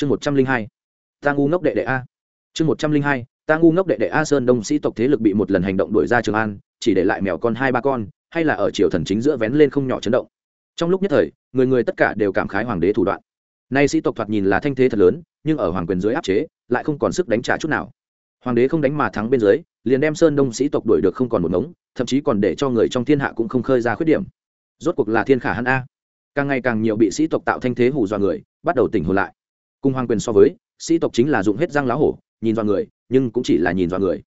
chương một trăm linh hai, ta ngu ngốc đệ đệ a. chương một trăm linh hai, ta ngu ngốc đệ đệ a sơn đông sĩ tộc thế lực bị một lần hành động đuổi ra trường an, chỉ để lại mèo con hai ba con, hay là ở triều thần chính giữa vén lên không nhỏ chấn động. trong lúc nhất thời, người người tất cả đều cảm khái hoàng đế thủ đoạn. nay sĩ tộc thoạt nhìn là thanh thế thật lớn, nhưng ở hoàng quyền dưới áp chế, lại không còn sức đánh trả chút nào. hoàng đế không đánh mà thắng bên dưới, liền đem sơn đông sĩ tộc đuổi được không còn một ngống, thậm chí còn để cho người trong thiên hạ cũng không khơi ra khuyết điểm. rốt cuộc là thiên khả hắn a. càng ngày càng nhiều bị sĩ tộc tạo thanh thế hù dọa người, bắt đầu tỉnh hồn lại cùng hoàng quyền so với, sĩ tộc chính là dụng hết răng lá hổ, nhìn vào người, nhưng cũng chỉ là nhìn vào người.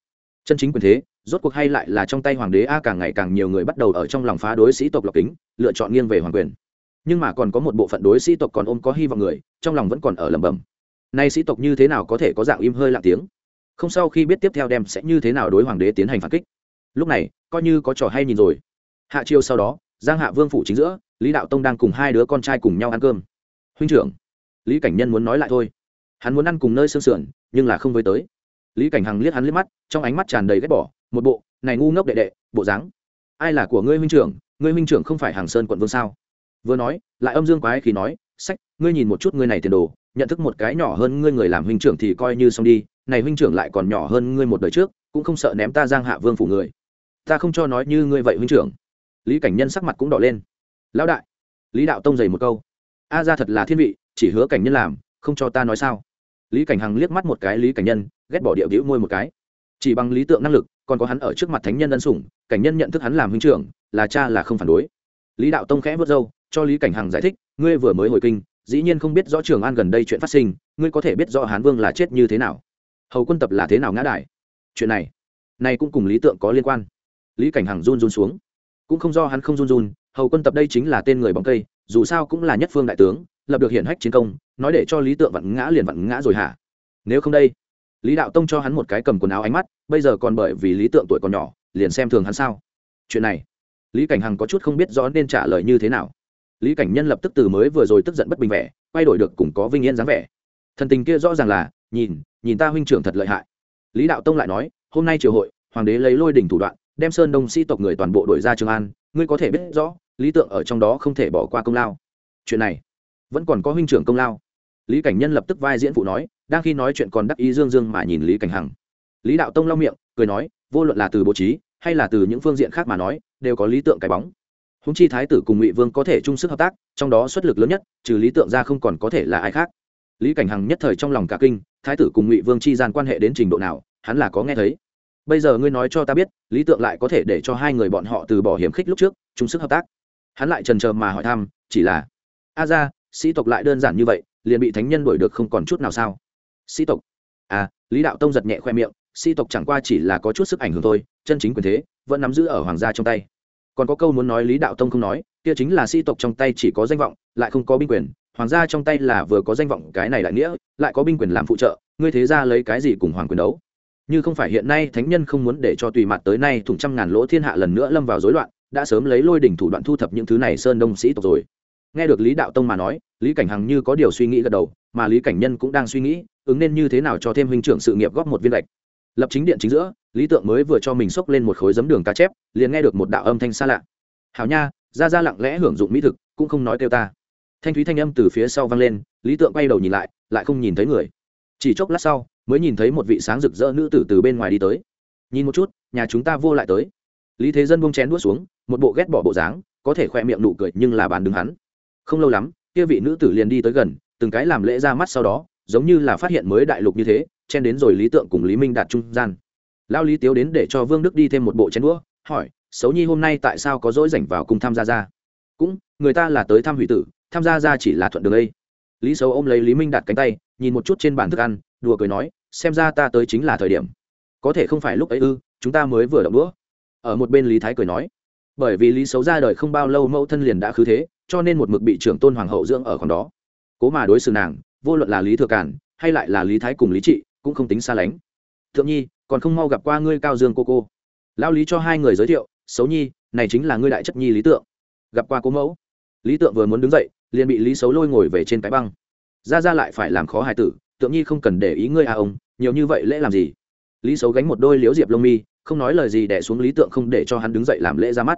Chân chính quyền thế, rốt cuộc hay lại là trong tay hoàng đế a càng ngày càng nhiều người bắt đầu ở trong lòng phá đối sĩ tộc lọc kính, lựa chọn nghiêng về hoàng quyền. Nhưng mà còn có một bộ phận đối sĩ tộc còn ôm có hy vọng người, trong lòng vẫn còn ở lẩm bẩm. Nay sĩ tộc như thế nào có thể có dạng im hơi lặng tiếng? Không sau khi biết tiếp theo đem sẽ như thế nào đối hoàng đế tiến hành phản kích. Lúc này, coi như có trò hay nhìn rồi. Hạ chiêu sau đó, giang hạ vương phủ chính giữa, lý đạo tông đang cùng hai đứa con trai cùng nhau ăn cơm. Huynh trưởng lý cảnh nhân muốn nói lại thôi. Hắn muốn ăn cùng nơi sương sườn, nhưng là không với tới. Lý cảnh hằng liếc hắn liếc mắt, trong ánh mắt tràn đầy ghét bỏ, một bộ, này ngu ngốc đệ đệ, bộ dáng. Ai là của ngươi huynh trưởng? Ngươi huynh trưởng không phải hàng sơn quận vương sao? Vừa nói, lại âm dương quái khi nói, sách, ngươi nhìn một chút ngươi này tiền đồ, nhận thức một cái nhỏ hơn ngươi người làm huynh trưởng thì coi như xong đi, này huynh trưởng lại còn nhỏ hơn ngươi một đời trước, cũng không sợ ném ta giang hạ vương phủ người. Ta không cho nói như ngươi vậy huynh trưởng. Lý cảnh nhân sắc mặt cũng đỏ lên. Lão đại. Lý đạo tông dày một câu. A ra thật là thiên vị chỉ hứa cảnh nhân làm, không cho ta nói sao? Lý cảnh hằng liếc mắt một cái lý cảnh nhân, ghét bỏ địa đĩu môi một cái. Chỉ bằng lý tượng năng lực, còn có hắn ở trước mặt thánh nhân ân sủng, cảnh nhân nhận thức hắn làm huynh trưởng, là cha là không phản đối. Lý đạo tông khẽ vớt râu, cho lý cảnh hằng giải thích, ngươi vừa mới hồi kinh, dĩ nhiên không biết rõ trường an gần đây chuyện phát sinh, ngươi có thể biết rõ hán vương là chết như thế nào? Hầu quân tập là thế nào ngã đại chuyện này này cũng cùng lý tượng có liên quan. Lý cảnh hằng run run xuống. Cũng không do hắn không run run, hầu quân tập đây chính là tên người bóng cây, dù sao cũng là nhất phương đại tướng lập được hiển hách chiến công, nói để cho lý tượng vặn ngã liền vặn ngã rồi hả? Nếu không đây, lý đạo tông cho hắn một cái cầm quần áo ánh mắt, bây giờ còn bởi vì lý tượng tuổi còn nhỏ, liền xem thường hắn sao? Chuyện này, lý cảnh hằng có chút không biết rõ nên trả lời như thế nào. Lý cảnh nhân lập tức từ mới vừa rồi tức giận bất bình vẻ, quay đổi được cùng có vinh yên dáng vẻ. Thần tình kia rõ ràng là, nhìn nhìn ta huynh trưởng thật lợi hại. Lý đạo tông lại nói, hôm nay triều hội, hoàng đế lấy lôi đỉnh thủ đoạn, đem sơn đông sĩ tộc người toàn bộ đội ra trường an, ngươi có thể biết rõ, lý tượng ở trong đó không thể bỏ qua công lao. Chuyện này vẫn còn có huynh trưởng công lao. Lý cảnh nhân lập tức vai diễn phụ nói, đang khi nói chuyện còn đắc ý dương dương mà nhìn lý cảnh hằng. Lý đạo tông lau miệng, cười nói, vô luận là từ bố trí, hay là từ những phương diện khác mà nói, đều có lý tượng cái bóng. Húng chi thái tử cùng ngụy vương có thể chung sức hợp tác, trong đó xuất lực lớn nhất, trừ lý tượng ra không còn có thể là ai khác. Lý cảnh hằng nhất thời trong lòng cả kinh, thái tử cùng ngụy vương chi gian quan hệ đến trình độ nào, hắn là có nghe thấy. Bây giờ ngươi nói cho ta biết, lý tượng lại có thể để cho hai người bọn họ từ bỏ hiểm khích lúc trước, chung sức hợp tác. Hắn lại trần trờ mà hỏi thăm, chỉ là, a ra sĩ tộc lại đơn giản như vậy, liền bị thánh nhân đuổi được không còn chút nào sao? Sĩ tộc? À lý đạo tông giật nhẹ khoe miệng, sĩ tộc chẳng qua chỉ là có chút sức ảnh hưởng thôi, chân chính quyền thế, vẫn nắm giữ ở hoàng gia trong tay. Còn có câu muốn nói lý đạo tông không nói, kia chính là sĩ tộc trong tay chỉ có danh vọng, lại không có binh quyền, hoàng gia trong tay là vừa có danh vọng cái này đại nghĩa, lại có binh quyền làm phụ trợ, ngươi thế ra lấy cái gì cùng hoàng quyền đấu? Như không phải hiện nay thánh nhân không muốn để cho tùy mặt tới nay thủng trăm ngàn lỗ thiên hạ lần nữa lâm vào rối loạn, đã sớm lấy lôi đỉnh thủ đoạn thu thập những thứ này sơn đông sĩ tộc rồi nghe được lý đạo tông mà nói, lý cảnh hằng như có điều suy nghĩ gật đầu, mà lý cảnh nhân cũng đang suy nghĩ, ứng nên như thế nào cho thêm huynh trưởng sự nghiệp góp một viên lệch. Lập chính điện chính giữa, lý tượng mới vừa cho mình xốc lên một khối giấm đường cá chép, liền nghe được một đạo âm thanh xa lạ. Hảo nha, ra ra lặng lẽ hưởng dụng mỹ thực, cũng không nói kêu ta. Thanh thúy thanh âm từ phía sau vang lên, lý tượng quay đầu nhìn lại lại không nhìn thấy người. Chỉ chốc lát sau, mới nhìn thấy một vị sáng rực rỡ nữ tử từ bên ngoài đi tới. Nhìn một chút, nhà chúng ta vô lại tới. Lý thế dân bông chén đuốt xuống, một bộ ghét bỏ bộ dáng, có thể khoe miệng nụ cười nhưng là bàn đứng hắn không lâu lắm, kia vị nữ tử liền đi tới gần, từng cái làm lễ ra mắt sau đó, giống như là phát hiện mới đại lục như thế, chen đến rồi lý tượng cùng lý minh đạt trung gian. Lao lý tiếu đến để cho vương đức đi thêm một bộ chén đũa, hỏi, xấu nhi hôm nay tại sao có dỗi rảnh vào cùng tham gia ra? Cũng, người ta là tới thăm hủy tử, tham gia ra chỉ là thuận đường ấy lý xấu ôm lấy lý minh đạt cánh tay, nhìn một chút trên bàn thức ăn, đùa cười nói, xem ra ta tới chính là thời điểm. Có thể không phải lúc ấy ư, chúng ta mới vừa động đũa. Ở một bên lý thái cười nói bởi vì lý xấu ra đời không bao lâu mẫu thân liền đã khứ thế, cho nên một mực bị trưởng tôn hoàng hậu dưỡng ở còn đó. Cố mà đối xử nàng, vô luận là lý thừa cản hay lại là lý thái cùng lý trị, cũng không tính xa lánh. Thượng nhi, còn không mau gặp qua ngươi cao dương cô cô. Lao lý cho hai người giới thiệu, xấu nhi, này chính là ngươi đại chất nhi lý tượng. Gặp qua cố mẫu, lý tượng vừa muốn đứng dậy, liền bị lý xấu lôi ngồi về trên cái băng. Ra ra lại phải làm khó hài tử tượng nhi không cần để ý ngươi à ông, nhiều như vậy lễ làm gì? Lý xấu gánh một đôi liếu diệp lông mi không nói lời gì đẻ xuống lý tượng không để cho hắn đứng dậy làm lễ ra mắt.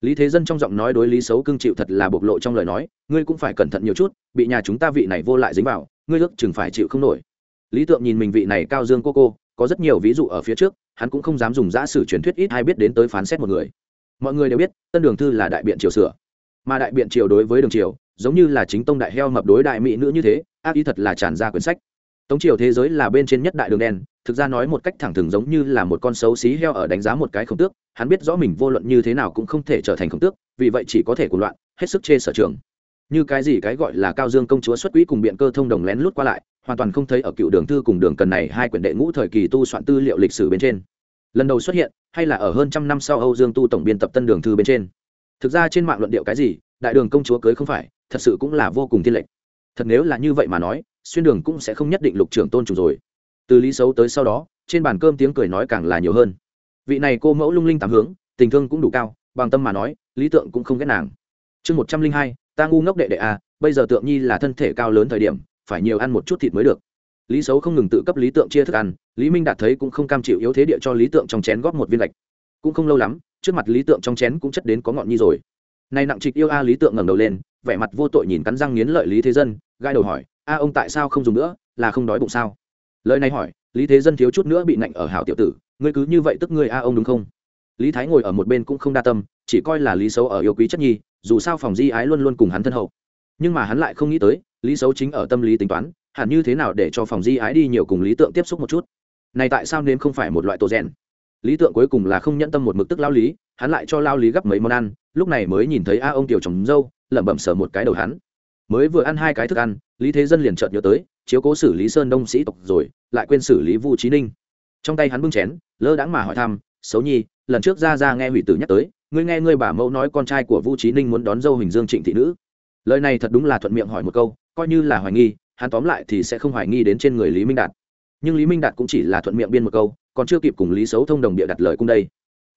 Lý thế dân trong giọng nói đối lý xấu cưng chịu thật là bộc lộ trong lời nói, ngươi cũng phải cẩn thận nhiều chút, bị nhà chúng ta vị này vô lại dính vào, ngươi ước chừng phải chịu không nổi. Lý tượng nhìn mình vị này cao dương cô cô, có rất nhiều ví dụ ở phía trước, hắn cũng không dám dùng giã sử truyền thuyết ít ai biết đến tới phán xét một người. Mọi người đều biết, tân đường thư là đại biện triều sửa. Mà đại biện triều đối với đường triều, giống như là chính tông đại heo mập đối đại mỹ nữ như thế, ác ý thật là tràn ra quyển sách tống triều thế giới là bên trên nhất đại đường đen, thực ra nói một cách thẳng thừng giống như là một con xấu xí heo ở đánh giá một cái khổng tước, hắn biết rõ mình vô luận như thế nào cũng không thể trở thành khổng tước, vì vậy chỉ có thể cuồng loạn, hết sức chê sở trường. Như cái gì cái gọi là cao dương công chúa xuất quỹ cùng biện cơ thông đồng lén lút qua lại, hoàn toàn không thấy ở cựu đường thư cùng đường cần này hai quyển đệ ngũ thời kỳ tu soạn tư liệu lịch sử bên trên. Lần đầu xuất hiện, hay là ở hơn trăm năm sau âu dương tu tổng biên tập tân đường thư bên trên. Thực ra trên mạng luận điệu cái gì, đại đường công chúa cưới không phải, thật sự cũng là vô cùng tiên lệch. Thật nếu là như vậy mà nói xuyên đường cũng sẽ không nhất định lục trưởng tôn chủ rồi. Từ lý xấu tới sau đó, trên bàn cơm tiếng cười nói càng là nhiều hơn. Vị này cô mẫu lung linh tám hướng, tình thương cũng đủ cao, bằng tâm mà nói, lý tượng cũng không ghét nàng. Chương một trăm linh hai, ta ngu ngốc đệ đệ à bây giờ tượng nhi là thân thể cao lớn thời điểm, phải nhiều ăn một chút thịt mới được. Lý xấu không ngừng tự cấp lý tượng chia thức ăn, lý minh đạt thấy cũng không cam chịu yếu thế địa cho lý tượng trong chén góp một viên gạch. Cũng không lâu lắm, trước mặt lý tượng trong chén cũng chất đến có ngọn nhi rồi. Nay nặng trịch yêu a, lý tượng ngẩng đầu lên, vẻ mặt vô tội nhìn cắn răng nghiến lợi lý thế dân gai đầu hỏi a, ông tại sao không dùng nữa, là không đói bụng sao? Lời này hỏi, lý thế dân thiếu chút nữa bị nạnh ở hảo tiểu tử, ngươi cứ như vậy tức ngươi a, ông đúng không? Lý thái ngồi ở một bên cũng không đa tâm, chỉ coi là lý xấu ở yêu quý chất nhi, dù sao phòng di ái luôn luôn cùng hắn thân hậu. Nhưng mà hắn lại không nghĩ tới, lý xấu chính ở tâm lý tính toán, hẳn như thế nào để cho phòng di ái đi nhiều cùng lý tượng tiếp xúc một chút. Này tại sao nên không phải một loại tổ rèn? Lý tượng cuối cùng là không nhẫn tâm một mực tức lao lý, hắn lại cho lao lý gấp mấy món ăn, lúc này mới nhìn thấy a, ông tiểu chồng dâu, lẩm bẩm sờ một cái đầu hắn mới vừa ăn hai cái thức ăn, lý thế dân liền chợt nhớ tới, chiếu cố xử lý sơn đông sĩ tộc rồi, lại quên xử lý vu trí ninh. Trong tay hắn bưng chén, lơ đãng mà hỏi thăm, xấu nhi, lần trước ra ra nghe hủy tử nhắc tới, ngươi nghe ngươi bà mẫu nói con trai của vu trí ninh muốn đón dâu hình dương trịnh thị nữ. Lời này thật đúng là thuận miệng hỏi một câu, coi như là hoài nghi, hắn tóm lại thì sẽ không hoài nghi đến trên người lý minh đạt. Nhưng lý minh đạt cũng chỉ là thuận miệng biên một câu, còn chưa kịp cùng lý xấu thông đồng địa đặt lời cung đây.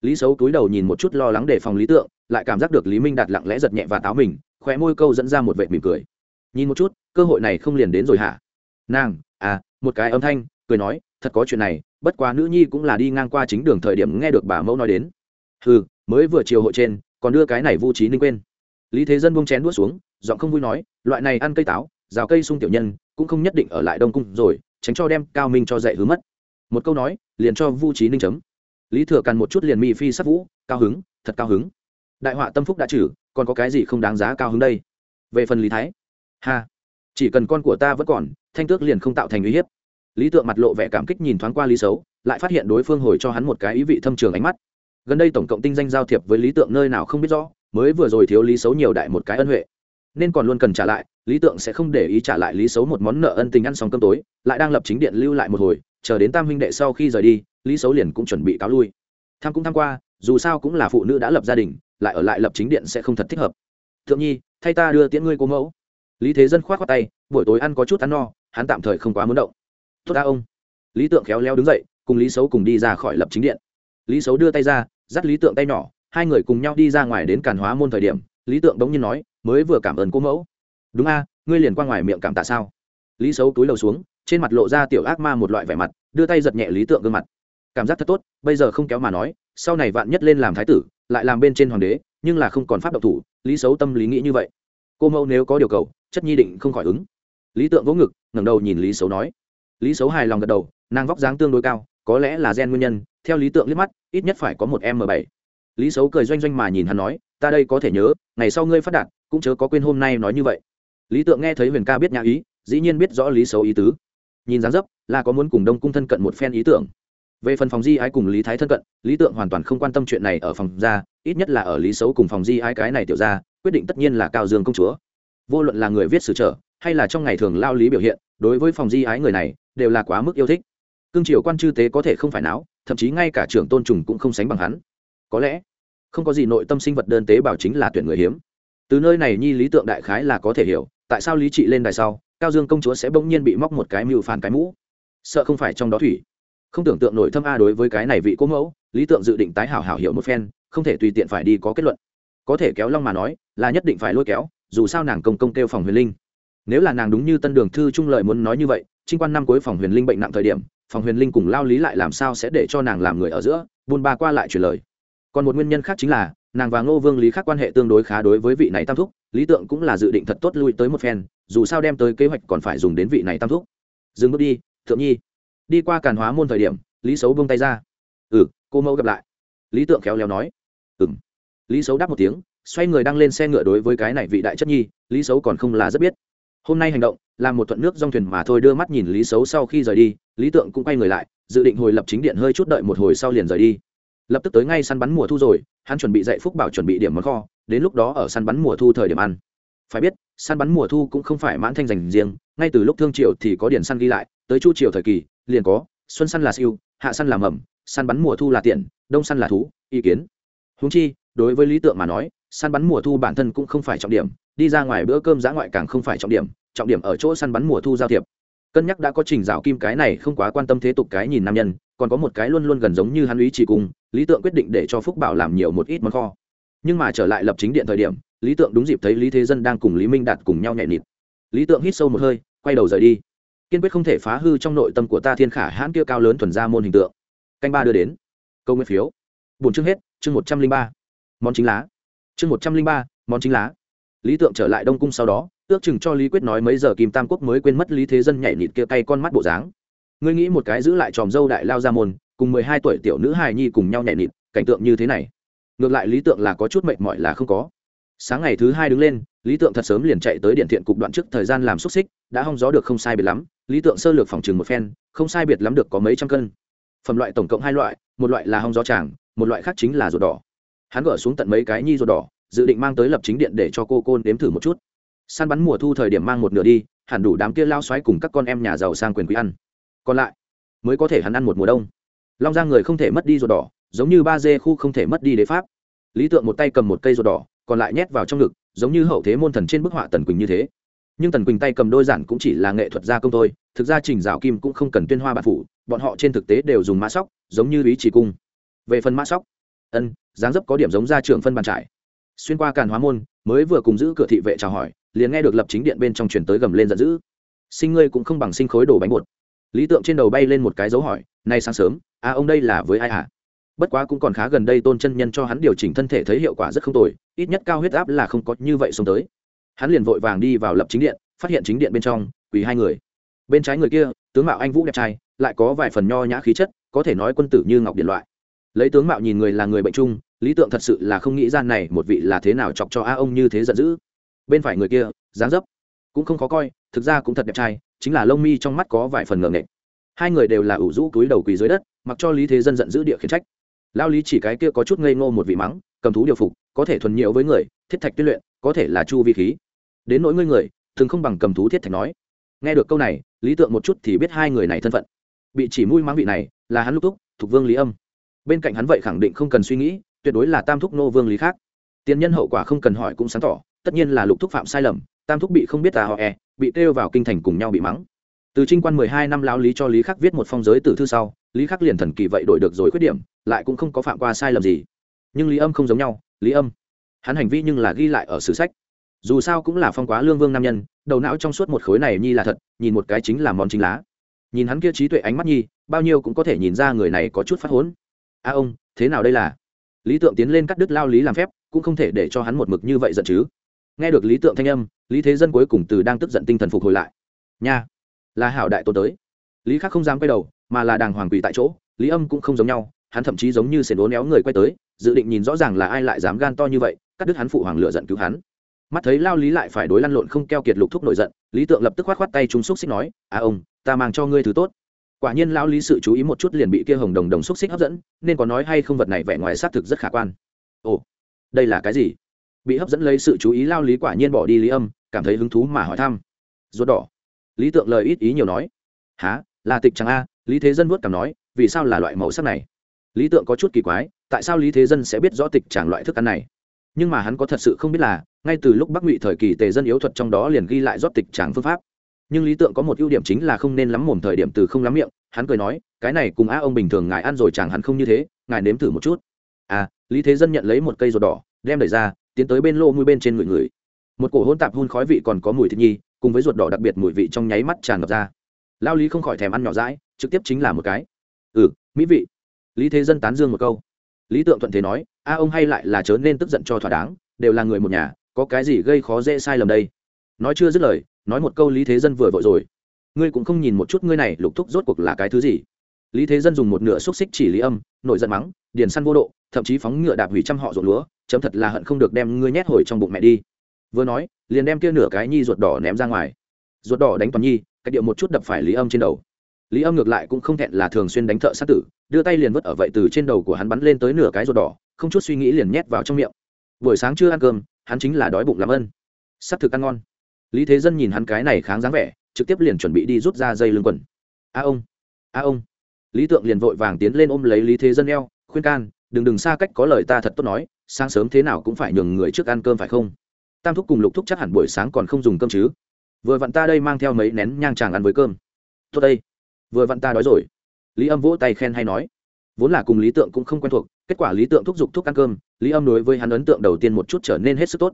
Lý xấu túi đầu nhìn một chút lo lắng để phòng lý tượng, lại cảm giác được lý minh đạt lặng lẽ giật nhẹ và táo mình khóe môi câu dẫn ra một vệt mỉm cười. Nhìn một chút, cơ hội này không liền đến rồi hả? Nàng à một cái âm thanh, cười nói, thật có chuyện này, bất quá nữ nhi cũng là đi ngang qua chính đường thời điểm nghe được bà mẫu nói đến. Ừ mới vừa chiều hội trên, còn đưa cái này vu trí ninh quên. Lý thế dân buông chén đuốt xuống, giọng không vui nói, loại này ăn cây táo, rào cây sung tiểu nhân, cũng không nhất định ở lại đông cung rồi, tránh cho đem cao minh cho dạy hứa mất. Một câu nói, liền cho vu trí ninh chấm. Lý thừa càn một chút liền mi phi sắc vũ, cao hứng, thật cao hứng. Đại họa tâm phúc đã trừ còn có cái gì không đáng giá cao hứng đây? Về phần lý thái, ha, chỉ cần con của ta vẫn còn, thanh tước liền không tạo thành uy hiếp. Lý tượng mặt lộ vẻ cảm kích nhìn thoáng qua lý xấu, lại phát hiện đối phương hồi cho hắn một cái ý vị thâm trường ánh mắt. Gần đây tổng cộng tinh danh giao thiệp với lý tượng nơi nào không biết rõ, mới vừa rồi thiếu lý xấu nhiều đại một cái ân huệ. Nên còn luôn cần trả lại, lý tượng sẽ không để ý trả lại lý xấu một món nợ ân tình ăn xong cơm tối, lại đang lập chính điện lưu lại một hồi, chờ đến tam huynh đệ sau khi rời đi, lý xấu liền cũng chuẩn bị cáo lui. Tham cũng tham qua, dù sao cũng là phụ nữ đã lập gia đình lại ở lại lập chính điện sẽ không thật thích hợp. Thượng nhi, thay ta đưa tiễn ngươi cô mẫu. Lý thế dân k h o á t tay, buổi tối ăn có chút ăn no, hắn tạm thời không quá muốn động. Tốt ta ông. Lý tượng khéo léo đứng dậy, cùng lý xấu cùng đi ra khỏi lập chính điện. Lý xấu đưa tay ra, dắt lý tượng tay nhỏ, hai người cùng nhau đi ra ngoài đến càn hóa môn thời điểm, lý tượng đống nhiên nói, mới vừa cảm ơn cô mẫu. Đúng a, ngươi liền qua ngoài miệng cảm tạ sao? Lý xấu túi lầu xuống, trên mặt lộ ra tiểu ác ma một loại vẻ mặt, đưa tay giật nhẹ lý tượng gương mặt. Cảm giác thật tốt, bây giờ không kéo mà nói, sau này vạn nhất lên làm thái tử lại làm bên trên hoàng đế, nhưng là không còn pháp độc thủ, lý xấu tâm lý nghĩ như vậy. Cô mẫu nếu có điều cầu, chất nhi định không khỏi ứng. Lý tượng vỗ ngực, ngẩng đầu nhìn lý xấu nói. Lý xấu hài lòng gật đầu, nàng vóc dáng tương đối cao, có lẽ là gen nguyên nhân, theo lý tượng liếc mắt, ít nhất phải có một m bảy. Lý xấu cười doanh doanh mà nhìn hắn nói, ta đây có thể nhớ, ngày sau ngươi phát đạt, cũng chớ có quên hôm nay nói như vậy. Lý tượng nghe thấy huyền ca biết nhã ý, dĩ nhiên biết rõ lý xấu ý tứ. Nhìn dáng dấp, là có muốn cùng đông cung thân cận một phen ý tưởng về phần phòng di ái cùng lý thái thân cận, lý tượng hoàn toàn không quan tâm chuyện này ở phòng ra ít nhất là ở lý xấu cùng phòng di ái cái này tiểu ra quyết định tất nhiên là cao dương công chúa. Vô luận là người viết sử trở hay là trong ngày thường lao lý biểu hiện, đối với phòng di ái người này, đều là quá mức yêu thích. Cương triều quan chư tế có thể không phải não, thậm chí ngay cả trưởng tôn trùng cũng không sánh bằng hắn. Có lẽ, không có gì nội tâm sinh vật đơn tế bảo chính là tuyển người hiếm. Từ nơi này nhi lý tượng đại khái là có thể hiểu, tại sao lý trị lên đài sau, cao dương công chúa sẽ bỗng nhiên bị móc một cái mưu phản cái mũ. Sợ không phải trong đó thủy không tưởng tượng nổi thâm a đối với cái này vị cố mẫu, lý tượng dự định tái hảo hảo hiểu một phen, không thể tùy tiện phải đi có kết luận. Có thể kéo long mà nói, là nhất định phải lôi kéo, dù sao nàng công công kêu phòng huyền linh. Nếu là nàng đúng như tân đường thư trung lợi muốn nói như vậy, trinh quan năm cuối phòng huyền linh bệnh nặng thời điểm, phòng huyền linh cùng lao lý lại làm sao sẽ để cho nàng làm người ở giữa, buôn ba qua lại truyền lời. Còn một nguyên nhân khác chính là, nàng và ngô vương lý khác quan hệ tương đối khá đối với vị này tam thúc, lý tượng cũng là dự định thật tốt lui tới một phen, dù sao đem tới kế hoạch còn phải dùng đến vị này tam thúc. Dừng bước đi, thượng nhi đi qua càn hóa môn thời điểm, lý xấu buông tay ra. Ừ cô mẫu gặp lại. Lý tượng khéo léo nói. Ừ m lý xấu đáp một tiếng, xoay người đang lên xe ngựa đối với cái này vị đại chất nhi, lý xấu còn không là rất biết. Hôm nay hành động, là một thuận nước dòng thuyền mà thôi đưa mắt nhìn lý xấu sau khi rời đi, lý tượng cũng quay người lại, dự định hồi lập chính điện hơi chút đợi một hồi sau liền rời đi. Lập tức tới ngay săn bắn mùa thu rồi, hắn chuẩn bị dạy phúc bảo chuẩn bị điểm món kho, đến lúc đó ở săn bắn mùa thu thời điểm ăn. Phải biết, săn bắn mùa thu cũng không phải mãn thanh dành riêng, ngay từ lúc thương triều thì có điển săn ghi lại, tới chu triều thời kỳ liền có, xuân săn là siêu, hạ săn là mầm, săn bắn mùa thu là tiện, đông săn là thú, ý kiến. Húng chi, đối với lý tượng mà nói, săn bắn mùa thu bản thân cũng không phải trọng điểm, đi ra ngoài bữa cơm giã ngoại càng không phải trọng điểm trọng điểm ở chỗ săn bắn mùa thu giao thiệp. Cân nhắc đã có trình rào kim cái này không quá quan tâm thế tục cái nhìn nam nhân, còn có một cái luôn luôn gần giống như hắn ý chỉ cùng, lý tượng quyết định để cho phúc bảo làm nhiều một ít món kho. Nhưng mà trở lại lập chính điện thời điểm, lý tượng đúng dịp thấy lý thế dân đang cùng lý minh đạt cùng nhau nhẹ nịt. Lý tượng hít sâu một hơi, quay đầu rời đi kiên quyết không thể phá hư trong nội tâm của ta thiên khả hãn kia cao lớn thuần ra môn hình tượng. Canh ba đưa đến. Câu nguyên phiếu. Bốn chương hết, chương một trăm linh ba. Món chính lá. Chương một trăm linh ba, món chính lá. Lý tượng trở lại đông cung sau đó, ước chừng cho lý quyết nói mấy giờ kim tam quốc mới quên mất lý thế dân nhảy nịt kia cay con mắt bộ dáng. Ngươi nghĩ một cái giữ lại tròm dâu đại lao ra môn, cùng mười hai tuổi tiểu nữ hài nhi cùng nhau nhảy nịt, cảnh tượng như thế này. Ngược lại lý tượng là có chút mệt mỏi là không có. Sáng ngày thứ hai đứng lên, lý tượng thật sớm liền chạy tới điện thiện cục đoạn trước thời gian làm xúc xích, đã hong gió được không sai biệt lắm lý tượng sơ lược phòng trừng một phen, không sai biệt lắm được có mấy trăm cân. Phẩm loại tổng cộng hai loại, một loại là hong gió tràng, một loại khác chính là ruột đỏ. Hắn gỡ xuống tận mấy cái nhi ruột đỏ, dự định mang tới lập chính điện để cho cô côn đếm thử một chút. Săn bắn mùa thu thời điểm mang một nửa đi, hẳn đủ đám kia lao xoáy cùng các con em nhà giàu sang quyền quý ăn. Còn lại, mới có thể hắn ăn một mùa đông. Long giang người không thể mất đi ruột đỏ, giống như ba dê khu không thể mất đi đế pháp. Lý tượng một tay cầm một cây ruột đỏ, còn lại nhét vào trong ngực, giống như hậu thế môn thần trên bức họa tần quỳnh như thế nhưng tần quỳnh tay cầm đôi giản cũng chỉ là nghệ thuật gia công thôi, thực ra trình dạo kim cũng không cần tuyên hoa bản phủ, bọn họ trên thực tế đều dùng mã sóc, giống như ý chỉ cung. Về phần mã sóc, ân, dáng dấp có điểm giống ra trường phân bàn trải. Xuyên qua càn hóa môn, mới vừa cùng giữ cửa thị vệ chào hỏi, liền nghe được lập chính điện bên trong chuyển tới gầm lên giận dữ. Sinh ngươi cũng không bằng sinh khối đồ bánh bột. Lý tượng trên đầu bay lên một cái dấu hỏi, nay sáng sớm à ông đây là với ai hả? Bất quá cũng còn khá gần đây tôn chân nhân cho hắn điều chỉnh thân thể thấy hiệu quả rất không tồi, ít nhất cao huyết áp là không có như vậy xuống tới hắn liền vội vàng đi vào lập chính điện, phát hiện chính điện bên trong quỳ hai người. Bên trái người kia, tướng mạo anh vũ đẹp trai, lại có vài phần nho nhã khí chất, có thể nói quân tử như ngọc điện loại. Lấy tướng mạo nhìn người là người bệnh chung lý tượng thật sự là không nghĩ ra này một vị là thế nào chọc cho a ông như thế giận dữ. Bên phải người kia, dáng dấp cũng không khó coi, thực ra cũng thật đẹp trai, chính là lông mi trong mắt có vài phần ngờ nghệch. Hai người đều là ủ rũ túi đầu quỳ dưới đất, mặc cho lý thế dân giận dữ địa khiển trách. Lao lý chỉ cái kia có chút ngây ngô một vị mắng, cầm thú điều phục, có thể thuần nhiễu với người, thiết thạch tuyết luyện, có thể là chu vi khí đến nỗi ngươi người, thường không bằng cầm thú thiết thạch nói. Nghe được câu này, lý tượng một chút thì biết hai người này thân phận. Bị chỉ mũi mắng vị này là hắn lúc thúc, thuộc vương lý âm. Bên cạnh hắn vậy khẳng định không cần suy nghĩ, tuyệt đối là tam thúc nô vương lý khác. Tiền nhân hậu quả không cần hỏi cũng sáng tỏ, tất nhiên là lục thúc phạm sai lầm, tam thúc bị không biết tà họ e bị kêu vào kinh thành cùng nhau bị mắng. Từ trinh quan mười hai năm lão lý cho lý khắc viết một phong giới tử thư sau, lý khắc liền thần kỳ vậy đổi được rồi khuyết điểm, lại cũng không có phạm qua sai lầm gì. Nhưng lý âm không giống nhau, lý âm, hắn hành vi nhưng là ghi lại ở sử sách dù sao cũng là phong quá lương vương nam nhân, đầu não trong suốt một khối này nhi là thật, nhìn một cái chính là món chính lá. Nhìn hắn kia trí tuệ ánh mắt nhi, bao nhiêu cũng có thể nhìn ra người này có chút phát hốn. A ông, thế nào đây là? Lý tượng tiến lên cắt đứt lao lý làm phép, cũng không thể để cho hắn một mực như vậy giận chứ. Nghe được lý tượng thanh âm, lý thế dân cuối cùng từ đang tức giận tinh thần phục hồi lại. Nha, là hảo đại tôn tới. Lý khắc không dám quay đầu, mà là đàng hoàng quỳ tại chỗ, lý âm cũng không giống nhau, hắn thậm chí giống như sền uốn néo người quay tới, dự định nhìn rõ ràng là ai lại dám gan to như vậy, cắt đứt hắn phụ hoàng lựa giận cứu hắn mắt thấy lao lý lại phải đối lăn lộn không keo kiệt lục thúc nổi giận, lý tượng lập tức khoát khoát tay chúng xúc xích nói à ông, ta mang cho ngươi thứ tốt. Quả nhiên lao lý sự chú ý một chút liền bị kia hồng đồng đồng xúc xích hấp dẫn, nên có nói hay không vật này vẻ ngoài xác thực rất khả quan. Ồ, đây là cái gì? Bị hấp dẫn lấy sự chú ý lao lý quả nhiên bỏ đi lý âm, cảm thấy hứng thú mà hỏi thăm. Ruột đỏ. Lý tượng lời ít ý nhiều nói há là tịch chẳng a? Lý thế dân vuốt cảm nói, vì sao là loại màu sắc này? Lý tượng có chút kỳ quái, tại sao lý thế dân sẽ biết rõ tịch chẳng loại thức ăn này? Nhưng mà hắn có thật sự không biết là, ngay từ lúc bắc ngụy thời kỳ tề dân yếu thuật trong đó liền ghi lại rót tịch tràng phương pháp. Nhưng lý tượng có một ưu điểm chính là không nên lắm mồm thời điểm từ không lắm miệng, hắn cười nói, cái này cùng a ông bình thường ngài ăn rồi chẳng hẳn không như thế, ngài nếm thử một chút. À lý thế dân nhận lấy một cây ruột đỏ, đem đẩy ra, tiến tới bên lô mũi bên trên người người. Một cổ hôn tạp hun khói vị còn có mùi thịt nhi, cùng với ruột đỏ đặc biệt mùi vị trong nháy mắt tràn ngập ra. Lao lý không khỏi thèm ăn nhỏ rãi trực tiếp chính là một cái. Ừ mỹ vị. Lý thế dân tán dương một câu lý tượng thuận thế nói, a ông hay lại là chớ nên tức giận cho thỏa đáng, đều là người một nhà, có cái gì gây khó dễ sai lầm đây? Nói chưa dứt lời, nói một câu lý thế dân vừa vội rồi. Ngươi cũng không nhìn một chút ngươi này, lục thúc rốt cuộc là cái thứ gì? Lý thế dân dùng một nửa xúc xích chỉ lý âm, nổi giận mắng, điền săn vô độ, thậm chí phóng ngựa đạp hủy trăm họ ruộng lúa, chấm thật là hận không được đem ngươi nhét hồi trong bụng mẹ đi. Vừa nói, liền đem kia nửa cái nhi ruột đỏ ném ra ngoài. Ruột đỏ đánh toàn nhi cách điệu một chút đập phải lý âm trên đầu lý âm ngược lại cũng không thẹn là thường xuyên đánh thợ sát tử, đưa tay liền vứt ở vậy từ trên đầu của hắn bắn lên tới nửa cái ruột đỏ, không chút suy nghĩ liền nhét vào trong miệng. Buổi sáng chưa ăn cơm, hắn chính là đói bụng làm ân s ắ c thực ăn ngon. Lý thế dân nhìn hắn cái này kháng dáng vẻ, trực tiếp liền chuẩn bị đi rút ra dây lưng quần. A ông a ông. Lý tượng liền vội vàng tiến lên ôm lấy lý thế dân eo, khuyên can, đừng đừng xa cách, có lời ta thật tốt nói, sáng sớm thế nào cũng phải nhường người trước ăn cơm phải không? Tam thúc cùng lục thúc chắc hẳn buổi sáng còn không dùng cơm chứ. Vừa vặn ta đây mang theo mấy nén nhang chàng ăn với cơm. Tốt đây vừa vặn ta đói rồi. Lý âm vỗ tay khen hay nói. Vốn là cùng lý tượng cũng không quen thuộc, kết quả lý tượng thúc giục thuốc ăn cơm, lý âm đối với hắn ấn tượng đầu tiên một chút trở nên hết sức tốt.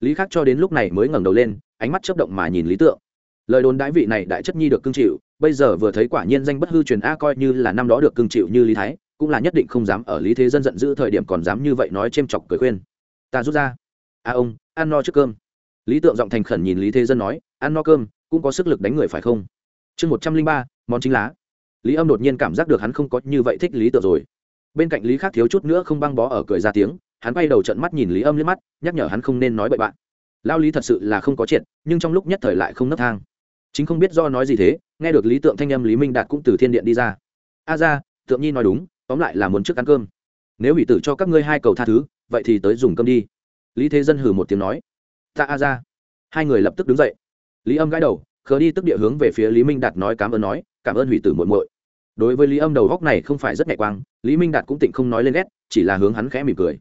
Lý khác cho đến lúc này mới ngẩng đầu lên, ánh mắt chấp động mà nhìn lý tượng. Lời đồn đãi vị này đại chất nhi được cưng chịu, bây giờ vừa thấy quả nhiên danh bất hư truyền a coi như là năm đó được cưng chịu như lý thái, cũng là nhất định không dám ở lý thế dân giận dữ thời điểm còn dám như vậy nói c h chọc cười khuyên. Ta rút ra. A ông, ăn no trước cơm. Lý tượng giọng thành khẩn nhìn lý thế dân nói, ăn no cơm, cũng có sức lực đánh người phải không? Chương một trăm linh ba, món chính lá. Lý âm đột nhiên cảm giác được hắn không có như vậy thích lý tự rồi. Bên cạnh lý khác thiếu chút nữa không băng bó ở cười ra tiếng, hắn bay đầu trận mắt nhìn lý âm liếc mắt, nhắc nhở hắn không nên nói bậy bạn. Lao lý thật sự là không có triệt, nhưng trong lúc nhất thời lại không nấp thang. Chính không biết do nói gì thế, nghe được lý tượng thanh âm lý minh đạt cũng từ thiên điện đi ra. A ra, tượng nhi nói đúng, tóm lại là muốn trước ăn cơm. Nếu hủy tử cho các ngươi hai cầu tha thứ, vậy thì tới dùng cơm đi. Lý thế dân hử một tiếng nói. Ta a ra. Hai người lập tức đứng dậy. Lý âm gãi đầu khờ đi tức địa hướng về phía lý minh đạt nói cảm ơn nói, cảm ơn hủy tử muội muội. Đối với lý âm đầu góc này không phải rất nhẹ quang, lý minh đạt cũng tịnh không nói lên ghét, chỉ là hướng hắn khẽ mỉm cười.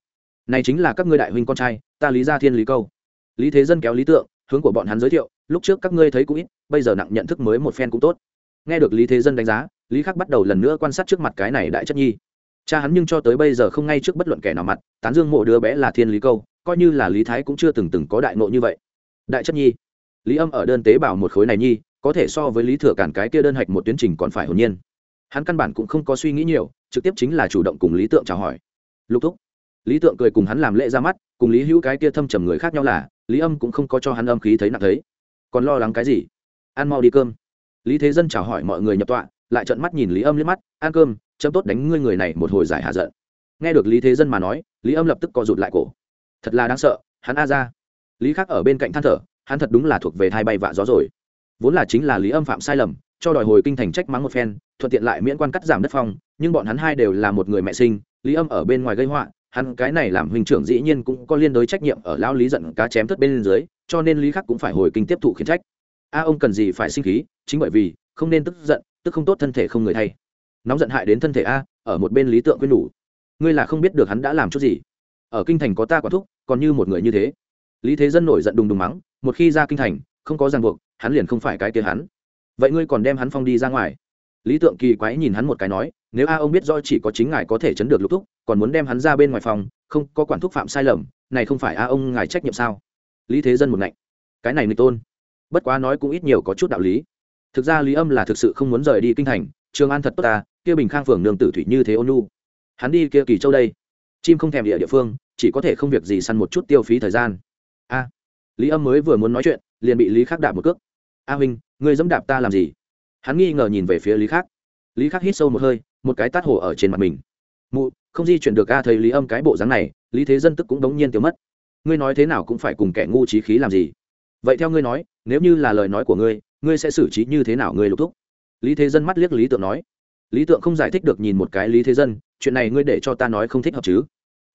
Này chính là các ngươi đại huynh con trai, ta lý gia thiên lý câu. Lý thế dân kéo lý tượng, hướng của bọn hắn giới thiệu, lúc trước các ngươi thấy cũng ít, bây giờ nặng nhận thức mới một phen cũng tốt. Nghe được lý thế dân đánh giá, lý khắc bắt đầu lần nữa quan sát trước mặt cái này đại chất nhi. Cha hắn nhưng cho tới bây giờ không ngay trước bất luận kẻ nào mặt, tán dương mộ đứa bé là thiên lý câu, coi như là lý thái cũng chưa từng từng có đại nộ như vậy. Đại chất nhi lý âm ở đơn tế bảo một khối này nhi, có thể so với lý thừa cản cái kia đơn hạch một tuyến trình còn phải hồn nhiên. Hắn căn bản cũng không có suy nghĩ nhiều, trực tiếp chính là chủ động cùng lý tượng chào hỏi. Lục thúc. Lý tượng cười cùng hắn làm lễ ra mắt, cùng lý hữu cái kia thâm trầm người khác nhau là, lý âm cũng không có cho hắn âm khí thấy nặng thấy. Còn lo lắng cái gì? Ăn mau đi cơm. Lý thế dân chào hỏi mọi người nhập tọa, lại trợn mắt nhìn lý âm liếc mắt, ăn cơm, chấm tốt đánh ngươi người này một hồi giải hạ giận. Nghe được lý thế dân mà nói, lý âm lập tức co rụt lại cổ. Thật là đáng sợ, hắn a ra. Lý khác ở bên cạnh than thở hắn thật đúng là thuộc về thai bay vạ gió rồi. Vốn là chính là lý âm phạm sai lầm, cho đòi hồi kinh thành trách mắng một phen, thuận tiện lại miễn quan cắt giảm đất phong, nhưng bọn hắn hai đều là một người mẹ sinh, lý âm ở bên ngoài gây họa, hắn cái này làm huynh trưởng dĩ nhiên cũng có liên đối trách nhiệm ở lão lý giận cá chém thất bên dưới, cho nên lý khắc cũng phải hồi kinh tiếp thụ khiển trách. A, ông cần gì phải sinh khí, chính bởi vì, không nên tức giận, tức không tốt thân thể không người thay. Nóng giận hại đến thân thể a, ở một bên lý tượng quên đủ. Ngươi là không biết được hắn đã làm chút gì. Ở kinh thành có ta quản thúc, còn như một người như thế. Lý thế dân nổi giận đùng đùng mắng một khi ra kinh thành, không có ràng buộc, hắn liền không phải cái kia hắn. Vậy ngươi còn đem hắn phong đi ra ngoài? Lý tượng kỳ quái nhìn hắn một cái nói, nếu a ông biết do chỉ có chính ngài có thể chấn được lục thúc, còn muốn đem hắn ra bên ngoài phòng, không, có quản thúc phạm sai lầm, này không phải a ông ngài trách nhiệm sao? Lý thế dân một ngạnh. Cái này nghịch tôn. Bất quá nói cũng ít nhiều có chút đạo lý. Thực ra lý âm là thực sự không muốn rời đi kinh thành, trường an thật tốt ta, kia bình khang phường nương tử thủy như thế ôn nu hắn đi kia kỳ châu đây. Chim không thèm địa địa phương, chỉ có thể không việc gì săn một chút tiêu phí thời gian. A lý âm mới vừa muốn nói chuyện, liền bị lý khắc đạp một cước. A huynh, ngươi dẫm đạp ta làm gì? Hắn nghi ngờ nhìn về phía lý khắc. Lý khắc hít sâu một hơi, một cái tát hổ ở trên mặt mình. Mụ, không di chuyển được a, thấy lý âm cái bộ dáng này, lý thế dân tức cũng đống nhiên tiêu mất. Ngươi nói thế nào cũng phải cùng kẻ ngu trí khí làm gì? Vậy theo ngươi nói, nếu như là lời nói của ngươi ngươi sẽ xử trí như thế nào ngươi lục thúc? Lý thế dân mắt liếc lý tượng nói. Lý tượng không giải thích được nhìn một cái lý thế dân, chuyện này ngươi để cho ta nói không thích hợp chứ.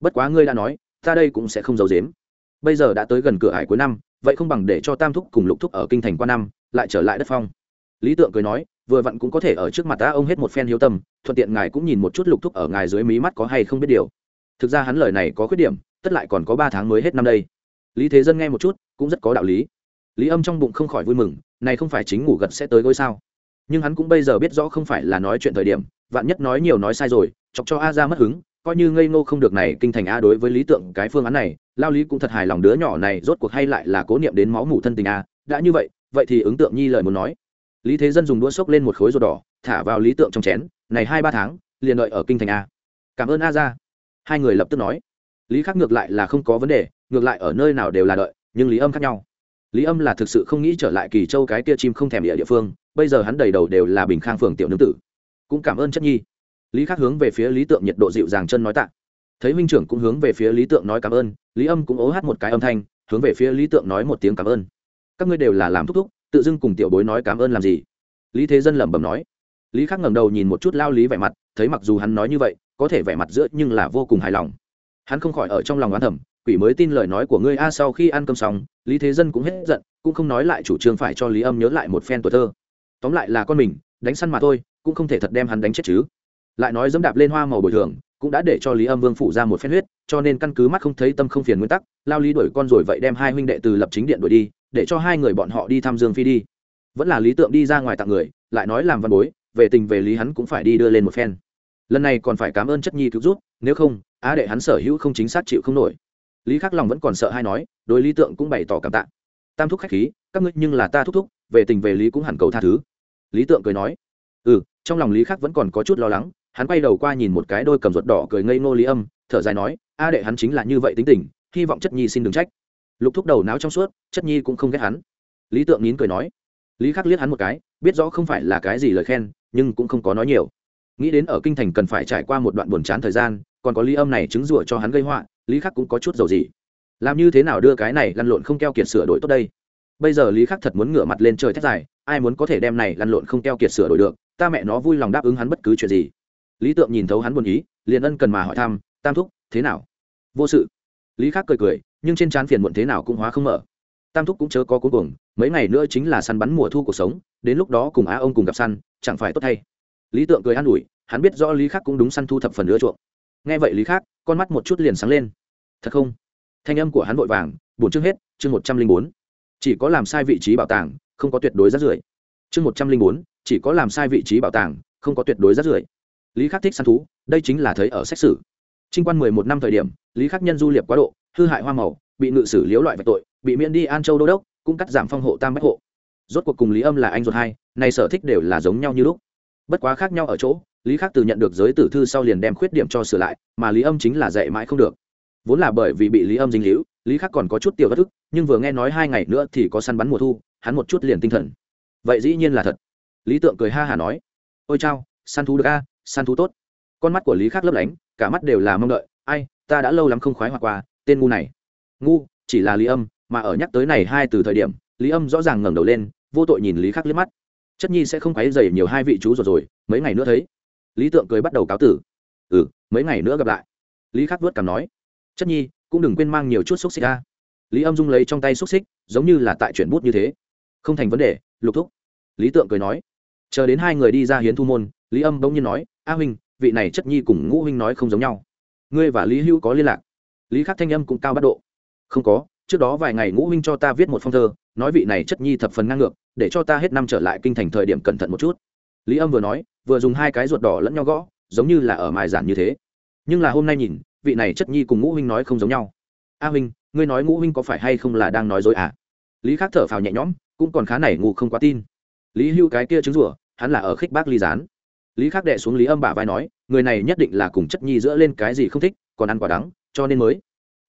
Bất quá ngươi đã nói, ta đây cũng sẽ không giấu dếm bây giờ đã tới gần cửa hải cuối năm, vậy không bằng để cho tam thúc cùng lục thúc ở kinh thành qua năm, lại trở lại đất phong. Lý tượng cười nói, vừa vặn cũng có thể ở trước mặt ta ông hết một phen hiếu tâm, thuận tiện ngài cũng nhìn một chút lục thúc ở ngài dưới mí mắt có hay không biết điều. Thực ra hắn lời này có khuyết điểm, tất lại còn có ba tháng mới hết năm đây. Lý thế dân nghe một chút, cũng rất có đạo lý. Lý âm trong bụng không khỏi vui mừng, này không phải chính ngủ gật sẽ tới gối sao? Nhưng hắn cũng bây giờ biết rõ không phải là nói chuyện thời điểm, vạn nhất nói nhiều nói sai rồi, chọc cho a ra mất hứng, coi như ngây ngô không được này kinh thành a đối với lý tượng cái phương án này lao lý cũng thật hài lòng đứa nhỏ này rốt cuộc hay lại là cố niệm đến máu mủ thân tình a đã như vậy vậy thì ứng tượng nhi lời muốn nói. Lý thế dân dùng đũa xốc lên một khối ruột đỏ, thả vào lý tượng trong chén, này hai ba tháng, liền đợi ở kinh thành a cảm ơn a ra hai người lập tức nói. Lý khác ngược lại là không có vấn đề, ngược lại ở nơi nào đều là đợi, nhưng lý âm khác nhau. Lý âm là thực sự không nghĩ trở lại kỳ châu cái kia chim không thèm địa địa phương, bây giờ hắn đầy đầu đều là bình khang phường tiểu nương tử. Cũng cảm ơn chất nhi. Lý khắc hướng về phía lý tượng nhiệt độ dịu dàng chân nói tạ thấy huynh trưởng cũng hướng về phía lý tượng nói cảm ơn, lý âm cũng ố hát một cái âm thanh, hướng về phía lý tượng nói một tiếng cảm ơn. Các ngươi đều là làm thúc thúc, tự dưng cùng tiểu bối nói cảm ơn làm gì? Lý thế dân lẩm bẩm nói. Lý khắc ngẩng đầu nhìn một chút lao lý vẻ mặt, thấy mặc dù hắn nói như vậy, có thể vẻ mặt giữa nhưng là vô cùng hài lòng. Hắn không khỏi ở trong lòng oán thẩm quỷ mới tin lời nói của ngươi a, sau khi ăn cơm xong, lý thế dân cũng hết giận, cũng không nói lại chủ trương phải cho lý âm nhớ lại một phen tuổi thơ. Tóm lại là con mình, đánh săn mà thôi, cũng không thể thật đem hắn đánh chết chứ. Lại nói dẫm đạp lên hoa màu bồi thường cũng đã để cho lý âm vương phụ ra một phen huyết, cho nên căn cứ mắt không thấy tâm không phiền nguyên tắc, lao lý đuổi con rồi vậy đem hai huynh đệ từ lập chính điện đuổi đi, để cho hai người bọn họ đi thăm dương phi đi. Vẫn là lý tượng đi ra ngoài tặng người, lại nói làm văn bối, về tình về lý hắn cũng phải đi đưa lên một phen. Lần này còn phải cảm ơn chất nhi cứu rút nếu không, á đệ hắn sở hữu không chính xác chịu không nổi. Lý khắc lòng vẫn còn sợ hay nói, đối lý tượng cũng bày tỏ cảm tạ. Tam thúc khách khí, các ngươi nhưng là ta thúc thúc, về tình về lý cũng hẳn cầu tha thứ. Lý tượng cười nói ừ trong lòng lý khắc vẫn còn có chút lo lắng hắn quay đầu qua nhìn một cái đôi cầm ruột đỏ cười ngây ngô lý âm, thở dài nói, a đệ hắn chính là như vậy tính tình, hy vọng chất nhi xin đừng trách. Lục thúc đầu náo trong suốt, chất nhi cũng không ghét hắn. Lý tượng nín cười nói, lý khắc liếc hắn một cái, biết rõ không phải là cái gì lời khen, nhưng cũng không có nói nhiều. Nghĩ đến ở kinh thành cần phải trải qua một đoạn buồn chán thời gian, còn có lý âm này chứng rủa cho hắn gây họa, lý khắc cũng có chút dầu gì làm như thế nào đưa cái này lăn lộn không keo kiệt sửa đổi tốt đây? Bây giờ lý khắc thật muốn ngửa mặt lên trời thét dài, ai muốn có thể đem này lăn lộn không keo kiệt sửa đổi được, ta mẹ nó vui lòng đáp ứng hắn bất cứ chuyện gì lý tượng nhìn thấu hắn buồn ý, liền ân cần mà hỏi thăm, tam thúc, thế nào? Vô sự. Lý khắc cười cười, nhưng trên trán phiền muộn thế nào cũng hóa không mở. Tam thúc cũng chớ có cuối cùng mấy ngày nữa chính là săn bắn mùa thu cuộc sống, đến lúc đó cùng á ông cùng gặp săn, chẳng phải tốt thay. Lý tượng cười an ủi, hắn biết rõ lý khắc cũng đúng săn thu thập phần nữa chuộng. Nghe vậy lý khắc, con mắt một chút liền sáng lên. Thật không? Thanh âm của hắn vội vàng bốn chương hết, chương một trăm linh bốn. Chỉ có làm sai vị trí bảo tàng, không có tuyệt đối rát rưởi. Chương một trăm linh bốn, chỉ có làm sai vị trí bảo tàng, không có tuyệt đối rát rưởi lý khắc thích săn thú, đây chính là thấy ở xét xử. Trinh quan mười một năm thời điểm, lý khắc nhân du liệp quá độ, hư hại hoa màu, bị ngự xử liếu loại vạch tội, bị miễn đi an châu đô đốc, cũng cắt giảm phong hộ tam bách hộ. Rốt cuộc cùng lý âm là anh ruột hai, này sở thích đều là giống nhau như lúc. Bất quá khác nhau ở chỗ, lý khắc từ nhận được giới tử thư sau liền đem khuyết điểm cho sửa lại, mà lý âm chính là dạy mãi không được. Vốn là bởi vì bị lý âm dính hữu lý khắc còn có chút tiểu bất ức, nhưng vừa nghe nói hai ngày nữa thì có săn bắn mùa thu, hắn một chút liền tinh thần. Vậy dĩ nhiên là thật. Lý tượng cười ha hả nói, ôi chao, săn thú được a săn thú tốt. Con mắt của lý khắc lấp lánh, cả mắt đều là mong đợi. Ai, ta đã lâu lắm không khoái hoặc qua tên ngu này. Ngu, chỉ là lý âm, mà ở nhắc tới này hai từ thời điểm, lý âm rõ ràng ngẩng đầu lên, vô tội nhìn lý khắc liếc mắt. Chất nhi sẽ không quấy dày nhiều hai vị chú rồi rồi, mấy ngày nữa thấy. Lý tượng cười bắt đầu cáo tử. Ừ mấy ngày nữa gặp lại. Lý khắc vớt cảm nói. Chất nhi, cũng đừng quên mang nhiều chút xúc xích ra. Lý âm dung lấy trong tay xúc xích, giống như là tại chuyển bút như thế. Không thành vấn đề, lục thúc. Lý tượng cười nói. Chờ đến hai người đi ra hiến thu môn, lý âm bỗng nhiên nói a huynh, vị này chất nhi cùng ngũ huynh nói không giống nhau. Ngươi và lý hữu có liên lạc. Lý khắc thanh âm cũng cao bắt độ. Không có, trước đó vài ngày ngũ huynh cho ta viết một phong thơ, nói vị này chất nhi thập phần ngang ngược, để cho ta hết năm trở lại kinh thành thời điểm cẩn thận một chút. Lý âm vừa nói, vừa dùng hai cái ruột đỏ lẫn nhau gõ, giống như là ở mài giản như thế. Nhưng là hôm nay nhìn, vị này chất nhi cùng ngũ huynh nói không giống nhau. A huynh, ngươi nói ngũ huynh có phải hay không là đang nói dối à? Lý khắc thở phào nhẹ nhõm, cũng còn khá này ngủ không quá tin. Lý hưu cái kia chứng rủa hắn là ở khích bác ly gián lý khắc đệ xuống lý âm bả vai nói, người này nhất định là cùng chất nhi giữa lên cái gì không thích, còn ăn quả đắng, cho nên mới.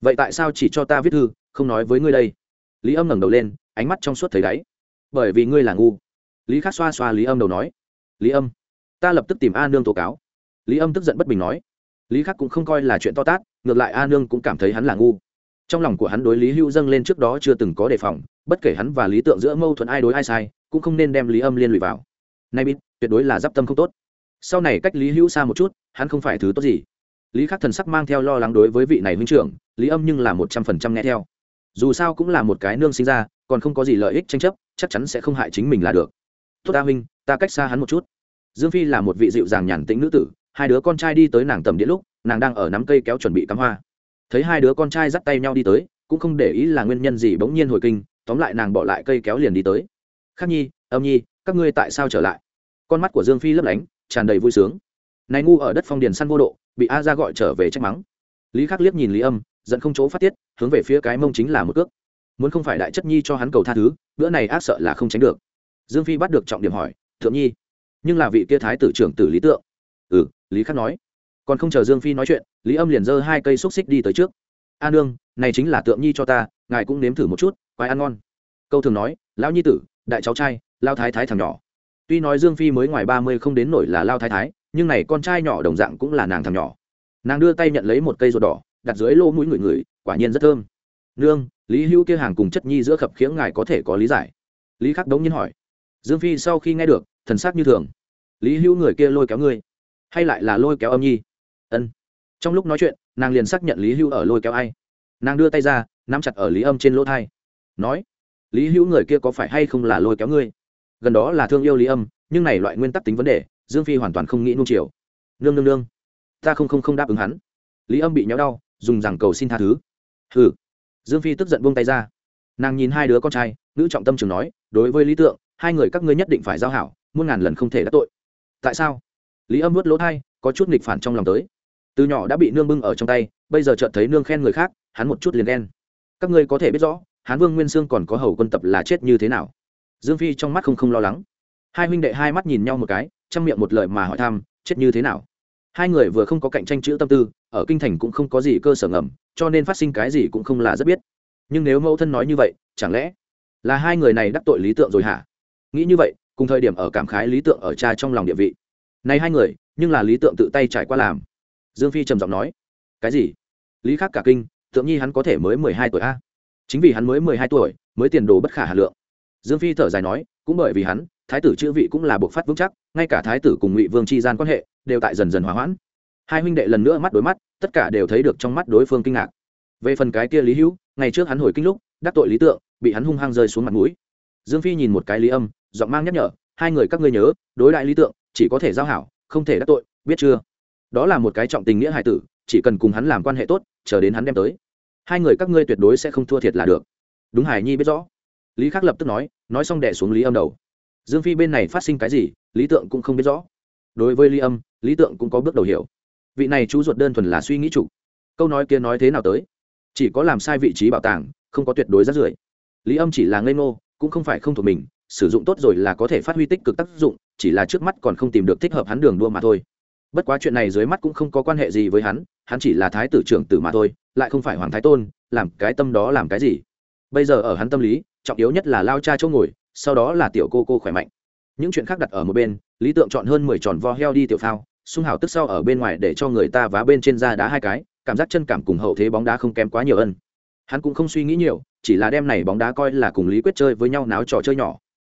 Vậy tại sao chỉ cho ta viết thư, không nói với ngươi đây? Lý âm ngẩng đầu lên, ánh mắt trong suốt thấy đáy. Bởi vì ngươi là ngu. Lý khắc xoa xoa lý âm đầu nói, lý âm, ta lập tức tìm a nương tố cáo. Lý âm tức giận bất bình nói, lý khắc cũng không coi là chuyện to tát, ngược lại a nương cũng cảm thấy hắn là ngu. Trong lòng của hắn đối lý hưu dâng lên trước đó chưa từng có đề phòng, bất kể hắn và lý tượng giữa mâu thuẫn ai đối ai sai, cũng không nên đem lý âm liên lụy vào. Nay bít tuyệt đối là d i p tâm không tốt sau này cách lý hữu xa một chút, hắn không phải thứ tốt gì. Lý khắc thần sắc mang theo lo lắng đối với vị này huynh trưởng, lý âm nhưng là một trăm phần trăm nghe theo. Dù sao cũng là một cái nương sinh ra, còn không có gì lợi ích tranh chấp, chắc chắn sẽ không hại chính mình là được. Tốt ta huynh, ta cách xa hắn một chút. Dương phi là một vị dịu dàng nhàn tĩnh nữ tử, hai đứa con trai đi tới nàng tầm điện lúc, nàng đang ở nắm cây kéo chuẩn bị cắm hoa. Thấy hai đứa con trai dắt tay nhau đi tới, cũng không để ý là nguyên nhân gì bỗng nhiên hồi kinh, tóm lại nàng bỏ lại cây kéo liền đi tới. Khắc nhi, âm nhi, các ngươi tại sao trở lại? Con mắt của dương phi lấp lánh tràn đầy vui sướng. Này ngu ở đất phong điền săn vô độ, bị a ra gọi trở về trách mắng. Lý khắc liếc nhìn lý âm dẫn không chỗ phát tiết, hướng về phía cái mông chính là một cước. Muốn không phải đại chất nhi cho hắn cầu tha thứ, bữa này ác sợ là không tránh được. Dương phi bắt được trọng điểm hỏi, thượng nhi, nhưng là vị kia thái tử trưởng tử lý tượng? Ừ lý khắc nói. Còn không chờ dương phi nói chuyện, lý âm liền giơ hai cây xúc xích đi tới trước. A nương, này chính là tượng nhi cho ta, ngài cũng nếm thử một chút, quái ăn ngon. Câu thường nói, lão nhi tử, đại cháu trai lao thái thái thằng nhỏ tuy nói dương phi mới ngoài ba mươi không đến nổi là lao thái thái, nhưng này con trai nhỏ đồng dạng cũng là nàng thằng nhỏ. Nàng đưa tay nhận lấy một cây ruột đỏ, đặt dưới lô mũi người người, quả nhiên rất thơm. Nương, lý hữu kia hàng cùng chất nhi giữa khập khiễng ngài có thể có lý giải? Lý khắc đống nhiên hỏi. Dương phi sau khi nghe được, thần sắc như thường. Lý hữu người kia lôi kéo ngươi, hay lại là lôi kéo âm nhi? Ân. Trong lúc nói chuyện, nàng liền xác nhận lý hữu ở lôi kéo ai. Nàng đưa tay ra, nắm chặt ở lý âm trên lỗ thai. Nói, lý hữu người kia có phải hay không là lôi kéo ngươi? Gần đó là thương yêu lý âm, nhưng này loại nguyên tắc tính vấn đề, dương phi hoàn toàn không nghĩ nung chiều. Nương nương nương, ta không không không đáp ứng hắn. Lý âm bị nhéo đau, dùng rằng cầu xin tha thứ. Hừ. Dương phi tức giận buông tay ra. Nàng nhìn hai đứa con trai nữ trọng tâm trường nói, đối với lý tượng, hai người các ngươi nhất định phải giao hảo, muôn ngàn lần không thể đắc tội. Tại sao? Lý âm vớt lỗ thai, có chút nghịch phản trong lòng tới. Từ nhỏ đã bị nương bưng ở trong tay, bây giờ chợt thấy nương khen người khác, hắn một chút liền đen các ngươi có thể biết rõ, hán vương nguyên sương còn có hầu quân tập là chết như thế nào dương phi trong mắt không không lo lắng. Hai huynh đệ hai mắt nhìn nhau một cái, chăm miệng một lời mà hỏi thăm, chết như thế nào? Hai người vừa không có cạnh tranh chữ tâm tư, ở kinh thành cũng không có gì cơ sở ngầm, cho nên phát sinh cái gì cũng không là rất biết. Nhưng nếu mẫu thân nói như vậy, chẳng lẽ là hai người này đắc tội lý tượng rồi hả? Nghĩ như vậy, cùng thời điểm ở cảm khái lý tượng ở cha trong lòng địa vị. Này hai người, nhưng là lý tượng tự tay trải qua làm. Dương phi trầm giọng nói, cái gì? Lý khắc cả kinh, tượng nhi hắn có thể mới mười hai tuổi a? Chính vì hắn mới mười hai tuổi, mới tiền đồ bất khả hà lượng dương phi thở dài nói, cũng bởi vì hắn, thái tử chữ vị cũng là buộc phát vững chắc, ngay cả thái tử cùng ngụy vương c h i gian quan hệ đều tại dần dần hòa hoãn. Hai huynh đệ lần nữa mắt đối mắt, tất cả đều thấy được trong mắt đối phương kinh ngạc. Về phần cái kia lý hữu, ngày trước hắn hồi kinh lúc, đắc tội lý tượng, bị hắn hung hăng rơi xuống mặt mũi. Dương phi nhìn một cái lý âm, giọng mang nhắc nhở, hai người các ngươi nhớ, đối đại lý tượng, chỉ có thể giao hảo, không thể đắc tội, biết chưa? Đó là một cái trọng tình nghĩa hải tử, chỉ cần cùng hắn làm quan hệ tốt, chờ đến hắn đem tới. Hai người các ngươi tuyệt đối sẽ không thua thiệt là được. Đúng hải nhi biết rõ lý khắc lập tức nói nói xong đẻ xuống lý âm đầu. Dương phi bên này phát sinh cái gì, lý tượng cũng không biết rõ. Đối với lý âm, lý tượng cũng có bước đầu hiểu. Vị này chú ruột đơn thuần là suy nghĩ chủ. Câu nói kia nói thế nào tới? Chỉ có làm sai vị trí bảo tàng, không có tuyệt đối rát rưởi. Lý âm chỉ là ngây ngô, cũng không phải không thuộc mình, sử dụng tốt rồi là có thể phát huy tích cực tác dụng, chỉ là trước mắt còn không tìm được thích hợp hắn đường đua mà thôi. Bất quá chuyện này dưới mắt cũng không có quan hệ gì với hắn hắn chỉ là thái tử trưởng tử mà thôi, lại không phải hoàng thái tôn, làm cái tâm đó làm cái gì? Bây giờ ở hắn tâm lý trọng yếu nhất là lao cha chỗ ngồi, sau đó là tiểu cô cô khỏe mạnh. Những chuyện khác đặt ở một bên, lý tượng chọn hơn mười tròn vo heo đi tiểu phao, xung hào tức sau ở bên ngoài để cho người ta vá bên trên da đá hai cái, cảm giác chân cảm cùng hậu thế bóng đá không kém quá nhiều ân. Hắn cũng không suy nghĩ nhiều, chỉ là đem này bóng đá coi là cùng lý quyết chơi với nhau náo trò chơi nhỏ.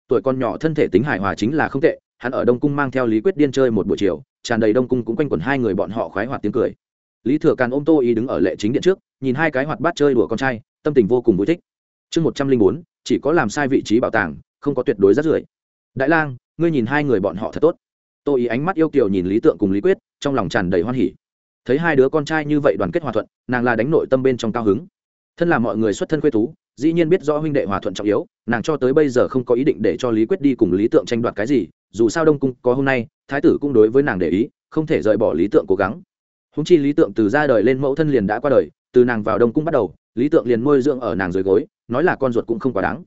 Tuổi con nhỏ thân thể tính hài hòa chính là không tệ, hắn ở đông cung mang theo lý quyết điên chơi một buổi chiều, tràn đầy đông cung cũng quanh quẩn hai người bọn họ khoái hoạt tiếng cười. Lý thừa càn ôm tô y đứng ở lệ chính điện trước, nhìn hai cái hoạt bát chơi đùa con trai, tâm tình vô cùng vui thích chương một trăm linh bốn, chỉ có làm sai vị trí bảo tàng, không có tuyệt đối rất rưởi. Đại lang, ngươi nhìn hai người bọn họ thật tốt. Tô ý ánh mắt yêu kiều nhìn lý tượng cùng lý quyết, trong lòng tràn đầy hoan hỉ. Thấy hai đứa con trai như vậy đoàn kết hòa thuận, nàng là đánh nội tâm bên trong cao hứng. Thân là mọi người xuất thân quê tú dĩ nhiên biết rõ huynh đệ hòa thuận trọng yếu, nàng cho tới bây giờ không có ý định để cho lý quyết đi cùng lý tượng tranh đoạt cái gì, dù sao đông cung có hôm nay, thái tử cũng đối với nàng để ý, không thể rời bỏ lý tượng cố gắng. Húng chi lý tượng từ ra đời lên mẫu thân liền đã qua đời, từ nàng vào đông cung bắt đầu lý tượng liền nuôi dưỡng ở nàng dưới gối, nói là con ruột cũng không quá đáng.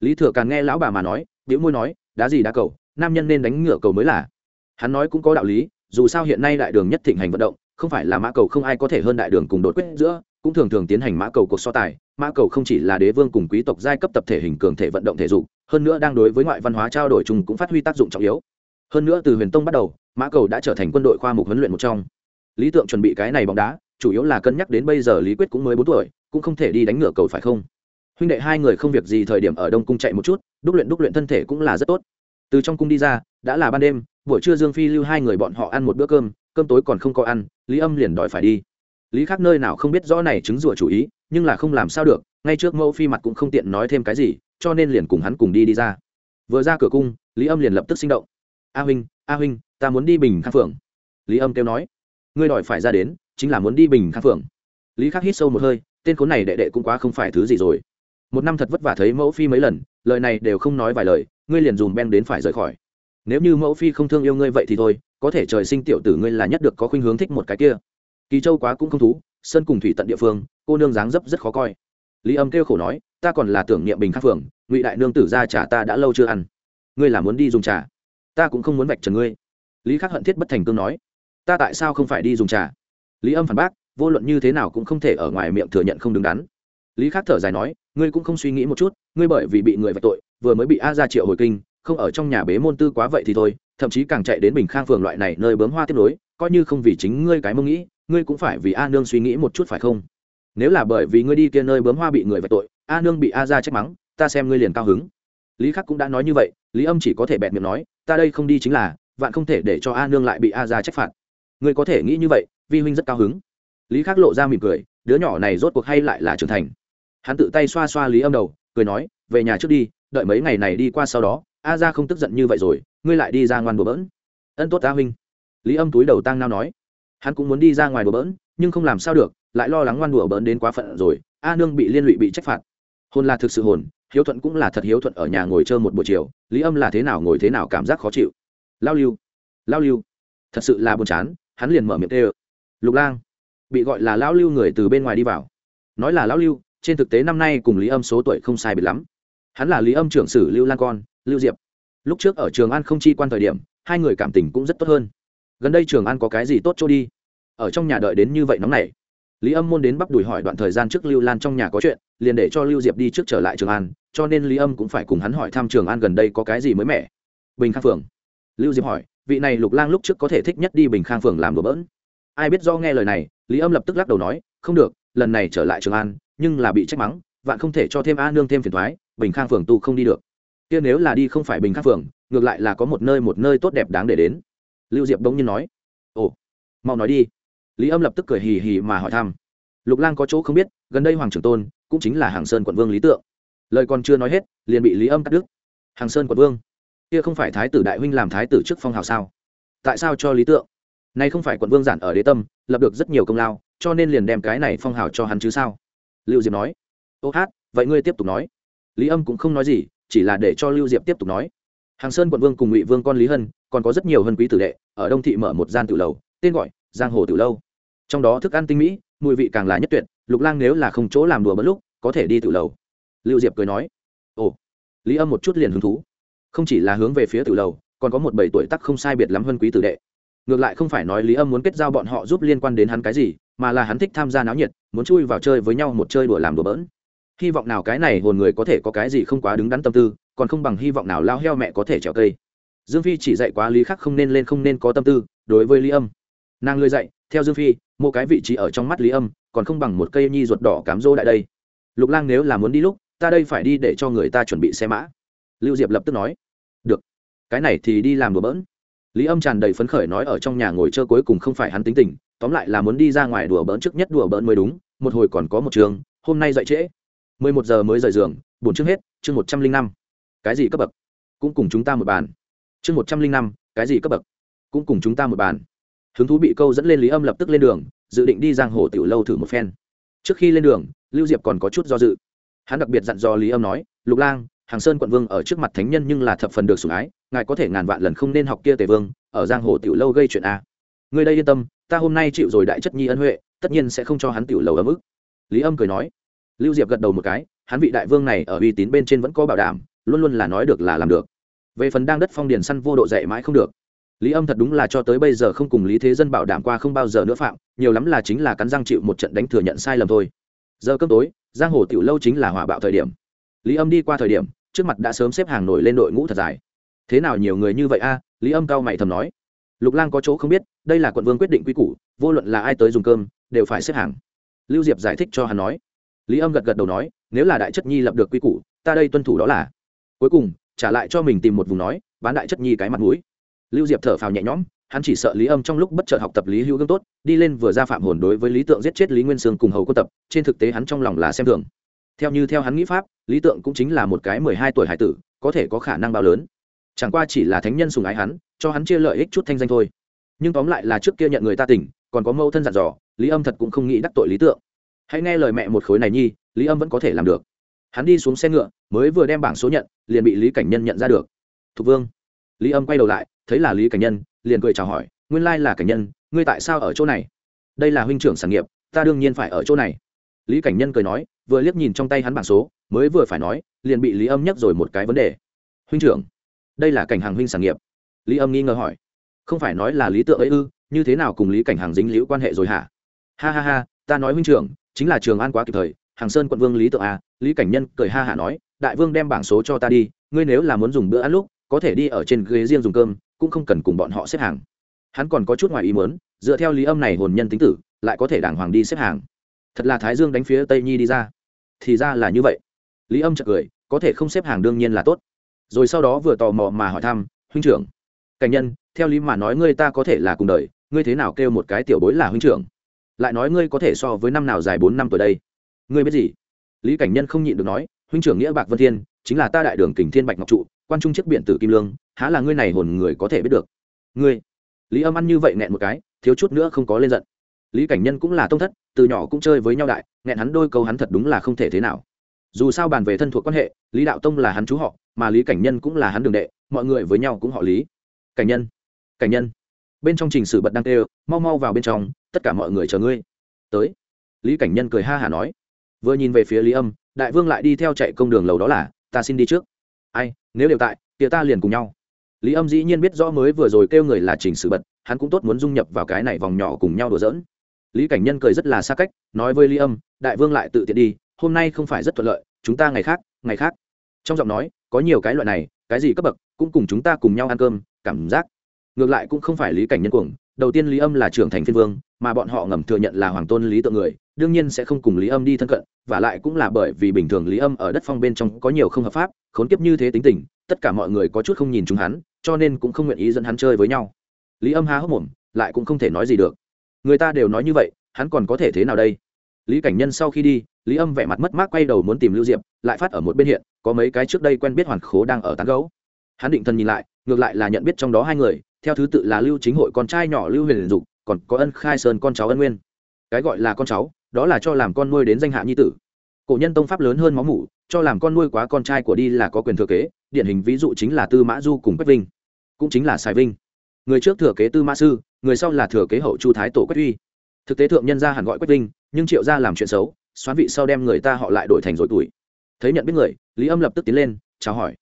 Lý thừa càng nghe lão bà mà nói biểu môi nói, đá gì đá cầu, nam nhân nên đánh ngựa cầu mới là. Hắn nói cũng có đạo lý, dù sao hiện nay đại đường nhất thịnh hành vận động, không phải là mã cầu không ai có thể hơn đại đường cùng đột quyết giữa, cũng thường thường tiến hành mã cầu cuộc so tài. Mã cầu không chỉ là đế vương cùng quý tộc giai cấp tập thể hình cường thể vận động thể dục, hơn nữa đang đối với ngoại văn hóa trao đổi chung cũng phát huy tác dụng trọng yếu. Hơn nữa từ huyền tông bắt đầu, mã cầu đã trở thành quân đội khoa mục huấn luyện một trong. Lý tượng chuẩn bị cái này bóng đá, chủ yếu là cân nhắc đến bây giờ lý quyết cũng mới bốn tuổi cũng không thể đi đánh ngựa cầu phải không? Huynh đệ hai người không việc gì thời điểm ở đông cung chạy một chút, đúc luyện đúc luyện thân thể cũng là rất tốt. Từ trong cung đi ra, đã là ban đêm, buổi trưa dương phi lưu hai người bọn họ ăn một bữa cơm cơm tối còn không có ăn, lý âm liền đòi phải đi. Lý khác nơi nào không biết rõ này chứng rủa chủ ý, nhưng là không làm sao được, ngay trước mẫu phi mặt cũng không tiện nói thêm cái gì, cho nên liền cùng hắn cùng đi đi ra. Vừa ra cửa cung, lý âm liền lập tức sinh động. A huynh a huynh, ta muốn đi bình khang phượng. Lý âm kêu nói. Ngươi đòi phải ra đến, chính là muốn đi bình khang phượng. Lý khắc hít sâu một hơi tên khốn này đệ đệ cũng quá không phải thứ gì rồi. Một năm thật vất vả thấy mẫu phi mấy lần, lời này đều không nói vài lời, ngươi liền dùm ben đến phải rời khỏi. Nếu như mẫu phi không thương yêu ngươi vậy thì thôi, có thể trời sinh tiểu tử ngươi là nhất được có khuynh hướng thích một cái kia. Kỳ châu quá cũng không thú, sân cùng thủy tận địa phương, cô nương dáng dấp rất khó coi. Lý âm kêu khổ nói, ta còn là tưởng niệm bình khắc phường ngụy đại nương tử ra trà ta đã lâu chưa ăn. Ngươi là muốn đi dùng trà? Ta cũng không muốn vạch trần ngươi. Lý khắc hận thiết bất thành cương nói, ta tại sao không phải đi dùng trà? Lý âm phản bác vô luận như thế nào cũng không thể ở ngoài miệng thừa nhận không đứng đắn. Lý khắc thở dài nói, ngươi cũng không suy nghĩ một chút, ngươi bởi vì bị người vạch tội, vừa mới bị a ra triệu hồi kinh, không ở trong nhà bế môn tư quá vậy thì thôi, thậm chí càng chạy đến bình khang phường loại này nơi bướm hoa tiếp nối, coi như không vì chính ngươi cái mông nghĩ, ngươi cũng phải vì a nương suy nghĩ một chút phải không? Nếu là bởi vì ngươi đi kia nơi bướm hoa bị người vạch tội, a nương bị a ra trách mắng, ta xem ngươi liền cao hứng. Lý khắc cũng đã nói như vậy, lý âm chỉ có thể bẹt miệng nói, ta đây không đi chính là, vạn không thể để cho a nương lại bị a ra trách phạt. Ngươi có thể nghĩ như vậy, vi huynh rất cao hứng lý khắc lộ ra mỉm cười, đứa nhỏ này rốt cuộc hay lại là trưởng thành. Hắn tự tay xoa xoa lý âm đầu, cười nói, về nhà trước đi, đợi mấy ngày này đi qua sau đó, a ra không tức giận như vậy rồi, ngươi lại đi ra ngoan bừa bỡn. Ân tốt ta huynh. Lý âm túi đầu tang nao nói. Hắn cũng muốn đi ra ngoài đùa bỡn, nhưng không làm sao được, lại lo lắng ngoan đùa bỡn đến quá phận rồi, a nương bị liên lụy bị trách phạt. Hôn là thực sự hồn, hiếu thuận cũng là thật hiếu thuận ở nhà ngồi chơi một buổi chiều, lý âm là thế nào ngồi thế nào cảm giác khó chịu. Lao lưu lao lưu. Thật sự là buồn chán, hắn liền mở miệng tê ơ lục lang bị gọi là lão lưu người từ bên ngoài đi vào. Nói là lão lưu, trên thực tế năm nay cùng lý âm số tuổi không sai biệt lắm. Hắn là lý âm trưởng sử lưu lan con, lưu diệp. Lúc trước ở trường an không chi quan thời điểm, hai người cảm tình cũng rất tốt hơn. Gần đây trường an có cái gì tốt cho đi? Ở trong nhà đợi đến như vậy nóng này lý âm môn đến bắp đùi hỏi đoạn thời gian trước lưu lan trong nhà có chuyện, liền để cho lưu diệp đi trước trở lại trường an, cho nên lý âm cũng phải cùng hắn hỏi thăm trường an gần đây có cái gì mới mẻ. Bình khang phường lưu diệp hỏi, vị này lục lang lúc trước có thể thích nhất đi bình khang phường làm đồ bỡn? Ai biết do nghe lời này, lý âm lập tức lắc đầu nói, không được, lần này trở lại trường an, nhưng là bị trách mắng, vạn không thể cho thêm a nương thêm phiền thoái, bình khang phường tu không đi được. Kia nếu là đi không phải bình khang phường, ngược lại là có một nơi một nơi tốt đẹp đáng để đến. Lưu diệp bỗng nhiên nói, ồ, mau nói đi. Lý âm lập tức cười hì hì mà hỏi thăm, lục lang có chỗ không biết, gần đây hoàng trưởng tôn cũng chính là hàng sơn quận vương lý tượng. Lời còn chưa nói hết, liền bị lý âm cắt đứt. Hàng sơn quận vương, kia không phải thái tử đại huynh làm thái tử trước phong hào sao? Tại sao cho lý tượng? Nay không phải quận vương giản ở đế tâm, lập được rất nhiều công lao, cho nên liền đem cái này phong hào cho hắn chứ sao? Lưu diệp nói. Ô hát, vậy ngươi tiếp tục nói. Lý âm cũng không nói gì, chỉ là để cho lưu diệp tiếp tục nói. Hàng sơn quận vương cùng ngụy vương con lý hân, còn có rất nhiều hân quý tử đệ, ở đông thị mở một gian tử lầu, tên gọi giang hồ tử lâu. Trong đó thức ăn tinh mỹ, mùi vị càng là nhất tuyệt, lục lang nếu là không chỗ làm đùa bất lúc, có thể đi tử lầu. Lưu diệp cười nói. Ồ. Lý âm một chút liền hứng thú. Không chỉ là hướng về phía tử lầu, còn có một bảy tuổi tắc không sai biệt lắm hân quý tử đệ ngược lại không phải nói lý âm muốn kết giao bọn họ giúp liên quan đến hắn cái gì, mà là hắn thích tham gia náo nhiệt, muốn chui vào chơi với nhau một chơi đùa làm đùa bỡn. Hy vọng nào cái này hồn người có thể có cái gì không quá đứng đắn tâm tư, còn không bằng hy vọng nào lao heo mẹ có thể trèo cây. Dương phi chỉ dạy quá lý khắc không nên lên không nên có tâm tư, đối với lý âm. Nàng lười dạy, theo dương phi, một cái vị trí ở trong mắt lý âm, còn không bằng một cây nhi ruột đỏ cám rô đại đây. Lục lang nếu là muốn đi lúc, ta đây phải đi để cho người ta chuẩn bị xe mã. Lưu diệp lập tức nói, được, cái này thì đi làm đùa bỡn lý âm tràn đầy phấn khởi nói ở trong nhà ngồi chơi cuối cùng không phải hắn tính tình, tóm lại là muốn đi ra ngoài đùa bỡn trước nhất đùa bỡn mới đúng, một hồi còn có một trường, hôm nay dậy trễ. Mười một giờ mới rời giường, buồn chương hết, chương một trăm linh năm. Cái gì cấp bậc? Cũng cùng chúng ta một bàn. Chương một trăm linh năm, cái gì cấp bậc? Cũng cùng chúng ta một bàn. Hứng thú bị câu dẫn lên lý âm lập tức lên đường, dự định đi giang hồ tiểu lâu thử một phen. Trước khi lên đường, lưu diệp còn có chút do dự. Hắn đặc biệt dặn dò lý âm nói, lục lang hàng sơn quận vương ở trước mặt thánh nhân nhưng là thập phần được sủng ái, ngài có thể ngàn vạn lần không nên học kia tề vương, ở giang hồ tiểu lâu gây chuyện a. Người đây yên tâm, ta hôm nay chịu rồi đại chất nhi ân huệ, tất nhiên sẽ không cho hắn tiểu lầu ấm ức. Lý âm cười nói. Lưu diệp gật đầu một cái, hắn vị đại vương này ở uy tín bên trên vẫn có bảo đảm, luôn luôn là nói được là làm được. Về phần đang đất phong điền săn vô độ dạy mãi không được. Lý âm thật đúng là cho tới bây giờ không cùng lý thế dân bảo đảm qua không bao giờ nữa phạm, nhiều lắm là chính là cắn răng chịu một trận đánh thừa nhận sai lầm thôi. Giờ cơm tối, giang hồ tiểu lâu chính là hỏa bạo thời điểm. Lý âm đi qua thời điểm trước mặt đã sớm xếp hàng nổi lên đội ngũ thật dài. Thế nào nhiều người như vậy a? Lý âm cao mày thầm nói. Lục lang có chỗ không biết, đây là quận vương quyết định quy củ, vô luận là ai tới dùng cơm, đều phải xếp hàng. Lưu diệp giải thích cho hắn nói. Lý âm gật gật đầu nói, nếu là đại chất nhi lập được quy củ, ta đây tuân thủ đó là. Cuối cùng, trả lại cho mình tìm một vùng nói, bán đại chất nhi cái mặt mũi. Lưu diệp thở phào nhẹ nhõm, hắn chỉ sợ lý âm trong lúc bất chợt học tập lý hữu gương tốt, đi lên vừa ra phạm hồn đối với lý tượng giết chết lý nguyên sương cùng hầu quân tập, trên thực tế hắn trong lòng là xem thường theo như theo hắn nghĩ pháp, lý tượng cũng chính là một cái mười hai tuổi hải tử, có thể có khả năng bao lớn. Chẳng qua chỉ là thánh nhân sùng ái hắn, cho hắn chia lợi ích chút thanh danh thôi. Nhưng tóm lại là trước kia nhận người ta tỉnh, còn có mâu thân dặn dò, lý âm thật cũng không nghĩ đắc tội lý tượng. Hãy nghe lời mẹ một khối này nhi, lý âm vẫn có thể làm được. Hắn đi xuống xe ngựa, mới vừa đem bảng số nhận, liền bị lý cảnh nhân nhận ra được. Thục vương. Lý âm quay đầu lại, thấy là lý cảnh nhân, liền cười chào hỏi, nguyên lai là cảnh nhân, ngươi tại sao ở chỗ này? Đây là huynh trưởng sản nghiệp, ta đương nhiên phải ở chỗ này. Lý cảnh nhân cười nói vừa liếc nhìn trong tay hắn bảng số, mới vừa phải nói, liền bị lý âm nhắc rồi một cái vấn đề. Huynh trưởng, đây là cảnh hàng huynh sản nghiệp. Lý âm nghi ngờ hỏi. Không phải nói là lý tượng ấy ư? Như thế nào cùng lý cảnh hàng dính liễu quan hệ rồi hả? Ha ha ha, ta nói huynh trưởng, chính là trường an quá kịp thời, hàng sơn quận vương lý tượng a lý cảnh nhân cười ha hả nói, đại vương đem bảng số cho ta đi, ngươi nếu là muốn dùng bữa ăn lúc, có thể đi ở trên ghế riêng dùng cơm, cũng không cần cùng bọn họ xếp hàng. Hắn còn có chút ngoài ý muốn, dựa theo lý âm này hồn nhân tính tử, lại có thể đàng hoàng đi xếp hàng. Thật là thái dương đánh phía tây nhi đi ra thì ra là như vậy. Lý âm chợt cười, có thể không xếp hàng đương nhiên là tốt. Rồi sau đó vừa tò mò mà hỏi thăm, huynh trưởng, cảnh nhân, theo lý mà nói ngươi ta có thể là cùng đời, ngươi thế nào kêu một cái tiểu bối là huynh trưởng? Lại nói ngươi có thể so với năm nào dài bốn năm tuổi đây? Ngươi biết gì? Lý cảnh nhân không nhịn được nói, huynh trưởng nghĩa bạc vân thiên, chính là ta đại đường kình thiên bạch ngọc trụ, quan trung chiếc biện tử kim lương, há là ngươi này hồn người có thể biết được? Ngươi? Lý âm ăn như vậy nẹn một cái, thiếu chút nữa không có lên giận lý cảnh nhân cũng là tông thất, từ nhỏ cũng chơi với nhau đại, nghẹn hắn đôi câu hắn thật đúng là không thể thế nào. Dù sao bàn về thân thuộc quan hệ, lý đạo tông là hắn chú họ, mà lý cảnh nhân cũng là hắn đường đệ, mọi người với nhau cũng họ lý. Cảnh nhân cảnh nhân. Bên trong trình sử bật đang tê mau mau vào bên trong, tất cả mọi người chờ ngươi. Tới. Lý cảnh nhân cười ha hả nói. Vừa nhìn về phía lý âm, đại vương lại đi theo chạy công đường lầu đó là, ta xin đi trước. Ai, nếu đều tại tía ta liền cùng nhau. Lý âm dĩ nhiên biết rõ mới vừa rồi kêu người là trình sử bật, hắn cũng tốt muốn dung nhập vào cái này vòng nhỏ cùng nhau đùa giỡn lý cảnh nhân cười rất là xa cách, nói với lý âm, đại vương lại tự tiện đi, hôm nay không phải rất thuận lợi, chúng ta ngày khác ngày khác. Trong giọng nói, có nhiều cái loại này, cái gì cấp bậc, cũng cùng chúng ta cùng nhau ăn cơm, cảm giác. Ngược lại cũng không phải lý cảnh nhân cuồng, đầu tiên lý âm là trưởng thành phiên vương, mà bọn họ ngầm thừa nhận là hoàng tôn lý tượng người, đương nhiên sẽ không cùng lý âm đi thân cận, và lại cũng là bởi vì bình thường lý âm ở đất phong bên trong có nhiều không hợp pháp, khốn kiếp như thế tính tình, tất cả mọi người có chút không nhìn chúng hắn, cho nên cũng không nguyện ý dẫn hắn chơi với nhau. Lý âm há hốc mồm, lại cũng không thể nói gì được người ta đều nói như vậy, hắn còn có thể thế nào đây? Lý cảnh nhân sau khi đi, lý âm vẻ mặt mất mát quay đầu muốn tìm lưu diệp, lại phát ở một bên hiện, có mấy cái trước đây quen biết hoàn khố đang ở tán gấu hắn định thần nhìn lại, ngược lại là nhận biết trong đó hai người, theo thứ tự là lưu chính hội con trai nhỏ lưu huyền dục, còn có ân khai sơn con cháu ân nguyên. Cái gọi là con cháu, đó là cho làm con nuôi đến danh hạ nhi tử. Cổ nhân tông pháp lớn hơn máu mủ, cho làm con nuôi quá con trai của đi là có quyền thừa kế, điển hình ví dụ chính là tư mã du cùng quách vinh, cũng chính là sài vinh. Người trước thừa kế tư mã sư người sau là thừa kế hậu chu thái tổ quách uy. Thực tế thượng nhân gia hẳn gọi quách vinh nhưng triệu gia làm chuyện xấu xoán vị sau đem người ta họ lại đổi thành rồi tuổi. Thấy nhận biết người lý âm lập tức tiến lên chào hỏi.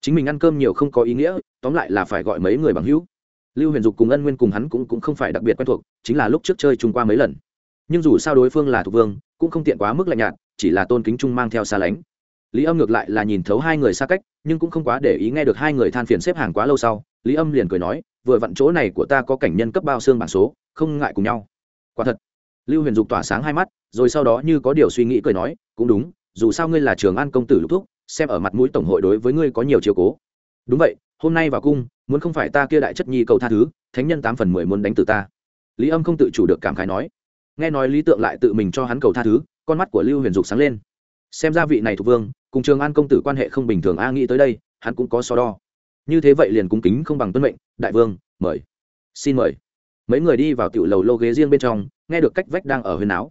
Chính mình ăn cơm nhiều không có ý nghĩa tóm lại là phải gọi mấy người bằng hữu. Lưu huyền dục cùng ân nguyên cùng hắn cũng, cũng không phải đặc biệt quen thuộc chính là lúc trước chơi chung qua mấy lần. Nhưng dù sao đối phương là thuộc vương cũng không tiện quá mức lạnh nhạt chỉ là tôn kính chung mang theo xa lánh. Lý âm ngược lại là nhìn thấu hai người xa cách nhưng cũng không quá để ý nghe được hai người than phiền xếp hàng quá lâu sau lý âm liền cười nói, vừa vặn chỗ này của ta có cảnh nhân cấp bao xương bản số, không ngại cùng nhau. Quả thật. Lưu huyền dục tỏa sáng hai mắt, rồi sau đó như có điều suy nghĩ cười nói, cũng đúng, dù sao ngươi là trường an công tử lục thúc, xem ở mặt mũi tổng hội đối với ngươi có nhiều chiều cố. Đúng vậy, hôm nay vào cung, muốn không phải ta kia đại chất nhi cầu tha thứ, thánh nhân tám phần mười muốn đánh từ ta. Lý âm không tự chủ được cảm khái nói. Nghe nói lý tượng lại tự mình cho hắn cầu tha thứ, con mắt của lưu huyền dục sáng lên. Xem ra vị này thuộc vương, cùng trường an công tử quan hệ không bình thường, a nghĩ tới đây, hắn cũng có so đo như thế vậy liền cung kính không bằng tuân mệnh, đại vương, mời. Xin mời. Mấy người đi vào tiểu lầu lô ghế riêng bên trong, nghe được cách vách đang ở huyền áo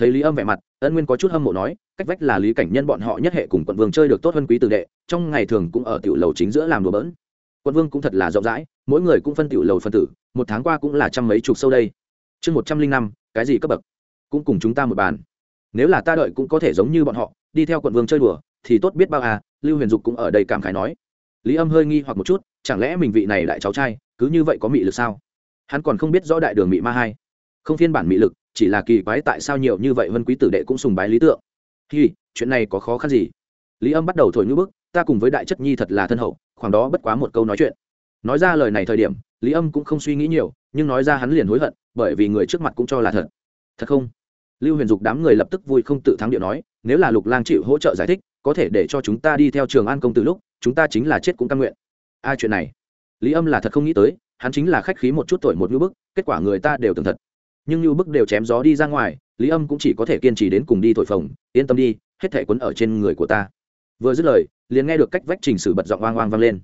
thấy lý âm vẻ mặt, ân nguyên có chút hâm mộ nói, cách vách là lý cảnh nhân bọn họ nhất hệ cùng quận vương chơi được tốt hơn quý tử đệ, trong ngày thường cũng ở tiểu lầu chính giữa làm đùa bỡn. Quận vương cũng thật là rộng rãi, mỗi người cũng phân tiểu lầu phân tử, một tháng qua cũng là trăm mấy chục sâu đây. Chương một trăm linh năm, cái gì cấp bậc? Cũng cùng chúng ta một bàn. Nếu là ta đợi cũng có thể giống như bọn họ, đi theo quận vương chơi đùa, thì tốt biết bao à lưu huyền dục cũng ở đây cảm khái nói lý âm hơi nghi hoặc một chút, chẳng lẽ mình vị này đại cháu trai, cứ như vậy có mị lực sao? Hắn còn không biết rõ đại đường mị ma hai. Không phiên bản mị lực, chỉ là kỳ quái tại sao nhiều như vậy vân quý tử đệ cũng sùng bái lý tượng. Hi, chuyện này có khó khăn gì? Lý âm bắt đầu thổi ngữ bức, ta cùng với đại chất nhi thật là thân hậu, khoảng đó bất quá một câu nói chuyện. Nói ra lời này thời điểm, lý âm cũng không suy nghĩ nhiều, nhưng nói ra hắn liền hối hận, bởi vì người trước mặt cũng cho là thật. Thật không? Lưu huyền dục đám người lập tức vui không tự thắng điệu nói, nếu là lục lang chịu hỗ trợ giải thích, có thể để cho chúng ta đi theo trường an công từ lúc chúng ta chính là chết cũng căn nguyện. Ai chuyện này. Lý âm là thật không nghĩ tới, hắn chính là khách khí một chút tuổi một ngữ bức, kết quả người ta đều tưởng thật. Nhưng như bức đều chém gió đi ra ngoài, lý âm cũng chỉ có thể kiên trì đến cùng đi thổi phồng, yên tâm đi, hết thể quấn ở trên người của ta. Vừa dứt lời, liền nghe được cách vách trình sử bật giọng oang oang vang lên.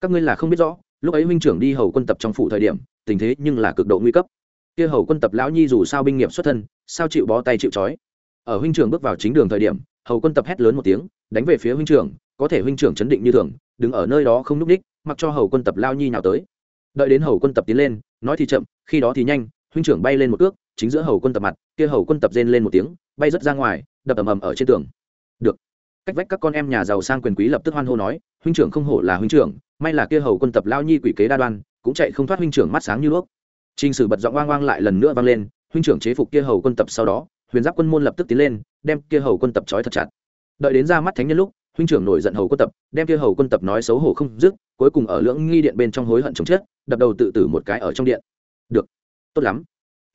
Các ngươi là không biết rõ, lúc ấy huynh trưởng đi hầu quân tập trong phủ thời điểm, tình thế nhưng là cực độ nguy cấp. Kia hầu quân tập lão nhi dù sao binh nghiệp xuất thân, sao chịu bó tay chịu trói? Ở huynh trưởng bước vào chính đường thời điểm, hầu quân tập hét lớn một tiếng, đánh về phía huynh trưởng có thể huynh trưởng chấn định như thường đứng ở nơi đó không núp ních mặc cho hầu quân tập lao nhi nào tới. Đợi đến hầu quân tập tiến lên nói thì chậm khi đó thì nhanh huynh trưởng bay lên một ước chính giữa hầu quân tập mặt kia hầu quân tập rên lên một tiếng bay rất ra ngoài đập ầm ầm ở trên tường. Được. Cách vách các con em nhà giàu sang quyền quý lập tức hoan hô nói huynh trưởng không hổ là huynh trưởng may là kia hầu quân tập lao nhi quỷ kế đa đoan cũng chạy không thoát huynh trưởng mắt sáng như đuốc. Trình Sử bật giọng oang oang lại lần nữa vang lên, huynh trưởng chế phục kia hầu quân tập sau đó, huyền giáp quân môn lập tức tiến lên đem kia hầu quân tập trói thật chặt. Đợi đến ra mắt thánh nhân lúc huynh trưởng nổi giận hầu quân tập, đem kia hầu quân tập nói xấu hổ không dứt, cuối cùng ở lưỡng nghi điện bên trong hối hận chồng chết, đập đầu tự tử một cái ở trong điện. Được, tốt lắm.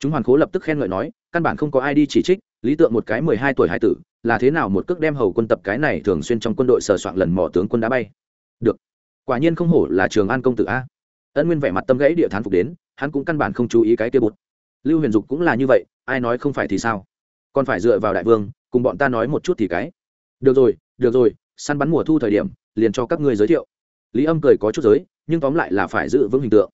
Chúng hoàn khố lập tức khen ngợi nói, căn bản không có ai đi chỉ trích, lý tượng một cái mười hai tuổi hải tử, là thế nào một cước đem hầu quân tập cái này thường xuyên trong quân đội sờ soạn lần mỏ tướng quân đá bay. Được, quả nhiên không hổ là trường an công tử a. Ân nguyên vẻ mặt tâm gãy địa thán phục đến, hắn cũng căn bản không chú ý cái kia bút lưu huyền dục cũng là như vậy, ai nói không phải thì sao? Còn phải dựa vào đại vương, cùng bọn ta nói một chút thì cái. Được rồi được rồi săn bắn mùa thu thời điểm, liền cho các ngươi giới thiệu. Lý âm cười có chút giới, nhưng tóm lại là phải giữ vững hình tượng.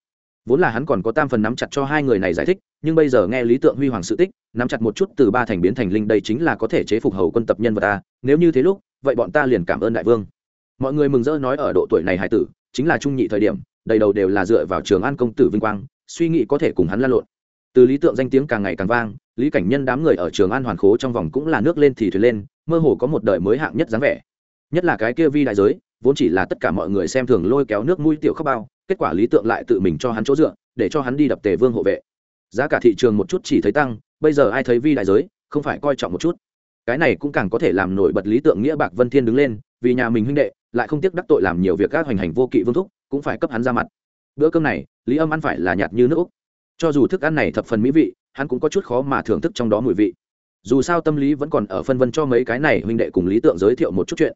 Vốn là hắn còn có tam phần nắm chặt cho hai người này giải thích, nhưng bây giờ nghe lý tượng huy hoàng sự tích, nắm chặt một chút từ ba thành biến thành linh đây chính là có thể chế phục hầu quân tập nhân vật ta, nếu như thế lúc, vậy bọn ta liền cảm ơn đại vương. Mọi người mừng rỡ nói ở độ tuổi này hải tử, chính là trung nhị thời điểm, đầy đầu đều là dựa vào trường an công tử vinh quang, suy nghĩ có thể cùng hắn lan lộn. Từ lý tượng danh tiếng càng ngày càng vang, lý cảnh nhân đám người ở trường an hoàn khố trong vòng cũng là nước lên thì thuyền lên, mơ hồ có một đời mới hạng nhất dáng vẻ nhất là cái kia vi đại giới, vốn chỉ là tất cả mọi người xem thường lôi kéo nước mũi tiểu khóc bao, kết quả lý tượng lại tự mình cho hắn chỗ dựa, để cho hắn đi đập tề vương hộ vệ. Giá cả thị trường một chút chỉ thấy tăng, bây giờ ai thấy vi đại giới, không phải coi trọng một chút. Cái này cũng càng có thể làm nổi bật lý tượng nghĩa bạc vân thiên đứng lên, vì nhà mình huynh đệ, lại không tiếc đắc tội làm nhiều việc các hoành hành vô kỵ vương thúc, cũng phải cấp hắn ra mặt. Bữa cơm này, lý âm ăn phải là nhạt như nước cho dù thức ăn này thập phần mỹ vị, hắn cũng có chút khó mà thưởng thức trong đó mùi vị. Dù sao tâm lý vẫn còn ở phân vân cho mấy cái này huynh đệ cùng lý tượng giới thiệu một chút chuyện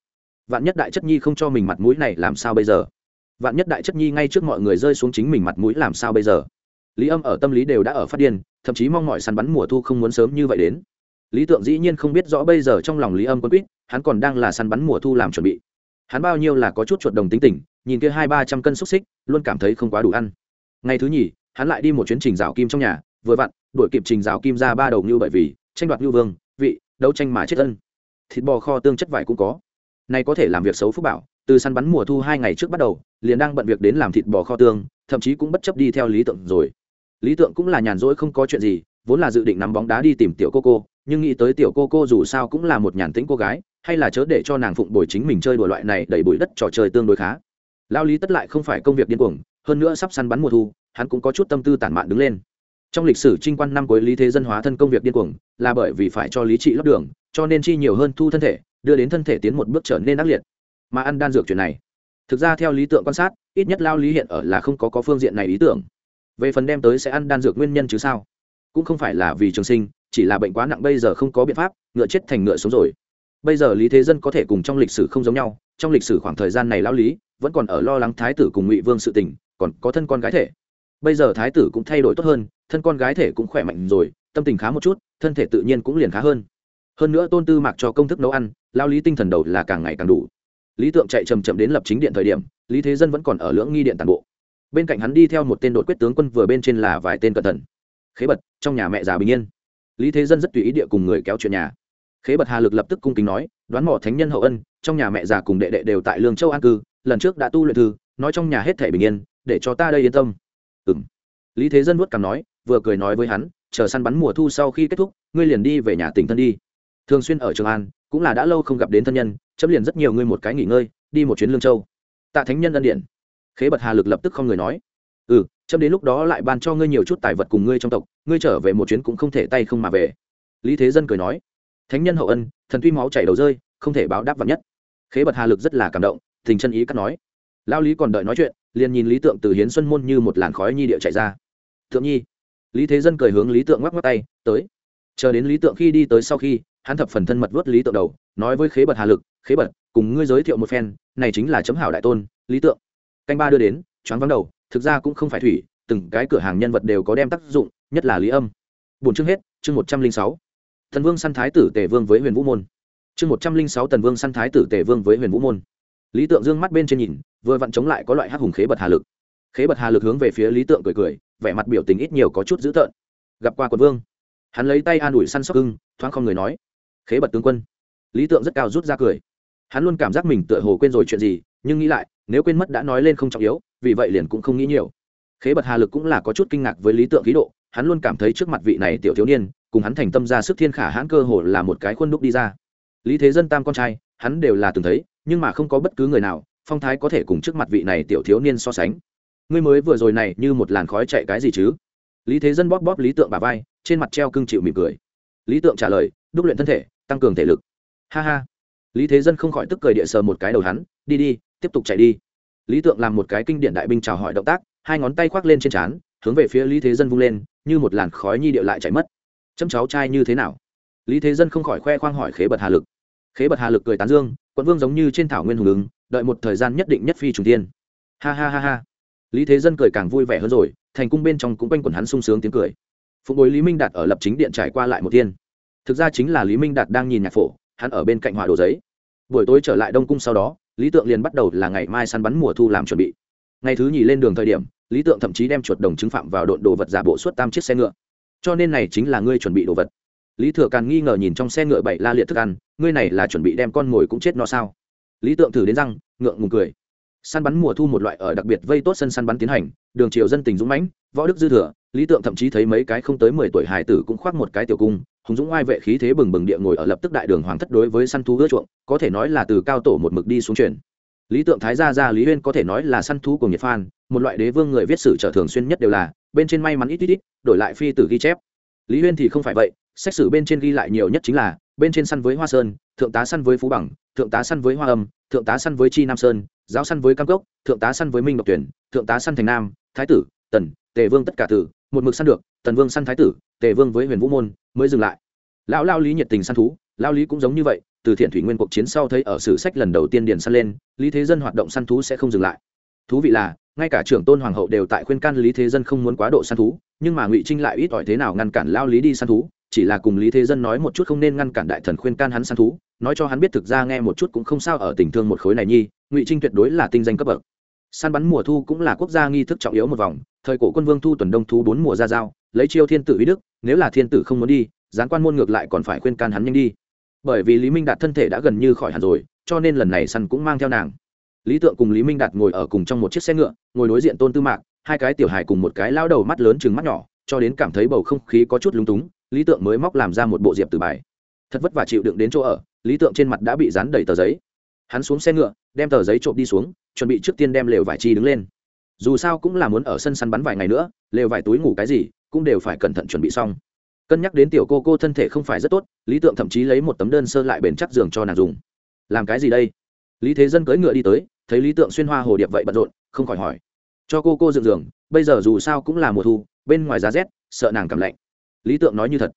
vạn nhất đại chất nhi không cho mình mặt mũi này làm sao bây giờ? Vạn nhất đại chất nhi ngay trước mọi người rơi xuống chính mình mặt mũi làm sao bây giờ? Lý âm ở tâm lý đều đã ở phát điên, thậm chí mong mọi săn bắn mùa thu không muốn sớm như vậy đến. Lý tượng dĩ nhiên không biết rõ bây giờ trong lòng lý âm quân quýt, hắn còn đang là săn bắn mùa thu làm chuẩn bị. Hắn bao nhiêu là có chút chuột đồng tính tình, nhìn kia hai ba trăm cân xúc xích, luôn cảm thấy không quá đủ ăn. Ngày thứ nhì, hắn lại đi một chuyến trình rào kim trong nhà, vừa vặn, đuổi kịp trình rào kim ra ba đầu như bởi vì tranh đoạt như vương, vị, đấu tranh mà chết ân thịt bò kho tương chất vải cũng có này có thể làm việc xấu phúc bảo, từ săn bắn mùa thu hai ngày trước bắt đầu, liền đang bận việc đến làm thịt bò kho tương, thậm chí cũng bất chấp đi theo lý tượng rồi. Lý tượng cũng là nhàn rỗi không có chuyện gì, vốn là dự định nắm bóng đá đi tìm tiểu cô cô, nhưng nghĩ tới tiểu cô cô dù sao cũng là một nhàn tĩnh cô gái, hay là chớ để cho nàng phụng bồi chính mình chơi đùa loại này đẩy bụi đất trò chơi tương đối khá. Lao lý tất lại không phải công việc điên cuồng, hơn nữa sắp săn bắn mùa thu, hắn cũng có chút tâm tư tản mạn đứng lên. Trong lịch sử trinh quan năm cuối lý thế dân hóa thân công việc điên cuồng, là bởi vì phải cho lý trị lót đường, cho nên chi nhiều hơn thu thân thể đưa đến thân thể tiến một bước trở nên ác liệt. Mà ăn đan dược chuyện này, thực ra theo lý tượng quan sát, ít nhất lao lý hiện ở là không có có phương diện này ý tưởng. Về phần đem tới sẽ ăn đan dược nguyên nhân chứ sao? Cũng không phải là vì trường sinh, chỉ là bệnh quá nặng bây giờ không có biện pháp, ngựa chết thành ngựa sống rồi. Bây giờ lý thế dân có thể cùng trong lịch sử không giống nhau, trong lịch sử khoảng thời gian này lão lý vẫn còn ở lo lắng thái tử cùng ngụy vương sự tình, còn có thân con gái thể. Bây giờ thái tử cũng thay đổi tốt hơn, thân con gái thể cũng khỏe mạnh rồi, tâm tình khá một chút, thân thể tự nhiên cũng liền khá hơn hơn nữa tôn tư mạc cho công thức nấu ăn, lao lý tinh thần đầu là càng ngày càng đủ. Lý tượng chạy chầm chậm đến lập chính điện thời điểm, lý thế dân vẫn còn ở lưỡng nghi điện tàn bộ. Bên cạnh hắn đi theo một tên đội quyết tướng quân vừa bên trên là vài tên cẩn thận. Khế bật, trong nhà mẹ già bình yên. Lý thế dân rất tùy ý địa cùng người kéo chuyện nhà. Khế bật hà lực lập tức cung kính nói, đoán mỏ thánh nhân hậu ân, trong nhà mẹ già cùng đệ đệ đều tại lương châu an cư, lần trước đã tu luyện thư, nói trong nhà hết thể bình yên, để cho ta đây yên tâm. Ừng lý thế dân vuốt cằm nói, vừa cười nói với hắn, chờ săn bắn mùa thu sau khi kết thúc, ngươi liền đi về nhà tỉnh thân đi thường xuyên ở trường an, cũng là đã lâu không gặp đến thân nhân, chấm liền rất nhiều ngươi một cái nghỉ ngơi, đi một chuyến lương châu. Tạ thánh nhân ân điện. Khế bật hà lực lập tức không người nói. Ừ chấm đến lúc đó lại ban cho ngươi nhiều chút tài vật cùng ngươi trong tộc, ngươi trở về một chuyến cũng không thể tay không mà về. Lý thế dân cười nói. Thánh nhân hậu ân, thần tuy máu chảy đầu rơi, không thể báo đáp vật nhất. Khế bật hà lực rất là cảm động, tình chân ý cắt nói. Lao lý còn đợi nói chuyện, liền nhìn lý tượng từ hiến xuân môn như một làn khói nhi địa chạy ra. Thượng nhi. Lý thế dân cười hướng lý tượng ngoắc ngoắc tay, tới. Chờ đến lý tượng khi đi tới sau khi hắn thập phần thân mật vớt lý tượng đầu, nói với khế bật hà lực, khế bật, cùng ngươi giới thiệu một phen, này chính là chấm hảo đại tôn, lý tượng. Canh ba đưa đến, choáng vắng đầu, thực ra cũng không phải thủy, từng cái cửa hàng nhân vật đều có đem tác dụng, nhất là lý âm. Bốn chương hết, chương một trăm linh sáu. Thần vương săn thái tử tề vương với huyền vũ môn. Chương một trăm linh sáu tần vương săn thái tử tề vương với huyền vũ môn. Lý tượng dương mắt bên trên nhìn, vừa vặn chống lại có loại hắc hùng khế bật hà lực. Khế bật hà lực hướng về phía lý tượng cười cười, vẻ mặt biểu tình ít nhiều có chút dữ tợn. Gặp qua quận vương, hắn lấy tay an ủi săn sóc hưng thoáng không người nói khế bật tướng quân. Lý tượng rất cao rút ra cười. Hắn luôn cảm giác mình tựa hồ quên rồi chuyện gì, nhưng nghĩ lại, nếu quên mất đã nói lên không trọng yếu, vì vậy liền cũng không nghĩ nhiều. Khế bật hà lực cũng là có chút kinh ngạc với lý tượng khí độ, hắn luôn cảm thấy trước mặt vị này tiểu thiếu niên, cùng hắn thành tâm ra sức thiên khả hãn cơ hồ là một cái khuôn đúc đi ra. Lý thế dân tam con trai, hắn đều là từng thấy, nhưng mà không có bất cứ người nào, phong thái có thể cùng trước mặt vị này tiểu thiếu niên so sánh. Ngươi mới vừa rồi này như một làn khói chạy cái gì chứ? Lý thế dân bóp bóp lý tượng bà vai, trên mặt treo cưng chịu mỉm cười. Lý tượng trả lời, đúc luyện thân thể tăng cường thể lực. Ha ha. Lý thế dân không khỏi tức cười địa sờ một cái đầu hắn, đi đi, tiếp tục chạy đi. Lý tượng làm một cái kinh điển đại binh chào hỏi động tác, hai ngón tay khoác lên trên trán, hướng về phía lý thế dân vung lên, như một làn khói nhi điệu lại chạy mất. Chấm cháu trai như thế nào? Lý thế dân không khỏi khoe khoang hỏi khế bật hà lực. Khế bật hà lực cười tán dương, quận vương giống như trên thảo nguyên hùng ứng, đợi một thời gian nhất định nhất phi trùng tiên ha ha ha ha. Lý thế dân cười càng vui vẻ hơn rồi, thành cung bên trong cũng quanh quẩn hắn sung sướng tiếng cười. Phụng bối lý minh đạt ở lập chính điện trải qua lại một tiên thực ra chính là lý minh đạt đang nhìn nhạc phổ, hắn ở bên cạnh hòa đồ giấy. Buổi tối trở lại đông cung sau đó, lý tượng liền bắt đầu là ngày mai săn bắn mùa thu làm chuẩn bị. Ngày thứ nhì lên đường thời điểm, lý tượng thậm chí đem chuột đồng chứng phạm vào độn đồ vật giả bộ suốt tam chiếc xe ngựa. Cho nên này chính là ngươi chuẩn bị đồ vật. Lý thừa càn nghi ngờ nhìn trong xe ngựa bảy la liệt thức ăn, ngươi này là chuẩn bị đem con mồi cũng chết no sao? Lý tượng thử đến răng, ngượng ngùng cười. Săn bắn mùa thu một loại ở đặc biệt vây tốt sân săn bắn tiến hành, đường triều dân tình dũng mãnh, võ đức dư thừa, lý tượng thậm chí thấy mấy cái không tới mười tuổi hải tử cũng khoác một cái tiểu cung hùng dũng oai vệ khí thế bừng bừng địa ngồi ở lập tức đại đường hoàng thất đối với săn thú ưa chuộng, có thể nói là từ cao tổ một mực đi xuống truyền lý tượng thái gia gia lý Huyên có thể nói là săn thú của nhiệt phan, một loại đế vương người viết sử trở thường xuyên nhất đều là, bên trên may mắn ít ít ít, đổi lại phi tử ghi chép. Lý Huyên thì không phải vậy, xét xử bên trên ghi lại nhiều nhất chính là, bên trên săn với hoa sơn, thượng tá săn với phú bằng, thượng tá săn với hoa âm, thượng tá săn với chi nam sơn, giáo săn với cam cốc, thượng tá săn với minh độc tuyển, thượng tá săn thành nam, thái tử, tần, tề vương tất cả tử, một mực săn được, tần vương săn thái tử, tề vương với huyền vũ môn mới dừng lại. Lão lao lý nhiệt tình săn thú, lao lý cũng giống như vậy, từ thiện thủy nguyên cuộc chiến sau thấy ở sử sách lần đầu tiên điền săn lên, lý thế dân hoạt động săn thú sẽ không dừng lại. Thú vị là, ngay cả trưởng tôn hoàng hậu đều tại khuyên can lý thế dân không muốn quá độ săn thú, nhưng mà ngụy trinh lại ít ỏi thế nào ngăn cản lao lý đi săn thú, chỉ là cùng lý thế dân nói một chút không nên ngăn cản đại thần khuyên can hắn săn thú, nói cho hắn biết thực ra nghe một chút cũng không sao ở tình thương một khối này nhi, ngụy trinh tuyệt đối là tinh danh cấp bậc. Săn bắn mùa thu cũng là quốc gia nghi thức trọng yếu một vòng, thời cổ quân vương thu tuần đông thu bốn mùa ra giao, lấy chiêu thiên tử ý đức nếu là thiên tử không muốn đi gián quan môn ngược lại còn phải khuyên can hắn nhanh đi. Bởi vì lý minh đạt thân thể đã gần như khỏi hẳn rồi, cho nên lần này săn cũng mang theo nàng. Lý tượng cùng lý minh đạt ngồi ở cùng trong một chiếc xe ngựa, ngồi đối diện tôn tư mạc, hai cái tiểu hài cùng một cái lao đầu mắt lớn chừng mắt nhỏ, cho đến cảm thấy bầu không khí có chút lúng túng, lý tượng mới móc làm ra một bộ diệp từ bài. Thật vất vả chịu đựng đến chỗ ở, lý tượng trên mặt đã bị dán đầy tờ giấy. Hắn xuống xe ngựa, đem tờ giấy trộm đi xuống, chuẩn bị trước tiên đem lều vải chi đứng lên. Dù sao cũng là muốn ở sân săn bắn vài ngày nữa, lều vải túi ngủ cái gì cũng đều phải cẩn thận chuẩn bị xong. Cân nhắc đến tiểu cô cô thân thể không phải rất tốt, lý tượng thậm chí lấy một tấm đơn sơ lại bền chắc giường cho nàng dùng. Làm cái gì đây? Lý thế dân cưỡi ngựa đi tới, thấy lý tượng xuyên hoa hồ điệp vậy bận rộn, không khỏi hỏi. Cho cô cô dựng giường, bây giờ dù sao cũng là mùa thu, bên ngoài giá rét, sợ nàng cảm lạnh. Lý tượng nói như thật.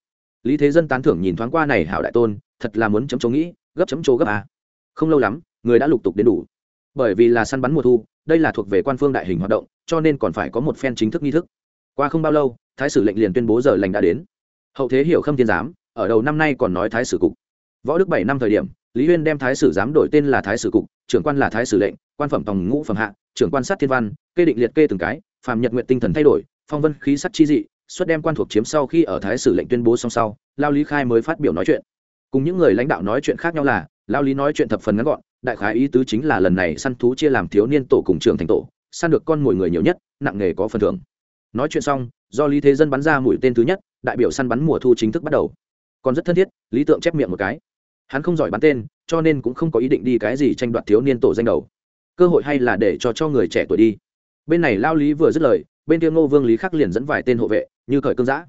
Lý thế dân tán thưởng nhìn thoáng qua này hảo đại tôn, thật là muốn chấm chỗ nghĩ, gấp chấm chỗ gấp à. không lâu lắm, người đã lục tục đến đủ. Bởi vì là săn bắn mùa thu, đây là thuộc về quan phương đại hình hoạt động, cho nên còn phải có một phen chính thức nghi thức qua không bao lâu, thái sử lệnh liền tuyên bố giờ lành đã đến. Hậu thế hiểu khâm thiên giám, ở đầu năm nay còn nói thái sử cục. Võ đức bảy năm thời điểm, lý huyên đem thái sử giám đổi tên là thái sử cục, trưởng quan là thái sử lệnh, quan phẩm tòng ngũ phẩm hạ, trưởng quan sát thiên văn, kê định liệt kê từng cái, phàm nhật nguyện tinh thần thay đổi, phong vân khí sắc chi dị, xuất đem quan thuộc chiếm sau khi ở thái sử lệnh tuyên bố xong sau, lao lý khai mới phát biểu nói chuyện. Cùng những người lãnh đạo nói chuyện khác nhau là, lao lý nói chuyện thập phần ngắn gọn, đại khái ý tứ chính là lần này săn thú chia làm thiếu niên tổ cùng trường thành tổ, săn được con mồi người nhiều nhất, nặng nghề có phần thưởng nói chuyện xong, do lý thế dân bắn ra mũi tên thứ nhất, đại biểu săn bắn mùa thu chính thức bắt đầu. Còn rất thân thiết, lý tượng chép miệng một cái. Hắn không giỏi bắn tên, cho nên cũng không có ý định đi cái gì tranh đoạt thiếu niên tổ danh đầu. Cơ hội hay là để cho cho người trẻ tuổi đi. Bên này lao lý vừa dứt lời, bên kia ngô vương lý khắc liền dẫn vài tên hộ vệ, như cởi cương giã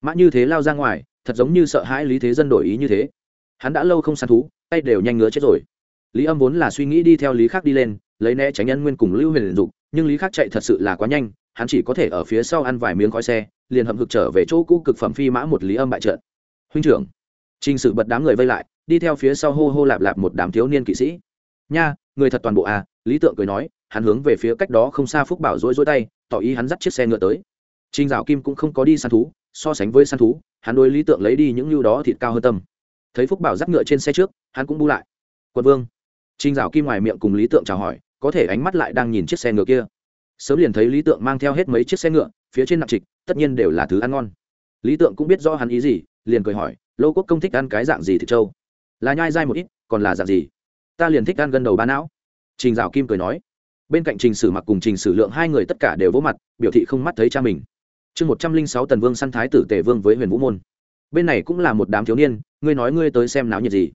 mã như thế lao ra ngoài, thật giống như sợ hãi lý thế dân đổi ý như thế. Hắn đã lâu không săn thú, tay đều nhanh ngứa chết rồi. Lý âm vốn là suy nghĩ đi theo lý khắc đi lên, lấy né tránh nhân nguyên cùng lưu huyền dục, nhưng lý khắc chạy thật sự là quá nhanh hắn chỉ có thể ở phía sau ăn vài miếng khói xe, liền hậm hực trở về chỗ cũ cực phẩm phi mã một lý âm bại trận. Huynh trưởng, trình sử bật đám người vây lại, đi theo phía sau hô hô lạp lạp một đám thiếu niên kỵ sĩ. Nha, người thật toàn bộ à lý tượng cười nói, hắn hướng về phía cách đó không xa phúc bảo rối rối tay, tỏ ý hắn dắt chiếc xe ngựa tới. Trình dạo kim cũng không có đi săn thú, so sánh với săn thú, hắn đối lý tượng lấy đi những lưu đó thịt cao hơn tâm. Thấy phúc bảo dắt ngựa trên xe trước, hắn cũng bu lại. Quân vương, trình dạo kim ngoài miệng cùng lý tượng chào hỏi, có thể ánh mắt lại đang nhìn chiếc xe ngựa kia sớm liền thấy lý tượng mang theo hết mấy chiếc xe ngựa, phía trên nặng trịch, tất nhiên đều là thứ ăn ngon. Lý tượng cũng biết rõ hắn ý gì, liền cười hỏi, lô quốc công thích ăn cái dạng gì thịt trâu? Là nhai dai một ít, còn là dạng gì? Ta liền thích ăn gần đầu ba não. Trình dạo kim cười nói. Bên cạnh trình sử mặc cùng trình sử lượng, hai người tất cả đều vỗ mặt, biểu thị không mắt thấy cha mình. Chương một trăm linh sáu tần vương săn thái tử tề vương với huyền vũ môn. Bên này cũng là một đám thiếu niên, ngươi nói ngươi tới xem náo nhiệt gì?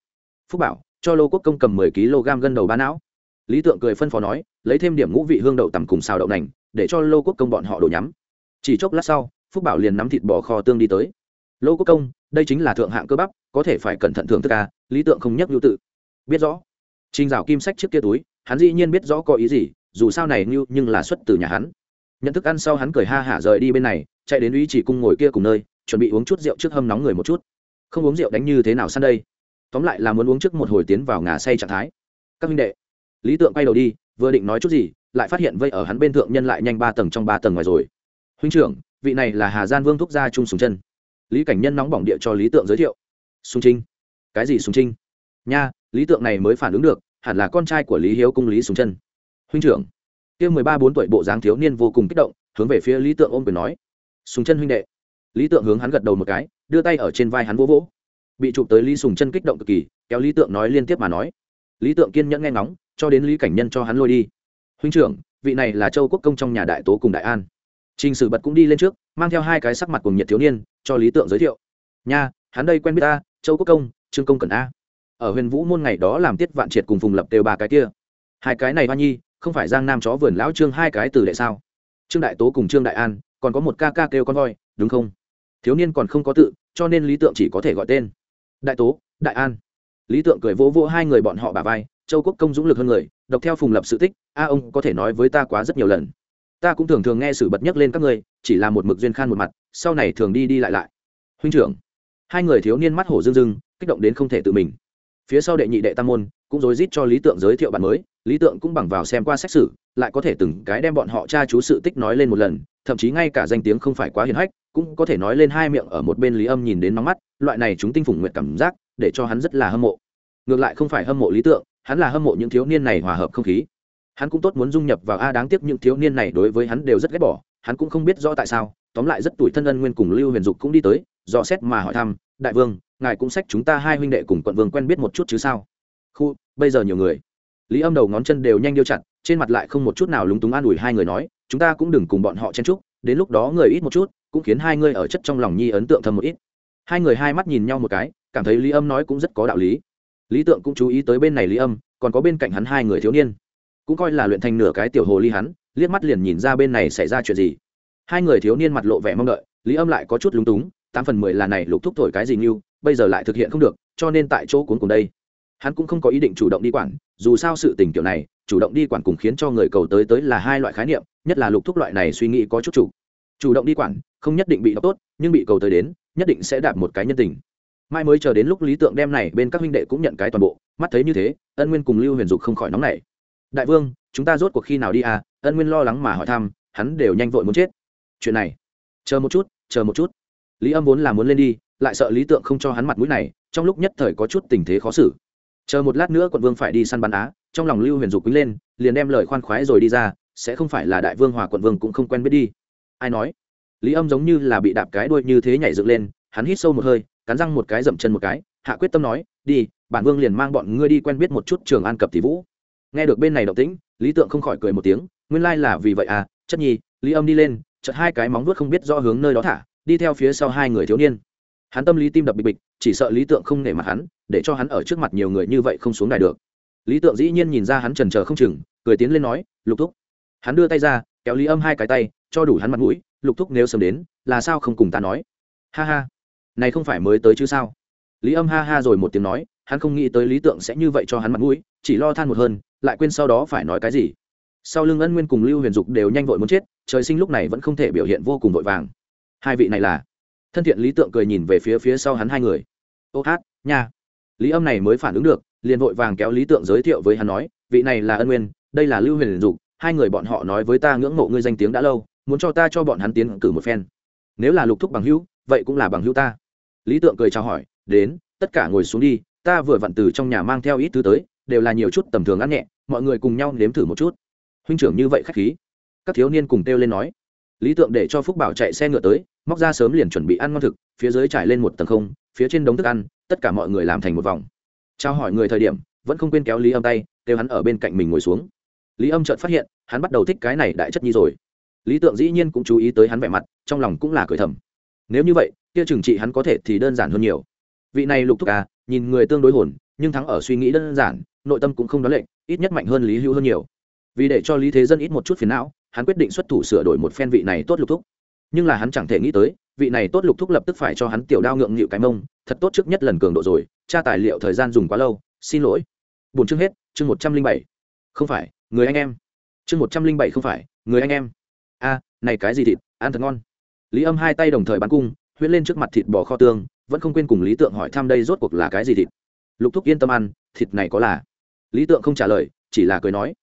Phúc bảo, cho lô quốc công cầm mười kg gân đầu ba não lý tượng cười phân phó nói, lấy thêm điểm ngũ vị hương đậu tằm cùng xào đậu nành, để cho lô quốc công bọn họ đổ nhắm. Chỉ chốc lát sau, phúc bảo liền nắm thịt bò kho tương đi tới. Lô quốc công, đây chính là thượng hạng cơ bắp, có thể phải cẩn thận thưởng thức ca lý tượng không nhắc nhu tự. Biết rõ. Trình dạo kim sách trước kia túi, hắn dĩ nhiên biết rõ có ý gì, dù sao này như, nhưng là xuất từ nhà hắn. Nhận thức ăn sau hắn cười ha hả rời đi bên này, chạy đến uy chỉ cung ngồi kia cùng nơi, chuẩn bị uống chút rượu trước hâm nóng người một chút. Không uống rượu đánh như thế nào săn đây? Tóm lại là muốn uống trước một hồi tiến vào ngà say trạng thái. Các minh đệ lý tượng quay đầu đi, vừa định nói chút gì, lại phát hiện vây ở hắn bên thượng nhân lại nhanh ba tầng trong ba tầng ngoài rồi. Huynh trưởng, vị này là hà gian vương thúc gia trung sùng chân. Lý cảnh nhân nóng bỏng địa cho lý tượng giới thiệu. Sùng trinh. Cái gì sùng trinh? Nha, lý tượng này mới phản ứng được, hẳn là con trai của lý hiếu cung lý sùng chân. Huynh trưởng. Kia mười ba bốn tuổi bộ dáng thiếu niên vô cùng kích động, hướng về phía lý tượng ôm quyền nói. Sùng chân huynh đệ. Lý tượng hướng hắn gật đầu một cái, đưa tay ở trên vai hắn vỗ vỗ. Bị chụp tới lý sùng chân kích động cực kỳ, kéo lý tượng nói liên tiếp mà nói. Lý tượng kiên nhẫn nghe ngóng cho đến lý cảnh nhân cho hắn lôi đi. Huynh trưởng, vị này là châu quốc công trong nhà đại tố cùng đại an. Trình sử bật cũng đi lên trước, mang theo hai cái sắc mặt cùng nhiệt thiếu niên, cho lý tượng giới thiệu. Nha, hắn đây quen biết ta, châu quốc công, trương công cần a. Ở huyền vũ môn ngày đó làm tiết vạn triệt cùng phùng lập đều ba cái kia. Hai cái này hoa nhi, không phải giang nam chó vườn lão trương hai cái từ đệ sao? Trương đại tố cùng trương đại an, còn có một ca ca kêu con voi, đúng không? Thiếu niên còn không có tự, cho nên lý tượng chỉ có thể gọi tên. Đại tố, đại an. Lý tượng cười vỗ vỗ hai người bọn họ bà vai châu quốc công dũng lực hơn người đọc theo phùng lập sự tích a ông có thể nói với ta quá rất nhiều lần. Ta cũng thường thường nghe sử bật nhắc lên các ngươi chỉ là một mực duyên khan một mặt sau này thường đi đi lại lại. Huynh trưởng. Hai người thiếu niên mắt hổ dưng dưng, kích động đến không thể tự mình. Phía sau đệ nhị đệ tam môn cũng rối rít cho lý tượng giới thiệu bạn mới lý tượng cũng bằng vào xem qua xét xử lại có thể từng cái đem bọn họ tra chú sự tích nói lên một lần thậm chí ngay cả danh tiếng không phải quá hiền hách cũng có thể nói lên hai miệng ở một bên lý âm nhìn đến nóng mắt loại này chúng tinh phủng nguyện cảm giác để cho hắn rất là hâm mộ. Ngược lại không phải hâm mộ lý tượng hắn là hâm mộ những thiếu niên này hòa hợp không khí. Hắn cũng tốt muốn dung nhập vào a, đáng tiếc những thiếu niên này đối với hắn đều rất ghét bỏ. Hắn cũng không biết rõ tại sao, tóm lại rất tuổi thân ân nguyên cùng lưu huyền dục cũng đi tới do xét mà hỏi thăm, đại vương, ngài cũng sách chúng ta hai huynh đệ cùng quận vương quen biết một chút chứ sao? Khu, bây giờ nhiều người. Lý âm đầu ngón chân đều nhanh điêu chặt, trên mặt lại không một chút nào lúng túng an ủi hai người nói, chúng ta cũng đừng cùng bọn họ chen chúc, đến lúc đó người ít một chút, cũng khiến hai người ở chất trong lòng nhi ấn tượng thầm một ít. Hai người hai mắt nhìn nhau một cái, cảm thấy lý âm nói cũng rất có đạo lý lý tượng cũng chú ý tới bên này lý âm, còn có bên cạnh hắn hai người thiếu niên. Cũng coi là luyện thành nửa cái tiểu hồ ly hắn, liếc mắt liền nhìn ra bên này xảy ra chuyện gì. Hai người thiếu niên mặt lộ vẻ mong đợi, lý âm lại có chút lúng túng, tám phần mười là này lục thúc thổi cái gì như, bây giờ lại thực hiện không được, cho nên tại chỗ cuốn cùng đây. Hắn cũng không có ý định chủ động đi quản, dù sao sự tình kiểu này, chủ động đi quản cùng khiến cho người cầu tới tới là hai loại khái niệm, nhất là lục thúc loại này suy nghĩ có chút chủ. Chủ động đi quản, không nhất định bị đọc tốt, nhưng bị cầu tới đến, nhất định sẽ đạt một cái nhân tình mai mới chờ đến lúc lý tượng đem này bên các huynh đệ cũng nhận cái toàn bộ, mắt thấy như thế, ân nguyên cùng lưu huyền dục không khỏi nóng nảy. Đại vương, chúng ta rốt cuộc khi nào đi à? Ân nguyên lo lắng mà hỏi thăm, hắn đều nhanh vội muốn chết. Chuyện này, chờ một chút, chờ một chút. Lý âm vốn là muốn lên đi, lại sợ lý tượng không cho hắn mặt mũi này, trong lúc nhất thời có chút tình thế khó xử. Chờ một lát nữa quận vương phải đi săn bắn á, trong lòng lưu huyền dục quý lên, liền đem lời khoan khoái rồi đi ra, sẽ không phải là đại vương hòa quận vương cũng không quen biết đi. Ai nói? Lý âm giống như là bị đạp cái đuôi như thế nhảy dựng lên, hắn hít sâu một hơi cắn răng một cái dậm chân một cái, hạ quyết tâm nói, đi, bản vương liền mang bọn ngươi đi quen biết một chút trường an cập tỷ vũ. Nghe được bên này động tĩnh, lý tượng không khỏi cười một tiếng, nguyên lai là vì vậy à chất nhi, lý âm đi lên, chợt hai cái móng vuốt không biết do hướng nơi đó thả, đi theo phía sau hai người thiếu niên. Hắn tâm lý tim đập bịch bịch, chỉ sợ lý tượng không nể mặt hắn, để cho hắn ở trước mặt nhiều người như vậy không xuống đài được. Lý tượng dĩ nhiên nhìn ra hắn trần trờ không chừng, cười tiến lên nói, lục thúc. Hắn đưa tay ra, kéo lý âm hai cái tay, cho đủ hắn mặt mũi, lục thúc nếu sớm đến, là sao không cùng ta nói? Ha ha này không phải mới tới chứ sao? Lý âm ha ha rồi một tiếng nói, hắn không nghĩ tới lý tượng sẽ như vậy cho hắn mặt mũi, chỉ lo than một hơn, lại quên sau đó phải nói cái gì. Sau lưng ân nguyên cùng lưu huyền dục đều nhanh vội muốn chết, trời sinh lúc này vẫn không thể biểu hiện vô cùng vội vàng. Hai vị này là? Thân thiện lý tượng cười nhìn về phía phía sau hắn hai người. Ô hát, nha. Lý âm này mới phản ứng được, liền vội vàng kéo lý tượng giới thiệu với hắn nói, vị này là ân nguyên, đây là lưu huyền dục, hai người bọn họ nói với ta ngưỡng mộ ngươi danh tiếng đã lâu, muốn cho ta cho bọn hắn tiến cử một phen. Nếu là lục thúc bằng hữu, vậy cũng là bằng hữu ta lý tượng cười chào hỏi, đến, tất cả ngồi xuống đi, ta vừa vặn từ trong nhà mang theo ít thứ tới, đều là nhiều chút tầm thường ăn nhẹ, mọi người cùng nhau nếm thử một chút. Huynh trưởng như vậy khách khí. Các thiếu niên cùng kêu lên nói. Lý tượng để cho phúc bảo chạy xe ngựa tới, móc ra sớm liền chuẩn bị ăn ngon thực, phía dưới trải lên một tầng không, phía trên đống thức ăn, tất cả mọi người làm thành một vòng. Trao hỏi người thời điểm, vẫn không quên kéo lý âm tay, kêu hắn ở bên cạnh mình ngồi xuống. Lý âm chợt phát hiện, hắn bắt đầu thích cái này đại chất nhi rồi. Lý tượng dĩ nhiên cũng chú ý tới hắn vẻ mặt, trong lòng cũng là cười thầm nếu như vậy, kia trừng trị hắn có thể thì đơn giản hơn nhiều. Vị này lục thúc à nhìn người tương đối hồn, nhưng thắng ở suy nghĩ đơn giản, nội tâm cũng không đoán lệnh ít nhất mạnh hơn lý hữu hơn nhiều. Vì để cho lý thế dân ít một chút phiền não, hắn quyết định xuất thủ sửa đổi một phen vị này tốt lục thúc. Nhưng là hắn chẳng thể nghĩ tới, vị này tốt lục thúc lập tức phải cho hắn tiểu đao ngượng nghịu cái mông, thật tốt trước nhất lần cường độ rồi, tra tài liệu thời gian dùng quá lâu, xin lỗi. Bốn chương hết, chương một trăm linh bảy. Không phải, người anh em. Chương một trăm linh bảy không phải, người anh em. A này cái gì thịt, ăn thật ngon lý âm hai tay đồng thời bắn cung huyễn lên trước mặt thịt bò kho tương, vẫn không quên cùng lý tượng hỏi thăm đây rốt cuộc là cái gì thịt. Lục thúc yên tâm ăn, thịt này có là. Lý tượng không trả lời, chỉ là cười nói.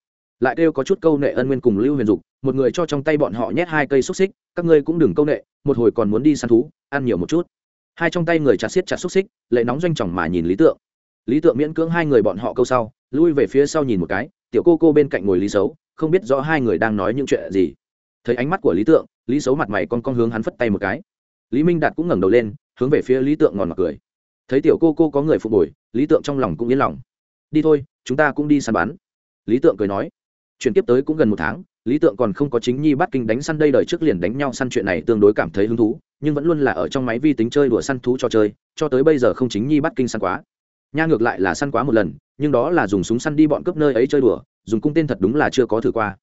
Lại kêu có chút câu nệ ân nguyên cùng lưu huyền dục, một người cho trong tay bọn họ nhét hai cây xúc xích, các ngươi cũng đừng câu nệ, một hồi còn muốn đi săn thú, ăn nhiều một chút. Hai trong tay người chặt xiết chặt xúc xích, lệ nóng doanh chỏng mà nhìn lý tượng. Lý tượng miễn cưỡng hai người bọn họ câu sau, lui về phía sau nhìn một cái, tiểu cô cô bên cạnh ngồi lý xấu, không biết rõ hai người đang nói những chuyện gì thấy ánh mắt của lý tượng, lý xấu mặt mày con con hướng hắn phất tay một cái. Lý minh đạt cũng ngẩng đầu lên, hướng về phía lý tượng ngòn mặt cười. Thấy tiểu cô cô có người phục hồi, lý tượng trong lòng cũng yên lòng. Đi thôi, chúng ta cũng đi săn bắn. Lý tượng cười nói. Chuyển tiếp tới cũng gần một tháng, lý tượng còn không có chính nhi bắt kinh đánh săn đây đời trước liền đánh nhau săn chuyện này tương đối cảm thấy hứng thú, nhưng vẫn luôn là ở trong máy vi tính chơi đùa săn thú cho chơi, cho tới bây giờ không chính nhi bắt kinh săn quá. Nha ngược lại là săn quá một lần, nhưng đó là dùng súng săn đi bọn cướp nơi ấy chơi đùa, dùng cung tên thật đúng là chưa có thử qua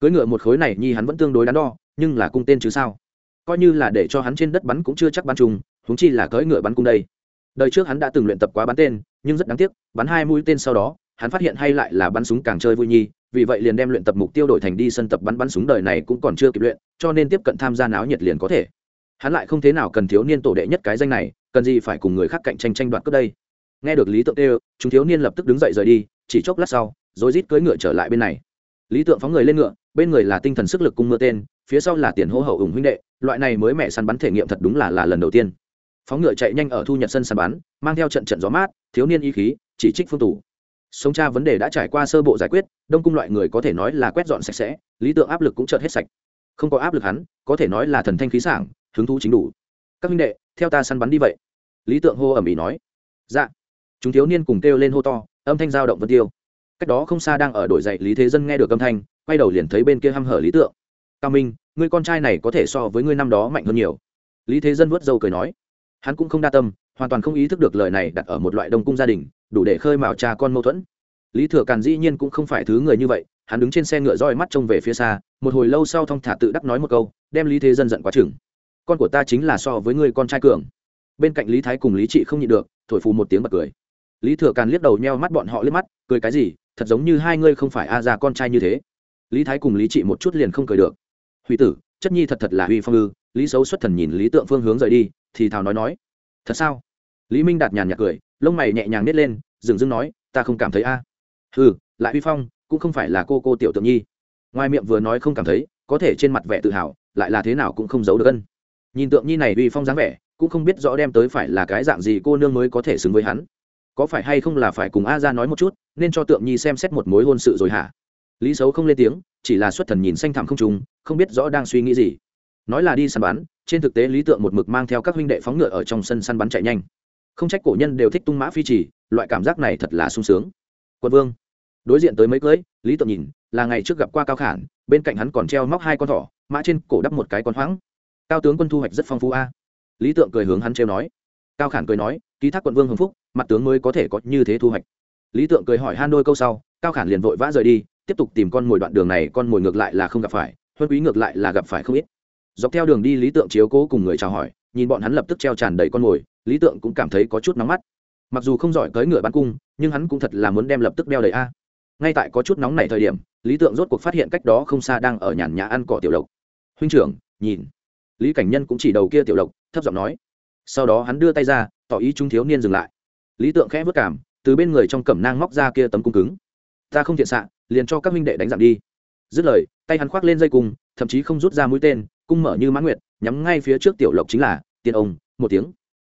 cưỡi ngựa một khối này nhi hắn vẫn tương đối đắn đo, nhưng là cung tên chứ sao? Coi như là để cho hắn trên đất bắn cũng chưa chắc bắn trùng húng chi là cưỡi ngựa bắn cung đây. Đời trước hắn đã từng luyện tập quá bắn tên, nhưng rất đáng tiếc, bắn hai mũi tên sau đó, hắn phát hiện hay lại là bắn súng càng chơi vui nhi, vì vậy liền đem luyện tập mục tiêu đổi thành đi sân tập bắn bắn súng đời này cũng còn chưa kịp luyện, cho nên tiếp cận tham gia náo nhiệt liền có thể. Hắn lại không thế nào cần thiếu niên tổ đệ nhất cái danh này, cần gì phải cùng người khác cạnh tranh tranh đoạt cướp đây. Nghe được lý tượng kêu, chúng thiếu niên lập tức đứng dậy rời đi, chỉ chốc lát sau, rồi rít cưỡi ngựa trở lại bên này. Lý tượng phóng người lên ngựa bên người là tinh thần sức lực cung mưa tên, phía sau là tiền hô hậu ủng huynh đệ, loại này mới mẹ săn bắn thể nghiệm thật đúng là là lần đầu tiên. Phóng ngựa chạy nhanh ở thu nhật sân săn bắn, mang theo trận trận gió mát, thiếu niên ý khí, chỉ trích phương tủ sống cha vấn đề đã trải qua sơ bộ giải quyết, đông cung loại người có thể nói là quét dọn sạch sẽ, lý tượng áp lực cũng chợt hết sạch. Không có áp lực hắn, có thể nói là thần thanh khí sảng, hứng thú chính đủ. Các huynh đệ, theo ta săn bắn đi vậy. Lý tượng hô ẩm ý nói. Dạ. Chúng thiếu niên cùng kêu lên hô to, âm thanh giao động vân tiêu. Cách đó không xa đang ở đổi dậy, lý thế dân nghe được âm thanh quay đầu liền thấy bên kia hăm hở lý tượng. Cao minh người con trai này có thể so với ngươi năm đó mạnh hơn nhiều. Lý thế dân vớt dâu cười nói. Hắn cũng không đa tâm, hoàn toàn không ý thức được lời này đặt ở một loại đông cung gia đình, đủ để khơi mào cha con mâu thuẫn. Lý thừa càn dĩ nhiên cũng không phải thứ người như vậy, hắn đứng trên xe ngựa roi mắt trông về phía xa, một hồi lâu sau thong thả tự đắc nói một câu, đem lý thế dân giận quá chừng. Con của ta chính là so với người con trai cường. Bên cạnh lý thái cùng lý trị không nhịn được, thổi phù một tiếng bật cười. Lý thừa càn liếc đầu nheo mắt bọn họ liếc mắt, cười cái gì? Thật giống như hai ngươi không phải a già con trai như thế lý thái cùng lý trị một chút liền không cười được. Huy tử, chất nhi thật thật là huy phong ư, lý xấu xuất thần nhìn lý tượng phương hướng rời đi, thì thào nói nói. Thật sao? Lý minh đạt nhàn nhạt cười, lông mày nhẹ nhàng nít lên, dừng dưng nói, ta không cảm thấy a. À. ừ lại huy phong, cũng không phải là cô cô tiểu tượng nhi. Ngoài miệng vừa nói không cảm thấy, có thể trên mặt vẻ tự hào, lại là thế nào cũng không giấu được ân. Nhìn tượng nhi này uy phong dáng vẻ, cũng không biết rõ đem tới phải là cái dạng gì cô nương mới có thể xứng với hắn. Có phải hay không là phải cùng a ra nói một chút, nên cho tượng nhi xem xét một mối hôn sự rồi hả? Lý xấu không lên tiếng, chỉ là xuất thần nhìn xanh thẳm không trùng không biết rõ đang suy nghĩ gì. Nói là đi săn bắn, trên thực tế lý tượng một mực mang theo các huynh đệ phóng ngựa ở trong sân săn bắn chạy nhanh. Không trách cổ nhân đều thích tung mã phi trì, loại cảm giác này thật là sung sướng. Quân vương, đối diện tới mấy cưới, lý tượng nhìn, là ngày trước gặp qua cao khản, bên cạnh hắn còn treo móc hai con thỏ, mã trên cổ đắp một cái con hoãng cao tướng quân thu hoạch rất phong phú a. Lý tượng cười hướng hắn treo nói. Cao khản cười nói, ký thác quận vương hưng phúc, mặt tướng mới có thể có như thế thu hoạch. Lý tượng cười hỏi han đôi câu sau, cao khản liền vội vã rời đi tiếp tục tìm con mồi đoạn đường này, con mồi ngược lại là không gặp phải, huân quý ngược lại là gặp phải không ít. Dọc theo đường đi, lý tượng chiếu cố cùng người chào hỏi, nhìn bọn hắn lập tức treo tràn đầy con mồi, lý tượng cũng cảm thấy có chút nóng mắt. Mặc dù không giỏi cưỡi ngựa bắn cung, nhưng hắn cũng thật là muốn đem lập tức đeo đầy a. Ngay tại có chút nóng này thời điểm, lý tượng rốt cuộc phát hiện cách đó không xa đang ở nhàn nhã ăn cỏ tiểu lộc. Huynh trưởng, nhìn. Lý cảnh nhân cũng chỉ đầu kia tiểu lộc, thấp giọng nói. Sau đó hắn đưa tay ra, tỏ ý chúng thiếu niên dừng lại. Lý tượng khẽ vất cảm, từ bên người trong cẩm nang móc ra kia tấm cung cứng. Ta không thiện xạ liền cho các minh đệ đánh giảm đi. Dứt lời, tay hắn khoác lên dây cung, thậm chí không rút ra mũi tên, cung mở như mãn nguyệt, nhắm ngay phía trước tiểu lộc chính là, tiên ông, một tiếng.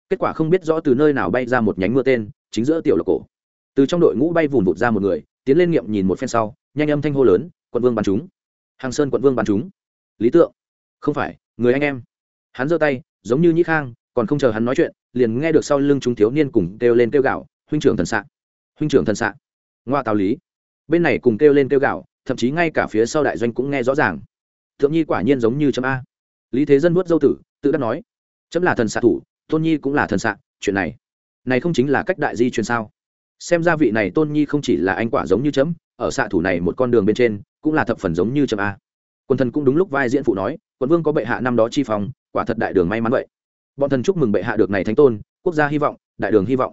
Kết quả không biết rõ từ nơi nào bay ra một nhánh mưa tên, chính giữa tiểu lộc cổ. Từ trong đội ngũ bay vùn vụt ra một người, tiến lên nghiệm nhìn một phen sau, nhanh âm thanh hô lớn, quận vương bắn chúng. Hàng sơn quận vương bắn chúng. Lý tượng. Không phải, người anh em. Hắn giơ tay, giống như nhĩ khang, còn không chờ hắn nói chuyện, liền nghe được sau lưng chúng thiếu niên cùng kêu lên kêu gạo huynh trưởng thần xạ, huynh trưởng thần xạ. Ngoa tào lý bên này cùng kêu lên kêu gạo, thậm chí ngay cả phía sau đại doanh cũng nghe rõ ràng. Thượng nhi quả nhiên giống như chấm a. Lý thế dân nuốt dâu tử, tự đã nói, chấm là thần xạ thủ, tôn nhi cũng là thần xạ, chuyện này này không chính là cách đại di truyền sao? Xem ra vị này tôn nhi không chỉ là anh quả giống như chấm, ở xạ thủ này một con đường bên trên, cũng là thập phần giống như chấm a. Quân thần cũng đúng lúc vai diễn phụ nói quân vương có bệ hạ năm đó chi phòng quả thật đại đường may mắn vậy. Bọn thần chúc mừng bệ hạ được này thánh tôn, quốc gia hy vọng, đại đường hy vọng.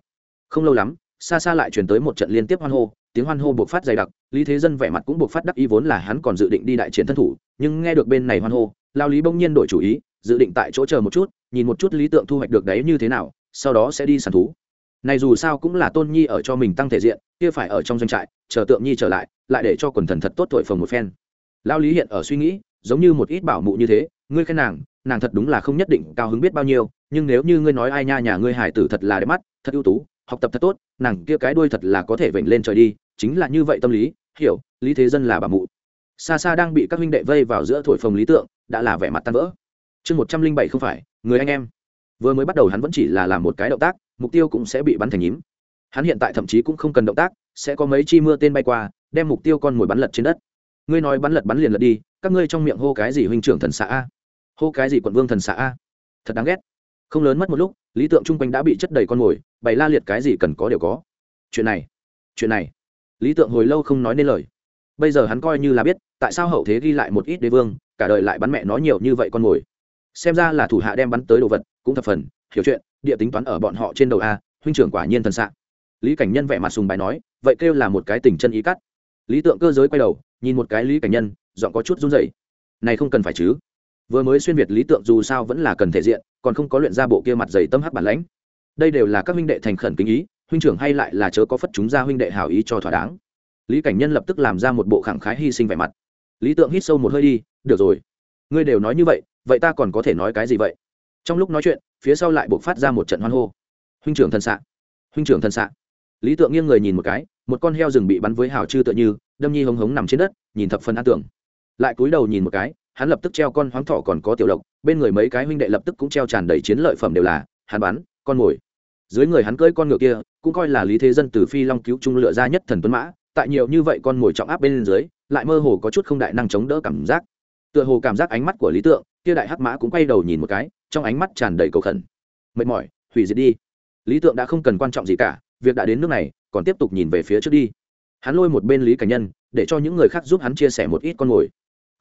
Không lâu lắm xa xa lại chuyển tới một trận liên tiếp hoan hô, tiếng hoan hô buộc phát dày đặc, lý thế dân vẻ mặt cũng buộc phát đắc ý vốn là hắn còn dự định đi đại chiến thân thủ, nhưng nghe được bên này hoan hô, lao lý bỗng nhiên đổi chủ ý, dự định tại chỗ chờ một chút, nhìn một chút lý tượng thu hoạch được đấy như thế nào, sau đó sẽ đi săn thú. Này dù sao cũng là tôn nhi ở cho mình tăng thể diện, kia phải ở trong doanh trại, chờ tượng nhi trở lại lại để cho quần thần thật tốt thổi phồng một phen. Lao lý hiện ở suy nghĩ, giống như một ít bảo mụ như thế, ngươi khen nàng nàng thật đúng là không nhất định cao hứng biết bao nhiêu, nhưng nếu như ngươi nói ai nha nhà ngươi hải tử thật là đẹp mắt, thật ưu tú học tập thật tốt, nàng kia cái đuôi thật là có thể vểnh lên trời đi, chính là như vậy tâm lý, hiểu, lý thế dân là bà mụ. Xa xa đang bị các huynh đệ vây vào giữa thổi phồng lý tượng, đã là vẻ mặt tan vỡ. Chương một trăm linh bảy không phải, người anh em. Vừa mới bắt đầu hắn vẫn chỉ là làm một cái động tác, mục tiêu cũng sẽ bị bắn thành nhím. Hắn hiện tại thậm chí cũng không cần động tác, sẽ có mấy chi mưa tên bay qua, đem mục tiêu con mồi bắn lật trên đất. Ngươi nói bắn lật bắn liền lật đi, các ngươi trong miệng hô cái gì huynh trưởng thần xã a? Hô cái gì quận vương thần xã a? Thật đáng ghét không lớn mất một lúc, lý tượng chung quanh đã bị chất đầy con mồi, bày la liệt cái gì cần có đều có. Chuyện này chuyện này. Lý tượng hồi lâu không nói nên lời. Bây giờ hắn coi như là biết, tại sao hậu thế ghi lại một ít đế vương, cả đời lại bắn mẹ nó nhiều như vậy con mồi. Xem ra là thủ hạ đem bắn tới đồ vật, cũng thập phần, hiểu chuyện, địa tính toán ở bọn họ trên đầu a, huynh trưởng quả nhiên thần s lý cảnh nhân vẻ mặt sùng bài nói, vậy kêu là một cái tình chân ý cắt. Lý tượng cơ giới quay đầu, nhìn một cái lý cảnh nhân dọn có chút run rẩy. Này không cần phải chứ vừa mới xuyên việt lý tượng dù sao vẫn là cần thể diện, còn không có luyện ra bộ kia mặt dày tâm hắc bản lãnh. Đây đều là các huynh đệ thành khẩn kính ý, huynh trưởng hay lại là chớ có phất chúng ra huynh đệ hảo ý cho thỏa đáng. Lý cảnh nhân lập tức làm ra một bộ khẳng khái hy sinh vẻ mặt. Lý tượng hít sâu một hơi đi, được rồi, ngươi đều nói như vậy vậy ta còn có thể nói cái gì vậy? Trong lúc nói chuyện, phía sau lại buộc phát ra một trận hoan hô. Huynh trưởng thân xạ, huynh trưởng thân xạ. Lý tượng nghiêng người nhìn một cái, một con heo rừng bị bắn với hào chư tựa như, đâm nhi hống hống nằm trên đất, nhìn thập phần an tưởng. Lại cúi đầu nhìn một cái hắn lập tức treo con hoáng thỏ còn có tiểu lộc, bên người mấy cái huynh đệ lập tức cũng treo tràn đầy chiến lợi phẩm đều là, hắn bắn con mồi. Dưới người hắn cưỡi con ngựa kia, cũng coi là lý thế dân từ phi long cứu trung lựa ra nhất thần tuấn mã, tại nhiều như vậy con mồi trọng áp bên dưới, lại mơ hồ có chút không đại năng chống đỡ cảm giác. Tựa hồ cảm giác ánh mắt của lý tượng, kia đại hắc mã cũng quay đầu nhìn một cái, trong ánh mắt tràn đầy cầu khẩn. Mệt mỏi, hủy diệt đi. Lý tượng đã không cần quan trọng gì cả, việc đã đến nước này, còn tiếp tục nhìn về phía trước đi. Hắn lôi một bên lý cảnh nhân, để cho những người khác giúp hắn chia sẻ một ít con mồi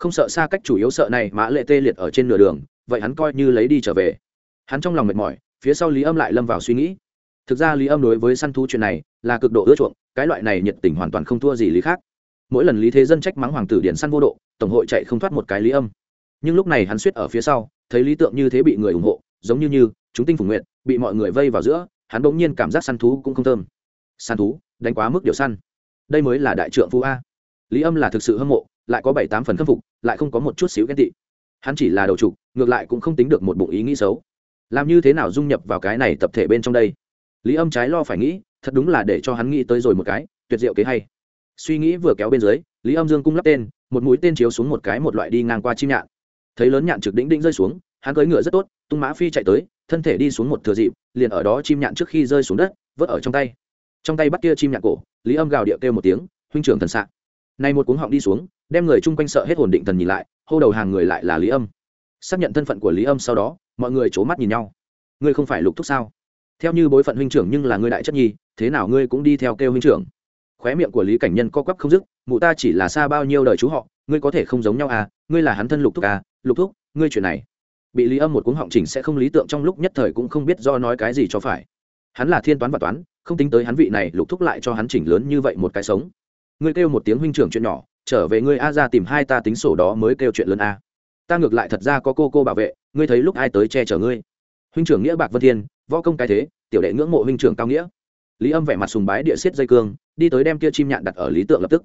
không sợ xa cách chủ yếu sợ này mã lệ tê liệt ở trên nửa đường, vậy hắn coi như lấy đi trở về. Hắn trong lòng mệt mỏi, phía sau lý âm lại lâm vào suy nghĩ. Thực ra lý âm đối với săn thú chuyện này là cực độ ưa chuộng, cái loại này nhiệt tình hoàn toàn không thua gì lý khác. Mỗi lần lý thế dân trách mắng hoàng tử điển săn vô độ, tổng hội chạy không thoát một cái lý âm. Nhưng lúc này hắn suýt ở phía sau, thấy lý tượng như thế bị người ủng hộ, giống như như, chúng tinh phủ nguyện bị mọi người vây vào giữa, hắn bỗng nhiên cảm giác săn thú cũng không thơm. Săn thú, đánh quá mức điều săn. Đây mới là đại trượng phu a. Lý âm là thực sự hâm mộ lại có bảy tám phần khâm phục, lại không có một chút xíu ghen tị. Hắn chỉ là đầu trục, ngược lại cũng không tính được một bụng ý nghĩ xấu. Làm như thế nào dung nhập vào cái này tập thể bên trong đây? Lý âm trái lo phải nghĩ, thật đúng là để cho hắn nghĩ tới rồi một cái, tuyệt diệu kế hay. Suy nghĩ vừa kéo bên dưới, lý âm dương cung lắp tên, một mũi tên chiếu xuống một cái một loại đi ngang qua chim nhạn. Thấy lớn nhạn trực đĩnh đĩnh rơi xuống, hắn cưỡi ngựa rất tốt, tung mã phi chạy tới, thân thể đi xuống một thừa dịp, liền ở đó chim nhạn trước khi rơi xuống đất, vớt ở trong tay. Trong tay bắt kia chim nhạn cổ, lý âm gào địa kêu một tiếng, huynh trưởng thần s ạ này một cuống họng đi xuống đem người chung quanh sợ hết hồn định thần nhìn lại, hô đầu hàng người lại là lý âm. Xác nhận thân phận của lý âm sau đó, mọi người c h ố mắt nhìn nhau. Ngươi không phải lục thúc sao? Theo như bối phận huynh trưởng nhưng là ngươi đại chất nhi, thế nào ngươi cũng đi theo kêu huynh trưởng. Khóe miệng của lý cảnh nhân co quắp không dứt, mụ ta chỉ là xa bao nhiêu đời chú họ, ngươi có thể không giống nhau à ngươi là hắn thân lục thúc à lục thúc, ngươi chuyện này. Bị lý âm một cuốn họng chỉnh sẽ không lý tượng trong lúc nhất thời cũng không biết do nói cái gì cho phải. Hắn là thiên toán và toán, không tính tới hắn vị này lục thúc lại cho hắn chỉnh lớn như vậy một cái sống. Ngươi kêu một tiếng huynh trưởng chuyện nhỏ trở về ngươi a ra tìm hai ta tính sổ đó mới kêu chuyện lớn a. Ta ngược lại thật ra có cô cô bảo vệ, ngươi thấy lúc ai tới che chở ngươi? Huynh trưởng nghĩa bạc vân thiên, võ công cái thế, tiểu đệ ngưỡng mộ huynh trưởng cao nghĩa. Lý âm vẻ mặt sùng bái địa xiết dây cương, đi tới đem kia chim nhạn đặt ở lý tượng lập tức.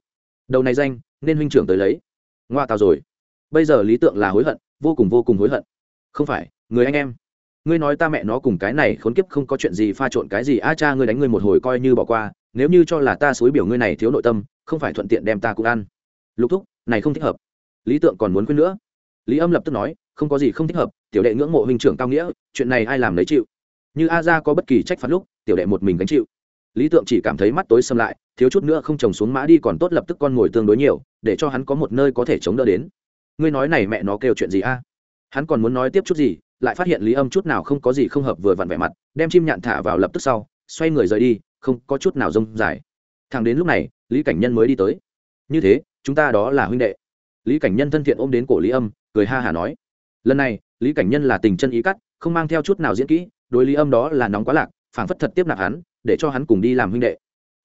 Đầu này danh, nên huynh trưởng tới lấy. Ngoa tào rồi. Bây giờ lý tượng là hối hận, vô cùng vô cùng hối hận. Không phải, người anh em. Ngươi nói ta mẹ nó cùng cái này khốn kiếp không có chuyện gì pha trộn cái gì, a cha ngươi đánh ngươi một hồi coi như bỏ qua, nếu như cho là ta xối biểu ngươi này thiếu nội tâm, không phải thuận tiện đem ta cũng ăn lục thúc, này không thích hợp. Lý tượng còn muốn khuyên nữa. Lý âm lập tức nói, không có gì không thích hợp, tiểu đệ ngưỡng mộ huynh trưởng cao nghĩa, chuyện này ai làm lấy chịu. Như a ra có bất kỳ trách phạt lúc, tiểu đệ một mình gánh chịu. Lý tượng chỉ cảm thấy mắt tối xâm lại, thiếu chút nữa không trồng xuống mã đi còn tốt lập tức con ngồi tương đối nhiều, để cho hắn có một nơi có thể chống đỡ đến. Ngươi nói này mẹ nó kêu chuyện gì a? Hắn còn muốn nói tiếp chút gì, lại phát hiện lý âm chút nào không có gì không hợp vừa vặn vẻ mặt, đem chim nhạn thả vào lập tức sau, xoay người rời đi, không có chút nào rông dài. Thằng đến lúc này, lý cảnh nhân mới đi tới. Như thế chúng ta đó là huynh đệ lý cảnh nhân thân thiện ôm đến cổ lý âm cười ha hà nói lần này lý cảnh nhân là tình chân ý cắt không mang theo chút nào diễn kỹ đối lý âm đó là nóng quá lạc phảng phất thật tiếp nạp hắn để cho hắn cùng đi làm huynh đệ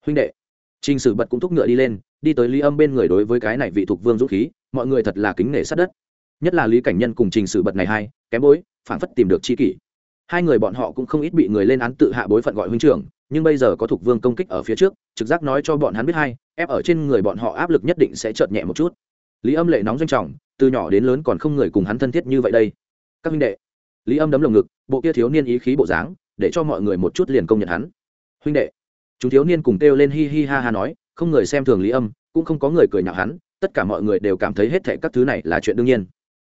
huynh đệ Trình Sử bật cũng thúc ngựa đi lên, đi tới Lý Âm bên người đối với cái này vị thuộc vương dũng khí, mọi người thật là kính nể sát đất. Nhất là Lý Cảnh Nhân cùng Trình Sử bật này hai, kém bối, phảng phất tìm được chi kỷ. Hai người bọn họ cũng không ít bị người lên án tự hạ bối phận gọi huynh trưởng, nhưng bây giờ có thuộc vương công kích ở phía trước, trực giác nói cho bọn hắn biết hay ép ở trên người bọn họ áp lực nhất định sẽ chợt nhẹ một chút. Lý Âm lệ nóng doanh trọng, từ nhỏ đến lớn còn không người cùng hắn thân thiết như vậy đây. Các huynh đệ. Lý Âm đấm lồng ngực, bộ kia thiếu niên ý khí bộ dáng, để cho mọi người một chút liền công nhận hắn. Huynh đệ chúng thiếu niên cùng kêu lên hi hi ha ha nói không người xem thường lý âm cũng không có người cười nhạo hắn tất cả mọi người đều cảm thấy hết thệ các thứ này là chuyện đương nhiên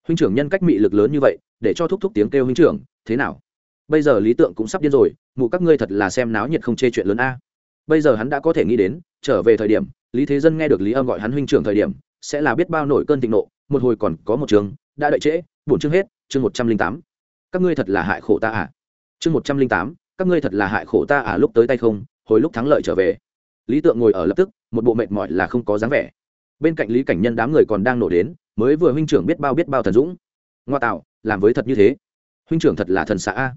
huynh trưởng nhân cách mị lực lớn như vậy để cho thúc thúc tiếng kêu huynh trưởng thế nào bây giờ lý tượng cũng sắp điên rồi, mụ các ngươi thật là xem náo nhiệt không chê chuyện lớn a. Bây giờ hắn đã có thể nghĩ đến, trở về thời điểm, lý thế dân nghe được lý âm gọi hắn huynh trưởng thời điểm, sẽ là biết bao nổi cơn thịnh nộ, một hồi còn có một trường đã đợi trễ bổn chương hết, chương một trăm linh tám. Các ngươi thật là hại khổ ta à? Chương một trăm linh tám, các ngươi thật là hại khổ ta à lúc tới tay không, hồi lúc thắng lợi trở về. Lý tượng ngồi ở lập tức, một bộ mệt mỏi là không có dáng vẻ. Bên cạnh lý cảnh nhân đám người còn đang nổ đến, mới vừa huynh trưởng biết bao biết bao thần dũng. Ngoa tạo, làm với thật như thế. Huynh trưởng thật là thần xã a.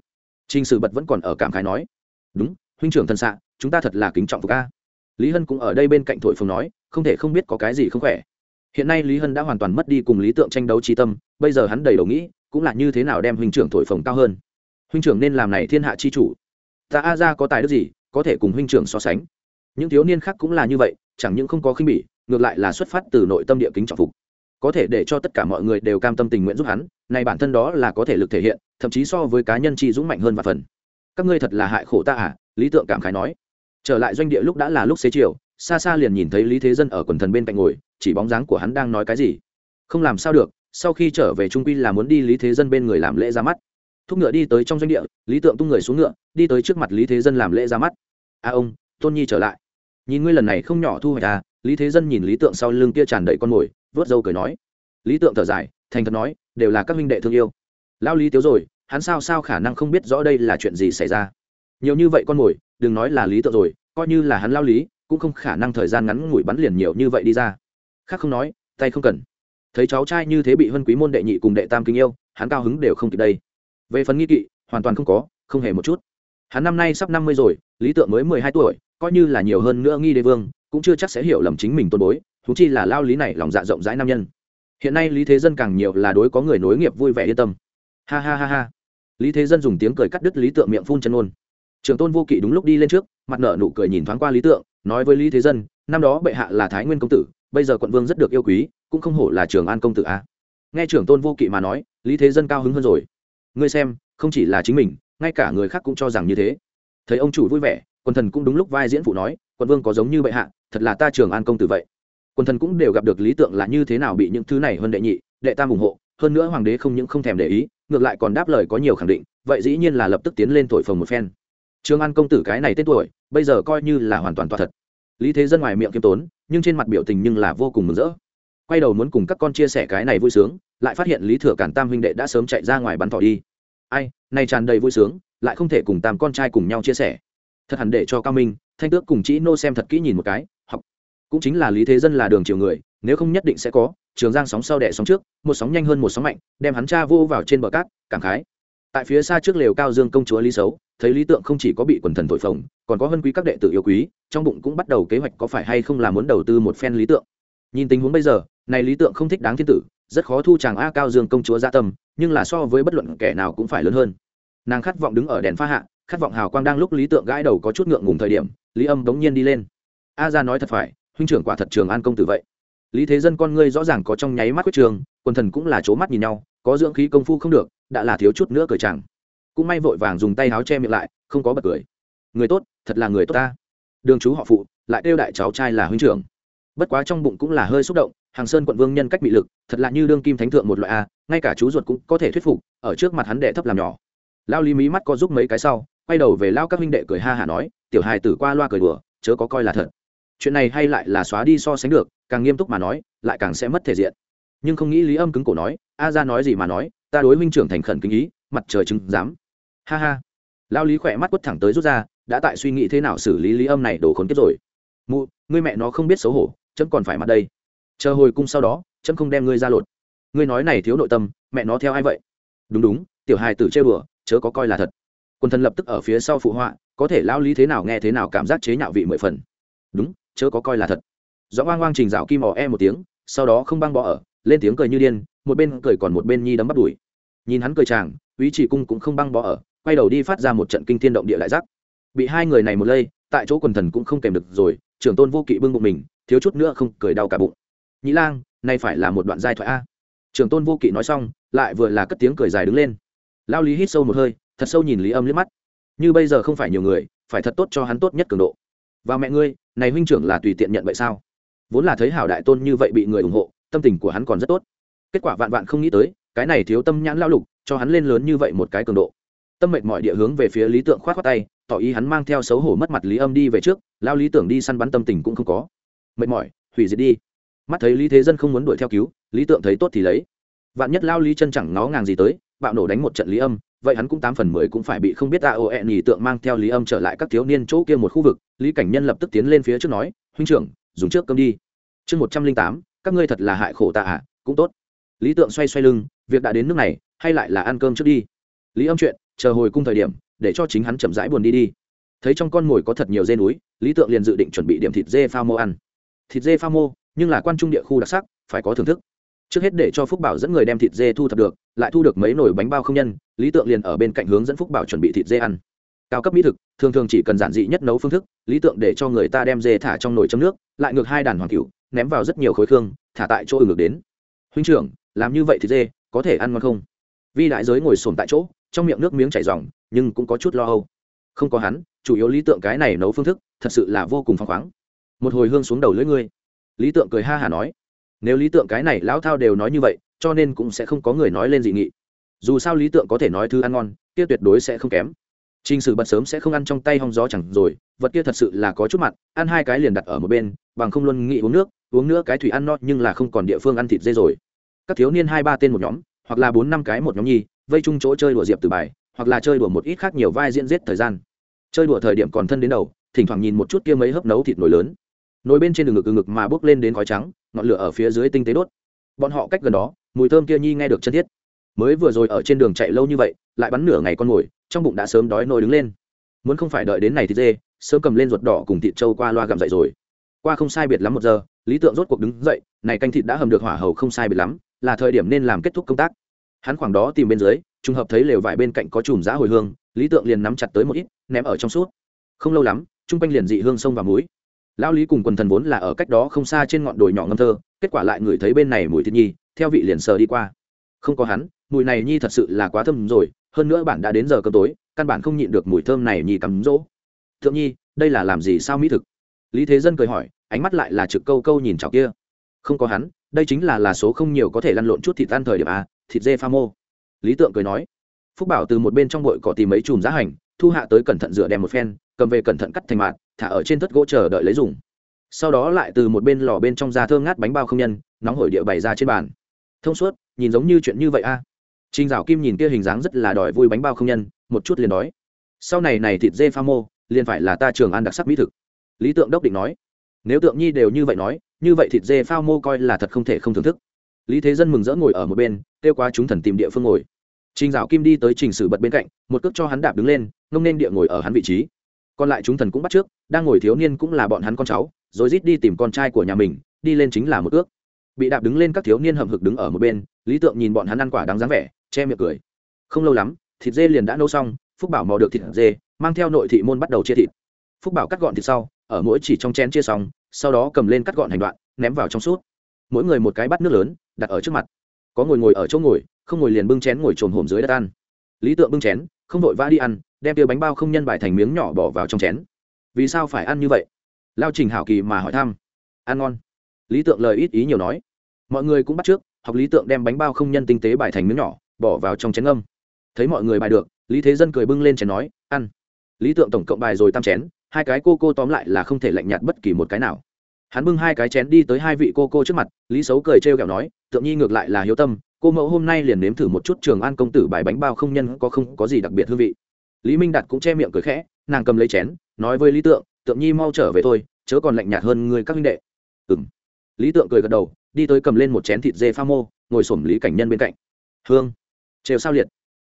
Trình sử bật vẫn còn ở cảm khái nói, đúng, huynh trưởng thần xạ, chúng ta thật là kính trọng phục a. Lý hân cũng ở đây bên cạnh thổi phồng nói, không thể không biết có cái gì không khỏe. Hiện nay lý hân đã hoàn toàn mất đi cùng lý tượng tranh đấu trí tâm, bây giờ hắn đầy đầu nghĩ, cũng là như thế nào đem huynh trưởng thổi phồng cao hơn. Huynh trưởng nên làm này thiên hạ chi chủ. Ta a ra có tài đức gì, có thể cùng huynh trưởng so sánh. Những thiếu niên khác cũng là như vậy, chẳng những không có khinh bỉ, ngược lại là xuất phát từ nội tâm địa kính trọng phục có thể để cho tất cả mọi người đều cam tâm tình nguyện giúp hắn, này bản thân đó là có thể lực thể hiện, thậm chí so với cá nhân chi dũng mạnh hơn và phần. Các ngươi thật là hại khổ ta à? Lý tượng cảm khái nói. Trở lại doanh địa lúc đã là lúc xế chiều, xa xa liền nhìn thấy lý thế dân ở quần thần bên cạnh ngồi, chỉ bóng dáng của hắn đang nói cái gì. Không làm sao được, sau khi trở về trung quy là muốn đi lý thế dân bên người làm lễ ra mắt. Thúc ngựa đi tới trong doanh địa, lý tượng tung người xuống ngựa, đi tới trước mặt lý thế dân làm lễ ra mắt. A ông, tôn nhi trở lại. Nhìn ngươi lần này không nhỏ thu hoạch à? Lý thế dân nhìn lý tượng sau lưng kia tràn đầy con mồi vớt dâu cười nói. Lý tượng thở dài, thành thật nói, đều là các huynh đệ thương yêu. Lao lý tiếu rồi, hắn sao sao khả năng không biết rõ đây là chuyện gì xảy ra. Nhiều như vậy con mồi, đừng nói là lý tượng rồi, coi như là hắn lao lý, cũng không khả năng thời gian ngắn ngủi bắn liền nhiều như vậy đi ra. Khác không nói, tay không cần. Thấy cháu trai như thế bị huân quý môn đệ nhị cùng đệ tam kính yêu, hắn cao hứng đều không kịp đây. Về phần nghi kỵ, hoàn toàn không có, không hề một chút. Hắn năm nay sắp năm mươi rồi, lý tượng mới mười hai tuổi, coi như là nhiều hơn nữa nghi đế vương, cũng chưa chắc sẽ hiểu lầm chính mình tôn bối thú chi là lao lý này lòng dạ rộng rãi nam nhân. Hiện nay lý thế dân càng nhiều là đối có người nối nghiệp vui vẻ yên tâm. Ha ha ha ha. Lý thế dân dùng tiếng cười cắt đứt lý tượng miệng phun chân ôn trường tôn vô kỵ đúng lúc đi lên trước, mặt nở nụ cười nhìn thoáng qua lý tượng, nói với lý thế dân, năm đó bệ hạ là thái nguyên công tử, bây giờ quận vương rất được yêu quý, cũng không hổ là trường an công tử a. À. nghe trưởng tôn vô kỵ mà nói, lý thế dân cao hứng hơn rồi. Ngươi xem, không chỉ là chính mình, ngay cả người khác cũng cho rằng như thế. Thấy ông chủ vui vẻ, quần thần cũng đúng lúc vai diễn phụ nói, quận vương có giống như bệ hạ, thật là ta trường an công tử vậy quần thần cũng đều gặp được lý tượng là như thế nào bị những thứ này hơn đệ nhị, đệ tam ủng hộ, hơn nữa hoàng đế không những không thèm để ý, ngược lại còn đáp lời có nhiều khẳng định, vậy dĩ nhiên là lập tức tiến lên thổi phồng một phen. Trương an công tử cái này tên tuổi, bây giờ coi như là hoàn toàn toa thật. Lý thế dân ngoài miệng kiêm tốn, nhưng trên mặt biểu tình nhưng là vô cùng mừng rỡ. Quay đầu muốn cùng các con chia sẻ cái này vui sướng, lại phát hiện lý thừa cản tam huynh đệ đã sớm chạy ra ngoài bắn thỏ đi. Ai, này tràn đầy vui sướng, lại không thể cùng tam con trai cùng nhau chia sẻ. Thật hẳn để cho cao minh, thanh tước cùng chị nô xem thật kỹ nhìn một cái cũng chính là lý thế dân là đường chiều người, nếu không nhất định sẽ có, trường giang sóng sau đẻ sóng trước, một sóng nhanh hơn một sóng mạnh, đem hắn cha vô vào trên bờ cát, cảm khái. Tại phía xa trước lều cao dương công chúa lý xấu thấy lý tượng không chỉ có bị quần thần thổi phồng, còn có hơn quý các đệ tử yêu quý, trong bụng cũng bắt đầu kế hoạch có phải hay không là muốn đầu tư một phen lý tượng. Nhìn tình huống bây giờ, này lý tượng không thích đáng thiên tử, rất khó thu chàng a cao dương công chúa gia tâm, nhưng là so với bất luận kẻ nào cũng phải lớn hơn. Nàng khát vọng đứng ở đèn pha hạ, khát vọng hào quang đang lúc lý tượng gãi đầu có chút ngượng ngùng thời điểm, lý âm bỗng nhiên đi lên. A ra nói thật phải huynh trưởng quả thật trường an công tử vậy. Lý thế dân con ngươi rõ ràng có trong nháy mắt quyết trường, quần thần cũng là c mắt nhìn nhau, có dưỡng khí công phu không được, đã là thiếu chút nữa cười chẳng. Cũng may vội vàng dùng tay áo che miệng lại, không có bật cười. Người tốt, thật là người tốt ta. Đường chú họ phụ, lại kêu đại cháu trai là huynh trưởng. Bất quá trong bụng cũng là hơi xúc động, hàng sơn quận vương nhân cách bị lực, thật là như đương kim thánh thượng một loại a, ngay cả chú ruột cũng có thể thuyết phục, ở trước mặt hắn đệ thấp làm nhỏ. Lao lý mí mắt có giúp mấy cái sau, quay đầu về lao các huynh đệ cười ha hả nói, tiểu hài tử qua loa cười đùa, chớ có coi là thật chuyện này hay lại là xóa đi so sánh được, càng nghiêm túc mà nói, lại càng sẽ mất thể diện. Nhưng không nghĩ lý âm cứng cổ nói, a ra nói gì mà nói, ta đối huynh trưởng thành khẩn kính ý, mặt trời chứng dám ha ha. Lao lý khỏe mắt quất thẳng tới rút ra, đã tại suy nghĩ thế nào xử lý lý âm này đổ khốn kiếp rồi. Mụ, ngươi mẹ nó không biết xấu hổ, chấm còn phải mặt đây. Chờ hồi cung sau đó, chấm không đem ngươi ra lột. Ngươi nói này thiếu nội tâm, mẹ nó theo ai vậy? Đúng đúng, tiểu hài tử chơi bừa, chớ có coi là thật. Quân thần lập tức ở phía sau phụ họa, có thể lao lý thế nào nghe thế nào cảm giác chế nhạo vị mười phần. Đúng chớ có coi là thật. Do oang oang trình dạo kim ò e một tiếng, sau đó không băng bỏ ở, lên tiếng cười như điên, một bên cười còn một bên nhi đấm bắt đùi. Nhìn hắn cười chàng ý chỉ cung cũng không băng bỏ ở, quay đầu đi phát ra một trận kinh thiên động địa lại rắc. Bị hai người này một lây, tại chỗ quần thần cũng không kèm được rồi, trưởng tôn vô kỵ bưng bụng mình, thiếu chút nữa không cười đau cả bụng. Nhĩ lang, nay phải là một đoạn giai thoại a. Trưởng tôn vô kỵ nói xong, lại vừa là cất tiếng cười dài đứng lên. Lao lý hít sâu một hơi, thật sâu nhìn lý âm liếc mắt. Như bây giờ không phải nhiều người, phải thật tốt cho hắn tốt nhất cường độ và mẹ ngươi, này huynh trưởng là tùy tiện nhận vậy sao? Vốn là thấy hảo đại tôn như vậy bị người ủng hộ, tâm tình của hắn còn rất tốt. Kết quả vạn vạn không nghĩ tới, cái này thiếu tâm nhãn lao lục, cho hắn lên lớn như vậy một cái cường độ. Tâm mệt mọi địa hướng về phía lý tượng khoát khoát tay, tỏ ý hắn mang theo xấu hổ mất mặt lý âm đi về trước lao lý tưởng đi săn bắn tâm tình cũng không có. Mệt mỏi, hủy diệt đi. Mắt thấy lý thế dân không muốn đuổi theo cứu, lý tượng thấy tốt thì lấy. Vạn nhất lao lý chân chẳng nó ngàng gì tới, bạo nổ đánh một trận lý âm vậy hắn cũng tám phần mười cũng phải bị không biết ta ô ẹn nhì tượng mang theo lý âm trở lại các thiếu niên chỗ kia một khu vực, lý cảnh nhân lập tức tiến lên phía trước nói, huynh trưởng, dùng trước cơm đi. Chương một trăm linh tám, các ngươi thật là hại khổ ta à cũng tốt. Lý tượng xoay xoay lưng, việc đã đến nước này, hay lại là ăn cơm trước đi. Lý âm chuyện, chờ hồi cung thời điểm, để cho chính hắn chậm rãi buồn đi đi. Thấy trong con mồi có thật nhiều dê núi, lý tượng liền dự định chuẩn bị điểm thịt dê pha mô ăn. Thịt dê pha mô, nhưng là quan trung địa khu đặc sắc, phải có thưởng thức. Trước hết để cho phúc bảo dẫn người đem thịt dê thu thập được lại thu được mấy nồi bánh bao không nhân, lý tượng liền ở bên cạnh hướng dẫn phúc bảo chuẩn bị thịt dê ăn. Cao cấp mỹ thực, thường thường chỉ cần giản dị nhất nấu phương thức, lý tượng để cho người ta đem dê thả trong nồi chấm nước, lại ngược hai đàn hoàng cựu ném vào rất nhiều khối khương, thả tại chỗ ngược đến. Huynh trưởng, làm như vậy thì dê có thể ăn ngon không? Vi đại giới ngồi xổm tại chỗ, trong miệng nước miếng chảy r nhưng cũng có chút lo âu. Không có hắn, chủ yếu lý tượng cái này nấu phương thức, thật sự là vô cùng phăng khoáng. Một hồi hương xuống đầu lưỡi ngươi. Lý tượng cười ha hả nói. Nếu lý tượng cái này lão thao đều nói như vậy cho nên cũng sẽ không có người nói lên dị nghị. Dù sao lý tượng có thể nói thứ ăn ngon, kia tuyệt đối sẽ không kém. T r ì n h sử bật sớm sẽ không ăn trong tay hong gió chẳng rồi, vật kia thật sự là có chút mặn, ăn hai cái liền đặt ở một bên, bằng không luôn nghĩ uống nước, uống nữa cái thủy ăn no nhưng là không còn địa phương ăn thịt dê rồi. Các thiếu niên hai ba tên một nhóm, hoặc là bốn năm cái một nhóm nhi, vây chung chỗ chơi đùa diệp từ bài, hoặc là chơi đùa một ít khác nhiều vai diễn giết thời gian. Chơi đùa thời điểm còn thân đến đầu, thỉnh thoảng nhìn một chút kia mấy hớp nấu thịt nổi lớn. Nồi bên trên đường ngực ngực mà bốc lên đến khói trắng, ngọn lửa ở phía dưới tinh tế đốt. Bọn họ cách gần đó mùi thơm kia nhi nghe được chân thiết. Mới vừa rồi ở trên đường chạy lâu như vậy, lại bắn nửa ngày con mồi, trong bụng đã sớm đói nồi đứng lên. Muốn không phải đợi đến này thì dê, sớm cầm lên ruột đỏ cùng thịt trâu qua loa gặm dậy rồi. Qua không sai biệt lắm một giờ, lý tượng rốt cuộc đứng dậy, này canh thịt đã hầm được hỏa hầu không sai biệt lắm, là thời điểm nên làm kết thúc công tác. Hắn khoảng đó tìm bên dưới, trùng hợp thấy lều vải bên cạnh có chùm giã hồi hương, lý tượng liền nắm chặt tới một ít, ném ở trong suốt. Không lâu lắm, chung quanh liền dị hương sông và muối lão lý cùng quần thần vốn là ở cách đó không xa trên ngọn đồi nhỏ ngâm thơ, kết quả lại ngửi thấy bên này mùi thịt nhi theo vị liền sờ đi qua. Không có hắn, mùi này nhi thật sự là quá thơm rồi, hơn nữa bạn đã đến giờ cơm tối, căn bản không nhịn được mùi thơm này nhi cắm rỗ. Thượng nhi, đây là làm gì sao mỹ thực? Lý thế dân cười hỏi, ánh mắt lại là trực câu câu nhìn chọc kia. Không có hắn, đây chính là là số không nhiều có thể lăn lộn chút thịt ăn thời điểm a thịt dê pha mô. Lý tượng cười nói, phúc bảo từ một bên trong bụi cỏ tìm mấy chùm giá hành, thu hạ tới cẩn thận rửa đem một phen, cầm về cẩn thận cắt thành mạt, thả ở trên thất gỗ chờ đợi lấy dùng. Sau đó lại từ một bên lò bên trong da thơm ngát bánh bao không nhân, nóng hổi địa bày ra trên bàn thông suốt nhìn giống như chuyện như vậy a à. Trình Dạo Kim nhìn kia hình dáng rất là đòi vui bánh bao không nhân, một chút liền đói. Sau này này thịt dê pha mô, liền phải là ta trường ăn đặc sắc mỹ thực. Lý Tượng Đốc định nói, nếu Tượng Nhi đều như vậy nói, như vậy thịt dê pha mô coi là thật không thể không thưởng thức. Lý Thế Dân mừng rỡ ngồi ở một bên, kêu quá chúng thần tìm địa phương ngồi. Trình Dạo Kim đi tới Trình Sử bật bên cạnh, một cước cho hắn đạp đứng lên, ngông nên địa ngồi ở hắn vị trí còn lại chúng thần cũng bắt trước đang ngồi thiếu niên cũng là bọn hắn con cháu rồi rít đi tìm con trai của nhà mình đi lên chính là một ước bị đạp đứng lên các thiếu niên hậm hực đứng ở một bên, lý tượng nhìn bọn hắn ăn quả đáng dáng vẻ, che miệng cười. Không lâu lắm, thịt dê liền đã nấu xong, phúc bảo mò được thịt dê, mang theo nội thị môn bắt đầu chia thịt. Phúc bảo cắt gọn thịt sau, ở mỗi chỉ trong chén chia xong, sau đó cầm lên cắt gọn hành đoạn, ném vào trong suốt. Mỗi người một cái bát nước lớn, đặt ở trước mặt. Có ngồi ngồi ở chỗ ngồi, không ngồi liền bưng chén ngồi trồm hổm dưới đất ăn. Lý tượng bưng chén, không vội vã đi ăn, đem tiêu bánh bao không nhân bài thành miếng nhỏ bỏ vào trong chén. Vì sao phải ăn như vậy? Lao trình hảo kỳ mà hỏi thăm. Ăn ngon. Lý tượng lời ít ý nhiều nói mọi người cũng bắt trước, học lý tượng đem bánh bao không nhân tinh tế bài thành miếng nhỏ, bỏ vào trong chén âm thấy mọi người bài được, lý thế dân cười bưng lên chén nói, ăn. Lý tượng tổng cộng bài rồi tam chén, hai cái cô cô tóm lại là không thể lạnh nhạt bất kỳ một cái nào. Hắn bưng hai cái chén đi tới hai vị cô cô trước mặt, lý xấu cười trêu ghẹo nói, tượng nhi ngược lại là hiếu tâm, cô mẫu hôm nay liền nếm thử một chút trường an công tử bài bánh bao không nhân có không có gì đặc biệt hương vị. Lý minh đạt cũng che miệng cười khẽ, nàng cầm lấy chén, nói với lý tượng tượng nhi mau trở về thôi, chớ còn lạnh nhạt hơn người các huynh đệ. Ừng lý tượng cười gật đầu đi tới cầm lên một chén thịt dê pha mô, ngồi xổm lý cảnh nhân bên cạnh. Hương. Trêu sao liệt.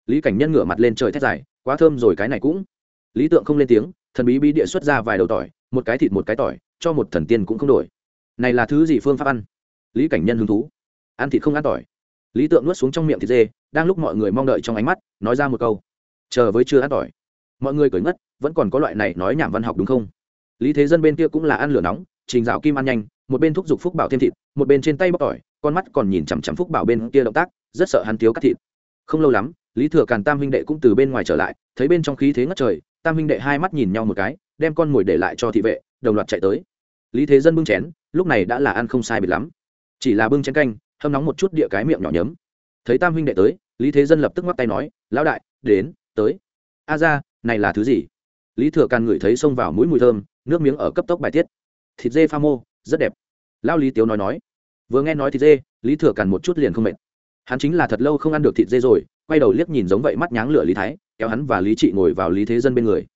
Lý cảnh nhân ngửa mặt lên trời thét dài, quá thơm rồi, cái này cũng. Lý tượng không lên tiếng, thần bí bí địa xuất ra vài đầu tỏi, một cái thịt một cái tỏi, cho một thần tiên cũng không đổi. Này là thứ gì phương pháp ăn? Lý cảnh nhân hứng thú. Ăn thịt không ăn tỏi. Lý tượng nuốt xuống trong miệng thịt dê, đang lúc mọi người mong đợi trong ánh mắt, nói ra một câu. Chờ với chưa ăn tỏi. Mọi người cười ngất, vẫn còn có loại này nói nhảm văn học đúng không? Lý thế dân bên kia cũng là ăn lửa nóng, trình dạo kim ăn nhanh một bên thúc giục phúc bảo thêm thịt, một bên trên tay bóc tỏi, con mắt còn nhìn chằm chằm phúc bảo bên kia động tác, rất sợ hắn thiếu cắt thịt. Không lâu lắm, lý thừa càn tam huynh đệ cũng từ bên ngoài trở lại, thấy bên trong khí thế ngất trời, tam huynh đệ hai mắt nhìn nhau một cái, đem con mồi để lại cho thị vệ, đồng loạt chạy tới. Lý thế dân bưng chén, lúc này đã là ăn không sai biệt lắm. Chỉ là bưng chén canh, hâm nóng một chút địa cái miệng nhỏ nhấm. Thấy tam huynh đệ tới, lý thế dân lập tức ngoắc tay nói, lão đại, đến, tới. A ra, này là thứ gì? Lý thừa càn ngửi thấy xông vào mũi mùi thơm, nước miếng ở cấp tốc bài tiết. Thịt dê pha mô rất đẹp. Lão lý tiếu nói nói, vừa nghe nói thịt dê, lý thừa càn một chút liền không mệt. Hắn chính là thật lâu không ăn được thịt dê rồi, quay đầu liếc nhìn giống vậy mắt nháng lửa lý thái, kéo hắn và lý trị ngồi vào lý thế dân bên người.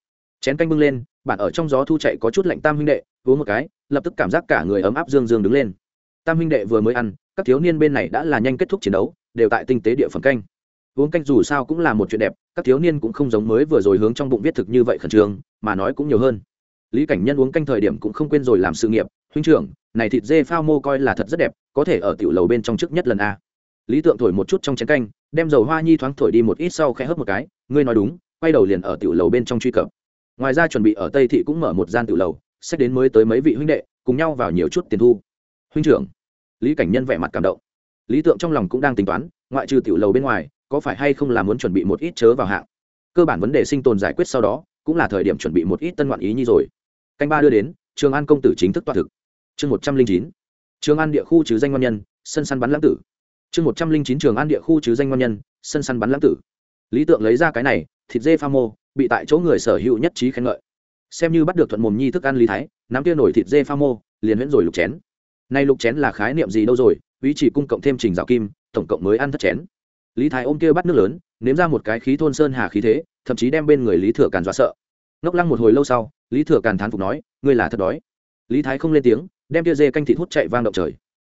Chén canh bưng lên, bạn ở trong gió thu chạy có chút lạnh tam huynh đệ, uống một cái, lập tức cảm giác cả người ấm áp dương dương đứng lên. Tam huynh đệ vừa mới ăn, các thiếu niên bên này đã là nhanh kết thúc chiến đấu, đều tại tinh tế địa phần canh. Uống canh dù sao cũng là một chuyện đẹp, các thiếu niên cũng không giống mới vừa rồi hướng trong bụng viết thực như vậy khẩn trương, mà nói cũng nhiều hơn. Lý cảnh nhân uống canh thời điểm cũng không quên rồi làm sự nghiệp huynh trưởng, này thịt dê phao mô coi là thật rất đẹp, có thể ở tiểu lầu bên trong trước nhất lần a. Lý tượng thổi một chút trong chén canh, đem dầu hoa nhi thoáng thổi đi một ít sau khẽ hớp một cái, ngươi nói đúng, quay đầu liền ở tiểu lầu bên trong truy cập. Ngoài ra chuẩn bị ở tây thị cũng mở một gian tiểu lầu xét đến mới tới mấy vị huynh đệ, cùng nhau vào nhiều chút tiền thu. Huynh trưởng, lý cảnh nhân vẻ mặt cảm động. Lý tượng trong lòng cũng đang tính toán, ngoại trừ tiểu lầu bên ngoài, có phải hay không là muốn chuẩn bị một ít chớ vào hạng? Cơ bản vấn đề sinh tồn giải quyết sau đó, cũng là thời điểm chuẩn bị một ít tân ngoạn ý nhi rồi. Canh ba đưa đến, trường an công tử chính thức toa thực chương một trăm linh chín. Trường an địa khu chứ danh ngon nhân, sân săn bắn lãng tử. Chương một trăm linh chín trường an địa khu chứ danh ngon nhân, sân săn bắn lãng tử. Lý tượng lấy ra cái này, thịt dê pha mô, bị tại chỗ người sở hữu nhất trí khen ngợi. Xem như bắt được thuận mồm nhi thức ăn lý thái, nắm kia nổi thịt dê pha mô, liền huyễn rồi lục chén. Nay lục chén là khái niệm gì đâu rồi, ý chỉ cung cộng thêm trình rào kim, tổng cộng mới ăn thất chén. Lý thái ôm kia bắt nước lớn, nếm ra một cái khí thôn sơn hà khí thế, thậm chí đem bên người lý thừa càn dọa sợ. Ngốc lăng một hồi lâu sau, lý thừa càn thán phục nói, ngươi là thật đói. Lý thái không lên tiếng đem kia dê canh thịt hút chạy vang động trời.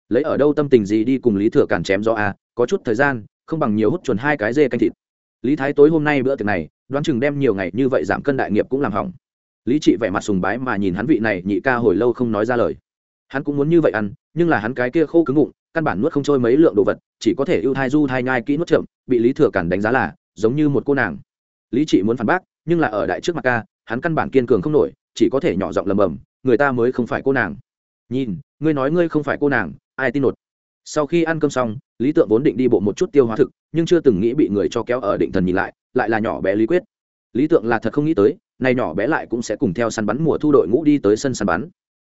Lấy ở đâu tâm tình gì đi cùng lý thừa càn chém do a à, có chút thời gian không bằng nhiều hút chuẩn hai cái dê canh thịt. Lý thái tối hôm nay bữa tiệc này đoán chừng đem nhiều ngày như vậy giảm cân đại nghiệp cũng làm hỏng. Lý trị vẻ mặt sùng bái mà nhìn hắn vị này nhị ca hồi lâu không nói ra lời. Hắn cũng muốn như vậy ăn nhưng là hắn cái kia khô cứng bụng căn bản nuốt không trôi mấy lượng đồ vật chỉ có thể ưu thai du thai nhai kỹ nuốt chậm bị lý thừa cản đánh giá là giống như một cô nàng. Lý trị muốn phản bác nhưng là ở đại trước mặt ca hắn căn bản kiên cường không nổi chỉ có thể nhỏ giọng lầm bầm người ta mới không phải cô nàng nhìn, ngươi nói ngươi không phải cô nàng, ai tin nột? Sau khi ăn cơm xong, lý tượng vốn định đi bộ một chút tiêu hóa thực, nhưng chưa từng nghĩ bị người cho kéo ở định thần nhìn lại lại là nhỏ bé lý quyết. Lý tượng là thật không nghĩ tới, nay nhỏ bé lại cũng sẽ cùng theo săn bắn mùa thu đội ngũ đi tới sân săn bắn.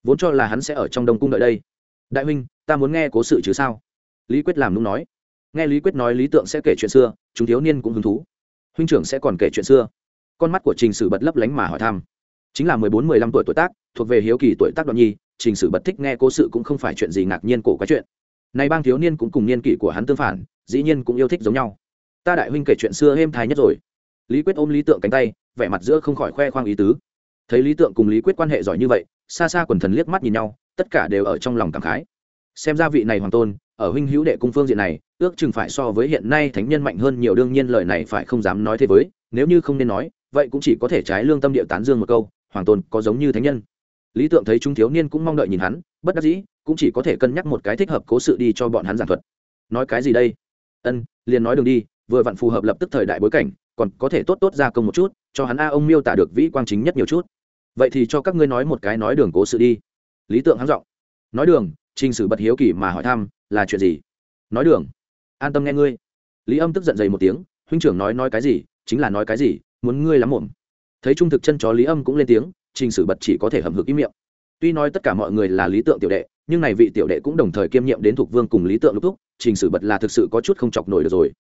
Vốn cho là hắn sẽ ở trong đông cung đợi đây. Đại huynh, ta muốn nghe cố sự chứ sao? Lý quyết làm đúng nói. Nghe lý quyết nói lý tượng sẽ kể chuyện xưa, chúng thiếu niên cũng hứng thú. Huynh trưởng sẽ còn kể chuyện xưa. Con mắt của trình sử bật lấp lánh mà hỏi thăm. Chính là mười bốn, mười lăm tuổi tuổi tác, thuộc về hiếu kỳ tuổi tác đoạn nhi trình sử bật thích nghe cố sự cũng không phải chuyện gì ngạc nhiên cổ cái chuyện. Này bang thiếu niên cũng cùng niên kỷ của hắn tương phản, dĩ nhiên cũng yêu thích giống nhau. Ta đại huynh kể chuyện xưa êm thái nhất rồi. Lý quyết ôm lý tượng cánh tay, vẻ mặt giữa không khỏi khoe khoang ý tứ. Thấy lý tượng cùng lý quyết quan hệ giỏi như vậy, xa xa quần thần liếc mắt nhìn nhau, tất cả đều ở trong lòng cảm khái. Xem ra vị này hoàng tôn, ở huynh hữu đệ cung phương diện này, ước chừng phải so với hiện nay thánh nhân mạnh hơn nhiều, đương nhiên lời này phải không dám nói thế với, nếu như không nên nói, vậy cũng chỉ có thể trái lương tâm địa tán dương một câu, hoàng tôn có giống như thánh nhân lý tượng thấy chúng thiếu niên cũng mong đợi nhìn hắn, bất đắc dĩ, cũng chỉ có thể cân nhắc một cái thích hợp cố sự đi cho bọn hắn giảng thuật. Nói cái gì đây? Ân, liền nói đường đi, vừa vặn phù hợp lập tức thời đại bối cảnh, còn có thể tốt tốt ra công một chút, cho hắn a ông miêu tả được vĩ quang chính nhất nhiều chút. Vậy thì cho các ngươi nói một cái nói đường cố sự đi. Lý tượng hắn giọng. Nói đường, trình sử bật hiếu kỳ mà hỏi thăm, là chuyện gì? Nói đường. An tâm nghe ngươi. Lý âm tức giận dày một tiếng, huynh trưởng nói nói cái gì, chính là nói cái gì, muốn ngươi lắm mồm thấy trung thực chân chó lý âm cũng lên tiếng trình sử bật chỉ có thể hầm hực ý miệng. Tuy nói tất cả mọi người là lý tượng tiểu đệ, nhưng này vị tiểu đệ cũng đồng thời kiêm nhiệm đến thuộc vương cùng lý tượng lúc thúc, trình sử bật là thực sự có chút không chọc nổi được rồi.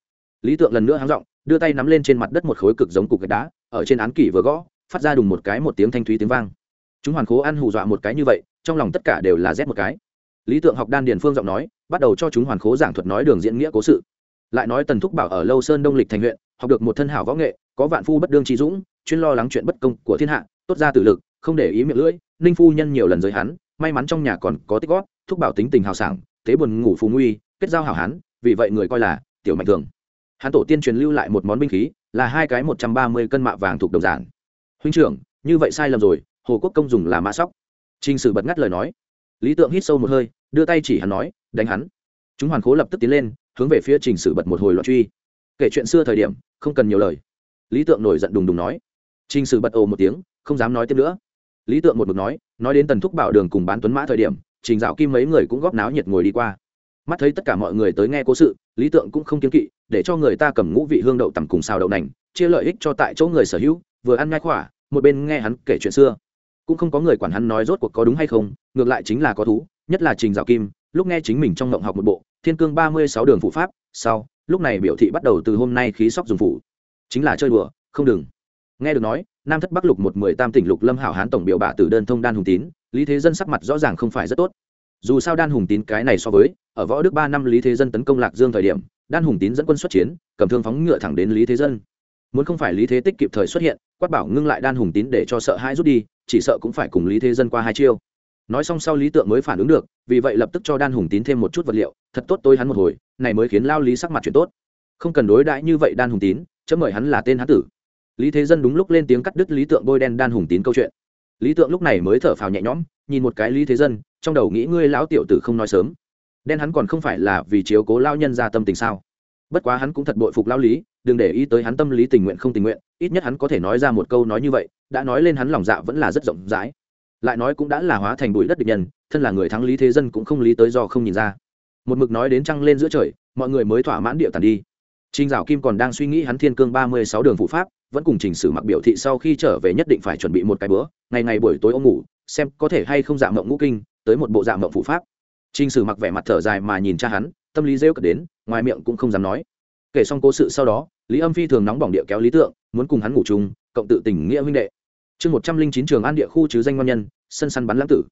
Lý tượng lần nữa háng giọng, đưa tay nắm lên trên mặt đất một khối cực giống cục gạch đá, ở trên án kỷ vừa gõ, phát ra đùng một cái một tiếng thanh thúy tiếng vang. Chúng hoàn khố ăn hù dọa một cái như vậy, trong lòng tất cả đều là rét một cái. Lý tượng học đan điền phương giọng nói, bắt đầu cho chúng hoàn khố giảng thuật nói đường diễn nghĩa cố sự. Lại nói tần thúc bảo ở lâu sơn đông lịch thành huyện, học được một thân hảo võ nghệ, có vạn phu bất đương trí dũng, chuyên lo lắng chuyện bất công của thiên hạ, tốt ra tử lực không để ý miệng lưỡi ninh phu nhân nhiều lần giới hắn may mắn trong nhà còn có tích gót thúc bảo tính tình hào sảng tế buồn ngủ phù nguy kết giao hảo hán vì vậy người coi là tiểu mạnh thường hắn tổ tiên truyền lưu lại một món binh khí là hai cái một trăm ba mươi cân mạ vàng thuộc đồng giản huynh trưởng như vậy sai lầm rồi hồ quốc công dùng là mã sóc Trình Sử bật ngắt lời nói. Lý Tượng hít sâu một hơi, đưa tay chỉ hắn nói, đánh hắn. Chúng hoàn khố lập tức tiến lên, hướng về phía Trình Sử bật một hồi loạn truy. Kể chuyện xưa thời điểm, không cần nhiều lời. Lý Tượng nổi giận đùng đùng nói. Trình Sử bật ồ một tiếng, không dám nói tiếp nữa. Lý Tượng một mực nói, nói đến Tần Thúc Bảo Đường cùng bán tuấn mã thời điểm, Trình Dạo Kim mấy người cũng góp náo nhiệt ngồi đi qua. Mắt thấy tất cả mọi người tới nghe cố sự, Lý Tượng cũng không kiêng kỵ, để cho người ta cầm ngũ vị hương đậu tầm cùng xào đậu nành, chia lợi ích cho tại chỗ người sở hữu, vừa ăn ngay khỏa, một bên nghe hắn kể chuyện xưa. Cũng không có người quản hắn nói rốt cuộc có đúng hay không ngược lại chính là có thú nhất là trình dạo kim lúc nghe chính mình trong ngộng học một bộ thiên cương ba mươi sáu đường phụ pháp sau lúc này biểu thị bắt đầu từ hôm nay khí sóc dùng phủ. Chính là chơi đùa không đừng nghe được nói, nam thất bắc lục một mười tam tỉnh lục lâm hảo hán tổng biểu bạ từ đơn thông đan hùng tín, lý thế dân sắc mặt rõ ràng không phải rất tốt. Dù sao đan hùng tín cái này so với, ở võ đức ba năm lý thế dân tấn công lạc dương thời điểm, đan hùng tín dẫn quân xuất chiến, cầm thương phóng ngựa thẳng đến lý thế dân. Muốn không phải lý thế tích kịp thời xuất hiện, quát bảo ngưng lại đan hùng tín để cho sợ hãi rút đi, chỉ sợ cũng phải cùng lý thế dân qua hai chiêu. Nói xong sau lý tượng mới phản ứng được, vì vậy lập tức cho đan hùng tín thêm một chút vật liệu, thật tốt tôi hắn một hồi, này mới khiến lao lý sắc mặt chuyện tốt. Không cần đối đãi như vậy đan hùng tín, chớ mời hắn là tên hán tử lý thế dân đúng lúc lên tiếng cắt đứt lý tượng bôi đen đan hùng tín câu chuyện. Lý tượng lúc này mới thở phào nhẹ nhõm, nhìn một cái lý thế dân, trong đầu nghĩ ngươi lão tiểu tử không nói sớm. Đen hắn còn không phải là vì chiếu cố lao nhân ra tâm tình sao? Bất quá hắn cũng thật bội phục lao lý, đừng để ý tới hắn tâm lý tình nguyện không tình nguyện, ít nhất hắn có thể nói ra một câu nói như vậy, đã nói lên hắn lòng dạ vẫn là rất rộng rãi. Lại nói cũng đã là hóa thành bụi đất địch nhân, thân là người thắng lý thế dân cũng không lý tới do không nhìn ra. Một mực nói đến trăng lên giữa trời, mọi người mới thỏa mãn điệu tàn đi. Trình Dạo Kim còn đang suy nghĩ hắn Thiên Cương ba mươi sáu đường phụ pháp, vẫn cùng Trình Sử Mặc biểu thị sau khi trở về nhất định phải chuẩn bị một cái bữa, ngày ngày buổi tối ôm ngủ, xem có thể hay không dạng mộng ngũ kinh, tới một bộ dạng mộng phụ pháp. Trình Sử Mặc vẻ mặt thở dài mà nhìn cha hắn, tâm lý rêu cợt đến, ngoài miệng cũng không dám nói. Kể xong cố sự sau đó, Lý Âm Phi thường nóng bỏng địa kéo Lý Tượng, muốn cùng hắn ngủ chung, cộng tự tình nghĩa huynh đệ chương một trăm linh chín trường an địa khu chứ danh ngon nhân sân săn bắn lãng tử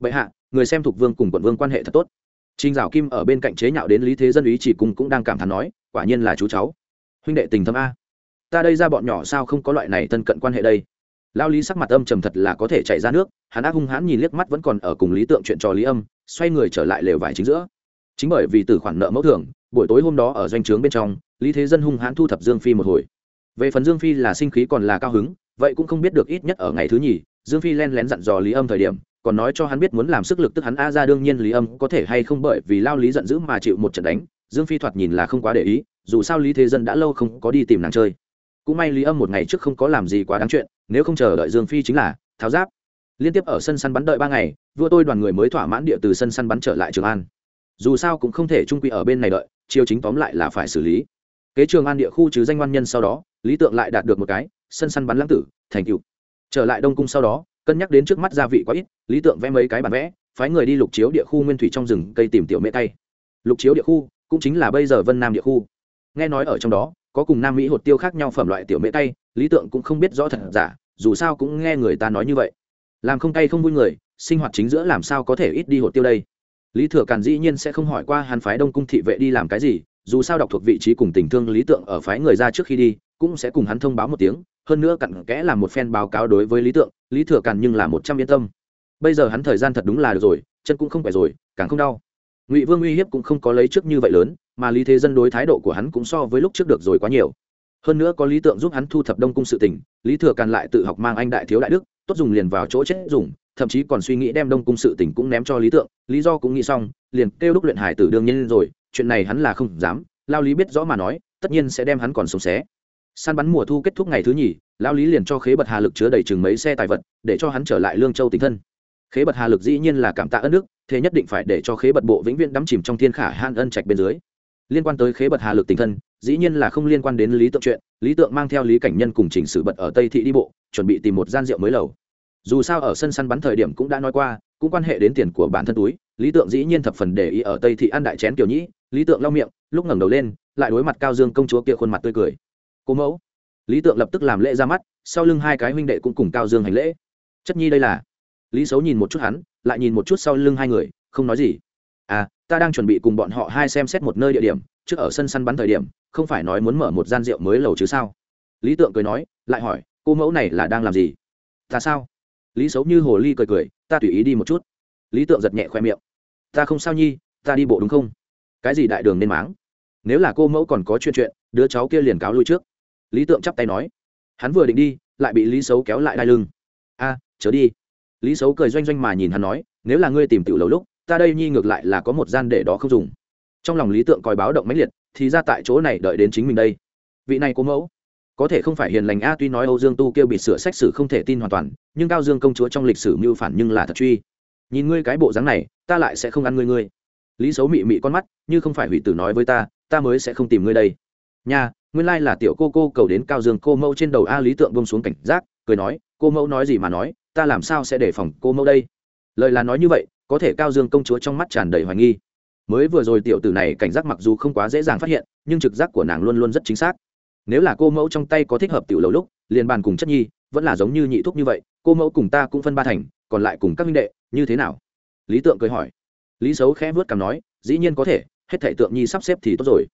bệ hạ người xem thuộc vương cùng quận vương quan hệ thật tốt Trình Dạo Kim ở bên cạnh chế nhạo đến Lý Thế Dân ý chỉ cùng cũng đang cảm thán nói, quả nhiên là chú cháu. Huynh đệ tình thâm a. Ta đây ra bọn nhỏ sao không có loại này thân cận quan hệ đây. Lao Lý sắc mặt âm trầm thật là có thể chảy ra nước, hắn ác hung hãn nhìn liếc mắt vẫn còn ở cùng Lý Tượng chuyện trò Lý Âm, xoay người trở lại lều vải chính giữa. Chính bởi vì từ khoản nợ mẫu thưởng, buổi tối hôm đó ở doanh trướng bên trong, Lý Thế Dân hung hãn thu thập Dương Phi một hồi. Về phần Dương Phi là sinh khí còn là cao hứng, vậy cũng không biết được ít nhất ở ngày thứ nhì dương phi len lén dặn dò lý âm thời điểm còn nói cho hắn biết muốn làm sức lực tức hắn a ra đương nhiên lý âm có thể hay không bởi vì lao lý giận dữ mà chịu một trận đánh, dương phi thoạt nhìn là không quá để ý, dù sao lý thế dân đã lâu không có đi tìm nàng chơi. Cũng may lý âm một ngày trước không có làm gì quá đáng chuyện, nếu không chờ đợi dương phi chính là tháo giáp. Liên tiếp ở sân săn bắn đợi ba ngày, vua tôi đoàn người mới thỏa mãn địa từ sân săn bắn trở lại trường an. Dù sao cũng không thể trung quy ở bên này đợi chiều chính tóm lại là phải xử lý. Kế trường an địa khu chứ danh văn nhân sau đó, lý tượng lại đạt được một cái, sân săn bắn lãng tử, thành cựu trở lại đông cung sau đó cân nhắc đến trước mắt gia vị quá ít, lý tượng vẽ mấy cái bản vẽ, phái người đi lục chiếu địa khu nguyên thủy trong rừng cây tìm tiểu mễ tay. Lục chiếu địa khu, cũng chính là bây giờ vân nam địa khu. Nghe nói ở trong đó, có cùng nam mỹ hột tiêu khác nhau phẩm loại tiểu mễ tay, lý tượng cũng không biết rõ thật giả, dù sao cũng nghe người ta nói như vậy. Làm không tay không vui người, sinh hoạt chính giữa làm sao có thể ít đi hột tiêu đây? Lý thừa càn dĩ nhiên sẽ không hỏi qua hàn phái đông cung thị vệ đi làm cái gì, dù sao đọc thuộc vị trí cùng tình thương lý tượng ở phái người ra trước khi đi, cũng sẽ cùng hắn thông báo một tiếng hơn nữa cặn kẽ làm một phen báo cáo đối với lý tượng, lý thừa càn nhưng là một trăm yên tâm. Bây giờ hắn thời gian thật đúng là được rồi, chân cũng không khỏe rồi, càng không đau. Ngụy vương uy hiếp cũng không có lấy trước như vậy lớn, mà lý thế dân đối thái độ của hắn cũng so với lúc trước được rồi quá nhiều. Hơn nữa có lý tượng giúp hắn thu thập đông cung sự tình, lý thừa càn lại tự học mang anh đại thiếu đại đức, tốt dùng liền vào chỗ chết dùng, thậm chí còn suy nghĩ đem đông cung sự tình cũng ném cho lý tượng, lý do cũng nghĩ xong, liền kêu đúc luyện hải tử đương nhiên rồi, chuyện này hắn là không dám, lao lý biết rõ mà nói, tất nhiên sẽ đem hắn còn sống xé săn bắn mùa thu kết thúc ngày thứ nhì lao lý liền cho khế bật hà lực chứa đầy chừng mấy xe tài vật, để cho hắn trở lại lương châu tình thân. Khế bật hà lực dĩ nhiên là cảm tạ ân đức thế nhất định phải để cho khế bật bộ vĩnh viễn đắm chìm trong thiên khả han ân trạch bên dưới. Liên quan tới khế bật hà lực tình thân, dĩ nhiên là không liên quan đến lý tượng chuyện, lý tượng mang theo lý cảnh nhân cùng chỉnh sử bật ở tây thị đi bộ, chuẩn bị tìm một gian rượu mới lầu. Dù sao ở sân săn bắn thời điểm cũng đã nói qua, cũng quan hệ đến tiền của bản thân túi, lý tượng dĩ nhiên thập phần để ý ở tây thị ăn đại chén kiểu nhĩ, lý tượng lau miệng, lúc ngẩng đầu lên, lại đối mặt cao dương công chúa kia khuôn mặt tươi cười cô mẫu. Lý tượng lập tức làm lễ ra mắt, sau lưng hai cái huynh đệ cũng cùng cao dương hành lễ. Chất nhi đây là? Lý xấu nhìn một chút hắn, lại nhìn một chút sau lưng hai người, không nói gì. À ta đang chuẩn bị cùng bọn họ hai xem xét một nơi địa điểm, trước ở sân săn bắn thời điểm, không phải nói muốn mở một gian rượu mới lầu chứ sao? Lý tượng cười nói, lại hỏi, cô mẫu này là đang làm gì? Ta sao? Lý xấu như hồ ly cười cười, ta tùy ý đi một chút. Lý tượng giật nhẹ khoe miệng. Ta không sao nhi, ta đi bộ đúng không? Cái gì đại đường nên máng? Nếu là cô mẫu còn có chuyện chuyện, đứa cháu kia liền cáo lui trước lý tượng chắp tay nói, hắn vừa định đi, lại bị lý xấu kéo lại đai lưng. A, chớ đi. Lý xấu cười doanh doanh mà nhìn hắn nói, nếu là ngươi tìm tiểu lầu lúc, ta đây nhi ngược lại là có một gian để đó không dùng. Trong lòng lý tượng coi báo động mãnh liệt, thì ra tại chỗ này đợi đến chính mình đây. Vị này cố mẫu, có thể không phải hiền lành a, tuy nói âu dương tu kêu bị sửa sách sử không thể tin hoàn toàn, nhưng cao dương công chúa trong lịch sử mưu phản nhưng là thật truy. Nhìn ngươi cái bộ dáng này, ta lại sẽ không ăn ngươi ngươi. Lý xấu mị mị con mắt, như không phải hủy tử nói với ta ta mới sẽ không tìm ngươi đây nha, nguyên lai là tiểu cô cô cầu đến cao dương cô mẫu trên đầu a lý tượng bông xuống cảnh giác, cười nói, cô mẫu nói gì mà nói, ta làm sao sẽ đề phòng cô mẫu đây? Lời là nói như vậy, có thể cao dương công chúa trong mắt tràn đầy hoài nghi. Mới vừa rồi tiểu tử này cảnh giác mặc dù không quá dễ dàng phát hiện, nhưng trực giác của nàng luôn luôn rất chính xác. Nếu là cô mẫu trong tay có thích hợp tiểu lầu lúc, liền bàn cùng chất nhi, vẫn là giống như nhị thúc như vậy, cô mẫu cùng ta cũng phân ba thành, còn lại cùng các minh đệ, như thế nào? Lý tượng cười hỏi. Lý xấu khẽ vớt cằm nói, dĩ nhiên có thể, hết thể tượng nhi sắp xếp thì tốt rồi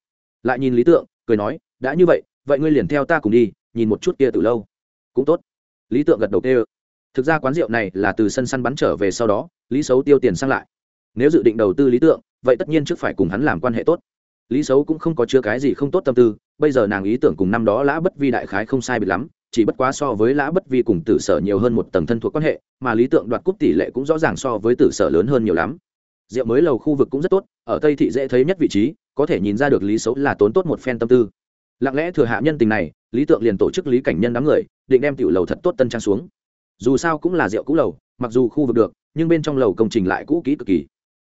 lại nhìn lý tượng, cười nói, đã như vậy vậy ngươi liền theo ta cùng đi, nhìn một chút kia từ lâu. Cũng tốt. Lý tượng gật đầu kêu. Thực ra quán rượu này là từ sân săn bắn trở về sau đó, lý xấu tiêu tiền sang lại. Nếu dự định đầu tư lý tượng, vậy tất nhiên trước phải cùng hắn làm quan hệ tốt. Lý xấu cũng không có chứa cái gì không tốt tâm tư, bây giờ nàng ý tưởng cùng năm đó lã bất vi đại khái không sai bị lắm, chỉ bất quá so với lã bất vi cùng tử sở nhiều hơn một tầng thân thuộc quan hệ, mà lý tượng đoạt cúp tỷ lệ cũng rõ ràng so với tử sở lớn hơn nhiều lắm. Rượu mới lầu khu vực cũng rất tốt, ở tây thị dễ thấy nhất vị trí có thể nhìn ra được lý xấu là tốn tốt một phen tâm tư. Lặng lẽ thừa hạ nhân tình này, lý tượng liền tổ chức lý cảnh nhân đám người, định đem tiểu lầu thật tốt tân trang xuống. Dù sao cũng là rượu cũ lầu, mặc dù khu vực được, nhưng bên trong lầu công trình lại cũ kỹ cực kỳ.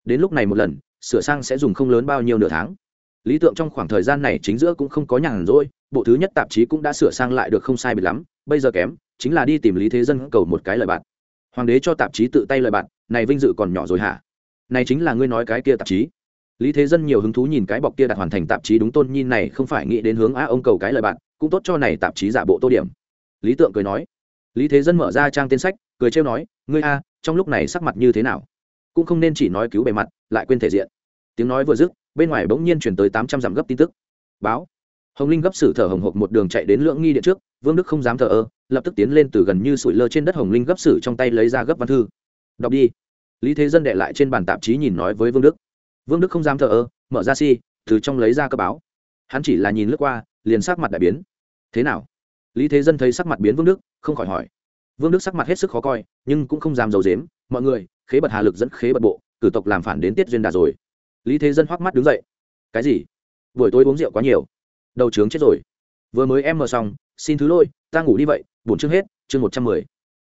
Đến lúc này một lần, sửa sang sẽ dùng không lớn bao nhiêu nửa tháng. Lý tượng trong khoảng thời gian này chính giữa cũng không có nhàn rỗi, bộ thứ nhất tạp chí cũng đã sửa sang lại được không sai biệt lắm, bây giờ kém, chính là đi tìm lý thế dân cầu một cái lời bạn. Hoàng đế cho tạp chí tự tay lời bạn, này vinh dự còn nhỏ rồi hả? Này chính là ngươi nói cái kia tạp chí lý thế dân nhiều hứng thú nhìn cái bọc kia đặt hoàn thành tạp chí đúng tôn nhi này, không phải nghĩ đến hướng a ông cầu cái lời bạn, cũng tốt cho này tạp chí giả bộ tô điểm. Lý tượng cười nói. Lý thế dân mở ra trang tên sách, cười trêu nói, ngươi a, trong lúc này sắc mặt như thế nào? Cũng không nên chỉ nói cứu bề mặt, lại quên thể diện. Tiếng nói vừa dứt, bên ngoài bỗng nhiên chuyển tới tám trăm dặm gấp tin tức. Báo. Hồng linh gấp sử thở hồng hộc một đường chạy đến lưỡng nghi điện trước, vương đức không dám thờ ơ, lập tức tiến lên từ gần như sủi lơ trên đất hồng linh gấp sử trong tay lấy ra gấp văn thư. Đọc đi. Lý thế dân đệ lại trên bàn tạp chí nhìn nói với vương đức vương đức không dám thờ ơ, mở ra si, từ trong lấy ra cơ báo. Hắn chỉ là nhìn lướt qua, liền sắc mặt đại biến. Thế nào? Lý thế dân thấy sắc mặt biến vương đức, không khỏi hỏi. Vương đức sắc mặt hết sức khó coi, nhưng cũng không dám d i ấ u dếm mọi người, khế bật hà lực dẫn khế bật bộ, cử tộc làm phản đến tiết duyên đà rồi. Lý thế dân hoắc mắt đứng dậy. Cái gì? Buổi tối uống rượu quá nhiều. Đầu trướng chết rồi. Vừa mới em mở xong, xin thứ lỗi, ta ngủ đi vậy bổn chương hết, chương một trăm mười.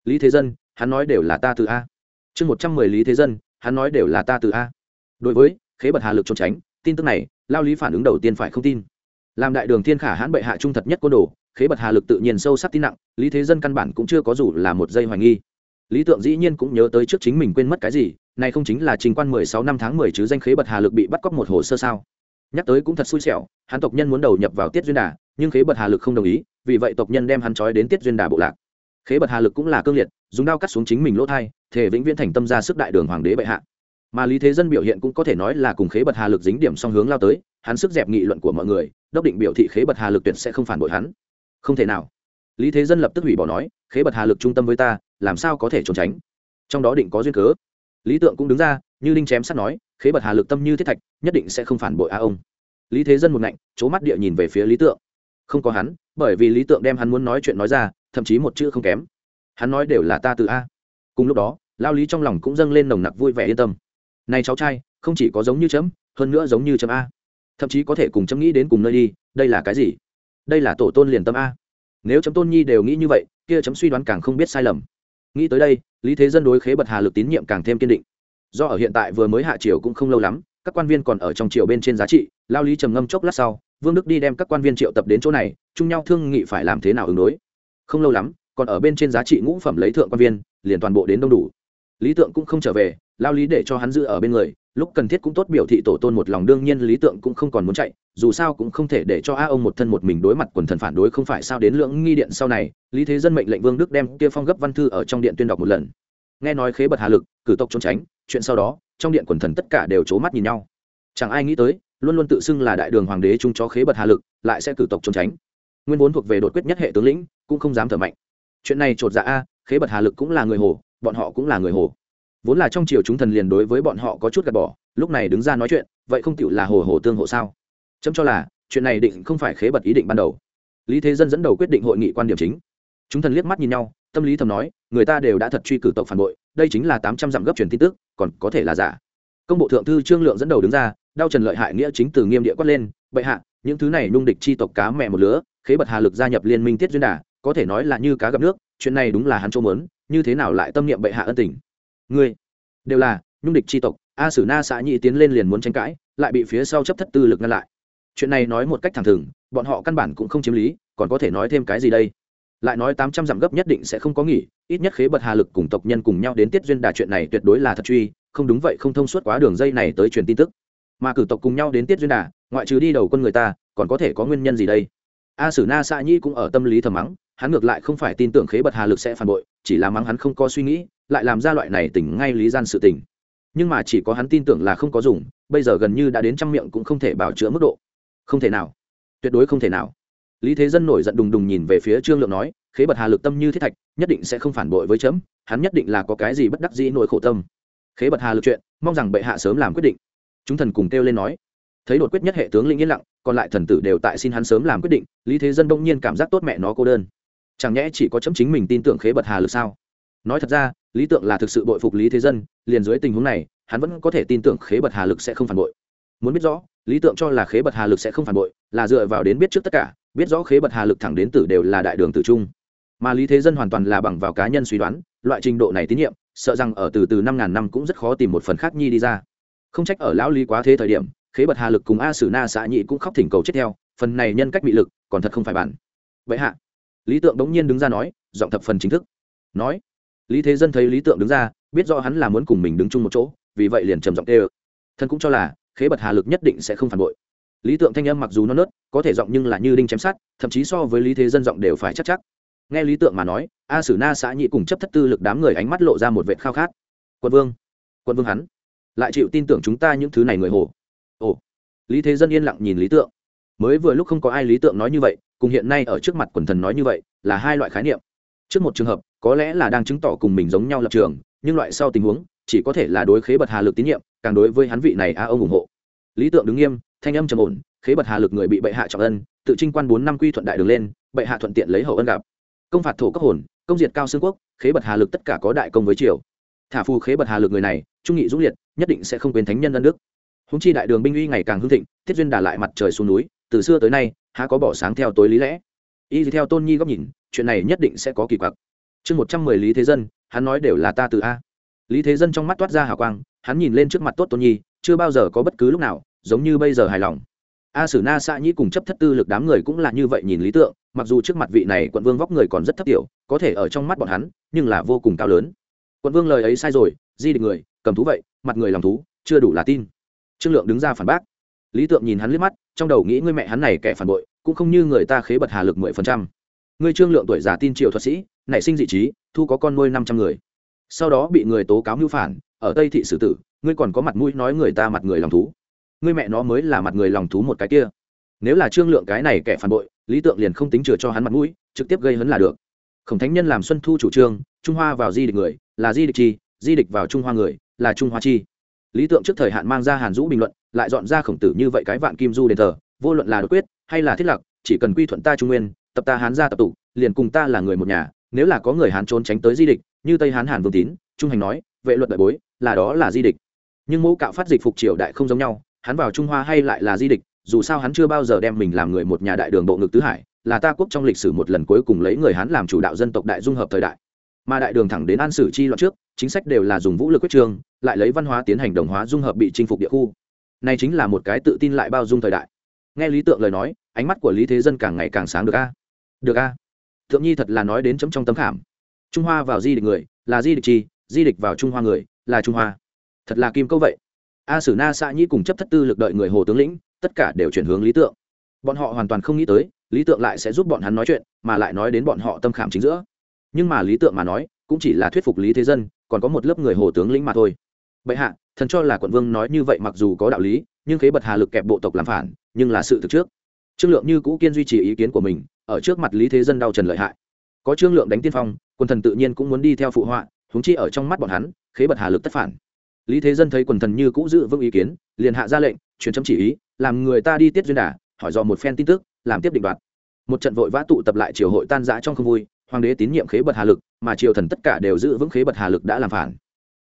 Lý thế dân, hắn nói đều là ta từ a. Chương một trăm mười lý thế dân, hắn nói đều là ta từ a. Đối với khế bật hà lực trốn tránh, tin tức này, lao lý phản ứng đầu tiên phải không tin. Làm đại đường thiên khả hãn bệ hạ trung thật nhất côn đồ, khế bật hà lực tự nhiên sâu sắc tin nặng, lý thế dân căn bản cũng chưa có dù là một giây hoài nghi. Lý tượng dĩ nhiên cũng nhớ tới trước chính mình quên mất cái gì, này không chính là trình quan mười sáu năm tháng mười chứ danh khế bật hà lực bị bắt cóc một hồ sơ sao? Nhắc tới cũng thật xui xẻo, hắn tộc nhân muốn đầu nhập vào tiết duyên đà, nhưng khế bật hà lực không đồng ý, vì vậy tộc nhân đem hắn trói đến tiết duyên đà bộ lạc. Khế bật hà lực cũng là cương liệt, dùng đao cắt xuống chính mình lỗ thai thể vĩnh viễn thành tâm ra sức đại đường hoàng đế bệ hạ mà lý thế dân biểu hiện cũng có thể nói là cùng khế bật hà lực dính điểm song hướng lao tới, hắn sức dẹp nghị luận của mọi người, đốc định biểu thị khế bật hà lực tuyệt sẽ không phản bội hắn. Không thể nào. Lý thế dân lập tức hủy bỏ nói, khế bật hà lực trung tâm với ta, làm sao có thể trốn tránh? Trong đó định có duyên cớ. Lý tượng cũng đứng ra, như linh chém sắt nói, khế bật hà lực tâm như thiết thạch, nhất định sẽ không phản bội a ông. Lý thế dân một ngạnh c mắt địa nhìn về phía lý tượng. Không có hắn, bởi vì lý tượng đem hắn muốn nói chuyện nói ra, thậm chí một chữ không kém. Hắn nói đều là ta từ a. Cùng lúc đó, lao lý trong lòng cũng dâng lên nồng nặc vui vẻ yên tâm này cháu trai, không chỉ có giống như chấm, hơn nữa giống như chấm a. Thậm chí có thể cùng chấm nghĩ đến cùng nơi đi, đây là cái gì? Đây là tổ tôn liền tâm a. Nếu chấm tôn nhi đều nghĩ như vậy, kia chấm suy đoán càng không biết sai lầm. Nghĩ tới đây, lý thế dân đối khế bật hà lực tín nhiệm càng thêm kiên định. Do ở hiện tại vừa mới hạ triều cũng không lâu lắm, các quan viên còn ở trong triều bên trên giá trị, lao lý trầm ngâm chốc lát sau, vương đức đi đem các quan viên triệu tập đến chỗ này, chung nhau thương nghị phải làm thế nào ứng đối. Không lâu lắm, còn ở bên trên giá trị ngũ phẩm lấy thượng quan viên, liền toàn bộ đến đông đủ lý tượng cũng không trở về, lao lý để cho hắn giữ ở bên người, lúc cần thiết cũng tốt biểu thị tổ tôn một lòng, đương nhiên lý tượng cũng không còn muốn chạy, dù sao cũng không thể để cho a ông một thân một mình đối mặt quần thần phản đối, không phải sao đến lưỡng nghi điện sau này, lý thế dân mệnh lệnh vương đức đem kia phong gấp văn thư ở trong điện tuyên đọc một lần. Nghe nói khế bật hà lực, cử tộc trốn tránh, chuyện sau đó, trong điện quần thần tất cả đều c mắt nhìn nhau. Chẳng ai nghĩ tới, luôn luôn tự xưng là đại đường hoàng đế chung cho khế bật hà lực, lại sẽ cử tộc trốn tránh. Nguyên vốn thuộc về đột quyết nhất hệ tướng lĩnh, cũng không dám thở mạnh. Chuyện này chột dạ a, khế bật hà lực cũng là người hồ bọn họ cũng là người hồ. Vốn là trong triều chúng thần liền đối với bọn họ có chút gạt bỏ, lúc này đứng ra nói chuyện, vậy không tựu là hồ hồ tương hộ sao? Chấm cho là, chuyện này định không phải khế bật ý định ban đầu. Lý thế dân dẫn đầu quyết định hội nghị quan điểm chính. Chúng thần liếc mắt nhìn nhau, tâm lý thầm nói, người ta đều đã thật truy cử tộc phản bội, đây chính là tám trăm dặm gấp truyền tin tức, còn có thể là giả. Công bộ thượng thư trương lượng dẫn đầu đứng ra đao trần lợi hại nghĩa chính từ nghiêm địa quát lên, bệ hạ, những thứ này nung địch chi tộc cá mẹ một lứa, khế bật hà lực gia nhập liên minh tiết duyên đà, có thể nói là như cá gặp nước, chuyện này đúng là hắn châu mớn như thế nào lại tâm niệm bệ hạ ân tình? Ngươi, đều là, nhung địch chi tộc, a sử na xã nhị tiến lên liền muốn tranh cãi, lại bị phía sau chấp thất tư lực ngăn lại. Chuyện này nói một cách thẳng thừng, bọn họ căn bản cũng không chiếm lý, còn có thể nói thêm cái gì đây? Lại nói tám trăm dặm gấp nhất định sẽ không có nghỉ, ít nhất khế bật hà lực cùng tộc nhân cùng nhau đến tiết duyên đà chuyện này tuyệt đối là thật truy, không đúng vậy không thông suốt quá đường dây này tới truyền tin tức. Mà cử tộc cùng nhau đến tiết duyên đà, ngoại trừ đi đầu quân người ta, còn có thể có nguyên nhân gì đây? A sử na xã nhi cũng ở tâm lý thầm mắng hắn ngược lại không phải tin tưởng khế bật hà lực sẽ phản bội, chỉ là mắng hắn không có suy nghĩ, lại làm ra loại này tỉnh ngay lý gian sự tình. nhưng mà chỉ có hắn tin tưởng là không có dùng, bây giờ gần như đã đến trăm miệng cũng không thể bảo chữa mức độ. Không thể nào. Tuyệt đối không thể nào. Lý thế dân nổi giận đùng đùng nhìn về phía trương lượng nói, khế bật hà lực tâm như thiết thạch, nhất định sẽ không phản bội với chấm, hắn nhất định là có cái gì bất đắc dĩ nỗi khổ tâm. Khế bật hà lực chuyện, mong rằng bệ hạ sớm làm quyết định. Chúng thần cùng kêu lên nói, thấy đột quyết nhất hệ tướng lĩnh yên lặng, còn lại thần tử đều tại xin hắn sớm làm quyết định. Lý thế dân đông nhiên cảm giác tốt mẹ nó cô đơn chẳng nhẽ chỉ có chấm chính mình tin tưởng khế bật hà lực sao? Nói thật ra, lý tưởng là thực sự bội phục lý thế dân, liền dưới tình huống này, hắn vẫn có thể tin tưởng khế bật hà lực sẽ không phản bội. Muốn biết rõ, lý tưởng cho là khế bật hà lực sẽ không phản bội, là dựa vào đến biết trước tất cả, biết rõ khế bật hà lực thẳng đến tử đều là đại đường tử trung. Mà lý thế dân hoàn toàn là bằng vào cá nhân suy đoán, loại trình độ này tín nhiệm, sợ rằng ở từ từ năm ngàn năm cũng rất khó tìm một phần khác nhi đi ra. Không trách ở lão lý quá thế thời điểm, khế bật hà lực cùng a sử na xã nhị cũng khóc thỉnh cầu chết theo, phần này nhân cách bị lực còn thật không phải bản. Vậy hạ lý tượng đống nhiên đứng ra nói, giọng thập phần chính thức. Nói, lý thế dân thấy lý tượng đứng ra, biết rõ hắn là muốn cùng mình đứng chung một chỗ, vì vậy liền trầm giọng tê ơ thân cũng cho là, khế bật hà lực nhất định sẽ không phản bội. Lý tượng thanh âm mặc dù nó nớt, có thể giọng nhưng là như đinh chém sát thậm chí so với lý thế dân giọng đều phải chắc chắc. Nghe lý tượng mà nói, a sử na xã nhị cùng chấp thất tư lực đám người ánh mắt lộ ra một vệ khao khát. Quân vương quân vương hắn, lại chịu tin tưởng chúng ta những thứ này người hồ. Ồ, lý thế dân yên lặng nhìn lý tượng mới vừa lúc không có ai lý tượng nói như vậy, cùng hiện nay ở trước mặt quần thần nói như vậy, là hai loại khái niệm. Trước một trường hợp, có lẽ là đang chứng tỏ cùng mình giống nhau lập trường, nhưng loại sau tình huống, chỉ có thể là đối khế bật hà lực tín nhiệm, càng đối với hắn vị này a ông ủng hộ. Lý tượng đứng nghiêm, thanh âm trầm ổn, khế bật hà lực người bị bệ hạ trọng ân, tự trinh quan bốn năm quy thuận đại đường lên, bệ hạ thuận tiện lấy hậu ân gặp. Công phạt thổ cấp hồn, công diệt cao xương quốc, khế bật hà lực tất cả có đại công với triều. Thả phù khế bật hà lực người này, trung nghị dũng liệt, nhất định sẽ không quên thánh nhân ân đức. Húng chi đại đường binh uy ngày càng hưng thịnh, thiết duyên đà lại mặt trời xuống núi từ xưa tới nay, há có bỏ sáng theo tối lý lẽ? Y theo tôn nhi góc nhìn, chuyện này nhất định sẽ có kỳ quặc. Chương một trăm mười lý thế dân, hắn nói đều là ta từ a. Lý thế dân trong mắt toát ra hào quang, hắn nhìn lên trước mặt tốt tôn nhi, chưa bao giờ có bất cứ lúc nào, giống như bây giờ hài lòng. A sử na xạ nhĩ cùng chấp thất tư lực đám người cũng là như vậy nhìn lý tượng, mặc dù trước mặt vị này quận vương vóc người còn rất thấp tiểu, có thể ở trong mắt bọn hắn, nhưng là vô cùng cao lớn. Quận vương lời ấy sai rồi, di địch người, cầm thú vậy, mặt người làm thú, chưa đủ là tin. Trương lượng đứng ra phản bác. Lý tượng nhìn hắn liếc mắt trong đầu nghĩ ngươi mẹ hắn này kẻ phản bội, cũng không như người ta khế bật hà lực mười phần trăm. Ngươi trương lượng tuổi già tin triệu thuật sĩ, nảy sinh dị trí, thu có con nuôi năm trăm người. Sau đó bị người tố cáo mưu phản, ở tây thị xử tử, ngươi còn có mặt mũi nói người ta mặt người lòng thú. Ngươi mẹ nó mới là mặt người lòng thú một cái kia. Nếu là trương lượng cái này kẻ phản bội, lý tượng liền không tính chừa cho hắn mặt mũi, trực tiếp gây hấn là được. Khổng thánh nhân làm xuân thu chủ trương, trung hoa vào di địch người, là di địch chi, di địch vào trung hoa người, là trung hoa chi. Lý tượng trước thời hạn mang ra hàn dũ bình luận lại dọn ra khổng tử như vậy cái vạn kim du đền thờ, vô luận là đột quyết hay là thiết lập chỉ cần quy thuận ta trung nguyên, tập ta hán ra tập tụ, liền cùng ta là người một nhà, nếu là có người hán trốn tránh tới di địch, như tây hán hàn vương tín, trung hành nói, vệ luật đại bối, là đó là di địch. Nhưng mẫu cạo phát dịch phục triều đại không giống nhau, hắn vào trung hoa hay lại là di địch, dù sao hắn chưa bao giờ đem mình làm người một nhà đại đường bộ ngực tứ hải, là ta quốc trong lịch sử một lần cuối cùng lấy người hán làm chủ đạo dân tộc đại dung hợp thời đại. Mà đại đường thẳng đến an sử chi loạn trước, chính sách đều là dùng vũ lực quyết trương, lại lấy văn hóa tiến hành đồng hóa dung hợp bị chinh phục địa khu này chính là một cái tự tin lại bao dung thời đại. Nghe lý tượng lời nói, ánh mắt của lý thế dân càng ngày càng sáng được a. Được a. Thượng nhi thật là nói đến chấm trong tấm khảm. Trung hoa vào di địch người, là di địch chi, di địch vào trung hoa người, là trung hoa. Thật là kim câu vậy. A sử na xạ nhĩ cùng chấp thất tư lực đợi người hồ tướng lĩnh, tất cả đều chuyển hướng lý tượng. Bọn họ hoàn toàn không nghĩ tới, lý tượng lại sẽ giúp bọn hắn nói chuyện, mà lại nói đến bọn họ tâm khảm chính giữa. Nhưng mà lý tượng mà nói, cũng chỉ là thuyết phục lý thế dân, còn có một lớp người hồ tướng lĩnh mà thôi. Bệ hạ thần cho là quận vương nói như vậy mặc dù có đạo lý, nhưng khế bật hà lực kẹp bộ tộc làm phản, nhưng là sự thực trước. Trương lượng như cũ kiên duy trì ý kiến của mình, ở trước mặt lý thế dân đau trần lợi hại. Có trương lượng đánh tiên phong, quần thần tự nhiên cũng muốn đi theo phụ họa húng chi ở trong mắt bọn hắn, khế bật hà lực tất phản. Lý thế dân thấy quần thần như cũ giữ vững ý kiến, liền hạ ra lệnh, truyền chấm chỉ ý, làm người ta đi tiết duyên đà, hỏi dò một phen tin tức, làm tiếp định đoạt. Một trận vội vã tụ tập lại triều hội tan rã trong không vui, hoàng đế tín nhiệm khế bật hà lực, mà triều thần tất cả đều giữ vững khế bật hà lực đã làm phản.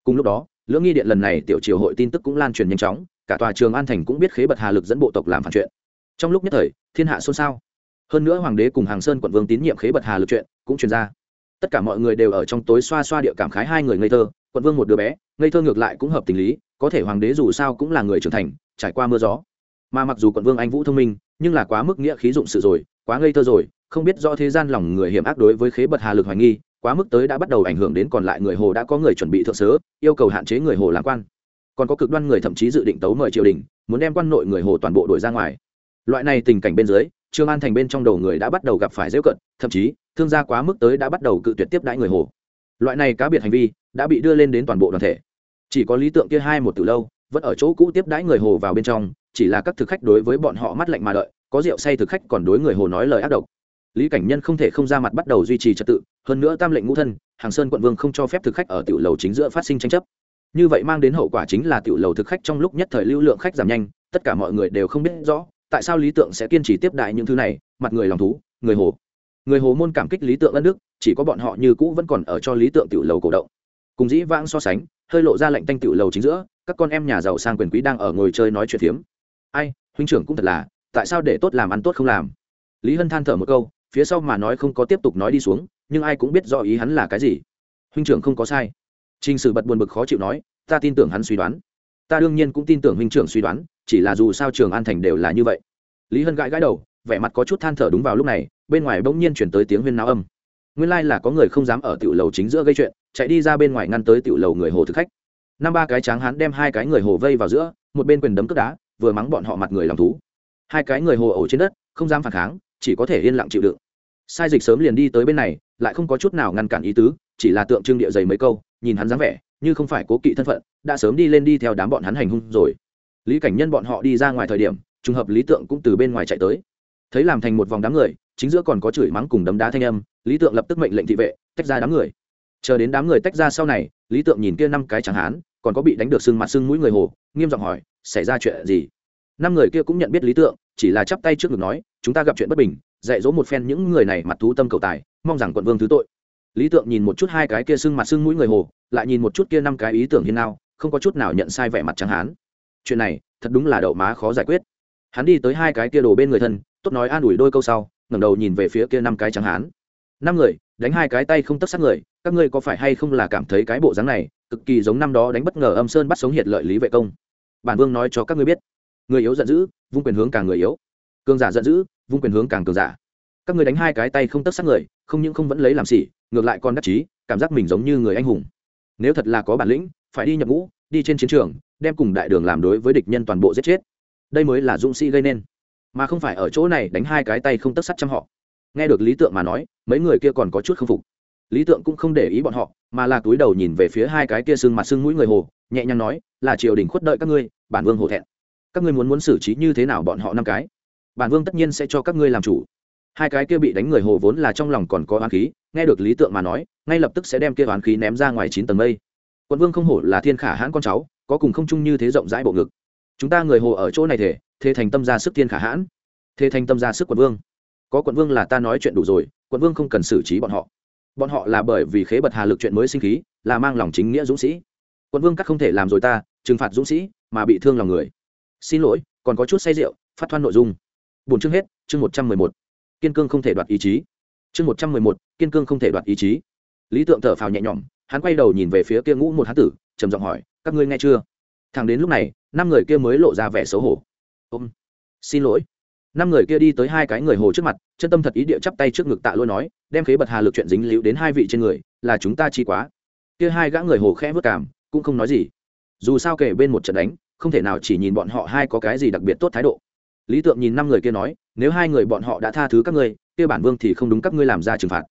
Cùng lúc đó lưỡng nghi điện lần này tiểu triều hội tin tức cũng lan truyền nhanh chóng, cả tòa trường an thành cũng biết khế bật hà lực dẫn bộ tộc làm phản chuyện. Trong lúc nhất thời, thiên hạ xôn xao. Hơn nữa hoàng đế cùng hàng sơn quận vương tín nhiệm khế bật hà lực chuyện cũng truyền ra. Tất cả mọi người đều ở trong tối xoa xoa địa cảm khái hai người ngây thơ, quận vương một đứa bé, ngây thơ ngược lại cũng hợp tình lý, có thể hoàng đế dù sao cũng là người trưởng thành, trải qua mưa gió. Mà mặc dù quận vương anh vũ thông minh, nhưng là quá mức nghĩa khí dụng sự rồi, quá ngây thơ rồi, không biết do thế gian lòng người hiểm ác đối với khế bật hà lực hoài nghi quá mức tới đã bắt đầu ảnh hưởng đến còn lại người hồ đã có người chuẩn bị thượng sớ, yêu cầu hạn chế người hồ làm quan. Còn có cực đoan người thậm chí dự định tấu mời triều đình, muốn đem quan nội người hồ toàn bộ đổi ra ngoài. Loại này tình cảnh bên dưới, trương an thành bên trong đầu người đã bắt đầu gặp phải dễ cận, thậm chí, thương gia quá mức tới đã bắt đầu cự tuyệt tiếp đãi người hồ. Loại này cá biệt hành vi, đã bị đưa lên đến toàn bộ đoàn thể. Chỉ có lý tượng kia hai một từ lâu, vẫn ở chỗ cũ tiếp đãi người hồ vào bên trong, chỉ là các thực khách đối với bọn họ mắt lạnh mà đợi, có rượu say thực khách còn đối người hồ nói lời ác độc lý cảnh nhân không thể không ra mặt bắt đầu duy trì trật tự, hơn nữa tam lệnh ngũ thân, hàng sơn quận vương không cho phép thực khách ở tiểu lầu chính giữa phát sinh tranh chấp. Như vậy mang đến hậu quả chính là tiểu lầu thực khách trong lúc nhất thời lưu lượng khách giảm nhanh, tất cả mọi người đều không biết rõ, tại sao lý tượng sẽ kiên trì tiếp đại những thứ này, mặt người lòng thú, người hồ. Người hồ môn cảm kích lý tượng đất nước chỉ có bọn họ như cũ vẫn còn ở cho lý tượng tiểu lầu cổ động. Cùng dĩ vãng so sánh, hơi lộ ra lệnh tanh tiểu lầu chính giữa, các con em nhà giàu sang quyền quý đang ở ngồi chơi nói chuyện phiếm. Ai, huynh trưởng cũng thật là, tại sao để tốt làm ăn tốt không làm? Lý hân than thở một câu phía sau mà nói không có tiếp tục nói đi xuống, nhưng ai cũng biết rõ ý hắn là cái gì. Huynh trưởng không có sai. T r ì n h sử bật buồn bực khó chịu nói, ta tin tưởng hắn suy đoán. Ta đương nhiên cũng tin tưởng huynh trưởng suy đoán, chỉ là dù sao trường an thành đều là như vậy. Lý hân gãi gãi đầu, vẻ mặt có chút than thở đúng vào lúc này, bên ngoài bỗng nhiên chuyển tới tiếng huyên náo âm. Nguyên lai、like、là có người không dám ở tiểu lầu chính giữa gây chuyện, chạy đi ra bên ngoài ngăn tới tiểu lầu người hồ thực khách. Năm ba cái tráng hắn đem hai cái người hồ vây vào giữa, một bên quyền đấm cướp đá, vừa mắng bọn họ mặt người làm thú. Hai cái người hồ ổ trên đất, không dám phản kháng chỉ có thể yên lặng chịu đựng. Sai dịch sớm liền đi tới bên này, lại không có chút nào ngăn cản ý tứ, chỉ là tượng trưng địa dày mấy câu, nhìn hắn dáng vẻ, như không phải cố kỵ thân phận, đã sớm đi lên đi theo đám bọn hắn hành hung rồi. Lý cảnh nhân bọn họ đi ra ngoài thời điểm, trùng hợp lý tượng cũng từ bên ngoài chạy tới. Thấy làm thành một vòng đám người, chính giữa còn có chửi mắng cùng đấm đá thanh âm, lý tượng lập tức mệnh lệnh thị vệ, tách ra đám người. Chờ đến đám người tách ra sau này, lý tượng nhìn kia năm cái chẳng hán, còn có bị đánh được sưng mặt sưng mũi người hồ, nghiêm giọng hỏi, xảy ra chuyện gì? Năm người kia cũng nhận biết lý tượng, chỉ là chắp tay trước ngực nói chúng ta gặp chuyện bất bình, dạy dỗ một phen những người này mặt thú tâm cầu tài, mong rằng quận vương thứ tội. Lý tượng nhìn một chút hai cái kia sưng mặt sưng mũi người hồ, lại nhìn một chút kia năm cái ý tưởng hiên nào không có chút nào nhận sai vẻ mặt chẳng hán. Chuyện này, thật đúng là đậu má khó giải quyết. Hắn đi tới hai cái kia đồ bên người thân, tốt nói an ủi đôi câu sau, ngẩng đầu nhìn về phía kia năm cái trắng hán. Năm người, đánh hai cái tay không tất sát người, các ngươi có phải hay không là cảm thấy cái bộ dáng này, cực kỳ giống năm đó đánh bất ngờ âm sơn bắt sống hiệt lợi lý vệ công? Bản vương nói cho các ngươi biết. Người yếu giận dữ, vung quyền hướng càng người yếu. Cường giả giận dữ vung quyền hướng càng cường giả. Các ngươi đánh hai cái tay không tất sát người, không những không vẫn lấy làm xỉ ngược lại còn đắc chí, cảm giác mình giống như người anh hùng. Nếu thật là có bản lĩnh, phải đi nhập ngũ, đi trên chiến trường, đem cùng đại đường làm đối với địch nhân toàn bộ giết chết. Đây mới là dũng sĩ gây nên. Mà không phải ở chỗ này đánh hai cái tay không tất sắt chăm họ. Nghe được lý tượng mà nói, mấy người kia còn có chút k phục. Lý tượng cũng không để ý bọn họ, mà là túi đầu nhìn về phía hai cái kia sưng mặt sưng mũi người hồ, nhẹ nhàng nói, là triều đình khuất đợi các ngươi, bản vương hổ thẹn. Các ngươi muốn muốn xử trí như thế nào bọn họ năm cái? Bản vương tất nhiên sẽ cho các ngươi làm chủ. Hai cái kia bị đánh người hồ vốn là trong lòng còn có oán khí, nghe được lý tượng mà nói, ngay lập tức sẽ đem kia oán khí ném ra ngoài chín tầng mây. Quận vương không hổ là thiên khả hãn con cháu, có cùng không chung như thế rộng rãi bộ ngực. Chúng ta người hồ ở chỗ này thể thế thành tâm ra sức thiên khả hãn thế thành tâm ra sức quận vương. Có quận vương là ta nói chuyện đủ rồi, quận vương không cần xử trí bọn họ. Bọn họ là bởi vì khế bật hà lực chuyện mới sinh khí, là mang lòng chính nghĩa dũng sĩ. Quận vương các không thể làm rồi ta, trừng phạt dũng sĩ, mà bị thương lòng người. Xin lỗi, còn có chút say rượu, phát thoan nội dung bốn chương hết, chương một trăm mười một. Kiên cương không thể đoạt ý chí. Chương một trăm mười một, kiên cương không thể đoạt ý chí. Lý tượng thở phào nhẹ nhõm, hắn quay đầu nhìn về phía kia ngũ một hán tử, trầm giọng hỏi, các ngươi nghe chưa? Thằng đến lúc này, năm người kia mới lộ ra vẻ xấu hổ. Ôm, xin lỗi. Năm người kia đi tới hai cái người hồ trước mặt, chân tâm thật ý địa chắp tay trước ngực tạ lôi nói, đem khế bật hà lực chuyện dính líu đến hai vị trên người, là chúng ta chi quá. Kia hai gã người hồ khẽ vất cảm, cũng không nói gì. Dù sao kể bên một trận đánh, không thể nào chỉ nhìn bọn họ hai có cái gì đặc biệt tốt thái độ lý tượng nhìn năm người kia nói, nếu hai người bọn họ đã tha thứ các ngươi, kia bản vương thì không đúng các ngươi làm ra trừng phạt.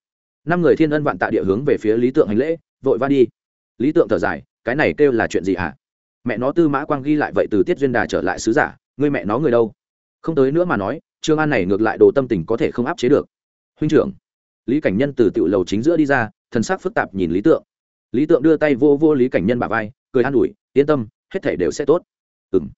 Năm người thiên ân vạn tạ địa hướng về phía lý tượng hành lễ, vội va đi. Lý tượng thở dài, cái này kêu là chuyện gì hả? Mẹ nó tư mã quang ghi lại vậy từ tiết duyên đà trở lại sứ giả, ngươi mẹ nó người đâu? Không tới nữa mà nói, trương an này ngược lại đồ tâm tình có thể không áp chế được. Huynh trưởng. Lý cảnh nhân từ tiểu lầu chính giữa đi ra, thần sắc phức tạp nhìn lý tượng. Lý tượng đưa tay vô vô lý cảnh nhân bà vai, cười an ủi, yên tâm, hết thể đều sẽ tốt. Ừ m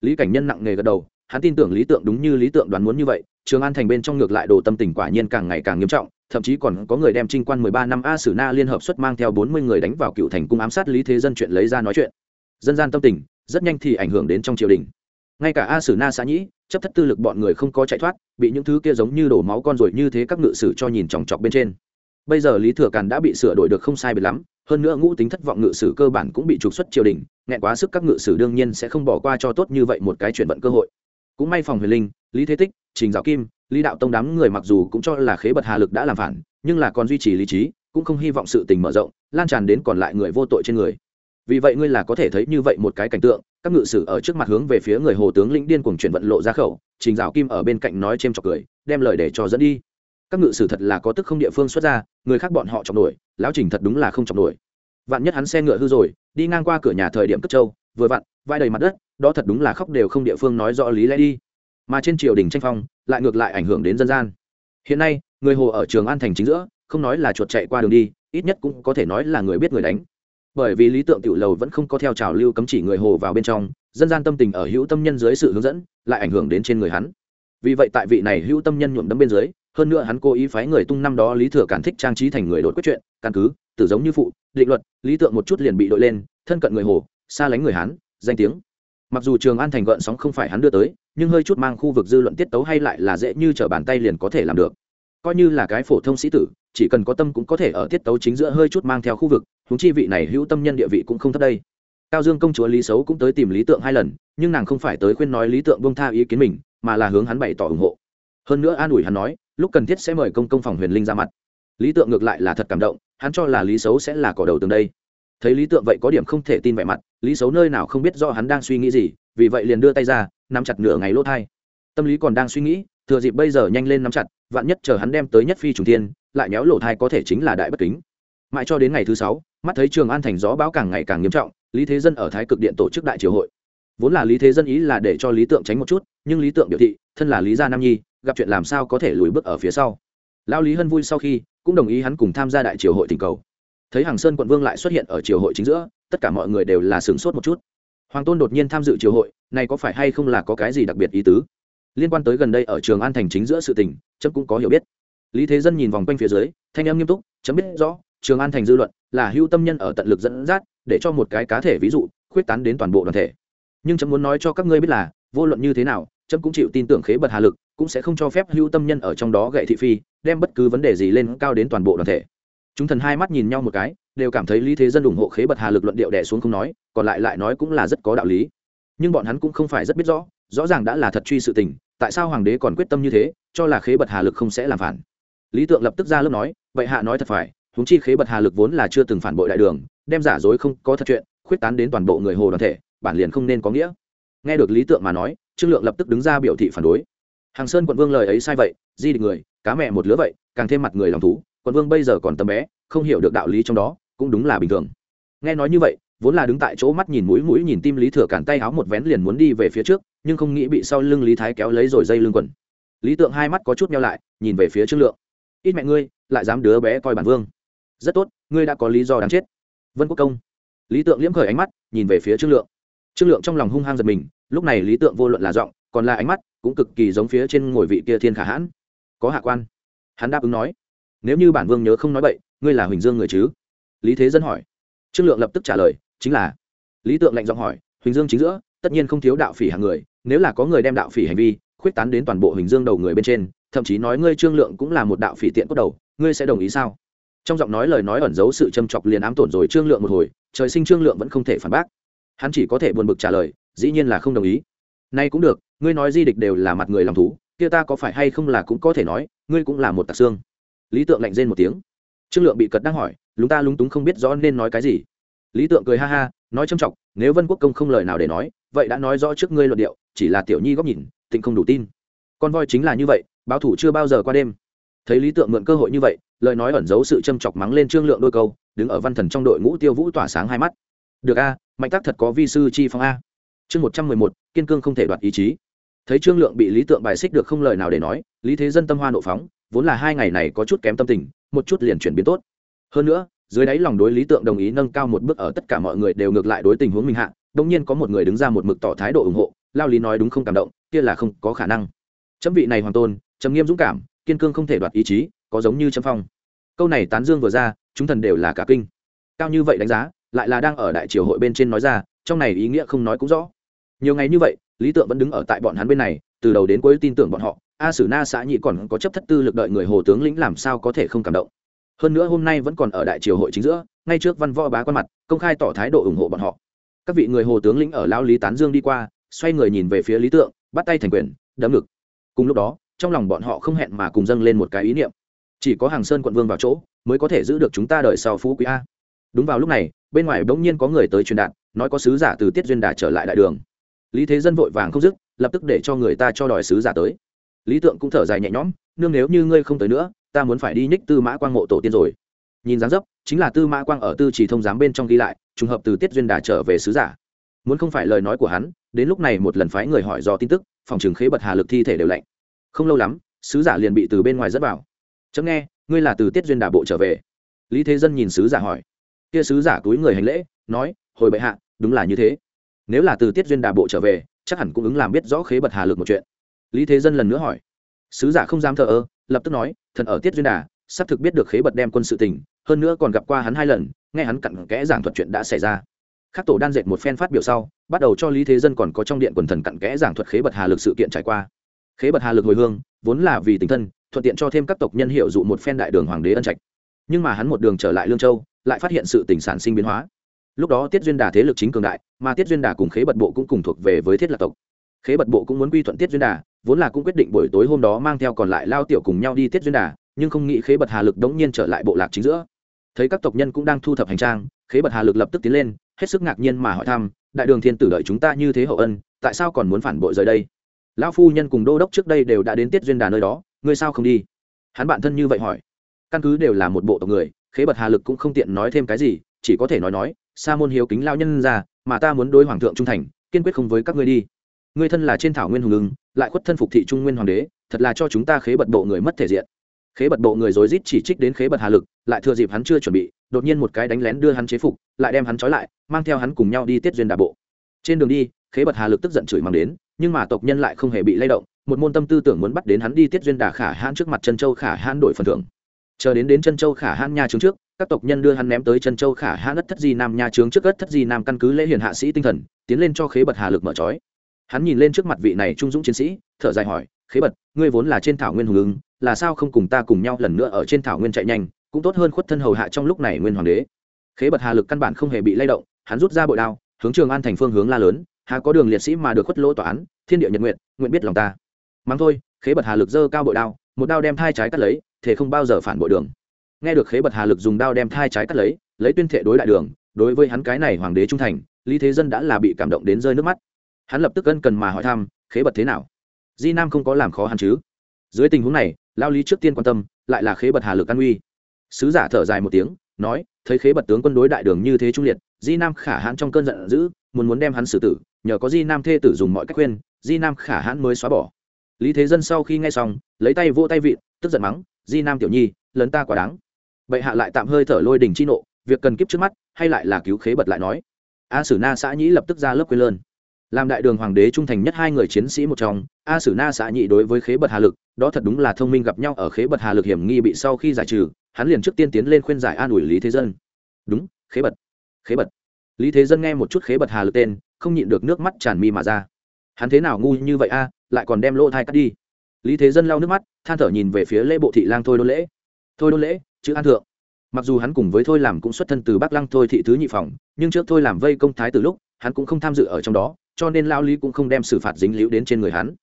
lý cảnh nhân nặng nề gật đầu hắn tin tưởng lý tượng đúng như lý tượng đoán muốn như vậy, trường an thành bên trong ngược lại đồ tâm tình quả nhiên càng ngày càng nghiêm trọng, thậm chí còn có người đem trinh quan mười ba năm a sử na liên hợp xuất mang theo bốn mươi người đánh vào cựu thành cung ám sát lý thế dân chuyện lấy ra nói chuyện. Dân gian tâm tình rất nhanh thì ảnh hưởng đến trong triều đình. Ngay cả a sử na xã nhĩ, chấp thất tư lực bọn người không có chạy thoát, bị những thứ kia giống như đổ máu con rồi như thế các ngự sử cho nhìn chòng chọc bên trên. Bây giờ lý thừa càn đã bị sửa đổi được không sai biệt lắm, hơn nữa ngũ tính thất vọng ngự sử cơ bản cũng bị trục xuất triều đình, nghẹn quá sức các ngự sử đương nhiên sẽ không bỏ qua cho tốt như vậy một cái chuyển vận cơ hội cũng may phòng huyền linh, lý thế tích, trình giáo kim, lý đạo tông đám người mặc dù cũng cho là khế bật hà lực đã làm phản, nhưng là còn duy trì lý trí, cũng không hy vọng sự tình mở rộng, lan tràn đến còn lại người vô tội trên người. Vì vậy ngươi là có thể thấy như vậy một cái cảnh tượng, các ngự sử ở trước mặt hướng về phía người hồ tướng lĩnh điên cuồng chuyển vận lộ ra khẩu, trình dạo kim ở bên cạnh nói c h chọc cười, đem lời để cho dẫn đi. Các ngự sử thật là có tức không địa phương xuất ra, người khác bọn họ chọc nổi, lão trình thật đúng là không chọc nổi. Vạn nhất hắn xe ngựa hư rồi, đi ngang qua cửa nhà thời điểm cất châu vừa vặn, vai đầy mặt đất, đó thật đúng là khóc đều không địa phương nói rõ lý lẽ đi. Mà trên triều đình tranh phong, lại ngược lại ảnh hưởng đến dân gian. Hiện nay, người hồ ở trường an thành chính giữa, không nói là chuột chạy qua đường đi, ít nhất cũng có thể nói là người biết người đánh. Bởi vì lý tượng tiểu lầu vẫn không có theo trào lưu cấm chỉ người hồ vào bên trong, dân gian tâm tình ở hữu tâm nhân dưới sự hướng dẫn, lại ảnh hưởng đến trên người hắn. Vì vậy tại vị này hữu tâm nhân nhuộm đấm bên dưới, hơn nữa hắn cố ý phái người tung năm đó lý thừa cản thích trang trí thành người đột quyết chuyện, căn cứ, tử giống như phụ, định luật, lý tượng một chút liền bị đội lên, thân cận người hồ xa lánh người hán, danh tiếng. Mặc dù trường an thành gợn sóng không phải hắn đưa tới, nhưng hơi chút mang khu vực dư luận tiết tấu hay lại là dễ như t r ở bàn tay liền có thể làm được. Coi như là cái phổ thông sĩ tử, chỉ cần có tâm cũng có thể ở tiết tấu chính giữa hơi chút mang theo khu vực húng chi vị này hữu tâm nhân địa vị cũng không thấp đây. Cao dương công chúa lý xấu cũng tới tìm lý tượng hai lần, nhưng nàng không phải tới khuyên nói lý tượng bông tha ý kiến mình, mà là hướng hắn bày tỏ ủng hộ. Hơn nữa an ủi hắn nói, lúc cần thiết sẽ mời công công phòng huyền linh ra mặt. Lý tượng ngược lại là thật cảm động, hắn cho là lý xấu sẽ là cỏ đầu từng đây thấy lý tượng vậy có điểm không thể tin vẻ mặt, lý xấu nơi nào không biết do hắn đang suy nghĩ gì, vì vậy liền đưa tay ra, nắm chặt nửa ngày lỗ thai. Tâm lý còn đang suy nghĩ, thừa dịp bây giờ nhanh lên nắm chặt, vạn nhất chờ hắn đem tới nhất phi trùng tiên lại nhéo lỗ thai có thể chính là đại bất kính. Mãi cho đến ngày thứ sáu, mắt thấy trường an thành gió bão càng ngày càng nghiêm trọng, lý thế dân ở thái cực điện tổ chức đại triều hội. Vốn là lý thế dân ý là để cho lý tượng tránh một chút, nhưng lý tượng biểu thị, thân là lý gia nam nhi, gặp chuyện làm sao có thể lùi bước ở phía sau. Lao lý hân vui sau khi, cũng đồng ý hắn cùng tham gia đại triều hội tình cầu thấy hàng sơn quận vương lại xuất hiện ở triều hội chính giữa, tất cả mọi người đều là sửng sốt một chút. Hoàng tôn đột nhiên tham dự triều hội, này có phải hay không là có cái gì đặc biệt ý tứ? Liên quan tới gần đây ở trường an thành chính giữa sự tình, chấm cũng có hiểu biết. Lý thế dân nhìn vòng quanh phía dưới, thanh em nghiêm túc, chấm biết rõ, trường an thành dư luận là hưu tâm nhân ở tận lực dẫn dắt, để cho một cái cá thể ví dụ, khuyết tán đến toàn bộ đoàn thể. Nhưng chấm muốn nói cho các ngươi biết là, vô luận như thế nào, chấm cũng chịu tin tưởng khế bật hà lực, cũng sẽ không cho phép hưu tâm nhân ở trong đó gậy thị phi, đem bất cứ vấn đề gì lên cao đến toàn bộ đoàn thể chúng thần hai mắt nhìn nhau một cái, đều cảm thấy lý thế dân ủng hộ khế bật hà lực luận điệu đẻ xuống không nói, còn lại lại nói cũng là rất có đạo lý. Nhưng bọn hắn cũng không phải rất biết rõ rõ ràng đã là thật truy sự tình, tại sao hoàng đế còn quyết tâm như thế, cho là khế bật hà lực không sẽ làm phản? Lý tượng lập tức ra lớp nói, vậy hạ nói thật phải húng chi khế bật hà lực vốn là chưa từng phản bội đại đường, đem giả dối không có thật chuyện, khuyết tán đến toàn bộ người hồ đoàn thể, bản liền không nên có nghĩa. Nghe được lý tượng mà nói, trương lượng lập tức đứng ra biểu thị phản đối. Hàng sơn quận vương lời ấy sai vậy, di địch người, cá mẹ một lứa vậy, càng thêm mặt người lòng thú quận vương bây giờ còn tầm bé, không hiểu được đạo lý trong đó, cũng đúng là bình thường. Nghe nói như vậy, vốn là đứng tại chỗ mắt nhìn mũi mũi nhìn tim lý thừa cản tay áo một vén liền muốn đi về phía trước, nhưng không nghĩ bị sau lưng lý thái kéo lấy rồi dây lưng quần. Lý tượng hai mắt có chút nhau lại, nhìn về phía trương lượng. Ít mẹ ngươi, lại dám đứa bé coi bản vương. Rất tốt, ngươi đã có lý do đáng chết. Vân quốc công. Lý tượng liễm khởi ánh mắt, nhìn về phía trương lượng. Trương lượng trong lòng hung hăng giật mình, lúc này lý tượng vô luận là giọng, còn là ánh mắt, cũng cực kỳ giống phía trên ngồi vị kia thiên khả hãn. Có hạ quan. Hắn đáp ứng nói nếu như bản vương nhớ không nói bậy, ngươi là huỳnh dương người chứ? Lý thế dân hỏi. Trương lượng lập tức trả lời, chính là. Lý tượng lạnh giọng hỏi, huỳnh dương chính giữa, tất nhiên không thiếu đạo phỉ hàng người, nếu là có người đem đạo phỉ hành vi, khuyết tán đến toàn bộ huỳnh dương đầu người bên trên, thậm chí nói ngươi trương lượng cũng là một đạo phỉ tiện cốt đầu, ngươi sẽ đồng ý sao? Trong giọng nói lời nói ẩn giấu sự châm chọc liền ám tổn rồi trương lượng một hồi, trời sinh trương lượng vẫn không thể phản bác. Hắn chỉ có thể buồn bực trả lời, dĩ nhiên là không đồng ý. Nay cũng được, ngươi nói di địch đều là mặt người làm thú, kia ta có phải hay không là cũng có thể nói, ngươi cũng là một tạc xương lý tượng lạnh rên một tiếng. Trương lượng bị cật đang hỏi, lúng ta lúng túng không biết rõ nên nói cái gì? Lý tượng cười ha ha, nói châm trọng, nếu vân quốc công không lời nào để nói, vậy đã nói rõ trước ngươi luận điệu, chỉ là tiểu nhi góc nhìn tịnh không đủ tin. Con voi chính là như vậy, báo thủ chưa bao giờ qua đêm. Thấy lý tượng mượn cơ hội như vậy, lời nói ẩn giấu sự châm chọc mắng lên trương lượng đôi câu, đứng ở văn thần trong đội ngũ tiêu vũ tỏa sáng hai mắt. Được a, mạnh tác thật có vi sư chi phong a. Chương một trăm mười một, kiên cương không thể đoạt ý chí. Thấy trương lượng bị lý tượng bài xích được không lời nào để nói, lý thế dân tâm hoa nộ phóng vốn là hai ngày này có chút kém tâm tình, một chút liền chuyển biến tốt. Hơn nữa, dưới đáy lòng đối lý tượng đồng ý nâng cao một bước ở tất cả mọi người đều ngược lại đối tình huống mình hạ đông nhiên có một người đứng ra một mực tỏ thái độ ủng hộ, lao lý nói đúng không cảm động, kia là không có khả năng. Chấm vị này hoàng tôn, chấm nghiêm dũng cảm, kiên cương không thể đoạt ý chí, có giống như chấm phong. Câu này tán dương vừa ra, chúng thần đều là cả kinh. Cao như vậy đánh giá, lại là đang ở đại triều hội bên trên nói ra, trong này ý nghĩa không nói cũng rõ. Nhiều ngày như vậy, lý tượng vẫn đứng ở tại bọn hắn bên này, từ đầu đến cuối tin tưởng bọn họ a sử na xã nhị còn có chấp thất tư lực đợi người hồ tướng lĩnh làm sao có thể không cảm động. Hơn nữa hôm nay vẫn còn ở đại triều hội chính giữa, ngay trước văn võ bá quan mặt, công khai tỏ thái độ ủng hộ bọn họ. Các vị người hồ tướng lĩnh ở lao lý tán dương đi qua, xoay người nhìn về phía lý tượng, bắt tay thành quyền, đấm ngực. Cùng lúc đó, trong lòng bọn họ không hẹn mà cùng dâng lên một cái ý niệm. Chỉ có hàng sơn quận vương vào chỗ, mới có thể giữ được chúng ta đợi sau phú quý a. Đúng vào lúc này, bên ngoài bỗng nhiên có người tới truyền đạt, nói có sứ giả từ tiết duyên đà trở lại đại đường. Lý thế dân vội vàng không dứt, lập tức để cho người ta cho đòi sứ giả tới lý tượng cũng thở dài nhẹ nhõm, nương nếu như ngươi không tới nữa, ta muốn phải đi nhích tư mã quang mộ tổ tiên rồi. Nhìn dáng dấp, chính là tư mã quang ở tư chỉ thông giám bên trong ghi lại, trùng hợp từ tiết duyên đà trở về sứ giả. Muốn không phải lời nói của hắn, đến lúc này một lần phái người hỏi do tin tức, phòng trường khế bật hà lực thi thể đều lạnh. Không lâu lắm, sứ giả liền bị từ bên ngoài dẫn vào. Chấm nghe, ngươi là từ tiết duyên đà bộ trở về. Lý thế dân nhìn sứ giả hỏi. Kia sứ giả túi người hành lễ, nói, hồi bệ hạ, đúng là như thế. Nếu là từ tiết duyên đà bộ trở về, chắc hẳn cũng ứng làm biết rõ khế bật hà lực một chuyện lý thế dân lần nữa hỏi. Sứ giả không dám thờ ơ, lập tức nói, thần ở tiết duyên đà, sắp thực biết được khế bật đem quân sự tình, hơn nữa còn gặp qua hắn hai lần, nghe hắn cặn kẽ giảng thuật chuyện đã xảy ra. Khắc tổ đan dệt một phen phát biểu sau, bắt đầu cho lý thế dân còn có trong điện quần thần cặn kẽ giảng thuật khế bật hà lực sự kiện trải qua. Khế bật hà lực hồi hương, vốn là vì tình thân, thuận tiện cho thêm các tộc nhân hiệu dụ một phen đại đường hoàng đế ân trạch. Nhưng mà hắn một đường trở lại lương châu, lại phát hiện sự tình sản sinh biến hóa. Lúc đó tiết duyên đà thế lực chính cường đại, mà tiết duyên đà cùng khế bật bộ cũng cùng thuộc về với thiết lạc tộc. Khế bật bộ cũng muốn quy thuận tiết duyên đà vốn là cũng quyết định buổi tối hôm đó mang theo còn lại lao tiểu cùng nhau đi tiết duyên đà, nhưng không nghĩ khế bật hà lực đống nhiên trở lại bộ lạc chính giữa. Thấy các tộc nhân cũng đang thu thập hành trang, khế bật hà lực lập tức tiến lên, hết sức ngạc nhiên mà hỏi thăm, đại đường thiên tử đợi chúng ta như thế hậu ân, tại sao còn muốn phản bội rời đây? Lão phu nhân cùng đô đốc trước đây đều đã đến tiết duyên đà nơi đó, ngươi sao không đi? Hắn bạn thân như vậy hỏi. Căn cứ đều là một bộ tộc người, khế bật hà lực cũng không tiện nói thêm cái gì, chỉ có thể nói nói, sa môn hiếu kính lao nhân ra, mà ta muốn đối hoàng thượng trung thành, kiên quyết không với các ngươi đi ngươi thân là trên thảo nguyên hùng ưng, lại khuất thân phục thị trung nguyên hoàng đế, thật là cho chúng ta khế bật bộ người mất thể diện. Khế bật bộ người rối rít chỉ trích đến khế bật hà lực, lại thừa dịp hắn chưa chuẩn bị, đột nhiên một cái đánh lén đưa hắn chế phục, lại đem hắn trói lại, mang theo hắn cùng nhau đi tiết duyên đà bộ. Trên đường đi, khế bật hà lực tức giận chửi mang đến, nhưng mà tộc nhân lại không hề bị lay động, một môn tâm tư tưởng muốn bắt đến hắn đi tiết duyên đà khả hãn trước mặt chân châu khả hãn đổi phần thưởng. Chờ đến đến chân châu khả hãn nha trướng trước, các tộc nhân đưa hắn ném tới chân châu khả hãn ất thất di nam nha trướng trước ất thất di nam căn cứ lễ hiền hạ sĩ tinh thần, tiến lên cho khế bật hà lực mở trói hắn nhìn lên trước mặt vị này trung dũng chiến sĩ, thở dài hỏi, khế bật, ngươi vốn là trên thảo nguyên hùng ứng, là sao không cùng ta cùng nhau lần nữa ở trên thảo nguyên chạy nhanh, cũng tốt hơn khuất thân hầu hạ trong lúc này nguyên hoàng đế. Khế bật hà lực căn bản không hề bị lay động, hắn rút ra bội đao, hướng trường an thành phương hướng la lớn hà có đường liệt sĩ mà được khuất lỗ tòa án, thiên địa nhật nguyện nguyện biết lòng ta. Mắng thôi, khế bật hà lực dơ cao bội đao, một đao đem thai trái cắt lấy thể không bao giờ phản bội đường. Nghe được khế bật hà lực dùng đao đem thai trái cắt lấy lấy tuyên thệ đối đại đường, đối với hắn cái này hoàng đế trung thành, lý thế dân đã là bị cảm động đến rơi nước mắt hắn lập tức ân cần mà hỏi thăm, khế bật thế nào? Di nam không có làm khó hắn chứ? Dưới tình huống này lao lý trước tiên quan tâm, lại là khế bật hà lực an uy. Sứ giả thở dài một tiếng, nói, thấy khế bật tướng quân đối đại đường như thế trung liệt, di nam khả hãn trong cơn giận dữ, muốn muốn đem hắn xử tử, nhờ có di nam thê tử dùng mọi cách khuyên, di nam khả hãn mới xóa bỏ. Lý thế dân sau khi nghe xong, lấy tay vô tay vịn, tức giận mắng, di nam tiểu nhi lấn ta quá đáng. Bệ hạ lại tạm hơi thở lôi đình chi nộ, việc cần kiếp trước mắt, hay lại là cứu khế bật lại nói. A sử na xã nhĩ lập tức ra lớp quê lơn làm đại đường hoàng đế trung thành nhất hai người chiến sĩ một trong, a sử na xã nhị đối với khế bật hà lực, đó thật đúng là thông minh gặp nhau ở khế bật hà lực hiểm nghi bị sau khi giải trừ, hắn liền trước tiên tiến lên khuyên giải an ủi lý thế dân. Đúng, khế bật khế bật. Lý thế dân nghe một chút khế bật hà lực tên, không nhịn được nước mắt tràn mi mà ra. Hắn thế nào ngu như vậy a, lại còn đem lỗ thai cắt đi. Lý thế dân lau nước mắt, than thở nhìn về phía lễ bộ thị lang thôi đôn lễ. Thôi đôn lễ, chữ an thượng. Mặc dù hắn cùng với thôi làm cũng xuất thân từ bắc lăng thôi thị thứ nhị phòng, nhưng trước thôi làm vây công thái từ lúc hắn cũng không tham dự ở trong đó, cho nên lao lý cũng không đem xử phạt dính líu đến trên người hắn.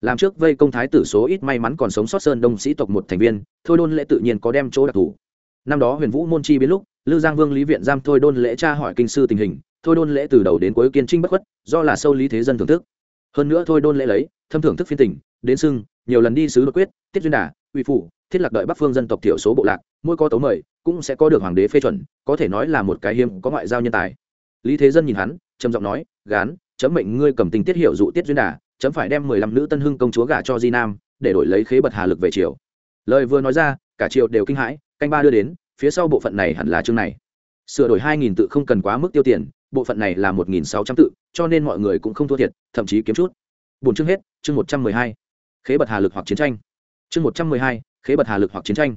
Làm trước vây công thái tử số ít may mắn còn sống sót sơn đông sĩ tộc một thành viên, thôi đôn lễ tự nhiên có đem chỗ đặc thù. Năm đó huyền vũ môn chi biến lúc, lư giang vương lý viện giam thôi đôn lễ tra hỏi kinh sư tình hình, thôi đôn lễ từ đầu đến cuối kiên trinh bất khuất, do là sâu lý thế dân thưởng thức. Hơn nữa thôi đôn lễ lấy, thâm thưởng thức phiên tình, đến sưng nhiều lần đi sứ đột quyết, tiết duyên đà uy phủ, thiết lạc đợi bắc phương dân tộc thiểu số bộ lạc, mỗi có tấu mời, cũng sẽ có được hoàng đế phê chuẩn, có thể nói là một cái hiếm có ngoại giao nhân tài. Lý thế dân nhìn hắn trầm giọng nói, gán, chấm mệnh ngươi cầm tình tiết hiệu dụ tiết duyên đà, chấm phải đem mười lăm nữ tân hưng công chúa gả cho di nam, để đổi lấy khế bật hà lực về triều. Lời vừa nói ra, cả triều đều kinh hãi, canh ba đưa đến, phía sau bộ phận này hẳn là chương này. Sửa đổi hai nghìn tự không cần quá mức tiêu tiền, bộ phận này là một nghìn sáu trăm tự, cho nên mọi người cũng không thua thiệt, thậm chí kiếm chút. Bốn chương hết, chương một trăm mười hai. Khế bật hà lực hoặc chiến tranh. Chương một trăm mười hai, khế bật hà lực hoặc chiến tranh.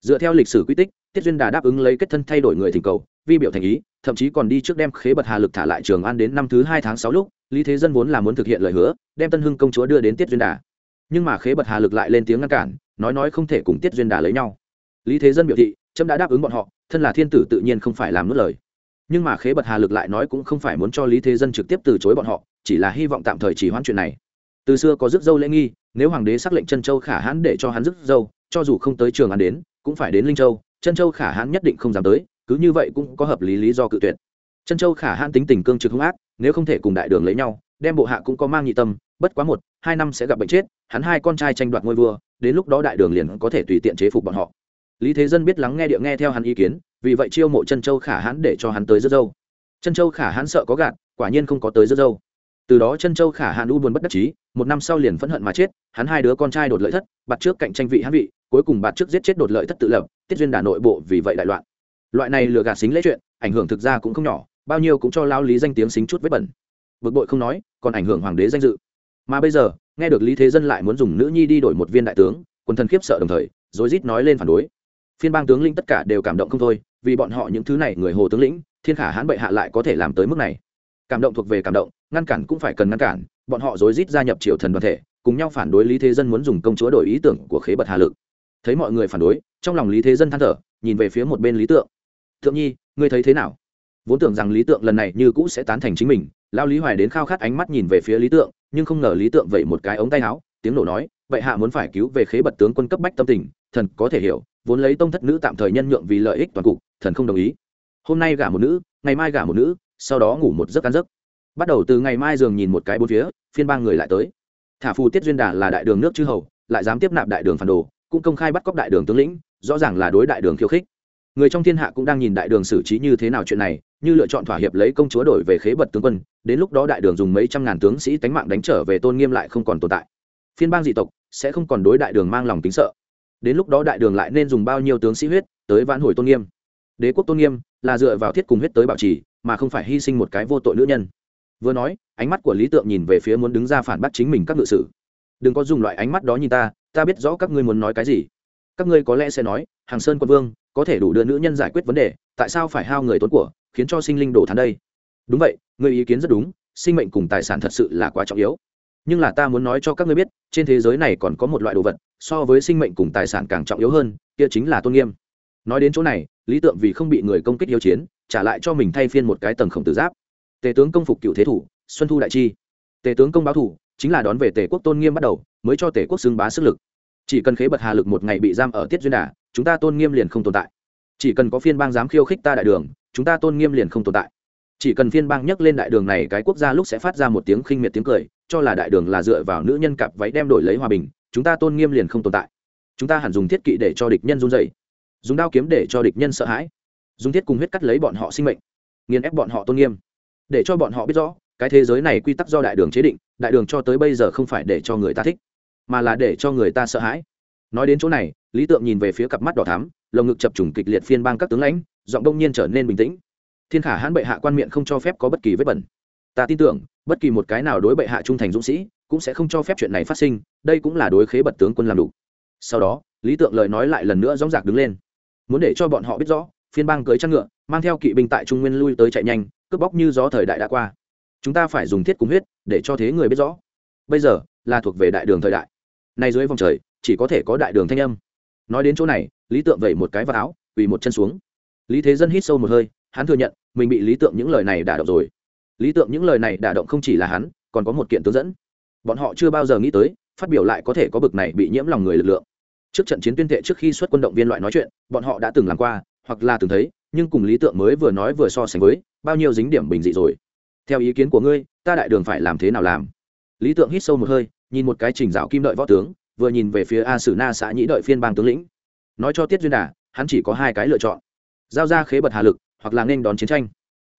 Dựa theo lịch sử quy tích tiết duyên đà đáp ứng lấy kết thân thay đổi người thỉnh cầu, vi biểu thành ý, thậm chí còn đi trước đem khế bật hà lực thả lại trường an đến năm thứ hai tháng sáu lúc, lý thế dân vốn là muốn thực hiện lời hứa, đem tân hưng công chúa đưa đến tiết duyên đà. Nhưng mà khế bật hà lực lại lên tiếng ngăn cản, nói nói không thể cùng tiết duyên đà lấy nhau. Lý thế dân biểu thị trâm đã đáp ứng bọn họ, thân là thiên tử tự nhiên không phải làm nuốt lời. Nhưng mà khế bật hà lực lại nói cũng không phải muốn cho lý thế dân trực tiếp từ chối bọn họ, chỉ là hy vọng tạm thời chỉ hoãn chuyện này. Từ xưa có rước dâu lễ nghi, nếu hoàng đế xác lệnh chân châu khả hãn để cho hắn rước dâu, cho dù không tới trường An đến, cũng phải đến linh châu chân châu khả hãn nhất định không dám tới, cứ như vậy cũng có hợp lý lý do cự tuyệt. Chân châu khả hãn tính tình cương trực hung ác, nếu không thể cùng đại đường lấy nhau, đem bộ hạ cũng có mang nhị tâm, bất quá một, hai năm sẽ gặp bệnh chết, hắn hai con trai tranh đoạt ngôi vua, đến lúc đó đại đường liền có thể tùy tiện chế phục bọn họ. Lý thế dân biết lắng nghe địa nghe theo hắn ý kiến, vì vậy chiêu mộ chân châu khả hãn để cho hắn tới rất dâu. Chân châu khả hãn sợ có gạt, quả nhiên không có tới rất dâu. Từ đó chân châu khả hãn u buồn bất đắc chí, một năm sau liền phẫn hận mà chết, hắn hai đứa con trai đột lợi thất, bắt trước cạnh tranh vị hắn vị cuối cùng bạt trước giết chết đột lợi thất tự lập, tiết duyên đà nội bộ vì vậy đại loạn. Loại này lừa gạt xính lễ chuyện, ảnh hưởng thực ra cũng không nhỏ, bao nhiêu cũng cho lao lý danh tiếng xính chút vết bẩn. Bực bội không nói, còn ảnh hưởng hoàng đế danh dự. Mà bây giờ, nghe được lý thế dân lại muốn dùng nữ nhi đi đổi một viên đại tướng, quần thần khiếp sợ đồng thời, rối rít nói lên phản đối. Phiên bang tướng lĩnh tất cả đều cảm động không thôi, vì bọn họ những thứ này người hồ tướng lĩnh, thiên khả hãn bệ hạ lại có thể làm tới mức này. Cảm động thuộc về cảm động, ngăn cản cũng phải cần ngăn cản, bọn họ rối rít gia nhập triều thần đoàn thể, cùng nhau phản đối lý thế dân muốn dùng công chúa đổi ý tưởng của khế bật hà lực thấy mọi người phản đối, trong lòng lý thế dân than thở, nhìn về phía một bên lý tượng. Thượng nhi, ngươi thấy thế nào? Vốn tưởng rằng lý tượng lần này như cũ sẽ tán thành chính mình lao lý hoài đến khao khát ánh mắt nhìn về phía lý tượng, nhưng không ngờ lý tượng vậy một cái ống tay áo, tiếng nổ nói vậy hạ muốn phải cứu về khế bật tướng quân cấp bách tâm tình, thần có thể hiểu, vốn lấy tông thất nữ tạm thời nhân nhượng vì lợi ích toàn cục, thần không đồng ý. Hôm nay gả một nữ, ngày mai gả một nữ, sau đó ngủ một giấc ăn giấc. Bắt đầu từ ngày mai giường nhìn một cái bốn phía, phiên ba người lại tới. Thả phù tiết duyên đà là đại đường nước chư hầu, lại dám tiếp nạp đại đường phản đồ cũng công khai bắt cóc đại đường tướng lĩnh, rõ ràng là đối đại đường khiêu khích. Người trong thiên hạ cũng đang nhìn đại đường xử trí như thế nào chuyện này, như lựa chọn thỏa hiệp lấy công chúa đổi về khế bật tướng quân, đến lúc đó đại đường dùng mấy trăm ngàn tướng sĩ tánh mạng đánh trở về tôn nghiêm lại không còn tồn tại. Phiên bang dị tộc sẽ không còn đối đại đường mang lòng tính sợ. Đến lúc đó đại đường lại nên dùng bao nhiêu tướng sĩ huyết tới vãn hồi tôn nghiêm. Đế quốc tôn nghiêm là dựa vào thiết cùng huyết tới bảo trì, mà không phải hy sinh một cái vô tội nữ nhân. Vừa nói, ánh mắt của lý tượng nhìn về phía muốn đứng ra phản bác chính mình các ngự sử đừng có dùng loại ánh mắt đó nhìn ta ta biết rõ các ngươi muốn nói cái gì. Các ngươi có lẽ sẽ nói, hàng sơn quân vương, có thể đủ đưa nữ nhân giải quyết vấn đề, tại sao phải hao người tốn của, khiến cho sinh linh đổ thán đây? Đúng vậy người ý kiến rất đúng, sinh mệnh cùng tài sản thật sự là quá trọng yếu. Nhưng là ta muốn nói cho các ngươi biết, trên thế giới này còn có một loại đồ vật, so với sinh mệnh cùng tài sản càng trọng yếu hơn, kia chính là tôn nghiêm. Nói đến chỗ này, lý tượng vì không bị người công kích yêu chiến, trả lại cho mình thay phiên một cái tầng khổng tử giáp. Tề tướng công phục cựu thế thủ, xuân thu đại chi. Tề tướng công báo thủ chính là đón về tề quốc tôn nghiêm bắt đầu, mới cho tề quốc xưng bá sức lực. Chỉ cần khế bật hà lực một ngày bị giam ở tiết duyên đà, chúng ta tôn nghiêm liền không tồn tại. Chỉ cần có phiên bang dám khiêu khích ta đại đường, chúng ta tôn nghiêm liền không tồn tại. Chỉ cần phiên bang nhắc lên đại đường này, cái quốc gia lúc sẽ phát ra một tiếng khinh miệt tiếng cười, cho là đại đường là dựa vào nữ nhân cặp váy đem đổi lấy hòa bình, chúng ta tôn nghiêm liền không tồn tại. Chúng ta hẳn dùng thiết kỵ để cho địch nhân run dày dùng đao kiếm để cho địch nhân sợ hãi, dùng thiết cùng huyết cắt lấy bọn họ sinh mệnh, nghiền ép bọn họ tôn nghiêm. Để cho bọn họ biết rõ cái thế giới này quy tắc do đại đường chế định, đại đường cho tới bây giờ không phải để cho người ta thích, mà là để cho người ta sợ hãi. Nói đến chỗ này, lý tượng nhìn về phía cặp mắt đỏ thắm, lồng ngực chập trùng kịch liệt phiên bang các tướng lãnh, giọng đông nhiên trở nên bình tĩnh. Thiên khả hãn bệ hạ quan miệng không cho phép có bất kỳ vết bẩn. Ta tin tưởng, bất kỳ một cái nào đối bệ hạ trung thành dũng sĩ, cũng sẽ không cho phép chuyện này phát sinh, đây cũng là đối khế bật tướng quân làm đủ. Sau đó, lý tượng lời nói lại lần nữa dóng dạc đứng lên. Muốn để cho bọn họ biết rõ, phiên bang cưới chăn ngựa, mang theo kỵ binh tại trung nguyên lui tới chạy nhanh, cướp bóc như gió thời đại đã qua chúng ta phải dùng thiết cùng huyết để cho thế người biết rõ. Bây giờ là thuộc về đại đường thời đại. Nay dưới vòng trời, chỉ có thể có đại đường thanh âm. Nói đến chỗ này, lý tượng vẩy một cái vào áo, quỳ một chân xuống. Lý thế dân hít sâu một hơi, hắn thừa nhận, mình bị lý tượng những lời này đả động rồi. Lý tượng những lời này đả động không chỉ là hắn, còn có một kiện tướng dẫn. Bọn họ chưa bao giờ nghĩ tới, phát biểu lại có thể có bực này bị nhiễm lòng người lực lượng. Trước trận chiến tuyên thệ trước khi xuất quân động viên loại nói chuyện, bọn họ đã từng làm qua, hoặc là từng thấy, nhưng cùng lý tượng mới vừa nói vừa so sánh với, bao nhiêu dính điểm bình dị rồi theo ý kiến của ngươi, ta đại đường phải làm thế nào làm? Lý tượng hít sâu một hơi, nhìn một cái trình dạo kim đợi võ tướng, vừa nhìn về phía a sử na xã nhĩ đợi phiên bang tướng lĩnh. Nói cho tiết duyên đà, hắn chỉ có hai cái lựa chọn. Giao ra khế bật hà lực, hoặc là nên đón chiến tranh.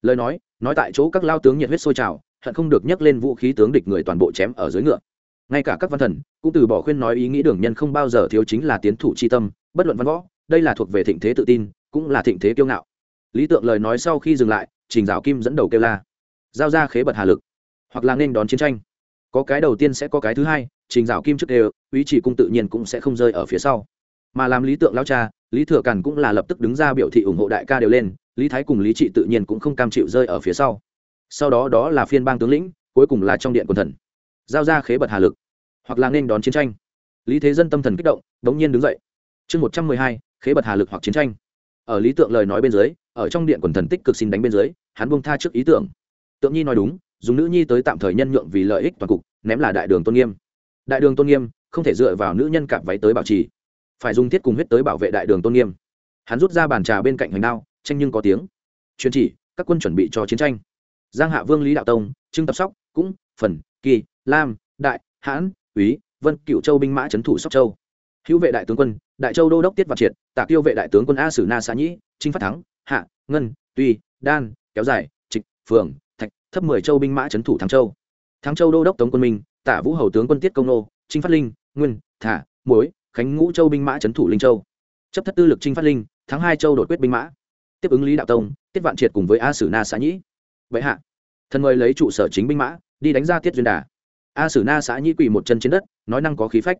Lời nói nói tại chỗ các lao tướng nhiệt huyết sôi trào, hận không được nhấc lên vũ khí tướng địch người toàn bộ chém ở dưới ngựa. Ngay cả các văn thần, cũng từ bỏ khuyên nói ý nghĩ đường nhân không bao giờ thiếu chính là tiến thủ c h i tâm, bất luận văn võ, đây là thuộc về thịnh thế tự tin, cũng là thịnh thế kiêu ngạo. Lý tượng lời nói sau khi dừng lại, trình dạo kim dẫn đầu kêu la giao ra khế bật hà lực, hoặc là nên đón chiến tranh. Có cái đầu tiên sẽ có cái thứ hai, trình dạo kim trước đều, ý chỉ cung tự nhiên cũng sẽ không rơi ở phía sau. Mà làm lý tượng lao cha, lý thừa càn cũng là lập tức đứng ra biểu thị ủng hộ đại ca đều lên, lý thái cùng lý trị tự nhiên cũng không cam chịu rơi ở phía sau. Sau đó đó là phiên bang tướng lĩnh, cuối cùng là trong điện quần thần. Giao ra khế bật hà lực, hoặc là nên đón chiến tranh. Lý thế dân tâm thần kích động, đống nhiên đứng dậy. Chương một trăm mười hai, khế bật hà lực hoặc chiến tranh. Ở lý tượng lời nói bên dưới, ở trong điện quần thần tích cực xin đánh bên dưới, hắn buông tha trước ý tưởng tượng nhi nói đúng, dùng nữ nhi tới tạm thời nhân nhượng vì lợi ích toàn cục, ném là đại đường tôn nghiêm. Đại đường tôn nghiêm, không thể dựa vào nữ nhân cạp váy tới bảo trì. Phải dùng thiết cùng huyết tới bảo vệ đại đường tôn nghiêm. Hắn rút ra bàn trà bên cạnh hành đao, tranh nhưng có tiếng. Truyền chỉ, các quân chuẩn bị cho chiến tranh. Giang hạ vương lý đạo tông trưng tập sóc, cũng, phần, kỳ, lam, đại, hãn, úy, vân cựu châu binh mã trấn thủ sóc châu. Hữu vệ đại tướng quân, đại châu đô đốc tiết vạn triệt tạc tiêu vệ đại tướng quân a sử na xã nhĩ, trinh phát thắng, hạ, ngân, tuy, đan, kéo dài trịch phường thấp mười châu binh mã trấn thủ thắng châu. Thắng châu đô đốc tống quân minh, tả vũ hầu tướng quân tiết công nô, trinh phát linh, nguyên, thả, muối, khánh ngũ châu binh mã trấn thủ linh châu. Chấp thất tư lực trinh phát linh, thắng hai châu đột quyết binh mã. Tiếp ứng lý đạo tông, tiết vạn triệt cùng với a sử na xã nhĩ. Vậy hạ, thần mời lấy trụ sở chính binh mã, đi đánh ra tiết duyên đà. A sử na xã nhĩ quỳ một chân trên đất, nói năng có khí phách.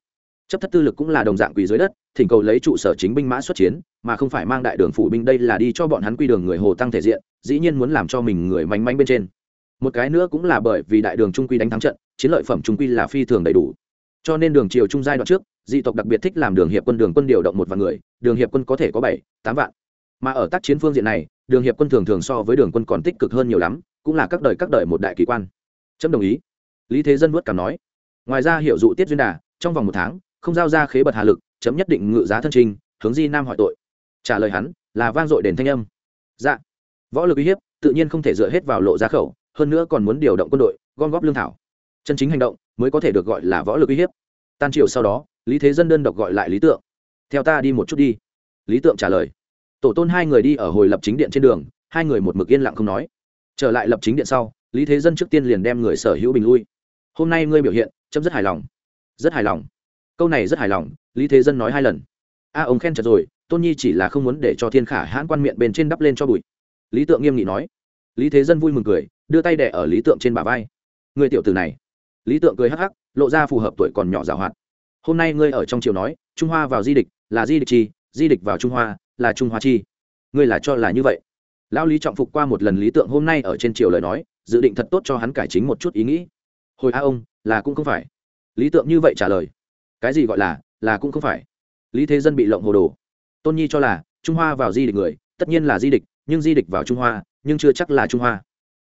Chấp thất tư lực cũng là đồng dạng quỳ dưới đất, thỉnh cầu lấy trụ sở chính binh mã xuất chiến, mà không phải mang đại đường phủ binh đây là đi cho bọn hắn quy đường người hồ tăng thể diện, dĩ nhiên muốn làm cho mình người mánh mánh bên trên một cái nữa cũng là bởi vì đại đường trung quy đánh thắng trận, chiến lợi phẩm trung quy là phi thường đầy đủ. Cho nên đường triều trung giai đoạn trước, dị tộc đặc biệt thích làm đường hiệp quân, đường quân điều động một vạn người, đường hiệp quân có thể có bảy, tám vạn. Mà ở tác chiến phương diện này, đường hiệp quân thường thường so với đường quân còn tích cực hơn nhiều lắm, cũng là các đời các đời một đại kỳ quan. Chấm đồng ý. Lý thế dân vuốt cảm nói. Ngoài ra hiệu dụ tiết duyên đà, trong vòng một tháng, không giao ra khế bật hà lực, chấm nhất định ngự giá thân trình, hướng di nam hỏi tội. Trả lời hắn, là vang dội đền thanh âm. Dạ. Võ lực uy hiếp, tự nhiên không thể dựa hết vào lộ giá khẩu hơn nữa còn muốn điều động quân đội, gom góp lương thảo. Chân chính hành động mới có thể được gọi là võ lực uy hiếp. Tan triều sau đó, lý thế dân đơn độc gọi lại lý tượng. Theo ta đi một chút đi. Lý tượng trả lời. Tổ tôn hai người đi ở hồi lập chính điện trên đường, hai người một mực yên lặng không nói. Trở lại lập chính điện sau, lý thế dân trước tiên liền đem người sở hữu bình lui. Hôm nay ngươi biểu hiện, chấm rất hài lòng. Rất hài lòng. Câu này rất hài lòng, lý thế dân nói hai lần. A, ông khen chật rồi, tôn nhi chỉ là không muốn để cho thiên khả hãn quan miệng bên trên đắp lên cho bụi. Lý tượng nghiêm nghị nói. Lý thế dân vui mừng cười đưa tay đẻ ở lý tượng trên bả vai. Người tiểu tử này. Lý tượng cười hắc hắc, lộ ra phù hợp tuổi còn nhỏ giảo hoạt. Hôm nay ngươi ở trong triều nói, trung hoa vào di địch, là di địch chi, di địch vào trung hoa, là trung hoa chi. Ngươi là cho là như vậy. Lão lý trọng phục qua một lần lý tượng hôm nay ở trên triều lời nói, dự định thật tốt cho hắn cải chính một chút ý nghĩ. Hồi a ông, là cũng không phải. Lý tượng như vậy trả lời. Cái gì gọi là là cũng không phải. Lý thế dân bị lộng hồ đồ. Tôn nhi cho là, trung hoa vào di địch người, tất nhiên là di địch, nhưng di địch vào trung hoa, nhưng chưa chắc là trung hoa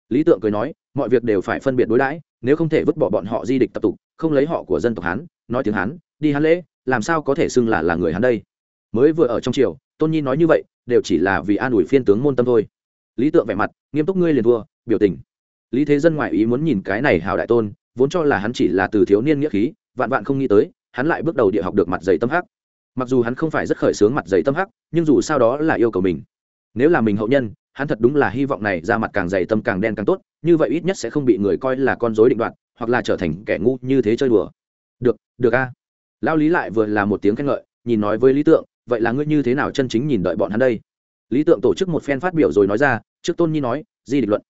lý tượng cười nói, mọi việc đều phải phân biệt đối đãi, nếu không thể vứt bỏ bọn họ di địch tập tục, không lấy họ của dân tộc hán, nói tiếng hán, đi hán lễ, làm sao có thể xưng là là người hán đây? Mới vừa ở trong triều, tôn nhi nói như vậy, đều chỉ là vì an ủi phiên tướng môn tâm thôi. Lý tượng vẻ mặt, nghiêm túc ngươi liền thua, biểu tình. Lý thế dân ngoại ý muốn nhìn cái này hào đại tôn, vốn cho là hắn chỉ là từ thiếu niên nghĩa khí, vạn vạn không nghĩ tới, hắn lại bước đầu địa học được mặt dày tâm hắc. Mặc dù hắn không phải rất khởi sướng mặt dày tâm hắc, nhưng dù sao đó là yêu cầu mình nếu là mình hậu nhân hắn thật đúng là hy vọng này ra mặt càng dày tâm càng đen càng tốt như vậy ít nhất sẽ không bị người coi là con dối định đoạt, hoặc là trở thành kẻ ngu như thế chơi đùa. Được được a. Lao lý lại vừa là một tiếng khen ngợi nhìn nói với lý tượng vậy là ngươi như thế nào chân chính nhìn đợi bọn hắn đây? Lý tượng tổ chức một phen phát biểu rồi nói ra trước tôn nhi nói di địch luận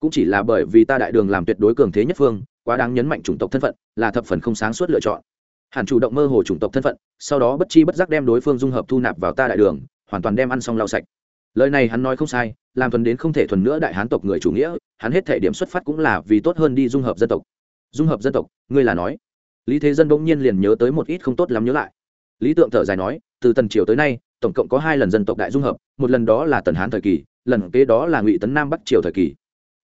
cũng chỉ là bởi vì ta đại đường làm tuyệt đối cường thế nhất phương quá đáng nhấn mạnh chủng tộc thân phận là thập phần không sáng suốt lựa chọn. Hẳn chủ động mơ hồ chủng tộc thân phận sau đó bất chi bất giác đem đối phương dung hợp thu nạp vào ta đại đường hoàn toàn đem ăn xong lau sạch lời này hắn nói không sai, làm thuần đến không thể thuần nữa đại hán tộc người chủ nghĩa, hắn hết thể điểm xuất phát cũng là vì tốt hơn đi dung hợp dân tộc. Dung hợp dân tộc, ngươi là nói? Lý thế dân bỗng nhiên liền nhớ tới một ít không tốt lắm nhớ lại. Lý tượng thở dài nói, từ tần triều tới nay, tổng cộng có hai lần dân tộc đại dung hợp, một lần đó là tần hán thời kỳ, lần kế đó là ngụy tấn nam bắc triều thời kỳ.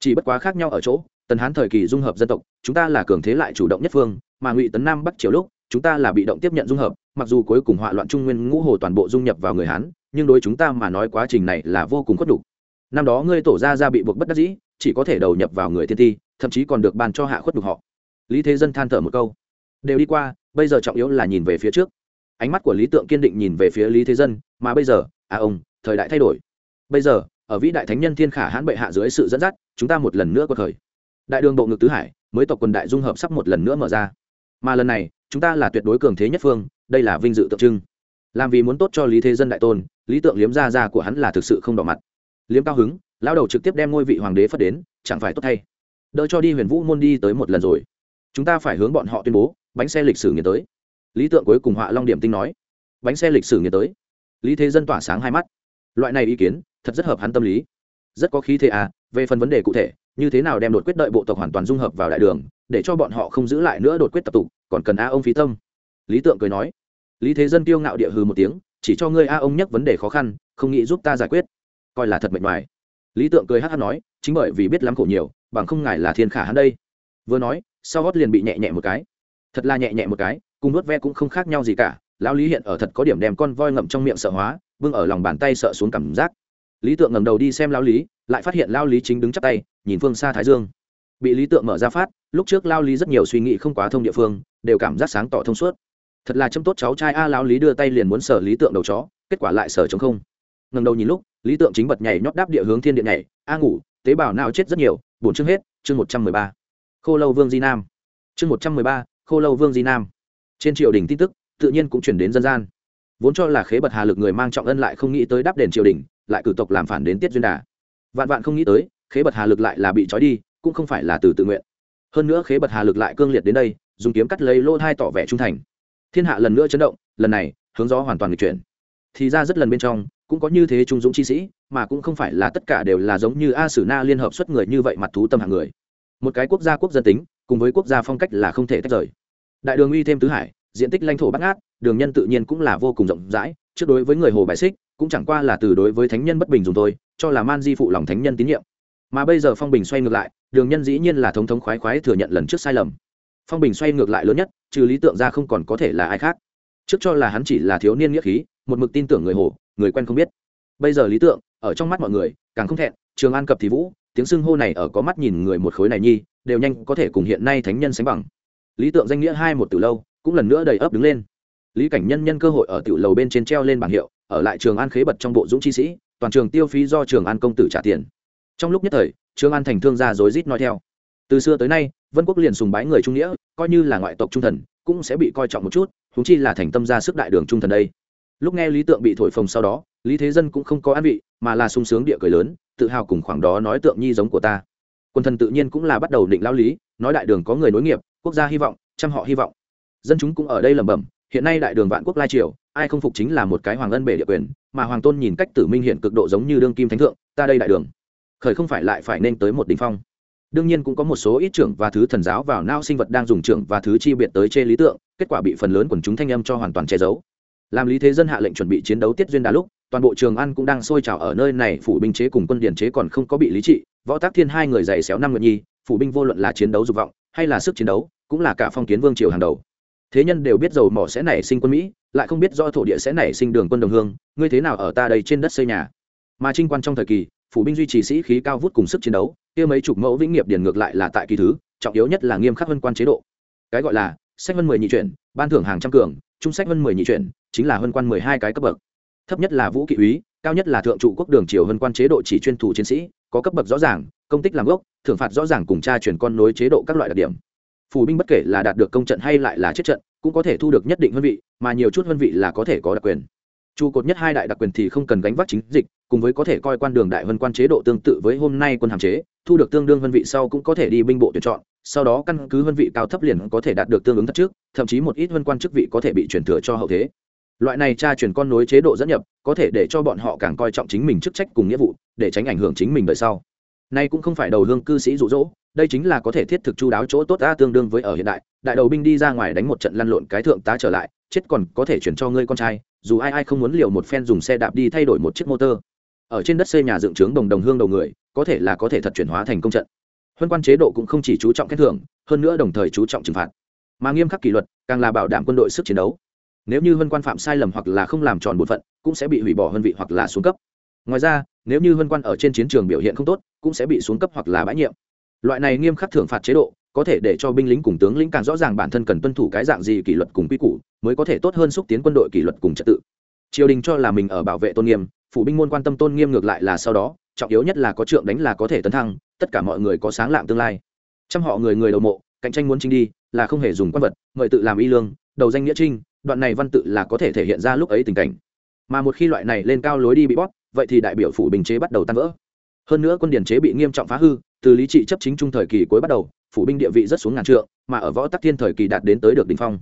Chỉ bất quá khác nhau ở chỗ, tần hán thời kỳ dung hợp dân tộc, chúng ta là cường thế lại chủ động nhất phương, mà ngụy tấn nam bắc triều lúc, chúng ta là bị động tiếp nhận dung hợp, mặc dù cuối cùng họa loạn trung nguyên ngũ hồ toàn bộ dung nhập vào người hán nhưng đối chúng ta mà nói quá trình này là vô cùng khuất đủ. năm đó ngươi tổ gia gia bị buộc bất đắc dĩ, chỉ có thể đầu nhập vào người thiên thi, thậm chí còn được ban cho hạ khuất đục họ. Lý thế dân than thở một câu. Đều đi qua, bây giờ trọng yếu là nhìn về phía trước. Ánh mắt của lý tượng kiên định nhìn về phía lý thế dân, mà bây giờ à ông, thời đại thay đổi. Bây giờ, ở vĩ đại thánh nhân thiên khả hãn bệ hạ dưới sự dẫn dắt, chúng ta một lần nữa có thời. Đại đường bộ ngực tứ hải, mới tộc quần đại dung hợp sắp một lần nữa mở ra. Mà lần này, chúng ta là tuyệt đối cường thế nhất phương, đây là vinh dự tượng trưng làm vì muốn tốt cho lý thế dân đại tôn, lý tượng liếm ra ra của hắn là thực sự không đỏ mặt. Liếm cao hứng lao đầu trực tiếp đem ngôi vị hoàng đế phất đến, chẳng phải tốt thay. Đỡ cho đi huyền vũ môn đi tới một lần rồi. Chúng ta phải hướng bọn họ tuyên bố, bánh xe lịch sử nghiền tới. Lý tượng cuối cùng họa long điểm tinh nói. Bánh xe lịch sử nghiền tới. Lý thế dân tỏa sáng hai mắt. Loại này ý kiến, thật rất hợp hắn tâm lý. Rất có khí thế à về phần vấn đề cụ thể, như thế nào đem đột quyết đợi bộ tộc hoàn toàn dung hợp vào đại đường, để cho bọn họ không giữ lại nữa đột quyết tập tục, còn cần a ông phí tâm. Lý tượng cười nói lý thế dân kiêu ngạo địa hừ một tiếng, chỉ cho ngươi a ông nhắc vấn đề khó khăn, không nghĩ giúp ta giải quyết. Coi là thật mệt mỏi. Lý tượng cười hát hát nói, chính bởi vì biết lắm khổ nhiều, bằng không ngài là thiên khả hắn đây. Vừa nói, sau gót liền bị nhẹ nhẹ một cái. Thật là nhẹ nhẹ một cái, cùng nuốt ve cũng không khác nhau gì cả, lão lý hiện ở thật có điểm đem con voi ngậm trong miệng sợ hóa, vương ở lòng bàn tay sợ xuống cảm giác. Lý tượng ngẩng đầu đi xem lao lý, lại phát hiện lao lý chính đứng chắp tay, nhìn phương xa thái dương. Bị lý tượng mở ra phát, lúc trước lao lý rất nhiều suy nghĩ không quá thông địa phương, đều cảm giác sáng tỏ thông suốt thật là châm tốt cháu trai a, lão lý đưa tay liền muốn sở lý tượng đầu chó, kết quả lại sở chống không. Ngẩng đầu nhìn lúc, lý tượng chính bật nhảy nhót đáp địa hướng thiên điện nhảy, a ngủ, tế bào nào chết rất nhiều, bổn chương hết, chương một trăm mười ba. Khô lâu vương di nam. Chương một trăm mười ba, khô lâu vương di nam. Trên triều đình tin tức, tự nhiên cũng chuyển đến dân gian. Vốn cho là khế bật hà lực người mang trọng ân lại không nghĩ tới đáp đền triều đình, lại cử tộc làm phản đến tiết duyên đà. Vạn vạn không nghĩ tới, khế bật hà lực lại là bị trói đi, cũng không phải là từ tự nguyện. Hơn nữa khế bật hà lực lại cương liệt đến đây, dùng kiếm cắt lấy lô thai tỏ vẻ trung thành thiên hạ lần nữa chấn động, lần này, hướng gió hoàn toàn nghịch chuyển. Thì ra rất lần bên trong, cũng có như thế trung dũng chi sĩ, mà cũng không phải là tất cả đều là giống như a sử na liên hợp xuất người như vậy mặt thú tâm hạng người. Một cái quốc gia quốc dân tính, cùng với quốc gia phong cách là không thể tách rời. Đại đường uy thêm tứ hải, diện tích lãnh thổ bắt ngát, đường nhân tự nhiên cũng là vô cùng rộng rãi, trước đối với người hồ bài xích, cũng chẳng qua là từ đối với thánh nhân bất bình dùng thôi, cho là man di phụ lòng thánh nhân tín nhiệm. Mà bây giờ phong bình xoay ngược lại, đường nhân dĩ nhiên là thống thống khoái khoái thừa nhận lần trước sai lầm. Phong bình xoay ngược lại lớn nhất trừ lý tượng ra không còn có thể là ai khác. Trước cho là hắn chỉ là thiếu niên nghĩa khí, một mực tin tưởng người hồ, người quen không biết. Bây giờ lý tượng, ở trong mắt mọi người, càng không thẹn, trường an cập thì vũ, tiếng xưng hô này ở có mắt nhìn người một khối này nhi, đều nhanh có thể cùng hiện nay thánh nhân sánh bằng. Lý tượng danh nghĩa hai một từ lâu, cũng lần nữa đầy ấp đứng lên. Lý cảnh nhân nhân cơ hội ở tiểu lầu bên trên treo lên bảng hiệu, ở lại trường an khế bật trong bộ dũng chi sĩ, toàn trường tiêu phí do trường an công tử trả tiền. Trong lúc nhất thời, trường an thành thương gia rối rít nói theo. Từ xưa tới nay, vân quốc liền sùng bái người trung nghĩa coi như là ngoại tộc trung thần, cũng sẽ bị coi trọng một chút húng chi là thành tâm ra sức đại đường trung thần đây. Lúc nghe lý tượng bị thổi phồng sau đó, lý thế dân cũng không có an vị, mà là sung sướng địa cười lớn, tự hào cùng khoảng đó nói tượng nhi giống của ta. Quân thần tự nhiên cũng là bắt đầu định lao lý, nói đại đường có người nối nghiệp, quốc gia hy vọng chăm họ hy vọng. Dân chúng cũng ở đây lẩm bẩm, hiện nay đại đường vạn quốc lai triều, ai không phục chính là một cái hoàng ân bể địa quyền, mà hoàng tôn nhìn cách tử minh hiện cực độ giống như đương kim thánh thượng, ta đây đại đường. Khởi không phải lại phải nên tới một đ ỉ n h phong đương nhiên cũng có một số ít trưởng và thứ thần giáo vào nao sinh vật đang dùng trưởng và thứ chi biệt tới chê lý tượng, kết quả bị phần lớn quần chúng thanh âm cho hoàn toàn che giấu. Làm lý thế dân hạ lệnh chuẩn bị chiến đấu tiết duyên đà lúc, toàn bộ trường ăn cũng đang sôi trào ở nơi này, phủ binh chế cùng quân điển chế còn không có bị lý trị, võ tác thiên hai người dày xéo năm nguyện nhi, phủ binh vô luận là chiến đấu dục vọng, hay là sức chiến đấu, cũng là cả phong kiến vương triều hàng đầu. Thế nhân đều biết dầu mỏ sẽ nảy sinh quân mỹ, lại không biết do thổ địa sẽ nảy sinh đường quân đồng hương, ngươi thế nào ở ta đây trên đất xây nhà? Mà trinh quan trong thời kỳ phủ binh duy trì sĩ khí cao vút cùng sức chiến đấu, kia mấy chục mẫu vĩnh nghiệp điền ngược lại là tại kỳ thứ, trọng yếu nhất là nghiêm khắc hơn quan chế độ. Cái gọi là, sách vân mười nhị chuyển, ban thưởng hàng trăm cường, trung sách vân mười nhị chuyển, chính là hơn quan mười hai cái cấp bậc. Thấp nhất là vũ kỵ úy, cao nhất là thượng trụ quốc đường triều hơn quan chế độ chỉ chuyên thủ chiến sĩ, có cấp bậc rõ ràng, công tích làm gốc, thưởng phạt rõ ràng cùng tra chuyển con nối chế độ các loại đặc điểm. Phủ binh bất kể là đạt được công trận hay lại là chết trận, cũng có thể thu được nhất định hơn vị, mà nhiều chút hơn vị là có thể có đặc quyền. Trụ cột nhất hai đại đặc quyền thì không cần gánh vác chính dịch cùng với có thể coi quan đường đại vân quan chế độ tương tự với hôm nay quân hàm chế, thu được tương đương vân vị sau cũng có thể đi binh bộ tuyển chọn, sau đó căn cứ vân vị cao thấp liền có thể đạt được tương ứng thất trước, thậm chí một ít vân quan chức vị có thể bị chuyển thừa cho hậu thế. Loại này tra chuyển con nối chế độ dẫn nhập, có thể để cho bọn họ càng coi trọng chính mình chức trách cùng nghĩa vụ, để tránh ảnh hưởng chính mình đời sau. Nay cũng không phải đầu hương cư sĩ rụ rỗ đây chính là có thể thiết thực chu đáo chỗ tốt ta tương đương với ở hiện đại đại đầu binh đi ra ngoài đánh một trận lăn lộn cái thượng tá trở lại, chết còn có thể chuyển cho ngươi con trai, dù ai ai không muốn liều một phen dùng xe đạp đi thay đổi một chiếc motor ở trên đất xây nhà dựng trướng đồng đồng hương đầu người, có thể là có thể thật chuyển hóa thành công trận. Huân quan chế độ cũng không chỉ chú trọng khen thưởng, hơn nữa đồng thời chú trọng trừng phạt. Mà nghiêm khắc kỷ luật, càng là bảo đảm quân đội sức chiến đấu. Nếu như huân quan phạm sai lầm hoặc là không làm tròn bổn phận, cũng sẽ bị hủy bỏ huân vị hoặc là xuống cấp. Ngoài ra, nếu như huân quan ở trên chiến trường biểu hiện không tốt, cũng sẽ bị xuống cấp hoặc là bãi nhiệm. Loại này nghiêm khắc thưởng phạt chế độ, có thể để cho binh lính cùng tướng lĩnh càng rõ ràng bản thân cần tuân thủ cái dạng gì kỷ luật cùng quy củ, mới có thể tốt hơn xúc tiến quân đội kỷ luật cùng trật tự. Triều đình cho là mình ở bảo vệ tôn nghiêm phụ binh môn quan tâm tôn nghiêm ngược lại là sau đó, trọng yếu nhất là có trượng đánh là có thể tấn thăng, tất cả mọi người có sáng lạng tương lai. Trăm họ người người đầu mộ, cạnh tranh muốn chính đi, là không hề dùng quan vật, mời tự làm y lương, đầu danh nghĩa trinh, đoạn này văn tự là có thể thể hiện ra lúc ấy tình cảnh. Mà một khi loại này lên cao lối đi bị bóp, vậy thì đại biểu phủ bình chế bắt đầu tan vỡ. Hơn nữa quân điển chế bị nghiêm trọng phá hư, từ lý trị chấp chính trung thời kỳ cuối bắt đầu, phủ binh địa vị rất xuống ngàn trượng, mà ở võ tắc thiên thời kỳ đạt đến tới được đ ỉ n h phong.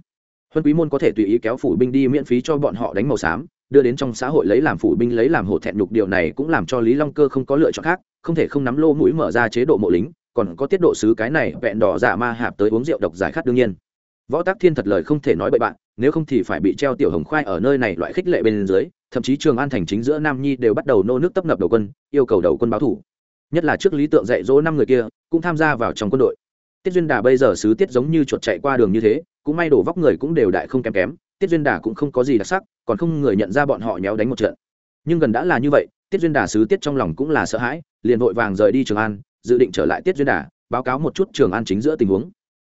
Huân quý môn có thể tùy ý kéo phủ binh đi miễn phí cho bọn họ đánh màu xám đưa đến trong xã hội lấy làm phủ binh lấy làm hổ thẹn nhục điều này cũng làm cho lý long cơ không có lựa chọn khác, không thể không nắm lô mũi mở ra chế độ mộ lính, còn có tiết độ sứ cái này vẹn đỏ giả ma hạp tới uống rượu độc giải khát đương nhiên. Võ tắc thiên thật lời không thể nói bậy bạn, nếu không thì phải bị treo tiểu hồng khoai ở nơi này loại khích lệ bên dưới, thậm chí trường an thành chính giữa nam nhi đều bắt đầu nô nước tấp nập đầu quân, yêu cầu đầu quân báo thủ. Nhất là trước lý tượng dạy dỗ năm người kia, cũng tham gia vào trong quân đội. Tiết duyên đà bây giờ sứ tiết giống như chuột chạy qua đường như thế, cũng may đổ vóc người cũng đều đại không kém kém tiết duyên đà cũng không có gì đặc sắc, còn không người nhận ra bọn họ nhéo đánh một trận. Nhưng gần đã là như vậy, tiết duyên đà sứ tiết trong lòng cũng là sợ hãi, liền vội vàng rời đi trường an, dự định trở lại tiết duyên đà, báo cáo một chút trường an chính giữa tình huống.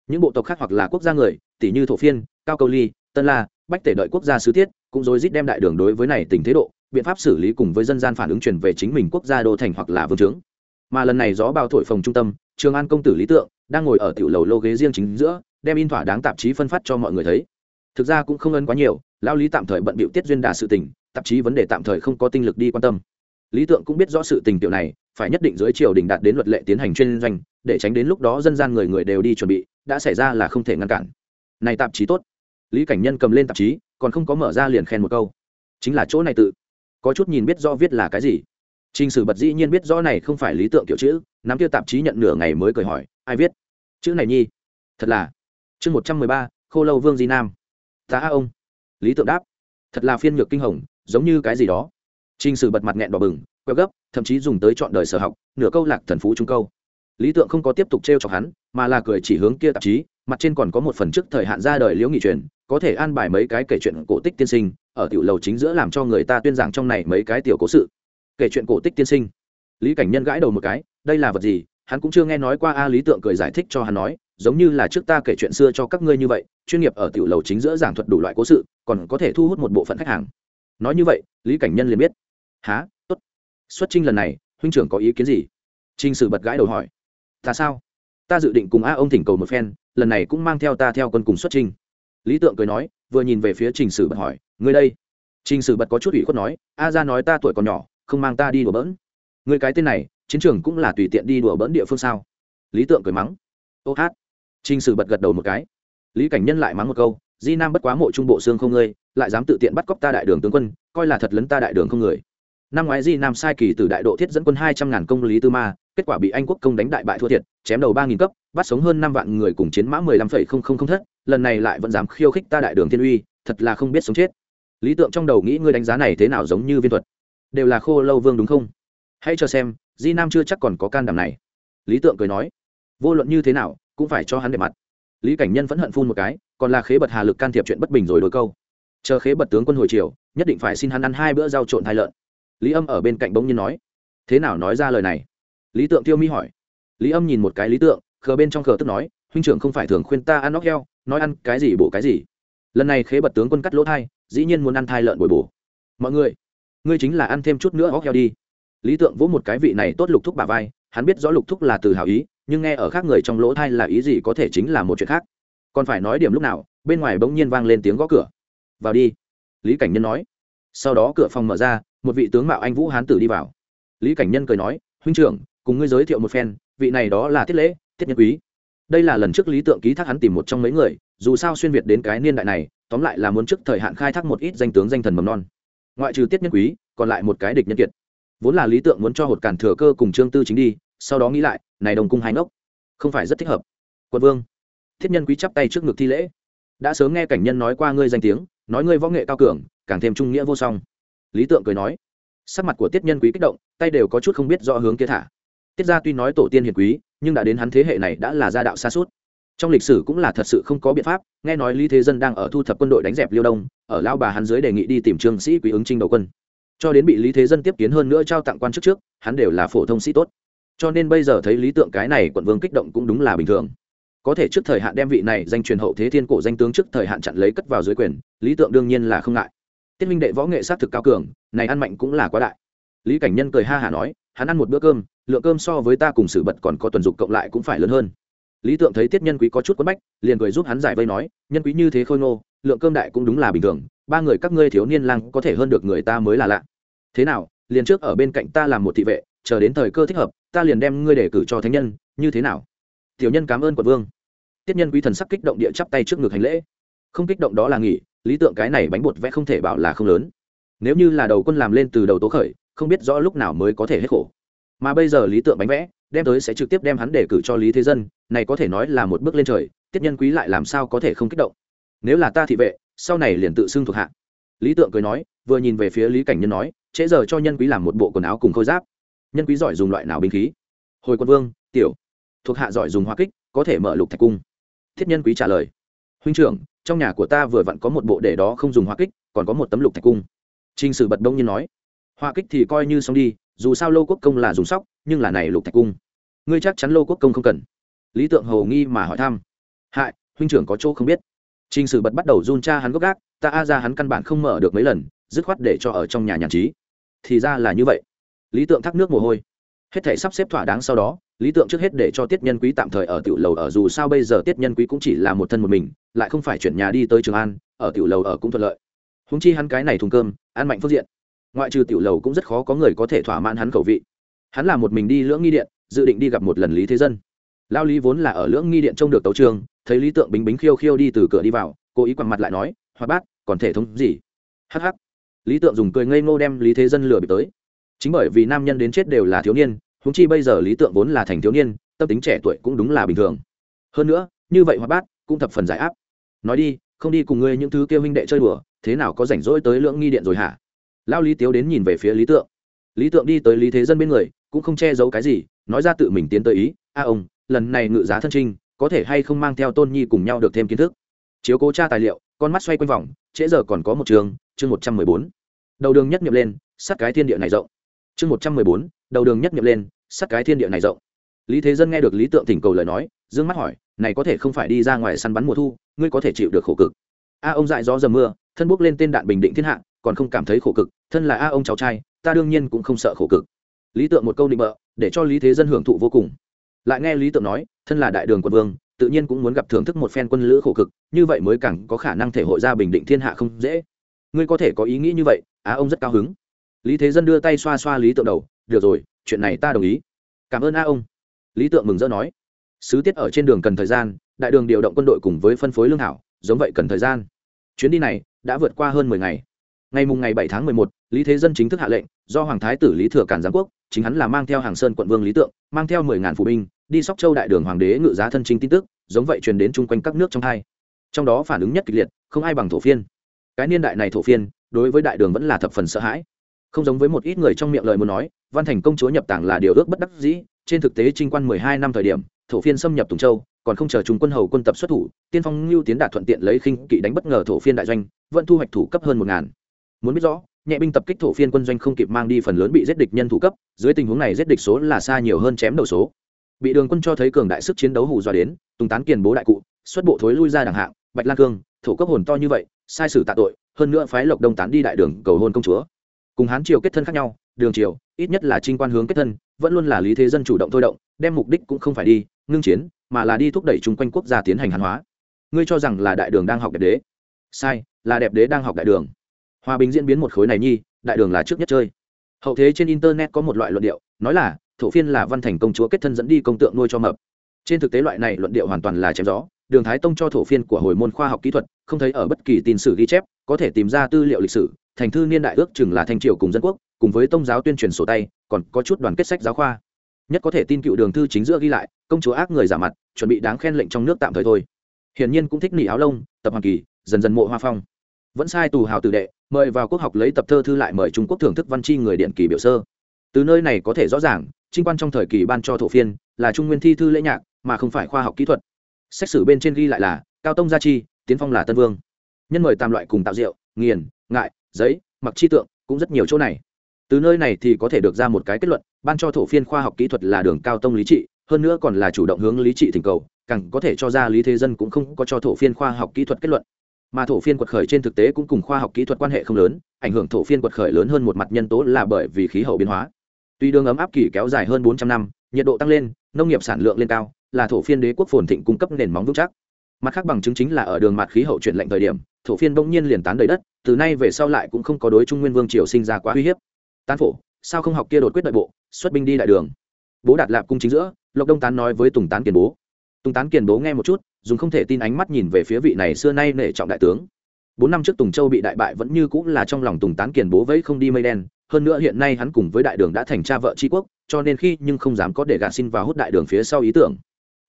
Những bộ tộc khác hoặc là quốc gia người, tỷ như thổ phiên, cao câu ly, tân la, bách tể đợi quốc gia sứ tiết, cũng dối rít đem đại đường đối với này tình thế độ, biện pháp xử lý cùng với dân gian phản ứng truyền về chính mình quốc gia đô thành hoặc là vương trướng. Mà lần này gió bao thổi phòng trung tâm, trường an công tử lý tượng đang ngồi ở tiểu lầu lô ghế riêng chính giữa, đem in thỏa đáng tạp chí phân phát cho mọi người thấy thực ra cũng không ân quá nhiều lao lý tạm thời bận bịu tiết duyên đà sự tình tạp chí vấn đề tạm thời không có tinh lực đi quan tâm lý tượng cũng biết rõ sự tình tiểu này phải nhất định dưới triều đình đạt đến luật lệ tiến hành chuyên doanh để tránh đến lúc đó dân gian người người đều đi chuẩn bị đã xảy ra là không thể ngăn cản này tạp chí tốt lý cảnh nhân cầm lên tạp chí còn không có mở ra liền khen một câu chính là chỗ này tự có chút nhìn biết rõ viết là cái gì Trình Sử Bật dĩ nhiên biết rõ này không phải lý tượng kiểu chữ, nắm kia tạp chí nhận nửa ngày mới cười hỏi, ai viết? Chữ này nhi. Thật là. Chương một trăm mười ba, Khô Lâu Vương Di Nam. Ta ông. Lý tượng đáp. Thật là phiên nhược kinh hồng, giống như cái gì đó. Trình Sử Bật mặt nghẹn đỏ bừng, quẹo gấp, thậm chí dùng tới chọn đời sở học, nửa câu lạc thần phú trung câu. Lý tượng không có tiếp tục trêu chọc hắn, mà là cười chỉ hướng kia tạp chí, mặt trên còn có một phần trước thời hạn ra đời liễu nghị truyền có thể an bài mấy cái kể chuyện cổ tích tiên sinh ở tiểu lầu chính giữa làm cho người ta tuyên giảng trong này mấy cái tiểu cố sự kể chuyện cổ tích tiên sinh lý cảnh nhân gãi đầu một cái đây là vật gì hắn cũng chưa nghe nói qua a lý tượng cười giải thích cho hắn nói giống như là trước ta kể chuyện xưa cho các ngươi như vậy, chuyên nghiệp ở tiểu lầu chính giữa giảng thuật đủ loại cố sự, còn có thể thu hút một bộ phận khách hàng. Nói như vậy, lý cảnh nhân liền biết. Há tốt. Xuất trinh lần này, huynh trưởng có ý kiến gì? Trinh sử bật gãi đầu hỏi. Ta sao? Ta dự định cùng a ông thỉnh cầu một phen, lần này cũng mang theo ta theo quân cùng xuất trình. Lý tượng cười nói, vừa nhìn về phía trình sử bật hỏi, ngươi đây? Trình sử bật có chút ủy khuất nói, a ra nói ta tuổi còn nhỏ, không mang ta đi đùa bỡn. Người cái tên này, chiến trường cũng là tùy tiện đi đùa bỡn địa phương sao? Lý tượng cười mắng. Ô hát trình sử bật gật đầu một cái. Lý cảnh nhân lại mắng một câu, di nam bất quá mộ trung bộ xương không ngươi, lại dám tự tiện bắt cóc ta đại đường tướng quân, coi là thật lấn ta đại đường không người. Năm ngoái di nam sai kỳ từ đại độ thiết dẫn quân hai trăm ngàn công lý tư ma, kết quả bị anh quốc công đánh đại bại thua thiệt, chém đầu ba nghìn cấp, bắt sống hơn năm vạn người cùng chiến mã mười lăm phẩy không không không thất, lần này lại vẫn dám khiêu khích ta đại đường thiên uy, thật là không biết sống chết. Lý tượng trong đầu nghĩ ngươi đánh giá này thế nào giống như viên thuật. Đều là khô lâu vương đúng không? Hãy cho xem, di nam chưa chắc còn có can đảm này. Lý tượng cười nói, vô luận như thế nào cũng phải cho hắn để mặt. Lý cảnh nhân vẫn hận phun một cái, còn là khế bật hà lực can thiệp chuyện bất bình rồi đôi câu. Chờ khế bật tướng quân hồi chiều nhất định phải xin hắn ăn hai bữa rau trộn hai lợn. Lý âm ở bên cạnh bỗng nhiên nói, thế nào nói ra lời này? Lý tượng tiêu mi hỏi. Lý âm nhìn một cái lý tượng, khờ bên trong khờ tức nói, huynh trưởng không phải thường khuyên ta ăn óc heo, nói ăn cái gì bổ cái gì. Lần này khế bật tướng quân cắt lỗ thai, dĩ nhiên muốn ăn thai lợn bồi bổ. Mọi người, ngươi chính là ăn thêm chút nữa óc heo đi. Lý tượng vỗ một cái vị này tốt lục thúc bà vai, hắn biết rõ lục thúc là từ hào ý nhưng nghe ở khác người trong lỗ thai là ý gì có thể chính là một chuyện khác. Còn phải nói điểm lúc nào, bên ngoài bỗng nhiên vang lên tiếng gõ cửa. Vào đi. Lý cảnh nhân nói. Sau đó cửa phòng mở ra, một vị tướng mạo anh vũ hán tử đi vào. Lý cảnh nhân cười nói, huynh trưởng, cùng ngươi giới thiệu một phen, vị này đó là tiết lễ tiết nhân quý. Đây là lần trước lý tượng ký thác hắn tìm một trong mấy người, dù sao xuyên việt đến cái niên đại này, tóm lại là muốn trước thời hạn khai thác một ít danh tướng danh thần mầm non. Ngoại trừ tiết nhân quý, còn lại một cái địch nhân kiệt. Vốn là lý tượng muốn cho hột cản thừa cơ cùng trương tư chính đi sau đó nghĩ lại, này đồng cung hai ngốc, không phải rất thích hợp. Quân vương, thiết nhân quý chắp tay trước ngực thi lễ. Đã sớm nghe cảnh nhân nói qua ngươi danh tiếng, nói ngươi võ nghệ cao cường, càng thêm trung nghĩa vô song. Lý tượng cười nói, sắc mặt của tiết nhân quý kích động, tay đều có chút không biết rõ hướng kia thả. Tiết ra tuy nói tổ tiên hiền quý, nhưng đã đến hắn thế hệ này đã là gia đạo xa suốt. Trong lịch sử cũng là thật sự không có biện pháp, nghe nói lý thế dân đang ở thu thập quân đội đánh dẹp liêu đông, ở lao bà hắn dưới đề nghị đi tìm trương sĩ quý ứng trinh đầu quân. Cho đến bị lý thế dân tiếp kiến hơn nữa trao tặng quan chức trước, hắn đều là phổ thông sĩ tốt cho nên bây giờ thấy lý tượng cái này quận vương kích động cũng đúng là bình thường. Có thể trước thời hạn đem vị này danh truyền hậu thế thiên cổ danh tướng trước thời hạn chặn lấy cất vào dưới quyền, lý tượng đương nhiên là không ngại. Tiết minh đệ võ nghệ sát thực cao cường, này ăn mạnh cũng là quá đại. Lý cảnh nhân cười ha hả nói, hắn ăn một bữa cơm, lượng cơm so với ta cùng sử bật còn có tuần dục cộng lại cũng phải lớn hơn. Lý tượng thấy tiết nhân quý có chút quất bách, liền cười giúp hắn giải vây nói, nhân quý như thế khôi ngô, lượng cơm đại cũng đúng là bình thường, ba người các ngươi thiếu niên lang có thể hơn được người ta mới là lạ. Thế nào liền trước ở bên cạnh ta làm một thị vệ, chờ đến thời cơ thích hợp, ta liền đem ngươi để cử cho thánh nhân, như thế nào? Tiểu nhân cảm ơn quận vương. Tiết nhân quý thần sắc kích động địa chắp tay trước ngực hành lễ. Không kích động đó là nghỉ, lý tượng cái này bánh bột vẽ không thể bảo là không lớn. Nếu như là đầu quân làm lên từ đầu tố khởi, không biết rõ lúc nào mới có thể hết khổ. Mà bây giờ lý tượng bánh vẽ, đem tới sẽ trực tiếp đem hắn để cử cho lý thế dân, này có thể nói là một bước lên trời, tiết nhân quý lại làm sao có thể không kích động? Nếu là ta thị vệ, sau này liền tự xưng thuộc hạ. Lý tượng cười nói, vừa nhìn về phía lý cảnh nhân nói trễ giờ cho nhân quý làm một bộ quần áo cùng khôi giáp. Nhân quý giỏi dùng loại nào binh khí? Hồi quân vương, tiểu. Thuộc hạ giỏi dùng hoa kích, có thể mở lục thạch cung. Thiết nhân quý trả lời. Huynh trưởng, trong nhà của ta vừa vặn có một bộ để đó không dùng hoa kích, còn có một tấm lục thạch cung. Trinh sử bật đông nhiên nói. Hoa kích thì coi như xong đi, dù sao lô quốc công là dùng sóc, nhưng là này lục thạch cung. Ngươi chắc chắn lô quốc công không cần. Lý tượng hầu nghi mà hỏi thăm. Hại, huynh trưởng có chỗ không biết. Trinh sử bật bắt đầu run cha hắn gốc gác, ta a ra hắn căn bản không mở được mấy lần, dứt khoát để cho ở trong nhà nhàn trí thì ra là như vậy. Lý tượng thác nước mồ hôi. Hết thể sắp xếp thỏa đáng sau đó, lý tượng trước hết để cho tiết nhân quý tạm thời ở tiểu lầu ở, dù sao bây giờ tiết nhân quý cũng chỉ là một thân một mình, lại không phải chuyển nhà đi tới trường an, ở tiểu lầu ở cũng thuận lợi. Húng chi hắn cái này thùng cơm, ăn mạnh phước diện. Ngoại trừ tiểu lầu cũng rất khó có người có thể thỏa mãn hắn khẩu vị. Hắn là một mình đi lưỡng nghi điện, dự định đi gặp một lần lý thế dân. Lao lý vốn là ở lưỡng nghi điện trông được tấu trường, thấy lý tượng bính bính khiêu khiêu đi từ cửa đi vào, cố ý quằn mặt lại nói hoa bác còn thể thống gì? Hh lý tượng dùng cười ngây ngô đem lý thế dân lừa bị tới. Chính bởi vì nam nhân đến chết đều là thiếu niên húng chi bây giờ lý tượng vốn là thành thiếu niên, tâm tính trẻ tuổi cũng đúng là bình thường. Hơn nữa, như vậy hoa Bát cũng thập phần giải áp. Nói đi, không đi cùng ngươi những thứ kêu huynh đệ chơi đùa, thế nào có rảnh rỗi tới lưỡng nghi điện rồi hả? Lao lý tiếu đến nhìn về phía lý tượng. Lý tượng đi tới lý thế dân bên người, cũng không che giấu cái gì, nói ra tự mình tiến tới ý, a ông, lần này ngự giá thân trinh, có thể hay không mang theo tôn nhi cùng nhau được thêm kiến thức? Chiếu cố tra tài liệu, con mắt xoay quanh vòng, trễ giờ còn có một trường chương một trăm mười bốn, đầu đường nhất nhập lên sát cái thiên địa này rộng. Chương một trăm mười bốn, đầu đường nhất nhập lên sát cái thiên địa này rộng. Lý thế dân nghe được lý tượng thỉnh cầu lời nói d ư ơ n g mắt hỏi, này có thể không phải đi ra ngoài săn bắn mùa thu, ngươi có thể chịu được khổ cực? A ông dại gió dầm mưa, thân bốc lên tên đạn bình định thiên hạ, còn không cảm thấy khổ cực, thân là a ông cháu trai, ta đương nhiên cũng không sợ khổ cực. Lý tượng một câu định bợ, để cho lý thế dân hưởng thụ vô cùng. Lại nghe lý tượng nói, thân là đại đường quân vương, tự nhiên cũng muốn gặp thưởng thức một phen quân lữ khổ cực, như vậy mới càng có khả năng thể hội ra bình định thiên hạ không dễ ngươi có thể có ý nghĩ như vậy, á, ông rất cao hứng. Lý thế dân đưa tay xoa xoa lý tượng đầu, được rồi, chuyện này ta đồng ý. Cảm ơn a ông. Lý tượng mừng rỡ nói. Sứ tiết ở trên đường cần thời gian, đại đường điều động quân đội cùng với phân phối lương thảo, giống vậy cần thời gian. Chuyến đi này đã vượt qua hơn mười ngày. Ngày mùng ngày bảy tháng mười một, lý thế dân chính thức hạ lệnh do hoàng thái tử lý thừa cản giám quốc, chính hắn là mang theo hàng sơn quận vương lý tượng, mang theo mười ngàn phụ binh, đi sóc châu đại đường hoàng đế ngự giá thân chính tin tức, giống vậy truyền đến chung quanh các nước trong hai. Trong đó phản ứng nhất kịch liệt, không ai bằng thổ phiên cái niên đại này thổ phiên, đối với đại đường vẫn là thập phần sợ hãi. Không giống với một ít người trong miệng lời muốn nói, văn thành công chúa nhập tảng là điều ước bất đắc dĩ, trên thực tế trinh quan mười hai năm thời điểm, thổ phiên xâm nhập tùng châu, còn không chờ chúng quân hầu quân tập xuất thủ, tiên phong lưu tiến đạt thuận tiện lấy khinh kỵ đánh bất ngờ thổ phiên đại doanh, vẫn thu hoạch thủ cấp hơn một ngàn. Muốn biết rõ, nhẹ binh tập kích thổ phiên quân doanh không kịp mang đi phần lớn bị giết địch nhân thủ cấp, dưới tình huống này giết địch số là xa nhiều hơn chém đầu số. Bị đường quân cho thấy cường đại sức chiến đấu hù dọa đến, tùng tán kiền bố đại cụ, xuất bộ thối lui ra đẳng hạng, bạch lan cương, thổ cấp hồn to như vậy sai sử tạ tội, hơn nữa phái lộc đông tán đi đại đường cầu hôn công chúa. Cùng hán triều kết thân khác nhau, đường triều, ít nhất là trinh quan hướng kết thân, vẫn luôn là lý thế dân chủ động thôi động, đem mục đích cũng không phải đi, ngưng chiến, mà là đi thúc đẩy chung quanh quốc gia tiến hành hàn hóa. Ngươi cho rằng là đại đường đang học đẹp đế? Sai, là đẹp đế đang học đại đường. Hòa bình diễn biến một khối này nhi, đại đường là trước nhất chơi. Hậu thế trên internet có một loại luận điệu, nói là, thổ phiên là văn thành công chúa kết thân dẫn đi công tượng nuôi cho mập. Trên thực tế loại này luận điệu hoàn toàn là chém gió, đường thái tông cho thổ phiên của hồi môn khoa học kỹ thuật không thấy ở bất kỳ tin sử ghi chép, có thể tìm ra tư liệu lịch sử, thành thư niên đại ước chừng là thanh triều cùng dân quốc, cùng với tông giáo tuyên truyền sổ tay, còn có chút đoàn kết sách giáo khoa. Nhất có thể tin cựu đường thư chính giữa ghi lại, công chúa ác người giả mặt, chuẩn bị đáng khen lệnh trong nước tạm thời thôi. Hiển nhiên cũng thích nỉ áo lông, tập hoàng kỳ, dần dần mộ hoa phong. Vẫn sai tù hào tử đệ, mời vào quốc học lấy tập thơ thư lại mời trung quốc thưởng thức văn chi người điện kỳ biểu sơ. Từ nơi này có thể rõ ràng, trinh quan trong thời kỳ ban cho thổ phiên, là trung nguyên thi thư lễ nhạc, mà không phải khoa học kỹ thuật. Xét xử bên trên ghi lại là, cao tông gia chi tiến phong là tân vương. Nhân mời tam loại cùng tạo rượu, nghiền, ngại, giấy, mặc chi tượng, cũng rất nhiều chỗ này. Từ nơi này thì có thể được ra một cái kết luận, ban cho thổ phiên khoa học kỹ thuật là đường cao tông lý trị, hơn nữa còn là chủ động hướng lý trị thỉnh cầu, càng có thể cho ra lý thế dân cũng không có cho thổ phiên khoa học kỹ thuật kết luận. Mà thổ phiên quật khởi trên thực tế cũng cùng khoa học kỹ thuật quan hệ không lớn, ảnh hưởng thổ phiên quật khởi lớn hơn một mặt nhân tố là bởi vì khí hậu biến hóa. Tuy đường ấm áp kỳ kéo dài hơn bốn trăm năm, nhiệt độ tăng lên, nông nghiệp sản lượng lên cao, là thổ phiên đế quốc phồn thịnh cung cấp nền móng vững chắc mặt khác bằng chứng chính là ở đường mặt khí hậu chuyển lệnh thời điểm, thổ phiên bỗng nhiên liền tán đầy đất, từ nay về sau lại cũng không có đối trung nguyên vương triều sinh ra quá uy hiếp. Tán phổ, sao không học kia đột quyết đại bộ, xuất binh đi đại đường. Bố đạt lạp cung chính giữa, lộc đông tán nói với tùng tán kiền bố. Tùng tán kiền bố nghe một chút, dùng không thể tin ánh mắt nhìn về phía vị này xưa nay nể trọng đại tướng. Bốn năm trước tùng châu bị đại bại vẫn như cũng là trong lòng tùng tán kiền bố vẫy không đi mây đen, hơn nữa hiện nay hắn cùng với đại đường đã thành cha vợ tri quốc, cho nên khi nhưng không dám có để gạt xin vào hút đại đường phía sau ý tưởng.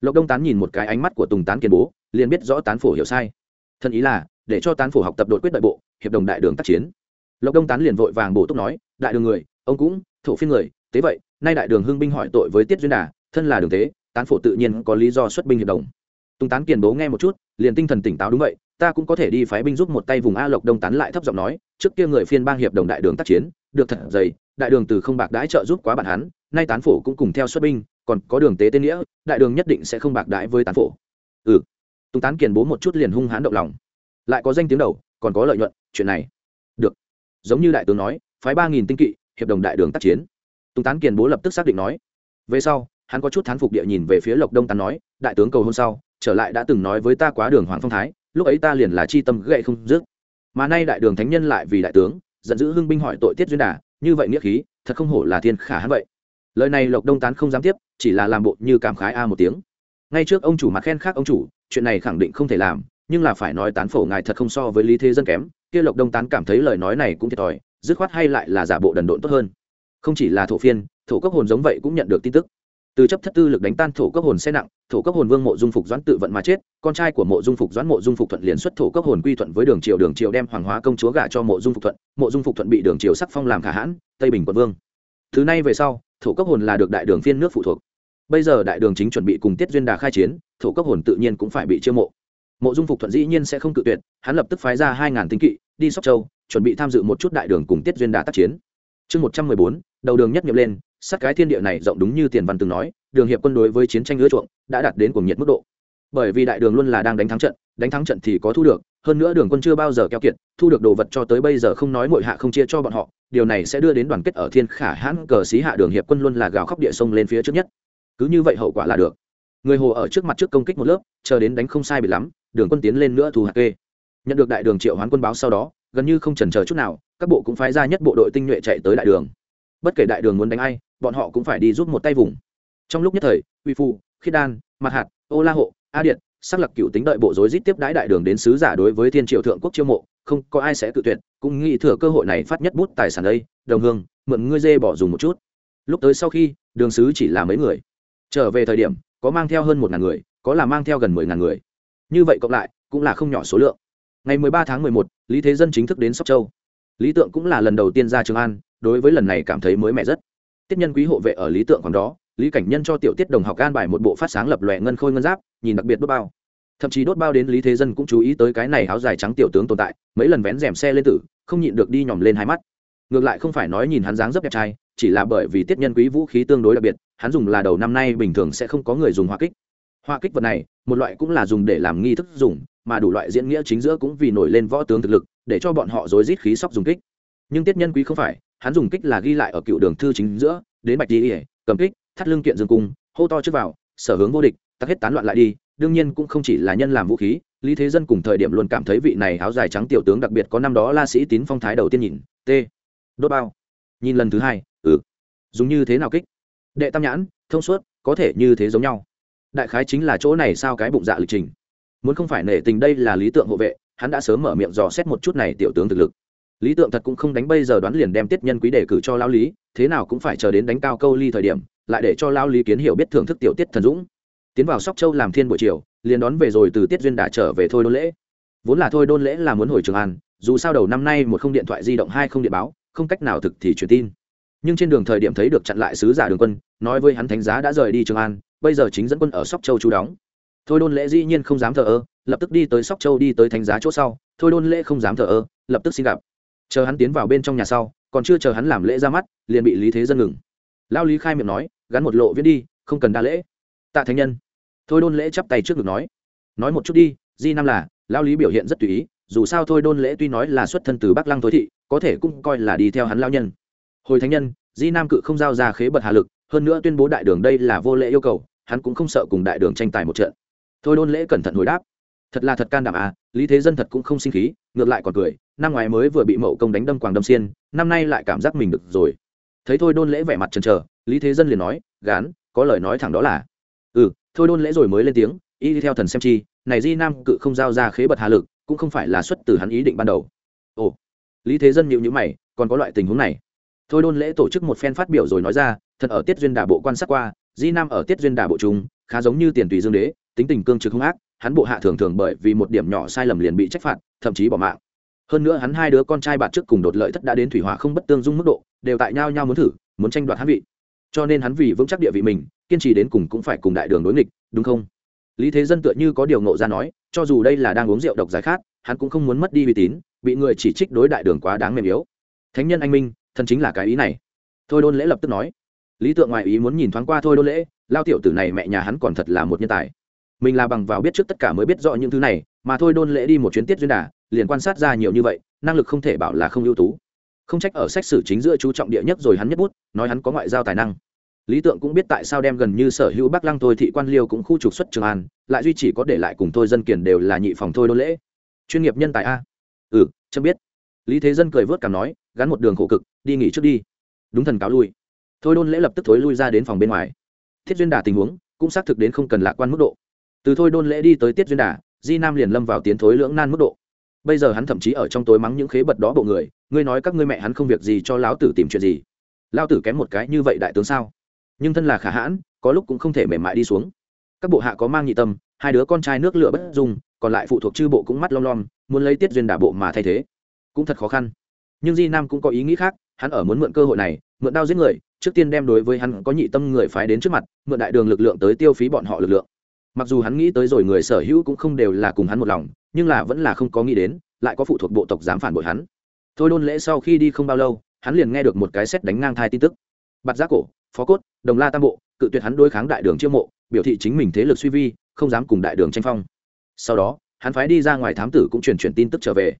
Lộc đông tán nhìn một cái ánh mắt của tùng tán kiền bố liền biết rõ tán phổ hiểu sai. Thân ý là, để cho tán phổ học tập đột quyết đại bộ, hiệp đồng đại đường tác chiến. Lộc đông tán liền vội vàng bổ túc nói, đại đường người, ông cũng, thổ phiên người tế vậy, nay đại đường hưng binh hỏi tội với tiết duyên đà, thân là đường tế tán phổ tự nhiên có lý do xuất binh hiệp đồng. Tùng tán kiền bố nghe một chút, liền tinh thần tỉnh táo đúng vậy, ta cũng có thể đi phái binh giúp một tay vùng a lộc đông tán lại thấp giọng nói, trước kia người phiên bang hiệp đồng đại đường tác chiến, được thật dày, đại đường từ không bạc đãi trợ giúp quá bạn hắn, nay tán phổ cũng cùng theo xuất binh, còn có đường tế tên nghĩa, đại đường nhất định sẽ không bạc đãi với tán phổ. Ừ tùng tán kiền bố một chút liền hung hãn động lòng. Lại có danh tiếng đầu, còn có lợi nhuận, chuyện này. Được. Giống như đại tướng nói, phái ba nghìn tinh kỵ, hiệp đồng đại đường tác chiến. Tùng tán kiền bố lập tức xác định nói. Về sau, hắn có chút thán phục địa nhìn về phía lộc đông tán nói, đại tướng cầu hôn sau, trở lại đã từng nói với ta quá đường hoàng phong thái, lúc ấy ta liền là chi tâm gậy không dứt. Mà nay đại đường thánh nhân lại vì đại tướng, giận dữ hưng binh hỏi tội tiết duyên đà, như vậy nghĩa khí, thật không hổ là thiên khả hắn vậy. Lời này lộc đông tán không dám tiếp, chỉ là làm bộ như cảm khái a một tiếng. Ngay trước ông chủ mặt khen khác ông chủ chuyện này khẳng định không thể làm, nhưng là phải nói tán phổ ngài thật không so với lý thế dân kém, kia lộc đông tán cảm thấy lời nói này cũng thiệt thòi, dứt khoát hay lại là giả bộ đần độn tốt hơn. Không chỉ là thổ phiên, thổ cấp hồn giống vậy cũng nhận được tin tức. Từ chấp thất tư lực đánh tan thổ cấp hồn xe nặng, thổ cấp hồn vương mộ dung phục doãn tự vận mà chết, con trai của mộ dung phục doãn mộ dung phục thuận liền xuất thổ cấp hồn quy thuận với đường triều đường triều đem hoàng hóa công chúa gả cho mộ dung phục thuận, mộ dung phục thuận bị đường triều sắc phong làm khả hãn, tây bình quận vương. Thứ này về sau, thổ cấp hồn là được đại đường phiên nước phụ thuộc. Bây giờ đại đường chính chuẩn bị cùng tiết duyên đà khai chiến thổ cấp hồn tự nhiên cũng phải bị chiêu mộ. Mộ dung phục thuận dĩ nhiên sẽ không cự tuyệt, hắn lập tức phái ra hai ngàn tinh kỵ, đi sóc châu, chuẩn bị tham dự một chút đại đường cùng tiết duyên đà tác chiến. Chương một trăm mười bốn, đầu đường nhất nhập lên, sát cái thiên địa này rộng đúng như tiền văn từng nói, đường hiệp quân đối với chiến tranh ưa chuộng, đã đạt đến cuồng nhiệt mức độ. Bởi vì đại đường luôn là đang đánh thắng trận, đánh thắng trận thì có thu được, hơn nữa đường quân chưa bao giờ keo kiệt, thu được đồ vật cho tới bây giờ không nói mội hạ không chia cho bọn họ, điều này sẽ đưa đến đoàn kết ở thiên khả hãn cờ xí hạ đường hiệp quân luôn là gào khóc địa sông lên phía trước nhất. Cứ như vậy hậu quả là được người hồ ở trước mặt trước công kích một lớp, chờ đến đánh không sai bị lắm, đường quân tiến lên nữa thu hạt kê. Nhận được đại đường triệu hoán quân báo sau đó, gần như không chần chờ chút nào, các bộ cũng phái ra nhất bộ đội tinh nhuệ chạy tới đại đường. Bất kể đại đường muốn đánh ai, bọn họ cũng phải đi giúp một tay vùng. Trong lúc nhất thời, uy phu khiết đan mặt hạt, ô la hộ, a điện sắc lập cựu tính đợi bộ rối rít tiếp đãi đại đường đến sứ giả đối với thiên triệu thượng quốc chiêu mộ, không có ai sẽ tự tuyệt, cũng nghĩ thừa cơ hội này phát nhất bút tài sản đây, đồng hương, mượn ngươi dê bỏ dùng một chút. Lúc tới sau khi, đường sứ chỉ là mấy người. Trở về thời điểm có mang theo hơn một ngàn người, có là mang theo gần mười ngàn người. Như vậy cộng lại, cũng là không nhỏ số lượng. Ngày mười ba tháng mười một, lý thế dân chính thức đến sóc châu. Lý tượng cũng là lần đầu tiên ra trường an, đối với lần này cảm thấy mới mẻ rất. Tiết nhân quý hộ vệ ở lý tượng còn đó, lý cảnh nhân cho tiểu tiết đồng học an bài một bộ phát sáng lập lòe ngân khôi ngân giáp, nhìn đặc biệt đốt bao. Thậm chí đốt bao đến lý thế dân cũng chú ý tới cái này áo dài trắng tiểu tướng tồn tại, mấy lần vén rèm xe lên tử, không nhịn được đi nhòm lên hai mắt. Ngược lại không phải nói nhìn hắn dáng rất đẹp trai, chỉ là bởi vì tiết nhân quý vũ khí tương đối đặc biệt hắn dùng là đầu năm nay bình thường sẽ không có người dùng hoa kích. Hoa kích vật này, một loại cũng là dùng để làm nghi thức dùng, mà đủ loại diễn nghĩa chính giữa cũng vì nổi lên võ tướng thực lực, để cho bọn họ rối rít khí sóc dùng kích. Nhưng tiết nhân quý không phải, hắn dùng kích là ghi lại ở cựu đường thư chính giữa, đến bạch đi ỉa cầm kích, thắt lưng kiện dương cung, hô to trước vào, sở hướng vô địch, tắc hết tán loạn lại đi, đương nhiên cũng không chỉ là nhân làm vũ khí, lý thế dân cùng thời điểm luôn cảm thấy vị này áo dài trắng tiểu tướng đặc biệt có năm đó la sĩ tín phong thái đầu tiên nhìn, t. Đốt bao. Nhìn lần thứ hai ừ. Dùng như thế nào kích? Đệ tam nhãn, thông suốt, có thể như thế giống nhau. Đại khái chính là chỗ này sao cái bụng dạ lịch trình. Muốn không phải nể tình đây là lý tượng hộ vệ, hắn đã sớm mở miệng dò xét một chút này tiểu tướng thực lực. Lý tượng thật cũng không đánh bây giờ đoán liền đem tiết nhân quý đề cử cho lao lý, thế nào cũng phải chờ đến đánh cao câu ly thời điểm, lại để cho lao lý kiến hiểu biết thưởng thức tiểu tiết thần dũng. Tiến vào sóc châu làm thiên buổi chiều, liền đón về rồi từ tiết duyên đã trở về thôi đôn lễ. Vốn là thôi đôn lễ là muốn hồi trường an, dù sao đầu năm nay một không điện thoại di động, hai không điện báo, không cách nào thực thì truyền tin nhưng trên đường thời điểm thấy được chặn lại sứ giả đường quân, nói với hắn thánh giá đã rời đi trường an, bây giờ chính dẫn quân ở sóc châu chú đóng. Thôi đôn lễ dĩ nhiên không dám thờ ơ, lập tức đi tới sóc châu đi tới thánh giá chỗ sau, thôi đôn lễ không dám thờ ơ, lập tức xin gặp. Chờ hắn tiến vào bên trong nhà sau, còn chưa chờ hắn làm lễ ra mắt, liền bị lý thế dân ngừng. Lao lý khai miệng nói, gắn một lộ viết đi, không cần đa lễ. Tạ thánh nhân. Thôi đôn lễ chắp tay trước ngực nói nói một chút đi, di năm là, lao lý biểu hiện rất tùy ý, dù sao thôi đôn lễ tuy nói là xuất thân từ bắc lăng Thối thị, có thể cũng coi là đi theo hắn lao nhân hồi thánh nhân, di nam cự không giao ra khế bật hà lực, hơn nữa tuyên bố đại đường đây là vô lễ yêu cầu, hắn cũng không sợ cùng đại đường tranh tài một trận. Thôi đôn lễ cẩn thận hồi đáp. Thật là thật can đảm à lý thế dân thật cũng không sinh khí, ngược lại còn cười, năm ngoái mới vừa bị mậu công đánh đâm quảng đâm xiên, năm nay lại cảm giác mình được rồi. Thấy thôi đôn lễ vẻ mặt trần trờ lý thế dân liền nói, gán, có lời nói thẳng đó là. Ừ thôi đôn lễ rồi mới lên tiếng, y đi theo thần xem chi, này di nam cự không giao ra khế bật hà lực, cũng không phải là xuất từ hắn ý định ban đầu. Ồ, lý thế dân nhịu nhữ mày, còn có loại tình huống này? Thôi đôn lễ tổ chức một phen phát biểu rồi nói ra, thật ở tiết duyên đà bộ quan sát qua, di nam ở tiết duyên đà bộ chúng khá giống như tiền tùy dương đế, tính tình cương trực hung ác, hắn bộ hạ thường thường bởi vì một điểm nhỏ sai lầm liền bị trách phạt, thậm chí bỏ mạng. Hơn nữa hắn hai đứa con trai bạn trước cùng đột lợi thất đã đến thủy hỏa không bất tương dung mức độ, đều tại nhau nhau muốn thử, muốn tranh đoạt hắn vị. Cho nên hắn vì vững chắc địa vị mình, kiên trì đến cùng cũng phải cùng đại đường đối nghịch, đúng không? Lý thế dân tựa như có điều ngộ ra nói, cho dù đây là đang uống rượu độc giải khát, hắn cũng không muốn mất đi uy tín, bị người chỉ trích đối đại đường quá đáng mềm yếu. Thánh nhân anh minh thân chính là cái ý này. Thôi đôn lễ lập tức nói. Lý tượng ngoại ý muốn nhìn thoáng qua thôi đôn lễ, lao tiểu tử này mẹ nhà hắn còn thật là một nhân tài. Mình là bằng vào biết trước tất cả mới biết rõ những thứ này, mà thôi đôn lễ đi một chuyến tiết duyên đà, liền quan sát ra nhiều như vậy, năng lực không thể bảo là không ưu tú. Không trách ở sách sử chính giữa chú trọng địa nhất rồi hắn nhất bút, nói hắn có ngoại giao tài năng. Lý tượng cũng biết tại sao đem gần như sở hữu bắc lăng thôi thị quan liêu cũng khu trục xuất trường an, lại duy chỉ có để lại cùng thôi dân kiền đều là nhị phòng thôi đôn lễ. Chuyên nghiệp nhân tài a. Ừ chấm biết. Lý thế dân cười vớt cảm nói gắn một đường khổ cực, đi nghỉ trước đi. Đúng thần cáo lui. Thôi đôn lễ lập tức thối lui ra đến phòng bên ngoài. Thiết duyên đà tình huống cũng xác thực đến không cần lạc quan mức độ. Từ thôi đôn lễ đi tới tiết duyên đà, di nam liền lâm vào tiến thối lưỡng nan mức độ. Bây giờ hắn thậm chí ở trong tối mắng những khế bật đó bộ người, ngươi nói các ngươi mẹ hắn không việc gì cho lão tử tìm chuyện gì? Lao tử kém một cái như vậy đại tướng sao? Nhưng thân là khả hãn, có lúc cũng không thể mềm mại đi xuống. Các bộ hạ có mang nhị tâm, hai đứa con trai nước lửa bất dung, còn lại phụ thuộc chư bộ cũng mắt lom lom, muốn lấy tiết duyên đà bộ mà thay thế. Cũng thật khó khăn nhưng di nam cũng có ý nghĩ khác, hắn ở muốn mượn cơ hội này, mượn đao giết người, trước tiên đem đối với hắn có nhị tâm người phái đến trước mặt, mượn đại đường lực lượng tới tiêu phí bọn họ lực lượng. Mặc dù hắn nghĩ tới rồi người sở hữu cũng không đều là cùng hắn một lòng, nhưng là vẫn là không có nghĩ đến, lại có phụ thuộc bộ tộc dám phản bội hắn. Thôi đôn lễ sau khi đi không bao lâu, hắn liền nghe được một cái xét đánh ngang thai tin tức. Bạt giác cổ, phó cốt, đồng la tam bộ, cự tuyệt hắn đối kháng đại đường chiêu mộ, biểu thị chính mình thế lực suy vi, không dám cùng đại đường tranh phong. Sau đó, hắn phái đi ra ngoài thám tử cũng truyền truyền tin tức trở về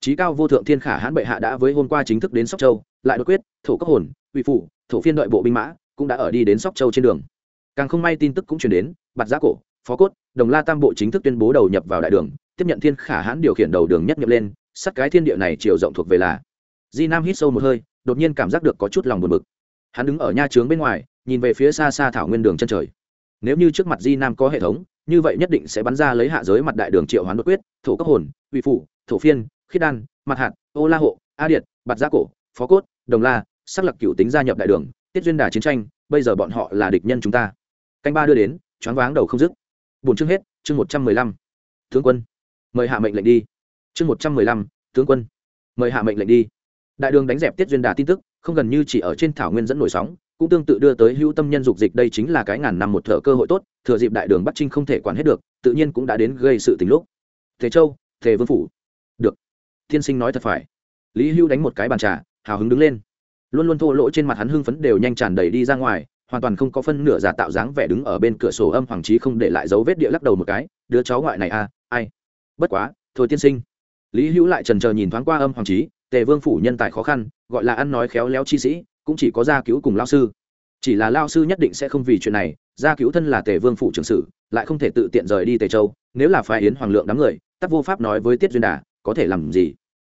trí cao vô thượng thiên khả hãn bệ hạ đã với hôm qua chính thức đến sóc châu, lại đột quyết, thổ cấp hồn, uy phủ thổ phiên đợi bộ binh mã, cũng đã ở đi đến sóc châu trên đường. Càng không may tin tức cũng truyền đến, bạt giá cổ, phó cốt, đồng la tam bộ chính thức tuyên bố đầu nhập vào đại đường, tiếp nhận thiên khả hãn điều khiển đầu đường nhất nhập lên, sắt cái thiên địa này chiều rộng thuộc về là. Di nam hít sâu một hơi, đột nhiên cảm giác được có chút lòng buồn bực. Hắn đứng ở nha trướng bên ngoài, nhìn về phía xa xa thảo nguyên đường chân trời. Nếu như trước mặt di nam có hệ thống, như vậy nhất định sẽ bắn ra lấy hạ giới mặt đại đường triệu hoán đột quyết, thổ cấp hồn, uy phủ thổ phiên khiết đan mặt hạt, ô la hộ, a điện bạt gia cổ, phó cốt, đồng la, sắc lập cựu tính gia nhập đại đường, tiết duyên đà chiến tranh, bây giờ bọn họ là địch nhân chúng ta. Canh ba đưa đến, choáng váng đầu không dứt. Bốn chương hết, chương một trăm mười lăm. Tướng quân, mời hạ mệnh lệnh đi. Chương một trăm mười lăm, tướng quân, mời hạ mệnh lệnh đi. Đại đường đánh dẹp tiết duyên đà tin tức, không gần như chỉ ở trên thảo nguyên dẫn nổi sóng, cũng tương tự đưa tới hữu tâm nhân dục dịch đây chính là cái ngàn năm một thợ cơ hội tốt, thừa dịp đại đường bắc trinh không thể quản hết được, tự nhiên cũng đã đến gây sự tình lúc. Thế châu thế vương phủ tiên sinh nói thật phải. Lý hưu đánh một cái bàn trà, hào hứng đứng lên. Luôn luôn thô lỗ trên mặt hắn hưng phấn đều nhanh tràn đầy đi ra ngoài, hoàn toàn không có phân nửa giả tạo dáng vẻ đứng ở bên cửa sổ âm hoàng trí không để lại dấu vết địa lắc đầu một cái, đứa cháu ngoại này à ai? Bất quá, thôi tiên sinh. Lý hữu lại trần chờ nhìn thoáng qua âm hoàng trí, tề vương phủ nhân tài khó khăn, gọi là ăn nói khéo léo chi sĩ, cũng chỉ có gia cứu cùng lao sư. Chỉ là lao sư nhất định sẽ không vì chuyện này, gia cứu thân là tề vương phủ trưởng sử, lại không thể tự tiện rời đi tề châu, nếu là phái yến hoàng lượng đám người, tắc vô pháp nói với tiết duyên đà, có thể làm gì?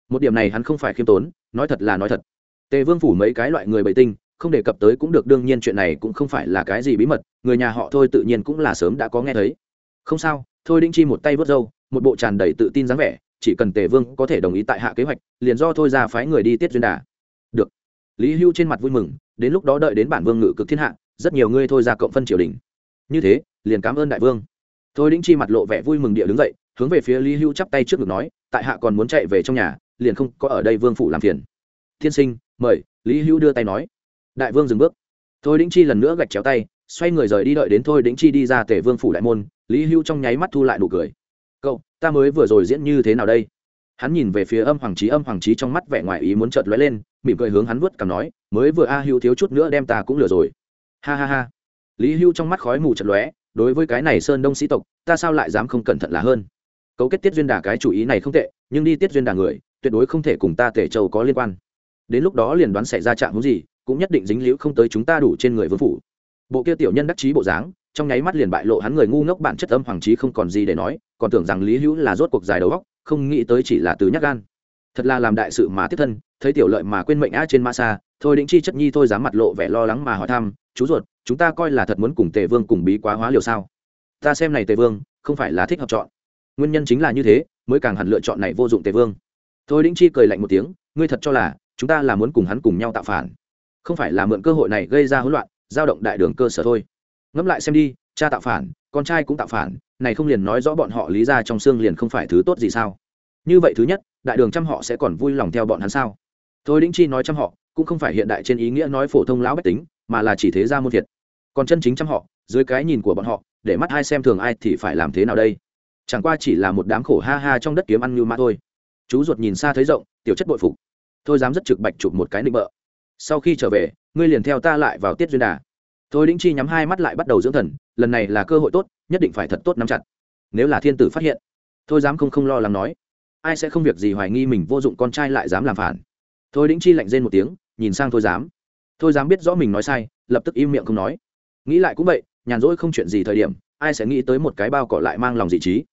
Một điểm này hắn không phải khiêm tốn, nói thật là nói thật. Tề vương phủ mấy cái loại người bậy tinh, không đề cập tới cũng được, đương nhiên chuyện này cũng không phải là cái gì bí mật, người nhà họ thôi tự nhiên cũng là sớm đã có nghe thấy. Không sao, thôi đinh chi một tay vớt râu, một bộ tràn đầy tự tin dáng vẻ, chỉ cần tề vương có thể đồng ý tại hạ kế hoạch, liền do thôi ra phái người đi tiết duyên đà. Được. Lý hưu trên mặt vui mừng, đến lúc đó đợi đến bản vương ngự cực thiên hạ, rất nhiều ngươi thôi ra cộng phân triều đình. Như thế, liền cảm ơn đại vương. Thôi đinh chi mặt lộ vẻ vui mừng địa đứng dậy, hướng về phía lý hưu chắp tay trước ngực nói, tại hạ còn muốn chạy về trong nhà liền không có ở đây vương phủ làm phiền. Thiên sinh, mời, lý hữu đưa tay nói. Đại vương dừng bước. Thôi đĩnh chi lần nữa gạch chéo tay, xoay người rời đi đợi đến thôi đĩnh chi đi ra tể vương phủ đại môn, lý hữu trong nháy mắt thu lại nụ cười. Cậu, ta mới vừa rồi diễn như thế nào đây? Hắn nhìn về phía âm hoàng trí, âm hoàng trí trong mắt vẻ ngoài ý muốn chợt lóe lên, mỉm cười hướng hắn vuốt cằm nói, mới vừa a hữu thiếu chút nữa đem ta cũng lừa rồi. Ha ha ha. Lý hữu trong mắt khói mù chợt lóe, đối với cái này sơn đông sĩ tộc, ta sao lại dám không cẩn thận là hơn? Cấu kết tiết duyên đà cái chủ ý này không tệ, nhưng đi tiết duyên đà người tuyệt đối không thể cùng ta tể châu có liên quan. Đến lúc đó liền đoán xảy ra trạng hướng gì, cũng nhất định dính liễu không tới chúng ta đủ trên người vương phủ. Bộ kia tiểu nhân đắc chí bộ dáng, trong nháy mắt liền bại lộ hắn người ngu ngốc bản chất âm hoàng trí không còn gì để nói, còn tưởng rằng lý hữu là rốt cuộc dài đầu góc không nghĩ tới chỉ là từ nhắc gan. Thật là làm đại sự mà tiếp thân, thấy tiểu lợi mà quên mệnh á trên ma xa, thôi định chi chất nhi thôi dám mặt lộ vẻ lo lắng mà hỏi thăm, chú ruột, chúng ta coi là thật muốn cùng tề vương cùng bí quá hóa liều sao? Ta xem này tề vương, không phải là thích hợp chọn. Nguyên nhân chính là như thế, mới càng hẳn lựa chọn này vô dụng tề vương thôi đĩnh chi cười lạnh một tiếng, ngươi thật cho là chúng ta là muốn cùng hắn cùng nhau tạo phản? Không phải là mượn cơ hội này gây ra hỗn loạn, giao động đại đường cơ sở thôi. Ngẫm lại xem đi, cha tạo phản, con trai cũng tạo phản, này không liền nói rõ bọn họ lý ra trong xương liền không phải thứ tốt gì sao? Như vậy thứ nhất, đại đường trăm họ sẽ còn vui lòng theo bọn hắn sao? Thôi đĩnh chi nói trăm họ, cũng không phải hiện đại trên ý nghĩa nói phổ thông lão bách tính, mà là chỉ thế ra muôn thiệt. Còn chân chính trăm họ, dưới cái nhìn của bọn họ, để mắt ai xem thường ai thì phải làm thế nào đây? Chẳng qua chỉ là một đám khổ ha ha trong đất kiếm ăn như ma thôi chú ruột nhìn xa thấy rộng, tiểu chất bội phục. Thôi dám rất trực bạch chụp một cái nịnh bợ. Sau khi trở về, ngươi liền theo ta lại vào tiết duyên đà. Thôi đĩnh chi nhắm hai mắt lại bắt đầu dưỡng thần, lần này là cơ hội tốt, nhất định phải thật tốt nắm chặt. Nếu là thiên tử phát hiện, thôi dám không không lo lắng nói. Ai sẽ không việc gì hoài nghi mình vô dụng con trai lại dám làm phản. Thôi đĩnh chi lạnh rên một tiếng, nhìn sang thôi dám. Thôi dám biết rõ mình nói sai, lập tức im miệng không nói. Nghĩ lại cũng vậy, nhàn rỗi không chuyện gì thời điểm, ai sẽ nghĩ tới một cái bao cỏ lại mang lòng dị trí.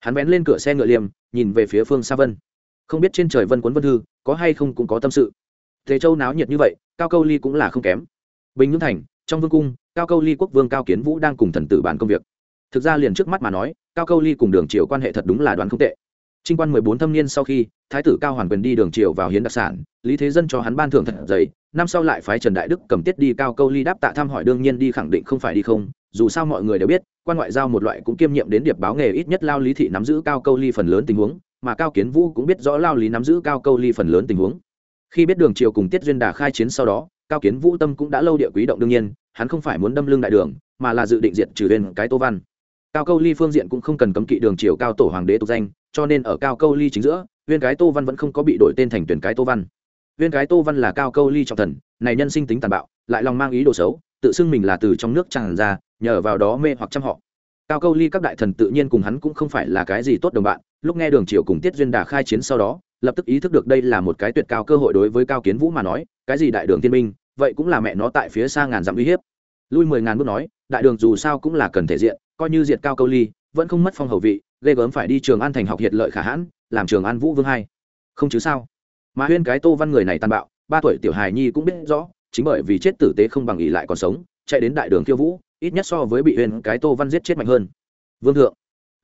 Hắn vén lên cửa xe ngựa liềm, nhìn về phía phương xa vân không biết trên trời vân quấn vân thư, có hay không cũng có tâm sự. Thế châu náo nhiệt như vậy, cao câu ly cũng là không kém. Bình nhưỡng thành, trong vương cung, cao câu ly quốc vương cao kiến vũ đang cùng thần tử bàn công việc. Thực ra liền trước mắt mà nói, cao câu ly cùng đường triều quan hệ thật đúng là đoán không tệ. Trinh quan mười bốn thâm niên sau khi, thái tử cao hoàn quyền đi đường triều vào hiến đặc sản, lý thế dân cho hắn ban thưởng thật dày, năm sau lại phái trần đại đức cầm tiết đi cao câu ly đáp tạ thăm hỏi đương nhiên đi khẳng định không phải đi không, dù sao mọi người đều biết, quan ngoại giao một loại cũng kiêm nhiệm đến điệp báo nghề ít nhất lao lý thị nắm giữ cao câu ly phần lớn tình huống mà cao kiến vũ cũng biết rõ lao lý nắm giữ cao câu ly phần lớn tình huống. Khi biết đường triều cùng tiết duyên đà khai chiến sau đó, cao kiến vũ tâm cũng đã lâu địa quý động đương nhiên, hắn không phải muốn đâm lưng đại đường, mà là dự định diệt trừ lên cái tô văn. Cao câu ly phương diện cũng không cần cấm kỵ đường triều cao tổ hoàng đế tục danh, cho nên ở cao câu ly chính giữa viên cái tô văn vẫn không có bị đổi tên thành tuyển cái tô văn. Viên cái tô văn là cao câu ly trọng thần, này nhân sinh tính tàn bạo, lại lòng mang ý đồ xấu, tự xưng mình là từ trong nước tràn ra, nhờ vào đó mê hoặc chăm họ. Cao câu ly các đại thần tự nhiên cùng hắn cũng không phải là cái gì tốt đồng bạn lúc nghe đường triều cùng tiết duyên đà khai chiến sau đó, lập tức ý thức được đây là một cái tuyệt cao cơ hội đối với cao kiến vũ mà nói, cái gì đại đường thiên minh, vậy cũng là mẹ nó tại phía xa ngàn dặm uy hiếp. Lui mười ngàn bước nói, đại đường dù sao cũng là cần thể diện, coi như diệt cao câu ly, vẫn không mất phong hầu vị, ghê gớm phải đi trường an thành học hiệt lợi khả hãn, làm trường an vũ vương hai. Không chứ sao? Mà huyên cái tô văn người này tàn bạo, ba tuổi tiểu hài nhi cũng biết rõ, chính bởi vì chết tử tế không bằng ỉ lại còn sống, chạy đến đại đường khiêu vũ, ít nhất so với bị huyên cái tô văn giết chết mạnh hơn. Vương thượng,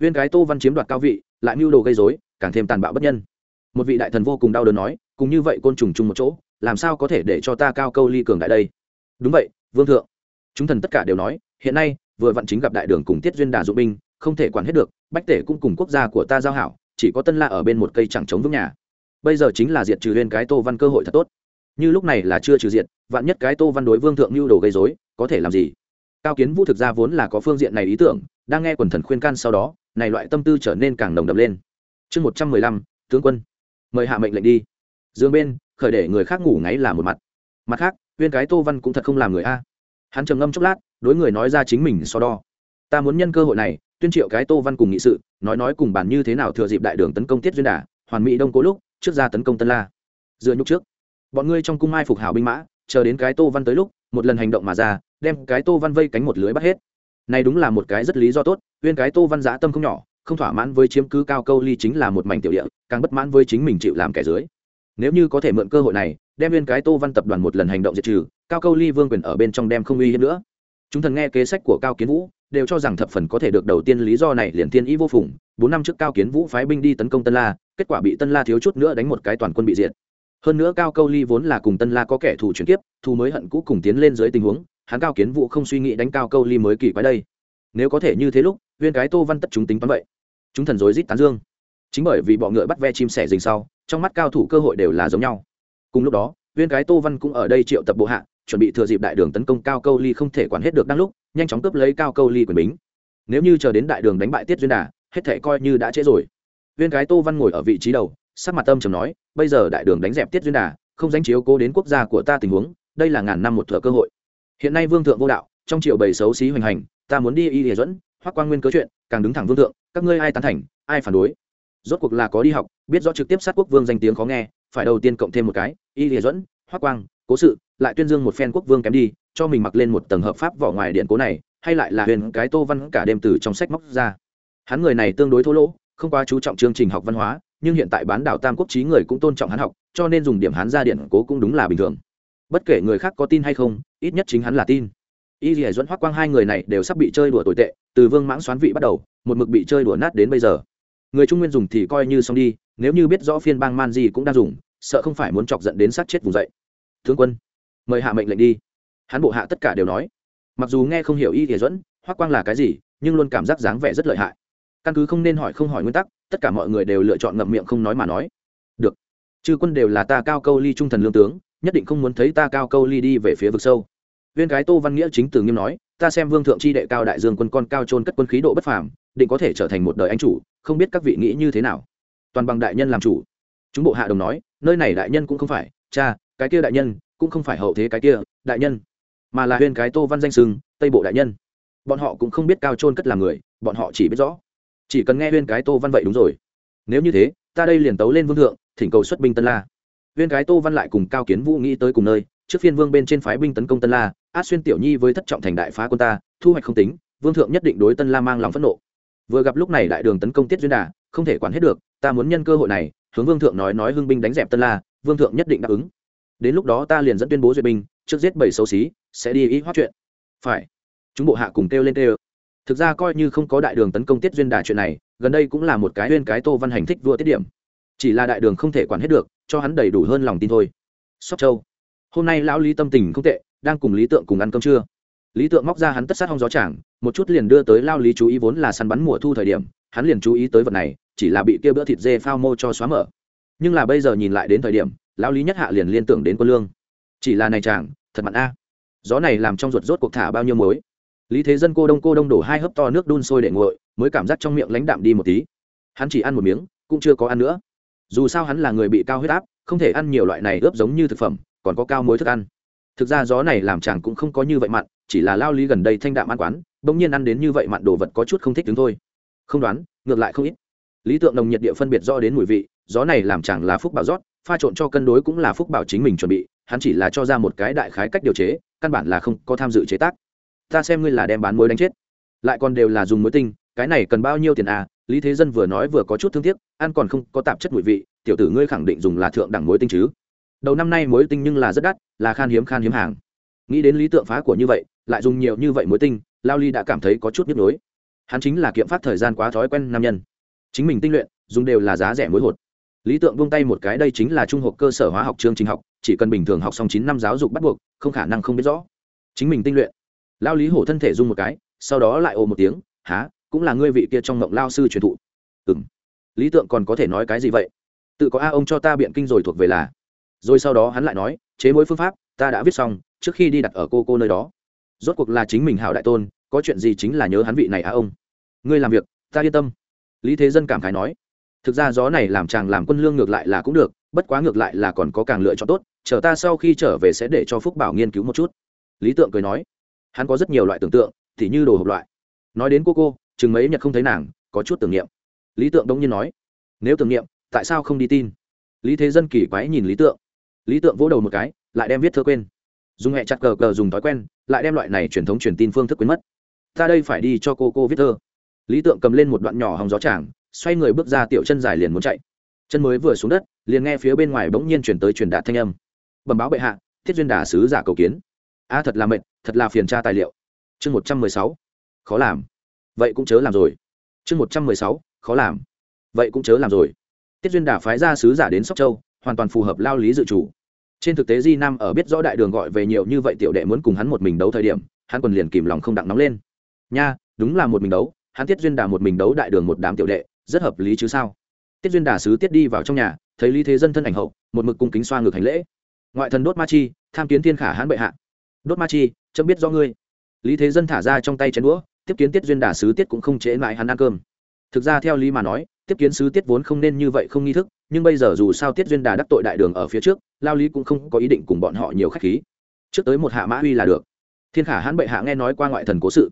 huyên cái tô văn chiếm đoạt cao vị lại mưu đồ gây dối càng thêm tàn bạo bất nhân. Một vị đại thần vô cùng đau đớn nói, cùng như vậy côn trùng chung một chỗ, làm sao có thể để cho ta cao câu ly cường đại đây? Đúng vậy, vương thượng. Chúng thần tất cả đều nói, hiện nay, vừa vặn chính gặp đại đường cùng tiết duyên đà dụ binh, không thể quản hết được, bách tể cũng cùng quốc gia của ta giao hảo, chỉ có tân la ở bên một cây chẳng chống vững nhà. Bây giờ chính là diệt trừ lên cái tô văn cơ hội thật tốt. Như lúc này là chưa trừ diệt, vạn nhất cái tô văn đối vương thượng mưu đồ gây dối có thể làm gì? Cao kiến vũ thực ra vốn là có phương diện này ý tưởng, đang nghe quần thần khuyên can sau đó này loại tâm tư trở nên càng nồng đậm lên. Chương một trăm mười lăm, tướng quân. Mời hạ mệnh lệnh đi. Dương bên, khởi để người khác ngủ ngáy là một mặt. Mặt khác, viên cái tô văn cũng thật không làm người a. Hắn trầm ngâm chốc lát, đối người nói ra chính mình so đo. Ta muốn nhân cơ hội này, tuyên triệu cái tô văn cùng nghị sự, nói nói cùng bàn như thế nào thừa dịp đại đường tấn công tiết duyên đà, hoàn mỹ đông cố lúc, trước ra tấn công tân la. Dựa nhúc trước. Bọn ngươi trong cung mai phục hảo binh mã, chờ đến cái tô văn tới lúc, một lần hành động mà ra, đem cái tô văn vây cánh một lưới bắt hết này đúng là một cái rất lý do tốt, Uyên cái tô văn giã tâm không nhỏ, không thỏa mãn với chiếm cứ cao câu ly chính là một mảnh tiểu địa, càng bất mãn với chính mình chịu làm kẻ dưới. Nếu như có thể mượn cơ hội này, đem Uyên cái tô văn tập đoàn một lần hành động diệt trừ, cao câu ly vương quyền ở bên trong đem không uy hiếp nữa. Chúng thần nghe kế sách của cao kiến vũ, đều cho rằng thập phần có thể được đầu tiên lý do này liền tiên ý vô phùng, bốn năm trước cao kiến vũ phái binh đi tấn công tân la, kết quả bị tân la thiếu chút nữa đánh một cái toàn quân bị diệt. Hơn nữa cao câu ly vốn là cùng tân la có kẻ thù chuyển tiếp thù mới hận cũ cùng tiến lên dưới tình huống hắn cao kiến vũ không suy nghĩ đánh cao câu ly mới kỳ quái đây. Nếu có thể như thế lúc, viên cái tô văn tất chúng tính toán vậy. Chúng thần rối rít tán dương. Chính bởi vì bọ ngựa bắt ve chim sẻ dình sau, trong mắt cao thủ cơ hội đều là giống nhau. Cùng lúc đó, viên cái tô văn cũng ở đây triệu tập bộ hạ, chuẩn bị thừa dịp đại đường tấn công cao câu ly không thể quản hết được đang lúc, nhanh chóng cướp lấy cao câu ly quyền bính. Nếu như chờ đến đại đường đánh bại tiết duyên đà, hết thể coi như đã trễ rồi. Viên cái tô văn ngồi ở vị trí đầu, sắc mặt tâm trầm nói, bây giờ đại đường đánh dẹp tiết duyên đà, không danh chiếu cố đến quốc gia của ta tình huống, đây là ngàn năm một thừa cơ hội hiện nay vương thượng vô đạo, trong triệu bầy xấu xí hoành hành, ta muốn đi y hiển dẫn hoắc quang nguyên cớ chuyện, càng đứng thẳng vương thượng, các ngươi ai tán thành, ai phản đối? Rốt cuộc là có đi học, biết rõ trực tiếp sát quốc vương danh tiếng khó nghe, phải đầu tiên cộng thêm một cái, y hiển dẫn hoắc quang, cố sự, lại tuyên dương một phen quốc vương kém đi, cho mình mặc lên một tầng hợp pháp vỏ ngoài điện cố này, hay lại là huyền cái tô văn cả đêm từ trong sách móc ra. Hắn người này tương đối thô lỗ, không quá chú trọng chương trình học văn hóa, nhưng hiện tại bán đảo tam quốc trí người cũng tôn trọng hắn học, cho nên dùng điểm hắn ra điện cố cũng đúng là bình thường bất kể người khác có tin hay không, ít nhất chính hắn là tin. Y dì dẫn hoác quang hai người này đều sắp bị chơi đùa tồi tệ, từ vương mãng xoán vị bắt đầu, một mực bị chơi đùa nát đến bây giờ. Người trung nguyên dùng thì coi như xong đi, nếu như biết rõ phiên bang man gì cũng đang dùng, sợ không phải muốn chọc giận đến sát chết vùng dậy. Thương quân, mời hạ mệnh lệnh đi. Hắn bộ hạ tất cả đều nói. Mặc dù nghe không hiểu y thể dẫn hoắc quang là cái gì, nhưng luôn cảm giác dáng vẻ rất lợi hại. Căn cứ không nên hỏi không hỏi nguyên tắc, tất cả mọi người đều lựa chọn ngậm miệng không nói mà nói. Được. Chư quân đều là ta cao câu ly trung thần lương tướng nhất định không muốn thấy ta cao câu ly đi về phía vực sâu. Viên cái tô văn nghĩa chính từ nghiêm nói, ta xem vương thượng chi đệ cao đại dương quân con cao trôn cất quân khí độ bất phàm, định có thể trở thành một đời anh chủ, không biết các vị nghĩ như thế nào. Toàn bằng đại nhân làm chủ. Chúng bộ hạ đồng nói, nơi này đại nhân cũng không phải, cha, cái kia đại nhân, cũng không phải hậu thế cái kia, đại nhân. Mà là huyên cái tô văn danh sưng tây bộ đại nhân. Bọn họ cũng không biết cao trôn cất là người, bọn họ chỉ biết rõ. Chỉ cần nghe huyên cái tô văn vậy đúng rồi. Nếu như thế, ta đây liền tấu lên vương thượng, thỉnh cầu xuất binh tân la. Viên cái tô văn lại cùng cao kiến vũ nghĩ tới cùng nơi, trước phiên vương bên trên phái binh tấn công tân la, át xuyên tiểu nhi với thất trọng thành đại phá quân ta, thu hoạch không tính, vương thượng nhất định đối tân la mang lòng phẫn nộ. Vừa gặp lúc này đại đường tấn công tiết duyên đà, không thể quản hết được, ta muốn nhân cơ hội này, hướng vương thượng nói nói hưng binh đánh dẹp tân la, vương thượng nhất định đáp ứng. Đến lúc đó ta liền dẫn tuyên bố duyệt binh, trước giết bảy xấu xí, sẽ đi ý hoát chuyện. Phải. Chúng bộ hạ cùng kêu lên kêu. Thực ra coi như không có đại đường tấn công tiết duyên đà chuyện này, gần đây cũng là một cái huyên cái tô văn hành thích vua tiết điểm chỉ là đại đường không thể quản hết được, cho hắn đầy đủ hơn lòng tin thôi. Sóc châu, hôm nay lão lý tâm tình không tệ, đang cùng lý tượng cùng ăn cơm trưa. Lý tượng móc ra hắn tất sát hong gió chảng một chút liền đưa tới lao lý chú ý vốn là săn bắn mùa thu thời điểm, hắn liền chú ý tới vật này, chỉ là bị kia bữa thịt dê phao mô cho xóa mở. Nhưng là bây giờ nhìn lại đến thời điểm, lão lý nhất hạ liền liên tưởng đến quân lương. Chỉ là này chàng, thật mặn a. Gió này làm trong ruột rốt cuộc thả bao nhiêu muối. Lý thế dân cô đông cô đông đổ hai hớp to nước đun sôi để nguội, mới cảm giác trong miệng lãnh đạm đi một tí. Hắn chỉ ăn một miếng, cũng chưa có ăn nữa dù sao hắn là người bị cao huyết áp, không thể ăn nhiều loại này ướp giống như thực phẩm, còn có cao muối thức ăn. Thực ra gió này làm chàng cũng không có như vậy mặn, chỉ là lao lý gần đây thanh đạm ăn quán, bỗng nhiên ăn đến như vậy mặn đồ vật có chút không thích đứng thôi. Không đoán, ngược lại không ít. Lý tượng Nồng nhiệt địa phân biệt do đến mùi vị, gió này làm chàng là phúc bảo rót, pha trộn cho cân đối cũng là phúc bảo chính mình chuẩn bị, hắn chỉ là cho ra một cái đại khái cách điều chế, căn bản là không có tham dự chế tác. Ta xem ngươi là đem bán muối đánh chết. Lại còn đều là dùng muối tinh, cái này cần bao nhiêu tiền à lý thế dân vừa nói vừa có chút thương tiếc, ăn còn không có tạp chất mùi vị, tiểu tử ngươi khẳng định dùng là thượng đẳng muối tinh chứ. Đầu năm nay muối tinh nhưng là rất đắt, là khan hiếm khan hiếm hàng. Nghĩ đến lý tượng phá của như vậy, lại dùng nhiều như vậy muối tinh, lao ly đã cảm thấy có chút nhức nhối. Hắn chính là kiệm phát thời gian quá thói quen nam nhân. Chính mình tinh luyện, dùng đều là giá rẻ muối hột. Lý tượng buông tay một cái, đây chính là trung học cơ sở hóa học chương trình học, chỉ cần bình thường học xong chín năm giáo dục bắt buộc, không khả năng không biết rõ. Chính mình tinh luyện. Lao lý hổ thân thể dung một cái, sau đó lại ồ một tiếng há cũng là ngươi vị kia trong ngộng lao sư truyền thụ. Ừ m lý tượng còn có thể nói cái gì vậy? Tự có a ông cho ta biện kinh rồi thuộc về là. Rồi sau đó hắn lại nói, chế mối phương pháp, ta đã viết xong, trước khi đi đặt ở cô cô nơi đó. Rốt cuộc là chính mình hảo đại tôn, có chuyện gì chính là nhớ hắn vị này a ông. Ngươi làm việc, ta yên tâm. Lý thế dân cảm khái nói. Thực ra gió này làm chàng làm quân lương ngược lại là cũng được, bất quá ngược lại là còn có càng lựa chọn tốt, chờ ta sau khi trở về sẽ để cho phúc bảo nghiên cứu một chút. Lý tượng cười nói. Hắn có rất nhiều loại tưởng tượng, thì như đồ hộp loại. Nói đến cô cô chừng mấy nhật không thấy nàng, có chút tưởng niệm. Lý tượng đông nhiên nói, nếu tưởng niệm, tại sao không đi tin? Lý thế dân kỳ quái nhìn lý tượng. Lý tượng vỗ đầu một cái, lại đem viết thơ quên. Dùng hẹ chặt cờ cờ dùng thói quen, lại đem loại này truyền thống truyền tin phương thức quên mất. Ta đây phải đi cho cô cô viết thơ. Lý tượng cầm lên một đoạn nhỏ hòng gió tràng xoay người bước ra tiểu chân dài liền muốn chạy. Chân mới vừa xuống đất, liền nghe phía bên ngoài bỗng nhiên chuyển tới truyền đạt thanh âm. Bẩm báo bệ hạ, thiết duyên đà sứ giả cầu kiến. A, thật là mệt, thật là phiền tra tài liệu. Chương một trăm mười sáu. Khó làm vậy cũng chớ làm rồi. Chương một trăm mười sáu, khó làm. Vậy cũng chớ làm rồi. Tiết duyên đà phái ra sứ giả đến sóc châu, hoàn toàn phù hợp lao lý dự chủ. Trên thực tế di nam ở biết rõ đại đường gọi về nhiều như vậy tiểu đệ muốn cùng hắn một mình đấu thời điểm, hắn còn liền kìm lòng không đặng nóng lên. Nha, đúng là một mình đấu, hắn tiết duyên đà một mình đấu đại đường một đám tiểu đệ, rất hợp lý chứ sao? Tiết duyên đà sứ tiết đi vào trong nhà, thấy lý thế dân thân ảnh hậu, một mực cung kính xoa ngược hành lễ. Ngoại thần đốt ma chi, tham kiến thiên khả hãn bệ hạ. Đốt ma chi, chấm biết do ngươi. Lý thế dân thả ra trong tay chén đũa tiếp kiến tiết duyên đà sứ tiết cũng không chế mãi hắn ăn cơm. Thực ra theo lý mà nói, tiếp kiến sứ tiết vốn không nên như vậy không nghi thức, nhưng bây giờ dù sao tiết duyên đà đắc tội đại đường ở phía trước, lao lý cũng không có ý định cùng bọn họ nhiều khách khí. Trước tới một hạ mã uy là được. Thiên khả hãn bệ hạ nghe nói qua ngoại thần cố sự.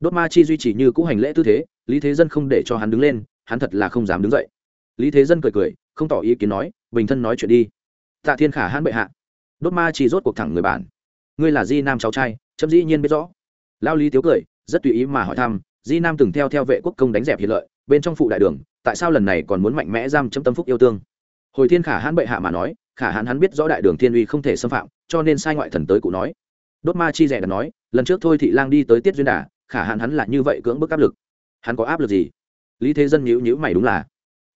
Đốt ma chi duy trì như cũ hành lễ tư thế, lý thế dân không để cho hắn đứng lên, hắn thật là không dám đứng dậy. Lý thế dân cười cười, không tỏ ý kiến nói, bình thân nói chuyện đi. Tạ thiên khả hãn bệ hạ. Đốt ma chi rốt cuộc thẳng người bản ngươi là di nam cháu trai, chấm dĩ nhiên biết rõ. Lao lý tiếu cười rất tùy ý mà hỏi thăm, di nam từng theo theo vệ quốc công đánh dẹp hiệt lợi, bên trong phụ đại đường, tại sao lần này còn muốn mạnh mẽ giam chấm tâm phúc yêu tương? Hồi thiên khả hãn bệ hạ mà nói, khả hãn hắn biết rõ đại đường thiên uy không thể xâm phạm, cho nên sai ngoại thần tới cụ nói. Đốt ma chi rẻ đã nói, lần trước thôi thị lang đi tới tiết duyên đà, khả hãn hắn là như vậy cưỡng bức áp lực. Hắn có áp lực gì? Lý thế dân nhữ nhữ mày đúng là.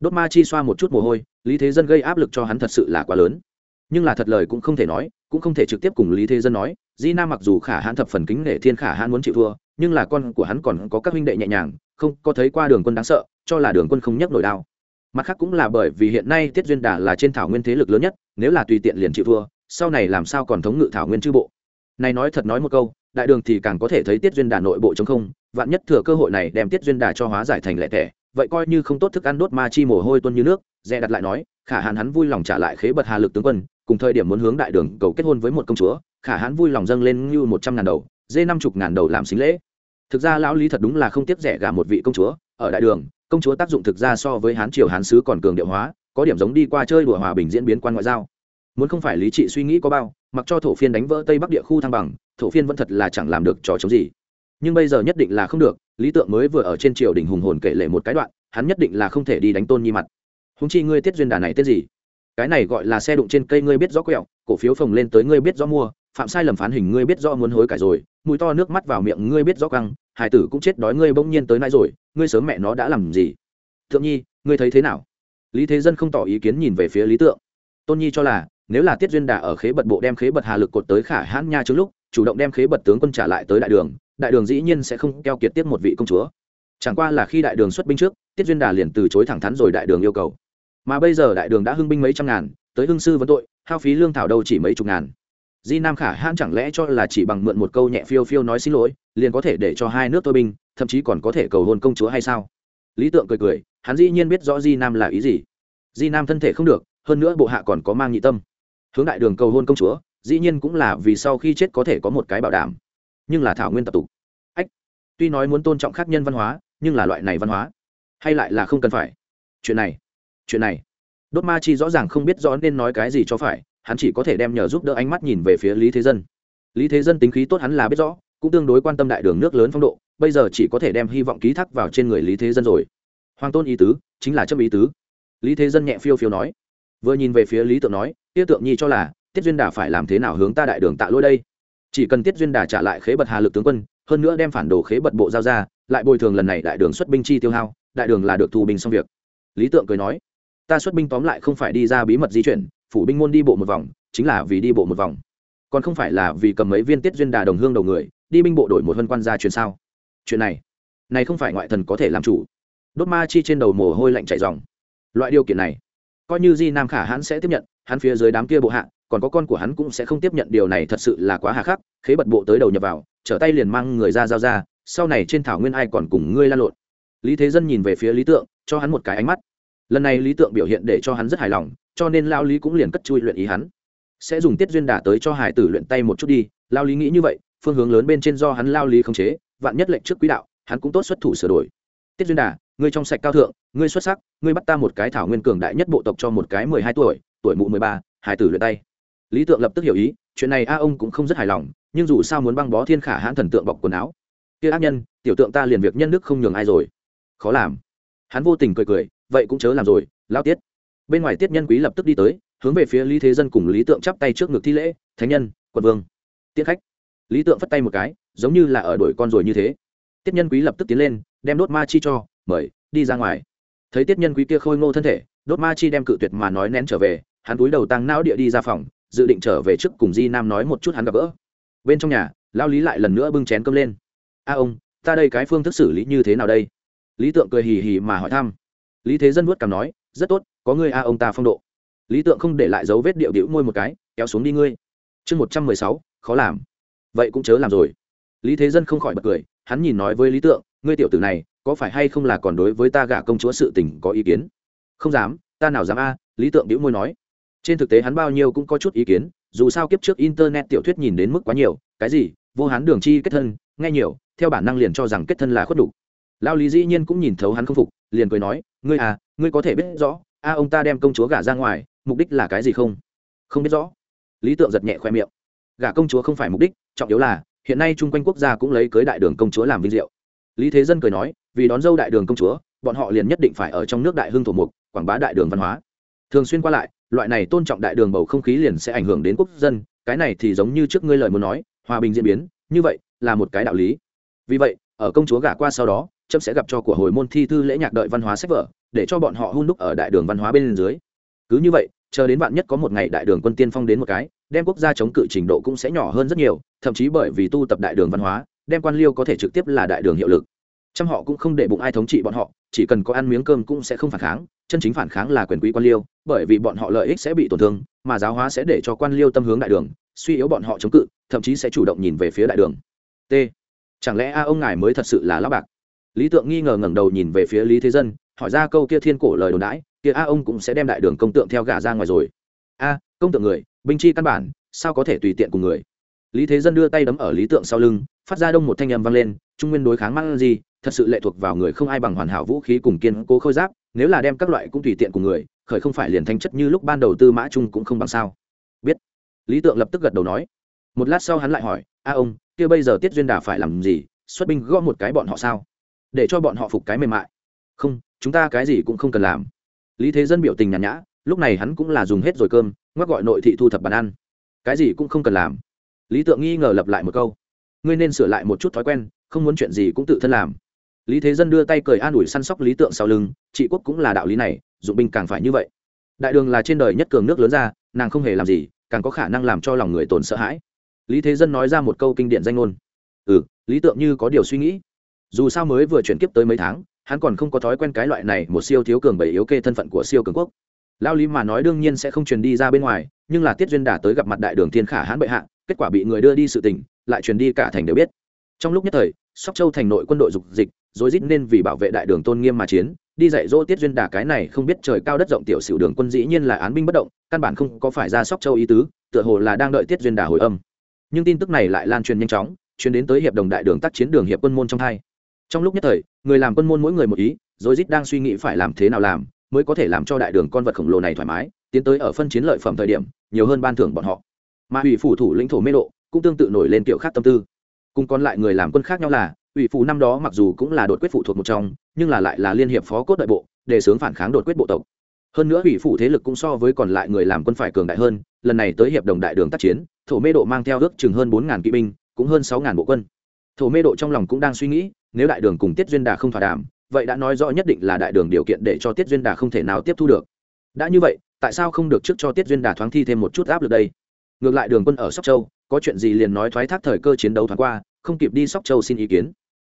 Đốt ma chi xoa một chút mồ hôi, lý thế dân gây áp lực cho hắn thật sự là quá lớn. Nhưng là thật lời cũng không thể nói, cũng không thể trực tiếp cùng lý thế dân nói, di nam mặc dù khả hãn thập phần kính nể thiên khả hãn muốn chịu thua nhưng là con của hắn còn có các huynh đệ nhẹ nhàng, không có thấy qua đường quân đáng sợ, cho là đường quân không nhấc nổi đao. Mặt khác cũng là bởi vì hiện nay tiết duyên đà là trên thảo nguyên thế lực lớn nhất, nếu là tùy tiện liền chịu thua, sau này làm sao còn thống ngự thảo nguyên chư bộ? Này nói thật nói một câu, đại đường thì càng có thể thấy tiết duyên đà nội bộ chống không, vạn nhất thừa cơ hội này đem tiết duyên đà cho hóa giải thành lẻ tẻ, vậy coi như không tốt thức ăn đốt ma chi mồ hôi tuân như nước, dè đặt lại nói, khả hãn hắn vui lòng trả lại khế bật hà lực tướng quân, cùng thời điểm muốn hướng đại đường cầu kết hôn với một công chúa, khả hãn vui lòng dâng lên như một trăm ngàn đầu, dê năm chục ngàn đầu làm xính lễ thực ra lão lý thật đúng là không tiếp rẻ gả một vị công chúa, ở đại đường, công chúa tác dụng thực ra so với hán triều hán sứ còn cường điệu hóa, có điểm giống đi qua chơi đùa hòa bình diễn biến quan ngoại giao. Muốn không phải lý trị suy nghĩ có bao, mặc cho thổ phiên đánh vỡ tây bắc địa khu thăng bằng, thổ phiên vẫn thật là chẳng làm được trò chống gì. Nhưng bây giờ nhất định là không được, lý tượng mới vừa ở trên triều đình hùng hồn kể lệ một cái đoạn, hắn nhất định là không thể đi đánh tôn nhi mặt. Húng chi ngươi tiết duyên đà này tiết gì? Cái này gọi là xe đụng trên cây ngươi biết rõ quẹo, cổ phiếu phồng lên tới ngươi biết rõ mua phạm sai lầm phán hình ngươi biết rõ muốn hối cải rồi, mùi to nước mắt vào miệng ngươi biết rõ căng, hải tử cũng chết đói ngươi bỗng nhiên tới nay rồi, ngươi sớm mẹ nó đã làm gì? Thượng nhi, ngươi thấy thế nào? Lý thế dân không tỏ ý kiến nhìn về phía lý tượng. Tôn nhi cho là, nếu là tiết duyên đà ở khế bật bộ đem khế bật hà lực cột tới khả hãn nha trước lúc, chủ động đem khế bật tướng quân trả lại tới đại đường đại đường dĩ nhiên sẽ không keo kiệt tiếp một vị công chúa. Chẳng qua là khi đại đường xuất binh trước, tiết duyên đà liền từ chối thẳng thắn rồi đại đường yêu cầu. Mà bây giờ đại đường đã hưng binh mấy trăm ngàn, tới hưng sư vấn tội, hao phí lương thảo đâu chỉ mấy chục ngàn di nam khả hãn chẳng lẽ cho là chỉ bằng mượn một câu nhẹ phiêu phiêu nói xin lỗi, liền có thể để cho hai nước tôi binh, thậm chí còn có thể cầu hôn công chúa hay sao? Lý tượng cười cười, hắn dĩ nhiên biết rõ di nam là ý gì. Di nam thân thể không được, hơn nữa bộ hạ còn có mang nhị tâm. Hướng đại đường cầu hôn công chúa, dĩ nhiên cũng là vì sau khi chết có thể có một cái bảo đảm. Nhưng là thảo nguyên tập tục. Ách, tuy nói muốn tôn trọng khác nhân văn hóa, nhưng là loại này văn hóa, hay lại là không cần phải. Chuyện này chuyện này. Đốt ma chi rõ ràng không biết rõ nên nói cái gì cho phải hắn chỉ có thể đem nhờ giúp đỡ ánh mắt nhìn về phía lý thế dân. Lý thế dân tính khí tốt hắn là biết rõ, cũng tương đối quan tâm đại đường nước lớn phong độ, bây giờ chỉ có thể đem hy vọng ký thác vào trên người lý thế dân rồi. Hoàng tôn ý tứ, chính là chấp ý tứ. Lý thế dân nhẹ phiêu phiêu nói. Vừa nhìn về phía lý tượng nói, tiết tượng nhi cho là, tiết duyên đà phải làm thế nào hướng ta đại đường tạ lỗi đây? Chỉ cần tiết duyên đà trả lại khế bật hà lực tướng quân, hơn nữa đem phản đồ khế bật bộ giao ra, lại bồi thường lần này đại đường xuất binh chi tiêu hao, đại đường là được thù bình xong việc. Lý tượng cười nói, ta xuất binh tóm lại không phải đi ra bí mật di chuyển phủ binh môn đi bộ một vòng, chính là vì đi bộ một vòng. Còn không phải là vì cầm mấy viên tiết duyên đà đồng hương đầu người, đi binh bộ đổi một vân quan gia truyền sao? Chuyện này này không phải ngoại thần có thể làm chủ. Đốt ma chi trên đầu mồ hôi lạnh chảy dòng loại điều kiện này, coi như di nam khả hắn sẽ tiếp nhận, hắn phía dưới đám kia bộ hạ, còn có con của hắn cũng sẽ không tiếp nhận điều này thật sự là quá hà khắc, khế bật bộ tới đầu nhập vào, trở tay liền mang người ra giao ra, sau này trên thảo nguyên ai còn cùng ngươi lan lộn. Lý thế dân nhìn về phía lý tượng, cho hắn một cái ánh mắt. Lần này lý tượng biểu hiện để cho hắn rất hài lòng cho nên lao lý cũng liền cất chui luyện ý hắn. Sẽ dùng tiết duyên đả tới cho hải tử luyện tay một chút đi lao lý nghĩ như vậy, phương hướng lớn bên trên do hắn lao lý khống chế, vạn nhất lệnh trước quỹ đạo, hắn cũng tốt xuất thủ sửa đổi. Tiết duyên đà ngươi trong sạch cao thượng, ngươi xuất sắc, ngươi bắt ta một cái thảo nguyên cường đại nhất bộ tộc cho một cái mười hai tuổi tuổi mụ mười ba, hải tử luyện tay. Lý tượng lập tức hiểu ý, chuyện này a ông cũng không rất hài lòng, nhưng dù sao muốn băng bó thiên khả hãn thần tượng bọc quần áo. Kia ác nhân, tiểu tượng ta liền việc nhân đức không nhường ai rồi. Khó làm. Hắn vô tình cười cười, vậy cũng chớ làm rồi lao tiết bên ngoài tiết nhân quý lập tức đi tới, hướng về phía lý thế dân cùng lý tượng chắp tay trước ngực thi lễ, thánh nhân, quận vương. Tiết khách. Lý tượng phất tay một cái, giống như là ở đuổi con rồi như thế. Tiết nhân quý lập tức tiến lên, đem đốt ma chi cho, mời, đi ra ngoài. Thấy tiết nhân quý kia khôi ngô thân thể, đốt ma chi đem cự tuyệt mà nói nén trở về, hắn túi đầu tăng não địa đi ra phòng, dự định trở về trước cùng di nam nói một chút hắn gặp gỡ. Bên trong nhà lao lý lại lần nữa bưng chén cơm lên. A ông, ta đây cái phương thức xử lý như thế nào đây? Lý tượng cười hì hì mà hỏi thăm. Lý thế dân vuốt cằm nói, rất tốt có ngươi a ông ta phong độ. Lý tượng không để lại dấu vết điệu đĩu môi một cái, kéo xuống đi ngươi. Chương một trăm mười sáu, khó làm. Vậy cũng chớ làm rồi. Lý thế dân không khỏi bật cười, hắn nhìn nói với lý tượng, ngươi tiểu tử này, có phải hay không là còn đối với ta gả công chúa sự tình có ý kiến? Không dám, ta nào dám a, lý tượng đĩu môi nói. Trên thực tế hắn bao nhiêu cũng có chút ý kiến, dù sao kiếp trước internet tiểu thuyết nhìn đến mức quá nhiều, cái gì, vô hán đường chi kết thân, nghe nhiều, theo bản năng liền cho rằng kết thân là khuất đủ. lao lý dĩ nhiên cũng nhìn thấu hắn không phục, liền cười nói, ngươi à ngươi có thể biết rõ a ông ta đem công chúa gả ra ngoài, mục đích là cái gì không? Không biết rõ. Lý tượng giật nhẹ khoe miệng. Gả công chúa không phải mục đích, trọng yếu là, hiện nay chung quanh quốc gia cũng lấy cưới đại đường công chúa làm vinh diệu. Lý thế dân cười nói, vì đón dâu đại đường công chúa, bọn họ liền nhất định phải ở trong nước đại hưng thổ mục, quảng bá đại đường văn hóa. Thường xuyên qua lại, loại này tôn trọng đại đường bầu không khí liền sẽ ảnh hưởng đến quốc dân, cái này thì giống như trước ngươi lời muốn nói, hòa bình diễn biến, như vậy là một cái đạo lý. Vì vậy, ở công chúa gả qua sau đó trâm sẽ gặp cho của hồi môn thi thư lễ nhạc đợi văn hóa sách vở để cho bọn họ hun đúc ở đại đường văn hóa bên dưới. Cứ như vậy, chờ đến bạn nhất có một ngày đại đường quân tiên phong đến một cái, đem quốc gia chống cự trình độ cũng sẽ nhỏ hơn rất nhiều, thậm chí bởi vì tu tập đại đường văn hóa, đem quan liêu có thể trực tiếp là đại đường hiệu lực. Trăm họ cũng không để bụng ai thống trị bọn họ, chỉ cần có ăn miếng cơm cũng sẽ không phản kháng, chân chính phản kháng là quyền quý quan liêu, bởi vì bọn họ lợi ích sẽ bị tổn thương, mà giáo hóa sẽ để cho quan liêu tâm hướng đại đường, suy yếu bọn họ chống cự, thậm chí sẽ chủ động nhìn về phía đại đường. T. Chẳng lẽ a ông ngài mới thật sự là lão bạc? Lý tượng nghi ngờ ngẩng đầu nhìn về phía lý thế dân hỏi ra câu kia thiên cổ lời đồn đãi, kia a ông cũng sẽ đem đại đường công tượng theo gà ra ngoài rồi. A, công tượng người, binh chi căn bản, sao có thể tùy tiện cùng người? Lý thế dân đưa tay đấm ở lý tượng sau lưng, phát ra đông một thanh âm vang lên, trung nguyên đối kháng mang gì, thật sự lệ thuộc vào người không ai bằng hoàn hảo vũ khí cùng kiên cố khôi giáp, nếu là đem các loại cũng tùy tiện cùng người, khởi không phải liền thanh chất như lúc ban đầu tư mã trung cũng không bằng sao. Biết. Lý tượng lập tức gật đầu nói. Một lát sau hắn lại hỏi, a ông, kia bây giờ tiết duyên đà phải làm gì? Xuất binh gõ một cái bọn họ sao? Để cho bọn họ phục cái mềm mại. Không chúng ta cái gì cũng không cần làm. Lý thế dân biểu tình nhàn nhã, lúc này hắn cũng là dùng hết rồi cơm, ngoắc gọi nội thị thu thập bàn ăn. Cái gì cũng không cần làm. Lý tượng nghi ngờ lập lại một câu. Ngươi nên sửa lại một chút thói quen, không muốn chuyện gì cũng tự thân làm. Lý thế dân đưa tay cười an ủi săn sóc lý tượng sau lưng trị quốc cũng là đạo lý này, dụng binh càng phải như vậy. Đại đường là trên đời nhất cường nước lớn ra, nàng không hề làm gì, càng có khả năng làm cho lòng người tồn sợ hãi. Lý thế dân nói ra một câu kinh điển danh ngôn. Ừ lý tượng như có điều suy nghĩ. Dù sao mới vừa chuyển kiếp tới mấy tháng hắn còn không có thói quen cái loại này một siêu thiếu cường bảy yếu kê thân phận của siêu cường quốc. Lao lý mà nói đương nhiên sẽ không truyền đi ra bên ngoài, nhưng là tiết duyên đà tới gặp mặt đại đường thiên khả hãn bệ hạ, kết quả bị người đưa đi sự tình, lại truyền đi cả thành đều biết. Trong lúc nhất thời, sóc châu thành nội quân đội dục dịch rồi rít nên vì bảo vệ đại đường tôn nghiêm mà chiến, đi dạy dỗ tiết duyên đà cái này không biết trời cao đất rộng tiểu sử đường quân dĩ nhiên là án binh bất động, căn bản không có phải ra sóc châu ý tứ, tựa hồ là đang đợi tiết duyên đà hồi âm. Nhưng tin tức này lại lan truyền nhanh chóng, truyền đến tới hiệp đồng đại đường tác chiến đường hiệp quân môn trong hai trong lúc nhất thời, người làm quân môn mỗi người một ý, rồi rít đang suy nghĩ phải làm thế nào làm, mới có thể làm cho đại đường con vật khổng lồ này thoải mái, tiến tới ở phân chiến lợi phẩm thời điểm, nhiều hơn ban thưởng bọn họ. Mà ủy phủ thủ lĩnh thổ mê độ, cũng tương tự nổi lên kiểu khác tâm tư. Cùng còn lại người làm quân khác nhau là ủy phủ năm đó mặc dù cũng là đột quyết phụ thuộc một trong, nhưng là lại là liên hiệp phó cốt đại bộ, để sướng phản kháng đột quyết bộ tộc. Hơn nữa ủy phủ thế lực cũng so với còn lại người làm quân phải cường đại hơn, lần này tới hiệp đồng đại đường tác chiến, thổ mê độ mang theo ước chừng hơn bốn ngàn kỵ binh, cũng hơn sáu ngàn bộ quân. Thổ mê độ trong lòng cũng đang suy nghĩ nếu đại đường cùng tiết duyên đà không thỏa đàm, vậy đã nói rõ nhất định là đại đường điều kiện để cho tiết duyên đà không thể nào tiếp thu được. Đã như vậy, tại sao không được trước cho tiết duyên đà thoáng thi thêm một chút áp lực đây? Ngược lại đường quân ở sóc châu, có chuyện gì liền nói thoái thác thời cơ chiến đấu thoáng qua, không kịp đi sóc châu xin ý kiến.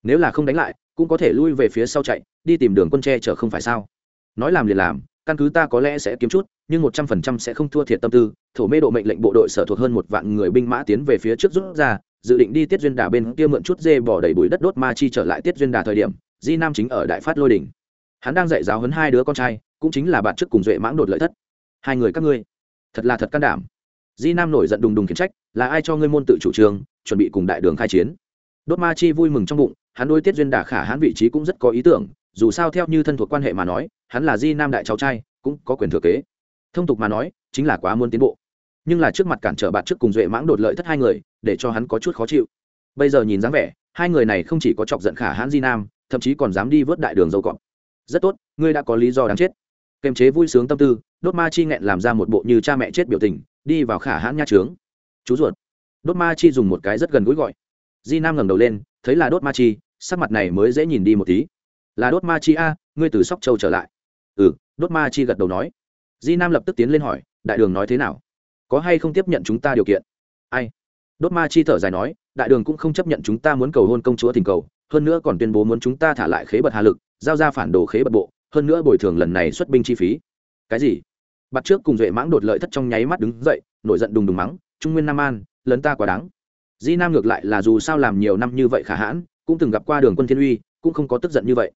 Nếu là không đánh lại, cũng có thể lui về phía sau chạy, đi tìm đường quân tre chở không phải sao? Nói làm liền làm, căn cứ ta có lẽ sẽ kiếm chút, nhưng một trăm phần trăm sẽ không thua thiệt tâm tư, thổ mê độ mệnh lệnh bộ đội sở thuộc hơn một vạn người binh mã tiến về phía trước rút ra dự định đi tiết duyên đà bên kia mượn chút dê bỏ đầy bụi đất đốt ma chi trở lại tiết duyên đà thời điểm, di nam chính ở đại phát lôi đỉnh. Hắn đang dạy giáo hấn hai đứa con trai, cũng chính là bạn trước cùng duệ mãng đột lợi thất. Hai người các ngươi, thật là thật can đảm. Di nam nổi giận đùng đùng khiển trách, là ai cho ngươi môn tự chủ trương, chuẩn bị cùng đại đường khai chiến? Đốt ma chi vui mừng trong bụng, hắn đôi tiết duyên đà khả hắn vị trí cũng rất có ý tưởng, dù sao theo như thân thuộc quan hệ mà nói, hắn là di nam đại cháu trai, cũng có quyền thừa kế. Thông tục mà nói, chính là quá muốn tiến bộ nhưng là trước mặt cản trở bạn trước cùng duệ mãng đột lợi thất hai người, để cho hắn có chút khó chịu. Bây giờ nhìn dáng vẻ, hai người này không chỉ có chọc giận khả hãn di nam, thậm chí còn dám đi vớt đại đường dâu cọp. Rất tốt, ngươi đã có lý do đáng chết. Kềm chế vui sướng tâm tư, đốt ma chi nghẹn làm ra một bộ như cha mẹ chết biểu tình, đi vào khả hãn nha trướng. Chú ruột. Đốt ma chi dùng một cái rất gần gũi gọi. Di nam ngẩng đầu lên, thấy là đốt ma chi, sắc mặt này mới dễ nhìn đi một tí. Là đốt ma chi a, ngươi từ sóc châu trở lại. Ừ đốt ma chi gật đầu nói. Di nam lập tức tiến lên hỏi, đại đường nói thế nào? Có hay không tiếp nhận chúng ta điều kiện? Ai? Đốt ma chi thở dài nói, đại đường cũng không chấp nhận chúng ta muốn cầu hôn công chúa thỉnh cầu, hơn nữa còn tuyên bố muốn chúng ta thả lại khế bật hà lực, giao ra phản đồ khế bật bộ, hơn nữa bồi thường lần này xuất binh chi phí. Cái gì? Bắt trước cùng duệ mãng đột lợi thất trong nháy mắt đứng dậy, nổi giận đùng đùng mắng, trung nguyên nam an, lấn ta quá đáng. Di nam ngược lại là dù sao làm nhiều năm như vậy khả hãn, cũng từng gặp qua đường quân thiên uy, cũng không có tức giận như vậy.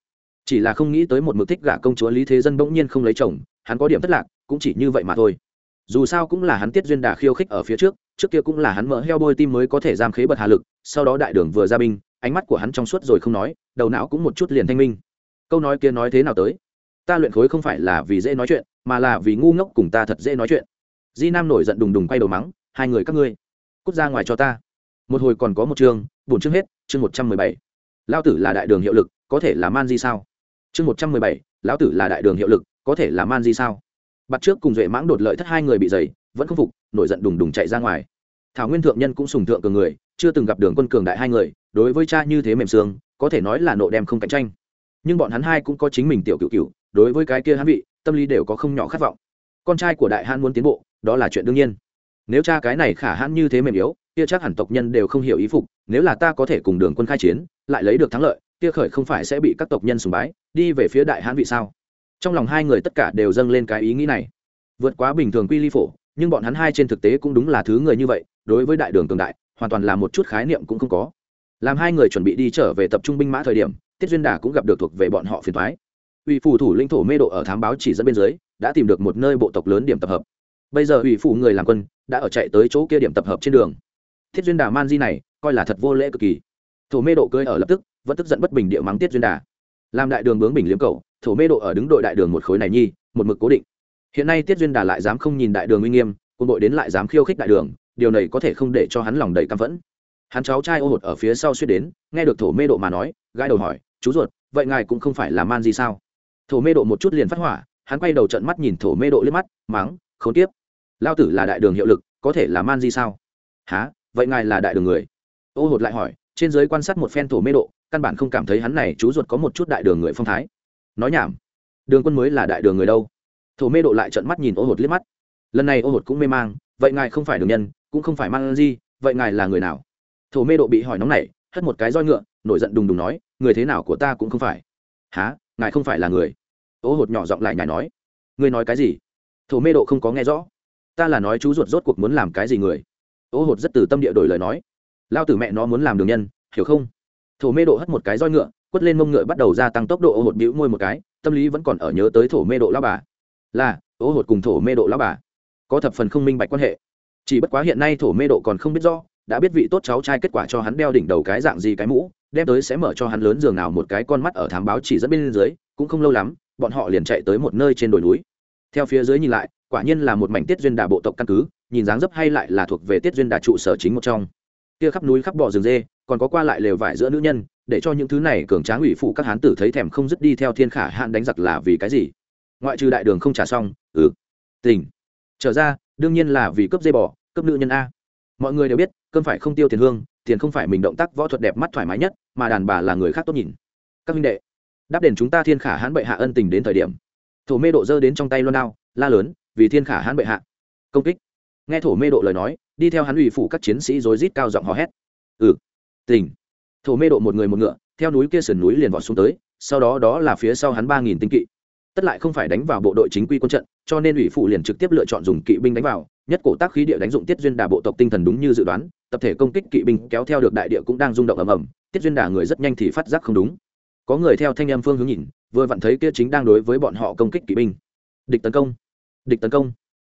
Chỉ là không nghĩ tới một mực thích gả công chúa lý thế dân bỗng nhiên không lấy chồng, hắn có điểm thất lạc, cũng chỉ như vậy mà thôi dù sao cũng là hắn tiết duyên đà khiêu khích ở phía trước trước kia cũng là hắn mỡ heo bôi tim mới có thể giam khế bật hà lực, sau đó đại đường vừa ra binh, ánh mắt của hắn trong suốt rồi không nói, đầu não cũng một chút liền thanh minh. Câu nói kia nói thế nào tới? Ta luyện khối không phải là vì dễ nói chuyện, mà là vì ngu ngốc cùng ta thật dễ nói chuyện. Di nam nổi giận đùng đùng quay đầu mắng, hai người các ngươi, cút ra ngoài cho ta. Một hồi còn có một chương, bổn chương hết, chương một trăm mười bảy. Lão tử là đại đường hiệu lực, có thể là man di sao? Chương một trăm mười bảy, lão tử là đại đường hiệu lực, có thể là man di sao? Bắt trước cùng duệ mãng đột lợi thất hai người bị dày vẫn không phục, nổi giận đùng đùng chạy ra ngoài. Thảo nguyên thượng nhân cũng sùng thượng cường người, chưa từng gặp đường quân cường đại hai người, đối với cha như thế mềm xương, có thể nói là nộ đem không cạnh tranh. Nhưng bọn hắn hai cũng có chính mình tiểu cựu cựu, đối với cái kia hắn vị, tâm lý đều có không nhỏ khát vọng. Con trai của đại hãn muốn tiến bộ, đó là chuyện đương nhiên. Nếu cha cái này khả hãn như thế mềm yếu, kia chắc hẳn tộc nhân đều không hiểu ý phục, nếu là ta có thể cùng đường quân khai chiến, lại lấy được thắng lợi, kia khởi không phải sẽ bị các tộc nhân sùng bái, đi về phía đại hãn vị sao? Trong lòng hai người tất cả đều dâng lên cái ý nghĩ này. Vượt quá bình thường quy ly phổ, nhưng bọn hắn hai trên thực tế cũng đúng là thứ người như vậy, đối với đại đường cường đại, hoàn toàn là một chút khái niệm cũng không có. Làm hai người chuẩn bị đi trở về tập trung binh mã thời điểm, tiết duyên đà cũng gặp được thuộc về bọn họ phiền thoái ủy phủ thủ linh thổ mê độ ở thám báo chỉ dẫn bên dưới, đã tìm được một nơi bộ tộc lớn điểm tập hợp. Bây giờ ủy phủ người làm quân, đã ở chạy tới chỗ kia điểm tập hợp trên đường. Thiết duyên đà man di này, coi là thật vô lễ cực kỳ. Thổ mê độ cưới ở lập tức, vẫn tức giận bất bình địa mắng tiết duyên đà. Làm đại đường bướng bình liếm cầu thổ mê độ ở đứng đội đại đường một khối này nhi, một mực cố định. Hiện nay tiết duyên đà lại dám không nhìn đại đường uy nghiêm, quân đội đến lại dám khiêu khích đại đường, điều này có thể không để cho hắn lòng đầy căm phẫn. Hắn cháu trai ô hột ở phía sau suýt đến, nghe được thổ mê độ mà nói, gãi đầu hỏi, chú ruột, vậy ngài cũng không phải là man gì sao? Thổ mê độ một chút liền phát hỏa, hắn quay đầu trận mắt nhìn thổ mê độ liếc mắt, mắng, khốn tiếp lao tử là đại đường hiệu lực, có thể là man gì sao? Há vậy ngài là đại đường người? Ô hột lại hỏi, trên giới quan sát một phen thổ mê độ, căn bản không cảm thấy hắn này chú ruột có một chút đại đường người phong thái nói nhảm. Đường quân mới là đại đường người đâu? Thổ mê độ lại trận mắt nhìn ô hột liếc mắt. Lần này ô hột cũng mê mang vậy ngài không phải đường nhân cũng không phải mang gì, vậy ngài là người nào? Thổ mê độ bị hỏi nóng này hất một cái roi ngựa nổi giận đùng đùng nói người thế nào của ta cũng không phải. Há ngài không phải là người? Ô hột nhỏ giọng lại nhài nói. Ngươi nói cái gì? Thổ mê độ không có nghe rõ. Ta là nói chú ruột rốt cuộc muốn làm cái gì người? Ô hột rất từ tâm địa đổi lời nói. Lao tử mẹ nó muốn làm đường nhân hiểu không? Thổ mê độ hất một cái roi ngựa quất lên mông ngựa bắt đầu gia tăng tốc độ ô hột bĩu môi một cái, tâm lý vẫn còn ở nhớ tới thổ mê độ lao bà. Là, ô hột cùng thổ mê độ lao bà. Có thập phần không minh bạch quan hệ. Chỉ bất quá hiện nay thổ mê độ còn không biết rõ, đã biết vị tốt cháu trai kết quả cho hắn đeo đỉnh đầu cái dạng gì cái mũ, đem tới sẽ mở cho hắn lớn giường nào một cái con mắt ở thám báo chỉ dẫn bên dưới, cũng không lâu lắm, bọn họ liền chạy tới một nơi trên đồi núi. Theo phía dưới nhìn lại, quả nhiên là một mảnh tiết duyên đà bộ tộc căn cứ, nhìn dáng dấp hay lại là thuộc về tiết duyên đà trụ sở chính một trong. Kia khắp núi khắp bò rừng dê còn có qua lại lều vải giữa nữ nhân, để cho những thứ này cường tráng ủy phụ các hán tử thấy thèm không dứt đi theo thiên khả hạn đánh giặc là vì cái gì? Ngoại trừ đại đường không trả xong ừ. Tình. Trở ra, đương nhiên là vì cấp dây bò cấp nữ nhân a. Mọi người đều biết, cơm phải không tiêu tiền hương, tiền không phải mình động tác võ thuật đẹp mắt thoải mái nhất, mà đàn bà là người khác tốt nhìn. Các minh đệ, đáp đền chúng ta thiên khả hãn bệ hạ ân tình đến thời điểm. Thổ mê độ dơ đến trong tay loan đao, la lớn, vì thiên khả hãn bệ hạ. Công kích. Nghe thổ mê độ lời nói, đi theo hắn ủy phủ các chiến sĩ rối rít cao giọng hò hét. Ừ tình. Thổ mê độ một người một ngựa, theo núi kia sườn núi liền vọt xuống tới, sau đó đó là phía sau hắn ba nghìn tinh kỵ. Tất lại không phải đánh vào bộ đội chính quy quân trận, cho nên ủy phụ liền trực tiếp lựa chọn dùng kỵ binh đánh vào, nhất cổ tác khí địa đánh dụng tiết duyên đà bộ tộc tinh thần đúng như dự đoán, tập thể công kích kỵ binh kéo theo được đại địa cũng đang rung động ầm ầm, tiết duyên đà người rất nhanh thì phát giác không đúng. Có người theo thanh em phương hướng nhìn, vừa vặn thấy kia chính đang đối với bọn họ công kích kỵ binh. Địch tấn công. Địch tấn công.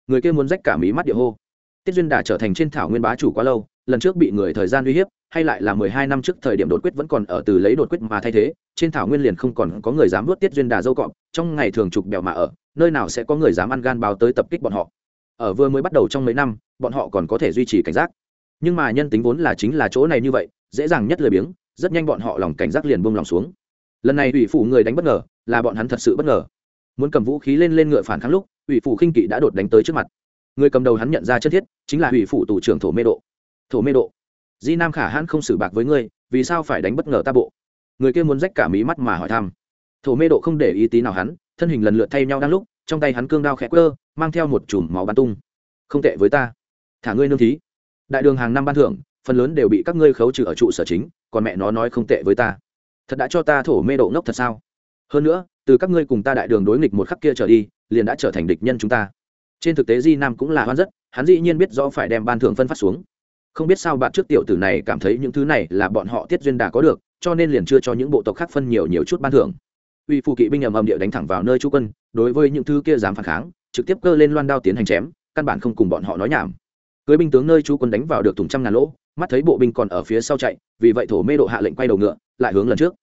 Người kia muốn rách cả mí mắt địa hô. Tiết duyên đà trở thành trên thảo nguyên bá chủ quá lâu lần trước bị người thời gian uy hiếp, hay lại là mười hai năm trước thời điểm đột quyết vẫn còn ở từ lấy đột quyết mà thay thế, trên thảo nguyên liền không còn có người dám vớt tiết duyên đà dâu cọp, trong ngày thường trục bèo mà ở, nơi nào sẽ có người dám ăn gan báo tới tập kích bọn họ. Ở vừa mới bắt đầu trong mấy năm, bọn họ còn có thể duy trì cảnh giác. Nhưng mà nhân tính vốn là chính là chỗ này như vậy, dễ dàng nhất lười biếng, rất nhanh bọn họ lòng cảnh giác liền buông lòng xuống. Lần này ủy phủ người đánh bất ngờ, là bọn hắn thật sự bất ngờ. Muốn cầm vũ khí lên lên ngựa phản kháng lúc, ủy phủ khinh kỵ đã đột đánh tới trước mặt. Người cầm đầu hắn nhận ra chân thiết, chính là ủy phủ tù trưởng thổ mê độ thổ mê độ. Di nam khả hãn không xử bạc với ngươi, vì sao phải đánh bất ngờ ta bộ? Người kia muốn rách cả mí mắt mà hỏi thăm. Thổ mê độ không để ý tí nào hắn, thân hình lần lượt thay nhau đang lúc, trong tay hắn cương đao khẽ quơ, mang theo một chùm máu bắn tung. Không tệ với ta. Thả ngươi nương thí. Đại đường hàng năm ban thưởng, phần lớn đều bị các ngươi khấu trừ ở trụ sở chính, còn mẹ nó nói không tệ với ta. Thật đã cho ta thổ mê độ ngốc thật sao? Hơn nữa, từ các ngươi cùng ta đại đường đối nghịch một khắc kia trở đi, liền đã trở thành địch nhân chúng ta. Trên thực tế di nam cũng là hoan rất, hắn dĩ nhiên biết rõ phải đem ban thưởng phân phát xuống không biết sao bạn trước tiểu tử này cảm thấy những thứ này là bọn họ tiết duyên đà có được, cho nên liền chưa cho những bộ tộc khác phân nhiều nhiều chút ban thưởng. Uy phụ kỵ binh ầm ầm địa đánh thẳng vào nơi chú quân, đối với những thứ kia dám phản kháng, trực tiếp cơ lên loan đao tiến hành chém, căn bản không cùng bọn họ nói nhảm. Cưới binh tướng nơi chú quân đánh vào được thùng trăm ngàn lỗ, mắt thấy bộ binh còn ở phía sau chạy, vì vậy thổ mê độ hạ lệnh quay đầu ngựa, lại hướng lần trước.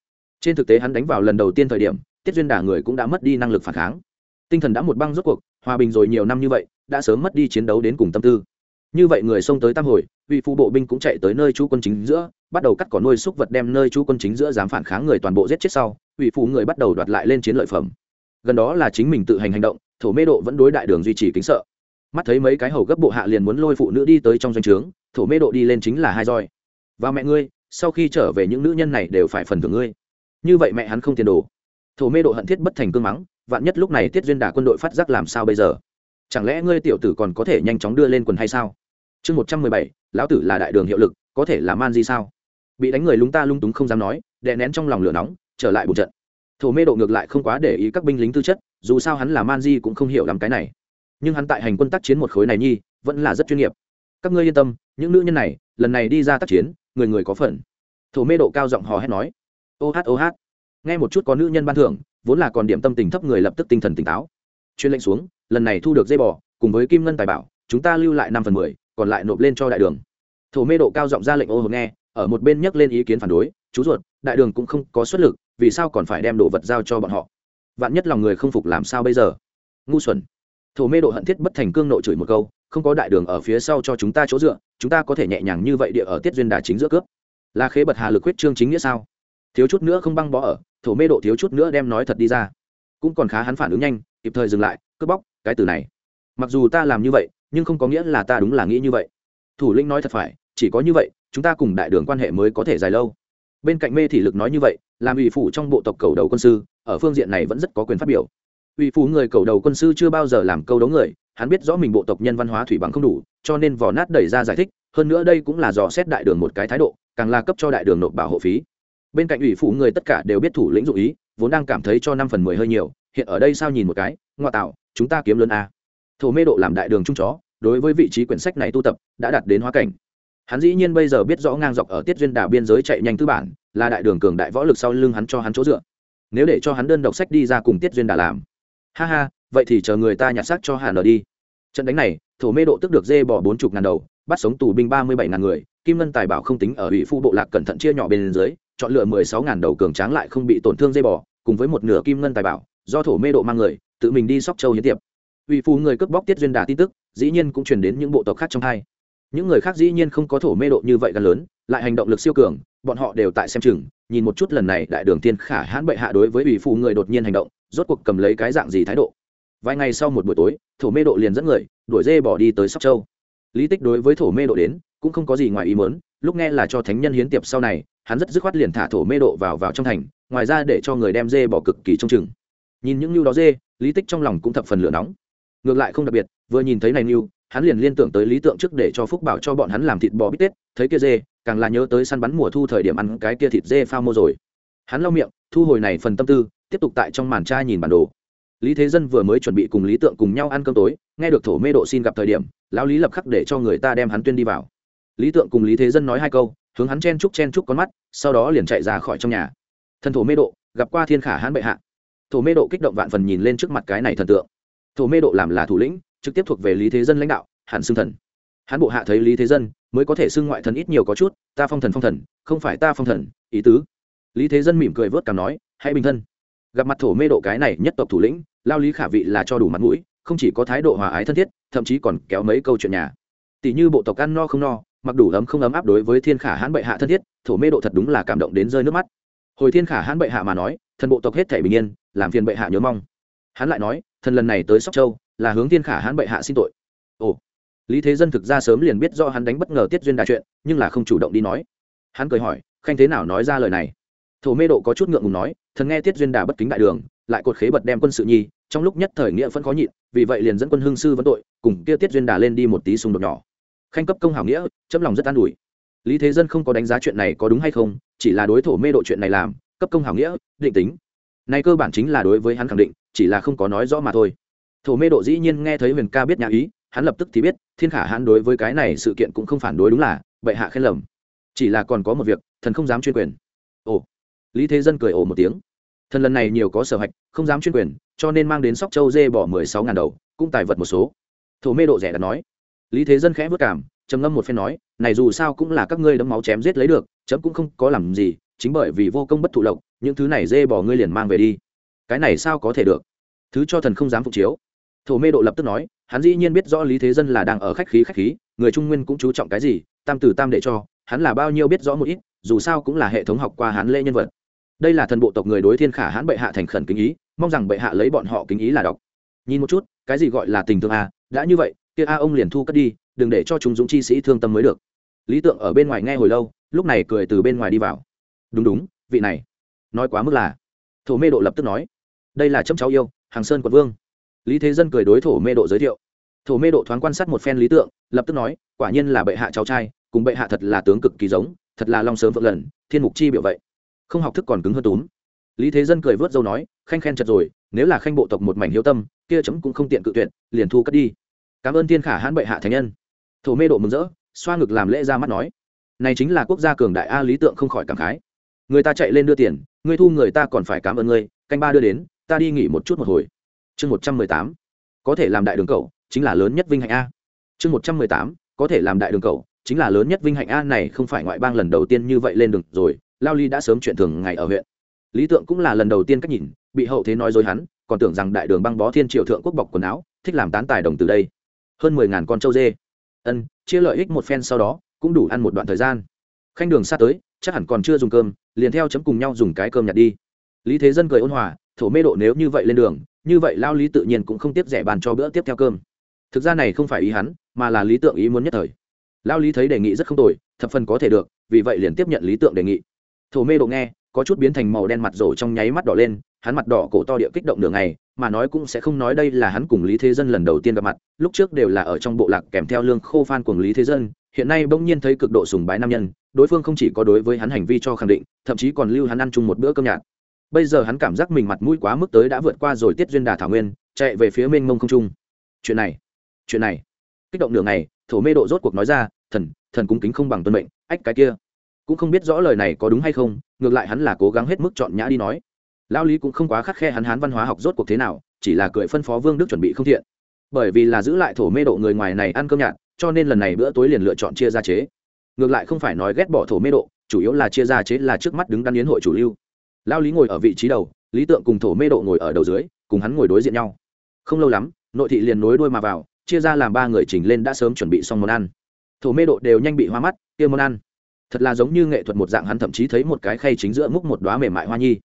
Trên thực tế hắn đánh vào lần đầu tiên thời điểm, tiết duyên đà người cũng đã mất đi năng lực phản kháng. Tinh thần đã một băng rốt cuộc, hòa bình rồi nhiều năm như vậy, đã sớm mất đi chiến đấu đến cùng tâm tư. Như vậy người xông tới tam hồi vị phu bộ binh cũng chạy tới nơi chú quân chính giữa, bắt đầu cắt cỏ nuôi súc vật đem nơi chú quân chính giữa dám phản kháng người toàn bộ giết chết sau vị phu người bắt đầu đoạt lại lên chiến lợi phẩm. Gần đó là chính mình tự hành hành động, thổ mê độ vẫn đối đại đường duy trì kính sợ. Mắt thấy mấy cái hầu gấp bộ hạ liền muốn lôi phụ nữ đi tới trong doanh trướng, thổ mê độ đi lên chính là hai roi. Và mẹ ngươi, sau khi trở về những nữ nhân này đều phải phần thưởng ngươi. Như vậy mẹ hắn không tiền đồ. Thổ mê độ hận thiết bất thành cương mắng, vạn nhất lúc này tiết duyên đà quân đội phát giác làm sao bây giờ? Chẳng lẽ ngươi tiểu tử còn có thể nhanh chóng đưa lên quần hay sao? Chương một trăm mười bảy, lão tử là đại đường hiệu lực, có thể là man di sao? Bị đánh người lúng ta lung túng không dám nói, đè nén trong lòng lửa nóng, trở lại một trận. Thổ mê độ ngược lại không quá để ý các binh lính tư chất, dù sao hắn là man di cũng không hiểu làm cái này. Nhưng hắn tại hành quân tác chiến một khối này nhi, vẫn là rất chuyên nghiệp. Các ngươi yên tâm, những nữ nhân này, lần này đi ra tác chiến, người người có phần. Thổ mê độ cao giọng hò hét nói. Ô hát ô hát. Nghe một chút có nữ nhân ban thưởng, vốn là còn điểm tâm tình thấp người lập tức tinh thần tỉnh táo. Chuyên lệnh xuống, lần này thu được dây bò, cùng với kim ngân tài bảo, chúng ta lưu lại năm phần mười còn lại nộp lên cho đại đường. Thổ mê độ cao giọng ra lệnh ô hồn nghe, ở một bên nhắc lên ý kiến phản đối, chú ruột, đại đường cũng không có xuất lực, vì sao còn phải đem đồ vật giao cho bọn họ? Vạn nhất lòng người không phục làm sao bây giờ? Ngu xuẩn. Thổ mê độ hận thiết bất thành cương nộ chửi một câu, không có đại đường ở phía sau cho chúng ta chỗ dựa, chúng ta có thể nhẹ nhàng như vậy địa ở tiết duyên đà chính giữa cướp. Là khế bật hà lực quyết trương chính nghĩa sao? Thiếu chút nữa không băng bó ở, thổ mê độ thiếu chút nữa đem nói thật đi ra. Cũng còn khá hắn phản ứng nhanh, kịp thời dừng lại, cướp bóc, cái từ này. Mặc dù ta làm như vậy nhưng không có nghĩa là ta đúng là nghĩ như vậy. Thủ lĩnh nói thật phải, chỉ có như vậy, chúng ta cùng đại đường quan hệ mới có thể dài lâu. Bên cạnh mê thị lực nói như vậy, làm ủy phủ trong bộ tộc cầu đầu quân sư, ở phương diện này vẫn rất có quyền phát biểu. Ủy phủ người cầu đầu quân sư chưa bao giờ làm câu đấu người, hắn biết rõ mình bộ tộc nhân văn hóa thủy bằng không đủ, cho nên vò nát đẩy ra giải thích, hơn nữa đây cũng là dò xét đại đường một cái thái độ, càng là cấp cho đại đường nộp bảo hộ phí. Bên cạnh ủy phủ người tất cả đều biết thủ lĩnh dụ ý, vốn đang cảm thấy cho năm phần mười hơi nhiều, hiện ở đây sao nhìn một cái, ngoa tạo, chúng ta kiếm lớn a thổ mê độ làm đại đường trung chó, đối với vị trí quyển sách này tu tập, đã đạt đến hóa cảnh. Hắn dĩ nhiên bây giờ biết rõ ngang dọc ở tiết duyên đà biên giới chạy nhanh tư bản, là đại đường cường đại võ lực sau lưng hắn cho hắn chỗ dựa. Nếu để cho hắn đơn độc sách đi ra cùng tiết duyên đà làm. Ha ha, vậy thì chờ người ta nhặt xác cho hà nở đi. Trận đánh này, thổ mê độ tức được dê bỏ bốn chục ngàn đầu, bắt sống tù binh ba mươi bảy ngàn người, kim ngân tài bảo không tính ở ủy phu bộ lạc cẩn thận chia nhỏ bên dưới, chọn lựa mười sáu ngàn đầu cường tráng lại không bị tổn thương dây bò cùng với một nửa kim ngân tài bảo, do thổ mê độ mang người, tự mình đi sóc châu hiến tiệp ủy phù người cướp bóc tiết duyên đà tin tức, dĩ nhiên cũng truyền đến những bộ tộc khác trong hai. Những người khác dĩ nhiên không có thổ mê độ như vậy gần lớn, lại hành động lực siêu cường, bọn họ đều tại xem chừng, nhìn một chút lần này đại đường tiên khả hãn bệ hạ đối với ủy phụ người đột nhiên hành động, rốt cuộc cầm lấy cái dạng gì thái độ. Vài ngày sau một buổi tối, thổ mê độ liền dẫn người, đuổi dê bỏ đi tới sóc châu. Lý tích đối với thổ mê độ đến, cũng không có gì ngoài ý mớn lúc nghe là cho thánh nhân hiến tiệp sau này, hắn rất dứt khoát liền thả thổ mê độ vào vào trong thành, ngoài ra để cho người đem dê bỏ cực kỳ trong chừng. Nhìn những lưu đó dê, lý tích trong lòng cũng thập phần lửa nóng ngược lại không đặc biệt, vừa nhìn thấy này lưu hắn liền liên tưởng tới lý tượng trước để cho phúc bảo cho bọn hắn làm thịt bò bít tết, thấy kia dê, càng là nhớ tới săn bắn mùa thu thời điểm ăn cái kia thịt dê phao mô rồi. Hắn lau miệng, thu hồi này phần tâm tư, tiếp tục tại trong màn trai nhìn bản đồ. Lý thế dân vừa mới chuẩn bị cùng lý tượng cùng nhau ăn cơm tối, nghe được thổ mê độ xin gặp thời điểm, lão lý lập khắc để cho người ta đem hắn tuyên đi vào. Lý tượng cùng lý thế dân nói hai câu, hướng hắn chen chúc chen chúc con mắt, sau đó liền chạy ra khỏi trong nhà. Thần thổ mê độ, gặp qua thiên khả hãn bệ hạ. Thổ mê độ kích động vạn phần nhìn lên trước mặt cái này thần tượng thổ mê độ làm là thủ lĩnh, trực tiếp thuộc về lý thế dân lãnh đạo hẳn xưng thần. Hắn bộ hạ thấy lý thế dân, mới có thể xưng ngoại thần ít nhiều có chút, ta phong thần phong thần, không phải ta phong thần, ý tứ. Lý thế dân mỉm cười vớt cảm nói, hãy bình thân. Gặp mặt thổ mê độ cái này nhất tộc thủ lĩnh, lao lý khả vị là cho đủ mặt mũi, không chỉ có thái độ hòa ái thân thiết, thậm chí còn kéo mấy câu chuyện nhà. Tỷ như bộ tộc ăn no không no, mặc đủ ấm không ấm áp đối với thiên khả hãn bệ hạ thân thiết, thổ mê độ thật đúng là cảm động đến rơi nước mắt. Hồi thiên khả hãn bệ hạ mà nói, thần bộ tộc hết thể bình yên, làm phiền bệ hạ nhớ mong. Hắn lại nói thần lần này tới sóc châu là hướng thiên khả hãn bệ hạ xin tội. Ồ, lý thế dân thực ra sớm liền biết do hắn đánh bất ngờ tiết duyên đại chuyện, nhưng là không chủ động đi nói. Hắn cười hỏi, khanh thế nào nói ra lời này? Thổ mê độ có chút ngượng ngùng nói, thần nghe tiết duyên đà bất kính đại đường, lại cột khế bật đem quân sự nhi, trong lúc nhất thời nghĩa vẫn khó nhịn, vì vậy liền dẫn quân hương sư vẫn tội, cùng kia tiết duyên đà lên đi một tí xung đột nhỏ. Khanh cấp công hảo nghĩa, chấm lòng rất an ủi. Lý thế dân không có đánh giá chuyện này có đúng hay không, chỉ là đối thổ mê độ chuyện này làm, cấp công hảo nghĩa, định tính này cơ bản chính là đối với hắn khẳng định, chỉ là không có nói rõ mà thôi. Thổ mê độ dĩ nhiên nghe thấy huyền ca biết nhà ý, hắn lập tức thì biết, thiên khả hắn đối với cái này sự kiện cũng không phản đối đúng là, bệ hạ khen lầm. Chỉ là còn có một việc, thần không dám chuyên quyền. Ồ. Lý thế dân cười ồ một tiếng. Thần lần này nhiều có sở hạch, không dám chuyên quyền, cho nên mang đến sóc châu dê bỏ mười sáu ngàn đầu, cũng tài vật một số. Thổ mê độ rẻ đã nói. Lý thế dân khẽ vất cảm, trầm ngâm một phen nói, này dù sao cũng là các ngươi đấm máu chém giết lấy được, chấm cũng không có làm gì, chính bởi vì vô công bất thụ lộc những thứ này dê bỏ ngươi liền mang về đi. Cái này sao có thể được? Thứ cho thần không dám phục chiếu. Thổ mê độ lập tức nói, hắn dĩ nhiên biết rõ lý thế dân là đang ở khách khí khách khí, người trung nguyên cũng chú trọng cái gì, tam từ tam để cho, hắn là bao nhiêu biết rõ một ít, dù sao cũng là hệ thống học qua hắn lễ nhân vật. Đây là thần bộ tộc người đối thiên khả hãn bệ hạ thành khẩn kính ý, mong rằng bệ hạ lấy bọn họ kính ý là đọc. Nhìn một chút, cái gì gọi là tình thương a? Đã như vậy, kia a ông liền thu cất đi, đừng để cho chúng dũng chi sĩ thương tâm mới được. Lý tượng ở bên ngoài nghe hồi lâu, lúc này cười từ bên ngoài đi vào. Đúng đúng, vị này nói quá mức là. Thổ mê độ lập tức nói, đây là chấm cháu yêu, hàng sơn quận vương. Lý thế dân cười đối thổ mê độ giới thiệu. Thổ mê độ thoáng quan sát một phen lý tượng, lập tức nói, quả nhiên là bệ hạ cháu trai, cùng bệ hạ thật là tướng cực kỳ giống, thật là long sớm vượng lần, thiên mục chi biểu vậy. Không học thức còn cứng hơn túm. Lý thế dân cười vớt dâu nói, khanh khen chật rồi, nếu là khanh bộ tộc một mảnh hiếu tâm, kia chấm cũng không tiện cự tuyệt, liền thu cất đi. Cảm ơn thiên khả hãn bệ hạ thánh nhân. Thổ mê độ mừng rỡ, xoa ngực làm lễ ra mắt nói, này chính là quốc gia cường đại a, lý tượng không khỏi cảm khái. Người ta chạy lên đưa tiền ngươi thu người ta còn phải cảm ơn ngươi, canh ba đưa đến, ta đi nghỉ một chút một hồi. Chương một trăm mười tám, có thể làm đại đường cầu chính là lớn nhất vinh hạnh a. Chương một trăm mười tám, có thể làm đại đường cầu chính là lớn nhất vinh hạnh a này không phải ngoại bang lần đầu tiên như vậy lên đường rồi, lao ly đã sớm chuyện thường ngày ở huyện. Lý tượng cũng là lần đầu tiên cách nhìn, bị hậu thế nói dối hắn, còn tưởng rằng đại đường băng bó thiên triệu thượng quốc bọc quần áo, thích làm tán tài đồng từ đây. Hơn mười ngàn con trâu dê. Ân, chia lợi ích một phen sau đó, cũng đủ ăn một đoạn thời gian. Khanh đường xa tới, chắc hẳn còn chưa dùng cơm liền theo chấm cùng nhau dùng cái cơm nhặt đi. Lý thế dân cười ôn hòa, thổ mê độ nếu như vậy lên đường, như vậy lao lý tự nhiên cũng không tiếp rẻ bàn cho bữa tiếp theo cơm. Thực ra này không phải ý hắn, mà là lý tượng ý muốn nhất thời. Lao lý thấy đề nghị rất không tồi, thập phần có thể được, vì vậy liền tiếp nhận lý tượng đề nghị. Thổ mê độ nghe, có chút biến thành màu đen mặt rổ trong nháy mắt đỏ lên, hắn mặt đỏ cổ to địa kích động đường này mà nói cũng sẽ không nói đây là hắn cùng lý thế dân lần đầu tiên gặp mặt, lúc trước đều là ở trong bộ lạc kèm theo lương khô phan của lý thế dân hiện nay bỗng nhiên thấy cực độ sùng bái nam nhân, đối phương không chỉ có đối với hắn hành vi cho khẳng định, thậm chí còn lưu hắn ăn chung một bữa cơm nhạt. Bây giờ hắn cảm giác mình mặt mũi quá mức tới đã vượt qua rồi tiết duyên đà thảo nguyên, chạy về phía mênh mông không trung. Chuyện này chuyện này. Kích động nửa ngày, thổ mê độ rốt cuộc nói ra, thần thần cung kính không bằng tuân mệnh, ách cái kia. Cũng không biết rõ lời này có đúng hay không, ngược lại hắn là cố gắng hết mức chọn nhã đi nói. Lao lý cũng không quá khắc khe hắn hán văn hóa học rốt cuộc thế nào, chỉ là cười phân phó vương đức chuẩn bị không thiện. Bởi vì là giữ lại thổ mê độ người ngoài này ăn cơm nhạt cho nên lần này bữa tối liền lựa chọn chia ra chế. Ngược lại không phải nói ghét bỏ thổ mê độ, chủ yếu là chia ra chế là trước mắt đứng đắn yến hội chủ lưu. Lao lý ngồi ở vị trí đầu, lý tượng cùng thổ mê độ ngồi ở đầu dưới, cùng hắn ngồi đối diện nhau. Không lâu lắm, nội thị liền nối đuôi mà vào, chia ra làm ba người chỉnh lên đã sớm chuẩn bị xong món ăn. Thổ mê độ đều nhanh bị hoa mắt, kia món ăn. Thật là giống như nghệ thuật một dạng hắn thậm chí thấy một cái khay chính giữa múc một đoá mềm mại hoa nhi.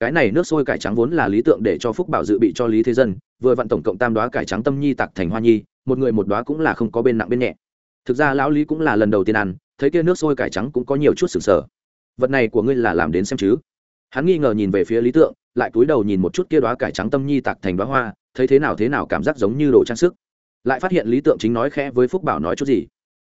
Cái này nước sôi cải trắng vốn là lý tượng để cho phúc bảo dự bị cho lý thế dân vừa vặn tổng cộng tam đoá cải trắng tâm nhi tạc thành hoa nhi, một người một đoá cũng là không có bên nặng bên nhẹ. Thực ra lão lý cũng là lần đầu tiên ăn, thấy kia nước sôi cải trắng cũng có nhiều chút sừng sờ. Vật này của ngươi là làm đến xem chứ? Hắn nghi ngờ nhìn về phía lý tượng, lại cúi đầu nhìn một chút kia đoá cải trắng tâm nhi tạc thành đoá hoa, thấy thế nào thế nào cảm giác giống như đồ trang sức. Lại phát hiện lý tượng chính nói khẽ với phúc bảo nói chút gì.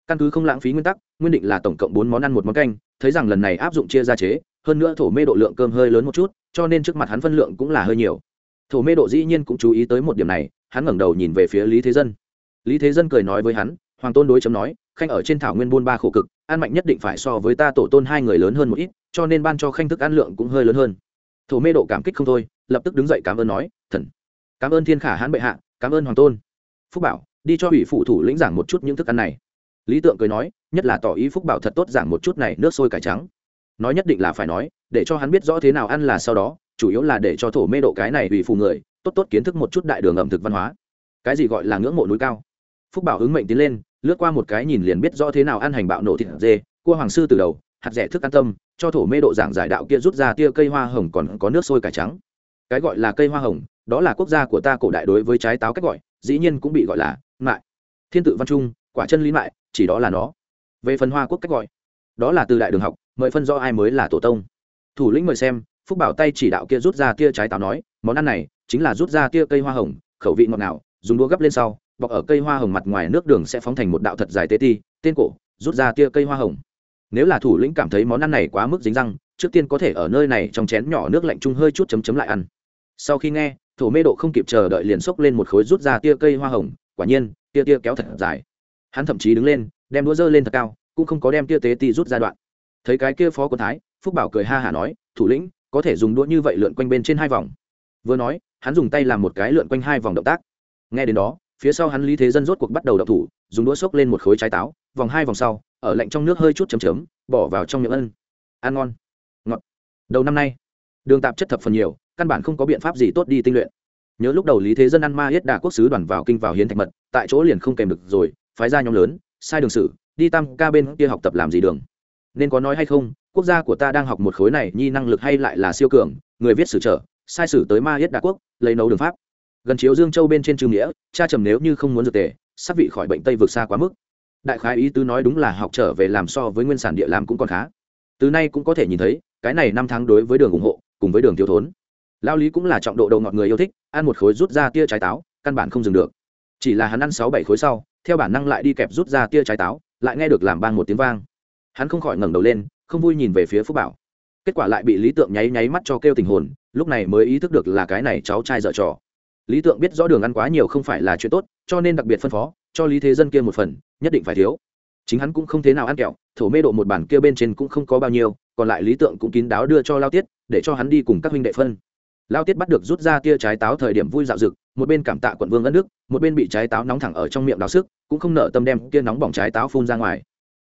Căn cứ không lãng phí nguyên tắc, nguyên định là tổng cộng bốn món ăn một món canh, thấy rằng lần này áp dụng chia ra chế, hơn nữa thổ mê độ lượng cơm hơi lớn một chút, cho nên trước mặt hắn phân lượng cũng là hơi nhiều thổ mê độ dĩ nhiên cũng chú ý tới một điểm này, hắn ngẩng đầu nhìn về phía lý thế dân. Lý thế dân cười nói với hắn, hoàng tôn đối chấm nói, khanh ở trên thảo nguyên buôn ba khổ cực, ăn mạnh nhất định phải so với ta tổ tôn hai người lớn hơn một ít, cho nên ban cho khanh thức ăn lượng cũng hơi lớn hơn. Thổ mê độ cảm kích không thôi, lập tức đứng dậy cảm ơn nói, thần, cảm ơn thiên khả hãn bệ hạ, cảm ơn hoàng tôn. Phúc bảo, đi cho ủy phụ thủ lĩnh giảng một chút những thức ăn này. Lý tượng cười nói, nhất là tỏ ý phúc bảo thật tốt giảng một chút này, nước sôi cải trắng. Nói nhất định là phải nói, để cho hắn biết rõ thế nào ăn là sau đó chủ yếu là để cho thổ mê độ cái này ủy phù người, tốt tốt kiến thức một chút đại đường ẩm thực văn hóa. Cái gì gọi là ngưỡng mộ núi cao? Phúc bảo ứng mệnh tiến lên, lướt qua một cái nhìn liền biết rõ thế nào ăn hành bạo nổ thịt dê, cua hoàng sư từ đầu, hạt rẻ thức an tâm, cho thổ mê độ giảng giải đạo kia rút ra tia cây hoa hồng còn có nước sôi cải trắng. Cái gọi là cây hoa hồng, đó là quốc gia của ta cổ đại đối với trái táo cách gọi, dĩ nhiên cũng bị gọi là mại. Thiên tự văn trung, quả chân lý mại, chỉ đó là nó. Về phần hoa quốc cách gọi, đó là từ đại đường học, mời phân do ai mới là tổ tông. Thủ lĩnh mời xem phúc bảo tay chỉ đạo kia rút ra tia trái táo nói, món ăn này chính là rút ra tia cây hoa hồng, khẩu vị ngọt ngào, dùng đũa gấp lên sau, bọc ở cây hoa hồng mặt ngoài nước đường sẽ phóng thành một đạo thật dài tê ti, tên cổ, rút ra tia cây hoa hồng. Nếu là thủ lĩnh cảm thấy món ăn này quá mức dính răng, trước tiên có thể ở nơi này trong chén nhỏ nước lạnh chung hơi chút chấm chấm lại ăn. Sau khi nghe, thổ mê độ không kịp chờ đợi liền xốc lên một khối rút ra tia cây hoa hồng, quả nhiên, tia tia kéo thật dài. Hắn thậm chí đứng lên, đem đũa dơ lên thật cao, cũng không có đem tia tế ti rút ra đoạn. Thấy cái kia phó quân thái, phúc bảo cười ha hả nói, thủ lĩnh có thể dùng đũa như vậy lượn quanh bên trên hai vòng. Vừa nói, hắn dùng tay làm một cái lượn quanh hai vòng động tác. Nghe đến đó, phía sau hắn lý thế dân rốt cuộc bắt đầu đậu thủ, dùng đũa xốc lên một khối trái táo, vòng hai vòng sau, ở lạnh trong nước hơi chút chấm chấm, bỏ vào trong miệng ân. Ăn ngon. Ngọt. Đầu năm nay, đường tạp chất thập phần nhiều, căn bản không có biện pháp gì tốt đi tinh luyện. Nhớ lúc đầu lý thế dân ăn ma yết đà quốc sứ đoàn vào kinh vào hiến thạch mật, tại chỗ liền không kèm được rồi, phái ra nhóm lớn, sai đường sử, đi tam ca bên kia học tập làm gì đường. Nên có nói hay không quốc gia của ta đang học một khối này, nhi năng lực hay lại là siêu cường, người viết sử trở, sai sử tới ma yết đa quốc, lấy nấu đường pháp. Gần chiếu dương châu bên trên trương nghĩa, cha trầm nếu như không muốn dược tề sắp vị khỏi bệnh tây vượt xa quá mức. Đại khái ý tứ nói đúng là học trở về làm so với nguyên sản địa làm cũng còn khá. Từ nay cũng có thể nhìn thấy, cái này năm tháng đối với đường ủng hộ, cùng với đường thiếu thốn. Lao lý cũng là trọng độ đầu ngọt người yêu thích, ăn một khối rút ra tia trái táo, căn bản không dừng được. Chỉ là hắn ăn sáu bảy khối sau, theo bản năng lại đi kẹp rút ra tia trái táo, lại nghe được làm bang một tiếng vang. Hắn không khỏi ngẩng đầu lên không vui nhìn về phía phúc bảo. Kết quả lại bị lý tượng nháy nháy mắt cho kêu tình hồn lúc này mới ý thức được là cái này cháu trai dở trò. Lý tượng biết rõ đường ăn quá nhiều không phải là chuyện tốt cho nên đặc biệt phân phó cho lý thế dân kia một phần nhất định phải thiếu. Chính hắn cũng không thế nào ăn kẹo thổ mê độ một bản kia bên trên cũng không có bao nhiêu còn lại lý tượng cũng kín đáo đưa cho lao tiết để cho hắn đi cùng các huynh đệ phân. Lao tiết bắt được rút ra tia trái táo thời điểm vui dạo rực một bên cảm tạ quận vương ân đức, một bên bị trái táo nóng thẳng ở trong miệng đào sức cũng không nợ tâm đem kia nóng bỏng trái táo phun ra ngoài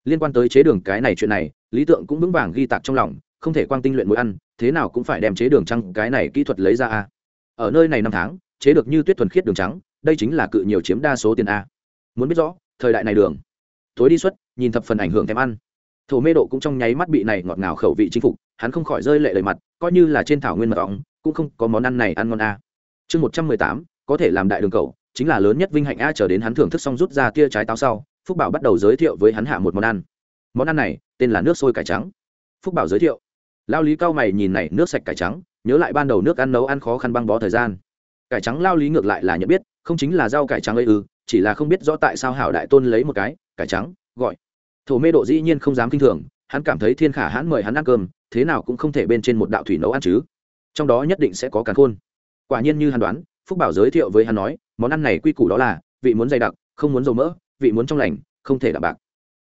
liên quan tới chế đường cái này chuyện này, lý tượng cũng vững vàng ghi tạc trong lòng, không thể quang tinh luyện mỗi ăn, thế nào cũng phải đem chế đường trăng cái này kỹ thuật lấy ra a. Ở nơi này năm tháng, chế được như tuyết thuần khiết đường trắng, đây chính là cự nhiều chiếm đa số tiền a. Muốn biết rõ, thời đại này đường, tối đi xuất nhìn thập phần ảnh hưởng thèm ăn. Thổ mê độ cũng trong nháy mắt bị này ngọt ngào khẩu vị chinh phục, hắn không khỏi rơi lệ lời mặt, coi như là trên thảo nguyên mật ong cũng không có món ăn này ăn ngon a. Chương một trăm mười tám, có thể làm đại đường cầu, chính là lớn nhất vinh hạnh a, chờ đến hắn thưởng thức xong rút ra tia trái táo sau phúc bảo bắt đầu giới thiệu với hắn hạ một món ăn. Món ăn này, tên là nước sôi cải trắng. Phúc bảo giới thiệu. Lao lý cao mày nhìn này nước sạch cải trắng, nhớ lại ban đầu nước ăn nấu ăn khó khăn băng bó thời gian. Cải trắng lao lý ngược lại là nhận biết, không chính là rau cải trắng ấy ư, chỉ là không biết rõ tại sao hảo đại tôn lấy một cái, cải trắng, gọi. Thổ mê độ dĩ nhiên không dám kinh thường, hắn cảm thấy thiên khả hãn mời hắn ăn cơm, thế nào cũng không thể bên trên một đạo thủy nấu ăn chứ. Trong đó nhất định sẽ có càn khôn. Quả nhiên như hắn đoán, phúc bảo giới thiệu với hắn nói, món ăn này quy củ đó là, vị muốn dày đặc, không muốn dầu mỡ vị muốn trong lành, không thể đạm bạc.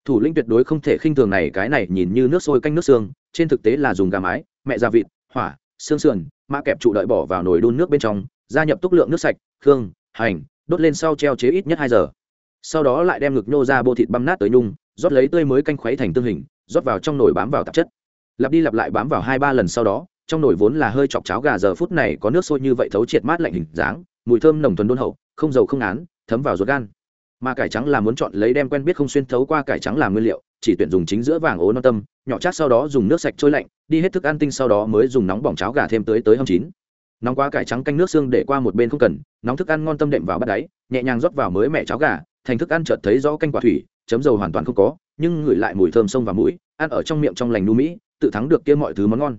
Thủ lĩnh tuyệt đối không thể khinh thường này, cái này nhìn như nước sôi canh nước xương, trên thực tế là dùng gà mái, mẹ gia vịt, hỏa, xương sườn, mã kẹp trụ đợi bỏ vào nồi đun nước bên trong, gia nhập túc lượng nước sạch, khương, hành, đốt lên sau treo chế ít nhất hai giờ. Sau đó lại đem ngực nhô ra bô thịt băm nát tới nhung, rót lấy tươi mới canh khuấy thành tương hình, rót vào trong nồi bám vào tạp chất. Lặp đi lặp lại bám vào hai ba lần sau đó, trong nồi vốn là hơi chọc cháo gà, giờ phút này có nước sôi như vậy thấu triệt mát lạnh hình dáng, mùi thơm nồng thuần đôn hậu, không dầu không án thấm vào ruột gan mà cải trắng là muốn chọn lấy đem quen biết không xuyên thấu qua cải trắng làm nguyên liệu, chỉ tuyển dùng chính giữa vàng ố non tâm, nhỏ chát sau đó dùng nước sạch trôi lạnh, đi hết thức ăn tinh sau đó mới dùng nóng bỏng cháo gà thêm tới tới hông chín. Nóng quá cải trắng canh nước xương để qua một bên không cần, nóng thức ăn ngon tâm đệm vào bắt đáy, nhẹ nhàng rót vào mới mẹ cháo gà, thành thức ăn chợt thấy rõ canh quả thủy, chấm dầu hoàn toàn không có, nhưng ngửi lại mùi thơm sông và mũi, ăn ở trong miệng trong lành nu mỹ, tự thắng được kia mọi thứ món ngon.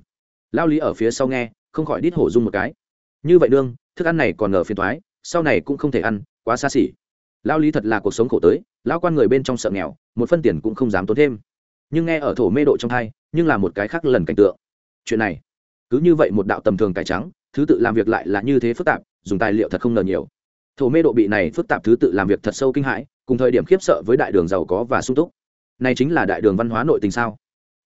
Lao lý ở phía sau nghe, không khỏi đít hổ dung một cái. Như vậy đương, thức ăn này còn ngờ phiền thoái sau này cũng không thể ăn, quá xa xỉ lao lý thật là cuộc sống khổ tới lao quan người bên trong sợ nghèo, một phân tiền cũng không dám tốn thêm. Nhưng nghe ở thổ mê độ trong thai, nhưng là một cái khác lần cảnh tượng. Chuyện này, cứ như vậy một đạo tầm thường cải trắng, thứ tự làm việc lại là như thế phức tạp, dùng tài liệu thật không ngờ nhiều. Thổ mê độ bị này phức tạp thứ tự làm việc thật sâu kinh hãi, cùng thời điểm khiếp sợ với đại đường giàu có và sung túc. Này chính là đại đường văn hóa nội tình sao?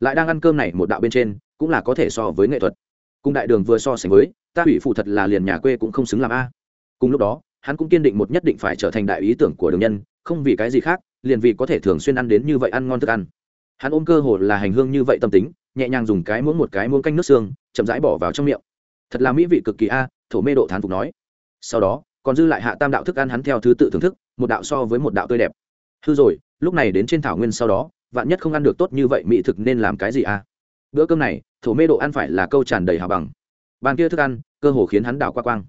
Lại đang ăn cơm này một đạo bên trên, cũng là có thể so với nghệ thuật. Cùng đại đường vừa so sánh với, ta ủy phụ thật là liền nhà quê cũng không xứng làm a. Cùng lúc đó hắn cũng kiên định một nhất định phải trở thành đại ý tưởng của đường nhân, không vì cái gì khác, liền vì có thể thường xuyên ăn đến như vậy ăn ngon thức ăn. Hắn ôm cơ hồ là hành hương như vậy tâm tính, nhẹ nhàng dùng cái muỗng một cái muỗng canh nước xương, chậm rãi bỏ vào trong miệng. Thật là mỹ vị cực kỳ a, thổ mê độ thán phục nói. Sau đó, còn dư lại hạ tam đạo thức ăn hắn theo thứ tự thưởng thức, một đạo so với một đạo tươi đẹp. Hư rồi, lúc này đến trên thảo nguyên sau đó, vạn nhất không ăn được tốt như vậy mỹ thực nên làm cái gì a? Bữa cơm này, thổ mê độ ăn phải là câu tràn đầy hào bằng. Bàn kia thức ăn, cơ hồ khiến hắn đảo qua quang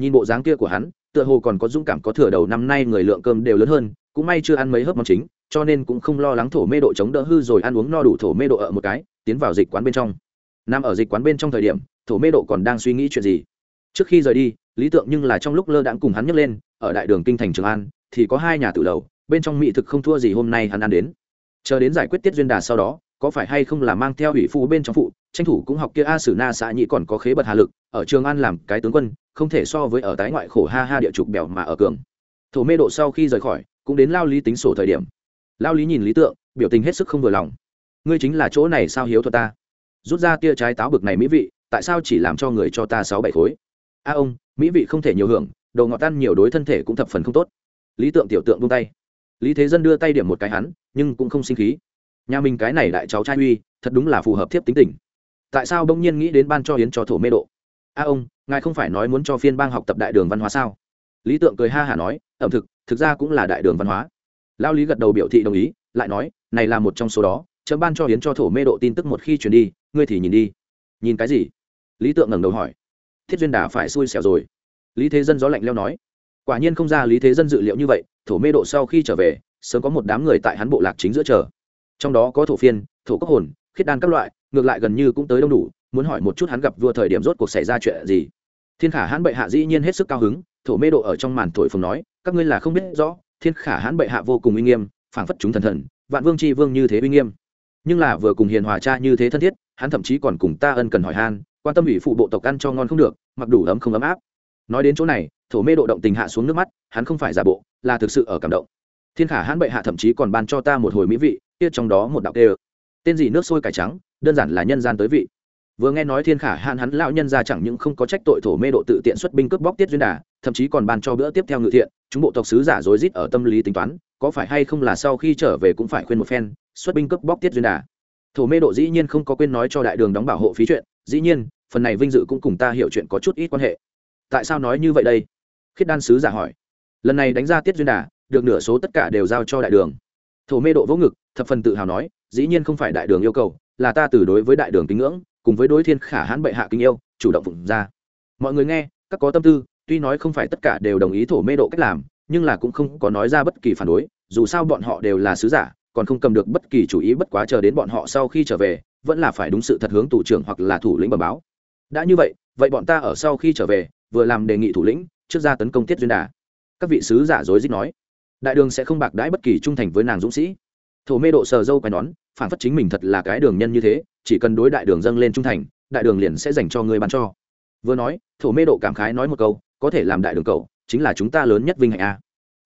nhìn bộ dáng kia của hắn, tựa hồ còn có dũng cảm có thừa đầu năm nay người lượng cơm đều lớn hơn, cũng may chưa ăn mấy hớp món chính, cho nên cũng không lo lắng thổ mê độ chống đỡ hư rồi ăn uống no đủ thổ mê độ ở một cái, tiến vào dịch quán bên trong. Nằm ở dịch quán bên trong thời điểm, thổ mê độ còn đang suy nghĩ chuyện gì? Trước khi rời đi, lý tượng nhưng là trong lúc lơ đãng cùng hắn nhấc lên, ở đại đường kinh thành trường an, thì có hai nhà tự lầu, bên trong mỹ thực không thua gì hôm nay hắn ăn đến. Chờ đến giải quyết tiết duyên đà sau đó, có phải hay không là mang theo ủy phu bên trong phụ tranh thủ cũng học kia a sử na xã nhị còn có khế bật hà lực, ở trường an làm cái tướng quân, không thể so với ở tái ngoại khổ ha ha địa trục bèo mà ở cường. Thổ mê độ sau khi rời khỏi, cũng đến lao lý tính sổ thời điểm. Lao lý nhìn lý tượng, biểu tình hết sức không vừa lòng. Ngươi chính là chỗ này sao hiếu thuật ta? Rút ra tia trái táo bực này mỹ vị, tại sao chỉ làm cho người cho ta sáu bảy khối? A ông, mỹ vị không thể nhiều hưởng, đồ ngọt tan nhiều đối thân thể cũng thập phần không tốt. Lý tượng tiểu tượng buông tay. Lý thế dân đưa tay điểm một cái hắn, nhưng cũng không sinh khí. Nhà mình cái này đại cháu trai uy, thật đúng là phù hợp thiếp tính tình tại sao bỗng nhiên nghĩ đến ban cho hiến cho thổ mê độ? A, ông, ngài không phải nói muốn cho phiên bang học tập đại đường văn hóa sao? Lý tượng cười ha hả nói, ẩm thực thực ra cũng là đại đường văn hóa. Lao lý gật đầu biểu thị đồng ý, lại nói, này là một trong số đó, chấm ban cho hiến cho thổ mê độ tin tức một khi truyền đi, ngươi thì nhìn đi. Nhìn cái gì? Lý tượng ngẩng đầu hỏi. Thiết duyên đà phải xui xẻo rồi. Lý thế dân gió lạnh leo nói. Quả nhiên không ra lý thế dân dự liệu như vậy, thổ mê độ sau khi trở về, sớm có một đám người tại hắn bộ lạc chính giữa chờ. Trong đó có thổ phiên, thổ cốc hồn, khiết đan các loại ngược lại gần như cũng tới đông đủ, muốn hỏi một chút hắn gặp vua thời điểm rốt cuộc xảy ra chuyện gì. Thiên khả hãn bệ hạ dĩ nhiên hết sức cao hứng, thổ mê độ ở trong màn thổi phồng nói, các ngươi là không biết rõ, thiên khả hãn bệ hạ vô cùng uy nghiêm, phảng phất chúng thần thần, vạn vương c h i vương như thế uy nghiêm. Nhưng là vừa cùng hiền hòa cha như thế thân thiết, hắn thậm chí còn cùng ta ân cần hỏi han, quan tâm ủy phụ bộ tộc ăn cho ngon không được, mặc đủ ấm không ấm áp. Nói đến chỗ này, thổ mê độ động tình hạ xuống nước mắt, hắn không phải giả bộ, là thực sự ở cảm động. Thiên khả hãn bệ hạ thậm chí còn ban cho ta một hồi mỹ vị tiết trong đó một đạo kê tên gì nước sôi cải trắng, đơn giản là nhân gian tới vị. Vừa nghe nói thiên khả hạn hắn lão nhân ra chẳng những không có trách tội thổ mê độ tự tiện xuất binh cướp bóc tiết duyên đà, thậm chí còn ban cho bữa tiếp theo ngự thiện, chúng bộ tộc sứ giả rối rít ở tâm lý tính toán, có phải hay không là sau khi trở về cũng phải khuyên một phen, xuất binh cướp bóc tiết duyên đà. Thổ mê độ dĩ nhiên không có quên nói cho đại đường đóng bảo hộ phí chuyện, dĩ nhiên, phần này vinh dự cũng cùng ta hiểu chuyện có chút ít quan hệ. Tại sao nói như vậy đây? Khiết đan sứ giả hỏi. Lần này đánh ra tiết duyên đà, được nửa số tất cả đều giao cho đại đường thổ mê độ vỗ ngực, thập phần tự hào nói, dĩ nhiên không phải đại đường yêu cầu, là ta từ đối với đại đường kính ngưỡng, cùng với đối thiên khả hãn bệ hạ kính yêu, chủ động phụng ra. Mọi người nghe, các có tâm tư, tuy nói không phải tất cả đều đồng ý thổ mê độ cách làm, nhưng là cũng không có nói ra bất kỳ phản đối, dù sao bọn họ đều là sứ giả, còn không cầm được bất kỳ chủ ý bất quá chờ đến bọn họ sau khi trở về, vẫn là phải đúng sự thật hướng thủ trưởng hoặc là thủ lĩnh bẩm báo. Đã như vậy vậy bọn ta ở sau khi trở về, vừa làm đề nghị thủ lĩnh, trước ra tấn công tiết duyên đà. Các vị sứ giả dối dích nói đại đường sẽ không bạc đãi bất kỳ trung thành với nàng dũng sĩ. Thổ mê độ sờ dâu quai nón, phản phất chính mình thật là cái đường nhân như thế, chỉ cần đối đại đường dâng lên trung thành, đại đường liền sẽ dành cho người bán cho. Vừa nói, thổ mê độ cảm khái nói một câu, có thể làm đại đường cầu chính là chúng ta lớn nhất vinh hạnh a.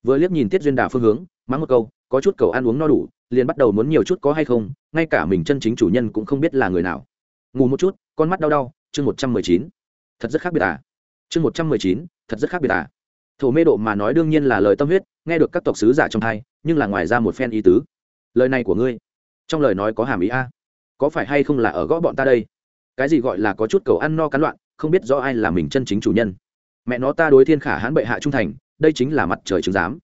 Vừa liếc nhìn tiết duyên đà phương hướng, mắng một câu, có chút cầu ăn uống no đủ, liền bắt đầu muốn nhiều chút có hay không, ngay cả mình chân chính chủ nhân cũng không biết là người nào. Ngủ một chút, con mắt đau đau, chương một trăm mười chín. Thật rất khác biệt à. Chương một trăm mười chín, thật rất khác biệt à thổ mê độ mà nói đương nhiên là lời tâm huyết, nghe được các tộc sứ giả trong thai, nhưng là ngoài ra một phen ý tứ. Lời này của ngươi, trong lời nói có hàm ý a. Có phải hay không là ở gõ bọn ta đây? Cái gì gọi là có chút cầu ăn no cắn loạn, không biết rõ ai là mình chân chính chủ nhân. Mẹ nó ta đối thiên khả hãn bệ hạ trung thành, đây chính là mặt trời chứng giám.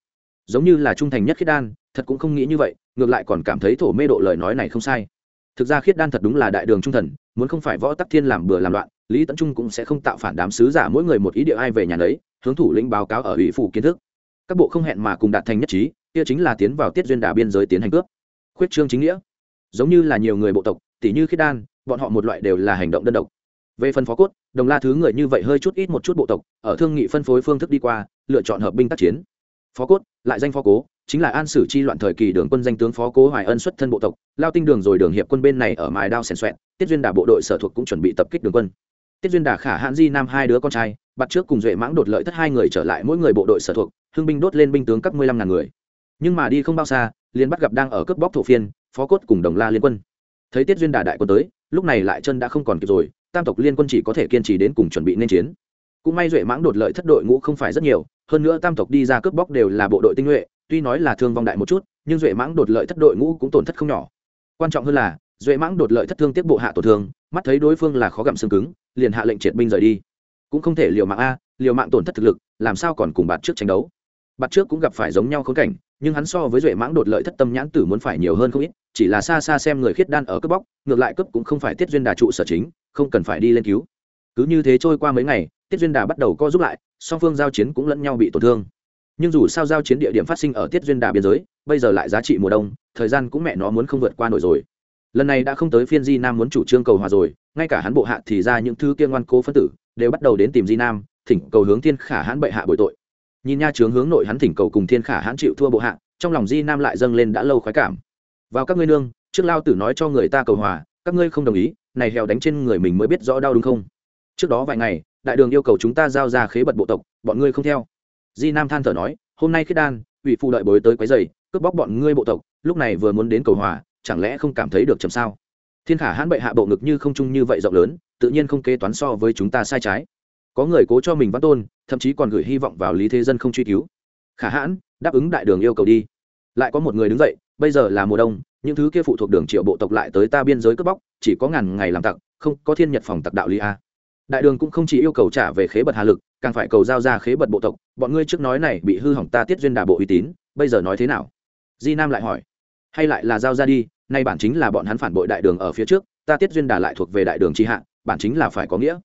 Giống như là trung thành nhất khiết đan, thật cũng không nghĩ như vậy, ngược lại còn cảm thấy thổ mê độ lời nói này không sai. Thực ra khiết đan thật đúng là đại đường trung thần, muốn không phải võ tắc thiên làm bừa làm loạn, lý tấn trung cũng sẽ không tạo phản đám sứ giả mỗi người một ý địa ai về nhà đấy hướng thủ lĩnh báo cáo ở ủy phủ kiến thức. Các bộ không hẹn mà cùng đạt thành nhất trí, kia chính là tiến vào tiết duyên đà biên giới tiến hành cướp. Khuyết trương chính nghĩa. Giống như là nhiều người bộ tộc tỷ như khiết đan, bọn họ một loại đều là hành động đơn độc. Về phần phó cốt, đồng la thứ người như vậy hơi chút ít một chút bộ tộc, ở thương nghị phân phối phương thức đi qua, lựa chọn hợp binh tác chiến. Phó cốt, lại danh phó cố, chính là an sử chi loạn thời kỳ đường quân danh tướng phó cố hoài ân xuất thân bộ tộc, lao tinh đường rồi đường hiệp quân bên này ở mài đao xèn xoẹn tiết duyên đà bộ đội sở thuộc cũng chuẩn bị tập kích đường quân. Tiết duyên đà khả hãn di nam hai đứa con trai bắt trước cùng duệ mãng đột lợi thất hai người trở lại mỗi người bộ đội sở thuộc, hưng binh đốt lên binh tướng các mươi lăm ngàn người. Nhưng mà đi không bao xa liền bắt gặp đang ở cướp bóc thổ phiên, phó cốt cùng đồng la liên quân. Thấy tiết duyên đà đại quân tới, lúc này lại chân đã không còn kịp rồi, tam tộc liên quân chỉ có thể kiên trì đến cùng chuẩn bị nên chiến. Cũng may duệ mãng đột lợi thất đội ngũ không phải rất nhiều, hơn nữa tam tộc đi ra cướp bóc đều là bộ đội tinh nhuệ, tuy nói là thương vong đại một chút, nhưng duệ mãng đột lợi thất đội ngũ cũng tổn thất không nhỏ. Quan trọng hơn là, duệ mãng đột lợi thất thương tiếp bộ hạ tổn thương, mắt thấy đối phương là khó gặm xương cứng, liền hạ lệnh triệt binh rời đi cũng không thể liều mạng a, liều mạng tổn thất thực lực, làm sao còn cùng bạn trước tranh đấu? Bạn trước cũng gặp phải giống nhau khốn cảnh, nhưng hắn so với duệ mãng đột lợi thất tâm nhãn tử muốn phải nhiều hơn không ít, chỉ là xa xa xem người khiết đan ở cướp bóc, ngược lại cướp cũng không phải tiết duyên đà trụ sở chính, không cần phải đi lên cứu. Cứ như thế trôi qua mấy ngày, tiết duyên đà bắt đầu co giúp lại, song phương giao chiến cũng lẫn nhau bị tổn thương. Nhưng dù sao giao chiến địa điểm phát sinh ở tiết duyên đà biên giới, bây giờ lại giá trị mùa đông, thời gian cũng mẹ nó muốn không vượt qua nổi rồi. Lần này đã không tới phiên di nam muốn chủ trương cầu hòa rồi, ngay cả hắn bộ hạ thì ra những thứ kia ngoan cố phân tử đều bắt đầu đến tìm di nam, thỉnh cầu hướng thiên khả hãn bệ hạ bội tội. Nhìn nha trướng hướng nội hắn thỉnh cầu cùng thiên khả hãn chịu thua bộ hạ, trong lòng di nam lại dâng lên đã lâu khoái cảm. Vào các ngươi nương, trước lao tử nói cho người ta cầu hòa, các ngươi không đồng ý, này hèo đánh trên người mình mới biết rõ đau đúng không? Trước đó vài ngày, đại đường yêu cầu chúng ta giao ra khế bật bộ tộc, bọn ngươi không theo. Di nam than thở nói, hôm nay khiết đan, ủy phụ đợi bối tới quấy dày cướp bóc bọn ngươi bộ tộc, lúc này vừa muốn đến cầu hòa, chẳng lẽ không cảm thấy được chầm sao? Thiên khả hãn bệ hạ bộ ngực như không trung như vậy rộng lớn tự nhiên không kế toán so với chúng ta sai trái. Có người cố cho mình văn tôn, thậm chí còn gửi hy vọng vào lý thế dân không truy cứu. Khả hãn, đáp ứng đại đường yêu cầu đi. Lại có một người đứng dậy, bây giờ là mùa đông, những thứ kia phụ thuộc đường triệu bộ tộc lại tới ta biên giới cướp bóc, chỉ có ngàn ngày làm tặc, không có thiên nhật phòng tặc đạo lý a. Đại đường cũng không chỉ yêu cầu trả về khế bật hà lực, càng phải cầu giao ra khế bật bộ tộc, bọn ngươi trước nói này bị hư hỏng ta tiết duyên đà bộ uy tín, bây giờ nói thế nào? Di nam lại hỏi. Hay lại là giao ra đi, nay bản chính là bọn hắn phản bội đại đường ở phía trước, ta tiết duyên đà lại thuộc về đại đường tri hạ bản chính là phải có nghĩa.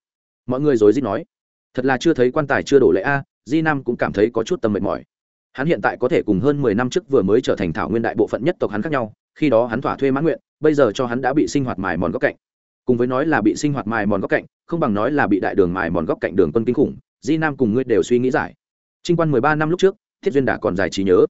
Mọi người dối dít nói. Thật là chưa thấy quan tài chưa đổ lệ a, di nam cũng cảm thấy có chút tâm mệt mỏi. Hắn hiện tại có thể cùng hơn mười năm trước vừa mới trở thành thảo nguyên đại bộ phận nhất tộc hắn khác nhau, khi đó hắn thỏa thuê mãn nguyện, bây giờ cho hắn đã bị sinh hoạt mài mòn góc cạnh. Cùng với nói là bị sinh hoạt mài mòn góc cạnh, không bằng nói là bị đại đường mài mòn góc cạnh đường quân kinh khủng, di nam cùng ngươi đều suy nghĩ giải. Trinh quan mười ba năm lúc trước, thiết duyên đà còn dài trí nhớ.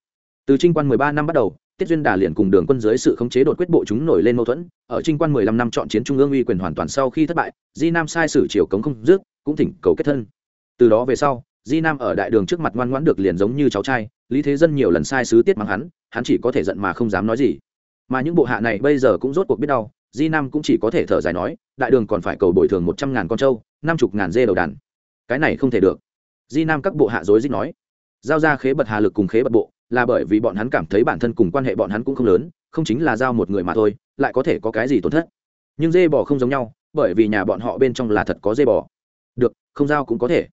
Từ trinh quan mười ba năm bắt đầu tiết duyên đà liền cùng đường quân dưới sự khống chế đột quyết bộ chúng nổi lên mâu thuẫn, ở trinh quan mười lăm năm chọn chiến trung ương uy quyền hoàn toàn sau khi thất bại, di nam sai sử triều cống không dứt, cũng thỉnh cầu kết thân. Từ đó về sau, di nam ở đại đường trước mặt ngoan ngoãn được liền giống như cháu trai, lý thế dân nhiều lần sai sứ tiết mắng hắn hắn chỉ có thể giận mà không dám nói gì. Mà những bộ hạ này bây giờ cũng rốt cuộc biết đau, di nam cũng chỉ có thể thở dài nói, đại đường còn phải cầu bồi thường một trăm ngàn con trâu, năm chục ngàn dê đầu đàn. Cái này không thể được. Di nam các bộ hạ dối dích nói. Giao ra khế bật hà lực cùng khế bật bộ là bởi vì bọn hắn cảm thấy bản thân cùng quan hệ bọn hắn cũng không lớn, không chính là giao một người mà thôi, lại có thể có cái gì tổn thất. Nhưng dê bò không giống nhau, bởi vì nhà bọn họ bên trong là thật có dê bò. Được, không giao cũng có thể.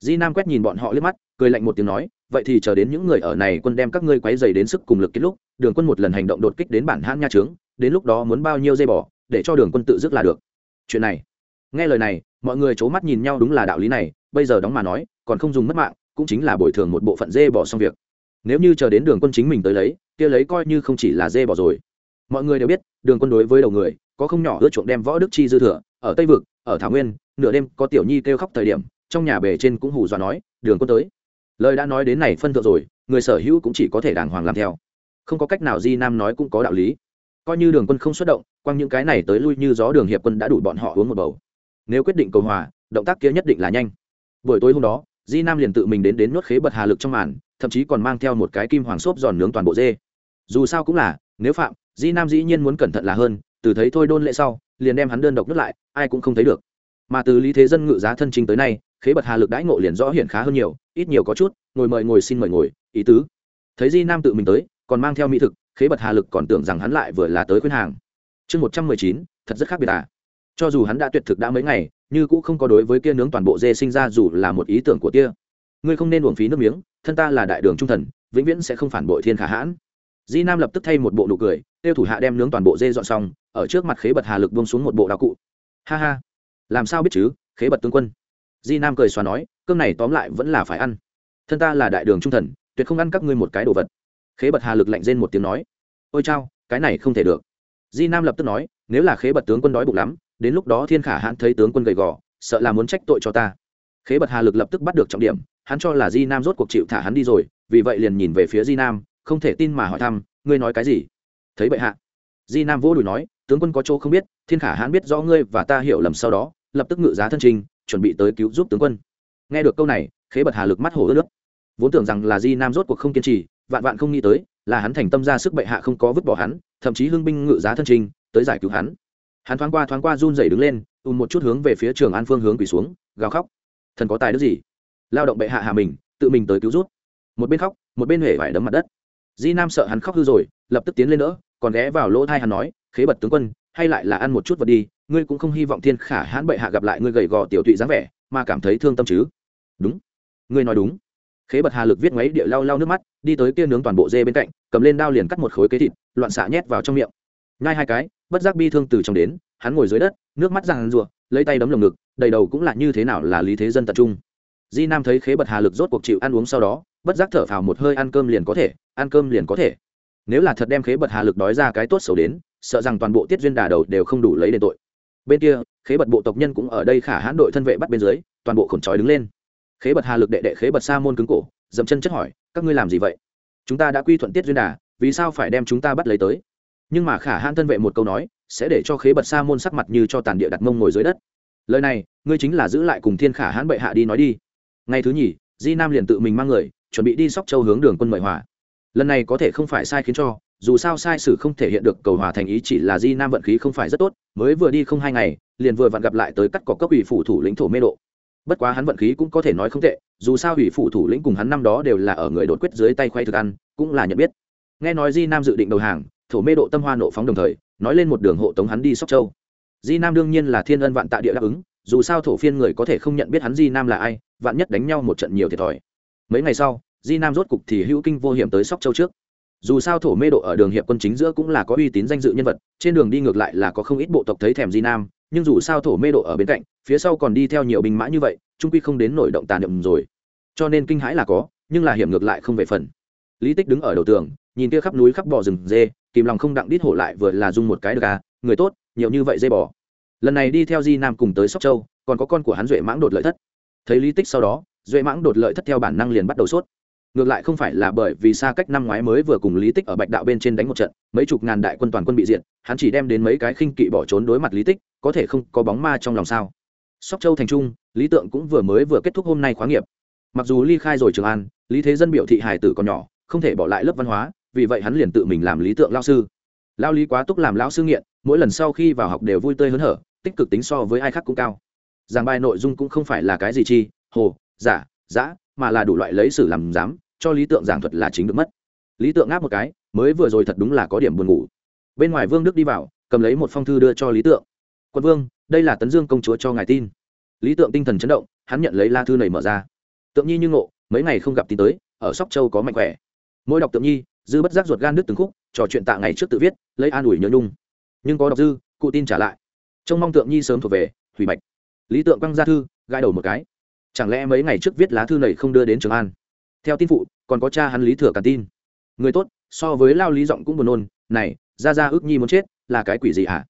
Di nam quét nhìn bọn họ liếc mắt, cười lạnh một tiếng nói, vậy thì chờ đến những người ở này quân đem các ngươi quấy dày đến sức cùng lực kết lúc, đường quân một lần hành động đột kích đến bản hãn nha trướng, đến lúc đó muốn bao nhiêu dây bò, để cho đường quân tự dứt là được. Chuyện này. Nghe lời này, mọi người c h ố mắt nhìn nhau đúng là đạo lý này, bây giờ đóng mà nói, còn không dùng mất mạng, cũng chính là bồi thường một bộ phận dê bỏ xong việc nếu như chờ đến đường quân chính mình tới lấy, kia lấy coi như không chỉ là dê bỏ rồi. Mọi người đều biết, đường quân đối với đầu người, có không nhỏ ưa chuộng đem võ đức chi dư thừa, ở tây vực, ở thảo nguyên, nửa đêm có tiểu nhi kêu khóc thời điểm, trong nhà bề trên cũng hù dọa nói, đường quân tới. Lời đã nói đến này phân thượng rồi, người sở hữu cũng chỉ có thể đàng hoàng làm theo. Không có cách nào di nam nói cũng có đạo lý. Coi như đường quân không xuất động, quăng những cái này tới lui như gió đường hiệp quân đã đủ bọn họ uống một bầu. Nếu quyết định cầu hòa, động tác kia nhất định là nhanh. Buổi tối hôm đó, di nam liền tự mình đến đến nuốt khế bật hà lực trong màn thậm chí còn mang theo một cái kim hoàng xốp giòn nướng toàn bộ dê. Dù sao cũng là, nếu phạm, di nam dĩ nhiên muốn cẩn thận là hơn, từ thấy thôi đôn lệ sau, liền đem hắn đơn độc nuốt lại, ai cũng không thấy được. Mà từ lý thế dân ngự giá thân chính tới nay, khế bật hà lực đãi ngộ liền rõ hiện khá hơn nhiều, ít nhiều có chút, ngồi mời ngồi xin mời ngồi, ý tứ. Thấy di nam tự mình tới, còn mang theo mỹ thực, khế bật hà lực còn tưởng rằng hắn lại vừa là tới khuyên hàng. Chương một trăm mười chín, thật rất khác biệt à. Cho dù hắn đã tuyệt thực đã mấy ngày, như cũng không có đối với kia nướng toàn bộ dê sinh ra dù là một ý tưởng của tia ngươi không nên uổng phí nước miếng, thân ta là đại đường trung thần, vĩnh viễn sẽ không phản bội thiên khả hãn. Di nam lập tức thay một bộ nụ cười, tiêu thủ hạ đem nướng toàn bộ dê dọn xong, ở trước mặt khế bật hà lực bông xuống một bộ đạo cụ. Ha ha, làm sao biết chứ, khế bật tướng quân. Di nam cười xóa nói, cơm này tóm lại vẫn là phải ăn. Thân ta là đại đường trung thần, tuyệt không ăn các ngươi một cái đồ vật. Khế bật hà lực lạnh rên một tiếng nói, ôi chao, cái này không thể được. Di nam lập tức nói, nếu là khế bật tướng quân đói bụng lắm, đến lúc đó thiên khả hãn thấy tướng quân gầy gò, sợ là muốn trách tội cho ta. Khế bật hà lực lập tức bắt được trọng điểm hắn cho là di nam rốt cuộc chịu thả hắn đi rồi, vì vậy liền nhìn về phía di nam, không thể tin mà hỏi thăm, ngươi nói cái gì? Thấy bệ hạ. Di nam vỗ đùi nói, tướng quân có chỗ không biết, thiên khả hãn biết rõ ngươi và ta hiểu lầm sau đó, lập tức ngự giá thân trình, chuẩn bị tới cứu giúp tướng quân. Nghe được câu này, khế bật hà lực mắt hổ ướt nước vốn tưởng rằng là di nam rốt cuộc không kiên trì, vạn vạn không nghĩ tới, là hắn thành tâm ra sức bệ hạ không có vứt bỏ hắn, thậm chí hưng binh ngự giá thân trình, tới giải cứu hắn. Hắn thoáng qua thoáng qua run rẩy đứng lên, ùn một chút hướng về phía trường an phương hướng quỳ xuống, gào khóc. Thần có tài đức gì? Lao động bệ hạ hạ mình, tự mình tới cứu rút. Một bên khóc, một bên huệ vải đấm mặt đất. Di nam sợ hắn khóc hư rồi, lập tức tiến lên nữa còn ghé vào lỗ thai hắn nói, khế bật tướng quân, hay lại là ăn một chút vật đi, ngươi cũng không hy vọng thiên khả hãn bệ hạ gặp lại ngươi gầy gò tiểu tụy dáng vẻ, mà cảm thấy thương tâm chứ? Đúng. Ngươi nói đúng. Khế bật hà lực viết ngoáy địa lau lau nước mắt, đi tới kia nướng toàn bộ dê bên cạnh, cầm lên đao liền cắt một khối kế thịt, loạn xạ nhét vào trong miệng. Nhai hai cái, bất giác bi thương từ trong đến, hắn ngồi dưới đất, nước mắt ràng rùa lấy tay đấm lồng ngực, đầy đầu cũng là như thế nào là lý thế dân tập trung di nam thấy khế bật hà lực rốt cuộc chịu ăn uống sau đó, bất giác thở phào một hơi, ăn cơm liền có thể, ăn cơm liền có thể. Nếu là thật đem khế bật hà lực đói ra cái tốt xấu đến, sợ rằng toàn bộ tiết duyên đà đầu đều không đủ lấy đền tội. Bên kia, khế bật bộ tộc nhân cũng ở đây khả hãn đội thân vệ bắt bên dưới, toàn bộ khổn trói đứng lên. Khế bật hà lực đệ đệ khế bật sa môn cứng cổ, dậm chân chất hỏi, các ngươi làm gì vậy? Chúng ta đã quy thuận tiết duyên đà, vì sao phải đem chúng ta bắt lấy tới? Nhưng mà khả hãn thân vệ một câu nói, sẽ để cho khế bật sa môn sắc mặt như cho tàn địa đặt mông ngồi dưới đất. Lời này, ngươi chính là giữ lại cùng thiên khả hãn bệ hạ đi nói đi ngày thứ nhì, di nam liền tự mình mang người, chuẩn bị đi sóc châu hướng đường quân mời hòa. Lần này có thể không phải sai khiến cho, dù sao sai sử không thể hiện được cầu hòa thành ý chỉ là di nam vận khí không phải rất tốt, mới vừa đi không hai ngày, liền vừa vặn gặp lại tới cắt cỏ cấp ủy phủ thủ lĩnh thổ mê độ. Bất quá hắn vận khí cũng có thể nói không tệ, dù sao ủy phủ thủ lĩnh cùng hắn năm đó đều là ở người đột quyết dưới tay khoay thực ăn, cũng là nhận biết. Nghe nói di nam dự định đầu hàng, thổ mê độ tâm hoa nộ phóng đồng thời, nói lên một đường hộ tống hắn đi sóc châu. Di nam đương nhiên là thiên ân vạn tạ địa đáp ứng, dù sao thổ phiên người có thể không nhận biết hắn di nam là ai vạn nhất đánh nhau một trận nhiều thiệt thòi. Mấy ngày sau, di nam rốt cục thì hữu kinh vô hiểm tới sóc châu trước. Dù sao thổ mê độ ở đường hiệp quân chính giữa cũng là có uy tín danh dự nhân vật, trên đường đi ngược lại là có không ít bộ tộc thấy thèm di nam, nhưng dù sao thổ mê độ ở bên cạnh, phía sau còn đi theo nhiều binh mã như vậy, trung quy không đến nổi động tàn niệm rồi. Cho nên kinh hãi là có, nhưng là hiểm ngược lại không về phần. Lý tích đứng ở đầu tường, nhìn kia khắp núi khắp bò rừng dê, kìm lòng không đặng đít hổ lại vừa là dung một cái được à người tốt, nhiều như vậy dê bò. Lần này đi theo di nam cùng tới sóc châu, còn có con của hắn duệ mãng đột lợi thất thấy lý tích sau đó, duệ mãng đột lợi thất theo bản năng liền bắt đầu sốt. Ngược lại không phải là bởi vì xa cách năm ngoái mới vừa cùng lý tích ở bạch đạo bên trên đánh một trận, mấy chục ngàn đại quân toàn quân bị diệt, hắn chỉ đem đến mấy cái khinh kỵ bỏ trốn đối mặt lý tích, có thể không có bóng ma trong lòng sao? Sóc châu thành trung, lý tượng cũng vừa mới vừa kết thúc hôm nay khóa nghiệp. Mặc dù ly khai rồi trường an, lý thế dân biểu thị hài tử còn nhỏ, không thể bỏ lại lớp văn hóa, vì vậy hắn liền tự mình làm lý tượng lao sư. Lao lý quá túc làm lão sư nghiện, mỗi lần sau khi vào học đều vui tươi hớn hở, tích cực tính so với ai khác cũng cao giảng bài nội dung cũng không phải là cái gì chi, hồ, giả, giã, mà là đủ loại lấy sử làm dám cho lý tượng giảng thuật là chính được mất. Lý tượng ngáp một cái, mới vừa rồi thật đúng là có điểm buồn ngủ. Bên ngoài vương đức đi vào, cầm lấy một phong thư đưa cho lý tượng. Quân vương, đây là tấn dương công chúa cho ngài tin. Lý tượng tinh thần chấn động, hắn nhận lấy la thư này mở ra. Tượng nhi như ngộ, mấy ngày không gặp tin tới, ở sóc châu có mạnh khỏe. Mỗi đọc tượng nhi, dư bất giác ruột gan đứt từng khúc, trò chuyện tạ ngày trước tự viết, lấy an ủi nhớ nhung. Nhưng có đọc dư, cụ tin trả lại. Trông mong tượng nhi sớm thuộc về, hủy bạch lý tượng quăng ra thư, gãi đầu một cái. Chẳng lẽ mấy ngày trước viết lá thư này không đưa đến trường an? Theo tin phụ, còn có cha hắn lý thừa cả tin. Người tốt, so với lao lý giọng cũng buồn nôn, này ra ra ước nhi muốn chết, là cái quỷ gì hả?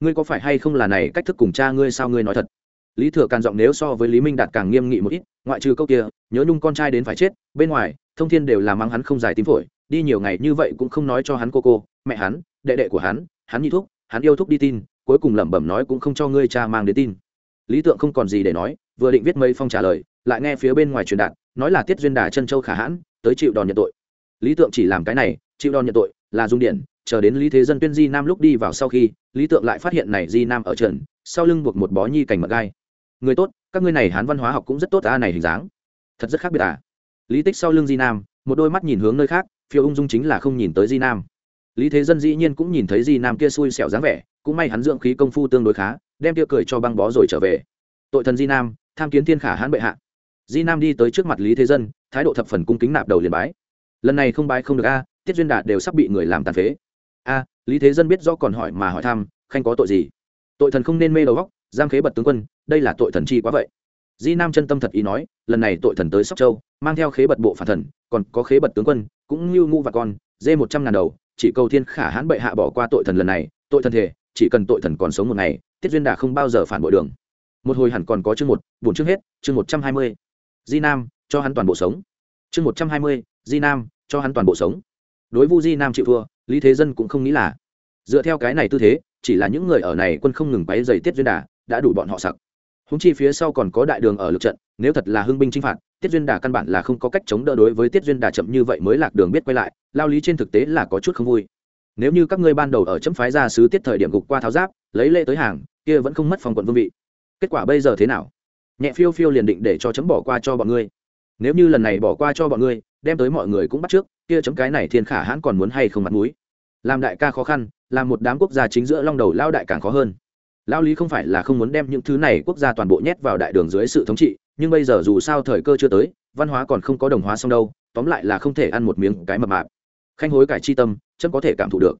Ngươi có phải hay không là này cách thức cùng cha ngươi sao ngươi nói thật? Lý thừa càn giọng nếu so với lý minh đạt càng nghiêm nghị một ít, ngoại trừ câu kia, nhớ nhung con trai đến phải chết, bên ngoài, thông thiên đều là mắng hắn không dài tím phổi, đi nhiều ngày như vậy cũng không nói cho hắn cô cô, mẹ hắn, đệ đệ của hắn hắn nhị thúc, hắn yêu thúc đi tin, cuối cùng lẩm bẩm nói cũng không cho ngươi cha mang đến tin lý tượng không còn gì để nói, vừa định viết mấy phong trả lời, lại nghe phía bên ngoài truyền đạt, nói là tiết duyên đà chân châu khả hãn, tới chịu đòn nhận tội. Lý tượng chỉ làm cái này, chịu đòn nhận tội, là dung điện, chờ đến lý thế dân tuyên di nam lúc đi vào sau khi, lý tượng lại phát hiện này di nam ở trần, sau lưng buộc một bó nhi cảnh mật gai. Người tốt, các ngươi này hán văn hóa học cũng rất tốt à này hình dáng. Thật rất khác biệt à. Lý tích sau lưng di nam, một đôi mắt nhìn hướng nơi khác, phiêu ung dung chính là không nhìn tới di nam. Lý thế dân dĩ nhiên cũng nhìn thấy di nam kia xui xẻo dáng vẻ, cũng may hắn dưỡng khí công phu tương đối khá đem tia cười cho băng bó rồi trở về. Tội thần di nam, tham kiến thiên khả hãn bệ hạ. Di nam đi tới trước mặt lý thế dân, thái độ thập phần cung kính nạp đầu liền bái. Lần này không bái không được a, tiết duyên đạt đều sắp bị người làm tàn phế. A, lý thế dân biết do còn hỏi mà hỏi thăm, khanh có tội gì? Tội thần không nên mê đầu góc, giam khế bật tướng quân, đây là tội thần chi quá vậy. Di nam chân tâm thật ý nói, lần này tội thần tới sóc châu, mang theo khế bật bộ phản thần, còn có khế bật tướng quân, cũng như ngu và con, dê một trăm ngàn đầu, chỉ cầu thiên khả hãn bệ hạ bỏ qua tội thần lần này, tội thần thể chỉ cần tội thần còn sống một ngày, tiết duyên đà không bao giờ phản bội đường. Một hồi hẳn còn có chương một bốn chương hết, chương một trăm hai mươi. Di nam, cho hắn toàn bộ sống. Chương một trăm hai mươi, di nam, cho hắn toàn bộ sống. Đối vu di nam chịu thua, lý thế dân cũng không nghĩ là. Dựa theo cái này tư thế, chỉ là những người ở này quân không ngừng bay dày tiết duyên đà, đã đủ bọn họ sặc. Húng chi phía sau còn có đại đường ở lực trận, nếu thật là hưng binh chinh phạt, tiết duyên đà căn bản là không có cách chống đỡ đối với tiết duyên đà chậm như vậy mới lạc đường biết quay lại, lao lý trên thực tế là có chút không vui nếu như các ngươi ban đầu ở chấm phái ra sứ tiết thời điểm gục qua tháo giáp, lấy lễ tới hàng, kia vẫn không mất phòng quận vương vị. Kết quả bây giờ thế nào? Nhẹ phiêu phiêu liền định để cho chấm bỏ qua cho bọn ngươi. Nếu như lần này bỏ qua cho bọn ngươi, đem tới mọi người cũng bắt trước, kia chấm cái này thiên khả hãn còn muốn hay không mặt mũi? Làm đại ca khó khăn, làm một đám quốc gia chính giữa long đầu lao đại càng khó hơn. Lao lý không phải là không muốn đem những thứ này quốc gia toàn bộ nhét vào đại đường dưới sự thống trị, nhưng bây giờ dù sao thời cơ chưa tới, văn hóa còn không có đồng hóa xong đâu, tóm lại là không thể ăn một miếng cái mập mạp khanh hối cải chi tâm, chấm có thể cảm thụ được.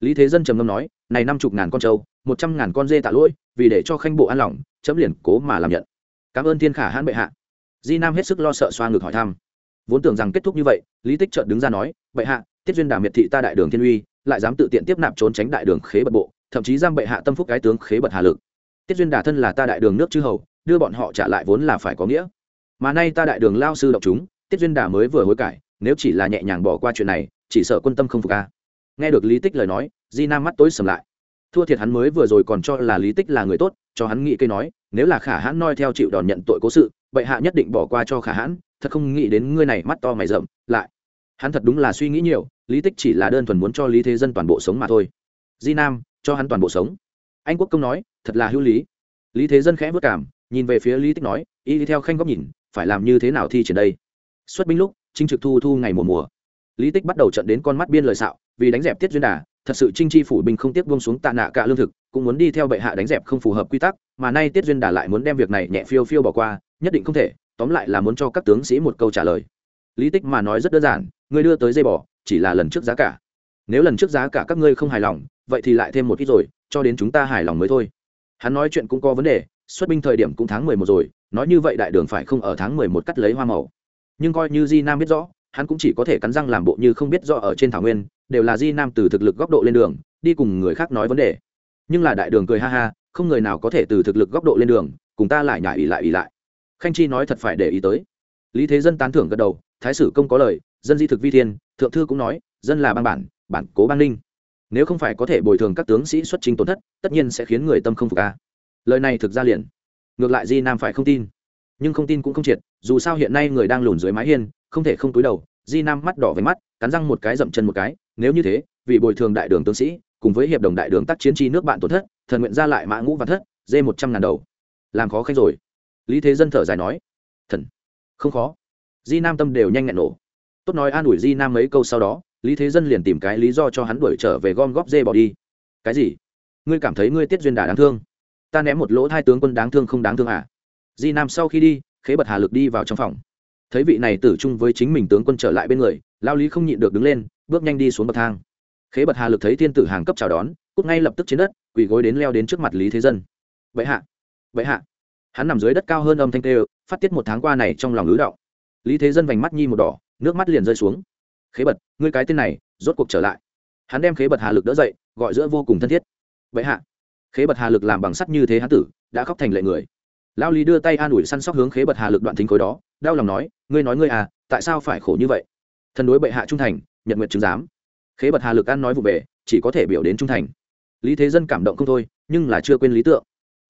Lý thế dân trầm ngâm nói, này năm chục ngàn con trâu, một trăm ngàn con dê tạ lỗi, vì để cho khanh bộ an lòng, chấm liền cố mà làm nhận. Cảm ơn thiên khả hãn bệ hạ. Di nam hết sức lo sợ xoa ngực hỏi thăm. Vốn tưởng rằng kết thúc như vậy, lý tích trợn đứng ra nói, bệ hạ, tiết duyên đà miệt thị ta đại đường thiên uy, lại dám tự tiện tiếp nạp trốn tránh đại đường khế bật bộ, thậm chí giam bệ hạ tâm phúc cái tướng khế bật hà lực. Tiết duyên đà thân là ta đại đường nước chư hầu, đưa bọn họ trả lại vốn là phải có nghĩa. Mà nay ta đại đường lao sư độc chúng, tiết duyên đà mới vừa hối cải, nếu chỉ là nhẹ nhàng bỏ qua chuyện này chỉ sợ quân tâm không phục a nghe được lý tích lời nói, di nam mắt tối sầm lại. Thua thiệt hắn mới vừa rồi còn cho là lý tích là người tốt, cho hắn nghĩ cây nói, nếu là khả hãn noi theo chịu đòn nhận tội cố sự, bệ hạ nhất định bỏ qua cho khả hãn, thật không nghĩ đến ngươi này mắt to mày rậm, lại. Hắn thật đúng là suy nghĩ nhiều, lý tích chỉ là đơn thuần muốn cho lý thế dân toàn bộ sống mà thôi. Di nam, cho hắn toàn bộ sống. Anh quốc công nói, thật là hữu lý. Lý thế dân khẽ vất cảm, nhìn về phía lý tích nói, y theo khanh góc nhìn, phải làm như thế nào thi triển đây? Xuất binh lúc, chính trực thu thu ngày mùa mùa lý tích bắt đầu trận đến con mắt biên lời xạo, vì đánh dẹp tiết duyên đà, thật sự trinh chi phủ binh không tiếc buông xuống tạ nạ cả lương thực, cũng muốn đi theo bệ hạ đánh dẹp không phù hợp quy tắc, mà nay tiết duyên đà lại muốn đem việc này nhẹ phiêu phiêu bỏ qua, nhất định không thể, tóm lại là muốn cho các tướng sĩ một câu trả lời. Lý tích mà nói rất đơn giản ngươi đưa tới dây bỏ chỉ là lần trước giá cả. Nếu lần trước giá cả các ngươi không hài lòng, vậy thì lại thêm một ít rồi, cho đến chúng ta hài lòng mới thôi. Hắn nói chuyện cũng có vấn đề, xuất binh thời điểm cũng tháng mười một rồi, nói như vậy đại đường phải không ở tháng mười một cắt lấy hoa màu. Nhưng coi như di nam biết rõ hắn cũng chỉ có thể cắn răng làm bộ như không biết rõ ở trên thảo nguyên, đều là di nam từ thực lực góc độ lên đường, đi cùng người khác nói vấn đề. Nhưng là đại đường cười ha ha, không người nào có thể từ thực lực góc độ lên đường, cùng ta lại nhảy ỉ lại ỉ lại. Khanh chi nói thật phải để ý tới. Lý thế dân tán thưởng gật đầu, thái sử công có lời, dân di thực vi thiên, thượng thư cũng nói, dân là bang bản bản cố bang ninh. Nếu không phải có thể bồi thường các tướng sĩ xuất trình tổn thất, tất nhiên sẽ khiến người tâm không phục ca lời này thực ra liền. Ngược lại di nam phải không tin. Nhưng không tin cũng không triệt, dù sao hiện nay người đang lùn dưới mái hiên không thể không túi đầu, di nam mắt đỏ với mắt, cắn răng một cái dậm chân một cái, nếu như thế, vì bồi thường đại đường tướng sĩ, cùng với hiệp đồng đại đường tác chiến chi nước bạn tổn thất, thần nguyện ra lại mã ngũ và thất, dê một trăm ngàn đầu. Làm khó khanh rồi. Lý thế dân thở dài nói, thần, không khó. Di nam tâm đều nhanh nhẹn nổ. Tốt nói an ủi di nam mấy câu sau đó, lý thế dân liền tìm cái lý do cho hắn đuổi trở về gom góp dê bỏ đi. Cái gì? Ngươi cảm thấy ngươi tiết duyên đà đáng thương? Ta ném một lỗ hai tướng quân đáng thương không đáng thương à? Di nam sau khi đi, khế bật hà lực đi vào trong phòng thấy vị này tử chung với chính mình tướng quân trở lại bên người, lao lý không nhịn được đứng lên, bước nhanh đi xuống bậc thang. Khế bật hà lực thấy thiên tử hàng cấp chào đón, cút ngay lập tức trên đất, quỳ gối đến leo đến trước mặt lý thế dân. Vậy hạ vậy hạ. Hắn nằm dưới đất cao hơn âm thanh tê phát tiết một tháng qua này trong lòng ứ đạo lý thế dân vành mắt nhi một đỏ, nước mắt liền rơi xuống. Khế bật, ngươi cái tên này, rốt cuộc trở lại. Hắn đem khế bật hà lực đỡ dậy, gọi giữa vô cùng thân thiết. Vậy hạ. Khế bật hà lực làm bằng sắt như thế hán tử, đã khóc thành lệ người lao lý đưa tay an ủi săn sóc hướng khế bật hà lực đoạn thính khối đó, đau lòng nói, ngươi nói ngươi à tại sao phải khổ như vậy? Thần đối bệ hạ trung thành, nhận nguyện chứng giám. Khế bật hà lực ăn nói vụ về, chỉ có thể biểu đến trung thành. Lý thế dân cảm động không thôi, nhưng là chưa quên lý tượng.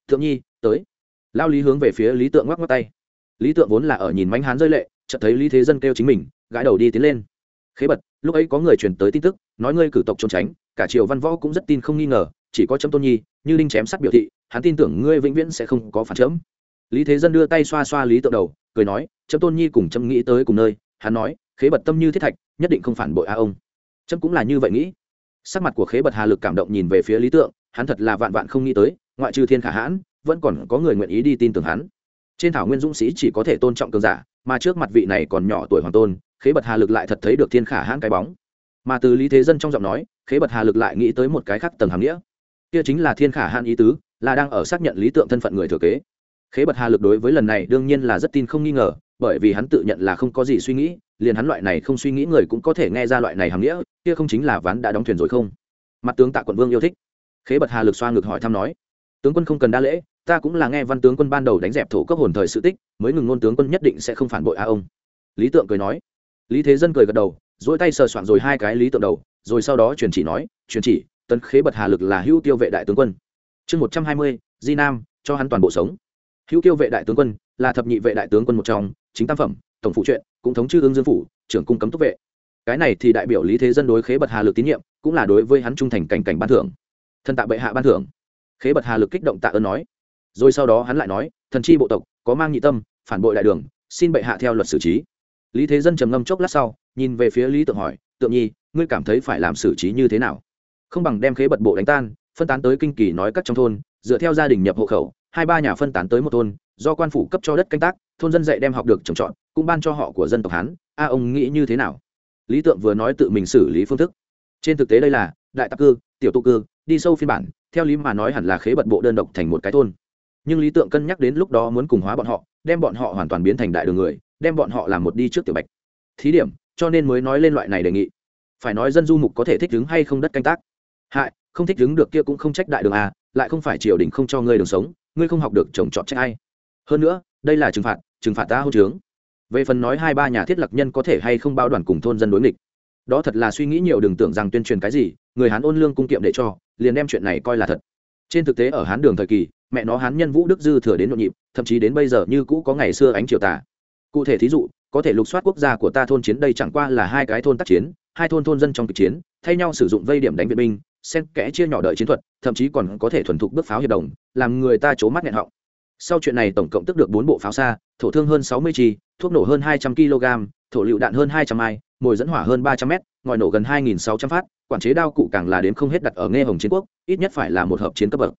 Thượng nhi, tới. Lao lý hướng về phía lý tượng ngoắc ngoắc tay. Lý tượng vốn là ở nhìn mánh hán rơi lệ, chợt thấy lý thế dân kêu chính mình, gãi đầu đi tiến lên. Khế bật, lúc ấy có người truyền tới tin tức, nói ngươi cử tộc trốn tránh, cả triều văn võ cũng rất tin không nghi ngờ chỉ có chấm tôn nhi, như đinh chém sắt biểu thị, hắn tin tưởng ngươi vĩnh viễn sẽ không có phản chấm. Lý thế dân đưa tay xoa xoa lý tượng đầu, cười nói, chấm tôn nhi cùng chấm nghĩ tới cùng nơi, hắn nói, khế bật tâm như thiết thạch, nhất định không phản bội a ông. Chấm cũng là như vậy nghĩ. Sắc mặt của khế bật hà lực cảm động nhìn về phía lý tượng, hắn thật là vạn vạn không nghĩ tới, ngoại trừ thiên khả hãn, vẫn còn có người nguyện ý đi tin tưởng hắn. Trên thảo nguyên dũng sĩ chỉ có thể tôn trọng cường giả, mà trước mặt vị này còn nhỏ tuổi hoàng tôn, khế bật hà lực lại thật thấy được thiên khả hãn cái bóng. Mà từ lý thế dân trong giọng nói, khế bật hà lực lại nghĩ tới một cái khác tầng hàm nghĩa kia chính là thiên khả hạn ý tứ, là đang ở xác nhận lý tượng thân phận người thừa kế. Khế bật hà lực đối với lần này đương nhiên là rất tin không nghi ngờ, bởi vì hắn tự nhận là không có gì suy nghĩ, liền hắn loại này không suy nghĩ người cũng có thể nghe ra loại này hàm nghĩa, kia không chính là ván đã đóng thuyền rồi không? Mặt tướng tạ quận vương yêu thích. Khế bật hà lực xoa ngực hỏi thăm nói, tướng quân không cần đa lễ, ta cũng là nghe văn tướng quân ban đầu đánh dẹp thổ cấp hồn thời sự tích, mới ngừng ngôn tướng quân nhất định sẽ không phản bội a ông. Lý tượng cười nói. Lý thế dân cười gật đầu dỗi tay sờ soạn rồi hai cái lý tượng đầu, rồi sau đó truyền chỉ nói truyền chỉ tấn khế bật hà lực là hữu tiêu vệ đại tướng quân. Chương một trăm hai mươi, di nam, cho hắn toàn bộ sống. Hữu tiêu vệ đại tướng quân là thập nhị vệ đại tướng quân một trong, chính tam phẩm, tổng phụ truyện, cũng thống chư ương dương phủ, trưởng cung cấm túc vệ. Cái này thì đại biểu lý thế dân đối khế bật hà lực tín nhiệm, cũng là đối với hắn trung thành cảnh cảnh ban thưởng. Thân tạ bệ hạ ban thưởng. Khế bật hà lực kích động tạ ơn nói. Rồi sau đó hắn lại nói, thần chi bộ tộc, có mang nhị tâm, phản bội đại đường, xin bệ hạ theo luật xử trí. Lý thế dân trầm ngâm chốc lát sau, nhìn về phía lý tượng hỏi, tượng nhi, ngươi cảm thấy phải làm xử trí như thế nào? Không bằng đem khế bật bộ đánh tan, phân tán tới kinh kỳ nói các trong thôn, dựa theo gia đình nhập hộ khẩu, hai ba nhà phân tán tới một thôn, do quan phủ cấp cho đất canh tác, thôn dân dạy đem học được trồng trọt, cũng ban cho họ của dân tộc hán. A, ông nghĩ như thế nào? Lý tượng vừa nói tự mình xử lý phương thức. Trên thực tế đây là đại tắc cư, tiểu tụ cư, đi sâu phiên bản, theo lý mà nói hẳn là khế bật bộ đơn độc thành một cái thôn. Nhưng lý tượng cân nhắc đến lúc đó muốn cùng hóa bọn họ, đem bọn họ hoàn toàn biến thành đại đường người, đem bọn họ làm một đi trước tiểu bạch. Thí điểm, cho nên mới nói lên loại này đề nghị. Phải nói dân du mục có thể thích ứng hay không đất canh tác hại, không thích đứng được kia cũng không trách đại đường à lại không phải triều đình không cho ngươi đường sống, ngươi không học được trồng trọt trách ai. Hơn nữa, đây là trừng phạt trừng phạt ta hô trướng. Về phần nói hai ba nhà thiết lập nhân có thể hay không bao đoàn cùng thôn dân đối nghịch. Đó thật là suy nghĩ nhiều đừng tưởng rằng tuyên truyền cái gì, người hán ôn lương cung kiệm để cho, liền đem chuyện này coi là thật. Trên thực tế ở hán đường thời kỳ, mẹ nó hán nhân vũ đức dư thừa đến nhộn nhịp, thậm chí đến bây giờ như cũ có ngày xưa ánh triều tả cụ thể thí dụ, có thể lục soát quốc gia của ta thôn chiến đây chẳng qua là hai cái thôn tác chiến, hai thôn thôn dân trong kịch chiến, thay nhau sử dụng vây điểm đánh viện binh xen kẽ chia nhỏ đợi chiến thuật, thậm chí còn có thể thuần thục bước pháo hiệp đồng, làm người ta c mắt nghẹn họng. Sau chuyện này tổng cộng tức được bốn bộ pháo xa, thổ thương hơn sáu mươi chi, thuốc nổ hơn hai trăm kg, thổ lựu đạn hơn hai trăm ai, mồi dẫn hỏa hơn ba trăm m ngòi nổ gần hai nghìn sáu trăm phát, quản chế đao cụ càng là đến không hết đặt ở nghe hồng chiến quốc, ít nhất phải là một hợp chiến cấp bậc.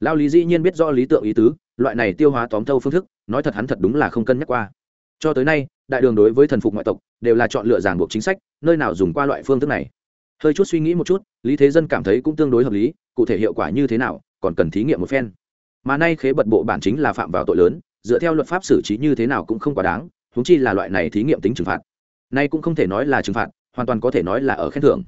Lao lý dĩ nhiên biết do lý tượng ý tứ, loại này tiêu hóa tóm thâu phương thức, nói thật hắn thật đúng là không cân nhắc qua. Cho tới nay, đại đường đối với thần phục ngoại tộc đều là chọn lựa giảng buộc chính sách, nơi nào dùng qua loại phương thức này hơi chút suy nghĩ một chút, lý thế dân cảm thấy cũng tương đối hợp lý, cụ thể hiệu quả như thế nào, còn cần thí nghiệm một phen. Mà nay khế bật bộ bản chính là phạm vào tội lớn, dựa theo luật pháp xử trí như thế nào cũng không quá đáng húng chi là loại này thí nghiệm tính trừng phạt. Nay cũng không thể nói là trừng phạt, hoàn toàn có thể nói là ở khen thưởng.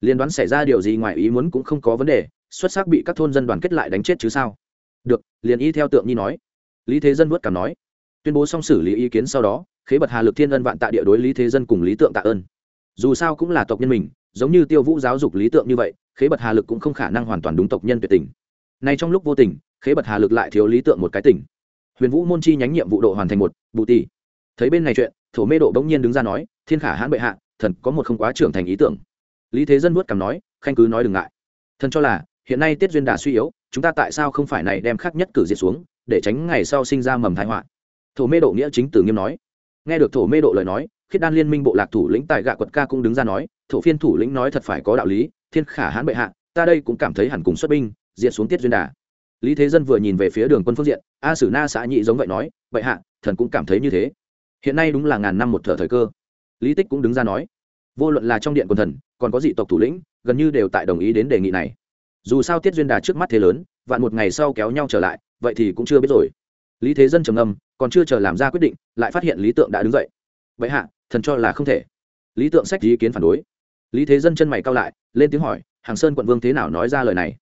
Liên đoán xảy ra điều gì ngoài ý muốn cũng không có vấn đề, xuất sắc bị các thôn dân đoàn kết lại đánh chết chứ sao? Được, liền y theo tượng nhi nói. Lý thế dân vớt cảm nói. Tuyên bố xong xử lý ý kiến sau đó, khế bật hà lực thiên ân vạn tạ địa đối lý thế dân cùng lý tượng tạ ơn. Dù sao cũng là tộc nhân mình giống như tiêu vũ giáo dục lý tượng như vậy, khế bật hà lực cũng không khả năng hoàn toàn đúng tộc nhân tuyệt tình. Nay trong lúc vô tình, khế bật hà lực lại thiếu lý tượng một cái tỉnh. Huyền vũ môn chi nhánh nhiệm vụ độ hoàn thành một, bù tỷ thấy bên này chuyện, thổ mê độ bỗng nhiên đứng ra nói, thiên khả hãn bệ hạ, thần có một không quá trưởng thành ý tưởng. Lý thế dân vuốt cằm nói, khanh cứ nói đừng ngại. Thần cho là, hiện nay tiết duyên đà suy yếu, chúng ta tại sao không phải này đem khắc nhất cử diệt xuống, để tránh ngày sau sinh ra mầm thái họa? Thổ mê độ nghĩa chính tử nghiêm nói. Nghe được thổ mê độ lời nói khiết đan liên minh bộ lạc thủ lĩnh tại gạ quật ca cũng đứng ra nói, thổ phiên thủ lĩnh nói thật phải có đạo lý, thiên khả hãn bệ hạ, ta đây cũng cảm thấy hẳn cùng xuất binh, diệt xuống tiết duyên đà. Lý thế dân vừa nhìn về phía đường quân phương diện, a sử na xã nhị giống vậy nói, bệ hạ, thần cũng cảm thấy như thế. Hiện nay đúng là ngàn năm một thở thời cơ. Lý tích cũng đứng ra nói, vô luận là trong điện quân thần, còn có dị tộc thủ lĩnh, gần như đều tại đồng ý đến đề nghị này. Dù sao tiết duyên đà trước mắt thế lớn, vạn một ngày sau kéo nhau trở lại, vậy thì cũng chưa biết rồi. Lý thế dân trầm ngâm, còn chưa chờ làm ra quyết định, lại phát hiện lý tượng đã đứng dậy. Vậy hạ thần cho là không thể. Lý tượng sách ý kiến phản đối. Lý thế dân chân mày cao lại lên tiếng hỏi hàng sơn quận vương thế nào nói ra lời này?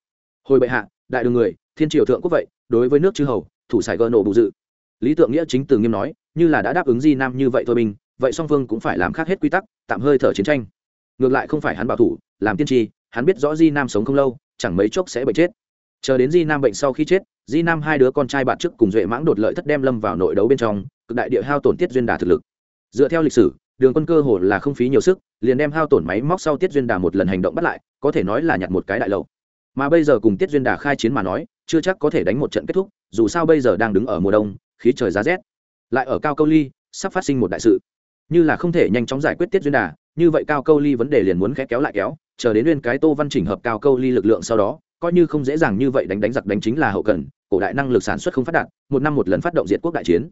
Hồi bệ hạ đại đường người thiên triều thượng quốc vậy đối với nước chư hầu thủ sài gờ nổ bù dự. Lý tượng nghĩa chính từ nghiêm nói như là đã đáp ứng di nam như vậy thôi mình, vậy song phương cũng phải làm khác hết quy tắc tạm hơi thở chiến tranh. Ngược lại không phải hắn bảo thủ làm tiên tri hắn biết rõ di nam sống không lâu chẳng mấy chốc sẽ bệnh chết. Chờ đến di nam bệnh sau khi chết di nam hai đứa con trai bạn trước cùng duệ mãng đột lợi thất đem lâm vào nội đấu bên trong cực đại địa hao tổn tiết duyên đà thực lực dựa theo lịch sử, đường quân cơ hồ là không phí nhiều sức, liền đem hao tổn máy móc sau tiết duyên đà một lần hành động bắt lại, có thể nói là nhặt một cái đại lậu. Mà bây giờ cùng tiết duyên đà khai chiến mà nói, chưa chắc có thể đánh một trận kết thúc, dù sao bây giờ đang đứng ở mùa đông, khí trời giá rét. Lại ở cao câu ly, sắp phát sinh một đại sự. Như là không thể nhanh chóng giải quyết tiết duyên đà, như vậy cao câu ly vấn đề liền muốn khẽ kéo lại kéo, chờ đến nguyên cái tô văn chỉnh hợp cao câu ly lực lượng sau đó, coi như không dễ dàng như vậy đánh đánh giặc đánh chính là hậu cần, cổ đại năng lực sản xuất không phát đạt, một năm một lần phát động diệt quốc đại chiến.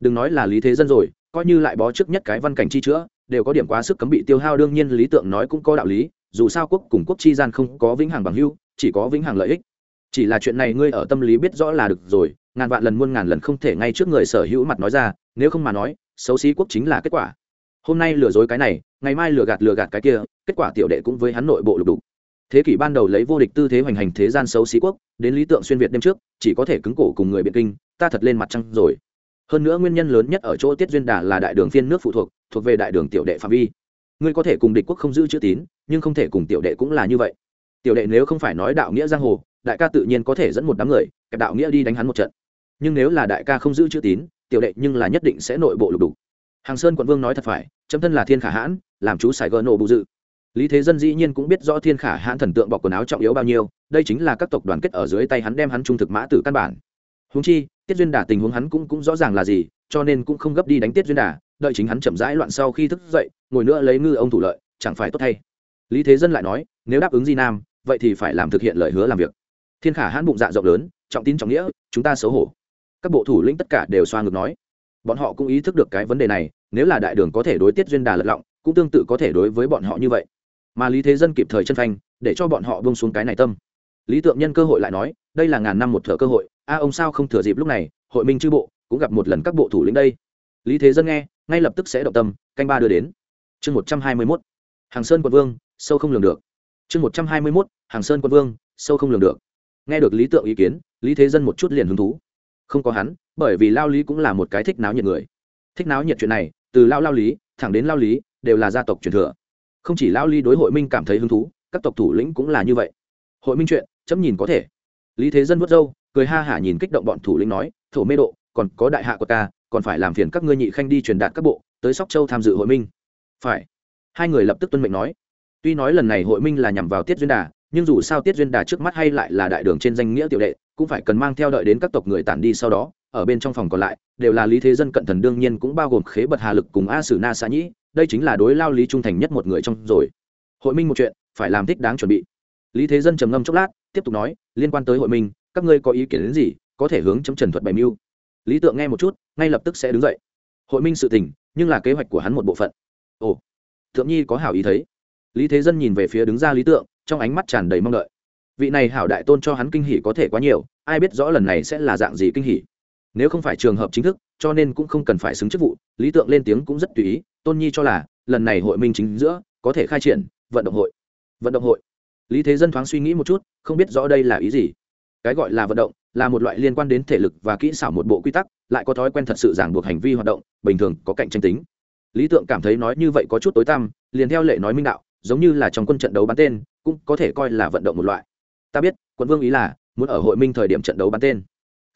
Đừng nói là lý thế dân rồi coi như lại bó trước nhất cái văn cảnh chi chữa, đều có điểm quá sức cấm bị tiêu hao, đương nhiên lý tượng nói cũng có đạo lý, dù sao quốc cùng quốc chi gian không có vĩnh hằng bằng hưu chỉ có vĩnh hằng lợi ích. Chỉ là chuyện này ngươi ở tâm lý biết rõ là được rồi, ngàn vạn lần muôn ngàn lần không thể ngay trước người sở hữu mặt nói ra, nếu không mà nói, xấu xí quốc chính là kết quả. Hôm nay lừa dối cái này, ngày mai lừa gạt lừa gạt cái kia, kết quả tiểu đệ cũng với hắn nội bộ lục đục. Thế kỷ ban đầu lấy vô địch tư thế hoành hành thế gian xấu xí quốc, đến lý tượng xuyên việt đêm trước, chỉ có thể cứng cổ cùng người biện kinh, ta thật lên mặt trăng rồi hơn nữa nguyên nhân lớn nhất ở chỗ tiết duyên đà là đại đường phiên nước phụ thuộc thuộc về đại đường tiểu đệ phạm vi. Ngươi có thể cùng địch quốc không giữ chữ tín, nhưng không thể cùng tiểu đệ cũng là như vậy. Tiểu đệ nếu không phải nói đạo nghĩa giang hồ, đại ca tự nhiên có thể dẫn một đám người, kẹp đạo nghĩa đi đánh hắn một trận. Nhưng nếu là đại ca không giữ chữ tín, tiểu đệ nhưng là nhất định sẽ nội bộ lục đục. Hàng sơn quận vương nói thật phải, chấm thân là thiên khả hãn, làm chú sài gờ nổ bù dự. Lý thế dân dĩ nhiên cũng biết rõ thiên khả hãn thần tượng bọc quần áo trọng yếu bao nhiêu, đây chính là các tộc đoàn kết ở dưới tay hắn đem hắn trung thực mã tử căn bản. Huống chi, tiết duyên đà tình huống hắn cũng cũng rõ ràng là gì, cho nên cũng không gấp đi đánh tiết duyên đà, đợi chính hắn chậm rãi loạn sau khi thức dậy, ngồi nữa lấy ngư ông thủ lợi, chẳng phải tốt thay. Lý thế dân lại nói, nếu đáp ứng di nam, vậy thì phải làm thực hiện lời hứa làm việc. Thiên khả hãn bụng dạ rộng lớn, trọng tin trọng nghĩa, chúng ta xấu hổ. Các bộ thủ lĩnh tất cả đều xoa ngược nói. Bọn họ cũng ý thức được cái vấn đề này, nếu là đại đường có thể đối tiết duyên đà lật lọng, cũng tương tự có thể đối với bọn họ như vậy. Mà lý thế dân kịp thời chân phanh, để cho bọn họ bông xuống cái này tâm. Lý tượng nhân cơ hội lại nói đây là ngàn năm một thợ cơ hội, a ông sao không thừa dịp lúc này, hội minh chư bộ, cũng gặp một lần các bộ thủ lĩnh đây. Lý thế dân nghe, ngay lập tức sẽ động tâm, canh ba đưa đến. Chương một trăm hai mươi mốt, hàng sơn quận vương, sâu không lường được. Chương một trăm hai mươi mốt, hàng sơn quận vương, sâu không lường được. Nghe được lý tượng ý kiến, lý thế dân một chút liền hứng thú. Không có hắn, bởi vì lao lý cũng là một cái thích náo nhiệt người. Thích náo nhiệt chuyện này, từ lao lao lý, thẳng đến lao lý, đều là gia tộc truyền thừa. Không chỉ lao lý đối hội minh cảm thấy hứng thú, các tộc thủ lĩnh cũng là như vậy. Hội minh chuyện, chấm nhìn có thể lý thế dân vớt râu, cười ha hả nhìn kích động bọn thủ lĩnh nói, thổ mê độ, còn có đại hạ của ta, còn phải làm phiền các ngươi nhị khanh đi truyền đạt các bộ, tới sóc châu tham dự hội minh. Phải. Hai người lập tức tuân mệnh nói. Tuy nói lần này hội minh là nhằm vào tiết duyên đà, nhưng dù sao tiết duyên đà trước mắt hay lại là đại đường trên danh nghĩa tiểu đệ, cũng phải cần mang theo đợi đến các tộc người tản đi sau đó, ở bên trong phòng còn lại, đều là lý thế dân cận thần đương nhiên cũng bao gồm khế bật hà lực cùng a sử na xã nhĩ, đây chính là đối lao lý trung thành nhất một người trong rồi. Hội minh một chuyện, phải làm thích đáng chuẩn bị lý thế dân trầm ngâm chốc lát, tiếp tục nói, liên quan tới hội minh các ngươi có ý kiến đến gì, có thể hướng chấm trần thuật bày mưu. Lý tượng nghe một chút, ngay lập tức sẽ đứng dậy. Hội minh sự tình, nhưng là kế hoạch của hắn một bộ phận. Ồ, thượng nhi có hảo ý thấy. Lý thế dân nhìn về phía đứng ra lý tượng, trong ánh mắt tràn đầy mong đợi. Vị này hảo đại tôn cho hắn kinh hỉ có thể quá nhiều, ai biết rõ lần này sẽ là dạng gì kinh hỉ. Nếu không phải trường hợp chính thức, cho nên cũng không cần phải xứng chức vụ, lý tượng lên tiếng cũng rất tùy ý, tôn nhi cho là, lần này hội minh chính giữa, có thể khai triển, vận động hội. Vận động hội lý thế dân thoáng suy nghĩ một chút, không biết rõ đây là ý gì. Cái gọi là vận động, là một loại liên quan đến thể lực và kỹ xảo một bộ quy tắc, lại có thói quen thật sự giảng buộc hành vi hoạt động, bình thường có cạnh tranh tính. Lý tượng cảm thấy nói như vậy có chút tối tăm, liền theo lệ nói minh đạo, giống như là trong quân trận đấu bắn tên, cũng có thể coi là vận động một loại. Ta biết, quận vương ý là, muốn ở hội minh thời điểm trận đấu bắn tên.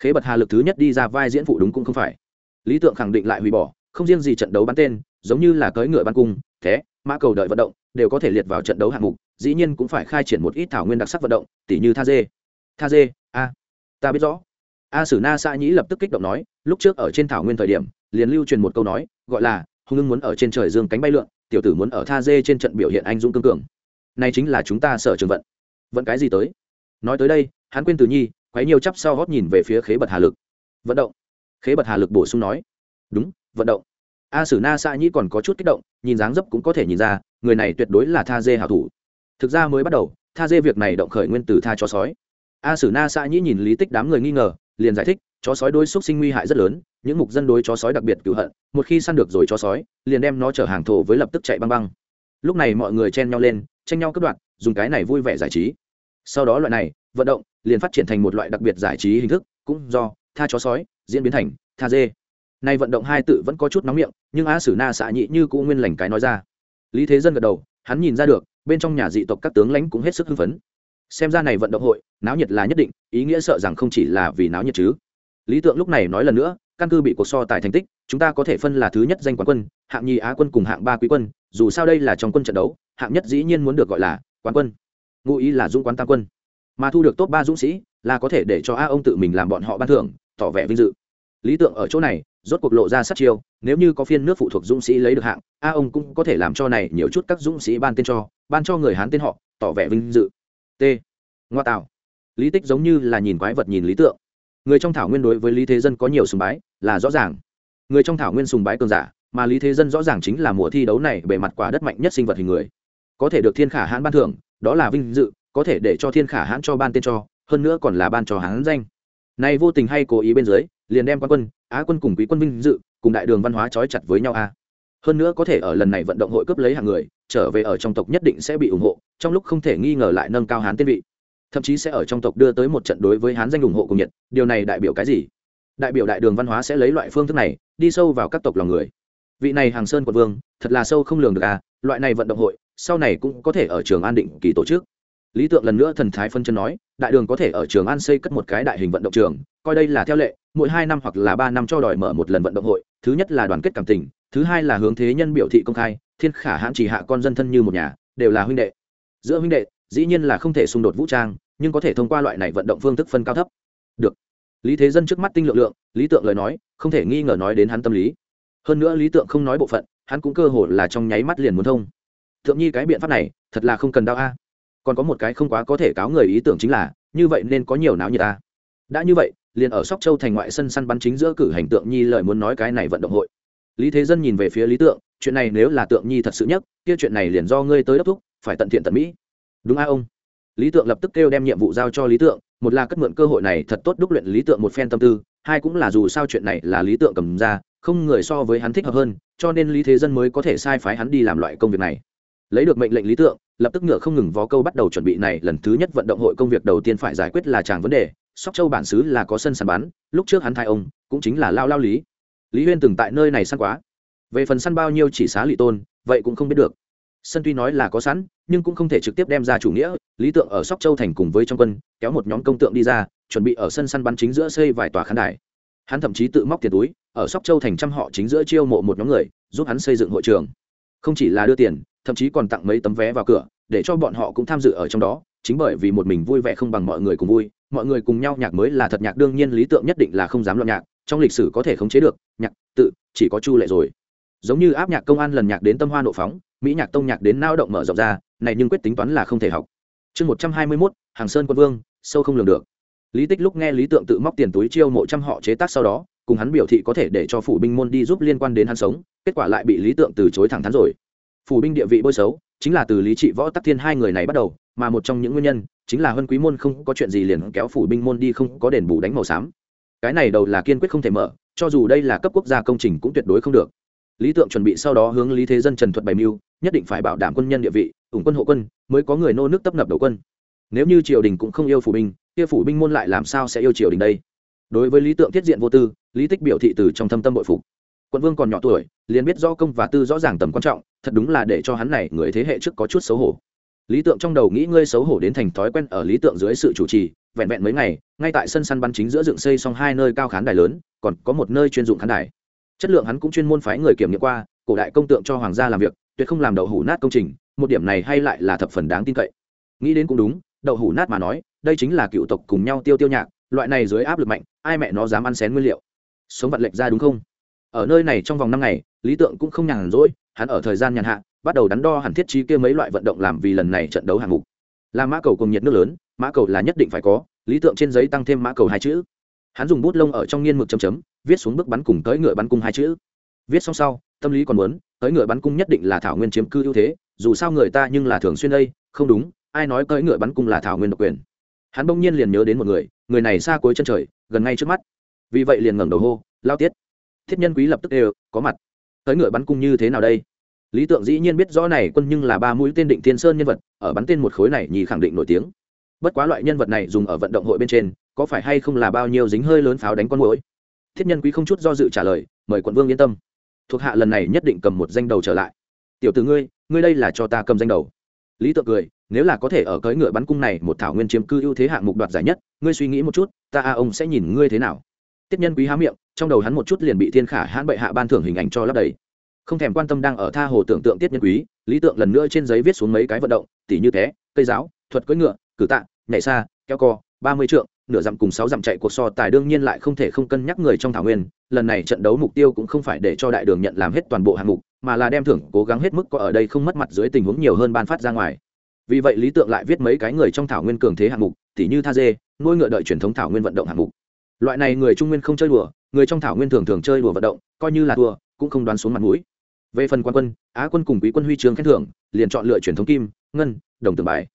Khế bật hà lực thứ nhất đi ra vai diễn phụ đúng cũng không phải. Lý tượng khẳng định lại hủy bỏ, không riêng gì trận đấu bắn tên, giống như là cưỡi ngựa bắn cung thế mã cầu đợi vận động, đều có thể liệt vào trận đấu hạng mục dĩ nhiên cũng phải khai triển một ít thảo nguyên đặc sắc vận động, tỉ như tha dê. Tha dê, a, ta biết rõ. A sử na xã nhĩ lập tức kích động nói, lúc trước ở trên thảo nguyên thời điểm, liền lưu truyền một câu nói, gọi là, hùng ngưng muốn ở trên trời dương cánh bay lượn, tiểu tử muốn ở tha dê trên trận biểu hiện anh dũng cương cường. Này chính là chúng ta sở trường vận. Vận cái gì tới? Nói tới đây, hắn quên từ nhi, quấy nhiều chắp sau hót nhìn về phía khế bật hà lực. Vận động. Khế bật hà lực bổ sung nói, đúng, vận động. A sử na xã nhĩ còn có chút kích động, nhìn dáng dấp cũng có thể nhìn ra, người này tuyệt đối là tha dê hảo thủ thực ra mới bắt đầu, tha dê việc này động khởi nguyên từ tha cho sói. A sử na xã nhĩ nhìn lý tích đám người nghi ngờ, liền giải thích, chó sói đối xúc sinh nguy hại rất lớn, những mục dân đối chó sói đặc biệt cựu hận, một khi săn được rồi chó sói, liền đem nó chở hàng thổ với lập tức chạy băng băng. Lúc này mọi người chen nhau lên, tranh nhau cất đoạn dùng cái này vui vẻ giải trí. Sau đó loại này, vận động, liền phát triển thành một loại đặc biệt giải trí hình thức, cũng do tha chó sói diễn biến thành tha dê. Nay vận động hai tự vẫn có chút nóng miệng, nhưng a sử na xạ nhị như cũ nguyên lành cái nói ra. Lý thế dân gật đầu, hắn nhìn ra được bên trong nhà dị tộc các tướng lãnh cũng hết sức hưng phấn. Xem ra này vận động hội, náo nhiệt là nhất định, ý nghĩa sợ rằng không chỉ là vì náo nhiệt chứ. Lý tượng lúc này nói lần nữa, căn cứ bị cuộc so tài thành tích, chúng ta có thể phân là thứ nhất danh quán quân, hạng nhì á quân cùng hạng ba quý quân, dù sao đây là trong quân trận đấu, hạng nhất dĩ nhiên muốn được gọi là quán quân. Ngụ ý là dũng quán tam quân. Mà thu được top ba dũng sĩ, là có thể để cho a ông tự mình làm bọn họ ban thưởng, tỏ vẻ vinh dự. Lý tượng ở chỗ này rốt cuộc lộ ra sát chiêu, nếu như có phiên nước phụ thuộc dũng sĩ lấy được hạng, a ông cũng có thể làm cho này nhiều chút các dũng sĩ ban tên cho, ban cho người hán tên họ, tỏ vẻ vinh dự. T. Ngoa tạo lý tích giống như là nhìn quái vật nhìn lý tượng. Người trong thảo nguyên đối với lý thế dân có nhiều sùng bái, là rõ ràng. Người trong thảo nguyên sùng bái cường giả, mà lý thế dân rõ ràng chính là mùa thi đấu này bề mặt quả đất mạnh nhất sinh vật hình người. Có thể được thiên khả hãn ban thưởng, đó là vinh dự, có thể để cho thiên khả hãn cho ban tên cho, hơn nữa còn là ban cho hãn danh. Này vô tình hay cố ý bên dưới, liền đem quan quân á quân cùng quý quân vinh dự, cùng đại đường văn hóa trói chặt với nhau a. Hơn nữa có thể ở lần này vận động hội cướp lấy hàng người, trở về ở trong tộc nhất định sẽ bị ủng hộ, trong lúc không thể nghi ngờ lại nâng cao hán tiên vị. Thậm chí sẽ ở trong tộc đưa tới một trận đối với hán danh ủng hộ cùng nhiệt, điều này đại biểu cái gì? Đại biểu đại đường văn hóa sẽ lấy loại phương thức này, đi sâu vào các tộc lòng người. Vị này hàng sơn quận vương, thật là sâu không lường được à loại này vận động hội, sau này cũng có thể ở trường an định kỳ tổ chức. Lý tượng lần nữa thần thái phân chân nói đại đường có thể ở trường an xây cất một cái đại hình vận động trường, coi đây là theo lệ, mỗi hai năm hoặc là ba năm cho đòi mở một lần vận động hội, thứ nhất là đoàn kết cảm tình, thứ hai là hướng thế nhân biểu thị công khai, thiên khả hãn chỉ hạ con dân thân như một nhà, đều là huynh đệ. Giữa huynh đệ, dĩ nhiên là không thể xung đột vũ trang, nhưng có thể thông qua loại này vận động phương thức phân cao thấp. Được. Lý thế dân trước mắt tinh lượng lượng, lý tượng lời nói, không thể nghi ngờ nói đến hắn tâm lý. Hơn nữa lý tượng không nói bộ phận, hắn cũng cơ hồ là trong nháy mắt liền muốn thông. Thượng nhi cái biện pháp này, thật là không cần đau a còn có một cái không quá có thể cáo người ý tưởng chính là, như vậy nên có nhiều náo như ta. Đã như vậy, liền ở sóc châu thành ngoại sân săn bắn chính giữa cử hành tượng nhi lời muốn nói cái này vận động hội. Lý thế dân nhìn về phía lý tượng, chuyện này nếu là tượng nhi thật sự nhất kia chuyện này liền do ngươi tới đốc thúc, phải tận thiện tận mỹ. Đúng a ông? Lý tượng lập tức kêu đem nhiệm vụ giao cho lý tượng, một là cất mượn cơ hội này thật tốt đúc luyện lý tượng một phen tâm tư, hai cũng là dù sao chuyện này là lý tượng cầm ra, không người so với hắn thích hợp hơn, cho nên lý thế dân mới có thể sai phái hắn đi làm loại công việc này lấy được mệnh lệnh lý tượng, lập tức ngựa không ngừng vó câu bắt đầu chuẩn bị này, lần thứ nhất vận động hội công việc đầu tiên phải giải quyết là chàng vấn đề. Sóc châu bản xứ là có sân sàn bắn lúc trước hắn thai ông, cũng chính là lao lao lý. Lý huyên từng tại nơi này săn quá. Về phần săn bao nhiêu chỉ xá lị tôn, vậy cũng không biết được. Sân tuy nói là có sẵn, nhưng cũng không thể trực tiếp đem ra chủ nghĩa. Lý tượng ở sóc châu thành cùng với trong quân, kéo một nhóm công tượng đi ra, chuẩn bị ở sân săn bắn chính giữa xây vài tòa khán đài. Hắn thậm chí tự móc tiền túi, ở sóc châu thành trăm họ chính giữa chiêu mộ một nhóm người, giúp hắn xây dựng hội trường. Không chỉ là đưa tiền thậm chí còn tặng mấy tấm vé vào cửa, để cho bọn họ cũng tham dự ở trong đó, chính bởi vì một mình vui vẻ không bằng mọi người cùng vui, mọi người cùng nhau nhạc mới là thật nhạc, đương nhiên lý tượng nhất định là không dám loạn nhạc, trong lịch sử có thể khống chế được, nhạc, tự, chỉ có chu lệ rồi. Giống như áp nhạc công an lần nhạc đến tâm hoa nộ phóng, mỹ nhạc tông nhạc đến nao động mở rộng ra, này nhưng quyết tính toán là không thể học. Chương một trăm hai mươi mốt, hàng sơn quân vương, sâu không lường được. Lý tích lúc nghe lý tượng tự móc tiền túi chiêu mộ trăm họ chế tác sau đó, cùng hắn biểu thị có thể để cho phủ binh môn đi giúp liên quan đến hắn sống, kết quả lại bị lý tượng từ chối thẳng thắn rồi phủ binh địa vị bôi xấu, chính là từ lý trị võ tắc thiên hai người này bắt đầu, mà một trong những nguyên nhân chính là huân quý môn không có chuyện gì liền kéo phủ binh môn đi không có đền bù đánh màu xám. Cái này đầu là kiên quyết không thể mở, cho dù đây là cấp quốc gia công trình cũng tuyệt đối không được. Lý tượng chuẩn bị sau đó hướng lý thế dân trần thuật bày mưu, nhất định phải bảo đảm quân nhân địa vị, ủng quân hộ quân, mới có người nô nước tấp nập đầu quân. Nếu như triều đình cũng không yêu phủ binh, kia phủ binh môn lại làm sao sẽ yêu triều đình đây? Đối với lý tượng tiết diện vô tư, lý tích biểu thị từ trong thâm tâm bội phục quận vương còn nhỏ tuổi, liền biết do công và tư rõ ràng tầm quan trọng, thật đúng là để cho hắn này người thế hệ trước có chút xấu hổ. Lý tượng trong đầu nghĩ ngươi xấu hổ đến thành thói quen ở lý tượng dưới sự chủ trì, vẹn vẹn mấy ngày, ngay tại sân săn bắn chính giữa dựng xây xong hai nơi cao khán đài lớn, còn có một nơi chuyên dụng khán đài. Chất lượng hắn cũng chuyên môn phái người kiểm nghiệm qua, cổ đại công tượng cho hoàng gia làm việc, tuyệt không làm đậu hủ nát công trình, một điểm này hay lại là thập phần đáng tin cậy. Nghĩ đến cũng đúng, đậu hủ nát mà nói, đây chính là cựu tộc cùng nhau tiêu tiêu nhạc, loại này dưới áp lực mạnh, ai mẹ nó dám ăn xén nguyên liệu? Sống vật lệnh ra đúng không? Ở nơi này trong vòng năm ngày, lý tượng cũng không nhàn rỗi, hắn ở thời gian nhàn hạ, bắt đầu đắn đo hẳn thiết trí kia mấy loại vận động làm vì lần này trận đấu hạng mục. Là mã cầu cùng nhiệt nước lớn, mã cầu là nhất định phải có, lý tượng trên giấy tăng thêm mã cầu hai chữ. Hắn dùng bút lông ở trong nghiên mực chấm chấm, viết xuống bước bắn cùng tới ngựa bắn cung hai chữ. Viết xong sau, tâm lý còn muốn tới ngựa bắn cung nhất định là thảo nguyên chiếm cư ưu thế, dù sao người ta nhưng là thường xuyên đây, không đúng, ai nói tới ngựa bắn cung là thảo nguyên độc quyền. Hắn bỗng nhiên liền nhớ đến một người người này xa cuối chân trời, gần ngay trước mắt. Vì vậy liền ngẩng đầu hô, lao tiết thiết nhân quý lập tức đều, có mặt. Tới ngựa bắn cung như thế nào đây? Lý tượng dĩ nhiên biết rõ này quân nhưng là ba mũi tên định thiên sơn nhân vật, ở bắn tên một khối này nhì khẳng định nổi tiếng. Bất quá loại nhân vật này dùng ở vận động hội bên trên, có phải hay không là bao nhiêu dính hơi lớn pháo đánh con mũi thiết nhân quý không chút do dự trả lời, mời quận vương yên tâm. Thuộc hạ lần này nhất định cầm một danh đầu trở lại. Tiểu từ ngươi ngươi đây là cho ta cầm danh đầu. Lý tượng cười, nếu là có thể ở cưỡi ngựa bắn cung này một thảo nguyên chiếm cư ưu thế hạng mục đoạt giải nhất, ngươi suy nghĩ một chút, ta a ông sẽ nhìn ngươi thế nào. Tiết nhân quý há miệng trong đầu hắn một chút liền bị thiên khả hãn bệ hạ ban thưởng hình ảnh cho lấp đầy. Không thèm quan tâm đang ở tha hồ tưởng tượng tiết nhân quý, lý tượng lần nữa trên giấy viết xuống mấy cái vận động, tỉ như thế, cây giáo, thuật cưỡi ngựa, cử tạ, nhảy xa, kéo co, ba mươi trượng, nửa dặm cùng sáu dặm chạy cuộc so tài đương nhiên lại không thể không cân nhắc người trong thảo nguyên, lần này trận đấu mục tiêu cũng không phải để cho đại đường nhận làm hết toàn bộ hạng mục, mà là đem thưởng cố gắng hết mức có ở đây không mất mặt dưới tình huống nhiều hơn ban phát ra ngoài. Vì vậy lý tượng lại viết mấy cái người trong thảo nguyên cường thế hạng mục, tỉ như tha dê, nuôi ngựa đợi truyền thống thảo nguyên vận động hạng mục. Loại này người trung nguyên không chơi đùa người trong thảo nguyên thường thường chơi đùa vận động, coi như là thua, cũng không đoán xuống mặt mũi. Về phần quan quân, á quân cùng quý quân huy chương khen thưởng, liền chọn lựa truyền thống kim, ngân, đồng tường bài.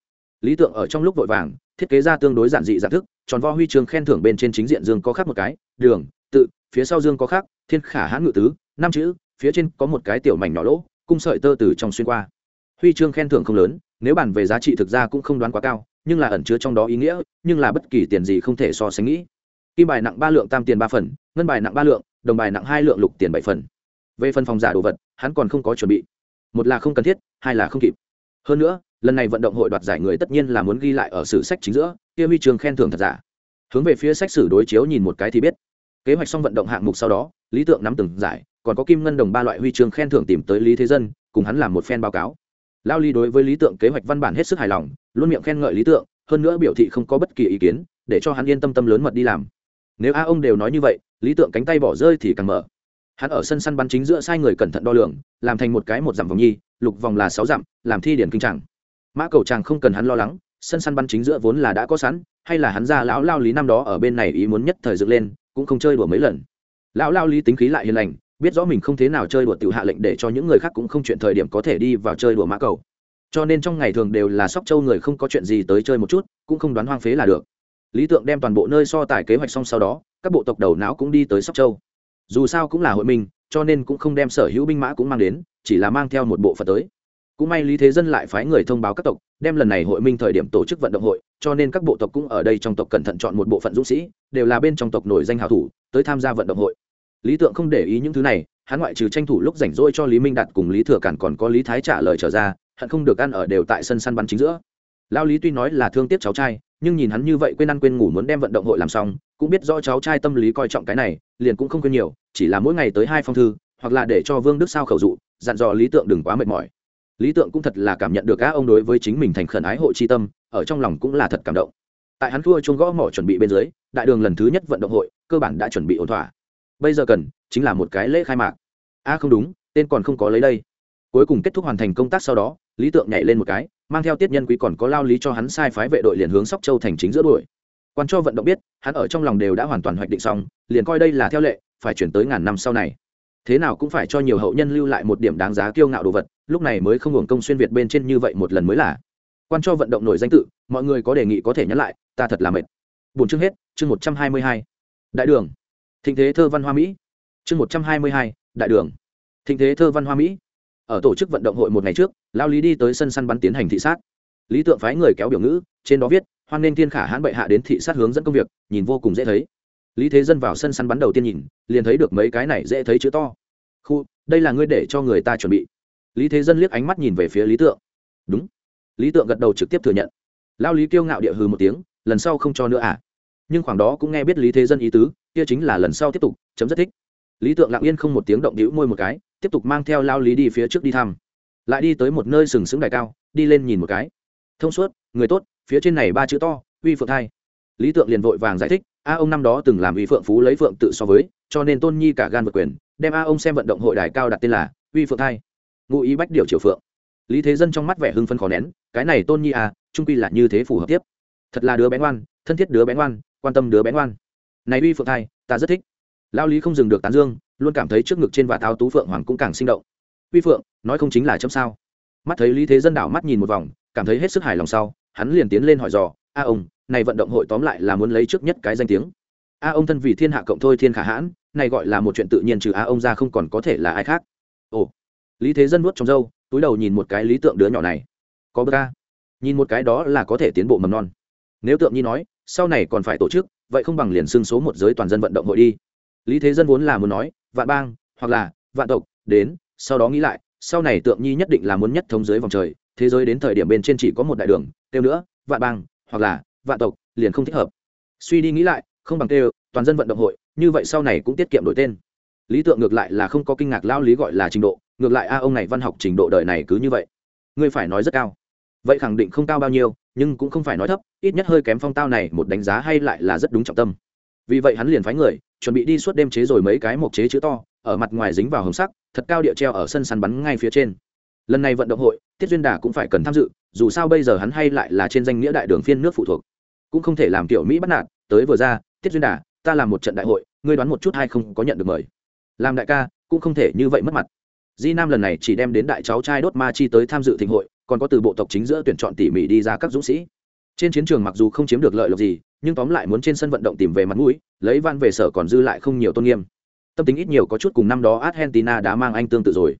Lý tượng ở trong lúc vội vàng, thiết kế ra tương đối giản dị dạng thức, tròn vo huy chương khen thưởng bên trên chính diện dương có khác một cái, đường, tự, phía sau dương có khác thiên khả hãn ngự tứ, năm chữ, phía trên có một cái tiểu mảnh nhỏ lỗ, cung sợi tơ từ trong xuyên qua. Huy chương khen thưởng không lớn, nếu bàn về giá trị thực ra cũng không đoán quá cao, nhưng là ẩn chứa trong đó ý nghĩa, nhưng là bất kỳ tiền gì không thể so sánh nghĩ kim bài nặng ba lượng tam tiền ba phần, ngân bài nặng ba lượng, đồng bài nặng hai lượng lục tiền bảy phần. Về phần phòng giả đồ vật, hắn còn không có chuẩn bị. Một là không cần thiết, hai là không kịp. Hơn nữa, lần này vận động hội đoạt giải người tất nhiên là muốn ghi lại ở sử sách chính giữa, kia huy chương khen thưởng thật giả. Hướng về phía sách sử đối chiếu nhìn một cái thì biết. Kế hoạch xong vận động hạng mục sau đó, lý tượng nắm từng giải, còn có kim ngân đồng ba loại huy chương khen thưởng tìm tới lý thế dân, cùng hắn làm một phen báo cáo. Lao ly đối với lý tượng kế hoạch văn bản hết sức hài lòng, luôn miệng khen ngợi lý tượng, hơn nữa biểu thị không có bất kỳ ý kiến, để cho hắn yên tâm tâm lớn mật đi làm nếu a ông đều nói như vậy, lý tượng cánh tay bỏ rơi thì càng mở. Hắn ở sân săn bắn chính giữa sai người cẩn thận đo lường, làm thành một cái một dặm vòng nhi, lục vòng là sáu dặm, làm thi điển kinh tràng mã cầu tràng không cần hắn lo lắng, sân săn bắn chính giữa vốn là đã có sẵn, hay là hắn ra lão lao lý năm đó ở bên này ý muốn nhất thời dựng lên, cũng không chơi đùa mấy lần. Lão lao lý tính khí lại hiền lành, biết rõ mình không thế nào chơi đùa tự hạ lệnh để cho những người khác cũng không chuyện thời điểm có thể đi vào chơi đùa mã cầu. Cho nên trong ngày thường đều là sóc châu người không có chuyện gì tới chơi một chút, cũng không đoán hoang phế là được lý tượng đem toàn bộ nơi so tài kế hoạch xong sau đó, các bộ tộc đầu não cũng đi tới sóc châu. Dù sao cũng là hội minh, cho nên cũng không đem sở hữu binh mã cũng mang đến, chỉ là mang theo một bộ phận tới. Cũng may lý thế dân lại phái người thông báo các tộc, đem lần này hội minh thời điểm tổ chức vận động hội, cho nên các bộ tộc cũng ở đây trong tộc cẩn thận chọn một bộ phận dũng sĩ, đều là bên trong tộc nổi danh hào thủ, tới tham gia vận động hội. Lý tượng không để ý những thứ này, hắn ngoại trừ tranh thủ lúc rảnh rỗi cho lý minh đạt cùng lý thừa cản còn có lý thái trả lời trở ra, hận không được ăn ở đều tại sân săn bắn chính giữa. Lao lý tuy nói là thương tiếc cháu trai nhưng nhìn hắn như vậy quên ăn quên ngủ muốn đem vận động hội làm xong, cũng biết rõ cháu trai tâm lý coi trọng cái này, liền cũng không quên nhiều, chỉ là mỗi ngày tới hai phong thư, hoặc là để cho vương đức sao khẩu dụ, dặn dò lý tượng đừng quá mệt mỏi. Lý tượng cũng thật là cảm nhận được các ông đối với chính mình thành khẩn ái hộ chi tâm, ở trong lòng cũng là thật cảm động. Tại hắn thua chuông gõ mỏ chuẩn bị bên dưới, đại đường lần thứ nhất vận động hội, cơ bản đã chuẩn bị ổn thỏa. Bây giờ cần, chính là một cái lễ khai mạc. A không đúng, tên còn không có lấy đây. Cuối cùng kết thúc hoàn thành công tác sau đó, lý tượng nhảy lên một cái mang theo tiết nhân quý còn có lao lý cho hắn sai phái vệ đội liền hướng sóc châu thành chính giữa đuổi. Quan cho vận động biết, hắn ở trong lòng đều đã hoàn toàn hoạch định xong, liền coi đây là theo lệ, phải chuyển tới ngàn năm sau này. Thế nào cũng phải cho nhiều hậu nhân lưu lại một điểm đáng giá kiêu ngạo đồ vật, lúc này mới không hưởng công xuyên việt bên trên như vậy một lần mới là. Quan cho vận động nổi danh tự, mọi người có đề nghị có thể nhắc lại, ta thật là mệt. Bốn chương hết, chương một trăm hai mươi hai. Đại đường. Thịnh thế thơ văn hoa mỹ. Chương một trăm hai mươi hai, đại đường. Thịnh thế thơ văn hoa mỹ. Ở tổ chức vận động hội một ngày trước lao lý đi tới sân săn bắn tiến hành thị sát. Lý tượng phái người kéo biểu ngữ, trên đó viết, hoan nên thiên khả hãn bệ hạ đến thị sát hướng dẫn công việc, nhìn vô cùng dễ thấy. Lý thế dân vào sân săn bắn đầu tiên nhìn, liền thấy được mấy cái này dễ thấy chữ to. Khu, đây là ngươi để cho người ta chuẩn bị. Lý thế dân liếc ánh mắt nhìn về phía lý tượng. Đúng. Lý tượng gật đầu trực tiếp thừa nhận. Lao lý kiêu ngạo địa hừ một tiếng, lần sau không cho nữa à? Nhưng khoảng đó cũng nghe biết lý thế dân ý tứ, kia chính là lần sau tiếp tục, chấm rất thích. Lý tượng lặng yên không một tiếng động đĩu môi một cái, tiếp tục mang theo lao lý đi phía trước đi thăm lại đi tới một nơi sừng sững đài cao, đi lên nhìn một cái. Thông suốt, người tốt, phía trên này ba chữ to, uy phượng thai. Lý tượng liền vội vàng giải thích, a ông năm đó từng làm uy phượng phú lấy phượng tự so với, cho nên tôn nhi cả gan vượt quyền, đem a ông xem vận động hội đài cao đặt tên là uy phượng thai. Ngụ ý bách điều triều phượng. Lý thế dân trong mắt vẻ hưng phân khó nén, cái này tôn nhi à trung quy là như thế phù hợp tiếp. Thật là đứa bé ngoan, thân thiết đứa bé ngoan, quan tâm đứa bé ngoan. Này uy phượng thai, ta rất thích. Lao lý không dừng được tán dương, luôn cảm thấy trước ngực trên và tháo tú phượng hoàng cũng càng sinh động uy phượng, nói không chính là chấm sao? Mắt thấy lý thế dân đảo mắt nhìn một vòng, cảm thấy hết sức hài lòng sau, hắn liền tiến lên hỏi dò, a ông, này vận động hội tóm lại là muốn lấy trước nhất cái danh tiếng? A ông thân vì thiên hạ cộng thôi thiên khả hãn, này gọi là một chuyện tự nhiên trừ a ông ra không còn có thể là ai khác. Ồ. Lý thế dân nuốt trong râu, túi đầu nhìn một cái lý tượng đứa nhỏ này. Có bơ ca. Nhìn một cái đó là có thể tiến bộ mầm non. Nếu tượng nhi nói, sau này còn phải tổ chức, vậy không bằng liền xưng số một giới toàn dân vận động hội đi. Lý thế dân vốn là muốn nói, vạn bang, hoặc là vạn tộc, đến sau đó nghĩ lại, sau này tượng nhi nhất định là muốn nhất thống dưới vòng trời, thế giới đến thời điểm bên trên chỉ có một đại đường tiêu nữa, vạn bang, hoặc là vạn tộc, liền không thích hợp. Suy đi nghĩ lại, không bằng tiêu toàn dân vận động hội, như vậy sau này cũng tiết kiệm đổi tên. Lý tượng ngược lại là không có kinh ngạc lao lý gọi là trình độ, ngược lại a, ông này văn học trình độ đời này cứ như vậy. Ngươi phải nói rất cao. Vậy khẳng định không cao bao nhiêu, nhưng cũng không phải nói thấp, ít nhất hơi kém phong tao này một đánh giá hay lại là rất đúng trọng tâm. Vì vậy hắn liền phái người chuẩn bị đi suốt đêm chế rồi mấy cái mộc chế chữ to, ở mặt ngoài dính vào hồng sắc, thật cao địa treo ở sân săn bắn ngay phía trên. Lần này vận động hội, tiết duyên đà cũng phải cần tham dự, dù sao bây giờ hắn hay lại là trên danh nghĩa đại đường phiên nước phụ thuộc. Cũng không thể làm tiểu mỹ bắt nạt, tới vừa ra, tiết duyên đà, ta làm một trận đại hội, ngươi đoán một chút hay không có nhận được mời. Làm đại ca, cũng không thể như vậy mất mặt. Di nam lần này chỉ đem đến đại cháu trai đốt ma chi tới tham dự thịnh hội, còn có từ bộ tộc chính giữa tuyển chọn tỉ mỉ đi ra các dũng sĩ. Trên chiến trường mặc dù không chiếm được lợi lộc gì nhưng tóm lại muốn trên sân vận động tìm về mặt mũi, lấy van về sở còn dư lại không nhiều tôn nghiêm. Tâm tính ít nhiều có chút cùng năm đó argentina đã mang anh tương tự rồi.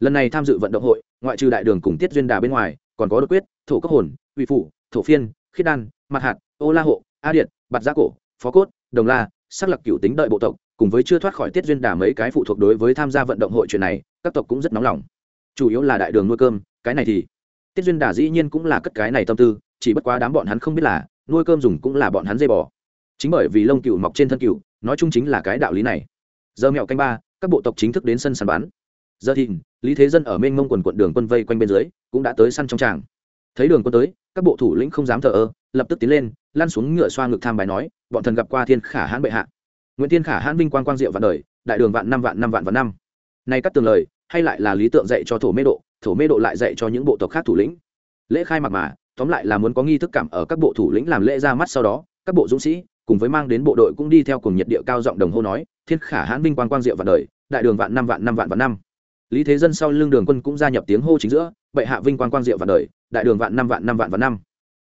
Lần này tham dự vận động hội, ngoại trừ đại đường cùng tiết duyên đà bên ngoài, còn có đột quyết, thổ cấp hồn, uy phủ thổ phiên, khiết đan, mặt hạt, ô la hộ, a điện, bạt gia cổ, phó cốt, đồng la xác lập cựu tính đợi bộ tộc, cùng với chưa thoát khỏi tiết duyên đà mấy cái phụ thuộc đối với tham gia vận động hội chuyện này, các tộc cũng rất nóng lòng. Chủ yếu là đại đường nuôi cơm, cái này thì, tiết duyên đà dĩ nhiên cũng là cất cái này tâm tư, chỉ bất quá đám bọn hắn không biết là nuôi cơm dùng cũng là bọn hắn dây bò. Chính bởi vì lông cừu mọc trên thân cừu, nói chung chính là cái đạo lý này. Giờ mẹo canh ba, các bộ tộc chính thức đến sân săn bắn. Giờ thìn, lý thế dân ở mênh mông quần quận đường quân vây quanh bên dưới, cũng đã tới săn trong tràng. Thấy đường quân tới, các bộ thủ lĩnh không dám thờ ơ, lập tức tiến lên, lăn xuống ngựa xoa ngực tham bài nói, bọn thần gặp qua thiên khả hãn bệ hạ. Nguyễn thiên khả hãn vinh quang quang diệu vạn đời, đại đường vạn năm vạn năm vạn vạn năm. Nay các tường lời, hay lại là lý tượng dạy cho thổ mê độ, thổ mê độ lại dạy cho những bộ tộc khác thủ lĩnh. Lễ khai mạc mà tóm lại là muốn có nghi thức cảm ở các bộ thủ lĩnh làm lễ ra mắt sau đó, các bộ dũng sĩ cùng với mang đến bộ đội cũng đi theo cùng nhiệt địa cao giọng đồng hô nói, thiên khả hãn vinh quang quang diệu vạn đời, đại đường vạn năm vạn năm vạn vạn năm. Lý thế dân sau lưng đường quân cũng gia nhập tiếng hô chính giữa, bệ hạ vinh quang quang diệu vạn đời, đại đường vạn năm vạn năm vạn vạn năm.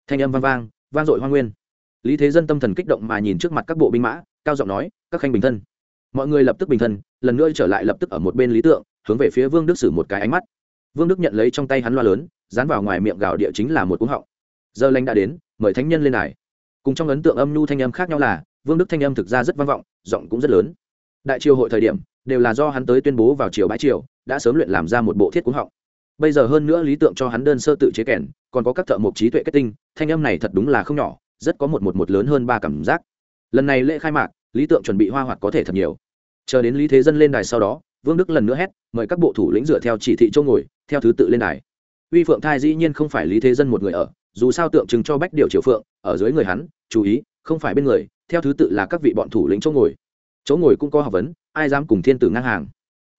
Thanh âm vang vang vang dội hoa nguyên. Lý thế dân tâm thần kích động mà nhìn trước mặt các bộ binh mã, cao giọng nói, các khanh bình thân. Mọi người lập tức bình thân, lần nữa trở lại lập tức ở một bên lý tượng, hướng về phía vương đức sử một cái ánh mắt. Vương đức nhận lấy trong tay hắn loa lớn dán vào ngoài miệng gạo địa chính là một cúng họng. Giờ lành đã đến, mời thánh nhân lên đài. Cùng trong ấn tượng âm nhu thanh âm khác nhau là, vương đức thanh âm thực ra rất vang vọng, giọng cũng rất lớn. Đại triều hội thời điểm, đều là do hắn tới tuyên bố vào chiều bãi triều, đã sớm luyện làm ra một bộ thiết cúng họng. Bây giờ hơn nữa lý tượng cho hắn đơn sơ tự chế kèn, còn có các thợ mộc trí tuệ kết tinh, thanh âm này thật đúng là không nhỏ, rất có một một một lớn hơn ba cảm giác. Lần này lễ khai mạc, lý tượng chuẩn bị hoa hoạt có thể thật nhiều. Chờ đến lý thế dân lên đài sau đó, vương đức lần nữa hét, mời các bộ thủ lĩnh dựa theo chỉ thị châu ngồi, theo thứ tự lên đài uy phượng thai dĩ nhiên không phải lý thế dân một người ở, dù sao tượng trưng cho bách điều triều phượng, ở dưới người hắn, chú ý, không phải bên người, theo thứ tự là các vị bọn thủ lĩnh chỗ ngồi. Chỗ ngồi cũng có học vấn, ai dám cùng thiên tử ngang hàng?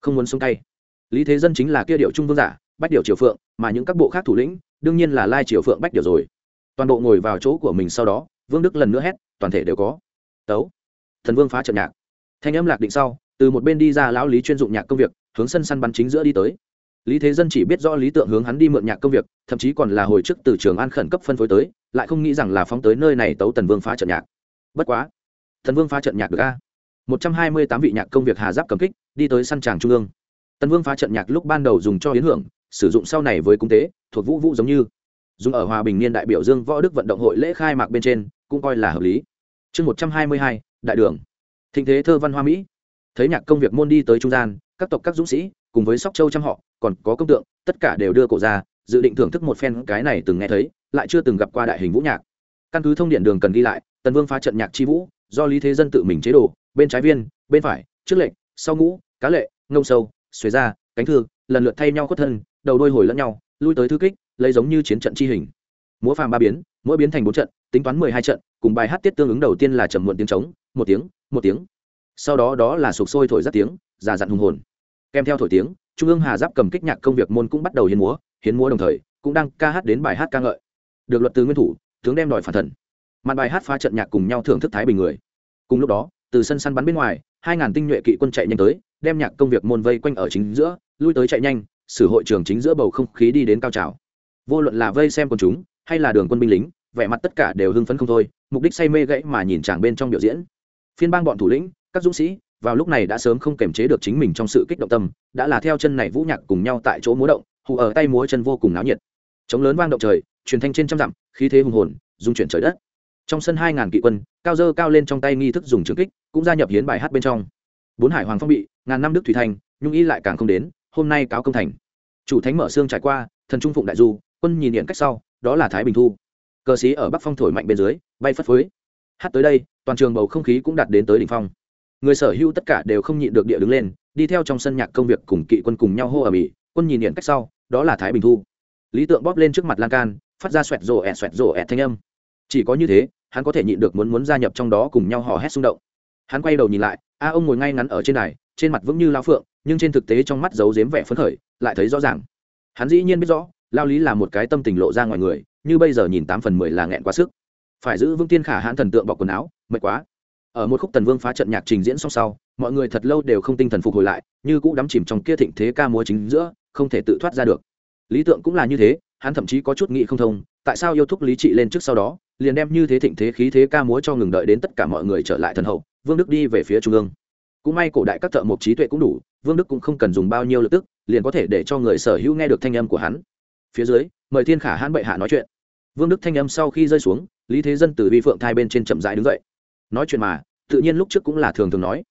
Không muốn xuống tay. Lý thế dân chính là kia điệu trung vương giả, bách điều triều phượng, mà những các bộ khác thủ lĩnh, đương nhiên là lai triều phượng bách điều rồi. Toàn bộ ngồi vào chỗ của mình sau đó, vương đức lần nữa hét, toàn thể đều có. Tấu. Thần vương phá trận nhạc. Thanh âm lạc định sau, từ một bên đi ra lão lý chuyên dụng nhạc công việc, hướng sân săn bắn chính giữa đi tới lý thế dân chỉ biết rõ lý tượng hướng hắn đi mượn nhạc công việc, thậm chí còn là hồi chức từ trường an khẩn cấp phân phối tới, lại không nghĩ rằng là phóng tới nơi này tấu tần vương phá trận nhạc. Bất quá thần vương phá trận nhạc được a? Một trăm hai mươi tám vị nhạc công việc hà giáp cầm kích, đi tới săn tràng trung ương. Tần vương phá trận nhạc lúc ban đầu dùng cho hiến hưởng, sử dụng sau này với cung tế, thuộc vũ vũ giống như. Dùng ở hòa bình niên đại biểu dương võ đức vận động hội lễ khai mạc bên trên, cũng coi là hợp lý. Chương một trăm hai mươi hai, đại đường. Thịnh thế thơ văn hoa mỹ. Thấy nhạc công việc môn đi tới trung gian, các tộc các dũng sĩ cùng với sóc châu trăm họ, còn có công tượng, tất cả đều đưa cổ ra, dự định thưởng thức một phen cái này từng nghe thấy, lại chưa từng gặp qua đại hình vũ nhạc. Căn cứ thông điện đường cần ghi lại, tần vương phá trận nhạc chi vũ, do lý thế dân tự mình chế đồ bên trái viên, bên phải, trước lệnh, sau ngũ, cá lệ, ngông sâu xuế ra, cánh thư, lần lượt thay nhau khuất thân, đầu đôi hồi lẫn nhau, lui tới thư kích, lấy giống như chiến trận chi hình. Múa phàm ba biến, mỗi biến thành bốn trận, tính toán mười hai trận, cùng bài hát tiết tương ứng đầu tiên là trầm muộn tiếng trống, một tiếng một tiếng. Sau đó đó là sục sôi thổi rất tiếng, già dặn hùng hồn kèm theo thổi tiếng, trung ương hà giáp cầm kích nhạc công việc môn cũng bắt đầu hiến múa hiến múa đồng thời, cũng đang ca hát đến bài hát ca ngợi. Được luật từ nguyên thủ, tướng đem đòi phản thần. Màn bài hát phá trận nhạc cùng nhau thưởng thức thái bình người. Cùng lúc đó, từ sân săn bắn bên ngoài, hai ngàn tinh nhuệ kỵ quân chạy nhanh tới, đem nhạc công việc môn vây quanh ở chính giữa, lui tới chạy nhanh sử hội trường chính giữa bầu không khí đi đến cao trào. Vô luận là vây xem quần chúng, hay là đường quân binh lính, vẻ mặt tất cả đều hưng phấn không thôi, mục đích say mê gãy mà nhìn chàng bên trong biểu diễn. Phiên bang bọn thủ lĩnh, các dũng sĩ vào lúc này đã sớm không kềm chế được chính mình trong sự kích động tâm, đã là theo chân này vũ nhạc cùng nhau tại chỗ múa động, hù ở tay múa chân vô cùng náo nhiệt. Chống lớn vang động trời, truyền thanh trên trăm dặm, khí thế hùng hồn dung chuyển trời đất. Trong sân hai ngàn kỵ quân, cao dơ cao lên trong tay nghi thức dùng trừng kích, cũng gia nhập hiến bài hát bên trong. Bốn hải hoàng phong bị, ngàn năm đức thủy thành, nhung y lại càng không đến, hôm nay cáo công thành. Chủ thánh mở xương trải qua, thần trung phụng đại du, quân nhìn điện cách sau, đó là thái bình thu. Cờ sĩ ở bắc phong thổi mạnh bên dưới, bay phất phới. Hát tới đây, toàn trường bầu không khí cũng đạt đến tới đỉnh phong người sở hữu tất cả đều không nhịn được địa đứng lên, đi theo trong sân nhạc công việc cùng kỵ quân cùng nhau hô ở bỉ quân nhìn điện cách sau, đó là thái bình thu. Lý tượng bóp lên trước mặt lan can, phát ra xoẹt rổ ẹt xoẹt rổ ẹt thanh âm. Chỉ có như thế, hắn có thể nhịn được muốn muốn gia nhập trong đó cùng nhau hò hét xung động. Hắn quay đầu nhìn lại, a, ông ngồi ngay ngắn ở trên này trên mặt vững như lao phượng, nhưng trên thực tế trong mắt giấu giếm vẻ phấn khởi, lại thấy rõ ràng. Hắn dĩ nhiên biết rõ, lao lý là một cái tâm tình lộ ra ngoài người, như bây giờ nhìn tám phần mười là nghẹn quá sức. Phải giữ vững tiên khả hãn thần tượng bọc quần áo, mệt quá ở một khúc tần vương phá trận nhạc trình diễn xong sau, mọi người thật lâu đều không tinh thần phục hồi lại, như cũ đắm chìm trong kia thịnh thế ca múa chính giữa, không thể tự thoát ra được. Lý tượng cũng là như thế, hắn thậm chí có chút nghĩ không thông, tại sao yêu thúc lý trị lên trước sau đó, liền đem như thế thịnh thế khí thế ca múa cho ngừng đợi đến tất cả mọi người trở lại thần hậu, vương đức đi về phía trung ương. Cũng may cổ đại các thợ mộc trí tuệ cũng đủ, vương đức cũng không cần dùng bao nhiêu lực tức, liền có thể để cho người sở hữu nghe được thanh âm của hắn. Phía dưới, mời thiên khả hãn bệ hạ nói chuyện. Vương đức thanh âm sau khi rơi xuống, lý thế dân từ vi phượng thai bên trên chậm rãi đứng dậy nói chuyện mà, tự nhiên lúc trước cũng là thường thường nói.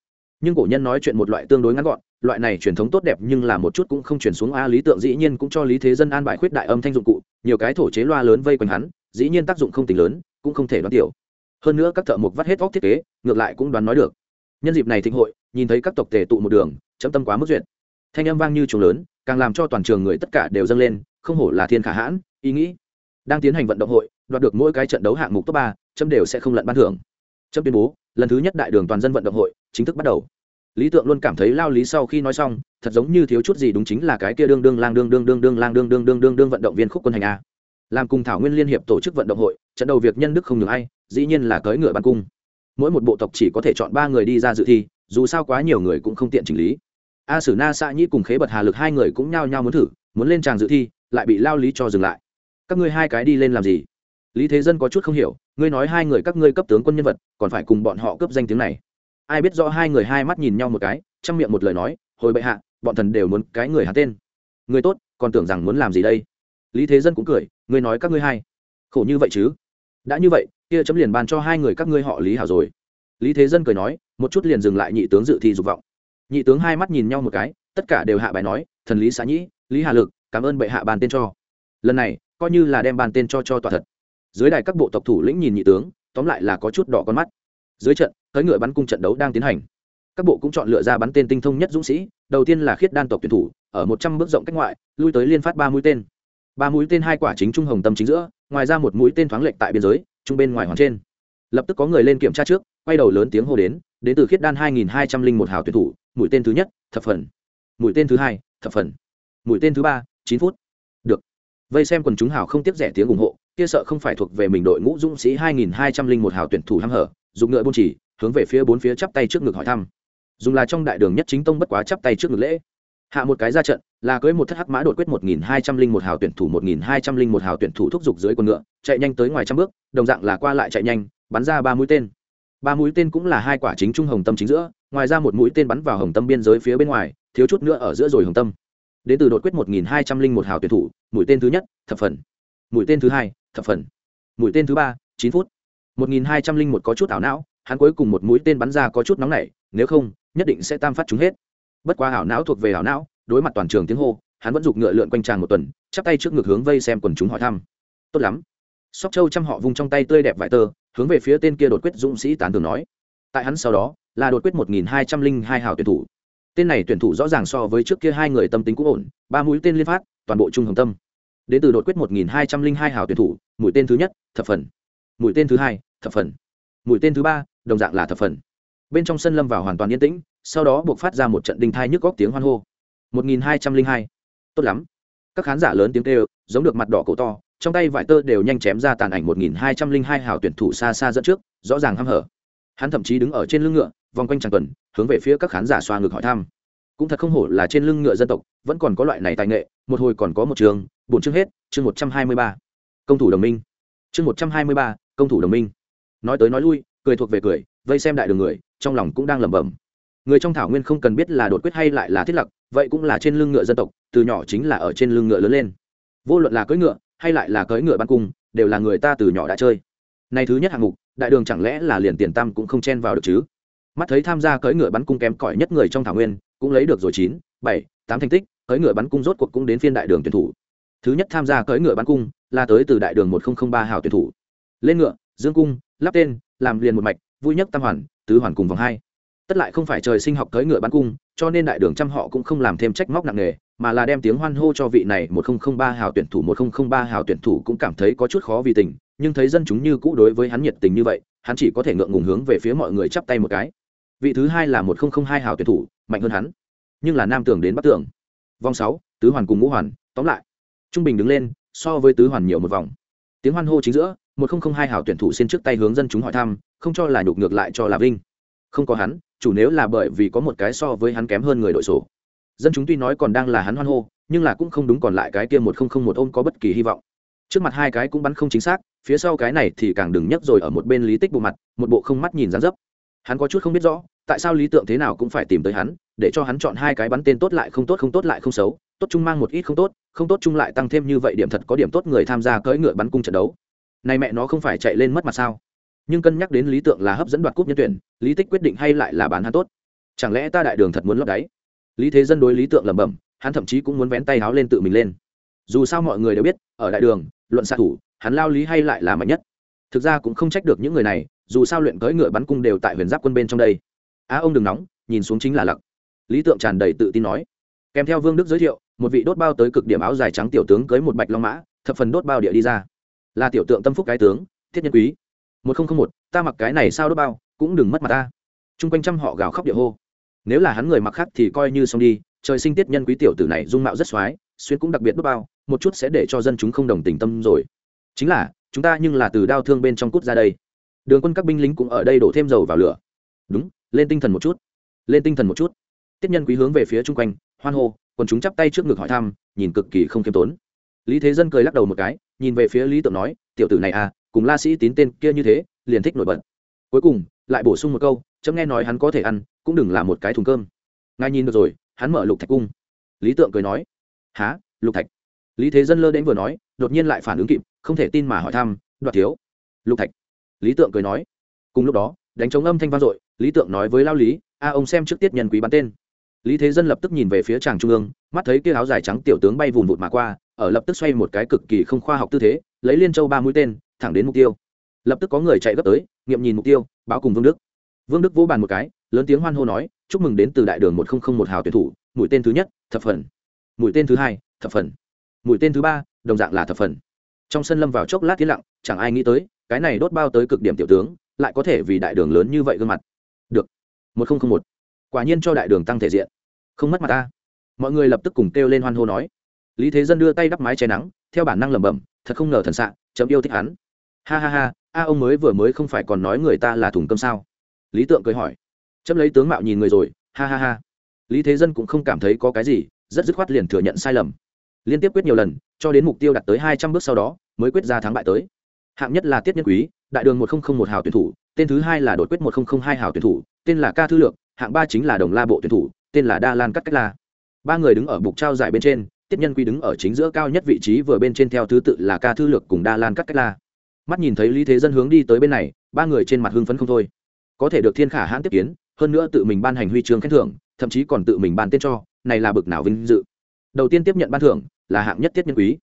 Nhưng cổ nhân nói chuyện một loại tương đối ngắn gọn, loại này truyền thống tốt đẹp nhưng là một chút cũng không truyền xuống a lý tượng dĩ nhiên cũng cho lý thế dân an bài khuyết đại âm thanh dụng cụ, nhiều cái thổ chế loa lớn vây quanh hắn, dĩ nhiên tác dụng không tính lớn, cũng không thể đoán tiểu. Hơn nữa các thợ mộc vắt hết óc thiết kế, ngược lại cũng đoán nói được. Nhân dịp này thịnh hội, nhìn thấy các tộc tề tụ một đường, chấm tâm quá mức duyệt. Thanh âm vang như trùng lớn, càng làm cho toàn trường người tất cả đều dâng lên, không hổ là thiên khả hãn, ý nghĩ. Đang tiến hành vận động hội, đoạt được mỗi cái trận đấu hạng mục top ba, chấm đều sẽ không lận ban thưởng chấm tuyên bố, lần thứ nhất đại đường toàn dân vận động hội chính thức bắt đầu. Lý tượng luôn cảm thấy lao lý sau khi nói xong, thật giống như thiếu chút gì đúng chính là cái kia đương đương lang đương đương đương đương lang đương đương đương đương đương vận động viên khúc quân hành a. Làm cùng thảo nguyên liên hiệp tổ chức vận động hội, trận đầu việc nhân đức không được ai, dĩ nhiên là cưỡi ngựa ban cung. Mỗi một bộ tộc chỉ có thể chọn ba người đi ra dự thi, dù sao quá nhiều người cũng không tiện chỉnh lý. A sử na xã nhĩ cùng khế bật hà lực hai người cũng nhao nhao muốn thử, muốn lên tràng dự thi, lại bị lao lý cho dừng lại. Các ngươi hai cái đi lên làm gì? Lý thế dân có chút không hiểu, ngươi nói hai người các ngươi cấp tướng quân nhân vật, còn phải cùng bọn họ cấp danh tiếng này. Ai biết rõ hai người hai mắt nhìn nhau một cái trong miệng một lời nói, hồi bệ hạ, bọn thần đều muốn cái người hắn tên. Người tốt, còn tưởng rằng muốn làm gì đây? Lý thế dân cũng cười, ngươi nói các ngươi hai khổ như vậy chứ? Đã như vậy, kia chấm liền bàn cho hai người các ngươi họ lý hảo rồi. Lý thế dân cười nói, một chút liền dừng lại nhị tướng dự thi dục vọng. Nhị tướng hai mắt nhìn nhau một cái, tất cả đều hạ bài nói, thần lý xã nhĩ, lý hà lực, cảm ơn bệ hạ bàn tên cho. Lần này, coi như là đem bàn tên cho cho tòa thật dưới đài các bộ tộc thủ lĩnh nhìn nhị tướng, tóm lại là có chút đỏ con mắt. Dưới trận tới ngựa bắn cung trận đấu đang tiến hành. Các bộ cũng chọn lựa ra bắn tên tinh thông nhất dũng sĩ, đầu tiên là khiết đan tộc tuyển thủ, ở một trăm bước rộng cách ngoại, lui tới liên phát ba mũi tên. Ba mũi tên hai quả chính trung hồng tâm chính giữa, ngoài ra một mũi tên thoáng lệch tại biên giới, trung bên ngoài hoàng trên. Lập tức có người lên kiểm tra trước, quay đầu lớn tiếng hô đến đến từ khiết đan hai nghìn hai trăm linh một hào tuyển thủ, mũi tên thứ nhất, thập phần. Mũi tên thứ hai, thập phần. Mũi tên thứ ba, chín phút. Được. Vây xem quần chúng hào không tiếp rẻ tiếng ủng hộ kia sợ không phải thuộc về mình đội ngũ dũng sĩ hai nghìn hai trăm linh một hào tuyển thủ hăm hở, dùng ngựa buôn chỉ, hướng về phía bốn phía chắp tay trước ngực hỏi thăm. Dùng là trong đại đường nhất chính tông bất quá chắp tay trước ngực lễ. Hạ một cái ra trận, là cưới một thất hắc mã đột quyết một nghìn hai trăm linh một hào tuyển thủ, một nghìn hai trăm linh một hào tuyển thủ thúc dục dưới con ngựa, chạy nhanh tới ngoài trăm bước, đồng dạng là qua lại chạy nhanh, bắn ra ba mũi tên. Ba mũi tên cũng là hai quả chính trung hồng tâm chính giữa, ngoài ra một mũi tên bắn vào hồng tâm biên giới phía bên ngoài, thiếu chút nữa ở giữa rồi hồng tâm. Đến từ đột quyết một nghìn hai trăm linh một hào tuyển thủ, mũi tên thứ nhất, thập phần. Mũi tên thứ hai thập phần. Mũi tên thứ ba, chín phút. Một nghìn hai trăm linh một có chút ảo não, hắn cuối cùng một mũi tên bắn ra có chút nóng nảy, nếu không, nhất định sẽ tam phát chúng hết. Bất quá ảo não thuộc về ảo não, đối mặt toàn trường tiếng hô, hắn vẫn giục ngựa lượn quanh tràn một tuần, chắp tay trước ngực hướng vây xem quần chúng hỏi thăm. Tốt lắm. Sóc châu chăm họ vung trong tay tươi đẹp vải tơ, hướng về phía tên kia đột quyết dũng sĩ tán tường nói. Tại hắn sau đó, là đột quyết một nghìn hai trăm linh hai hào tuyển thủ. Tên này tuyển thủ rõ ràng so với trước kia hai người tâm tính cũng ổn, ba mũi tên liên phát, toàn bộ trung hồng tâm đến từ đột quyết một nghìn hai trăm linh hai hào tuyển thủ, mũi tên thứ nhất, thập phần. Mũi tên thứ hai, thập phần. Mũi tên thứ ba, đồng dạng là thập phần. Bên trong sân lâm vào hoàn toàn yên tĩnh, sau đó buộc phát ra một trận đinh thai nhức góc tiếng hoan hô. một nghìn hai trăm linh hai. Tốt lắm. Các khán giả lớn tiếng kêu, giống được mặt đỏ cổ to, trong tay vải tơ đều nhanh chém ra tàn ảnh một nghìn hai trăm linh hai hào tuyển thủ xa xa dẫn trước, rõ ràng hăm hở. Hắn thậm chí đứng ở trên lưng ngựa, vòng quanh tràng tuần, hướng về phía các khán giả xoa ngực hỏi thăm. Cũng thật không hổ là trên lưng ngựa dân tộc, vẫn còn có loại này tài nghệ, một hồi còn có một trường bốn chương hết, chương một trăm hai mươi ba. Công thủ đồng minh. Chương một trăm hai mươi ba, công thủ đồng minh. Nói tới nói lui, cười thuộc về cười, vây xem đại đường người, trong lòng cũng đang lẩm bẩm. Người trong thảo nguyên không cần biết là đột quyết hay lại là thiết lập, vậy cũng là trên lưng ngựa dân tộc, từ nhỏ chính là ở trên lưng ngựa lớn lên. Vô luận là cưỡi ngựa, hay lại là cưỡi ngựa ban cung, đều là người ta từ nhỏ đã chơi. Này thứ nhất hạng mục, đại đường chẳng lẽ là liền tiền tam cũng không chen vào được chứ? Mắt thấy tham gia cưỡi ngựa bắn cung kém cỏi nhất người trong thảo nguyên, cũng lấy được rồi chín, bảy, tám thành tích, cưỡi ngựa bắn cung rốt cuộc cũng đến phiên đại đường tuyển thủ thứ nhất tham gia cưỡi ngựa bắn cung là tới từ đại đường một nghìn ba hào tuyển thủ. Lên ngựa, dương cung, lắp tên, làm liền một mạch, vui nhất tam hoàn, tứ hoàn cùng vòng hai. Tất lại không phải trời sinh học cưỡi ngựa bắn cung, cho nên đại đường trăm họ cũng không làm thêm trách móc nặng nề, mà là đem tiếng hoan hô cho vị này một nghìn ba hào tuyển thủ, một nghìn ba hào tuyển thủ cũng cảm thấy có chút khó vì tình, nhưng thấy dân chúng như cũ đối với hắn nhiệt tình như vậy, hắn chỉ có thể ngượng ngùng hướng về phía mọi người chắp tay một cái. Vị thứ hai là một nghìn hai hào tuyển thủ, mạnh hơn hắn, nhưng là nam tưởng đến bắc tưởng. Vòng sáu, tứ hoàn cùng ngũ hoàn, tóm lại trung bình đứng lên, so với tứ hoàn nhiều một vòng. Tiếng hoan hô chính giữa, một không không hai hảo tuyển thủ xin trước tay hướng dân chúng hỏi thăm, không cho là nhục ngược lại cho là vinh. Không có hắn, chủ nếu là bởi vì có một cái so với hắn kém hơn người đội sổ. Dân chúng tuy nói còn đang là hắn hoan hô, nhưng là cũng không đúng còn lại cái kia một không không một ôm có bất kỳ hy vọng. Trước mặt hai cái cũng bắn không chính xác, phía sau cái này thì càng đừng nhấc rồi ở một bên lý tích bộ mặt, một bộ không mắt nhìn dán dấp. Hắn có chút không biết rõ, tại sao lý tượng thế nào cũng phải tìm tới hắn, để cho hắn chọn hai cái bắn tên tốt lại không tốt không tốt lại không xấu tốt chung mang một ít không tốt không tốt chung lại tăng thêm như vậy điểm thật có điểm tốt người tham gia cưỡi ngựa bắn cung trận đấu. Này mẹ nó không phải chạy lên mất mặt sao? Nhưng cân nhắc đến lý tượng là hấp dẫn đoạt cúp nhân tuyển, lý tích quyết định hay lại là bán hắn tốt? Chẳng lẽ ta đại đường thật muốn lấp đáy? Lý thế dân đối lý tượng lẩm bẩm, hắn thậm chí cũng muốn vén tay háo lên tự mình lên. Dù sao mọi người đều biết, ở đại đường, luận xạ thủ, hắn lao lý hay lại là mạnh nhất. Thực ra cũng không trách được những người này, dù sao luyện cưỡi ngựa bắn cung đều tại huyền giáp quân bên trong đây. Á, ông đừng nóng, nhìn xuống chính là lặc. Lý tượng tràn đầy tự tin nói kèm theo vương đức giới thiệu, một vị đốt bao tới cực điểm áo dài trắng tiểu tướng cưới một bạch long mã, thập phần đốt bao địa đi ra. Là tiểu tượng tâm phúc cái tướng, thiết nhân quý. Một nghìn một, ta mặc cái này sao đốt bao, cũng đừng mất mặt ta. T r u n g quanh trăm họ gào khóc địa hô. Nếu là hắn người mặc khác thì coi như xong đi, trời sinh tiết nhân quý tiểu tử này dung mạo rất x o á i xuyên cũng đặc biệt đốt bao, một chút sẽ để cho dân chúng không đồng tình tâm rồi. Chính là, chúng ta nhưng là từ đau thương bên trong cút ra đây. Đường quân các binh lính cũng ở đây đổ thêm dầu vào lửa. Đúng, lên tinh thần một chút. Lên tinh thần một chút. Tiết nhân quý hướng về phía chung quanh hoan hô còn chúng chắp tay trước ngực hỏi thăm, nhìn cực kỳ không khiêm tốn. Lý thế dân cười lắc đầu một cái, nhìn về phía lý tượng nói, tiểu tử này à cùng la sĩ tín tên kia như thế, liền thích nổi bật. Cuối cùng, lại bổ sung một câu, chấm nghe nói hắn có thể ăn, cũng đừng là một cái thùng cơm. Ngài nhìn được rồi, hắn mở lục thạch cung. Lý tượng cười nói há lục thạch? Lý thế dân lơ đến vừa nói, đột nhiên lại phản ứng kịp, không thể tin mà hỏi thăm, đoạt thiếu? Lục thạch. Lý tượng cười nói, cùng lúc đó, đánh trống âm thanh vang dội, lý tượng nói với lao lý, a ông xem trước tiết nhân quý bắn tên lý thế dân lập tức nhìn về phía tràng trung ương, mắt thấy kia áo dài trắng tiểu tướng bay vùn vụt mà qua, ở lập tức xoay một cái cực kỳ không khoa học tư thế, lấy liên châu ba mũi tên, thẳng đến mục tiêu. Lập tức có người chạy gấp tới, nghiệm nhìn mục tiêu, báo cùng vương đức. Vương đức vỗ bàn một cái, lớn tiếng hoan hô nói, chúc mừng đến từ đại đường một nghìn một hào tuyển thủ, mũi tên thứ nhất, thập phần. Mũi tên thứ hai, thập phần. Mũi tên thứ ba, đồng dạng là thập phần. Trong sân lâm vào chốc lát tiến lặng, chẳng ai nghĩ tới, cái này đốt bao tới cực điểm tiểu tướng, lại có thể vì đại đường lớn như vậy gương mặt. Được. Một nghìn một quả nhiên cho đại đường tăng thể diện. Không mất mặt ta. Mọi người lập tức cùng kêu lên hoan hô nói. Lý thế dân đưa tay đắp mái che nắng, theo bản năng lẩm bẩm, thật không ngờ thần xạ, chấm yêu thích hắn. Ha ha ha, a ông mới vừa mới không phải còn nói người ta là thùng cơm sao? Lý tượng cười hỏi. Chấm lấy tướng mạo nhìn người rồi, ha ha ha. Lý thế dân cũng không cảm thấy có cái gì, rất dứt khoát liền thừa nhận sai lầm. Liên tiếp quyết nhiều lần, cho đến mục tiêu đạt tới hai trăm bước sau đó, mới quyết ra thắng bại tới. Hạng nhất là tiết nhân quý, đại đường một nghìn một hào tuyển thủ, tên thứ hai là đột quyết một nghìn hai hào tuyển thủ, tên là ca thư lượng hạng ba chính là đồng la bộ tuyển thủ, tên là đa lan cắt cách la ba người đứng ở bục trao giải bên trên, tiết nhân quy đứng ở chính giữa cao nhất vị trí vừa bên trên theo thứ tự là ca thư lược cùng đa lan cắt cách la mắt nhìn thấy lý thế dân hướng đi tới bên này, ba người trên mặt hưng phấn không thôi. Có thể được thiên khả hãn tiếp kiến, hơn nữa tự mình ban hành huy chương khen thưởng, thậm chí còn tự mình ban tên cho, này là bực nào vinh dự. Đầu tiên tiếp nhận ban thưởng, là hạng nhất tiết nhân quý.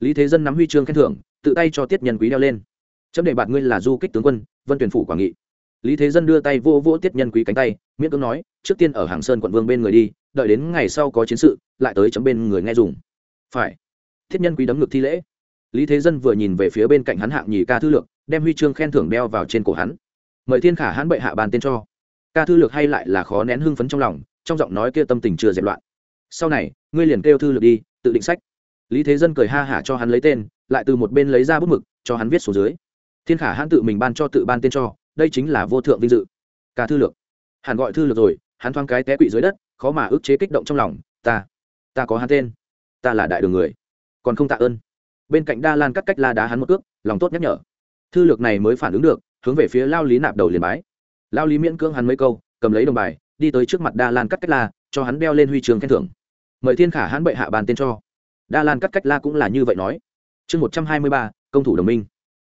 Lý thế dân nắm huy chương khen thưởng, tự tay cho tiết nhân quý đeo lên. Chấm đề bạt ngươi là du kích tướng quân, vân tuyển phủ quảng nghị. Lý thế dân đưa tay vô vỗ tiết nhân quý cánh tay miễn cưỡng nói, trước tiên ở hàng sơn quận vương bên người đi, đợi đến ngày sau có chiến sự, lại tới chấm bên người nghe dùng. Phải. Thiết nhân quý đấm ngực thi lễ. Lý thế dân vừa nhìn về phía bên cạnh hắn hạng nhì ca thư lược, đem huy chương khen thưởng đeo vào trên cổ hắn. Mời thiên khả hắn bệ hạ bàn tên cho. Ca thư lược hay lại là khó nén hưng phấn trong lòng, trong giọng nói kia tâm tình chưa dẹp loạn. Sau này, ngươi liền kêu thư lược đi, tự định sách. Lý thế dân cười ha hả cho hắn lấy tên, lại từ một bên lấy ra bút mực, cho hắn viết xuống dưới. Thiên khả hắn tự mình ban cho tự ban tên cho, đây chính là vô thượng vinh dự. Ca thư lược hàn gọi thư lược rồi, hắn thoáng cái té quỵ dưới đất, khó mà ức chế kích động trong lòng, ta ta có hắn tên. Ta là đại đường người. Còn không tạ ơn. Bên cạnh đa lan cắt cách la đá hắn một cước, lòng tốt nhắc nhở. Thư lược này mới phản ứng được, hướng về phía lao lý nạp đầu liền bái. Lao lý miễn cưỡng hắn mấy câu, cầm lấy đồng bài, đi tới trước mặt đa lan cắt cách la, cho hắn đeo lên huy trường khen thưởng. Mời thiên khả hắn bệ hạ bàn tên cho. Đa lan cắt cách la cũng là như vậy nói. Chương một trăm hai mươi ba, công thủ đồng minh.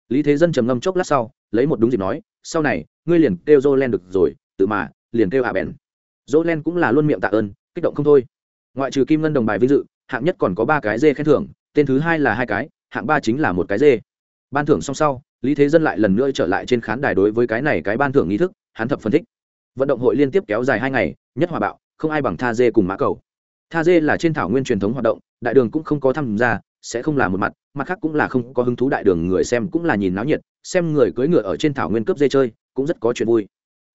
Lý thế dân trầm ngâm chốc lát sau, lấy một đúng dịp nói, sau này, ngươi liền kêu dô len được rồi, tự mà liền kêu hạ bèn. Dỗ len cũng là luôn miệng tạ ơn, kích động không thôi. Ngoại trừ kim ngân đồng bài vinh dự, hạng nhất còn có ba cái dê khen thưởng, tên thứ hai là hai cái, hạng ba chính là một cái dê. Ban thưởng xong sau, lý thế dân lại lần nữa trở lại trên khán đài đối với cái này cái ban thưởng nghi thức, hắn thập phân tích vận động hội liên tiếp kéo dài hai ngày, nhất hòa bạo, không ai bằng tha dê cùng mã cầu. Tha dê là trên thảo nguyên truyền thống hoạt động, đại đường cũng không có tham gia, sẽ không là một mặt mặt khác cũng là không có hứng thú đại đường người xem cũng là nhìn náo nhiệt, xem người cưỡi ngựa ở trên thảo nguyên cướp dê chơi, cũng rất có chuyện vui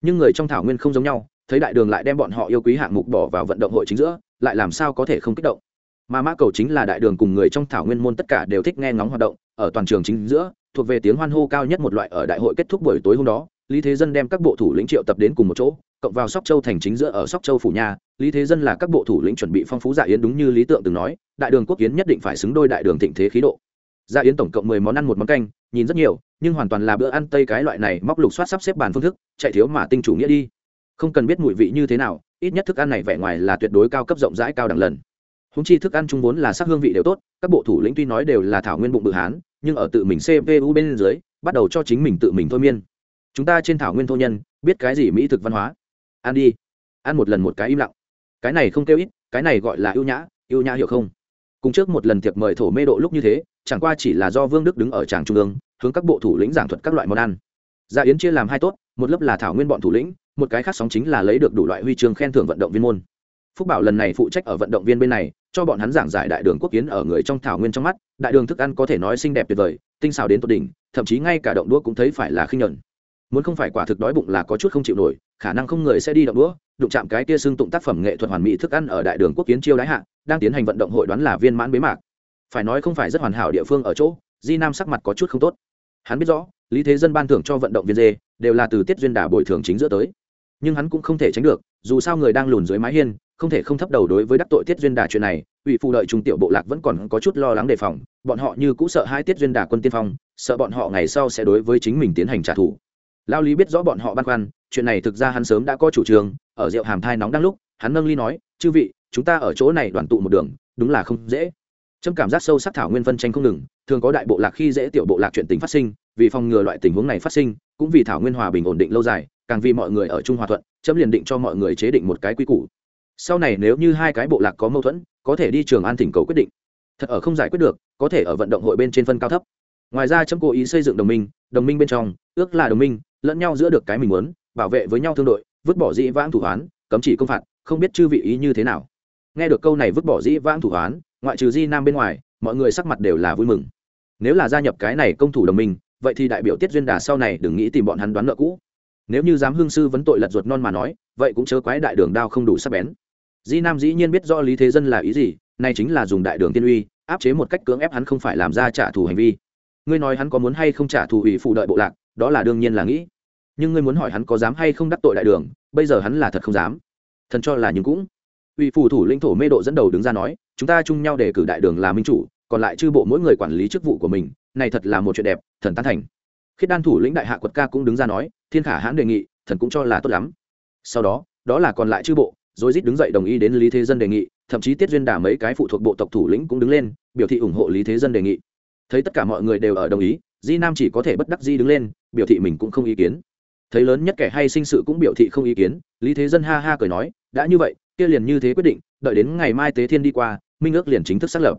nhưng người trong thảo nguyên không giống nhau, thấy đại đường lại đem bọn họ yêu quý hạng mục bỏ vào vận động hội chính giữa, lại làm sao có thể không kích động? Mà mã cầu chính là đại đường cùng người trong thảo nguyên môn tất cả đều thích nghe ngóng hoạt động, ở toàn trường chính giữa, thuộc về tiếng hoan hô cao nhất một loại ở đại hội kết thúc buổi tối hôm đó, lý thế dân đem các bộ thủ lĩnh triệu tập đến cùng một chỗ, cộng vào sóc châu thành chính giữa ở sóc châu phủ nhà, lý thế dân là các bộ thủ lĩnh chuẩn bị phong phú dạ yến đúng như lý tượng từng nói, đại đường quốc yến nhất định phải xứng đôi đại đường thịnh thế khí độ. Dạ yến tổng cộng mười món ăn một món canh, nhìn rất nhiều nhưng hoàn toàn là bữa ăn tây cái loại này móc lục soát sắp xếp bàn phương thức, chạy thiếu mà tinh chủ nghĩa đi. Không cần biết mùi vị như thế nào, ít nhất thức ăn này vẻ ngoài là tuyệt đối cao cấp rộng rãi cao đẳng lần. Húng chi thức ăn chung vốn là sắc hương vị đều tốt, các bộ thủ lĩnh tuy nói đều là thảo nguyên bụng bự hán, nhưng ở tự mình cpu bên dưới, bắt đầu cho chính mình tự mình thôi miên. Chúng ta trên thảo nguyên thô nhân, biết cái gì mỹ thực văn hóa? Ăn đi. Ăn một lần một cái im lặng. Cái này không kêu ít, cái này gọi là ưu nhã ưu nhã hiểu không? Cùng trước một lần tiệc mời thổ mê độ lúc như thế, chẳng qua chỉ là do vương đức đứng ở tràng trung ương hướng các bộ thủ lĩnh giảng thuật các loại món ăn. Gia yến chia làm hai tốt, một lớp là thảo nguyên bọn thủ lĩnh, một cái khác sóng chính là lấy được đủ loại huy chương khen thưởng vận động viên môn. Phúc bảo lần này phụ trách ở vận động viên bên này, cho bọn hắn giảng giải đại đường quốc kiến ở người trong thảo nguyên trong mắt, đại đường thức ăn có thể nói xinh đẹp tuyệt vời, tinh xào đến tột đỉnh, thậm chí ngay cả động đũa cũng thấy phải là khinh nhuận. Muốn không phải quả thực đói bụng là có chút không chịu nổi, khả năng không người sẽ đi động đũa, đụng chạm cái kia xương tụng tác phẩm nghệ thuật hoàn mỹ thức ăn ở đại đường quốc kiến chiêu đái hạ, đang tiến hành vận động hội đoán là viên mãn bế mạc. Phải nói không phải rất hoàn hảo địa phương ở chỗ, di nam sắc mặt có chút không tốt hắn biết rõ, lý thế dân ban thưởng cho vận động viên dê đều là từ tiết duyên đà bồi thường chính giữa tới. Nhưng hắn cũng không thể tránh được, dù sao người đang lùn dưới mái hiên, không thể không thấp đầu đối với đắc tội tiết duyên đà chuyện này. Ủy phụ Lợi trung tiểu bộ lạc vẫn còn có chút lo lắng đề phòng, bọn họ như cũng sợ hai tiết duyên đà quân tiên phong, sợ bọn họ ngày sau sẽ đối với chính mình tiến hành trả thù. Lao lý biết rõ bọn họ băn khoăn, chuyện này thực ra hắn sớm đã có chủ trương, ở rượu hàm thai nóng đang lúc, hắn nâng ly nói, chư vị, chúng ta ở chỗ này đoàn tụ một đường, đúng là không dễ trâm cảm giác sâu sắc thảo nguyên phân tranh không ngừng, thường có đại bộ lạc khi dễ tiểu bộ lạc chuyện tình phát sinh, vì phòng ngừa loại tình huống này phát sinh, cũng vì thảo nguyên hòa bình ổn định lâu dài, càng vì mọi người ở chung hòa thuận trâm liền định cho mọi người chế định một cái quy củ. Sau này nếu như hai cái bộ lạc có mâu thuẫn, có thể đi trường an thỉnh cầu quyết định. Thật ở không giải quyết được, có thể ở vận động hội bên trên phân cao thấp. Ngoài ra trâm cố ý xây dựng đồng minh đồng minh bên trong, ước là đồng minh, lẫn nhau giữa được cái mình muốn, bảo vệ với nhau thương đội, vứt bỏ dĩ vãng thủ hoán, cấm chỉ công phạt, không biết chư vị ý như thế nào. Nghe được câu này vứt bỏ dĩ vãng thủ hoán ngoại trừ di nam bên ngoài, mọi người sắc mặt đều là vui mừng. Nếu là gia nhập cái này công thủ đồng minh, vậy thì đại biểu tiết duyên đà sau này đừng nghĩ tìm bọn hắn đoán nợ cũ. Nếu như dám hương sư vấn tội lật ruột non mà nói, vậy cũng chớ quái đại đường đao không đủ sắc bén. Di nam dĩ nhiên biết do lý thế dân là ý gì, nay chính là dùng đại đường tiên uy, áp chế một cách cưỡng ép hắn không phải làm ra trả thù hành vi. Ngươi nói hắn có muốn hay không trả thù ủy phụ đợi bộ lạc, đó là đương nhiên là nghĩ. Nhưng ngươi muốn hỏi hắn có dám hay không đắc tội đại đường, bây giờ hắn là thật không dám. Thần cho là nhưng cũng ủy phủ thủ lĩnh thổ mê độ dẫn đầu đứng ra nói, chúng ta chung nhau để cử đại đường là minh chủ, còn lại chư bộ mỗi người quản lý chức vụ của mình, này thật là một chuyện đẹp, thần tán thành. Khiết đan thủ lĩnh đại hạ quật ca cũng đứng ra nói, thiên khả hãn đề nghị, thần cũng cho là tốt lắm. Sau đó đó là còn lại chư bộ, rồi rít đứng dậy đồng ý đến lý thế dân đề nghị, thậm chí tiết duyên đà mấy cái phụ thuộc bộ tộc thủ lĩnh cũng đứng lên, biểu thị ủng hộ lý thế dân đề nghị. Thấy tất cả mọi người đều ở đồng ý, di nam chỉ có thể bất đắc di đứng lên, biểu thị mình cũng không ý kiến. Thấy lớn nhất kẻ hay sinh sự cũng biểu thị không ý kiến, lý thế dân ha ha cười nói, đã như vậy kia liền như thế quyết định, đợi đến ngày mai tế thiên đi qua, minh ước liền chính thức xác lập.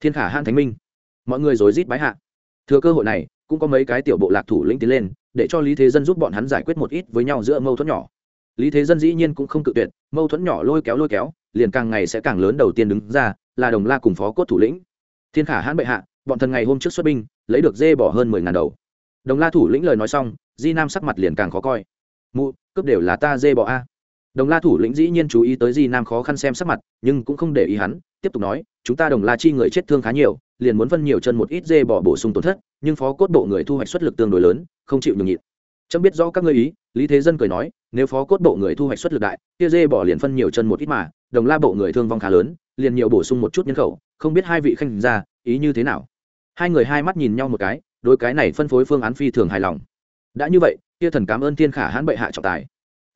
Thiên khả han thánh minh. Mọi người rối rít bái hạ. Thừa cơ hội này, cũng có mấy cái tiểu bộ lạc thủ lĩnh tiến lên, để cho lý thế dân giúp bọn hắn giải quyết một ít với nhau giữa mâu thuẫn nhỏ. Lý thế dân dĩ nhiên cũng không cự tuyệt, mâu thuẫn nhỏ lôi kéo lôi kéo, liền càng ngày sẽ càng lớn đầu tiên đứng ra, là đồng la cùng phó cốt thủ lĩnh. Thiên khả hãn bệ hạ, bọn thần ngày hôm trước xuất binh, lấy được dê bỏ hơn mười ngàn đầu. Đồng la thủ lĩnh lời nói xong, di nam sắc mặt liền càng khó coi. Mụ, cướp đều là ta dê bỏ a đồng la thủ lĩnh dĩ nhiên chú ý tới di nam khó khăn xem sắc mặt, nhưng cũng không để ý hắn, tiếp tục nói, chúng ta đồng la chi người chết thương khá nhiều, liền muốn phân nhiều chân một ít dê bỏ bổ sung tổn thất, nhưng phó cốt bộ người thu hoạch xuất lực tương đối lớn, không chịu nhường nhịn. Trâm biết rõ các ngươi ý, lý thế dân cười nói, nếu phó cốt bộ người thu hoạch xuất lực đại, kia dê bỏ liền phân nhiều chân một ít mà, đồng la bộ người thương vong khá lớn, liền nhiều bổ sung một chút nhân khẩu, không biết hai vị khanh ra, ý như thế nào? Hai người hai mắt nhìn nhau một cái đôi cái này phân phối phương án phi thường hài lòng. Đã như vậy, kia thần cảm ơn thiên khả hãn bệ hạ trọng tài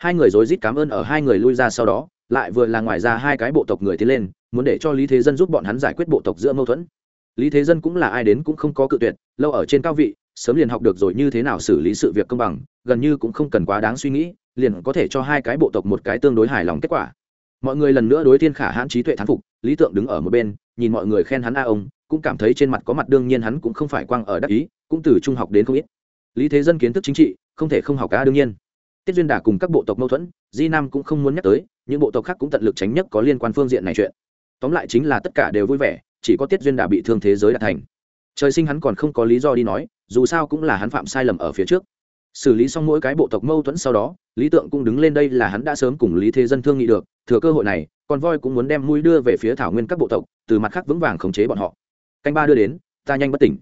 hai người rối rít cảm ơn ở hai người lui ra sau đó, lại vừa là ngoài ra hai cái bộ tộc người tiến lên, muốn để cho lý thế dân giúp bọn hắn giải quyết bộ tộc giữa mâu thuẫn. Lý thế dân cũng là ai đến cũng không có cự tuyệt, lâu ở trên cao vị, sớm liền học được rồi như thế nào xử lý sự việc công bằng, gần như cũng không cần quá đáng suy nghĩ, liền có thể cho hai cái bộ tộc một cái tương đối hài lòng kết quả. Mọi người lần nữa đối thiên khả hãn trí tuệ thán phục, lý tượng đứng ở một bên, nhìn mọi người khen hắn a ông, cũng cảm thấy trên mặt có mặt đương nhiên hắn cũng không phải quang ở đắc ý, cũng từ trung học đến không ít. Lý thế dân kiến thức chính trị, không thể không học ca đương nhiên tiết duyên đà cùng các bộ tộc mâu thuẫn, di nam cũng không muốn nhắc tới, những bộ tộc khác cũng tận lực tránh nhất có liên quan phương diện này chuyện. Tóm lại chính là tất cả đều vui vẻ, chỉ có tiết duyên đà bị thương thế giới đạt thành. Trời sinh hắn còn không có lý do đi nói, dù sao cũng là hắn phạm sai lầm ở phía trước. Xử lý xong mỗi cái bộ tộc mâu thuẫn sau đó, lý tượng cũng đứng lên đây là hắn đã sớm cùng lý thế dân thương nghị được, thừa cơ hội này, con voi cũng muốn đem mũi đưa về phía thảo nguyên các bộ tộc, từ mặt khác vững vàng khống chế bọn họ. Canh ba đưa đến, ta nhanh bất tỉnh.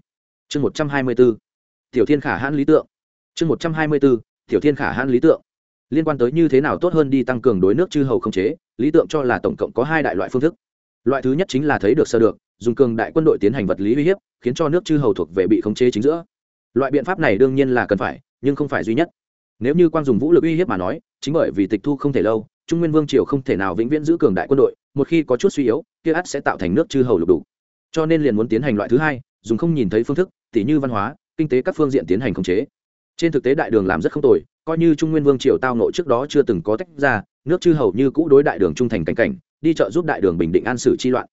Chương một trăm hai mươi b ố tiểu thiên khả hãn lý tượng. Chương một trăm hai mươi b ố tiểu thiên khả hãn lý tượng. Liên quan tới như thế nào tốt hơn đi tăng cường đối nước chư hầu không chế, lý tượng cho là tổng cộng có hai đại loại phương thức. Loại thứ nhất chính là thấy được sơ được, dùng cường đại quân đội tiến hành vật lý uy hiếp, khiến cho nước chư hầu thuộc về bị khống chế chính giữa. Loại biện pháp này đương nhiên là cần phải, nhưng không phải duy nhất. Nếu như quan dùng vũ lực uy hiếp mà nói, chính bởi vì tịch thu không thể lâu, trung nguyên vương triều không thể nào vĩnh viễn giữ cường đại quân đội, một khi có chút suy yếu, kia ắt sẽ tạo thành nước chư hầu lục đủ cho nên liền muốn tiến hành loại thứ hai, dùng không nhìn thấy phương thức, tỉ như văn hóa, kinh tế các phương diện tiến hành khống chế trên thực tế đại đường làm rất không tồi, coi như trung nguyên vương triều tao nội trước đó chưa từng có tách ra, nước chư hầu như cũ đối đại đường trung thành cảnh cảnh, đi chợ giúp đại đường bình định an sử chi loạn.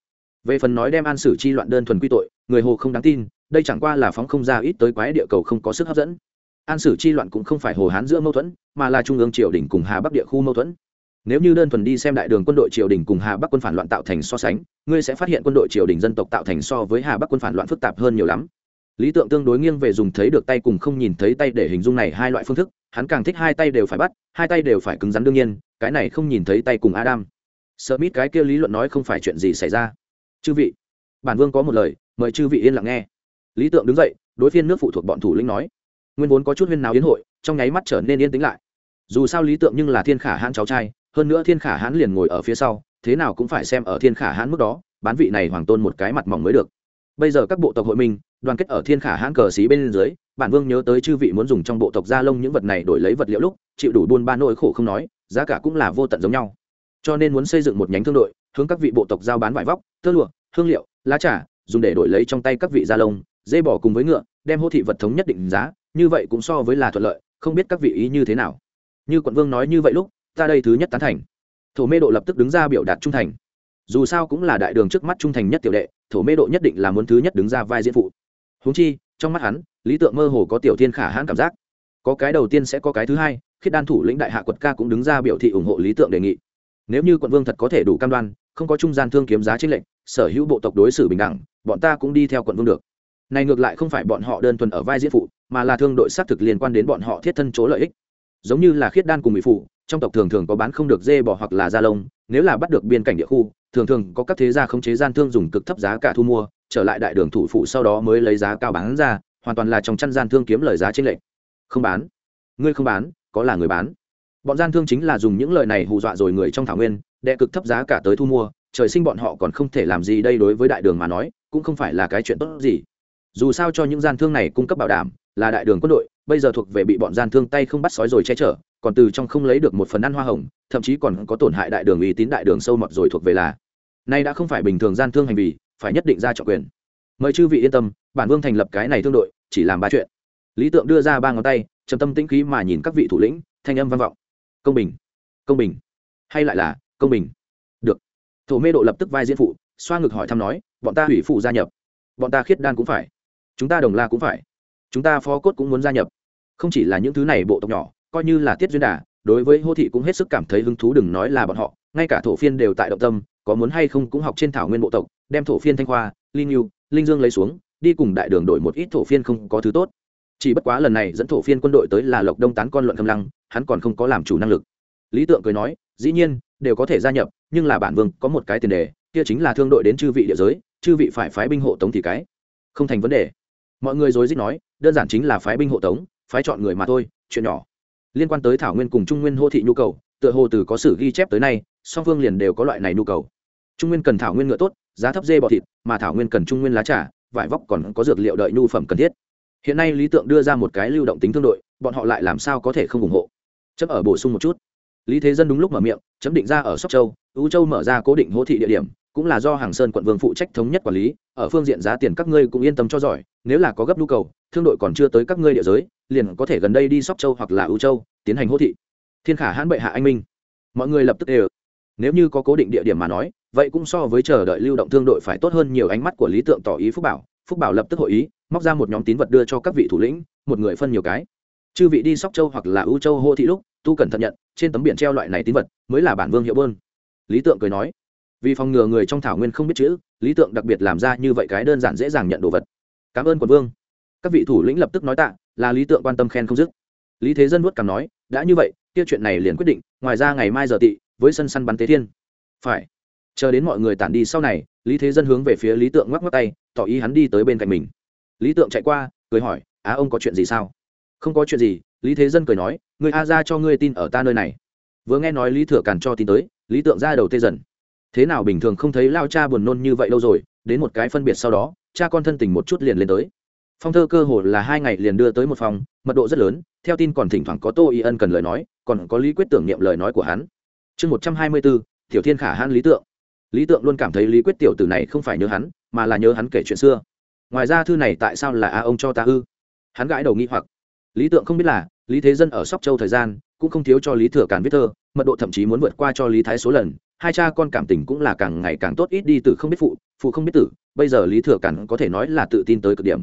Về phần nói đem an sử chi loạn đơn thuần quy tội, người hồ không đáng tin, đây chẳng qua là phóng không ra ít tới quái địa cầu không có sức hấp dẫn. An sử chi loạn cũng không phải hồ hán giữa mâu thuẫn, mà là trung ương triều đình cùng hà bắc địa khu mâu thuẫn. Nếu như đơn thuần đi xem đại đường quân đội triều đình cùng hà bắc quân phản loạn tạo thành so sánh, ngươi sẽ phát hiện quân đội triều đình dân tộc tạo thành so với hà bắc quân phản loạn phức tạp hơn nhiều lắm lý tượng tương đối nghiêng về dùng thấy được tay cùng không nhìn thấy tay để hình dung này hai loại phương thức, hắn càng thích hai tay đều phải bắt, hai tay đều phải cứng rắn đương nhiên, cái này không nhìn thấy tay cùng adam. Sợ mít cái kia lý luận nói không phải chuyện gì xảy ra. Chư vị, bản vương có một lời, mời chư vị yên lặng nghe. Lý tượng đứng dậy, đối phiên nước phụ thuộc bọn thủ lĩnh nói. Nguyên vốn có chút huyên nào yến hội, trong nháy mắt trở nên yên tĩnh lại. Dù sao lý tượng nhưng là thiên khả hãn cháu trai, hơn nữa thiên khả hãn liền ngồi ở phía sau, thế nào cũng phải xem ở thiên khả hãn mức đó, bán vị này hoàng tôn một cái mặt mỏng mới được. Bây giờ các bộ tộc hội minh đoàn kết ở thiên khả hãn cờ xí bên dưới, bản vương nhớ tới chư vị muốn dùng trong bộ tộc gia lông những vật này đổi lấy vật liệu lúc, chịu đủ buôn ba nỗi khổ không nói, giá cả cũng là vô tận giống nhau. Cho nên muốn xây dựng một nhánh thương đội, hướng các vị bộ tộc giao bán vải vóc, tơ lụa, hương liệu, lá trà, dùng để đổi lấy trong tay các vị gia lông dê bỏ cùng với ngựa, đem hô thị vật thống nhất định giá, như vậy cũng so với là thuận lợi, không biết các vị ý như thế nào. Như quận vương nói như vậy lúc, ta đây thứ nhất tán thành. Thổ mê độ lập tức đứng ra biểu đạt trung thành. Dù sao cũng là đại đường trước mắt trung thành nhất tiểu đệ, thổ mê độ nhất định là muốn thứ nhất đứng ra vai diễn phụ húng chi, trong mắt hắn, lý tượng mơ hồ có tiểu thiên khả hãn cảm giác. Có cái đầu tiên sẽ có cái thứ hai, khiết đan thủ lĩnh đại hạ quật ca cũng đứng ra biểu thị ủng hộ lý tượng đề nghị. Nếu như quận vương thật có thể đủ cam đoan, không có trung gian thương kiếm giá trên lệnh sở hữu bộ tộc đối xử bình đẳng, bọn ta cũng đi theo quận vương được. Này ngược lại không phải bọn họ đơn thuần ở vai diễn phụ, mà là thương đội xác thực liên quan đến bọn họ thiết thân chỗ lợi ích. Giống như là khiết đan cùng mỹ phụ, trong tộc thường thường có bán không được dê bò hoặc là da lông, nếu là bắt được biên cảnh địa khu, thường thường có các thế gia khống chế gian thương dùng cực thấp giá cả thu mua trở lại đại đường thủ phụ sau đó mới lấy giá cao bán ra, hoàn toàn là trong chăn gian thương kiếm lời giá trên lệnh không bán. Ngươi không bán, có là người bán? Bọn gian thương chính là dùng những lời này hù dọa rồi người trong thảo nguyên, đệ cực thấp giá cả tới thu mua, trời sinh bọn họ còn không thể làm gì đây đối với đại đường mà nói, cũng không phải là cái chuyện tốt gì. Dù sao cho những gian thương này cung cấp bảo đảm, là đại đường quân đội, bây giờ thuộc về bị bọn gian thương tay không bắt sói rồi che chở, còn từ trong không lấy được một phần ăn hoa hồng, thậm chí còn có tổn hại đại đường uy tín đại đường sâu mọt rồi thuộc về là. Nay đã không phải bình thường gian thương hành vi phải nhất định ra trọng quyền. Mời chư vị yên tâm, bản vương thành lập cái này thương đội, chỉ làm ba chuyện. Lý tượng đưa ra ba ngón tay, trầm tâm tĩnh khí mà nhìn các vị thủ lĩnh, thanh âm vang vọng. Công bình công bình. Hay lại là, công bình. Được. Thổ mê độ lập tức vai diễn phụ, xoa ngực hỏi thăm nói, bọn ta hủy phụ gia nhập. Bọn ta khiết đan cũng phải. Chúng ta đồng la cũng phải. Chúng ta phó cốt cũng muốn gia nhập. Không chỉ là những thứ này bộ tộc nhỏ, coi như là tiết duyên đà, đối với hô thị cũng hết sức cảm thấy hứng thú đừng nói là bọn họ, ngay cả thổ phiên đều tại động tâm có muốn hay không cũng học trên thảo nguyên bộ tộc, đem thổ phiên thanh khoa, linh yêu, linh dương lấy xuống, đi cùng đại đường đổi một ít thổ phiên không có thứ tốt. Chỉ bất quá lần này dẫn thổ phiên quân đội tới là lộc đông tán con luận khâm lăng, hắn còn không có làm chủ năng lực. Lý tượng cười nói, dĩ nhiên, đều có thể gia nhập, nhưng là bản vương có một cái tiền đề, kia chính là thương đội đến chư vị địa giới, chư vị phải phái binh hộ tống thì cái. Không thành vấn đề. Mọi người rối rít nói, đơn giản chính là phái binh hộ tống, phái chọn người mà thôi, chuyện nhỏ. Liên quan tới thảo nguyên cùng trung nguyên hô thị nhu cầu, tựa hồ từ có sử ghi chép tới nay, song phương liền đều có loại này nhu cầu trung nguyên cần thảo nguyên ngựa tốt, giá thấp dê bọ thịt, mà thảo nguyên cần trung nguyên lá trà, vải vóc còn có dược liệu đợi nhu phẩm cần thiết. Hiện nay lý tượng đưa ra một cái lưu động tính thương đội, bọn họ lại làm sao có thể không ủng hộ? Chấp ở bổ sung một chút. Lý thế dân đúng lúc mở miệng, chấm định ra ở sóc châu ưu châu mở ra cố định hỗ thị địa điểm, cũng là do hàng sơn quận vương phụ trách thống nhất quản lý, ở phương diện giá tiền các ngươi cũng yên tâm cho giỏi, nếu là có gấp nhu cầu, thương đội còn chưa tới các ngươi địa giới, liền có thể gần đây đi sóc châu hoặc là ưu châu, tiến hành hỗ thị. Thiên khả hãn bệ hạ anh minh. Mọi người lập tức đều, nếu như có cố định địa điểm mà nói vậy cũng so với chờ đợi lưu động thương đội phải tốt hơn nhiều ánh mắt của lý tượng tỏ ý phúc bảo phúc bảo lập tức hội ý, móc ra một nhóm tín vật đưa cho các vị thủ lĩnh, một người phân nhiều cái. Chư vị đi sóc châu hoặc là ưu châu hô thị lúc, tu cần thận nhận, trên tấm biển treo loại này tín vật, mới là bản vương hiệu bơn. Lý tượng cười nói, vì phòng ngừa người trong thảo nguyên không biết chữ, lý tượng đặc biệt làm ra như vậy cái đơn giản dễ dàng nhận đồ vật. Cảm ơn quần vương. Các vị thủ lĩnh lập tức nói tạ, là lý tượng quan tâm khen không dứt. Lý thế dân vuốt cằm nói, đã như vậy, kia chuyện này liền quyết định, ngoài ra ngày mai giờ tị với sân săn bắn tế thiên. Phải chờ đến mọi người tản đi sau này, lý thế dân hướng về phía lý tượng ngoắc ngoắc tay, tỏ ý hắn đi tới bên cạnh mình. Lý tượng chạy qua, cười hỏi, á ông có chuyện gì sao? Không có chuyện gì, lý thế dân cười nói người a ra cho ngươi tin ở ta nơi này. Vừa nghe nói lý thừa càn cho tin tới, lý tượng ra đầu tê dần. Thế nào bình thường không thấy lao cha buồn nôn như vậy lâu rồi, đến một cái phân biệt sau đó, cha con thân tình một chút liền lên tới. Phong thơ cơ hồ là hai ngày liền đưa tới một phòng, mật độ rất lớn, theo tin còn thỉnh thoảng có tô y ân cần lời nói, còn có lý quyết tưởng niệm lời nói của hắn. Chương một trăm hai mươi bốn tiểu thiên khả hãn lý tượng lý tượng luôn cảm thấy lý quyết tiểu tử này không phải nhớ hắn, mà là nhớ hắn kể chuyện xưa. Ngoài ra thư này tại sao là a ông cho ta ư? Hắn gãi đầu nghi hoặc. Lý tượng không biết là, lý thế dân ở sóc châu thời gian, cũng không thiếu cho lý thừa càn viết thơ, mật độ thậm chí muốn vượt qua cho lý thái số lần. Hai cha con cảm tình cũng là càng ngày càng tốt, ít đi từ không biết phụ phụ không biết tử, bây giờ lý thừa càn có thể nói là tự tin tới cực điểm.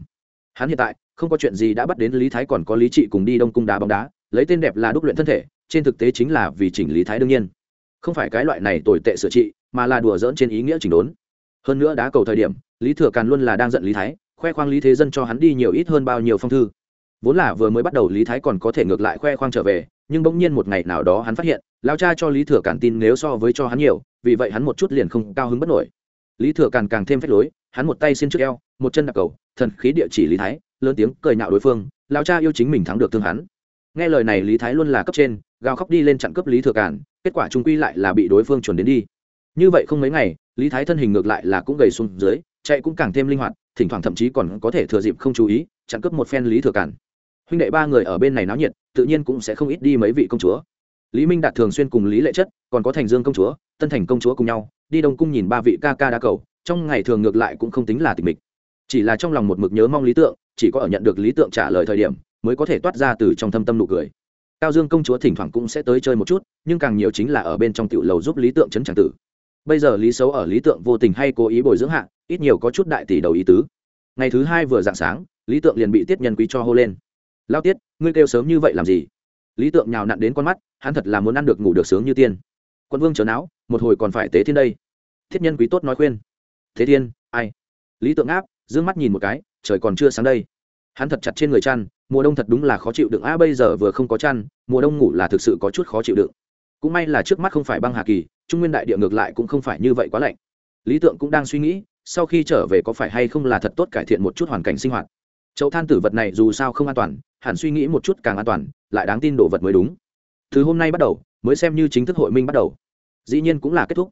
Hắn hiện tại, không có chuyện gì đã bắt đến lý thái còn có lý trị cùng đi đông cung đá bóng đá, lấy tên đẹp là đúc luyện thân thể, trên thực tế chính là vì chỉnh lý thái đương nhiên. Không phải cái loại này tồi tệ sửa trị mà là đùa dỡn trên ý nghĩa chỉnh đốn. Hơn nữa đá cầu thời điểm, lý thừa càn luôn là đang giận lý thái, khoe khoang lý thế dân cho hắn đi nhiều ít hơn bao nhiêu phong thư. Vốn là vừa mới bắt đầu lý thái còn có thể ngược lại khoe khoang trở về, nhưng bỗng nhiên một ngày nào đó hắn phát hiện lao cha cho lý thừa càn tin nếu so với cho hắn nhiều, vì vậy hắn một chút liền không cao hứng bất nổi. Lý thừa càn càng thêm phách lối, hắn một tay xin trước eo, một chân đạp cầu, thần khí địa chỉ lý thái, lớn tiếng cười nhạo đối phương lao cha yêu chính mình thắng được thương hắn. Nghe lời này lý thái luôn là cấp trên, gào khóc đi lên chặn cấp lý thừa càn, kết quả trung quy lại là bị đối phương chuẩn đến đi như vậy không mấy ngày, lý thái thân hình ngược lại là cũng gầy xuống dưới, chạy cũng càng thêm linh hoạt, thỉnh thoảng thậm chí còn có thể thừa dịp không chú ý, chặn cướp một phen lý thừa cản. huynh đệ ba người ở bên này náo nhiệt, tự nhiên cũng sẽ không ít đi mấy vị công chúa. Lý minh đạt thường xuyên cùng lý lệ chất, còn có thành dương công chúa, tân thành công chúa cùng nhau, đi đông cung nhìn ba vị ca ca đa cầu, trong ngày thường ngược lại cũng không tính là tịch mịch. Chỉ là trong lòng một mực nhớ mong lý tượng, chỉ có ở nhận được lý tượng trả lời thời điểm, mới có thể toát ra từ trong thâm tâm nụ cười. Cao dương công chúa thỉnh thoảng cũng sẽ tới chơi một chút, nhưng càng nhiều chính là ở bên trong tiểu lầu giúp lý tượng chấn tràng tử bây giờ lý xấu ở lý tượng vô tình hay cố ý bồi dưỡng hạ ít nhiều có chút đại tỷ đầu ý tứ. Ngày thứ hai vừa dạng sáng, lý tượng liền bị tiết nhân quý cho hô lên. Lao tiết, ngươi kêu sớm như vậy làm gì? Lý tượng nhào nặn đến con mắt, hắn thật là muốn ăn được ngủ được sướng như tiên. Quân vương chờ não một hồi còn phải tế thiên đây. Thiết nhân quý tốt nói khuyên. Thế thiên, ai? Lý tượng áp d ư ơ n g mắt nhìn một cái, trời còn chưa sáng đây. Hắn thật chặt trên người chăn, mùa đông thật đúng là khó chịu đựng. A, bây giờ vừa không có chăn, mùa đông ngủ là thực sự có chút khó chịu đựng. Cũng may là trước mắt không phải băng hà kỳ trung nguyên đại địa ngược lại cũng không phải như vậy quá lạnh. Lý tượng cũng đang suy nghĩ, sau khi trở về có phải hay không là thật tốt cải thiện một chút hoàn cảnh sinh hoạt. Chậu than tử vật này dù sao không an toàn, hẳn suy nghĩ một chút càng an toàn, lại đáng tin đồ vật mới đúng. Từ hôm nay bắt đầu, mới xem như chính thức hội minh bắt đầu. Dĩ nhiên cũng là kết thúc.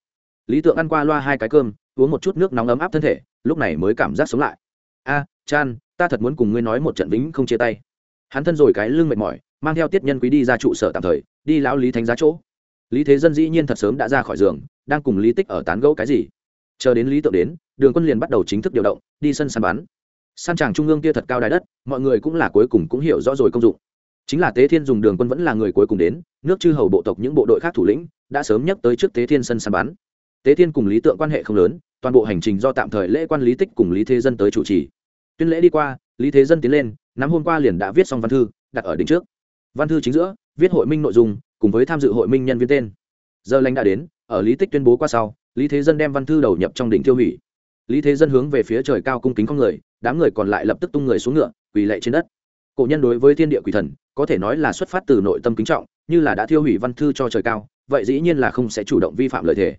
Lý tượng ăn qua loa hai cái cơm, uống một chút nước nóng ấm áp thân thể, lúc này mới cảm giác sống lại. A, chan, ta thật muốn cùng ngươi nói một trận vĩnh không chia tay. Hắn thân rồi cái lưng mệt mỏi, mang theo tiết nhân quý đi ra trụ sở tạm thời, đi lão lý thánh giá chỗ lý thế dân dĩ nhiên thật sớm đã ra khỏi giường, đang cùng lý tích ở tán gẫu cái gì. Chờ đến lý tượng đến, đường quân liền bắt đầu chính thức điều động, đi sân săn bắn. San tràng trung ương kia thật cao đài đất, mọi người cũng là cuối cùng cũng hiểu rõ rồi công dụng. Chính là tế thiên dùng đường quân vẫn là người cuối cùng đến, nước chư hầu bộ tộc những bộ đội khác thủ lĩnh, đã sớm nhắc tới trước tế thiên sân săn bắn. Tế thiên cùng lý tượng quan hệ không lớn, toàn bộ hành trình do tạm thời lễ quan lý tích cùng lý thế dân tới chủ trì. Tuyên lễ đi qua, lý thế dân tiến lên, nắm hôm qua liền đã viết xong văn thư, đặt ở đỉnh trước. Văn thư chính giữa, viết hội minh nội dung cùng với tham dự hội minh nhân viên tên. Giờ lãnh đã đến, ở lý tích tuyên bố qua sau, lý thế dân đem văn thư đầu nhập trong đỉnh tiêu hủy. Lý thế dân hướng về phía trời cao cung kính con người, đám người còn lại lập tức tung người xuống ngựa, quỳ lệ trên đất. Cổ nhân đối với thiên địa quỷ thần, có thể nói là xuất phát từ nội tâm kính trọng, như là đã tiêu hủy văn thư cho trời cao, vậy dĩ nhiên là không sẽ chủ động vi phạm lời thề.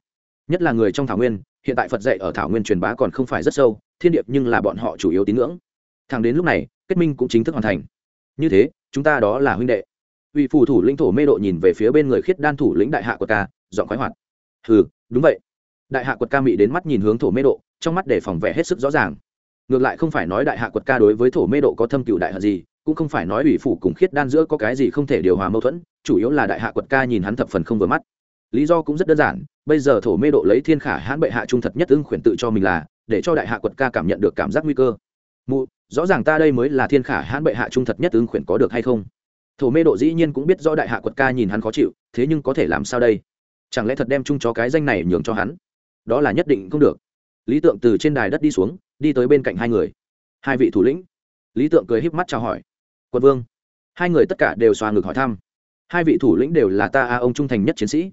Nhất là người trong thảo nguyên, hiện tại phật dạy ở thảo nguyên truyền bá còn không phải rất sâu, thiên điệp nhưng là bọn họ chủ yếu tín ngưỡng. Thẳng đến lúc này, kết minh cũng chính thức hoàn thành. Như thế, chúng ta đó là huynh đệ vị phù thủ lĩnh thổ mê độ nhìn về phía bên người khiết đan thủ lĩnh đại hạ của ca, giọng khoái hoạt. Ừ đúng vậy. Đại hạ quật ca mị đến mắt nhìn hướng thổ mê độ, trong mắt để phòng vẻ hết sức rõ ràng. Ngược lại không phải nói đại hạ quật ca đối với thổ mê độ có thâm cựu đại hận gì, cũng không phải nói ủy phủ cùng khiết đan giữa có cái gì không thể điều hòa mâu thuẫn, chủ yếu là đại hạ quật ca nhìn hắn thập phần không vừa mắt. Lý do cũng rất đơn giản, bây giờ thổ mê độ lấy thiên khả hãn bệ hạ trung thật nhất ưng khuyển tự cho mình là, để cho đại hạ quật ca cảm nhận được cảm giác nguy cơ. Mụ, rõ ràng ta đây mới là thiên khả hãn bệ hạ trung thật nhất ưng khuyển có được hay không? Thổ mê độ dĩ nhiên cũng biết rõ đại hạ quật ca nhìn hắn khó chịu, thế nhưng có thể làm sao đây? Chẳng lẽ thật đem chung cho cái danh này nhường cho hắn? Đó là nhất định không được. Lý tượng từ trên đài đất đi xuống, đi tới bên cạnh hai người. Hai vị thủ lĩnh. Lý tượng cười híp mắt chào hỏi. Quân vương. Hai người tất cả đều xoa ngực hỏi thăm. Hai vị thủ lĩnh đều là ta a, ông trung thành nhất chiến sĩ.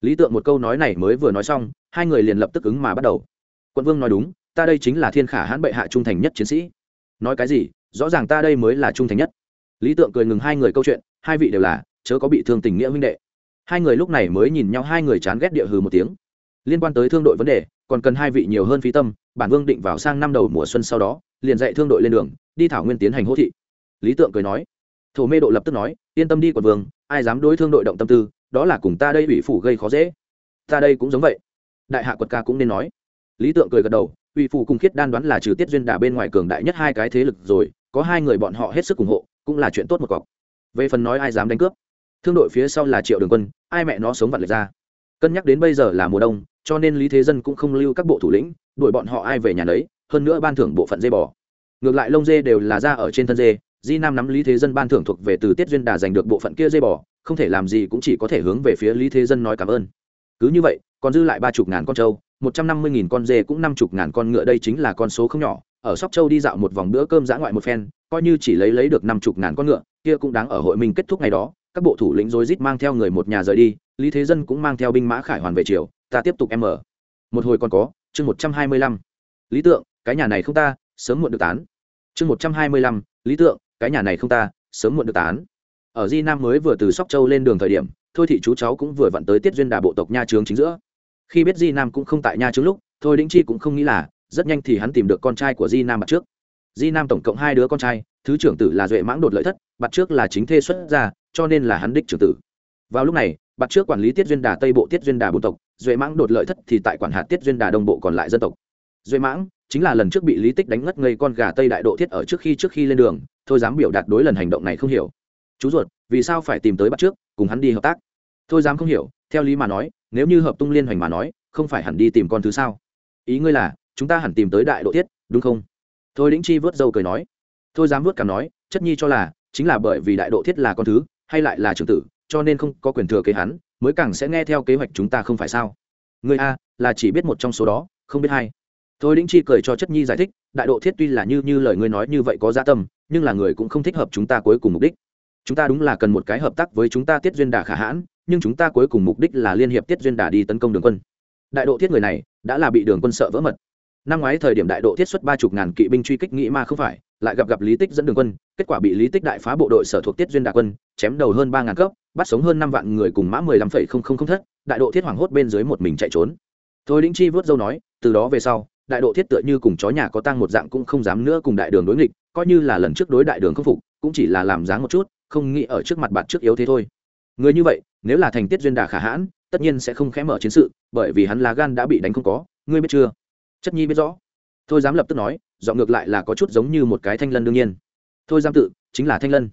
Lý tượng một câu nói này mới vừa nói xong, hai người liền lập tức ứng mà bắt đầu. Quận vương nói đúng, ta đây chính là thiên khả hãn bệ hạ trung thành nhất chiến sĩ. Nói cái gì? Rõ ràng ta đây mới là trung thành nhất lý tượng cười ngừng hai người câu chuyện, hai vị đều là, chớ có bị thương tình nghĩa huynh đệ. Hai người lúc này mới nhìn nhau, hai người chán ghét địa hừ một tiếng. Liên quan tới thương đội vấn đề, còn cần hai vị nhiều hơn phí tâm, bản vương định vào sang năm đầu mùa xuân sau đó, liền dạy thương đội lên đường, đi thảo nguyên tiến hành hỗ thị. Lý tượng cười nói, thổ mê độ lập tức nói, yên tâm đi quận vương, ai dám đối thương đội động tâm tư, đó là cùng ta đây ủy phủ gây khó dễ. Ta đây cũng giống vậy. Đại hạ quật ca cũng nên nói. Lý tượng cười gật đầu, ủy phủ cùng khiết đan đoán là trừ tiết duyên đà bên ngoài cường đại nhất hai cái thế lực rồi, có hai người bọn họ hết sức ủng hộ cũng là chuyện tốt một cọc. Về phần nói ai dám đánh cướp, thương đội phía sau là triệu đường quân, ai mẹ nó sống vặt lệch ra. Cân nhắc đến bây giờ là mùa đông, cho nên lý thế dân cũng không lưu các bộ thủ lĩnh, đuổi bọn họ ai về nhà đấy hơn nữa ban thưởng bộ phận dê bò. Ngược lại lông dê đều là ra ở trên thân dê, di nam nắm lý thế dân ban thưởng thuộc về từ tiết duyên đà giành được bộ phận kia dê bò, không thể làm gì cũng chỉ có thể hướng về phía lý thế dân nói cảm ơn. Cứ như vậy, còn dư lại ba chục ngàn con trâu, một trăm năm mươi nghìn con dê cũng năm chục ngàn con ngựa, đây chính là con số không nhỏ, ở sóc châu đi dạo một vòng bữa cơm dã ngoại một phen coi như chỉ lấy lấy được năm chục ngàn con ngựa kia cũng đáng ở hội minh kết thúc ngày đó các bộ thủ lĩnh rối rít mang theo người một nhà rời đi lý thế dân cũng mang theo binh mã khải hoàn về triều, ta tiếp tục em mở một hồi còn có chương một trăm hai mươi lăm. Lý tượng cái nhà này không ta sớm muộn được tán. Chương một trăm hai mươi lăm lý tượng cái nhà này không ta sớm muộn được tán. Ở di nam mới vừa từ sóc châu lên đường thời điểm thôi thị chú cháu cũng vừa vặn tới tiết duyên đà bộ tộc nha trướng chính giữa. Khi biết di nam cũng không tại nha trướng lúc thôi đĩnh chi cũng không nghĩ là rất nhanh thì hắn tìm được con trai của di nam mặt trước di nam tổng cộng hai đứa con trai, thứ trưởng tử là duệ mãng đột lợi thất bặt trước là chính thê xuất gia, cho nên là hắn đích trưởng tử. Vào lúc này bặt trước quản lý tiết duyên đà tây bộ, tiết duyên đà bộ tộc, duệ mãng đột lợi thất thì tại quản hạt tiết duyên đà đông bộ còn lại dân tộc. Duệ mãng chính là lần trước bị lý tích đánh ngất ngây con gà tây đại độ thiết ở trước khi trước khi lên đường, thôi dám biểu đạt đối lần hành động này không hiểu. Chú ruột, vì sao phải tìm tới bắt trước, cùng hắn đi hợp tác? Thôi dám không hiểu, theo lý mà nói, nếu như hợp tung liên hoành mà nói, không phải hẳn đi tìm con thứ sao? Ý ngươi là, chúng ta hẳn tìm tới đại độ thiết, đúng không? Thôi đĩnh chi vớt dâu cười nói. Thôi dám vớt cảm nói, chất nhi cho là, chính là bởi vì đại độ thiết là con thứ, hay lại là trưởng tử, cho nên không có quyền thừa kế hắn, mới càng sẽ nghe theo kế hoạch chúng ta không phải sao. Người a, là chỉ biết một trong số đó, không biết hai. Thôi đĩnh chi cười cho chất nhi giải thích, đại độ thiết tuy là như như lời ngươi nói như vậy có gia tâm, nhưng là người cũng không thích hợp chúng ta cuối cùng mục đích. Chúng ta đúng là cần một cái hợp tác với chúng ta tiết duyên đà khả hãn, nhưng chúng ta cuối cùng mục đích là liên hiệp tiết duyên đà đi tấn công đường quân. Đại độ thiết người này, đã là bị đường quân sợ vỡ mật năm ngoái thời điểm đại độ thiết xuất ba chục ngàn kỵ binh truy kích nghĩ mà không phải, lại gặp gặp lý tích dẫn đường quân, kết quả bị lý tích đại phá bộ đội sở thuộc tiết duyên đà quân, chém đầu hơn ba ngàn cấp, bắt sống hơn năm vạn người cùng mã mười lăm phẩy không không không thất, đại độ thiết hoảng hốt bên dưới một mình chạy trốn. Thôi đĩnh chi vớt dâu nói, từ đó về sau, đại độ thiết tựa như cùng chó nhà có tăng một dạng cũng không dám nữa cùng đại đường đối nghịch, coi như là lần trước đối đại đường khâm phục, cũng chỉ là làm dáng một chút, không nghĩ ở trước mặt bạn trước yếu thế thôi. Người như vậy, nếu là thành tiết duyên đà khả hãn, tất nhiên sẽ không khẽ mở chiến sự, bởi vì hắn lá gan đã bị đánh không có, ngươi biết chưa? Chất nhi biết rõ. Thôi dám lập tức nói dọn ngược lại là có chút giống như một cái thanh lân đương nhiên. Thôi dám tự, chính là thanh lân.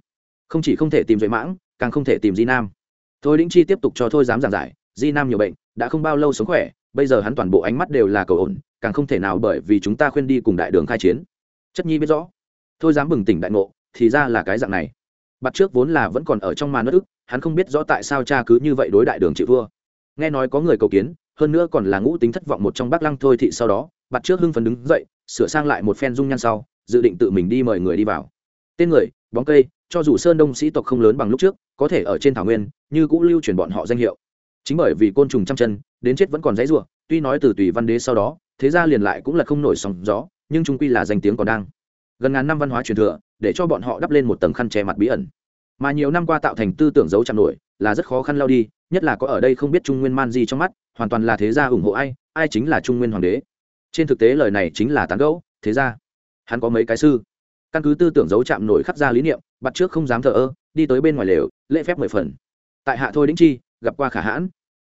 Không chỉ không thể tìm duệ mãng, càng không thể tìm di nam. Thôi đĩnh chi tiếp tục cho thôi dám giảng giải, di nam nhiều bệnh, đã không bao lâu sống khỏe, bây giờ hắn toàn bộ ánh mắt đều là cầu ổn, càng không thể nào bởi vì chúng ta khuyên đi cùng đại đường khai chiến. Chất nhi biết rõ. Thôi dám bừng tỉnh đại ngộ, thì ra là cái dạng này. Bắt trước vốn là vẫn còn ở trong màn nước ức, hắn không biết rõ tại sao cha cứ như vậy đối đại đường chịu vua. nghe nói có người cầu kiến hơn nữa còn là ngũ tính thất vọng một trong bác lăng thôi thị sau đó bặt trước hưng phấn đứng dậy, sửa sang lại một phen dung nhan sau, dự định tự mình đi mời người đi vào. Tên người, bóng cây, cho dù sơn đông sĩ tộc không lớn bằng lúc trước, có thể ở trên thảo nguyên, như cũng lưu truyền bọn họ danh hiệu. Chính bởi vì côn trùng trăm chân, đến chết vẫn còn dãy rủa, tuy nói từ tùy văn đế sau đó, thế ra liền lại cũng là không nổi sóng gió, nhưng trung quy là danh tiếng còn đang. Gần ngàn năm văn hóa truyền thừa, để cho bọn họ đắp lên một tầng khăn che mặt bí ẩn. Mà nhiều năm qua tạo thành tư tưởng dấu chạm nổi là rất khó khăn lao đi, nhất là có ở đây không biết trung nguyên man gì trong mắt, hoàn toàn là thế gia ủng hộ ai ai chính là trung nguyên hoàng đế. Trên thực tế lời này chính là tán gẫu, thế gia. Hắn có mấy cái sư. Căn cứ tư tưởng giấu chạm nổi khắc ra lý niệm, bắt trước không dám thờ ơ, đi tới bên ngoài lều, lễ phép mười phần. Tại hạ thôi đĩnh chi, gặp qua khả hãn.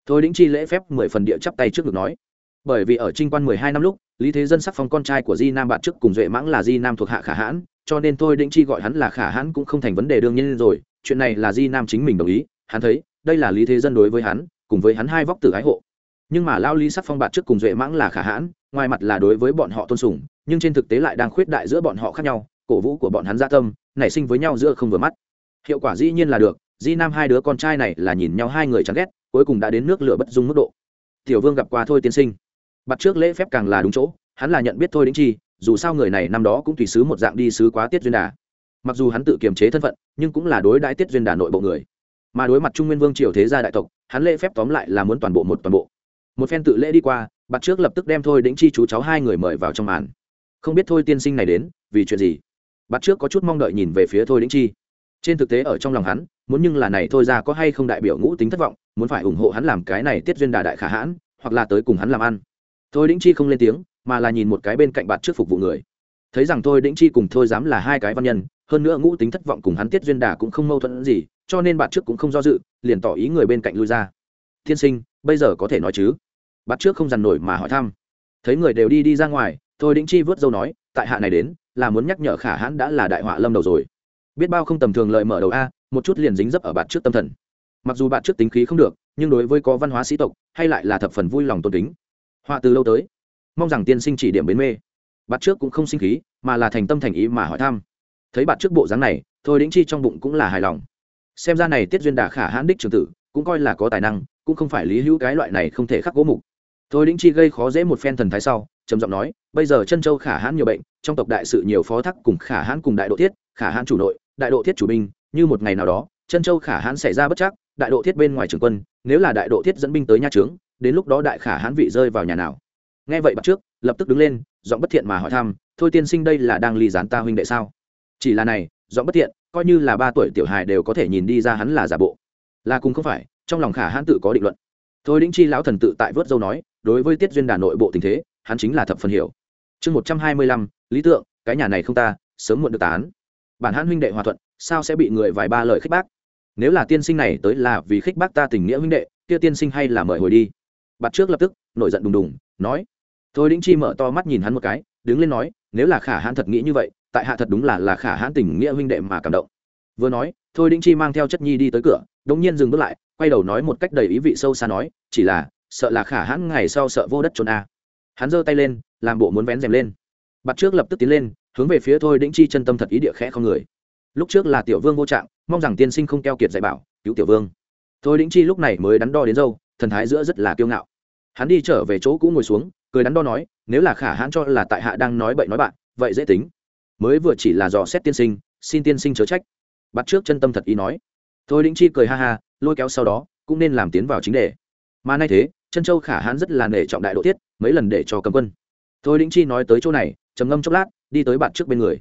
Thôi đĩnh chi lễ phép mười phần địa chắp tay trước ngực nói. Bởi vì ở trinh quan mười hai năm lúc, lý thế dân sắc phong con trai của di nam bạn trước cùng duệ mãng là di nam thuộc hạ khả hãn, cho nên thôi đĩnh chi gọi hắn là khả hãn cũng không thành vấn đề đương nhiên rồi, chuyện này là di nam chính mình đồng ý hắn thấy, đây là lý thế dân đối với hắn, cùng với hắn hai vóc tử ái hộ. Nhưng mà lao lý sắc phong bạt trước cùng duệ mãng là khả hãn, ngoài mặt là đối với bọn họ tôn sùng, nhưng trên thực tế lại đang khuyết đại giữa bọn họ khác nhau, cổ vũ của bọn hắn gia tâm, nảy sinh với nhau giữa không vừa mắt. Hiệu quả dĩ nhiên là được, di nam hai đứa con trai này là nhìn nhau hai người chán ghét, cuối cùng đã đến nước lửa bất dung mức độ. Tiểu vương gặp qua thôi tiên sinh. Bắt trước lễ phép càng là đúng chỗ, hắn là nhận biết thôi đĩnh chi, dù sao người này năm đó cũng tùy sứ một dạng đi sứ quá tiết duyên đà. Mặc dù hắn tự kiềm chế thân phận, nhưng cũng là đối đãi tiết duyên đà nội bộ người mà đối mặt trung nguyên vương triều thế gia đại tộc, hắn lễ phép tóm lại là muốn toàn bộ một toàn bộ. Một phen tự lễ đi qua bắt trước lập tức đem thôi đĩnh chi chú cháu hai người mời vào trong màn. Không biết thôi tiên sinh này đến, vì chuyện gì? Bắt trước có chút mong đợi nhìn về phía thôi đĩnh chi. Trên thực tế ở trong lòng hắn, muốn nhưng là này thôi ra có hay không đại biểu ngũ tính thất vọng, muốn phải ủng hộ hắn làm cái này tiết duyên đà đại khả hãn, hoặc là tới cùng hắn làm ăn. Thôi đĩnh chi không lên tiếng, mà là nhìn một cái bên cạnh bạn trước phục vụ người. Thấy rằng thôi đĩnh chi cùng thôi dám là hai cái văn nhân hơn nữa ngũ tính thất vọng cùng hắn tiết duyên đà cũng không mâu thuẫn gì, cho nên bạn trước cũng không do dự, liền tỏ ý người bên cạnh lui ra. Tiên sinh, bây giờ có thể nói chứ? Bạn trước không dằn nổi mà hỏi thăm. Thấy người đều đi đi ra ngoài, thôi đĩnh chi vớt dâu nói, tại hạ này đến, là muốn nhắc nhở khả hãn đã là đại họa lâm đầu rồi. Biết bao không tầm thường lợi mở đầu a, một chút liền dính dấp ở bạn trước tâm thần. Mặc dù bạn trước tính khí không được, nhưng đối với có văn hóa sĩ tộc, hay lại là thập phần vui lòng tôn kính. Họa từ lâu tới, mong rằng tiên sinh chỉ điểm bến mê. Bạn trước cũng không sinh khí, mà là thành tâm thành ý mà hỏi thăm thấy bạn trước bộ dáng này, thôi đĩnh chi trong bụng cũng là hài lòng. Xem ra này tiết duyên đà khả hãn đích trường tử, cũng coi là có tài năng, cũng không phải lý hữu cái loại này không thể khắc gỗ mục. Thôi đĩnh chi gây khó dễ một phen thần thái sau, trầm giọng nói, bây giờ chân châu khả hãn nhiều bệnh, trong tộc đại sự nhiều phó thác cùng khả hãn cùng đại độ thiết, khả hãn chủ nội, đại độ thiết chủ binh, như một ngày nào đó, chân châu khả hãn xảy ra bất chắc, đại độ thiết bên ngoài trường quân, nếu là đại độ thiết dẫn binh tới nha trướng, đến lúc đó đại khả hãn vị rơi vào nhà nào. Nghe vậy bắt trước, lập tức đứng lên, giọng bất thiện mà hỏi thăm, thôi tiên sinh đây là đang ly gián ta huynh đệ sao? Chỉ là này, giọng bất thiện coi như là ba tuổi tiểu hài đều có thể nhìn đi ra hắn là giả bộ. Là cùng không phải, trong lòng khả hãn tự có định luận. Thôi đĩnh chi lão thần tự tại vớt dâu nói, đối với tiết duyên đà nội bộ tình thế, hắn chính là thập phần hiểu. Chương một trăm hai mươi lăm, lý tượng, cái nhà này không ta, sớm muộn được tán. Bản hãn huynh đệ hòa thuận, sao sẽ bị người vài ba lời khích bác? Nếu là tiên sinh này tới là vì khích bác ta tình nghĩa huynh đệ, kia tiên sinh hay là mời hồi đi. Bạt trước lập tức, nổi giận đùng đùng, nói. Thôi đĩnh chi mở to mắt nhìn hắn một cái, đứng lên nói, nếu là khả hãn thật nghĩ như vậy tại hạ thật đúng là là khả hãn tình nghĩa huynh đệ mà cảm động. Vừa nói, thôi đĩnh chi mang theo chất nhi đi tới cửa, đống nhiên dừng bước lại, quay đầu nói một cách đầy ý vị sâu xa nói, chỉ là, sợ là khả hãn ngày sau sợ vô đất trốn a. Hắn giơ tay lên, làm bộ muốn vén rèm lên. Bắt trước lập tức tiến lên, hướng về phía thôi đĩnh chi chân tâm thật ý địa khẽ không người. Lúc trước là tiểu vương vô trạng, mong rằng tiên sinh không keo kiệt dạy bảo, cứu tiểu vương. Thôi đĩnh chi lúc này mới đắn đo đến dâu, thần thái giữa rất là kiêu ngạo. Hắn đi trở về chỗ cũ ngồi xuống, cười đắn đo nói, nếu là khả hãn cho là tại hạ đang nói bậy nói bạn, vậy dễ tính mới vừa chỉ là dò xét tiên sinh, xin tiên sinh chớ trách. Bắt trước chân tâm thật ý nói. Thôi đĩnh chi cười ha ha, lôi kéo sau đó, cũng nên làm tiến vào chính đề. Mà nay thế, chân châu khả hãn rất là nể trọng đại độ tiết, mấy lần để cho cầm quân. Thôi đĩnh chi nói tới chỗ này, trầm ngâm chốc lát, đi tới bạn trước bên người.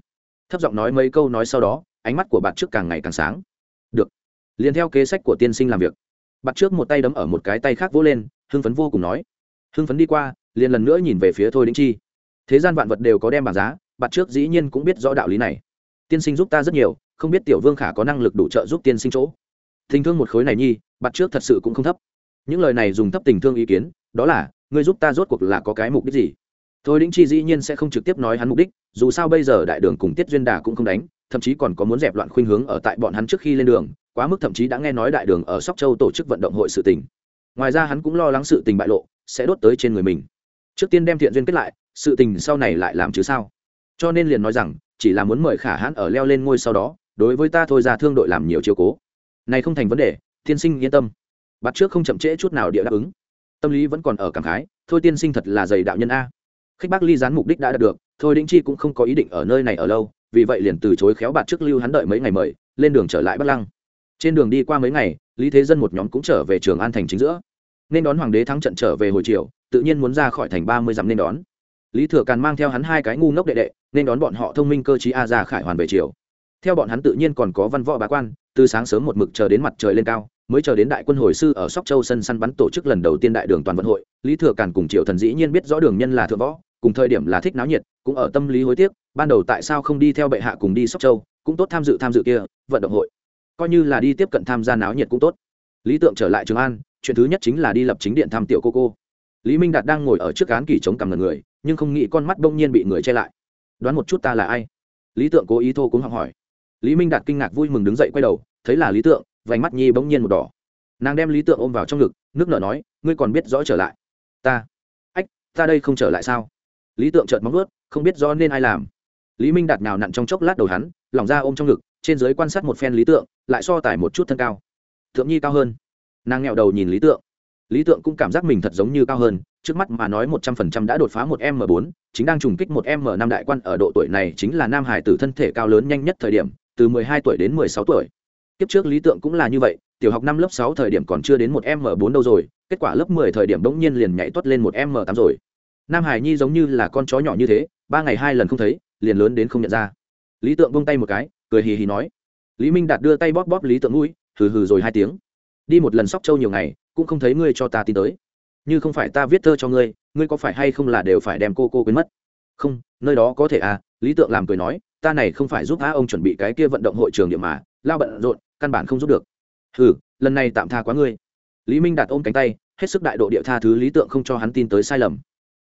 Thấp giọng nói mấy câu nói sau đó, ánh mắt của bạn trước càng ngày càng sáng. Được. Liền theo kế sách của tiên sinh làm việc. Bạn trước một tay đấm ở một cái tay khác vỗ lên, hưng phấn vô cùng nói. Hưng phấn đi qua, liền lần nữa nhìn về phía thôi đĩnh chi. Thế gian vạn vật đều có đem bảng giá bạt trước dĩ nhiên cũng biết rõ đạo lý này. Tiên sinh giúp ta rất nhiều, không biết tiểu vương khả có năng lực đủ trợ giúp tiên sinh chỗ. Tình thương một khối này nhi, bạt trước thật sự cũng không thấp. Những lời này dùng thấp tình thương ý kiến, đó là, ngươi giúp ta rốt cuộc là có cái mục đích gì? Thôi đĩnh chi dĩ nhiên sẽ không trực tiếp nói hắn mục đích, dù sao bây giờ đại đường cùng tiết duyên đà cũng không đánh, thậm chí còn có muốn dẹp loạn khuynh hướng ở tại bọn hắn trước khi lên đường, quá mức thậm chí đã nghe nói đại đường ở sóc châu tổ chức vận động hội sự tình. Ngoài ra hắn cũng lo lắng sự tình bại lộ, sẽ đốt tới trên người mình. Trước tiên đem thiện duyên kết lại, sự tình sau này lại làm chứ sao? Cho nên liền nói rằng, chỉ là muốn mời khả hãn ở leo lên ngôi sau đó, đối với ta thôi ra thương đội làm nhiều chiều cố. Này không thành vấn đề, tiên sinh yên tâm. Bắt trước không chậm trễ chút nào địa đáp ứng. Tâm lý vẫn còn ở cảm khái, thôi tiên sinh thật là dày đạo nhân a. Khách bác ly gián mục đích đã đạt được, thôi đĩnh chi cũng không có ý định ở nơi này ở lâu, vì vậy liền từ chối khéo bạt trước lưu hắn đợi mấy ngày mời, lên đường trở lại bắc lăng. Trên đường đi qua mấy ngày, lý thế dân một nhóm cũng trở về trường an thành chính giữa. Nên đón hoàng đế thắng trận trở về hồi chiều tự nhiên muốn ra khỏi thành ba mươi dặm nên đón. Lý thừa càn mang theo hắn hai cái ngu ngốc đệ đệ nên đón bọn họ thông minh cơ chí a ra khải hoàn về chiều theo bọn hắn tự nhiên còn có văn võ bá quan, từ sáng sớm một mực chờ đến mặt trời lên cao, mới chờ đến đại quân hồi sư ở sóc châu sân săn bắn tổ chức lần đầu tiên đại đường toàn vận hội, lý thừa càn cùng triệu thần dĩ nhiên biết rõ đường nhân là thượng võ, cùng thời điểm là thích náo nhiệt, cũng ở tâm lý hối tiếc, ban đầu tại sao không đi theo bệ hạ cùng đi sóc châu, cũng tốt tham dự tham dự kia, vận động hội. Coi như là đi tiếp cận tham gia náo nhiệt cũng tốt. Lý tượng trở lại trường an, chuyện thứ nhất chính là đi lập chính điện thăm tiểu cô cô. Lý minh đạt đang ngồi ở trước án kỷ chống cằm lần người, nhưng không nghĩ con mắt đông nhiên bị người che lại đoán một chút ta là ai? Lý tượng cố ý thô cũng học hỏi. Lý minh đạt kinh ngạc vui mừng đứng dậy quay đầu, thấy là lý tượng, vành mắt nhi bỗng nhiên một đỏ. Nàng đem lý tượng ôm vào trong ngực, nước nở nói, ngươi còn biết rõ trở lại. Ta. Ách, ta đây không trở lại sao? Lý tượng trợn móng ướt không biết do nên ai làm. Lý minh đạt nào nặn trong chốc lát đầu hắn, lỏng ra ôm trong ngực, trên giới quan sát một phen lý tượng, lại so tải một chút thân cao. Thượng nhi cao hơn. Nàng nghẹo đầu nhìn lý tượng. Lý tượng cũng cảm giác mình thật giống như cao hơn trước mắt mà nói một trăm phần trăm đã đột phá một m bốn chính đang trùng kích một m năm đại quan ở độ tuổi này chính là nam hải tử thân thể cao lớn nhanh nhất thời điểm từ mười hai tuổi đến mười sáu tuổi Tiếp trước lý tượng cũng là như vậy, tiểu học năm lớp sáu thời điểm còn chưa đến một m bốn đâu rồi, kết quả lớp mười thời điểm bỗng nhiên liền nhảy tuất lên một m tám rồi. Nam Hải Nhi giống như là con chó nhỏ như thế, ba ngày hai lần không thấy, liền lớn đến không nhận ra. Lý Tượng buông tay một cái, cười hì hì nói. Lý Minh Đạt đưa tay bóp bóp Lý Tượng mũi, hừ hừ rồi hai tiếng. Đi một lần sóc châu nhiều ngày, cũng không thấy ngươi cho ta tin tới. Như không phải ta viết thơ cho ngươi, ngươi có phải hay không là đều phải đem cô cô quên mất? Không, nơi đó có thể à, Lý Tượng làm cười nói, ta này không phải giúp á ông chuẩn bị cái kia vận động hội trường điểm mà, lao bận rộn, căn bản không giúp được. Ừ lần này tạm tha quá ngươi. Lý minh đạt ôm cánh tay hết sức đại độ địa tha thứ lý tượng không cho hắn tin tới sai lầm.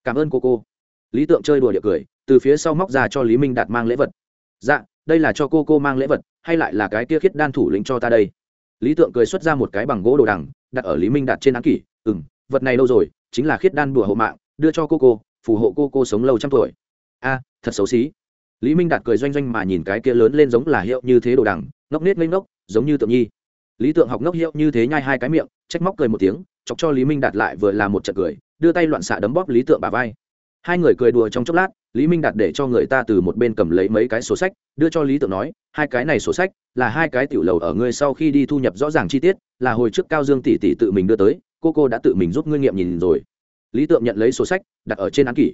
Cảm ơn cô cô. Lý tượng chơi đùa địa cười từ phía sau móc ra cho lý minh đạt mang lễ vật. Dạ đây là cho cô cô mang lễ vật hay lại là cái kia khiết đan thủ lĩnh cho ta đây? Lý tượng cười xuất ra một cái bằng gỗ đồ đằng đặt ở lý minh đạt trên án kỷ ừ m vật này lâu rồi, chính là khiết đan bùa hộ mạng, đưa cho cô cô, phù hộ cô cô sống lâu trăm tuổi. A, thật xấu xí. Lý minh đạt cười doanh doanh mà nhìn cái kia lớn lên giống là hiệu như thế đồ đằng, ngốc nết ngây ngốc, giống như tượng nhi. Lý tượng học ngốc hiệu như thế nhai hai cái miệng, trách móc cười một tiếng, chọc cho lý minh đạt lại vừa là một trận cười, đưa tay loạn xạ đấm bóp lý tượng bà vai. Hai người cười đùa trong chốc lát, lý minh đạt để cho người ta từ một bên cầm lấy mấy cái sổ sách, đưa cho lý tượng nói, hai cái này sổ sách là hai cái tiểu lầu ở ngươi sau khi đi thu nhập rõ ràng chi tiết, là hồi trước cao dương tỷ tỷ tự mình đưa tới cô cô đã tự mình giúp ngươi nghiệm nhìn rồi. Lý tượng nhận lấy sổ sách, đặt ở trên án kỷ.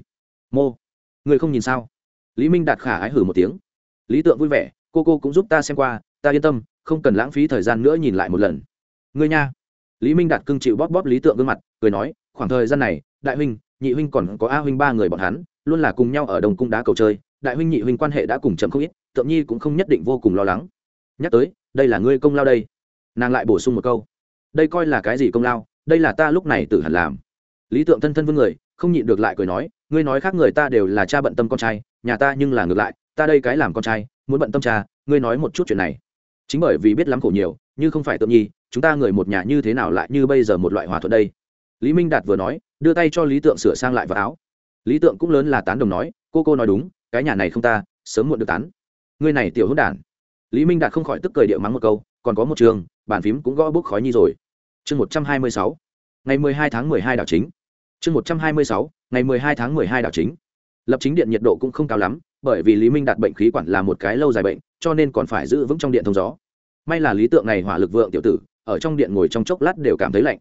Mô, ngươi không nhìn sao? Lý minh đạt khả ái hử một tiếng. Lý tượng vui vẻ, cô cô cũng giúp ta xem qua, ta yên tâm, không cần lãng phí thời gian nữa nhìn lại một lần. Ngươi nha. Lý minh đạt cưng chịu bóp bóp lý tượng gương mặt, cười nói, khoảng thời gian này, đại huynh, nhị huynh còn có a huynh ba người bọn hắn, luôn là cùng nhau ở đồng cung đá cầu chơi, đại huynh nhị huynh quan hệ đã cùng chậm không ít, tượng nhi cũng không nhất định vô cùng lo lắng. Nhắc tới, đây là ngươi công lao đây. Nàng lại bổ sung một câu. Đây coi là cái gì công lao? Đây là ta lúc này tự hẳn làm. Lý tượng thân thân vương người, không nhịn được lại cười nói, ngươi nói khác người ta đều là cha bận tâm con trai, nhà ta nhưng là ngược lại, ta đây cái làm con trai, muốn bận tâm cha, ngươi nói một chút chuyện này. Chính bởi vì biết lắm khổ nhiều, như không phải tự nhi, chúng ta người một nhà như thế nào lại như bây giờ một loại hòa thuận đây? Lý minh đạt vừa nói, đưa tay cho lý tượng sửa sang lại vào áo. Lý tượng cũng lớn là tán đồng nói, cô cô nói đúng, cái nhà này không ta, sớm muộn được tán. Ngươi này tiểu hỗn đản. Lý minh đạt không khỏi tức cười điệu mắng một câu, còn có một trường, bàn phím cũng gõ bốc khói nhi rồi chương một trăm hai mươi sáu. Ngày mười hai tháng mười hai đảo chính. Chương một trăm hai mươi sáu. Ngày mười hai tháng mười hai đảo chính. Lập chính điện nhiệt độ cũng không cao lắm, bởi vì lý minh đạt bệnh khí quản là một cái lâu dài bệnh, cho nên còn phải giữ vững trong điện thông gió. May là lý tượng này hỏa lực vượng tiểu tử, ở trong điện ngồi trong chốc lát đều cảm thấy lạnh.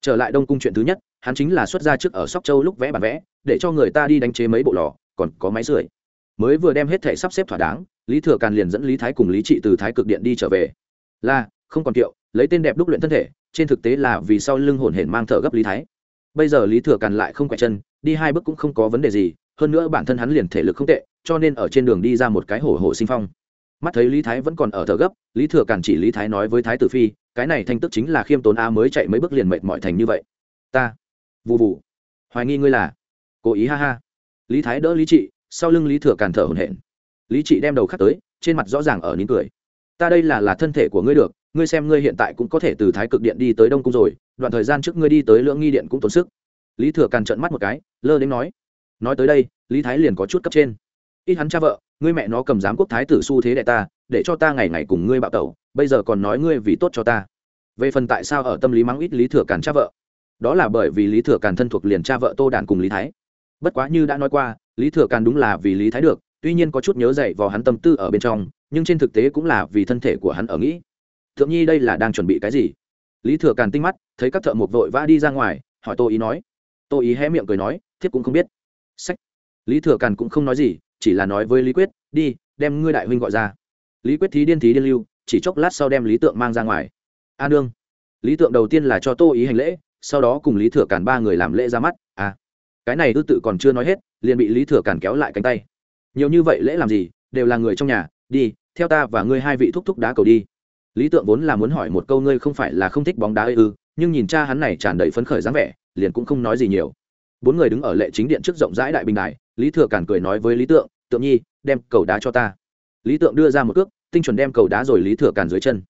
Trở lại đông cung chuyện thứ nhất, hắn chính là xuất ra trước ở sóc châu lúc vẽ bản vẽ, để cho người ta đi đánh chế mấy bộ lò, còn có máy sưởi. Mới vừa đem hết thể sắp xếp thỏa đáng, lý thừa càn liền dẫn lý thái cùng lý trị từ thái cực điện đi trở về. Là, không còn kiệu, lấy tên đẹp đúc luyện thân thể trên thực tế là vì sau lưng hồn hển mang thở gấp lý thái. Bây giờ lý thừa càn lại không quẹt chân, đi hai bước cũng không có vấn đề gì, hơn nữa bản thân hắn liền thể lực không tệ, cho nên ở trên đường đi ra một cái hổ hổ sinh phong. Mắt thấy lý thái vẫn còn ở thở gấp, lý thừa càn chỉ lý thái nói với thái tử phi, cái này thanh tức chính là khiêm tốn a mới chạy mấy bước liền mệt mỏi thành như vậy. Ta vụ vụ hoài nghi ngươi là cố ý ha ha. Lý thái đỡ lý trị, sau lưng lý thừa càn thở hổn hển. Lý trị đem đầu khắc tới, trên mặt rõ ràng ở nín cười. Ta đây là là thân thể của ngươi được ngươi xem ngươi hiện tại cũng có thể từ thái cực điện đi tới đông cung rồi, đoạn thời gian trước ngươi đi tới lưỡng nghi điện cũng tốn sức. Lý thừa càn trợn mắt một cái, lơ đến nói. Nói tới đây, lý thái liền có chút cấp trên. Ít hắn cha vợ, ngươi mẹ nó cầm giám quốc thái tử s thế đệ ta, để cho ta ngày ngày cùng ngươi bạo tẩu, bây giờ còn nói ngươi vì tốt cho ta. Về phần tại sao ở tâm lý mắng ít lý thừa càn cha vợ, đó là bởi vì lý thừa càn thân thuộc liền cha vợ tô đàn cùng lý thái. Bất quá như đã nói qua, lý thừa càn đúng là vì lý thái được, tuy nhiên có chút nhớ dậy vào hắn tâm tư ở bên trong, nhưng trên thực tế cũng là vì thân thể của hắn ở nghĩ thượng nhi đây là đang chuẩn bị cái gì? Lý thừa càn tinh mắt, thấy các thợ mộc vội vã đi ra ngoài, hỏi tô ý nói. Tô ý hé miệng cười nói, thiếp cũng không biết. Sách. Lý thừa càn cũng không nói gì, chỉ là nói với lý quyết, đi, đem ngươi đại huynh gọi ra. Lý quyết thí điên thí điên lưu, chỉ chốc lát sau đem lý tượng mang ra ngoài. A nương. Lý tượng đầu tiên là cho tô ý hành lễ, sau đó cùng lý thừa càn ba người làm lễ ra mắt. À. Cái này tư tự còn chưa nói hết, liền bị lý thừa càn kéo lại cánh tay. Nhiều như vậy lễ làm gì, đều là người trong nhà, đi, theo ta và ngươi hai vị thúc thúc đá cầu đi lý tượng vốn là muốn hỏi một câu ngươi không phải là không thích bóng đá ư, nhưng nhìn cha hắn này tràn đầy phấn khởi dáng vẻ, liền cũng không nói gì nhiều. Bốn người đứng ở lệ chính điện trước rộng rãi đại bình đài, lý thừa càn cười nói với lý tượng tượng nhi, đem cầu đá cho ta. Lý tượng đưa ra một cước, tinh chuẩn đem cầu đá rồi lý thừa càn dưới chân.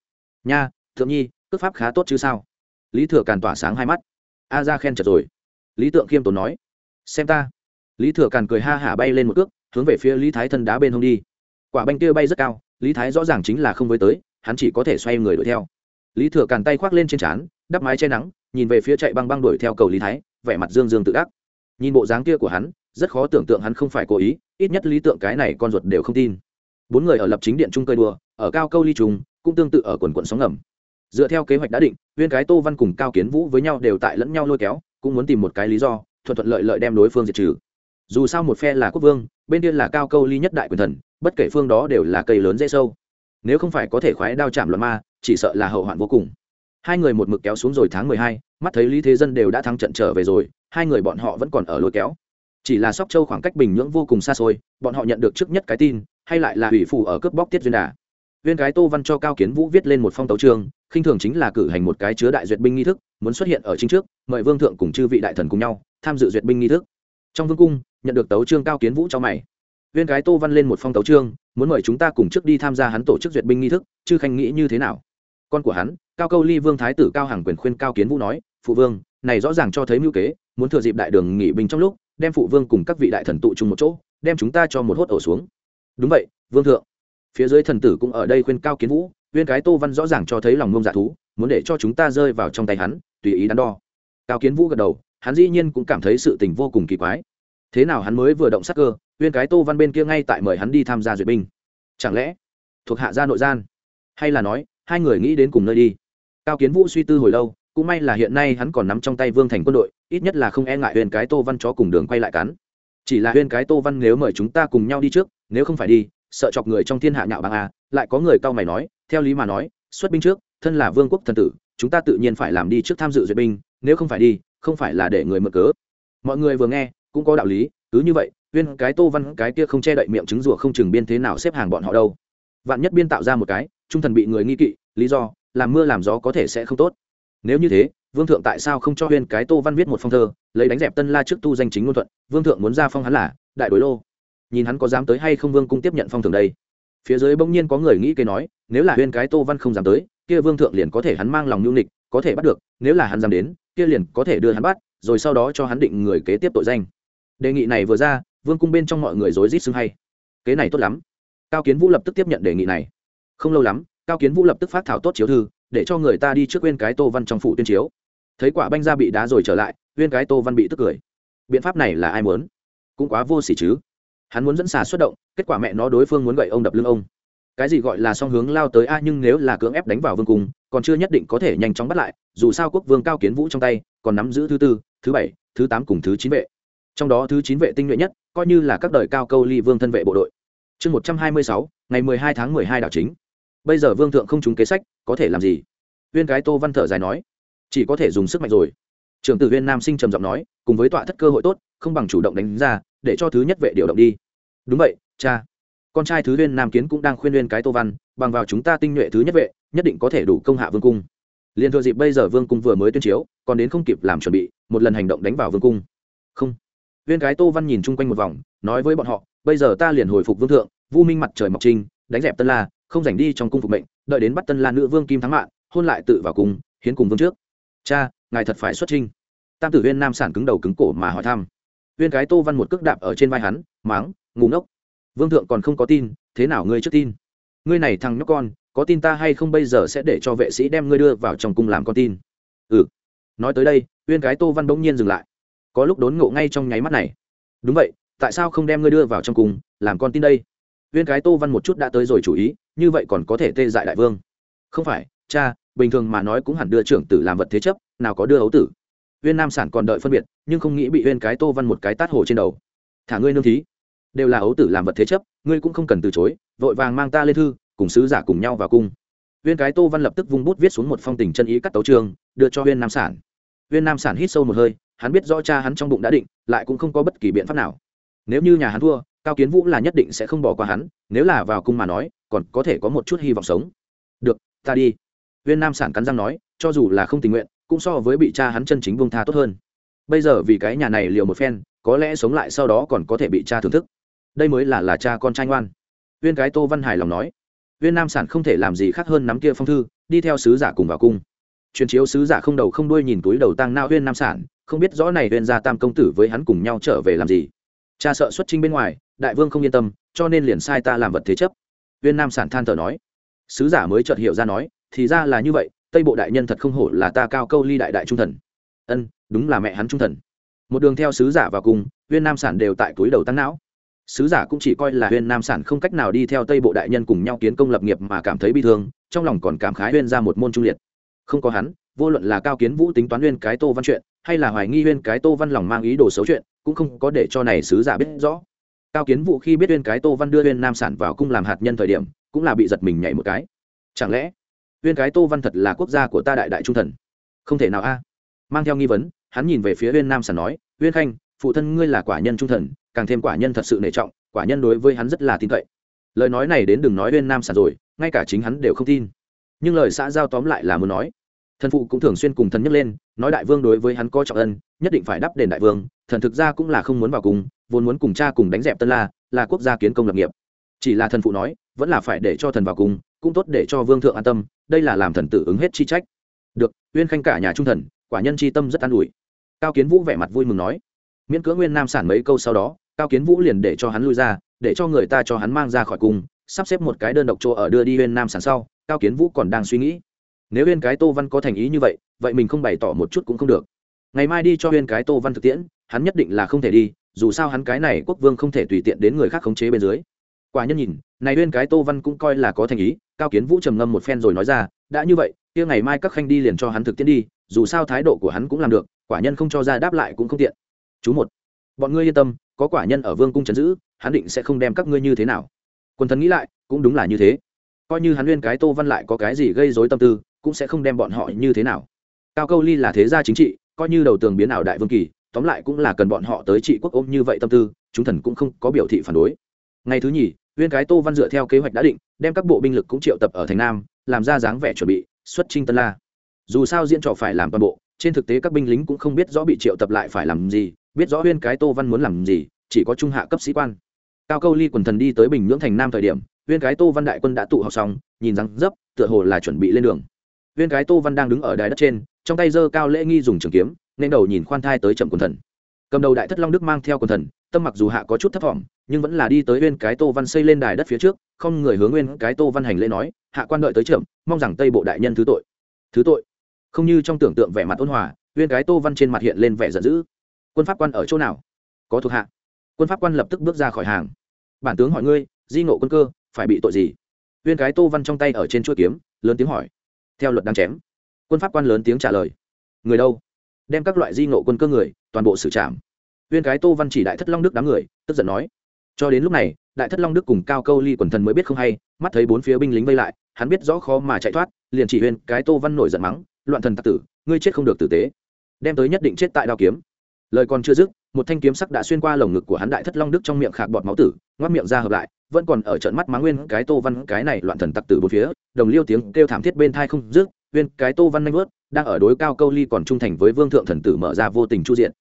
Nha, tượng nhi, cước pháp khá tốt chứ sao? Lý thừa càn tỏa sáng hai mắt. A ra khen chật rồi. Lý tượng khiêm tốn nói. Xem ta. Lý thừa càn cười ha hả bay lên một cước, hướng về phía lý thái thân đá bên hông đi. Quả banh kia bay rất cao, lý thái rõ ràng chính là không với tới hắn chỉ có thể xoay người đuổi theo. Lý thừa càn tay khoác lên trên trán, đắp mái che nắng, nhìn về phía chạy băng băng đuổi theo cầu lý thái, vẻ mặt dương dương tự ác nhìn bộ dáng kia của hắn, rất khó tưởng tượng hắn không phải cố ý, ít nhất lý tượng cái này con ruột đều không tin. Bốn người ở lập chính điện trung cơi đùa, ở cao câu ly trùng, cũng tương tự ở quần quận sóng ngầm. Dựa theo kế hoạch đã định viên cái, tô văn cùng cao kiến vũ với nhau đều tại lẫn nhau lôi kéo, cũng muốn tìm một cái lý do, thuận thuận lợi lợi đem đối phương diệt trừ. Dù sao một phe là quốc vương, bên kia là cao câu ly nhất đại quyền thần, bất kể phương đó đều là cây lớn dễ sâu nếu không phải có thể khoái đao chạm luận ma, chỉ sợ là hậu hoạn vô cùng. Hai người một mực kéo xuống rồi tháng mười hai, mắt thấy lý thế dân đều đã thắng trận trở về rồi, hai người bọn họ vẫn còn ở lôi kéo. Chỉ là sóc châu khoảng cách bình nhưỡng vô cùng xa xôi, bọn họ nhận được trước nhất cái tin, hay lại là ủy phủ ở cướp bóc tiết duyên đà. Viên cái tô văn cho cao kiến vũ viết lên một phong tấu trường khinh thường chính là cử hành một cái chứa đại duyệt binh nghi thức, muốn xuất hiện ở chính trước, mời vương thượng cùng chư vị đại thần cùng nhau, tham dự duyệt binh nghi thức. Trong vương cung, nhận được tấu trương cao kiến vũ cho mày viên cái tô văn lên một phong tấu trương muốn mời chúng ta cùng trước đi tham gia hắn tổ chức duyệt binh nghi thức chư khanh nghĩ như thế nào? Con của hắn, cao câu ly vương thái tử cao hàng quyền khuyên cao kiến vũ nói, phụ vương, này rõ ràng cho thấy mưu kế, muốn thừa dịp đại đường nghỉ binh trong lúc, đem phụ vương cùng các vị đại thần tụ chung một chỗ, đem chúng ta cho một hốt ổ xuống. Đúng vậy, vương thượng. Phía dưới thần tử cũng ở đây khuyên cao kiến vũ, viên cái tô văn rõ ràng cho thấy lòng ngông dạ thú, muốn để cho chúng ta rơi vào trong tay hắn, tùy ý đắn đo. Cao kiến vũ gật đầu, hắn dĩ nhiên cũng cảm thấy sự tình vô cùng kỳ quái thế nào hắn mới vừa động sắc cơ, uyên cái tô văn bên kia ngay tại mời hắn đi tham gia duyệt binh. Chẳng lẽ thuộc hạ gia nội gian? Hay là nói, hai người nghĩ đến cùng nơi đi? Cao kiến vũ suy tư hồi lâu, cũng may là hiện nay hắn còn nắm trong tay vương thành quân đội, ít nhất là không e ngại huyền cái tô văn chó cùng đường quay lại cắn. Chỉ là huyền cái tô văn nếu mời chúng ta cùng nhau đi trước, nếu không phải đi, sợ chọc người trong thiên hạ nhạo bằng a à, lại có người cao mày nói, theo lý mà nói, xuất binh trước, thân là vương quốc thần tử, chúng ta tự nhiên phải làm đi trước tham dự duyệt binh, nếu không phải đi, không phải là để người mở cớ. Mọi người vừa nghe cũng có đạo lý, cứ như vậy huyên cái tô văn cái kia không che đậy miệng trứng rùa không chừng biên thế nào xếp hàng bọn họ đâu. Vạn nhất biên tạo ra một cái, trung thần bị người nghi kỵ, lý do, làm mưa làm gió có thể sẽ không tốt. Nếu như thế, vương thượng tại sao không cho huyên cái tô văn viết một phong thơ, lấy đánh dẹp tân la trước tu danh chính ngôn thuận, vương thượng muốn ra phong hắn là đại đối lô. nhìn hắn có dám tới hay không vương cung tiếp nhận phong thường đây. Phía dưới bỗng nhiên có người nghĩ cái nói, nếu là huyên cái tô văn không dám tới, kia vương thượng liền có thể hắn mang lòng nhu nịch có thể bắt được, nếu là hắn dám đến, kia liền có thể đưa hắn bắt, rồi sau đó cho hắn định người kế tiếp tội danh đề nghị này vừa ra, vương cung bên trong mọi người rối rít xưng hay. Kế này tốt lắm. Cao kiến vũ lập tức tiếp nhận đề nghị này. Không lâu lắm, cao kiến vũ lập tức phát thảo tốt chiếu thư, để cho người ta đi trước viên cái tô văn trong phủ tuyên chiếu. Thấy quả banh ra bị đá rồi trở lại viên cái tô văn bị tức cười. Biện pháp này là ai muốn? Cũng quá vô s ỉ chứ. Hắn muốn dẫn xà xuất động, kết quả mẹ nó đối phương muốn gậy ông đập lưng ông. Cái gì gọi là song hướng lao tới a à, nhưng nếu là cưỡng ép đánh vào vương cung, còn chưa nhất định có thể nhanh chóng bắt lại, dù sao quốc vương cao kiến vũ trong tay, còn nắm giữ thứ tư, thứ bảy, thứ tám cùng thứ chín vệ trong đó thứ chín vệ tinh nhuệ nhất, coi như là các đời cao câu ly vương thân vệ bộ đội. Chương một trăm hai mươi sáu, ngày mười hai tháng mười hai đảo chính. Bây giờ vương thượng không trúng kế sách, có thể làm gì? Viên cái tô văn thở dài nói. Chỉ có thể dùng sức mạnh rồi. Trưởng tử viên nam sinh trầm giọng nói, cùng với tọa thất cơ hội tốt, không bằng chủ động đánh ra, để cho thứ nhất vệ điều động đi. Đúng vậy, cha. Con trai thứ viên nam kiến cũng đang khuyên viên cái tô văn, bằng vào chúng ta tinh nhuệ thứ nhất vệ, nhất định có thể đủ công hạ vương cung. Liền thừa dịp bây giờ vương cung vừa mới tuyên chiếu, còn đến không kịp làm chuẩn bị, một lần hành động đánh vào vương cung. Không viên cái tô văn nhìn chung quanh một vòng, nói với bọn họ, bây giờ ta liền hồi phục vương thượng, vu minh mặt trời mọc trinh, đánh dẹp tân la, không giành đi trong cung phục mệnh, đợi đến bắt tân la nữ vương kim thắng mạng hôn lại tự vào cùng hiến cùng vương trước. Cha, ngài thật phải xuất trinh. Tam tử viên nam sản cứng đầu cứng cổ mà hỏi thăm. Viên cái tô văn một cước đạp ở trên vai hắn máng ngủ ngốc! Vương thượng còn không có tin, thế nào ngươi trước tin? Ngươi này thằng nhóc con, có tin ta hay không bây giờ sẽ để cho vệ sĩ đem ngươi đưa vào trong cung làm con tin? Ừ. Nói tới đây uyên cái tô văn bỗng nhiên dừng lại có lúc đốn ngộ ngay trong nháy mắt này. Đúng vậy, tại sao không đem ngươi đưa vào trong cung làm con tin đây? Viên cái tô văn một chút đã tới rồi chủ ý, như vậy còn có thể tê dại đại vương. Không phải, cha, bình thường mà nói cũng hẳn đưa trưởng tử làm vật thế chấp, nào có đưa ấu tử. Viên nam sản còn đợi phân biệt, nhưng không nghĩ bị viên cái tô văn một cái tát hồ trên đầu. Thả ngươi nương thí. Đều là ấu tử làm vật thế chấp, ngươi cũng không cần từ chối, vội vàng mang ta lên thư, cùng sứ giả cùng nhau vào cung. Viên cái tô văn lập tức vung bút viết xuống một phong tình chân ý cắt tấu trường, đưa cho viên nam sản. Viên nam sản hít sâu một hơi hắn biết rõ cha hắn trong bụng đã định, lại cũng không có bất kỳ biện pháp nào. Nếu như nhà hắn thua, cao kiến vũ là nhất định sẽ không bỏ qua hắn, nếu là vào cung mà nói, còn có thể có một chút hy vọng sống. Được, ta đi. Viên nam sản cắn răng nói, cho dù là không tình nguyện, cũng so với bị cha hắn chân chính buông tha tốt hơn. Bây giờ vì cái nhà này liều một phen, có lẽ sống lại sau đó còn có thể bị cha thưởng thức. Đây mới là là cha con trai ngoan. Viên cái tô văn Hải lòng nói. Viên nam sản không thể làm gì khác hơn nắm kia phong thư, đi theo sứ giả cùng vào cung. Truyền chiếu sứ giả không đầu không đuôi nhìn túi đầu tăng nao viên nam sản không biết rõ này huyền gia tam công tử với hắn cùng nhau trở về làm gì. Cha sợ xuất trinh bên ngoài, đại vương không yên tâm, cho nên liền sai ta làm vật thế chấp. Viên nam sản than thở nói. Sứ giả mới chợt hiểu ra nói, thì ra là như vậy, tây bộ đại nhân thật không hổ là ta cao câu ly đại đại trung thần. Ân, đúng là mẹ hắn trung thần. Một đường theo sứ giả vào cùng viên nam sản đều tại túi đầu tăng não. Sứ giả cũng chỉ coi là huyên nam sản không cách nào đi theo tây bộ đại nhân cùng nhau kiến công lập nghiệp mà cảm thấy bi thương, trong lòng còn cảm khái huyên ra một môn trung liệt. Không có hắn vô luận là cao kiến vũ tính toán nguyên cái tô văn chuyện, hay là hoài nghi nguyên cái tô văn lòng mang ý đồ xấu chuyện, cũng không có để cho này sứ giả biết rõ. Cao kiến vũ khi biết nguyên cái tô văn đưa nguyên nam sản vào cung làm hạt nhân thời điểm, cũng là bị giật mình nhảy một cái. Chẳng lẽ, nguyên cái tô văn thật là quốc gia của ta đại đại trung thần? Không thể nào a. Mang theo nghi vấn, hắn nhìn về phía nguyên nam sản nói, nguyên khanh, phụ thân ngươi là quả nhân trung thần, càng thêm quả nhân thật sự nể trọng, quả nhân đối với hắn rất là tin cậy. Lời nói này đến đừng nói nguyên nam sản rồi, ngay cả chính hắn đều không tin. Nhưng lời xã giao tóm lại là muốn nói thần phụ cũng thường xuyên cùng thần nhắc lên, nói đại vương đối với hắn có trọng ân, nhất định phải đắp đền đại vương, thần thực ra cũng là không muốn vào cùng, vốn muốn cùng cha cùng đánh dẹp tân la, là quốc gia kiến công lập nghiệp. Chỉ là thần phụ nói, vẫn là phải để cho thần vào cùng, cũng tốt để cho vương thượng an tâm, đây là làm thần tử ứng hết chi trách. Được, uyên khanh cả nhà trung thần, quả nhân chi tâm rất an ủi. Cao kiến vũ vẻ mặt vui mừng nói, miễn cưỡng nguyên nam sản mấy câu sau đó, cao kiến vũ liền để cho hắn lui ra, để cho người ta cho hắn mang ra khỏi cung sắp xếp một cái đơn độc chỗ ở đưa đi uyên nam sản sau, cao kiến vũ còn đang suy nghĩ nếu huyên cái tô văn có thành ý như vậy vậy mình không bày tỏ một chút cũng không được. Ngày mai đi cho huyên cái tô văn thực tiễn, hắn nhất định là không thể đi, dù sao hắn cái này quốc vương không thể tùy tiện đến người khác khống chế bên dưới. Quả nhân nhìn, này huyên cái tô văn cũng coi là có thành ý, cao kiến vũ trầm ngâm một phen rồi nói ra, đã như vậy, kia ngày mai các khanh đi liền cho hắn thực tiễn đi, dù sao thái độ của hắn cũng làm được, quả nhân không cho ra đáp lại cũng không tiện. Chú một, bọn ngươi yên tâm, có quả nhân ở vương cung trấn giữ, hắn định sẽ không đem các ngươi như thế nào. Quần thần nghĩ lại, cũng đúng là như thế. Coi như hắn nguyên cái tô văn lại có cái gì gây dối tâm tư cũng sẽ không đem bọn họ như thế nào. Cao câu ly là thế gia chính trị, coi như đầu tường biến ảo đại vương kỳ, tóm lại cũng là cần bọn họ tới trị quốc ôm như vậy tâm tư, chúng thần cũng không có biểu thị phản đối. Ngày thứ nhì nguyên cái tô văn dựa theo kế hoạch đã định, đem các bộ binh lực cũng triệu tập ở thành nam, làm ra dáng vẻ chuẩn bị, xuất trinh tân la. Dù sao diễn trò phải làm toàn bộ, trên thực tế các binh lính cũng không biết rõ bị triệu tập lại phải làm gì, biết rõ huyên cái tô văn muốn làm gì, chỉ có trung hạ cấp sĩ quan. Cao câu ly quần thần đi tới bình nhưỡng thành nam thời điểm huyên cái tô văn đại quân đã tụ họp xong, nhìn dáng dấp, tựa hồ là chuẩn bị lên đường. Viên cái tô văn đang đứng ở đài đất trên, trong tay giơ cao lễ nghi dùng trường kiếm, nên đầu nhìn khoan thai tới chậm quần thần. Cầm đầu đại thất long đức mang theo quần thần, tâm mặc dù hạ có chút thấp thỏm, nhưng vẫn là đi tới viên cái tô văn xây lên đài đất phía trước, không người hướng nguyên cái tô văn hành lễ nói, hạ quan đợi tới chậm, mong rằng tây bộ đại nhân thứ tội. Thứ tội? Không như trong tưởng tượng vẻ mặt ôn hòa, viên cái tô văn trên mặt hiện lên vẻ giận dữ. Quân pháp quan ở chỗ nào? Có thuộc hạ. Quân pháp quan lập tức bước ra khỏi hàng. Bản tướng hỏi ngươi, di ngộ quân cơ, phải bị tội gì? Viên cái tô văn trong tay ở trên chuỗi kiếm, lớn tiếng hỏi theo luật đang chém. Quân pháp quan lớn tiếng trả lời. Người đâu? Đem các loại di ngộ quân cơ người, toàn bộ xử trảm. Viên cái tô văn chỉ đại thất long đức đám người, tức giận nói. Cho đến lúc này, đại thất long đức cùng cao câu ly quần thần mới biết không hay, mắt thấy bốn phía binh lính vây lại, hắn biết rõ khó mà chạy thoát, liền chỉ huyên cái tô văn nổi giận mắng, loạn thần tặc tử, ngươi chết không được tử tế. Đem tới nhất định chết tại đao kiếm. Lời còn chưa dứt, một thanh kiếm sắc đã xuyên qua lồng ngực của hắn đại thất long đức trong miệng khạc bọt máu tử ngoắc miệng ra hợp lại vẫn còn ở trận mắt má nguyên, cái tô văn, cái này loạn thần tặc tử bốn phía, đồng liêu tiếng kêu thảm thiết bên thai không dứt, viên cái tô văn nanh vớt, đang ở đối cao câu ly còn trung thành với vương thượng thần tử mở ra vô tình chu diện.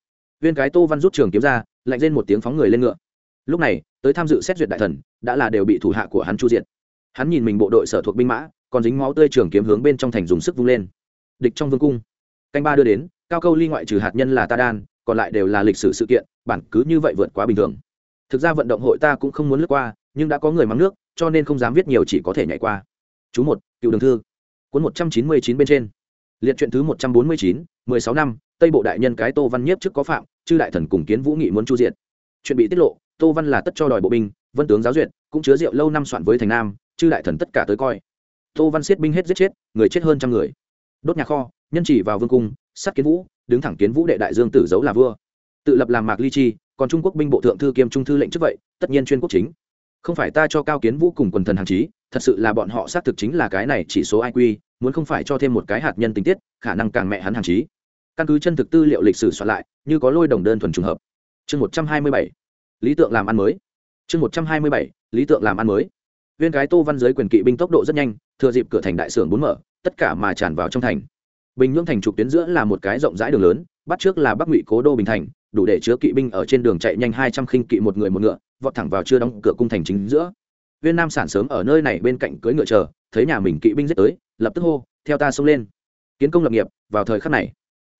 Viên cái tô văn rút trường kiếm ra, lạnh lên một tiếng phóng người lên ngựa. Lúc này, tới tham dự xét duyệt đại thần, đã là đều bị thủ hạ của hắn chu diện. Hắn nhìn mình bộ đội sở thuộc binh mã, còn dính máu tươi trường kiếm hướng bên trong thành dùng sức vung lên. Địch trong vương cung. Canh ba đưa đến, cao câu ly ngoại trừ hạt nhân là ta đan, còn lại đều là lịch sử sự kiện, bản cứ như vậy vượt quá bình thường. Thực ra vận động hội ta cũng không muốn lướt qua nhưng đã có người mắng nước, cho nên không dám viết nhiều chỉ có thể nhảy qua. Chú một, cựu đường thư. Cuốn một trăm chín mươi chín bên trên. Liệt truyện thứ một trăm bốn mươi chín, mười sáu năm, tây bộ đại nhân cái tô văn nhiếp trước có phạm, chư đại thần cùng kiến vũ nghị muốn chu diện chuyện bị tiết lộ, tô văn là tất cho đòi bộ binh, vân tướng giáo duyệt, cũng chứa rượu lâu năm soạn với thành nam, chư đại thần tất cả tới coi. Tô văn siết binh hết giết chết, người chết hơn trăm người. Đốt nhà kho, nhân chỉ vào vương cung, sát kiến vũ, đứng thẳng kiến vũ đệ đại dương tử giấu là vua. Tự lập làm mạc ly chi, còn trung quốc binh bộ thượng thư kiêm trung thư lệnh trước vậy, tất nhiên chuyên quốc chính không phải ta cho cao kiến vũ cùng quần thần hàng chí thật sự là bọn họ xác thực chính là cái này chỉ số iq muốn không phải cho thêm một cái hạt nhân tình tiết, khả năng càng mẹ hắn hàng chí căn cứ chân thực tư liệu lịch sử soạn lại, như có lôi đồng đơn thuần trùng hợp. Chương một trăm hai mươi bảy, lý tượng làm ăn mới. Chương một trăm hai mươi bảy, lý tượng làm ăn mới. Viên cái tô văn giới quyền kỵ binh tốc độ rất nhanh, thừa dịp cửa thành đại sưởng bốn mở, tất cả mà tràn vào trong thành. Bình nhưỡng thành trục tuyến giữa là một cái rộng rãi đường lớn, bắt trước là bắc ngụy cố đô bình thành đủ để chứa kỵ binh ở trên đường chạy nhanh hai trăm khinh kỵ một người một ngựa, vọt thẳng vào chưa đóng cửa cung thành chính giữa. Viên nam sản sớm ở nơi này bên cạnh cưỡi ngựa chờ, thấy nhà mình kỵ binh giết tới, lập tức hô, theo ta xông lên. Kiến công lập nghiệp, vào thời khắc này,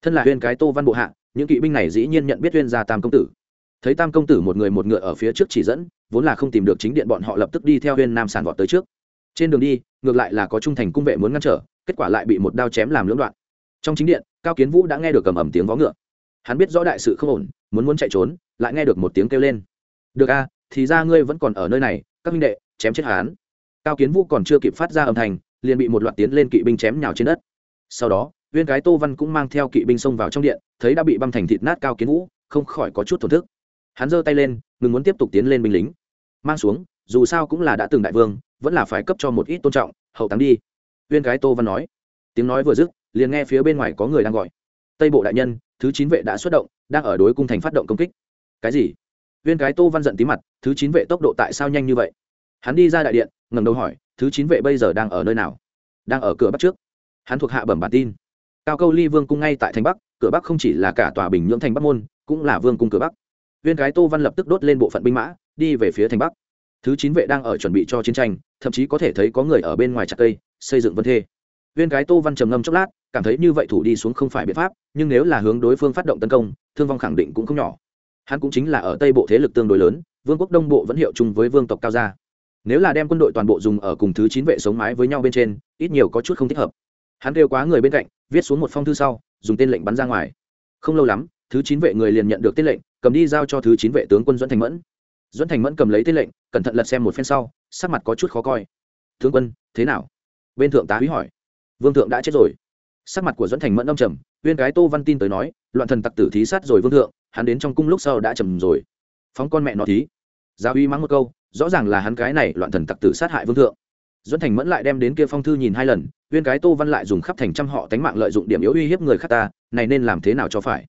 thân là huyên cái tô văn bộ hạ, những kỵ binh này dĩ nhiên nhận biết huyên gia tam công tử. Thấy tam công tử một người một ngựa ở phía trước chỉ dẫn, vốn là không tìm được chính điện bọn họ lập tức đi theo huyên nam sản vọt tới trước. Trên đường đi, ngược lại là có trung thành cung vệ muốn ngăn trở, kết quả lại bị một đao chém làm lưỡng đoạn. Trong chính điện, cao kiến vũ đã nghe được cầm ẩm tiếng vó ngựa hắn biết rõ đại sự không ổn, muốn muốn chạy trốn, lại nghe được một tiếng kêu lên. Được a, thì ra ngươi vẫn còn ở nơi này, các minh đệ, chém chết hắn. Cao kiến vũ còn chưa kịp phát ra âm thanh, liền bị một loạt tiến lên kỵ binh chém nhào trên đất. Sau đó, viên cái tô văn cũng mang theo kỵ binh xông vào trong điện, thấy đã bị băm thành thịt nát cao kiến vũ, không khỏi có chút thổn thức. Hắn giơ tay lên, ngừng muốn tiếp tục tiến lên binh lính. Mang xuống, dù sao cũng là đã từng đại vương, vẫn là phải cấp cho một ít tôn trọng, hậu táng đi. Viên cái tô văn nói. Tiếng nói vừa dứt, liền nghe phía bên ngoài có người đang gọi. Tây bộ đại nhân thứ chín vệ đã xuất động, đang ở đối cung thành phát động công kích. Cái gì? Viên cái tô văn giận tí mặt, thứ chín vệ tốc độ tại sao nhanh như vậy? Hắn đi ra đại điện ngầm đầu hỏi, thứ chín vệ bây giờ đang ở nơi nào? Đang ở cửa bắc trước. Hắn thuộc hạ bẩm bản tin. Cao câu ly vương cung ngay tại thành bắc, cửa bắc không chỉ là cả tòa bình nhưỡng thành bắc môn, cũng là vương cung cửa bắc. Viên cái tô văn lập tức đốt lên bộ phận binh mã, đi về phía thành bắc. Thứ chín vệ đang ở chuẩn bị cho chiến tranh, thậm chí có thể thấy có người ở bên ngoài chặt cây, xây dựng vân thê viên cái tô văn trầm ngâm chốc lát, cảm thấy như vậy thủ đi xuống không phải biện pháp, nhưng nếu là hướng đối phương phát động tấn công, thương vong khẳng định cũng không nhỏ. Hắn cũng chính là ở tây bộ thế lực tương đối lớn, vương quốc đông bộ vẫn hiệu chung với vương tộc cao gia. Nếu là đem quân đội toàn bộ dùng ở cùng thứ chín vệ sống mái với nhau bên trên, ít nhiều có chút không thích hợp. Hắn kêu quá người bên cạnh, viết xuống một phong thư sau, dùng tên lệnh bắn ra ngoài. Không lâu lắm, thứ chín vệ người liền nhận được tên lệnh, cầm đi giao cho thứ chín vệ tướng quân dẫn thành mẫn. Dẫn thành mẫn cầm lấy tên lệnh, cẩn thận lật xem một phen sau, sắc mặt có chút khó coi. Tướng quân, thế nào? Bên thượng tá húy hỏi vương thượng đã chết rồi. Sắc mặt của dẫn thành mẫn âm trầm, uyên cái tô văn tin tới nói, loạn thần tặc tử thí sát rồi vương thượng, hắn đến trong cung lúc sau đã trầm rồi. Phóng con mẹ nó thí. Giáo uy mắng một câu, rõ ràng là hắn cái này loạn thần tặc tử sát hại vương thượng. Dẫn thành mẫn lại đem đến kia phong thư nhìn hai lần, uyên cái tô văn lại dùng khắp thành trăm họ tánh mạng lợi dụng điểm yếu uy hiếp người khác ta, này nên làm thế nào cho phải?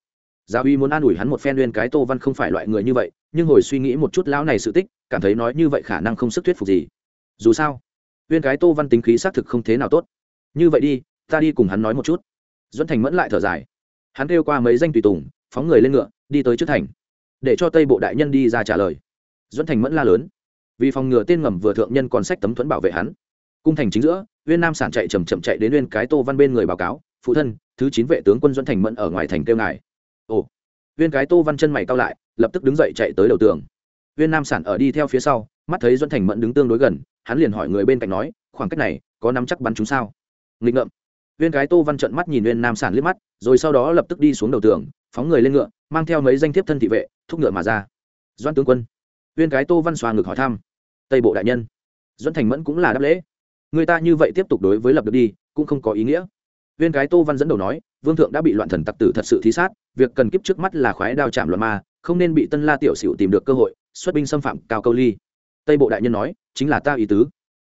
Giáo uy muốn an ủi hắn một phen uyên cái tô văn không phải loại người như vậy, nhưng hồi suy nghĩ một chút lão này sự tích, cảm thấy nói như vậy khả năng không sức thuyết phục gì. Dù sao, uyên cái tô văn tính khí xác thực không thế nào tốt như vậy đi, ta đi cùng hắn nói một chút. Dẫn thành mẫn lại thở dài. Hắn kêu qua mấy danh tùy tùng, phóng người lên ngựa, đi tới trước thành, để cho tây bộ đại nhân đi ra trả lời. Dẫn thành mẫn la lớn. Vì phòng ngừa tên ngầm vừa thượng nhân còn sách tấm thuẫn bảo vệ hắn, cung thành chính giữa viên nam sản chạy chầm chậm chạy đến viên cái tô văn bên người báo cáo, phụ thân, thứ chín vệ tướng quân dẫn thành mẫn ở ngoài thành kêu ngài. Ồ. Viên cái tô văn chân mày cao lại, lập tức đứng dậy chạy tới đầu tường. Viên nam sản ở đi theo phía sau, mắt thấy dẫn thành mẫn đứng tương đối gần, hắn liền hỏi người bên cạnh nói, khoảng cách này có nắm chắc bắn chúng sao? Nghịch ngợm. Viên cái tô văn trận mắt nhìn viên nam sản liếc mắt, rồi sau đó lập tức đi xuống đầu tường, phóng người lên ngựa, mang theo mấy danh thiếp thân thị vệ, thúc ngựa mà ra. Doan tướng quân. Viên cái tô văn xoa ngực hỏi thăm. Tây bộ đại nhân. Doan thành mẫn cũng là đáp lễ. Người ta như vậy tiếp tục đối với lập được đi, cũng không có ý nghĩa. Viên cái tô văn dẫn đầu nói, vương thượng đã bị loạn thần tặc tử thật sự thí sát, việc cần kiếp trước mắt là khoái đao chạm loạn ma, không nên bị tân la tiểu sửu tìm được cơ hội, xuất binh xâm phạm cao câu ly. Tây bộ đại nhân nói, chính là ta ý tứ.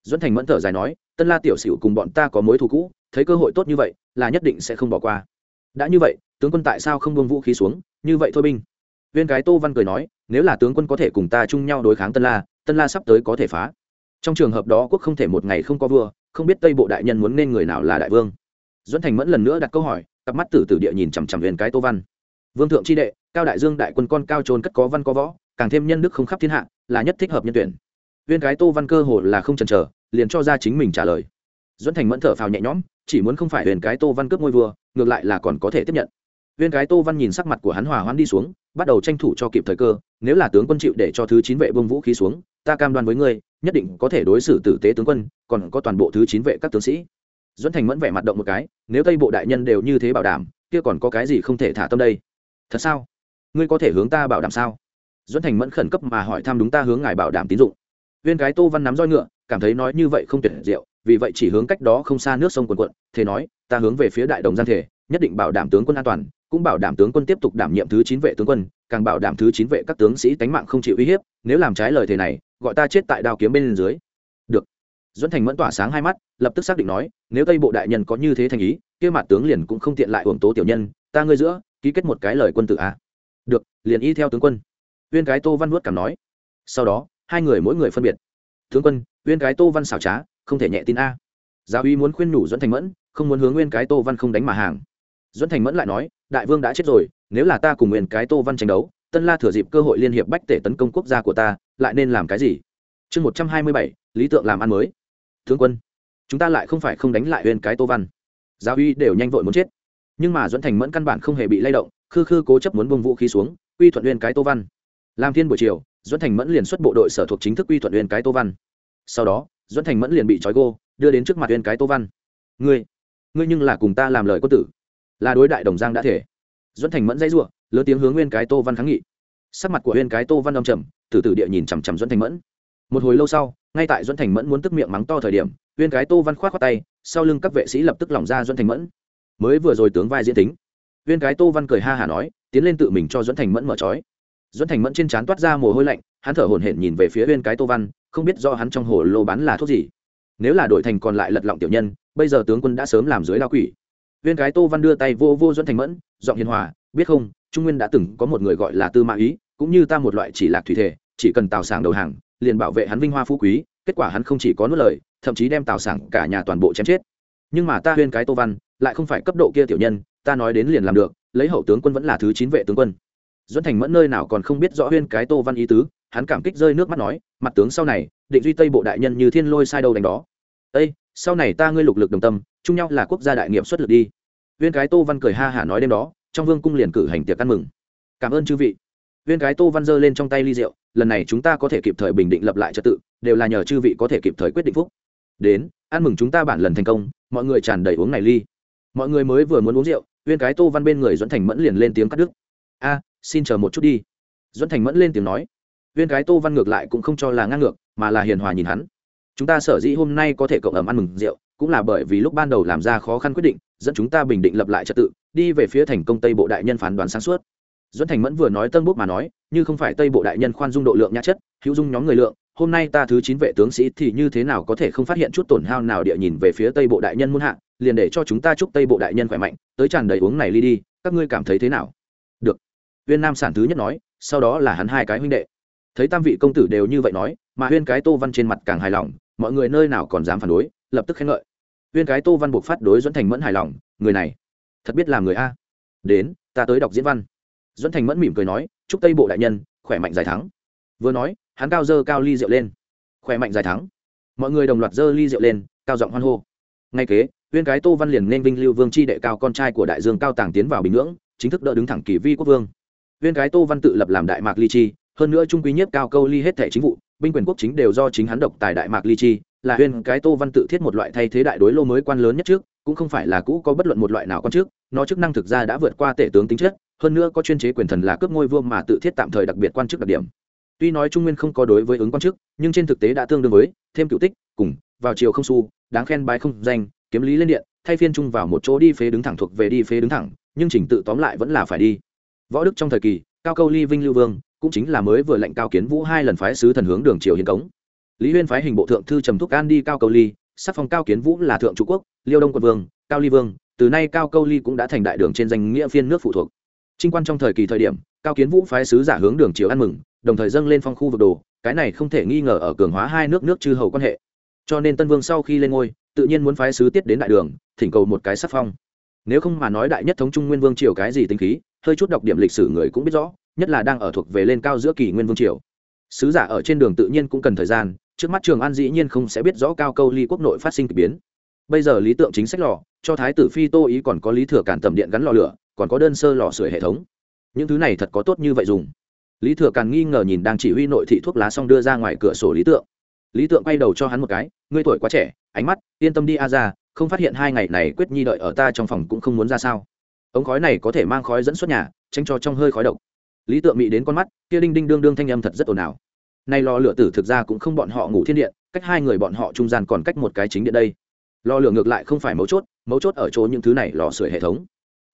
Dẫn thành mẫn thở dài nói tân la tiểu sửu cùng bọn ta có mối thù cũ, thấy cơ hội tốt như vậy, là nhất định sẽ không bỏ qua. Đã như vậy, tướng quân tại sao không buông vũ khí xuống? Như vậy thôi binh. Viên cái tô văn cười nói, nếu là tướng quân có thể cùng ta chung nhau đối kháng tân la tân la sắp tới có thể phá. Trong trường hợp đó quốc không thể một ngày không có vua, không biết tây bộ đại nhân muốn nên người nào là đại vương. Dẫn thành mẫn lần nữa đặt câu hỏi, cặp mắt tử tử địa nhìn chằm chằm viên cái tô văn. Vương thượng tri đệ, cao đại dương đại quân con cao trôn cất có văn có võ, càng thêm nhân đức không khắp thiên hạ, là nhất thích hợp nhân tuyển. Viên cái tô văn cơ hồ là không chần chờ liền cho ra chính mình trả lời. Dẫn thành mẫn thở phào nhẹ nhõm chỉ muốn không phải huyền cái tô văn cướp ngôi vừa, ngược lại là còn có thể tiếp nhận. Viên cái tô văn nhìn sắc mặt của hắn hòa hoãn đi xuống bắt đầu tranh thủ cho kịp thời cơ nếu là tướng quân chịu để cho thứ chín vệ bông vũ khí xuống ta cam đoan với ngươi nhất định có thể đối xử tử tế tướng quân còn có toàn bộ thứ chín vệ các tướng sĩ. Dẫn thành mẫn vẻ mặt động một cái nếu tây bộ đại nhân đều như thế bảo đảm kia còn có cái gì không thể thả tâm đây? Thật sao? Ngươi có thể hướng ta bảo đảm sao? Dẫn thành mẫn khẩn cấp mà hỏi thăm đúng ta hướng ngài bảo đảm tín dụng viên cái tô văn nắm roi ngựa, cảm thấy nói như vậy không tuyệt diệu, vì vậy chỉ hướng cách đó không xa nước sông quần quận thế nói, ta hướng về phía đại đồng giang thể, nhất định bảo đảm tướng quân an toàn, cũng bảo đảm tướng quân tiếp tục đảm nhiệm thứ chín vệ tướng quân, càng bảo đảm thứ chín vệ các tướng sĩ tánh mạng không chịu uy hiếp, nếu làm trái lời thề này, gọi ta chết tại đao kiếm bên dưới. Được. Dẫn thành mẫn tỏa sáng hai mắt, lập tức xác định nói, nếu tây bộ đại nhân có như thế thành ý, kia mặt tướng liền cũng không tiện lại hưởng tố tiểu nhân, ta ngươi giữa, ký kết một cái lời quân tử a. Được, liền y theo tướng quân. Viên cái tô văn vuốt cảm nói. Sau đó hai người mỗi người phân biệt. Tướng quân nguyên cái tô văn xảo trá, không thể nhẹ tin a. Giáo uy muốn khuyên nhủ dẫn thành mẫn, không muốn hướng nguyên cái tô văn không đánh mà hàng. Dẫn thành mẫn lại nói, đại vương đã chết rồi, nếu là ta cùng nguyên cái tô văn tranh đấu, tân la thừa dịp cơ hội liên hiệp bách tể tấn công quốc gia của ta, lại nên làm cái gì? Chương một trăm hai mươi bảy, lý tượng làm ăn mới. Tướng quân, chúng ta lại không phải không đánh lại nguyên cái tô văn. Giáo uy đều nhanh vội muốn chết. Nhưng mà dẫn thành mẫn căn bản không hề bị lay động, khư khư cố chấp muốn bông vũ khí xuống uy thuận nguyên cái tô văn. Làm thiên buổi chiều Duẫn thành mẫn liền xuất bộ đội sở thuộc chính thức uy thuận nguyên cái tô văn. Sau đó Duẫn thành mẫn liền bị trói gô đưa đến trước mặt uyên cái tô văn. Ngươi ngươi nhưng là cùng ta làm lời có tử là đối đại đồng giang đã thể. Duẫn thành mẫn dây rủa, lớn tiếng hướng nguyên cái tô văn kháng nghị. Sắc mặt của nguyên cái tô văn âm trầm từ từ địa nhìn chằm chằm Duẫn thành mẫn. Một hồi lâu sau ngay tại Duẫn thành mẫn muốn tức miệng mắng to thời điểm nguyên cái tô văn khoát khoát tay sau lưng các vệ sĩ lập tức lỏng ra Duẫn thành mẫn. Mới vừa rồi tướng vai diễn tính Uyên cái tô văn cười ha hả nói tiến lên tự mình cho Duẫn thành mẫn mở trói dẫn thành mẫn trên trán toát ra mồ hôi lạnh, hắn thở hổn hển nhìn về phía viên cái tô văn, không biết do hắn trong hồ lô bán là thuốc gì. Nếu là đổi thành còn lại lật lọng tiểu nhân, bây giờ tướng quân đã sớm làm dưới lao quỷ. Viên cái tô văn đưa tay vô vô dẫn thành mẫn, giọng hiền hòa, biết không, trung nguyên đã từng có một người gọi là tư mã ý, cũng như ta một loại chỉ lạc thủy thể, chỉ cần tào sảng đầu hàng, liền bảo vệ hắn vinh hoa phú quý, kết quả hắn không chỉ có nuốt lời, thậm chí đem tào sảng cả nhà toàn bộ chém chết. Nhưng mà ta huyên cái tô văn, lại không phải cấp độ kia tiểu nhân, ta nói đến liền làm được, lấy hậu tướng quân vẫn là thứ chín vệ tướng quân dẫn thành mẫn nơi nào còn không biết rõ huyên cái tô văn ý tứ, hắn cảm kích rơi nước mắt nói, mặt tướng sau này, định duy tây bộ đại nhân như thiên lôi sai đâu đánh đó. Ây sau này ta ngươi lục lực đồng tâm, chung nhau là quốc gia đại nghiệp xuất lực đi. Viên cái tô văn cười ha hả nói đêm đó, trong vương cung liền cử hành tiệc ăn mừng. Cảm ơn chư vị. Viên cái tô văn giơ lên trong tay ly rượu, lần này chúng ta có thể kịp thời bình định lập lại trật tự, đều là nhờ chư vị có thể kịp thời quyết định phúc. Đến, ăn mừng chúng ta bản lần thành công, mọi người tràn đầy uống này ly. Mọi người mới vừa muốn uống rượu viên cái tô văn bên người dẫn thành mẫn liền lên tiếng cắt đứt. A xin chờ một chút đi. Dẫn thành mẫn lên tiếng nói. Viên gái tô văn ngược lại cũng không cho là ngang ngược, mà là hiền hòa nhìn hắn. Chúng ta sở dĩ hôm nay có thể cộng ẩm ăn mừng rượu, cũng là bởi vì lúc ban đầu làm ra khó khăn quyết định, dẫn chúng ta bình định lập lại trật tự, đi về phía thành công tây bộ đại nhân phán đoán sáng suốt. Dẫn thành mẫn vừa nói tân bút mà nói, như không phải tây bộ đại nhân khoan dung độ lượng nhã chất, hữu dung nhóm người lượng, hôm nay ta thứ chín vệ tướng sĩ thì như thế nào có thể không phát hiện chút tổn hao nào địa nhìn về phía tây bộ đại nhân muôn hạ, liền để cho chúng ta chúc tây bộ đại nhân khỏe mạnh, tới tràn đầy uống này ly đi, các ngươi cảm thấy thế nào? Huyên nam sản thứ nhất nói, sau đó là hắn hai cái huynh đệ. Thấy tam vị công tử đều như vậy nói, mà huyên cái tô văn trên mặt càng hài lòng, mọi người nơi nào còn dám phản đối, lập tức khen ngợi. Huyên cái tô văn buộc phát đối dẫn thành mẫn hài lòng, người này, thật biết làm người a. Đến, ta tới đọc diễn văn. Dẫn thành mẫn mỉm cười nói, chúc tây bộ đại nhân, khỏe mạnh giải thắng. Vừa nói, hắn cao dơ cao ly rượu lên. Khỏe mạnh giải thắng. Mọi người đồng loạt dơ ly rượu lên, cao giọng hoan hô. Ngay kế huyên cái tô văn liền nên vinh lưu vương c h i đệ cao con trai của đại dương cao tàng tiến vào bình ngưỡng, chính thức đỡ đứng thẳng kỳ vi quốc vương. Viên cái tô văn tự lập làm đại mạc ly chi, hơn nữa trung quý nhất cao câu ly hết thẻ chính vụ, binh quyền quốc chính đều do chính hắn độc tài đại mạc ly chi, là huyên cái tô văn tự thiết một loại thay thế đại đối lô mới quan lớn nhất trước, cũng không phải là cũ có bất luận một loại nào con trước, nó chức năng thực ra đã vượt qua tể tướng tính chất, hơn nữa có chuyên chế quyền thần là cướp ngôi vương mà tự thiết tạm thời đặc biệt quan chức đặc điểm. Tuy nói trung nguyên không có đối với ứng quan chức, nhưng trên thực tế đã tương đương với, thêm cựu tích, cùng, vào chiều không su, đáng khen bái không danh, kiếm lý lên điện, thay phiên chung vào một chỗ đi phế đứng thẳng thuộc về đi phế đứng thẳng, nhưng trình tự tóm lại vẫn là phải đi võ đức trong thời kỳ, cao câu ly vinh lưu vương, cũng chính là mới vừa lệnh cao kiến vũ hai lần phái sứ thần hướng đường triều hiến cống. Lý huyên phái hình bộ thượng thư trầm thúc an đi cao câu ly, sắc phong cao kiến vũ là thượng chủ quốc, liêu đông quận vương, cao ly vương, từ nay cao câu ly cũng đã thành đại đường trên danh nghĩa phiên nước phụ thuộc. Trinh quan trong thời kỳ thời điểm, cao kiến vũ phái sứ giả hướng đường triều ăn mừng, đồng thời dâng lên phong khu vực đồ, cái này không thể nghi ngờ ở cường hóa hai nước nước chư hầu quan hệ. Cho nên tân vương sau khi lên ngôi, tự nhiên muốn phái sứ tiết đến đại đường, thỉnh cầu một cái sắc phong. Nếu không mà nói đại nhất thống trung nguyên vương triều cái gì tính khí hơi chút đọc điểm lịch sử người cũng biết rõ, nhất là đang ở thuộc về lên cao giữa kỳ nguyên vương triều. Sứ giả ở trên đường tự nhiên cũng cần thời gian, trước mắt trường an dĩ nhiên không sẽ biết rõ cao câu ly quốc nội phát sinh k ỳ biến. Bây giờ lý tượng chính sách lò, cho thái tử phi tô ý còn có lý thừa cản tầm điện gắn lò lửa, còn có đơn sơ lò sưởi hệ thống. Những thứ này thật có tốt như vậy dùng. Lý thừa càn nghi ngờ nhìn đang chỉ huy nội thị thuốc lá xong đưa ra ngoài cửa sổ lý tượng. Lý tượng quay đầu cho hắn một cái, ngươi tuổi quá trẻ, ánh mắt, yên tâm đi a ra, không phát hiện hai ngày này quyết nhi đợi ở ta trong phòng cũng không muốn ra sao ống khói này có thể mang khói dẫn xuất nhà, tránh cho trong hơi khói độc. Lý tượng mị đến con mắt, kia đinh đinh đương đương thanh âm thật rất ồn ào. Nay lò lửa tử thực ra cũng không bọn họ ngủ thiên điện, cách hai người bọn họ trung gian còn cách một cái chính điện đây. Lò lửa ngược lại không phải mấu chốt mấu chốt ở chỗ những thứ này lò sưởi hệ thống.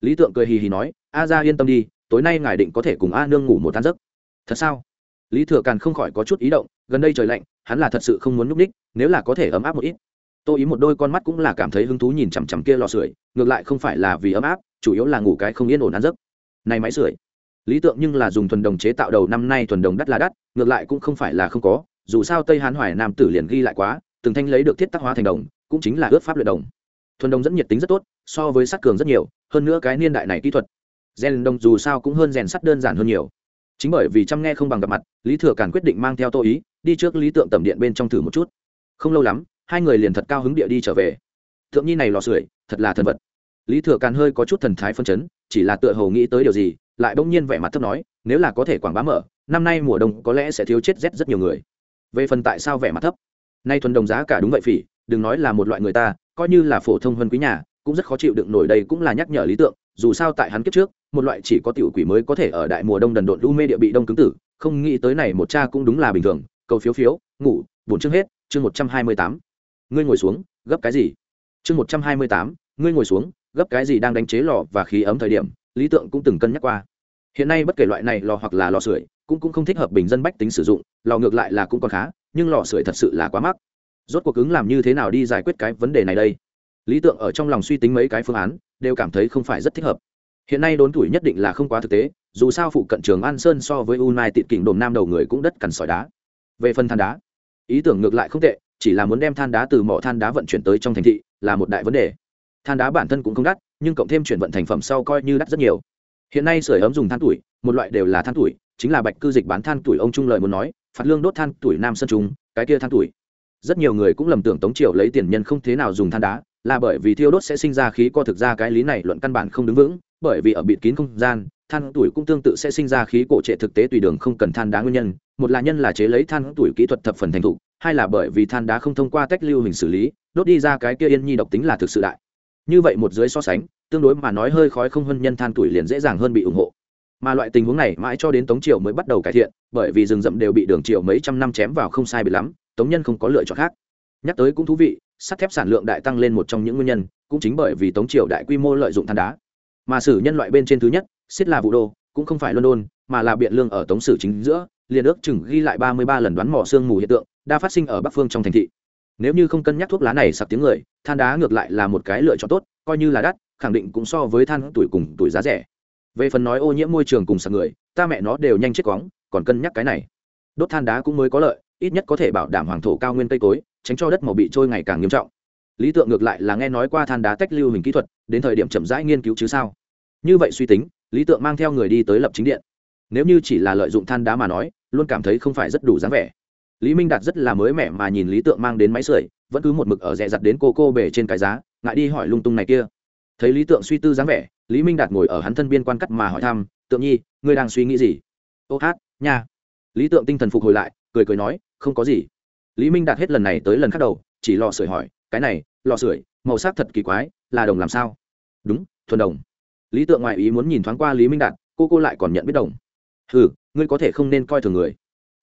Lý tượng cười hì hì nói, a ra yên tâm đi, tối nay ngài định có thể cùng a nương ngủ một tan giấc. Thật sao? Lý thừa càn không khỏi có chút ý động, gần đây trời lạnh, hắn là thật sự không muốn núp ních, nếu là có thể ấm áp một ít. Tô ý một đôi con mắt cũng là cảm thấy hứng thú nhìn chằm chằm kia lò sưởi, ngược lại không phải là vì ấm áp chủ yếu là ngủ cái không yên ổn ăn giấc. Này máy sưởi. Lý tượng nhưng là dùng thuần đồng chế tạo đầu năm nay thuần đồng đắt là đắt, ngược lại cũng không phải là không có, dù sao tây hán hoài nam tử liền ghi lại quá, từng thanh lấy được thiết tác hóa thành đồng, cũng chính là ướt pháp luyện đồng. Thuần đồng dẫn nhiệt tính rất tốt, so với sắt cường rất nhiều, hơn nữa cái niên đại này kỹ thuật. Rèn đồng dù sao cũng hơn rèn sắt đơn giản hơn nhiều. Chính bởi vì chăm nghe không bằng gặp mặt, lý thừa càn quyết định mang theo tô ý, đi trước lý tượng tầm điện bên trong thử một chút. Không lâu lắm, hai người liền thật cao hứng địa đi trở về. Thượng nhi này lò sưởi, thật là thần vật lý thừa càn hơi có chút thần thái phân chấn, chỉ là tựa hồ nghĩ tới điều gì, lại bỗng nhiên vẻ mặt thấp nói, nếu là có thể quảng bá mở, năm nay mùa đông có lẽ sẽ thiếu chết rét rất nhiều người. Về phần tại sao vẻ mặt thấp? Nay thuần đồng giá cả đúng vậy phỉ, đừng nói là một loại người ta, coi như là phổ thông hơn quý nhà, cũng rất khó chịu đựng nổi đây cũng là nhắc nhở lý tượng, dù sao tại hắn kiếp trước, một loại chỉ có tiểu quỷ mới có thể ở đại mùa đông đần độn lũ mê địa bị đông cứng tử, không nghĩ tới này một cha cũng đúng là bình thường, cầu phiếu phiếu, ngủ bốn chương hết, chương một trăm hai mươi tám. Ngươi ngồi xuống, gấp cái gì? Chương một trăm hai mươi tám, ngươi ngồi xuống gấp cái gì đang đánh chế lò và khí ấm thời điểm, lý tượng cũng từng cân nhắc qua. Hiện nay bất kể loại này lò hoặc là lò sưởi, cũng cũng không thích hợp bình dân bách tính sử dụng, lò ngược lại là cũng còn khá, nhưng lò sưởi thật sự là quá mắc. Rốt cuộc ứng làm như thế nào đi giải quyết cái vấn đề này đây? Lý tượng ở trong lòng suy tính mấy cái phương án, đều cảm thấy không phải rất thích hợp. Hiện nay đốn tuổi nhất định là không quá thực tế, dù sao phụ cận trường an sơn so với u mai tịt kỉnh đồn nam đầu người cũng đất cằn sỏi đá. Về phần than đá, ý tưởng ngược lại không tệ, chỉ là muốn đem than đá từ mỏ than đá vận chuyển tới trong thành thị là một đại vấn đề than đá bản thân cũng không đắt, nhưng cộng thêm chuyển vận thành phẩm sau coi như đắt rất nhiều. Hiện nay sưởi ấm dùng than tuổi, một loại đều là than tuổi, chính là bạch cư dịch bán than tuổi ông trung lợi muốn nói, phạt lương đốt than tuổi nam sơn trung, cái kia than tuổi. Rất nhiều người cũng lầm tưởng tống triều lấy tiền nhân không thế nào dùng than đá, là bởi vì thiêu đốt sẽ sinh ra khí co thực ra cái lý này luận căn bản không đứng vững, bởi vì ở bịt kín không gian, than tuổi cũng tương tự sẽ sinh ra khí cổ trệ thực tế tùy đường không cần than đá nguyên nhân, một là nhân là chế lấy than tuổi kỹ thuật thập phần thành thục, hai là bởi vì than đá không thông qua tách lưu hình xử lý, đốt đi ra cái kia yên nhi độc tính là thực sự đại như vậy một dưới so sánh, tương đối mà nói hơi khói không hơn nhân than tuổi liền dễ dàng hơn bị ủng hộ. Mà loại tình huống này mãi cho đến tống triều mới bắt đầu cải thiện, bởi vì rừng rậm đều bị đường triều mấy trăm năm chém vào không sai bị lắm, tống nhân không có lựa chọn khác. Nhắc tới cũng thú vị, sắt thép sản lượng đại tăng lên một trong những nguyên nhân, cũng chính bởi vì tống triều đại quy mô lợi dụng than đá. Mà sử nhân loại bên trên thứ nhất, xiết là vụ đô, cũng không phải london, mà là biện lương ở tống sử chính giữa, liền ước chừng ghi lại ba mươi ba lần đoán mỏ xương mù hiện tượng đa phát sinh ở bắc phương trong thành thị nếu như không cân nhắc thuốc lá này sặc tiếng người, than đá ngược lại là một cái lựa chọn tốt, coi như là đắt, khẳng định cũng so với than tuổi cùng tuổi giá rẻ. Về phần nói ô nhiễm môi trường cùng sặc người, ta mẹ nó đều nhanh chết cóng còn cân nhắc cái này. Đốt than đá cũng mới có lợi, ít nhất có thể bảo đảm hoàng thổ cao nguyên cây cối, tránh cho đất màu bị trôi ngày càng nghiêm trọng. Lý tượng ngược lại là nghe nói qua than đá tách lưu hình kỹ thuật, đến thời điểm chậm rãi nghiên cứu chứ sao. Như vậy suy tính, lý tượng mang theo người đi tới lập chính điện. Nếu như chỉ là lợi dụng than đá mà nói, luôn cảm thấy không phải rất đủ dáng vẻ lý minh đạt rất là mới mẻ mà nhìn lý tượng mang đến máy sưởi, vẫn cứ một mực ở rẽ giặt đến cô cô bể trên cái giá, ngại đi hỏi lung tung này kia. Thấy lý tượng suy tư dáng vẻ, lý minh đạt ngồi ở hắn thân biên quan cắt mà hỏi thăm, tượng nhi, ngươi đang suy nghĩ gì? Ô hát, nha. Lý tượng tinh thần phục hồi lại, cười cười nói, không có gì. Lý minh đạt hết lần này tới lần khác đầu, chỉ lò sưởi hỏi, cái này lò sưởi, màu sắc thật kỳ quái, là đồng làm sao? Đúng, thuần đồng. Lý tượng ngoại ý muốn nhìn thoáng qua lý minh đạt, cô cô lại còn nhận biết đồng. Ừ ngươi có thể không nên coi thường người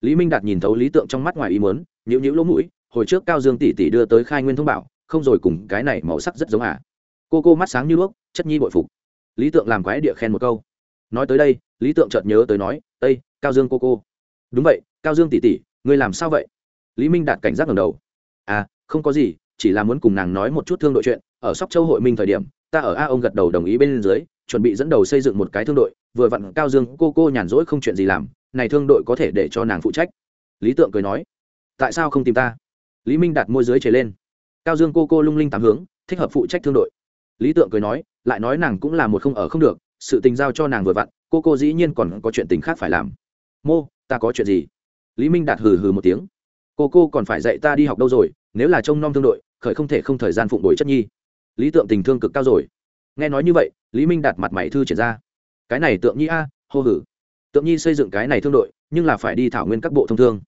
lý minh đạt nhìn thấu lý tượng trong mắt ngoài ý muốn nhữ nhữ lỗ mũi, hồi trước cao dương tỷ tỷ đưa tới khai nguyên thông bảo, không rồi cùng cái này màu sắc rất giống à. Cô cô mắt sáng như đuốc, chất nhi bội phục. Lý tượng làm quái địa khen một câu. Nói tới đây, lý tượng chợt nhớ tới nói ây cao dương cô cô. Đúng vậy, cao dương tỷ tỷ, ngươi làm sao vậy? Lý minh đạt cảnh giác ngầm đầu. À không có gì, chỉ là muốn cùng nàng nói một chút thương đội chuyện. Ở sóc châu hội minh thời điểm, ta ở a ông gật đầu đồng ý bên dưới, chuẩn bị dẫn đầu xây dựng một cái thương đội, vừa vặn cao dương cô cô nhàn rỗi không chuyện gì làm này thương đội có thể để cho nàng phụ trách. Lý tượng cười nói, tại sao không tìm ta? Lý minh đặt môi dưới chế lên. Cao dương cô cô lung linh tám hướng, thích hợp phụ trách thương đội. Lý tượng cười nói, lại nói nàng cũng là một không ở không được, sự tình giao cho nàng vừa vặn, cô cô dĩ nhiên còn có chuyện tình khác phải làm. Mô, ta có chuyện gì? Lý minh đạt hừ hừ một tiếng. Cô cô còn phải dạy ta đi học đâu rồi, nếu là trông nom thương đội, khởi không thể không thời gian phụng đổi chất nhi. Lý tượng tình thương cực cao rồi. Nghe nói như vậy, lý minh đạt mặt mày thư triển ra. Cái này tượng nhi a, hô hử tượng nhi xây dựng cái này thương đội, nhưng là phải đi thảo nguyên các bộ thông thương.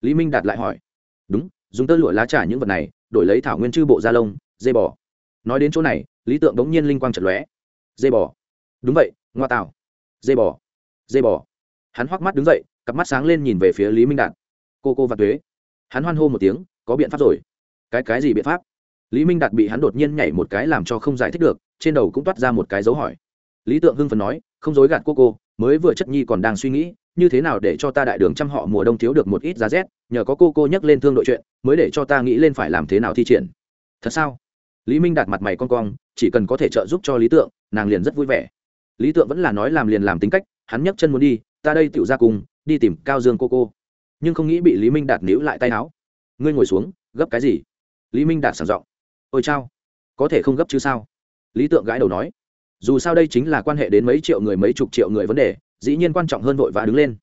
Lý minh đạt lại hỏi. Đúng, dùng tơ lụa lá trả những vật này, đổi lấy thảo nguyên chư bộ da lông, dê bò. Nói đến chỗ này, lý tượng bỗng nhiên linh quang trật lóe. Dê bò. Đúng vậy, ngoa tạo. Dê bò. Dê bò. Hắn hoắc mắt đứng dậy, cặp mắt sáng lên nhìn về phía lý minh đạt. Cô cô và tuế. Hắn hoan hô một tiếng, có biện pháp rồi. Cái cái gì biện pháp? Lý minh đạt bị hắn đột nhiên nhảy một cái làm cho không giải thích được, trên đầu cũng toát ra một cái dấu hỏi. Lý tượng hưng phần nói, không dối gạt cô cô mới vừa chất nhi còn đang suy nghĩ, như thế nào để cho ta đại đường trăm họ mùa đông thiếu được một ít giá rét, nhờ có cô cô nhắc lên thương đội chuyện, mới để cho ta nghĩ lên phải làm thế nào thi triển. Thật sao? Lý minh đạt mặt mày con cong, chỉ cần có thể trợ giúp cho lý tượng, nàng liền rất vui vẻ. Lý tượng vẫn là nói làm liền làm tính cách, hắn nhấc chân muốn đi, ta đây tựu ra cùng, đi tìm cao dương cô cô. Nhưng không nghĩ bị lý minh đạt níu lại tay áo. Ngươi ngồi xuống, gấp cái gì? Lý minh đạt sảng giọng. Ôi chao, có thể không gấp chứ sao? Lý tượng gãi đầu nói dù sao đây chính là quan hệ đến mấy triệu người mấy chục triệu người vấn đề, dĩ nhiên quan trọng hơn vội vã đứng lên.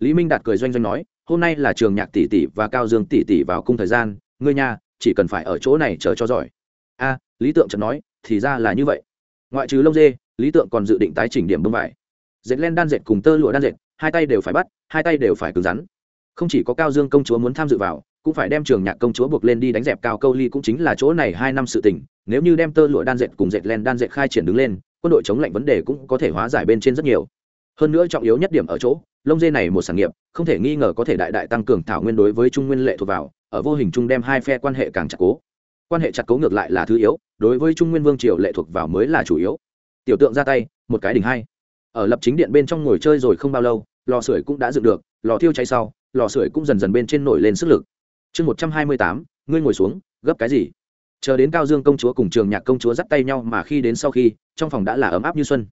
Lý minh đạt cười doanh doanh nói, hôm nay là trường nhạc tỷ tỷ và cao dương tỷ tỷ vào cung thời gian, ngươi nhà chỉ cần phải ở chỗ này chờ cho giỏi. A, lý tượng chợt nói, thì ra là như vậy. Ngoại trừ lông dê, lý tượng còn dự định tái chỉnh điểm bông vải. Dệt len đan dệt cùng tơ lụa đan dệt, hai tay đều phải bắt, hai tay đều phải cứng rắn. Không chỉ có cao dương công chúa muốn tham dự vào, cũng phải đem trường nhạc công chúa buộc lên đi đánh dẹp cao câu ly cũng chính là chỗ này hai năm sự tình, nếu như đem tơ lụa đan dệt cùng dệt len đan dệt khai triển đứng lên quân đội chống lạnh vấn đề cũng có thể hóa giải bên trên rất nhiều. Hơn nữa trọng yếu nhất điểm ở chỗ, lông dê này một sản nghiệp, không thể nghi ngờ có thể đại đại tăng cường thảo nguyên đối với trung nguyên lệ thuộc vào, ở vô hình chung đem hai phe quan hệ càng chặt cố. Quan hệ chặt cố ngược lại là thứ yếu, đối với trung nguyên vương triều lệ thuộc vào mới là chủ yếu. Tiểu tượng ra tay, một cái đỉnh hai. Ở lập chính điện bên trong ngồi chơi rồi không bao lâu, lò sưởi cũng đã dựng được, lò thiêu cháy sau, lò sưởi cũng dần dần bên trên nổi lên sức lực. Chương một trăm hai mươi tám, ngươi ngồi xuống, gấp cái gì? Chờ đến cao dương công chúa cùng trường nhạc công chúa dắt tay nhau mà khi đến sau khi, trong phòng đã là ấm áp như xuân.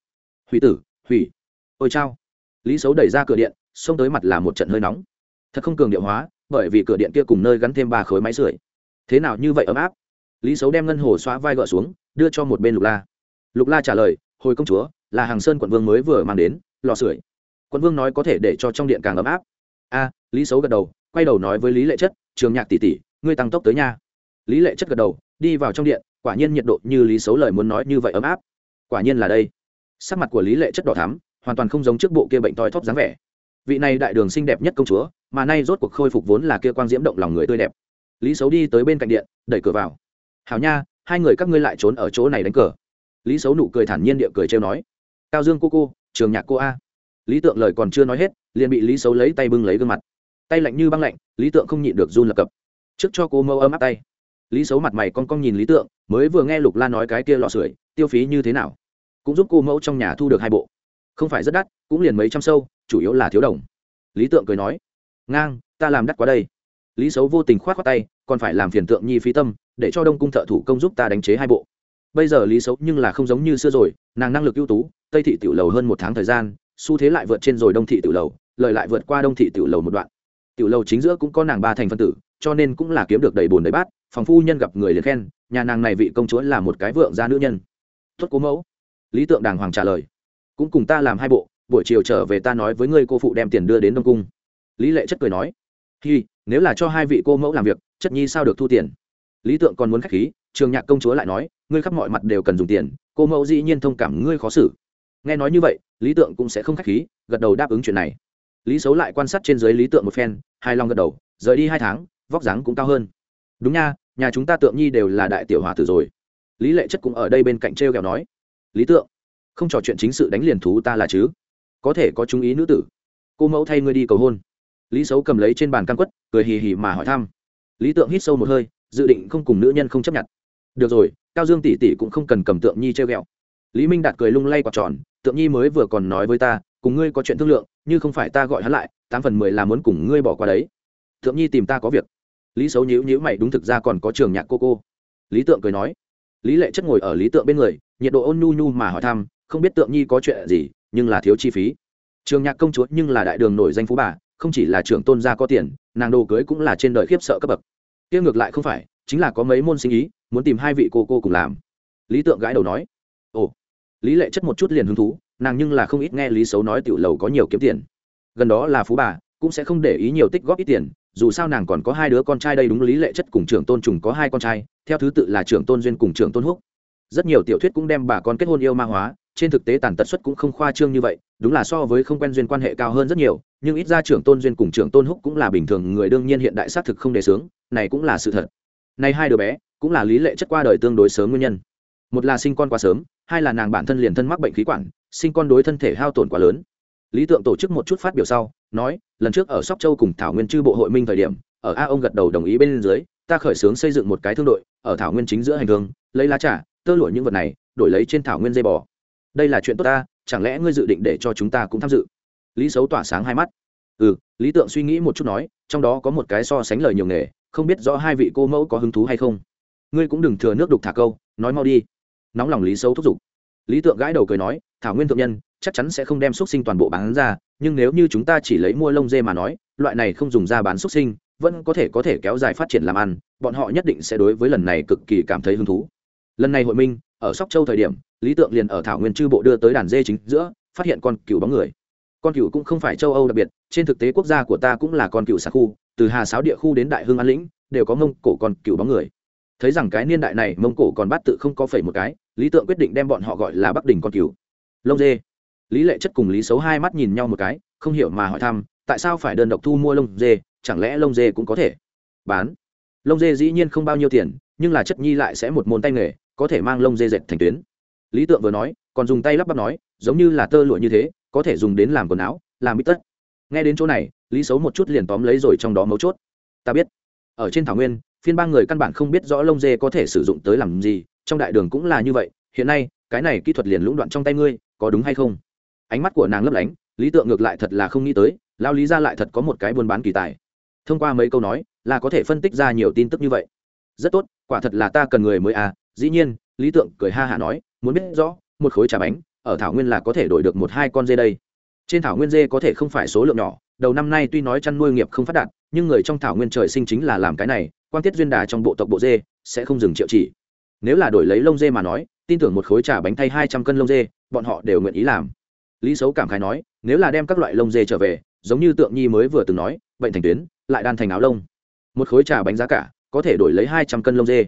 Hủy tử, hủy. Ôi chao. Lý xấu đẩy ra cửa điện, xông tới mặt là một trận hơi nóng. Thật không cường điệu hóa, bởi vì cửa điện kia cùng nơi gắn thêm ba khối máy sưởi. Thế nào như vậy ấm áp? Lý xấu đem ngân hồ xóa vai gỡ xuống, đưa cho một bên lục la. Lục la trả lời, hồi công chúa, là hàng sơn quận vương mới vừa mang đến, lò sưởi. Quận vương nói có thể để cho trong điện càng ấm áp. A, lý xấu gật đầu, quay đầu nói với lý lệ chất, trường nhạc tỷ tỷ, ngươi tăng tốc tới nha. Lý lệ chất gật đầu đi vào trong điện, quả nhiên nhiệt độ như lý xấu lời muốn nói như vậy ấm áp. Quả nhiên là đây. Sắc mặt của lý lệ chất đỏ thắm, hoàn toàn không giống trước bộ kia bệnh toi thóp dáng vẻ. Vị này đại đường xinh đẹp nhất công chúa, mà nay rốt cuộc khôi phục vốn là kia quang diễm động lòng người tươi đẹp. Lý xấu đi tới bên cạnh điện, đẩy cửa vào. Hảo nha, hai người các ngươi lại trốn ở chỗ này đánh cờ. Lý xấu nụ cười thản nhiên địa cười trêu nói. Cao dương cô cô, trường nhạc cô a. Lý tượng lời còn chưa nói hết, liền bị lý xấu lấy tay bưng lấy gương mặt. Tay lạnh như băng lạnh, lý tượng không nhịn được run lập cập. Trước cho cô mâu ấm áp tay lý xấu mặt mày con con nhìn lý tượng, mới vừa nghe lục la nói cái kia lọ sưởi, tiêu phí như thế nào? Cũng giúp cô mẫu trong nhà thu được hai bộ. Không phải rất đắt, cũng liền mấy trăm sâu, chủ yếu là thiếu đồng. Lý tượng cười nói, ngang, ta làm đắt quá đây. Lý xấu vô tình k h o á t khoác tay, còn phải làm phiền tượng nhi phí tâm, để cho đông cung thợ thủ công giúp ta đánh chế hai bộ. Bây giờ lý xấu nhưng là không giống như xưa rồi, nàng năng lực ưu tú, tây thị tiểu lầu hơn một tháng thời gian, xu thế lại vượt trên rồi đông thị tiểu lầu lợi lại vượt qua đông thị tiểu lầu một đoạn. Tiểu lầu chính giữa cũng có nàng ba thành phân tử, cho nên cũng là kiếm được đầy bồn đầy bát phòng phu nhân gặp người liền khen, nhà nàng này vị công chúa là một cái vượng gia nữ nhân. Tuất cố mẫu, lý tượng đàng hoàng trả lời, cũng cùng ta làm hai bộ, buổi chiều trở về ta nói với ngươi cô phụ đem tiền đưa đến đông cung. Lý lệ chất cười nói, hi, nếu là cho hai vị cô mẫu làm việc, chất nhi sao được thu tiền? Lý tượng còn muốn k h á c h khí, trường nhạc công chúa lại nói, ngươi khắp mọi mặt đều cần dùng tiền, cô mẫu dĩ nhiên thông cảm ngươi khó xử. Nghe nói như vậy, lý tượng cũng sẽ không k h á c h khí, gật đầu đáp ứng chuyện này. Lý xấu lại quan sát trên dưới lý tượng một phen hai long gật đầu, rời đi hai tháng, vóc dáng cũng cao hơn. Đúng nha nhà chúng ta tượng nhi đều là đại tiểu hòa tử rồi. Lý lệ chất cũng ở đây bên cạnh t r e o kẹo nói, lý tượng, không trò chuyện chính sự đánh liền thú ta là chứ? Có thể có trung ý nữ tử. Cô mẫu thay ngươi đi cầu hôn. Lý xấu cầm lấy trên bàn căn quất, cười hì hì mà hỏi thăm. Lý tượng hít sâu một hơi, dự định không cùng nữ nhân không chấp nhận. Được rồi, cao dương tỷ tỷ cũng không cần cầm tượng nhi treo ghẹo. Lý minh đạt cười lung lay quạt tròn, tượng nhi mới vừa còn nói với ta, cùng ngươi có chuyện thương lượng, như không phải ta gọi hắn lại, tám phần mười là muốn cùng ngươi bỏ qua đấy. Tượng nhi tìm ta có việc lý xấu nhíu nhíu mày, đúng thực ra còn có trường nhạc cô cô. Lý tượng cười nói, lý lệ chất ngồi ở lý tượng bên người, nhiệt độ ôn nhu nhu mà hỏi thăm, không biết tượng nhi có chuyện gì, nhưng là thiếu chi phí. Trường nhạc công chúa nhưng là đại đường nổi danh phú bà, không chỉ là trưởng tôn gia có tiền, nàng đồ cưới cũng là trên đời khiếp sợ cấp bậc. Kia ngược lại không phải, chính là có mấy môn sinh ý, muốn tìm hai vị cô cô cùng làm. Lý tượng gãi đầu nói, ồ. Lý lệ chất một chút liền hứng thú, nàng nhưng là không ít nghe lý xấu nói tiểu lầu có nhiều kiếm tiền. Gần đó là phú bà, cũng sẽ không để ý nhiều tích góp ít tiền dù sao nàng còn có hai đứa con trai đây đúng lý lệ chất cùng trưởng tôn trùng có hai con trai, theo thứ tự là trưởng tôn duyên cùng trưởng tôn húc. Rất nhiều tiểu thuyết cũng đem bà con kết hôn yêu ma hóa, trên thực tế tàn tật suất cũng không khoa trương như vậy, đúng là so với không quen duyên quan hệ cao hơn rất nhiều, nhưng ít ra trưởng tôn duyên cùng trưởng tôn húc cũng là bình thường, người đương nhiên hiện đại xác thực không đề sướng này cũng là sự thật. Nay hai đứa bé cũng là lý lệ chất qua đời tương đối sớm nguyên nhân. Một là sinh con quá sớm, hai là nàng bản thân liền thân mắc bệnh khí quản, sinh con đối thân thể hao tổn quá lớn lý tượng tổ chức một chút phát biểu sau, nói, lần trước ở sóc châu cùng thảo nguyên chư bộ hội minh thời điểm, ở a ông gật đầu đồng ý bên dưới, ta khởi xướng xây dựng một cái thương đội, ở thảo nguyên chính giữa hành hương, lấy lá trà, tơ lụa những vật này, đổi lấy trên thảo nguyên dây bò. Đây là chuyện tốt ta, chẳng lẽ ngươi dự định để cho chúng ta cũng tham dự? Lý xấu tỏa sáng hai mắt. Ừ lý tượng suy nghĩ một chút nói, trong đó có một cái so sánh lời nhiều nghề, không biết rõ hai vị cô mẫu có hứng thú hay không? Ngươi cũng đừng thừa nước đục thả câu, nói mau đi. Nóng lòng lý xấu thúc giục. Lý tượng gãi đầu cười nói, thảo nguyên thượng nhân chắc chắn sẽ không đem xúc sinh toàn bộ bán ra, nhưng nếu như chúng ta chỉ lấy mua lông dê mà nói, loại này không dùng ra bán xúc sinh, vẫn có thể có thể kéo dài phát triển làm ăn, bọn họ nhất định sẽ đối với lần này cực kỳ cảm thấy hứng thú. Lần này hội minh, ở sóc châu thời điểm, lý tượng liền ở thảo nguyên chư bộ đưa tới đàn dê chính giữa, phát hiện con cừu bóng người. Con cừu cũng không phải châu âu đặc biệt, trên thực tế quốc gia của ta cũng là con cừu sạc khu, từ hà sáo địa khu đến đại hưng an lĩnh, đều có mông cổ con cừu bóng người. Thấy rằng cái niên đại này mông cổ còn bắt tự không có phẩy một cái, lý tượng quyết định đem bọn họ gọi là bắc đình con cừu. Lông dê lý lệ chất cùng lý xấu hai mắt nhìn nhau một cái, không hiểu mà hỏi thăm, tại sao phải đơn độc thu mua lông dê, chẳng lẽ lông dê cũng có thể bán? Lông dê dĩ nhiên không bao nhiêu tiền, nhưng là chất nhi lại sẽ một môn tay nghề, có thể mang lông dê dệt thành tuyến. Lý tượng vừa nói, còn dùng tay lắp bắp nói, giống như là tơ lụa như thế, có thể dùng đến làm quần áo, làm bít tất. Nghe đến chỗ này, lý xấu một chút liền tóm lấy rồi trong đó mấu chốt. Ta biết. Ở trên thảo nguyên, phiên ba người căn bản không biết rõ lông dê có thể sử dụng tới làm gì, trong đại đường cũng là như vậy, hiện nay, cái này kỹ thuật liền lũng đoạn trong tay ngươi, có đúng hay không? Ánh mắt của nàng lấp lánh, lý tượng ngược lại thật là không nghĩ tới lao lý ra lại thật có một cái buôn bán kỳ tài. Thông qua mấy câu nói, là có thể phân tích ra nhiều tin tức như vậy. Rất tốt, quả thật là ta cần người mới à dĩ nhiên, lý tượng cười ha hả nói, muốn biết rõ, một khối trà bánh, ở thảo nguyên là có thể đổi được một hai con dê đây. Trên thảo nguyên dê có thể không phải số lượng nhỏ, đầu năm nay tuy nói chăn nuôi nghiệp không phát đạt, nhưng người trong thảo nguyên trời sinh chính là làm cái này, quan tiết duyên đà trong bộ tộc bộ dê, sẽ không dừng triệu chỉ. Nếu là đổi lấy lông dê mà nói, tin tưởng một khối trà bánh thay hai trăm cân lông dê, bọn họ đều nguyện ý làm lý xấu cảm khái nói, nếu là đem các loại lông dê trở về, giống như tượng nhi mới vừa từng nói, bệnh thành tuyến, lại đan thành áo lông. Một khối trà bánh giá cả, có thể đổi lấy hai trăm cân lông dê.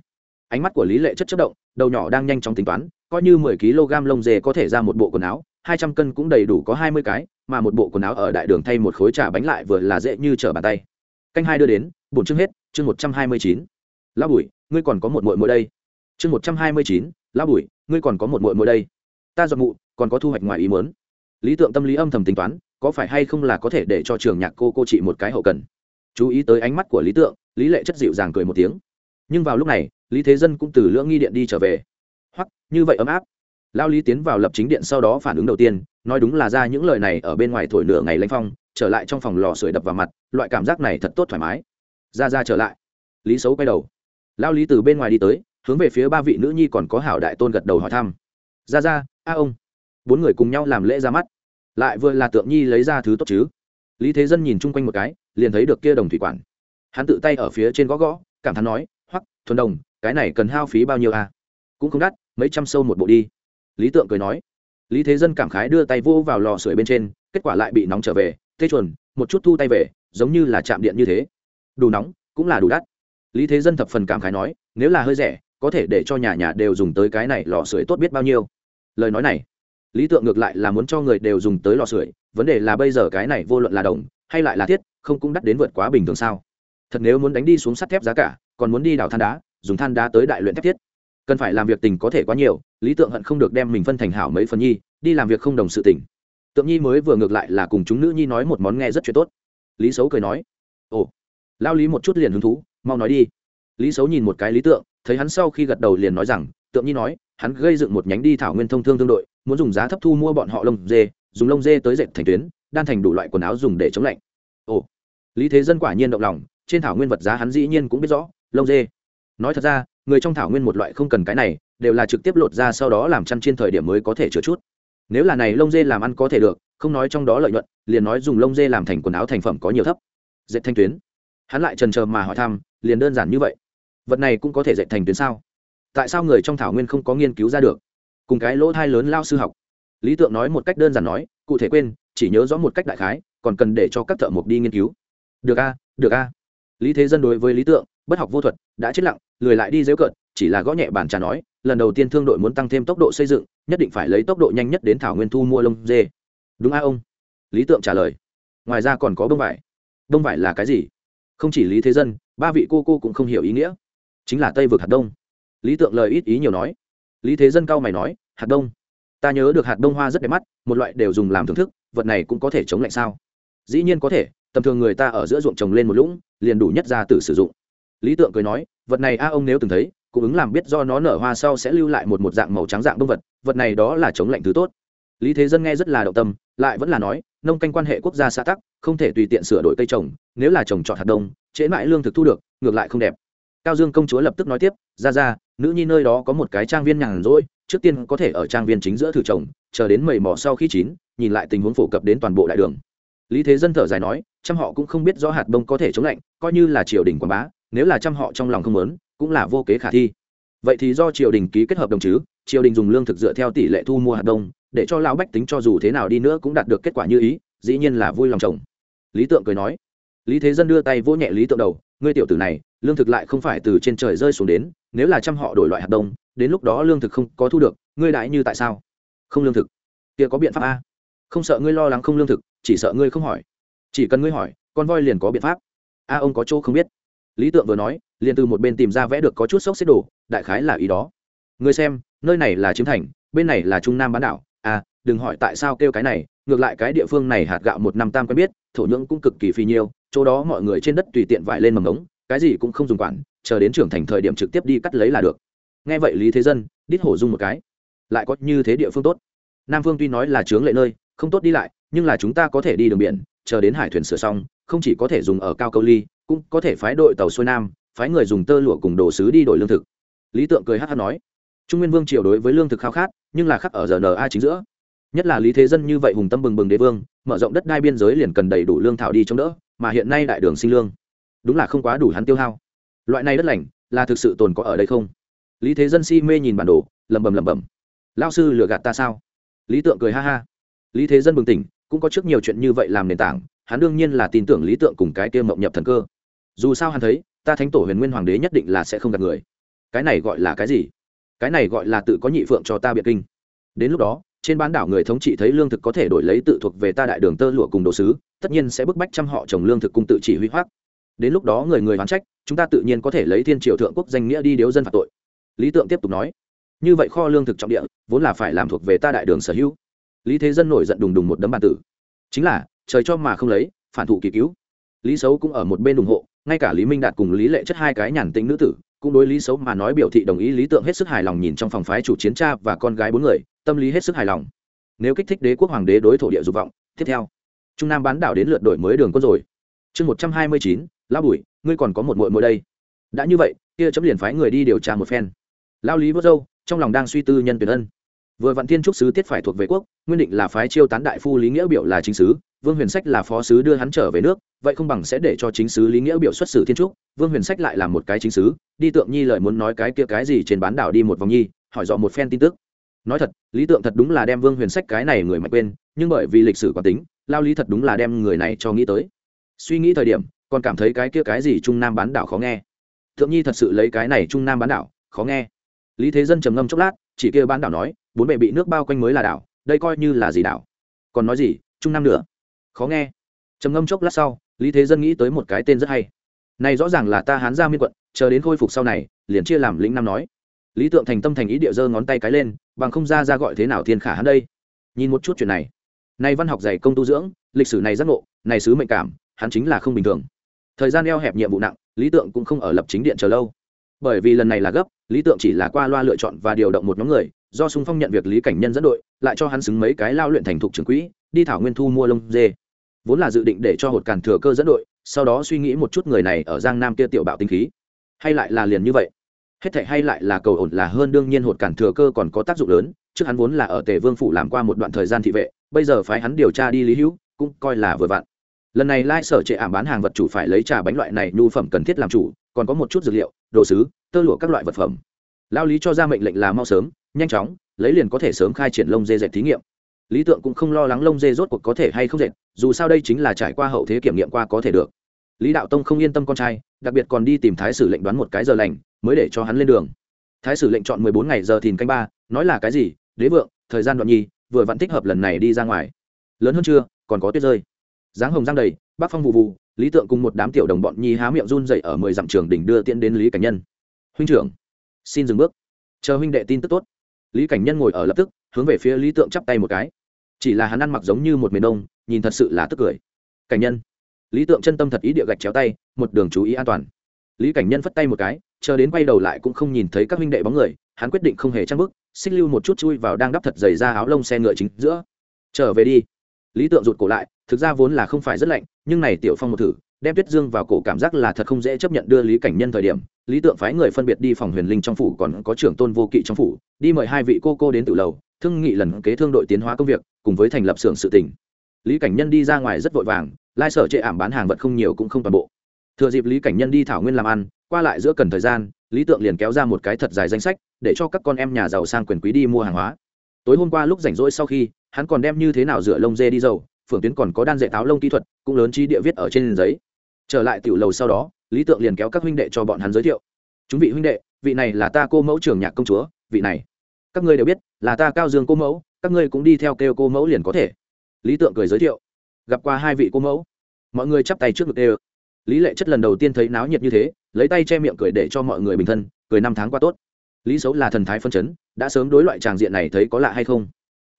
Ánh mắt của lý lệ chất chất động, đầu nhỏ đang nhanh chóng tính toán, coi như mười kg lông dê có thể ra một bộ quần áo, hai trăm cân cũng đầy đủ có hai mươi cái, mà một bộ quần áo ở đại đường thay một khối trà bánh lại vừa là dễ như trở bàn tay. Canh hai đưa đến, bổn chương hết, chương một trăm hai mươi chín. Lão bùi, ngươi còn có một muội muội đây. Chương một trăm hai mươi chín, lão bùi, ngươi còn có một muội muội đây. Ta dọn mụ, còn có thu hoạch ngoài ý muốn lý tượng tâm lý âm thầm tính toán, có phải hay không là có thể để cho trường nhạc cô cô chị một cái hậu cần? Chú ý tới ánh mắt của lý tượng, lý lệ chất dịu dàng cười một tiếng. Nhưng vào lúc này, lý thế dân cũng từ lưỡng nghi điện đi trở về. Hoặc như vậy ấm áp. Lao lý tiến vào lập chính điện sau đó phản ứng đầu tiên, nói đúng là ra những lời này ở bên ngoài thổi nửa ngày lanh phong, trở lại trong phòng lò sưởi đập vào mặt, loại cảm giác này thật tốt thoải mái. Ra ra trở lại. Lý xấu quay đầu. Lao lý từ bên ngoài đi tới, hướng về phía ba vị nữ nhi còn có hảo đại tôn gật đầu hỏi thăm. Ra ra, a ông bốn người cùng nhau làm lễ ra mắt. Lại vừa là tượng nhi lấy ra thứ tốt chứ. Lý thế dân nhìn chung quanh một cái, liền thấy được kia đồng thủy quản. Hắn tự tay ở phía trên gõ gõ, cảm thán nói, hoắc, thuần đồng, cái này cần hao phí bao nhiêu à? Cũng không đắt, mấy trăm sâu một bộ đi. Lý tượng cười nói. Lý thế dân cảm khái đưa tay vô vào lò sưởi bên trên, kết quả lại bị nóng trở về tê chuẩn, một chút thu tay về, giống như là chạm điện như thế. Đủ nóng, cũng là đủ đắt. Lý thế dân thập phần cảm khái nói, nếu là hơi rẻ, có thể để cho nhà nhà đều dùng tới cái này lò sưởi tốt biết bao nhiêu. Lời nói này lý tượng ngược lại là muốn cho người đều dùng tới lò sưởi, vấn đề là bây giờ cái này vô luận là đồng hay lại là thiết, không cũng đắt đến vượt quá bình thường sao? Thật nếu muốn đánh đi xuống sắt thép giá cả, còn muốn đi đào than đá, dùng than đá tới đại luyện thép thiết. Cần phải làm việc tình có thể quá nhiều, lý tượng hận không được đem mình phân thành hảo mấy phần nhi, đi làm việc không đồng sự tình. Tượng nhi mới vừa ngược lại là cùng chúng nữ nhi nói một món nghe rất chuyện tốt. Lý xấu cười nói, ồ, lao lý một chút liền hứng thú, mau nói đi. Lý xấu nhìn một cái lý tượng, thấy hắn sau khi gật đầu liền nói rằng, tượng nhi nói, hắn gây dựng một nhánh đi thảo nguyên thông thương thương đội muốn dùng giá thấp thu mua bọn họ lông dê, dùng lông dê tới dệt thành tuyến, đan thành đủ loại quần áo dùng để chống lạnh. Ồ, lý thế dân quả nhiên động lòng, trên thảo nguyên vật giá hắn dĩ nhiên cũng biết rõ, lông dê. Nói thật ra, người trong thảo nguyên một loại không cần cái này, đều là trực tiếp lột ra sau đó làm chăn trên thời điểm mới có thể chữa chút. Nếu là này lông dê làm ăn có thể được, không nói trong đó lợi nhuận, liền nói dùng lông dê làm thành quần áo thành phẩm có nhiều thấp. Dệt thanh tuyến. Hắn lại trần trờ mà hỏi thăm, liền đơn giản như vậy. Vật này cũng có thể dệt thành tuyến sao? Tại sao người trong thảo nguyên không có nghiên cứu ra được? Cùng cái lỗ thai lớn lao sư học. Lý tượng nói một cách đơn giản nói, cụ thể quên, chỉ nhớ rõ một cách đại khái, còn cần để cho các thợ mộc đi nghiên cứu. Được a được a. Lý thế dân đối với lý tượng, bất học vô thuật, đã chết lặng, lười lại đi dễu cợt, chỉ là gõ nhẹ bàn trà nói, lần đầu tiên thương đội muốn tăng thêm tốc độ xây dựng, nhất định phải lấy tốc độ nhanh nhất đến thảo nguyên thu mua lông dê. Đúng a ông? Lý tượng trả lời. Ngoài ra còn có bông vải. Bông vải là cái gì? Không chỉ lý thế dân, ba vị cô cô cũng không hiểu ý nghĩa. Chính là tây vực hạt đông. Lý tượng lời ít ý nhiều nói lý thế dân cao mày nói, hạt đông, ta nhớ được hạt đông hoa rất đẹp mắt, một loại đều dùng làm thưởng thức, vật này cũng có thể chống lạnh sao? Dĩ nhiên có thể, tầm thường người ta ở giữa ruộng trồng lên một lũng, liền đủ nhất ra từ sử dụng. Lý tượng cười nói, vật này a ông nếu từng thấy, cũng ứng làm biết do nó nở hoa sau sẽ lưu lại một một dạng màu trắng dạng đông vật vật này đó là chống lạnh thứ tốt. Lý thế dân nghe rất là động tâm, lại vẫn là nói, nông canh quan hệ quốc gia xã tắc, không thể tùy tiện sửa đổi cây trồng, nếu là trồng trọt hạt đông, trễ mãi lương thực thu được, ngược lại không đẹp cao dương công chúa lập tức nói tiếp, ra ra, nữ nhi nơi đó có một cái trang viên nhàn rỗi, trước tiên có thể ở trang viên chính giữa thử trồng, chờ đến mầy mò sau khi chín, nhìn lại tình huống phổ cập đến toàn bộ đại đường. Lý thế dân thở dài nói, trăm họ cũng không biết rõ hạt đông có thể chống lạnh, coi như là triều đình quảng bá, nếu là trăm họ trong lòng không lớn cũng là vô kế khả thi. Vậy thì do triều đình ký kết hợp đồng chứ, triều đình dùng lương thực dựa theo tỷ lệ thu mua hạt đông để cho lão bách tính cho dù thế nào đi nữa cũng đạt được kết quả như ý, dĩ nhiên là vui lòng chồng lý tượng cười nói. Lý thế dân đưa tay vỗ nhẹ lý tượng đầu ngươi tiểu tử này, lương thực lại không phải từ trên trời rơi xuống đến, nếu là trăm họ đổi loại hạt đông, đến lúc đó lương thực không có thu được, ngươi đại như tại sao? Không lương thực. Kia có biện pháp a. Không sợ ngươi lo lắng không lương thực, chỉ sợ ngươi không hỏi. Chỉ cần ngươi hỏi, con voi liền có biện pháp. A, ông có chỗ không biết. Lý tượng vừa nói, liền từ một bên tìm ra vẽ được có chút sốc xếp đồ, đại khái là ý đó. Ngươi xem, nơi này là chiếm thành, bên này là trung nam bán đảo. À đừng hỏi tại sao kêu cái này, ngược lại cái địa phương này hạt gạo một năm tam quen biết, thổ nhưỡng cũng cực kỳ phi nhiêu chỗ đó mọi người trên đất tùy tiện vải lên mầm ống cái gì cũng không dùng quản, chờ đến trưởng thành thời điểm trực tiếp đi cắt lấy là được. Nghe vậy lý thế dân, đít hổ dung một cái. Lại có như thế địa phương tốt. Nam phương tuy nói là trướng lệ nơi, không tốt đi lại, nhưng là chúng ta có thể đi đường biển, chờ đến hải thuyền sửa xong, không chỉ có thể dùng ở cao câu ly, cũng có thể phái đội tàu xuôi nam, phái người dùng tơ lụa cùng đồ sứ đi đổi lương thực. Lý tượng cười hát hát nói, trung nguyên vương triều đối với lương thực khao khát, nhưng là khắc ở giờ rna chính giữa. Nhất là lý thế dân như vậy hùng tâm bừng bừng đế vương, mở rộng đất đai biên giới liền cần đầy đủ lương thảo đi chống đỡ mà hiện nay đại đường sinh lương. Đúng là không quá đủ hắn tiêu hao. Loại này đất lành, là thực sự tồn có ở đây không? Lý thế dân si mê nhìn bản đồ, lẩm bẩm lẩm bẩm. Lao sư lừa gạt ta sao? Lý tượng cười ha ha. Lý thế dân bừng tỉnh, cũng có trước nhiều chuyện như vậy làm nền tảng, hắn đương nhiên là tin tưởng lý tượng cùng cái tiêu mộng nhập thần cơ. Dù sao hắn thấy, ta thánh tổ huyền nguyên hoàng đế nhất định là sẽ không gạt người. Cái này gọi là cái gì? Cái này gọi là tự có nhị phượng cho ta biệt kinh. Đến lúc đó trên bán đảo người thống trị thấy lương thực có thể đổi lấy tự thuộc về ta đại đường tơ lụa cùng đồ sứ, tất nhiên sẽ bức bách trăm họ trồng lương thực cùng tự chỉ huy hoác. Đến lúc đó người người hoán trách, chúng ta tự nhiên có thể lấy thiên triều thượng quốc danh nghĩa đi điếu dân phạt tội. Lý tượng tiếp tục nói. Như vậy kho lương thực trọng địa, vốn là phải làm thuộc về ta đại đường sở hữu. Lý thế dân nổi giận đùng đùng một đấm bàn tử. Chính là, trời cho mà không lấy, phản thủ kỳ cứu. Lý xấu cũng ở một bên ủng hộ, ngay cả lý minh đạt cùng lý lệ chất hai cái nhàn tính nữ tử, cũng đối lý xấu mà nói biểu thị đồng ý lý tượng hết sức hài lòng nhìn trong phòng phái chủ chiến cha và con gái bốn người tâm lý hết sức hài lòng. Nếu kích thích đế quốc hoàng đế đối thổ địa dục vọng, tiếp theo, trung nam bán đảo đến lượt đổi mới đường quân rồi. Chương một trăm hai mươi chín lao bùi, ngươi còn có một mội mội đây. Đã như vậy, kia chấm liền phái người đi điều tra một phen. Lao lý vớt dâu trong lòng đang suy tư nhân tuyển ân. Vừa vạn thiên trúc sứ tiết phải thuộc về quốc, nguyên định là phái chiêu tán đại phu lý nghĩa biểu là chính sứ, vương huyền sách là phó sứ đưa hắn trở về nước, vậy không bằng sẽ để cho chính sứ lý nghĩa biểu xuất xử thiên trúc, vương huyền sách lại là một cái chính sứ, đi tượng nhi lời muốn nói cái kia cái gì trên bán đảo đi một vòng nhi, hỏi dọ một phen tin tức nói thật, lý tượng thật đúng là đem vương huyền sách cái này người mạnh quên, nhưng bởi vì lịch sử quán tính, lao lý thật đúng là đem người này cho nghĩ tới. Suy nghĩ thời điểm, còn cảm thấy cái kia cái gì trung nam bán đảo khó nghe. Thượng nhi thật sự lấy cái này trung nam bán đảo, khó nghe. Lý thế dân trầm ngâm chốc lát, chỉ kia bán đảo nói, bốn bề bị nước bao quanh mới là đảo, đây coi như là gì đảo? Còn nói gì, trung nam nữa? Khó nghe. Trầm ngâm chốc lát sau, lý thế dân nghĩ tới một cái tên rất hay. Này rõ ràng là ta hán ra miên quận, chờ đến khôi phục sau này, liền chia làm lĩnh nam nói lý tượng thành tâm thành ý địa giơ ngón tay cái lên, bằng không ra ra gọi thế nào thiên khả hắn đây. Nhìn một chút chuyện này. Nay văn học dày công tu dưỡng, lịch sử này giác ngộ, này sứ mệnh cảm, hắn chính là không bình thường. Thời gian eo hẹp nhiệm vụ nặng, lý tượng cũng không ở lập chính điện chờ lâu. Bởi vì lần này là gấp, lý tượng chỉ là qua loa lựa chọn và điều động một nhóm người, do sung phong nhận việc lý cảnh nhân dẫn đội, lại cho hắn xứng mấy cái lao luyện thành thục trưởng quỹ, đi thảo nguyên thu mua lông dê. Vốn là dự định để cho hột càn thừa cơ dẫn đội, sau đó suy nghĩ một chút người này ở giang nam kia tiểu bạo tinh khí. Hay lại là liền như vậy? Hết thảy hay lại là cầu ổn là hơn đương nhiên hột cản thừa cơ còn có tác dụng lớn, trước hắn vốn là ở tề vương phủ làm qua một đoạn thời gian thị vệ, bây giờ phái hắn điều tra đi lý hữu, cũng coi là vừa vặn. Lần này lai sở trệ ảm bán hàng vật chủ phải lấy trà bánh loại này nhu phẩm cần thiết làm chủ, còn có một chút dược liệu, đồ sứ, tơ lụa các loại vật phẩm. Lao lý cho ra mệnh lệnh là mau sớm, nhanh chóng, lấy liền có thể sớm khai triển lông dê dệt thí nghiệm. Lý tượng cũng không lo lắng lông dê rốt cuộc có thể hay không dệt, dù sao đây chính là trải qua hậu thế kiểm nghiệm qua có thể được lý đạo tông không yên tâm con trai, đặc biệt còn đi tìm thái sử lệnh đoán một cái giờ lành, mới để cho hắn lên đường. Thái sử lệnh chọn mười bốn ngày giờ thìn canh ba, nói là cái gì? Đế vượng, thời gian đoạn nhi vừa vặn thích hợp lần này đi ra ngoài. Lớn hơn chưa? Còn có tuyết rơi. Dáng hồng giang đầy, bác phong vụ vụ, lý tượng cùng một đám tiểu đồng bọn nhi há miệng run dậy ở mười dặm trường đỉnh đưa tiễn đến lý cảnh nhân. Huynh trưởng, xin dừng bước. Chờ huynh đệ tin tức tốt. Lý cảnh nhân ngồi ở lập tức, hướng về phía lý tượng chắp tay một cái. Chỉ là hắn ăn mặc giống như một miền đông, nhìn thật sự là tức cười. Cảnh nhân lý tượng chân tâm thật ý địa gạch chéo tay, một đường chú ý an toàn. Lý cảnh nhân phất tay một cái, chờ đến quay đầu lại cũng không nhìn thấy các huynh đệ bóng người, hắn quyết định không hề trăng bức xích lưu một chút chui vào đang đắp thật dày ra áo lông xe ngựa chính giữa. Trở về đi. Lý tượng rụt cổ lại, thực ra vốn là không phải rất lạnh, nhưng này tiểu phong một thử, đem tuyết dương vào cổ cảm giác là thật không dễ chấp nhận đưa lý cảnh nhân thời điểm. Lý tượng phái người phân biệt đi phòng huyền linh trong phủ, còn có trưởng tôn vô kỵ trong phủ, đi mời hai vị cô cô đến tự lầu, thương nghị lần kế thương đội tiến hóa công việc, cùng với thành lập xưởng sự tỉnh lý cảnh nhân đi ra ngoài rất vội vàng lai sở chệ ảm bán hàng vật không nhiều cũng không toàn bộ. Thừa dịp lý cảnh nhân đi thảo nguyên làm ăn, qua lại giữa cần thời gian, lý tượng liền kéo ra một cái thật dài danh sách, để cho các con em nhà giàu sang quyền quý đi mua hàng hóa. Tối hôm qua lúc rảnh rỗi sau khi, hắn còn đem như thế nào rửa lông dê đi dầu, Phượng tuyến còn có đan dạy táo lông kỹ thuật, cũng lớn chi địa viết ở trên giấy. Trở lại tiểu lầu sau đó, lý tượng liền kéo các huynh đệ cho bọn hắn giới thiệu. Chúng vị huynh đệ, vị này là ta cô mẫu trưởng nhạc công chúa, vị này, các ngươi đều biết là ta cao dương cô mẫu, các ngươi cũng đi theo kêu cô mẫu liền có thể. Lý tượng cười giới thiệu gặp qua hai vị cô mẫu. Mọi người chắp tay trước ngực đều lý lệ chất lần đầu tiên thấy náo nhiệt như thế, lấy tay che miệng cười để cho mọi người bình thân, cười năm tháng qua tốt. Lý xấu là thần thái phân chấn, đã sớm đối loại tràng diện này thấy có lạ hay không?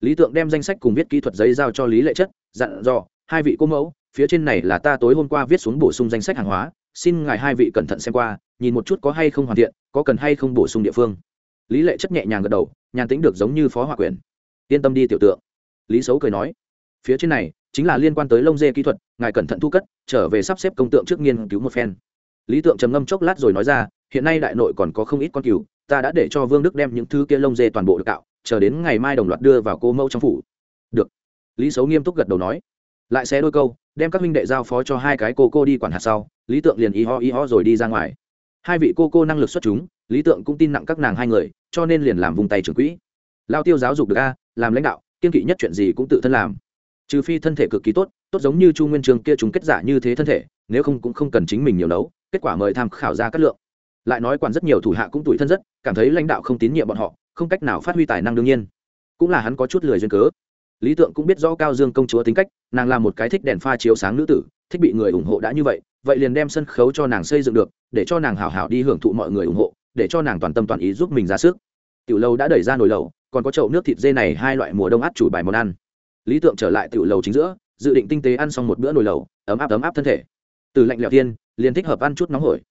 Lý tượng đem danh sách cùng viết kỹ thuật giấy giao cho lý lệ chất, dặn dò, hai vị cô mẫu, phía trên này là ta tối hôm qua viết xuống bổ sung danh sách hàng hóa, xin ngài hai vị cẩn thận xem qua, nhìn một chút có hay không hoàn thiện, có cần hay không bổ sung địa phương. Lý lệ chất nhẹ nhàng gật đầu, nhàn tính được giống như phó hòa quyền yên tâm đi, tiểu tượng. Lý xấu cười nói phía trên này, chính là liên quan tới lông dê kỹ thuật, ngài cẩn thận thu cất, trở về sắp xếp công tượng trước nghiên cứu một phen. Lý tượng trầm ngâm chốc lát rồi nói ra, hiện nay đại nội còn có không ít con cừu, ta đã để cho vương đức đem những thứ kia lông dê toàn bộ được cạo, chờ đến ngày mai đồng loạt đưa vào cô mẫu trong phủ. Được. Lý xấu nghiêm túc gật đầu nói. Lại xé đôi câu, đem các huynh đệ giao phó cho hai cái cô cô đi quản hạt sau, lý tượng liền y ho y ho rồi đi ra ngoài. Hai vị cô cô năng lực xuất chúng, lý tượng cũng tin nặng các nàng hai người, cho nên liền làm vùng tay trưởng quỹ. Lao tiêu giáo dục được a, làm lãnh đạo, kiên kỵ nhất chuyện gì cũng tự thân làm trừ phi thân thể cực kỳ tốt tốt giống như chu nguyên trường kia chúng kết giả như thế thân thể, nếu không cũng không cần chính mình nhiều nấu, kết quả mời tham khảo ra cát lượng. Lại nói quản rất nhiều thủ hạ cũng tủi thân rất, cảm thấy lãnh đạo không tín nhiệm bọn họ, không cách nào phát huy tài năng đương nhiên. Cũng là hắn có chút lười duyên cớ. Lý tượng cũng biết rõ cao dương công chúa tính cách, nàng là một cái thích đèn pha chiếu sáng nữ tử, thích bị người ủng hộ đã như vậy vậy liền đem sân khấu cho nàng xây dựng được, để cho nàng hảo hảo đi hưởng thụ mọi người ủng hộ, để cho nàng toàn tâm toàn ý giúp mình ra sức. Tiểu lâu đã đẩy ra nồi lẩu, còn có chậu nước thịt dê này hai loại mùa đông át chủ bài món ăn lý tượng trở lại tiểu lầu chính giữa, dự định tinh tế ăn xong một bữa nồi lẩu, ấm áp ấm áp thân thể. Từ lạnh lẽo thiên, liền thích hợp ăn chút nóng hổi.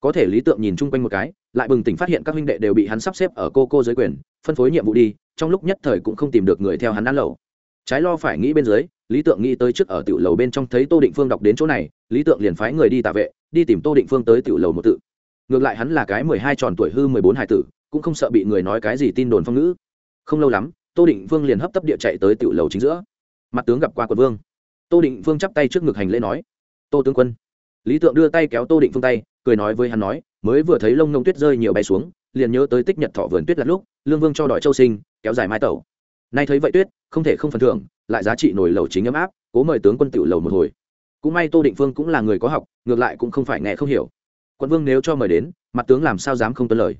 Có thể lý tượng nhìn chung quanh một cái, lại bừng tỉnh phát hiện các huynh đệ đều bị hắn sắp xếp ở cô cô dưới quyền, phân phối nhiệm vụ đi, trong lúc nhất thời cũng không tìm được người theo hắn ăn lẩu. Trái lo phải nghĩ bên dưới, lý tượng nghĩ tới trước ở tiểu lầu bên trong thấy tô định phương đọc đến chỗ này, lý tượng liền phái người đi tạ vệ, đi tìm tô định phương tới tiểu lầu một tự. Ngược lại hắn là cái mười hai tròn tuổi hư mười bốn hải tử, cũng không sợ bị người nói cái gì tin đồn phong ngữ. Không lâu lắm tô định Vương liền hấp tấp địa chạy tới tiểu lầu chính giữa. Mặt tướng gặp qua quận vương. Tô định Vương chắp tay trước ngực hành lễ nói, tô tướng quân. Lý tượng đưa tay kéo tô định phương tay, cười nói với hắn nói, mới vừa thấy lông nông tuyết rơi nhiều bay xuống, liền nhớ tới tích nhật thọ vườn tuyết lặt lúc, lương vương cho đòi châu sinh, kéo dài mai tẩu. Nay thấy vậy tuyết, không thể không phần thưởng, lại giá trị nổi lầu chính ấm áp, cố mời tướng quân tiểu lầu một hồi. Cũng may tô định phương cũng là người có học, ngược lại cũng không phải nghe không hiểu. Quân vương nếu cho mời đến, mặt tướng làm sao dám không tuân lời.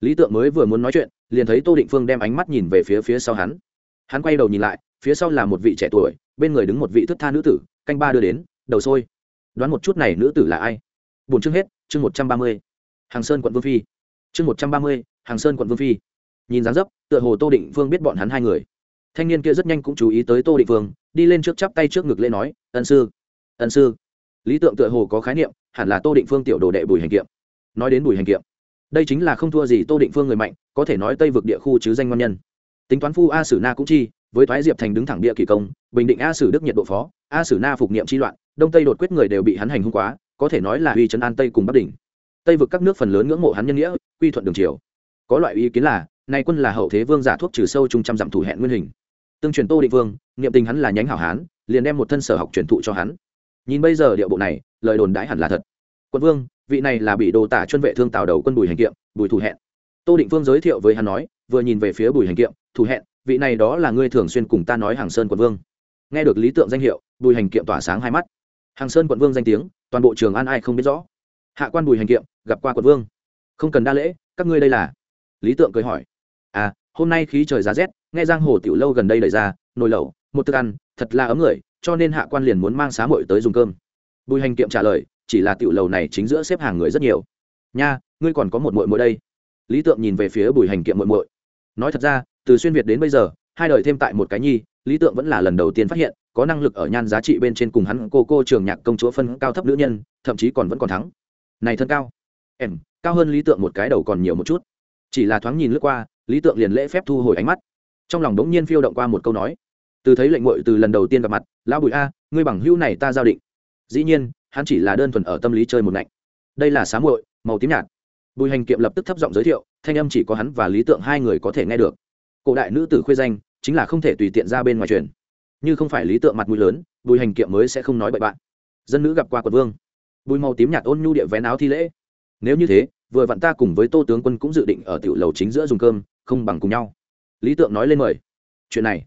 Lý tượng mới vừa muốn nói chuyện liền thấy tô định phương đem ánh mắt nhìn về phía phía sau hắn. Hắn quay đầu nhìn lại, phía sau là một vị trẻ tuổi, bên người đứng một vị thức tha nữ tử, canh ba đưa đến, đầu sôi. Đoán một chút này nữ tử là ai? Bốn chương hết, chương một trăm ba mươi. Hàng sơn quận vương phi. Chương một trăm ba mươi, hàng sơn quận vương phi. Nhìn dáng dấp, tựa hồ tô định phương biết bọn hắn hai người. Thanh niên kia rất nhanh cũng chú ý tới tô định phương, đi lên trước chắp tay trước ngực lễ nói, ân sư ân sư. Lý tượng tựa hồ có khái niệm, hẳn là tô định phương tiểu đồ đệ bùi hành kiệm. Nói đến bùi hành kiệm đây chính là không thua gì tô định phương người mạnh, có thể nói tây vực địa khu chứ danh ngon nhân. Tính toán phu a sử na cũng chi, với thoái diệp thành đứng thẳng địa kỳ công, bình định a sử đức nhiệt độ phó, a sử na phục niệm chi loạn, đông tây đột quyết người đều bị hắn hành hung quá, có thể nói là uy trấn an tây cùng bắc đỉnh. Tây vực các nước phần lớn ngưỡng mộ hắn nhân nghĩa, quy thuận đường triều. Có loại ý kiến là, nay quân là hậu thế vương giả thuốc trừ sâu trung trăm dặm thủ hẹn nguyên hình. Tương truyền tô định vương, niệm tình hắn là nhánh hảo hán, liền đem một thân sở học truyền thụ cho hắn. Nhìn bây giờ điệu bộ này, lời đồn đãi hẳn là thật quân vương, vị này là bị đồ tả chuân vệ thương tào đầu quân bùi hành kiệm, bùi thủ hẹn. Tô định vương giới thiệu với hắn nói, vừa nhìn về phía bùi hành kiệm, thủ hẹn, vị này đó là ngươi thường xuyên cùng ta nói hàng sơn quận vương. Nghe được lý tượng danh hiệu, bùi hành kiệm tỏa sáng hai mắt. Hàng sơn quận vương danh tiếng, toàn bộ trường an ai không biết rõ. Hạ quan bùi hành kiệm, gặp qua quận vương. Không cần đa lễ, các ngươi đây là? Lý tượng cười hỏi. À hôm nay khí trời giá rét, nghe giang hồ tiểu lâu gần đây đẩy ra, nồi lẩu, một thức ăn, thật là ấm người, cho nên hạ quan liền muốn mang xá muội tới dùng cơm. Bùi hành kiệm trả lời chỉ là tiểu lầu này chính giữa xếp hàng người rất nhiều. Nha, ngươi còn có một muội muội đây. Lý tượng nhìn về phía bùi hành kiệm muội muội. Nói thật ra, từ xuyên việt đến bây giờ, hai đời thêm tại một cái nhi, lý tượng vẫn là lần đầu tiên phát hiện, có năng lực ở nhan giá trị bên trên cùng hắn cô cô trường nhạc công chúa phân cao thấp nữ nhân, thậm chí còn vẫn còn thắng. Này thân cao, em, cao hơn lý tượng một cái đầu còn nhiều một chút. Chỉ là thoáng nhìn lướt qua, lý tượng liền lễ phép thu hồi ánh mắt. Trong lòng đống nhiên phiêu động qua một câu nói. Từ thấy lệnh ngội từ lần đầu tiên gặp mặt, lão bùi a, ngươi bằng hữu này ta giao định. Dĩ nhiên hắn chỉ là đơn thuần ở tâm lý chơi một ngạnh. Đây là xá muội, màu tím nhạt. Bùi hành kiệm lập tức thấp giọng giới thiệu, thanh âm chỉ có hắn và lý tượng hai người có thể nghe được. Cổ đại nữ tử khuê danh, chính là không thể tùy tiện ra bên ngoài truyền. Như không phải lý tượng mặt mũi lớn, bùi hành kiệm mới sẽ không nói bậy bạn. Dân nữ gặp qua quận vương. Bùi màu tím nhạt ôn nhu địa vén áo thi lễ. Nếu như thế, vừa vặn ta cùng với tô tướng quân cũng dự định ở tiểu lầu chính giữa dùng cơm, không bằng cùng nhau. Lý tượng nói lên mời. Chuyện này.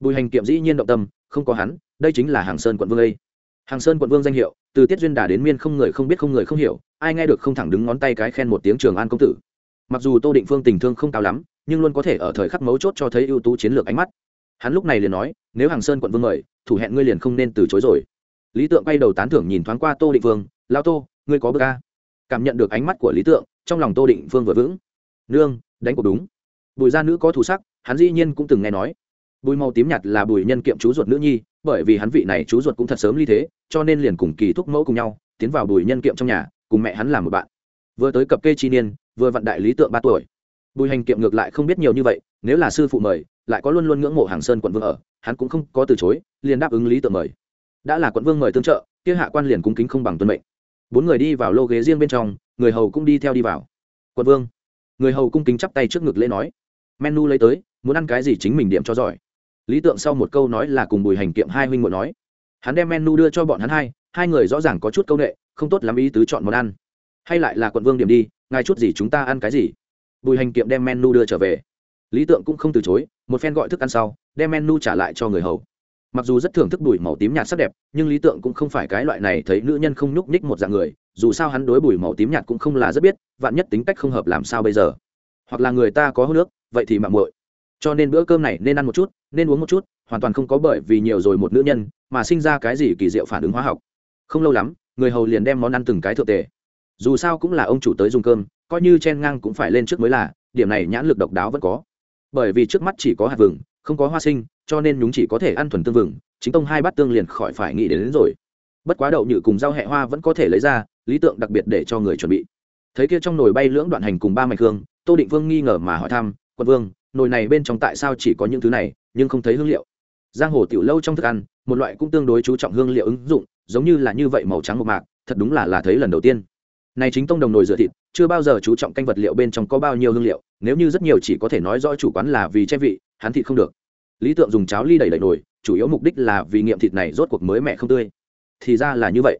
Bùi hành kiệm dĩ nhiên động tâm, không có hắn, đây chính là hàng sơn quận vương ấy hàng sơn quận vương danh hiệu từ tiết duyên đà đến miên không người không biết không người không hiểu, ai nghe được không thẳng đứng ngón tay cái khen một tiếng trường an công tử. Mặc dù tô định phương tình thương không cao lắm, nhưng luôn có thể ở thời khắc mấu chốt cho thấy ưu tú chiến lược ánh mắt. Hắn lúc này liền nói, nếu hàng sơn quận vương mời, thủ hẹn ngươi liền không nên từ chối rồi. Lý tượng quay đầu tán thưởng nhìn thoáng qua tô định phương lao tô, ngươi có bờ ca cảm nhận được ánh mắt của lý tượng, trong lòng tô định phương vừa vững. Nương, đánh cuộc đúng. Bùi gia nữ có thủ sắc, hắn dĩ nhiên cũng từng nghe nói bùi màu tím nhạt là bùi nhân kiệm chú ruột nữ nhi, bởi vì hắn vị này chú ruột cũng thật sớm ly thế, cho nên liền cùng kỳ thúc mẫu cùng nhau, tiến vào bùi nhân kiệm trong nhà, cùng mẹ hắn làm một bạn. Vừa tới cập kê chi niên, vừa vận đại lý tượng ba tuổi. Bùi hành kiệm ngược lại không biết nhiều như vậy, nếu là sư phụ mời, lại có luôn luôn ngưỡng mộ hàng sơn quận vương ở, hắn cũng không có từ chối, liền đáp ứng lý tượng mời. Đã là quận vương mời tương trợ, kia hạ quan liền cung kính không bằng tuân mệnh. Bốn người đi vào lô ghế riêng bên trong, người hầu cũng đi theo đi vào. Quận vương. Người hầu cung kính chắp tay trước ngực lễ nói. Menu lấy tới, muốn ăn cái gì chính mình điểm cho giỏi lý tượng sau một câu nói là cùng bùi hành kiệm hai huynh muội nói. Hắn đem menu đưa cho bọn hắn hai hai người rõ ràng có chút câu nệ, không tốt lắm ý tứ chọn món ăn. Hay lại là quận vương điểm đi, ngài chút gì chúng ta ăn cái gì? Bùi hành kiệm đem menu đưa trở về. Lý tượng cũng không từ chối, một phen gọi thức ăn sau, đem menu trả lại cho người hầu. Mặc dù rất thưởng thức bùi màu tím nhạt sắc đẹp, nhưng lý tượng cũng không phải cái loại này thấy nữ nhân không nhúc nhích một dạng người, dù sao hắn đối bùi màu tím nhạt cũng không là rất biết, vạn nhất tính cách không hợp làm sao bây giờ? Hoặc là người ta có hô nước vậy thì mạng muội cho nên bữa cơm này nên ăn một chút nên uống một chút hoàn toàn không có bởi vì nhiều rồi một nữ nhân mà sinh ra cái gì kỳ diệu phản ứng hóa học. Không lâu lắm người hầu liền đem món ăn từng cái thượng tề. Dù sao cũng là ông chủ tới dùng cơm coi như chen ngang cũng phải lên trước mới là điểm này nhãn lực độc đáo vẫn có. Bởi vì trước mắt chỉ có hạt vừng không có hoa sinh cho nên nhúng chỉ có thể ăn thuần tương vừng chính tông hai bát tương liền khỏi phải nghĩ đến, đến rồi. Bất quá đậu nhự cùng rau hẹ hoa vẫn có thể lấy ra lý tượng đặc biệt để cho người chuẩn bị. Thấy kia trong nồi bay lưỡng đoạn hành cùng ba mạch hương tô định vương nghi ngờ mà hỏi thăm quân vương nồi này bên trong tại sao chỉ có những thứ này, nhưng không thấy hương liệu. Giang hồ tiểu lâu trong thức ăn, một loại cũng tương đối chú trọng hương liệu ứng dụng, giống như là như vậy màu trắng một mạc, thật đúng là là thấy lần đầu tiên. Này chính tông đồng nồi rửa thịt, chưa bao giờ chú trọng canh vật liệu bên trong có bao nhiêu hương liệu, nếu như rất nhiều chỉ có thể nói rõ chủ quán là vì che vị, hắn thịt không được. Lý tượng dùng cháo ly đẩy đẩy nồi, chủ yếu mục đích là vì nghiệm thịt này rốt cuộc mới mẹ không tươi. Thì ra là như vậy.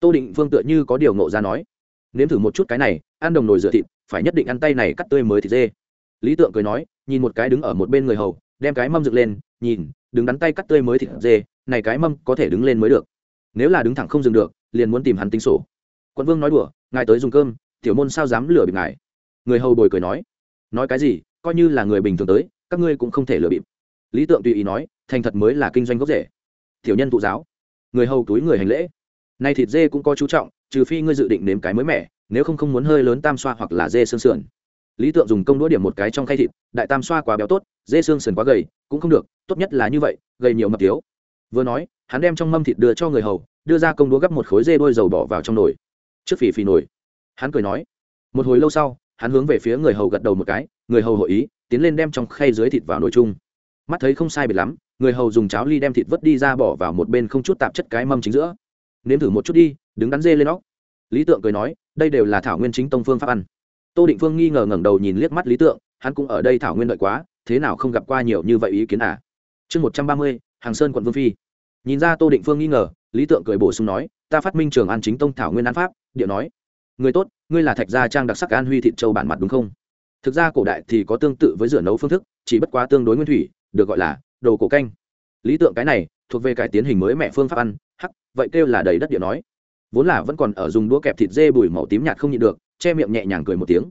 Tô định phương tựa như có điều ngộ ra nói, nếm thử một chút cái này, ăn đồng nồi rửa thịt, phải nhất định ăn tay này cắt tươi mới thịt dê. Lý tượng cười nói nhìn một cái đứng ở một bên người hầu, đem cái mâm dựng lên, nhìn, đứng đắn tay cắt tươi mới thịt dê, này cái mâm có thể đứng lên mới được. Nếu là đứng thẳng không dừng được, liền muốn tìm hắn tính sổ. Quận vương nói đùa, ngài tới dùng cơm, tiểu môn sao dám lừa bịp ngài? Người hầu bồi cười nói nói cái gì, coi như là người bình thường tới, các ngươi cũng không thể lừa bịp. Lý tượng tùy ý nói, thành thật mới là kinh doanh gốc rễ. Tiểu nhân thụ giáo. Người hầu túi người hành lễ. Nay thịt dê cũng có chú trọng, trừ phi ngươi dự định nếm cái mới mẻ, nếu không không muốn hơi lớn tam xoa hoặc là dê xương sườn lý tượng dùng công đũa điểm một cái trong khay thịt, đại tam xoa quá béo tốt, dê xương sườn quá gầy, cũng không được, tốt nhất là như vậy, gầy nhiều mập thiếu. Vừa nói, hắn đem trong mâm thịt đưa cho người hầu, đưa ra công đũa gấp một khối dê đôi dầu bỏ vào trong nồi. Trước phì phì nồi, hắn cười nói. Một hồi lâu sau, hắn hướng về phía người hầu gật đầu một cái, người hầu hội ý, tiến lên đem trong khay dưới thịt vào nồi chung. Mắt thấy không sai biệt lắm, người hầu dùng cháo ly đem thịt vớt đi ra bỏ vào một bên không chút tạp chất cái mâm chính giữa. Nếm thử một chút đi, đứng đắn dê lên óc. Lý tượng cười nói, đây đều là thảo nguyên chính tông phương pháp ăn tô định phương nghi ngờ ngẩng đầu nhìn liếc mắt lý tượng, hắn cũng ở đây thảo nguyên đợi quá, thế nào không gặp qua nhiều như vậy ý kiến à? Chương một trăm ba mươi, hàng sơn quận vương phi. Nhìn ra tô định phương nghi ngờ, lý tượng cười bổ sung nói, ta phát minh trường an chính tông thảo nguyên an pháp. Điệu nói, người tốt, ngươi là thạch gia trang đặc sắc an huy thịt châu bản mặt đúng không? Thực ra cổ đại thì có tương tự với rửa nấu phương thức, chỉ bất quá tương đối nguyên thủy, được gọi là đồ cổ canh. Lý tượng cái này, thuộc về cải tiến hình mới mẹ phương pháp ăn, hắc, vậy kêu là đầy đất, điệu nói. Vốn là vẫn còn ở dùng đũa kẹp thịt dê bùi màu tím nhạt không nhịn được che miệng nhẹ nhàng cười một tiếng.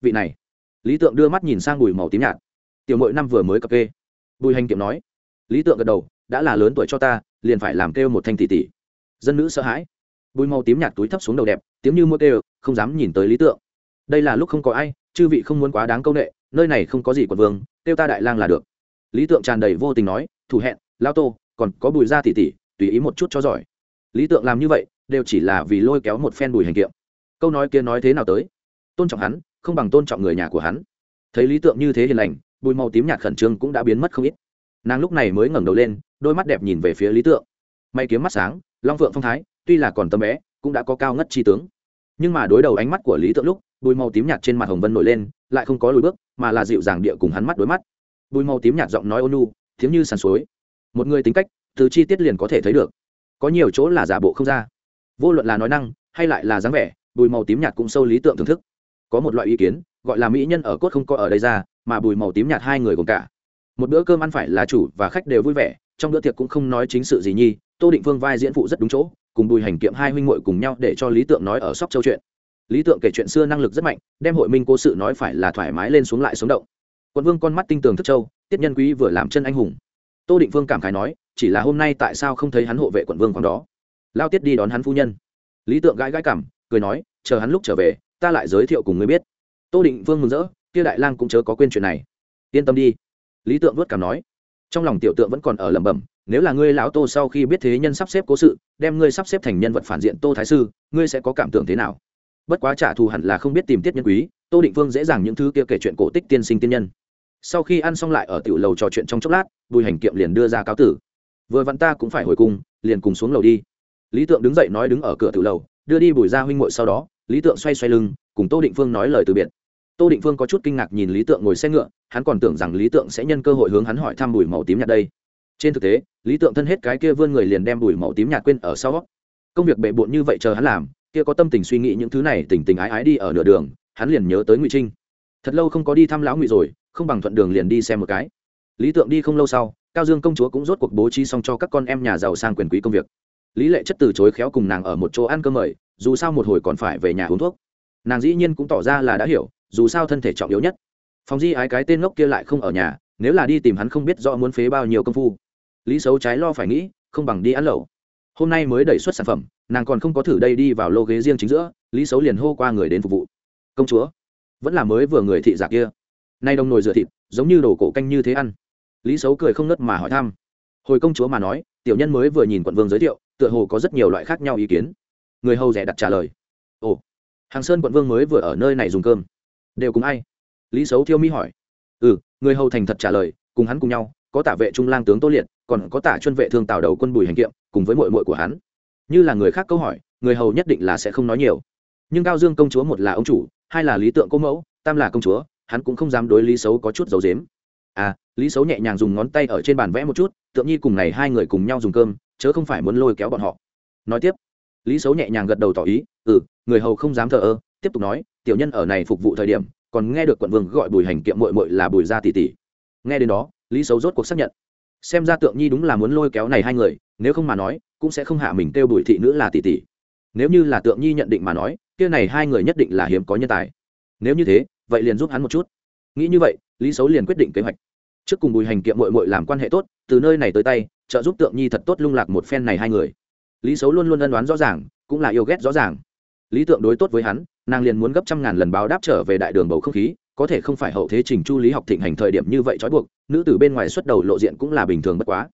Vị này. Lý tượng đưa mắt nhìn sang bùi màu tím nhạt. Tiểu mội năm vừa mới cập kê. Bùi hành kiệm nói. Lý tượng gật đầu, đã là lớn tuổi cho ta, liền phải làm kêu một thanh tỷ tỷ. Dân nữ sợ hãi. Bùi màu tím nhạt túi thấp xuống đầu đẹp, tiếng như mua kêu, không dám nhìn tới lý tượng. Đây là lúc không có ai, chư vị không muốn quá đáng công nghệ nơi này không có gì quần vương, kêu ta đại lang là được. Lý tượng tràn đầy vô tình nói, thủ hẹn, lao tô, còn có bùi gia tỷ tỷ, tùy ý một chút cho giỏi. Lý tượng làm như vậy, đều chỉ là vì lôi kéo một phen bùi hành kiệm câu nói kia nói thế nào tới? Tôn trọng hắn, không bằng tôn trọng người nhà của hắn. Thấy lý tượng như thế hiền lành, bùi màu tím nhạt khẩn trương cũng đã biến mất không ít. Nàng lúc này mới ngẩng đầu lên, đôi mắt đẹp nhìn về phía lý tượng. May kiếm mắt sáng, long phượng phong thái, tuy là còn tấm bé, cũng đã có cao ngất chi tướng. Nhưng mà đối đầu ánh mắt của lý tượng lúc, bùi màu tím nhạt trên mặt hồng vân nổi lên, lại không có lùi bước, mà là dịu dàng địa cùng hắn mắt đối mắt. Bùi màu tím nhạt giọng nói ônu thiếm như sàn suối. Một người tính cách, từ chi tiết liền có thể thấy được. Có nhiều chỗ là giả bộ không ra. Vô luận là nói năng, hay lại là dáng vẻ bùi màu tím nhạt cũng sâu lý tượng thưởng thức. Có một loại ý kiến, gọi là mỹ nhân ở cốt không có ở đây ra, mà bùi màu tím nhạt hai người cùng cả. Một bữa cơm ăn phải là chủ và khách đều vui vẻ, trong bữa tiệc cũng không nói chính sự gì nhi, tô định phương vai diễn phụ rất đúng chỗ, cùng bùi hành kiệm hai huynh muội cùng nhau để cho lý tượng nói ở sóc châu chuyện. Lý tượng kể chuyện xưa năng lực rất mạnh, đem hội minh cố sự nói phải là thoải mái lên xuống lại sống động. Quận vương con mắt tinh tường thức châu, tiết nhân quý vừa làm chân anh hùng. Tô định phương cảm khái nói, chỉ là hôm nay tại sao không thấy hắn hộ vệ quận vương còn đó? Lao tiết đi đón hắn phu nhân. Lý tượng gãi gãi cảm cười nói, chờ hắn lúc trở về, ta lại giới thiệu cùng ngươi biết. Tô định vương mừng rỡ, kia đại lang cũng chớ có quên chuyện này. Yên tâm đi. Lý tượng vớt cảm nói. Trong lòng tiểu tượng vẫn còn ở lẩm bẩm, nếu là ngươi lão tô sau khi biết thế nhân sắp xếp cố sự, đem ngươi sắp xếp thành nhân vật phản diện tô thái sư, ngươi sẽ có cảm tưởng thế nào? Bất quá trả thù hẳn là không biết tìm tiết nhân quý, tô định vương dễ dàng những thứ kia kể chuyện cổ tích tiên sinh tiên nhân. Sau khi ăn xong lại ở tiểu lầu trò chuyện trong chốc lát, bùi hành kiệm liền đưa ra cáo tử. Vừa vặn ta cũng phải hồi cung, liền cùng xuống lầu đi. Lý tượng đứng dậy nói đứng ở cửa tiểu lầu đưa đi bùi ra huynh muội sau đó, lý tượng xoay xoay lưng, cùng tô định phương nói lời từ biệt. Tô định phương có chút kinh ngạc nhìn lý tượng ngồi xe ngựa, hắn còn tưởng rằng lý tượng sẽ nhân cơ hội hướng hắn hỏi thăm bùi màu tím nhạt đây. Trên thực tế, lý tượng thân hết cái kia vươn người liền đem bùi màu tím nhạt quên ở sau công việc bệ bộn như vậy chờ hắn làm, kia có tâm tình suy nghĩ những thứ này tình tình ái ái đi ở nửa đường, hắn liền nhớ tới ngụy trinh. Thật lâu không có đi thăm lão ngụy rồi, không bằng thuận đường liền đi xem một cái. Lý tượng đi không lâu sau, cao dương công chúa cũng rốt cuộc bố trí xong cho các con em nhà giàu sang quyền quý công việc lý lệ chất từ chối khéo cùng nàng ở một chỗ ăn cơm mời, dù sao một hồi còn phải về nhà uống thuốc. Nàng dĩ nhiên cũng tỏ ra là đã hiểu, dù sao thân thể trọng yếu nhất. Phòng di ái cái tên ngốc kia lại không ở nhà, nếu là đi tìm hắn không biết rõ muốn phế bao nhiêu công phu. Lý xấu trái lo phải nghĩ, không bằng đi ăn lẩu. Hôm nay mới đẩy xuất sản phẩm, nàng còn không có thử đây đi vào lô ghế riêng chính giữa, lý xấu liền hô qua người đến phục vụ. Công chúa, vẫn là mới vừa người thị giả kia. Nay đông nồi rửa thịt, giống như đồ cổ canh như thế ăn. Lý xấu cười không ngất mà hỏi thăm hồi công chúa mà nói, tiểu nhân mới vừa nhìn quận vương giới thiệu, tựa hồ có rất nhiều loại khác nhau ý kiến. Người hầu rẻ đặt trả lời. Ồ, hàng sơn quận vương mới vừa ở nơi này dùng cơm. Đều cùng ai? Lý xấu thiêu mi hỏi. Ừ người hầu thành thật trả lời, cùng hắn cùng nhau, có tả vệ trung lang tướng tô liệt, còn có tả chuyên vệ thương tào đầu quân bùi hành kiệm, cùng với mội mội của hắn. Như là người khác câu hỏi, người hầu nhất định là sẽ không nói nhiều. Nhưng cao dương công chúa một là ông chủ, hai là lý tượng cô mẫu, tam là công chúa, hắn cũng không dám đối lý xấu có chút dấu dếm. À lý xấu nhẹ nhàng dùng ngón tay ở trên bàn vẽ một chút, tượng nhi cùng này hai người cùng nhau dùng cơm, chớ không phải muốn lôi kéo bọn họ. Nói tiếp, lý xấu nhẹ nhàng gật đầu tỏ ý ừ người hầu không dám thờ ơ. Tiếp tục nói, tiểu nhân ở này phục vụ thời điểm, còn nghe được quận vương gọi bùi hành kiệm mội mội là bùi gia tỷ tỷ. Nghe đến đó, lý xấu rốt cuộc xác nhận. Xem ra tượng nhi đúng là muốn lôi kéo này hai người, nếu không mà nói, cũng sẽ không hạ mình kêu bùi thị nữ là tỷ tỷ. Nếu như là tượng nhi nhận định mà nói, kia này hai người nhất định là hiếm có nhân tài. Nếu như thế, vậy liền giúp hắn một chút. Nghĩ như vậy, lý xấu liền quyết định kế hoạch trước cùng bùi hành kiệm mội mội làm quan hệ tốt, từ nơi này tới tay, trợ giúp tượng nhi thật tốt lung lạc một phen này hai người. Lý xấu luôn luôn ân đoán rõ ràng, cũng là yêu ghét rõ ràng. Lý tượng đối tốt với hắn, nàng liền muốn gấp trăm ngàn lần báo đáp trở về đại đường bầu không khí, có thể không phải hậu thế trình chu lý học thịnh hành thời điểm như vậy trói buộc, nữ từ bên ngoài xuất đầu lộ diện cũng là bình thường bất quá.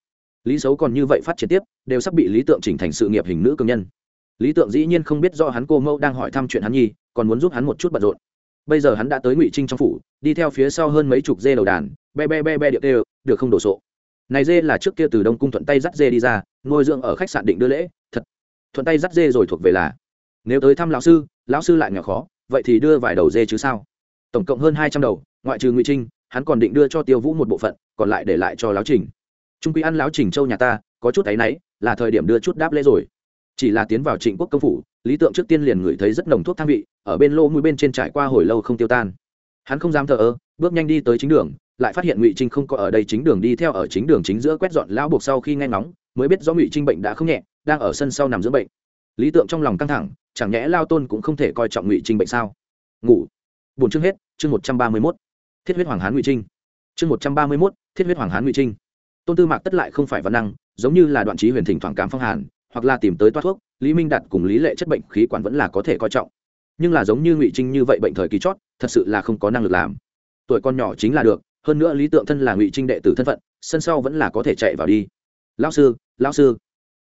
Lý xấu còn như vậy phát triển tiếp, đều sắp bị lý tượng chỉnh thành sự nghiệp hình nữ công nhân. Lý tượng dĩ nhiên không biết do hắn cô mẫu đang hỏi thăm chuyện hắn nhi, còn muốn giúp hắn một chút bận rộn. Bây giờ hắn đã tới ngụy trinh trong phủ, đi theo phía sau hơn mấy chục dê đầu đàn be be be be điệu tê được không đổ sộ. Này dê là trước kia từ đông cung thuận tay dắt dê đi ra, nuôi dưỡng ở khách sạn định đưa lễ, thật. Thuận tay dắt dê rồi thuộc về là, nếu tới thăm lão sư lão sư lại nghèo khó, vậy thì đưa vài đầu dê chứ sao? Tổng cộng hơn hai trăm đầu, ngoại trừ ngụy trinh, hắn còn định đưa cho tiêu vũ một bộ phận, còn lại để lại cho lão trình. Trung quy ăn lão trình châu nhà ta, có chút áy náy, là thời điểm đưa chút đáp lễ rồi. Chỉ là tiến vào trịnh quốc công phủ, lý tượng trước tiên liền ngửi thấy rất nồng thuốc thang vị, ở bên lô mũi bên trên trải qua hồi lâu không tiêu tan. Hắn không dám thờ ơ, bước nhanh đi tới chính đường lại phát hiện ngụy trinh không có ở đây chính đường đi theo ở chính đường chính giữa quét dọn lão buộc sau khi nghe ngóng, mới biết do ngụy trinh bệnh đã không nhẹ, đang ở sân sau nằm dưỡng bệnh. Lý tượng trong lòng căng thẳng, chẳng nhẽ lao tôn cũng không thể coi trọng ngụy trinh bệnh sao? Ngủ. Buồn chương hết, chương một trăm ba mươi mốt. Thiết huyết hoàng hán ngụy trinh. Chương một trăm ba mươi mốt, thiết huyết hoàng hán ngụy trinh. Tôn tư mạc tất lại không phải văn năng, giống như là đoạn trí huyền thỉnh thoảng cám phong hàn, hoặc là tìm tới toát thuốc, lý minh đạt cùng lý lệ chất bệnh khí quản vẫn là có thể coi trọng. Nhưng là giống như ngụy trinh như vậy bệnh thời kỳ chót, thật sự là không có năng lực làm. Tuổi con nhỏ chính là được hơn nữa lý tượng thân là ngụy trinh đệ tử thân phận, sân sau vẫn là có thể chạy vào đi. Lao sư lao sư.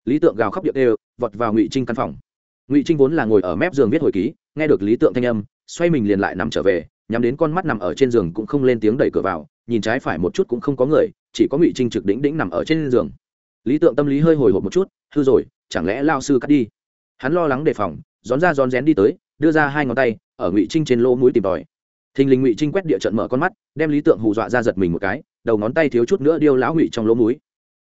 Lý tượng gào khóc điệu đều, vọt vào ngụy trinh căn phòng. Ngụy trinh vốn là ngồi ở mép giường viết hồi ký, nghe được lý tượng thanh âm, xoay mình liền lại nằm trở về, nhắm đến con mắt nằm ở trên giường cũng không lên tiếng đẩy cửa vào, nhìn trái phải một chút cũng không có người, chỉ có ngụy trinh trực đỉnh đỉnh nằm ở trên giường. Lý tượng tâm lý hơi hồi hộp một chút, hư rồi, chẳng lẽ lao sư cắt đi? Hắn lo lắng đề phòng, rón ra rón rén đi tới, đưa ra hai ngón tay, ở ngụy trinh trên lỗ mũi tìm tòi thình lình ngụy trinh quét địa trận mở con mắt, đem lý tượng hù dọa ra giật mình một cái, đầu ngón tay thiếu chút nữa điêu lão ngụy trong lỗ mũi.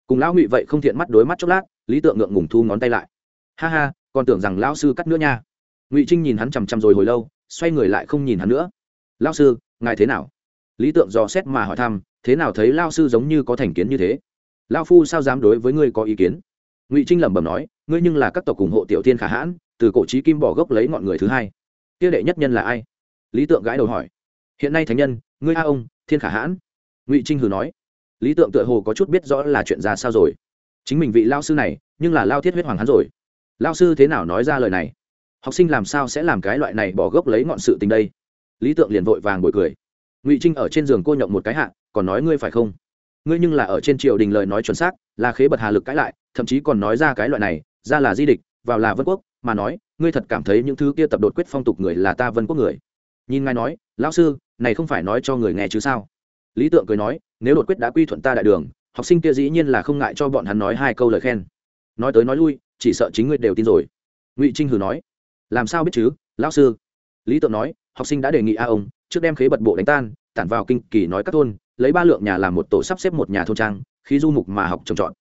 Cùng lão ngụy vậy không thiện mắt đối mắt chốc lát, lý tượng ngượng ngùng thu ngón tay lại. Ha ha, còn tưởng rằng lão sư cắt nữa nha. Ngụy trinh nhìn hắn chằm chằm rồi hồi lâu, xoay người lại không nhìn hắn nữa. Lão sư, ngài thế nào? Lý tượng dò xét mà hỏi thăm, thế nào thấy lao sư giống như có thành kiến như thế? Lao phu sao dám đối với ngươi có ý kiến? Ngụy trinh lẩm bẩm nói, ngươi nhưng là các tộc ủng hộ tiểu tiên khả hãn, từ cổ trí kim bỏ gốc lấy ngọn người thứ hai. Tiêu đệ nhất nhân là ai? Lý tượng gãi đầu hỏi hiện nay thánh nhân, ngươi a ông, thiên khả hãn. Ngụy trinh hử nói. Lý tượng tựa hồ có chút biết rõ là chuyện ra sao rồi. Chính mình vị lao sư này, nhưng là lao thiết huyết hoàng hắn rồi. Lao sư thế nào nói ra lời này? Học sinh làm sao sẽ làm cái loại này bỏ gốc lấy ngọn sự tình đây? Lý tượng liền vội vàng bồi cười. Ngụy trinh ở trên giường cô nhộng một cái hạ, còn nói ngươi phải không? Ngươi nhưng là ở trên triều đình lời nói chuẩn xác, là khế bật hà lực cãi lại, thậm chí còn nói ra cái loại này, ra là di địch, vào là vân quốc, mà nói, ngươi thật cảm thấy những thứ kia tập đột quyết phong tục người là ta vân quốc người. Nhìn ngài nói, lão sư này không phải nói cho người nghe chứ sao? Lý tượng cười nói, nếu đột quyết đã quy thuận ta đại đường, học sinh kia dĩ nhiên là không ngại cho bọn hắn nói hai câu lời khen. Nói tới nói lui, chỉ sợ chính ngươi đều tin rồi. Ngụy trinh hử nói, làm sao biết chứ, lão sư? Lý tượng nói, học sinh đã đề nghị a ông, trước đem khế bật bộ đánh tan, tản vào kinh kỳ nói các thôn, lấy ba lượng nhà làm một tổ sắp xếp một nhà thôn trang khi du mục mà học trồng trọt.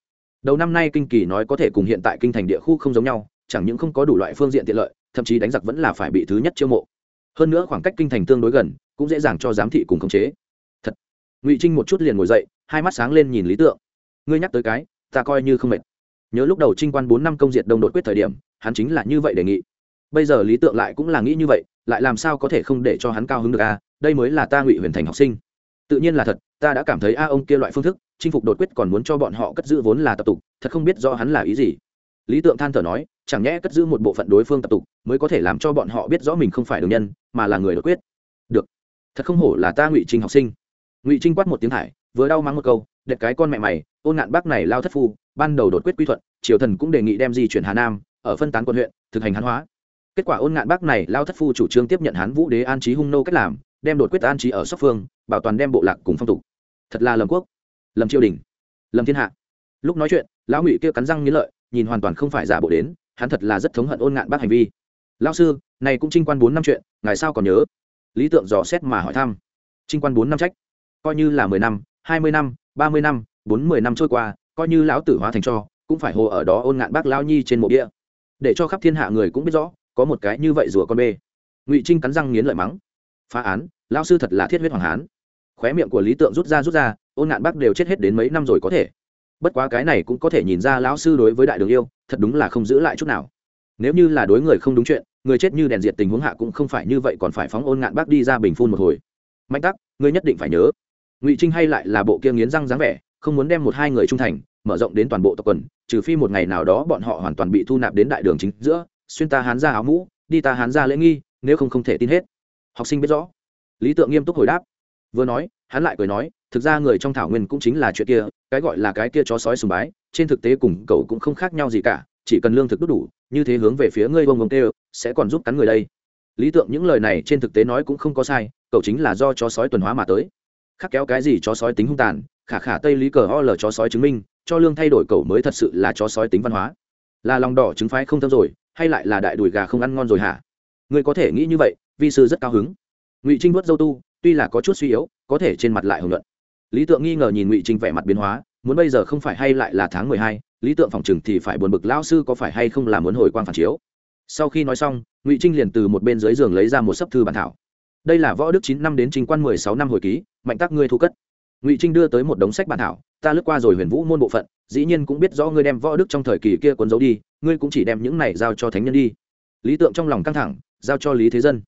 Đầu năm nay kinh kỳ nói có thể cùng hiện tại kinh thành địa khu không giống nhau, chẳng những không có đủ loại phương diện tiện lợi, thậm chí đánh giặc vẫn là phải bị thứ nhất chiêu mộ. Hơn nữa khoảng cách kinh thành tương đối gần cũng dễ dàng cho giám thị cùng khống chế. Thật. Ngụy trinh một chút liền ngồi dậy, hai mắt sáng lên nhìn lý tượng. Ngươi nhắc tới cái, ta coi như không mệt. Nhớ lúc đầu trinh quan bốn năm công diệt đông đột quyết thời điểm, hắn chính là như vậy đề nghị. Bây giờ lý tượng lại cũng là nghĩ như vậy, lại làm sao có thể không để cho hắn cao hứng được a à? đây mới là ta ngụy huyền thành học sinh. Tự nhiên là thật, ta đã cảm thấy a ông kia loại phương thức chinh phục đột quyết còn muốn cho bọn họ cất giữ vốn là tập tục, thật không biết rõ hắn là ý gì. Lý tượng than thở nói, chẳng nhẽ cất giữ một bộ phận đối phương tập tục, mới có thể làm cho bọn họ biết rõ mình không phải đường nhân, mà là người đột quyết. Được thật không hổ là ta ngụy trinh học sinh ngụy trinh quát một tiếng thải, vừa đau mắng một câu, đẹp cái con mẹ mày, ôn ngạn bác này lao thất phu, ban đầu đột quyết quy thuận, triều thần cũng đề nghị đem di chuyển hà nam, ở phân tán quận huyện, thực hành hán hóa. Kết quả ôn ngạn bác này lao thất phu chủ trương tiếp nhận hán vũ đế an trí hung nô cách làm, đem đột quyết an trí ở sóc phương, bảo toàn đem bộ lạc cùng phong tục. Thật là lầm quốc. Lầm triều đình. Lầm thiên hạ. Lúc nói chuyện, lão ngụy kia cắn răng nghĩ lợi, nhìn hoàn toàn không phải giả bộ đến, hắn thật là rất thống hận ôn ngạn bác hành vi. Lao sư, này cũng trinh quan bốn năm chuyện, ngài sao còn nhớ? Lý tượng dò xét mà hỏi thăm. Trinh quan bốn năm trách. Coi như là mười năm, hai mươi năm, ba mươi năm, bốn mươi năm trôi qua, coi như lão tử hóa thành cho, cũng phải hồ ở đó ôn ngạn bác lao nhi trên mộ địa để cho khắp thiên hạ người cũng biết rõ, có một cái như vậy rùa con bê. Ngụy trinh cắn răng nghiến lợi mắng. Phá án lao sư thật là thiết huyết hoàng hán. Khóe miệng của lý tượng rút ra rút ra, ôn ngạn bác đều chết hết đến mấy năm rồi có thể. Bất quá cái này cũng có thể nhìn ra lão sư đối với đại đường yêu, thật đúng là không giữ lại chút nào nếu như là đối người không đúng chuyện, người chết như đèn diệt tình huống hạ cũng không phải như vậy còn phải phóng ôn ngạn bác đi ra bình phun một hồi. Mạnh tắc, ngươi nhất định phải nhớ. Ngụy trinh hay lại là bộ kia nghiến răng dáng vẻ, không muốn đem một hai người trung thành, mở rộng đến toàn bộ tộc quần, trừ phi một ngày nào đó bọn họ hoàn toàn bị thu nạp đến đại đường chính giữa, xuyên ta hán ra áo mũ, đi ta hán ra lễ nghi, nếu không không thể tin hết. Học sinh biết rõ. Lý tượng nghiêm túc hồi đáp. Vừa nói, hắn lại cười nói, thực ra người trong thảo nguyên cũng chính là chuyện kia, cái gọi là cái kia chó sói sùng bái, trên thực tế cùng cậu cũng không khác nhau gì cả chỉ cần lương thực đốt đủ, như thế hướng về phía ngươi bông bông tê sẽ còn giúp cắn người đây. Lý tượng những lời này trên thực tế nói cũng không có sai, cậu chính là do chó sói tuần hóa mà tới. Khắc kéo cái gì chó sói tính hung tàn, khả khả tây lý cờ ho lờ chó sói chứng minh, cho lương thay đổi cậu mới thật sự là chó sói tính văn hóa. Là lòng đỏ trứng phái không thơm rồi, hay lại là đại đùi gà không ăn ngon rồi hả? Ngươi có thể nghĩ như vậy, vi sư rất cao hứng. Ngụy trinh vớt dâu tu, tuy là có chút suy yếu, có thể trên mặt lại hưởng luận lý tượng nghi ngờ nhìn ngụy trinh vẻ mặt biến hóa, muốn bây giờ không phải hay lại là tháng mười hai lý tượng phòng chừng thì phải buồn bực Lão sư có phải hay không là muốn hồi quang phản chiếu. Sau khi nói xong, ngụy trinh liền từ một bên dưới giường lấy ra một sấp thư bản thảo. Đây là võ đức chín năm đến trinh quan mười sáu năm hồi ký, mạnh tác ngươi thu cất. Ngụy trinh đưa tới một đống sách bản thảo, ta lướt qua rồi huyền vũ môn bộ phận, dĩ nhiên cũng biết rõ ngươi đem võ đức trong thời kỳ kia cuốn giấu đi, ngươi cũng chỉ đem những này giao cho thánh nhân đi. Lý tượng trong lòng căng thẳng, giao cho lý thế dân.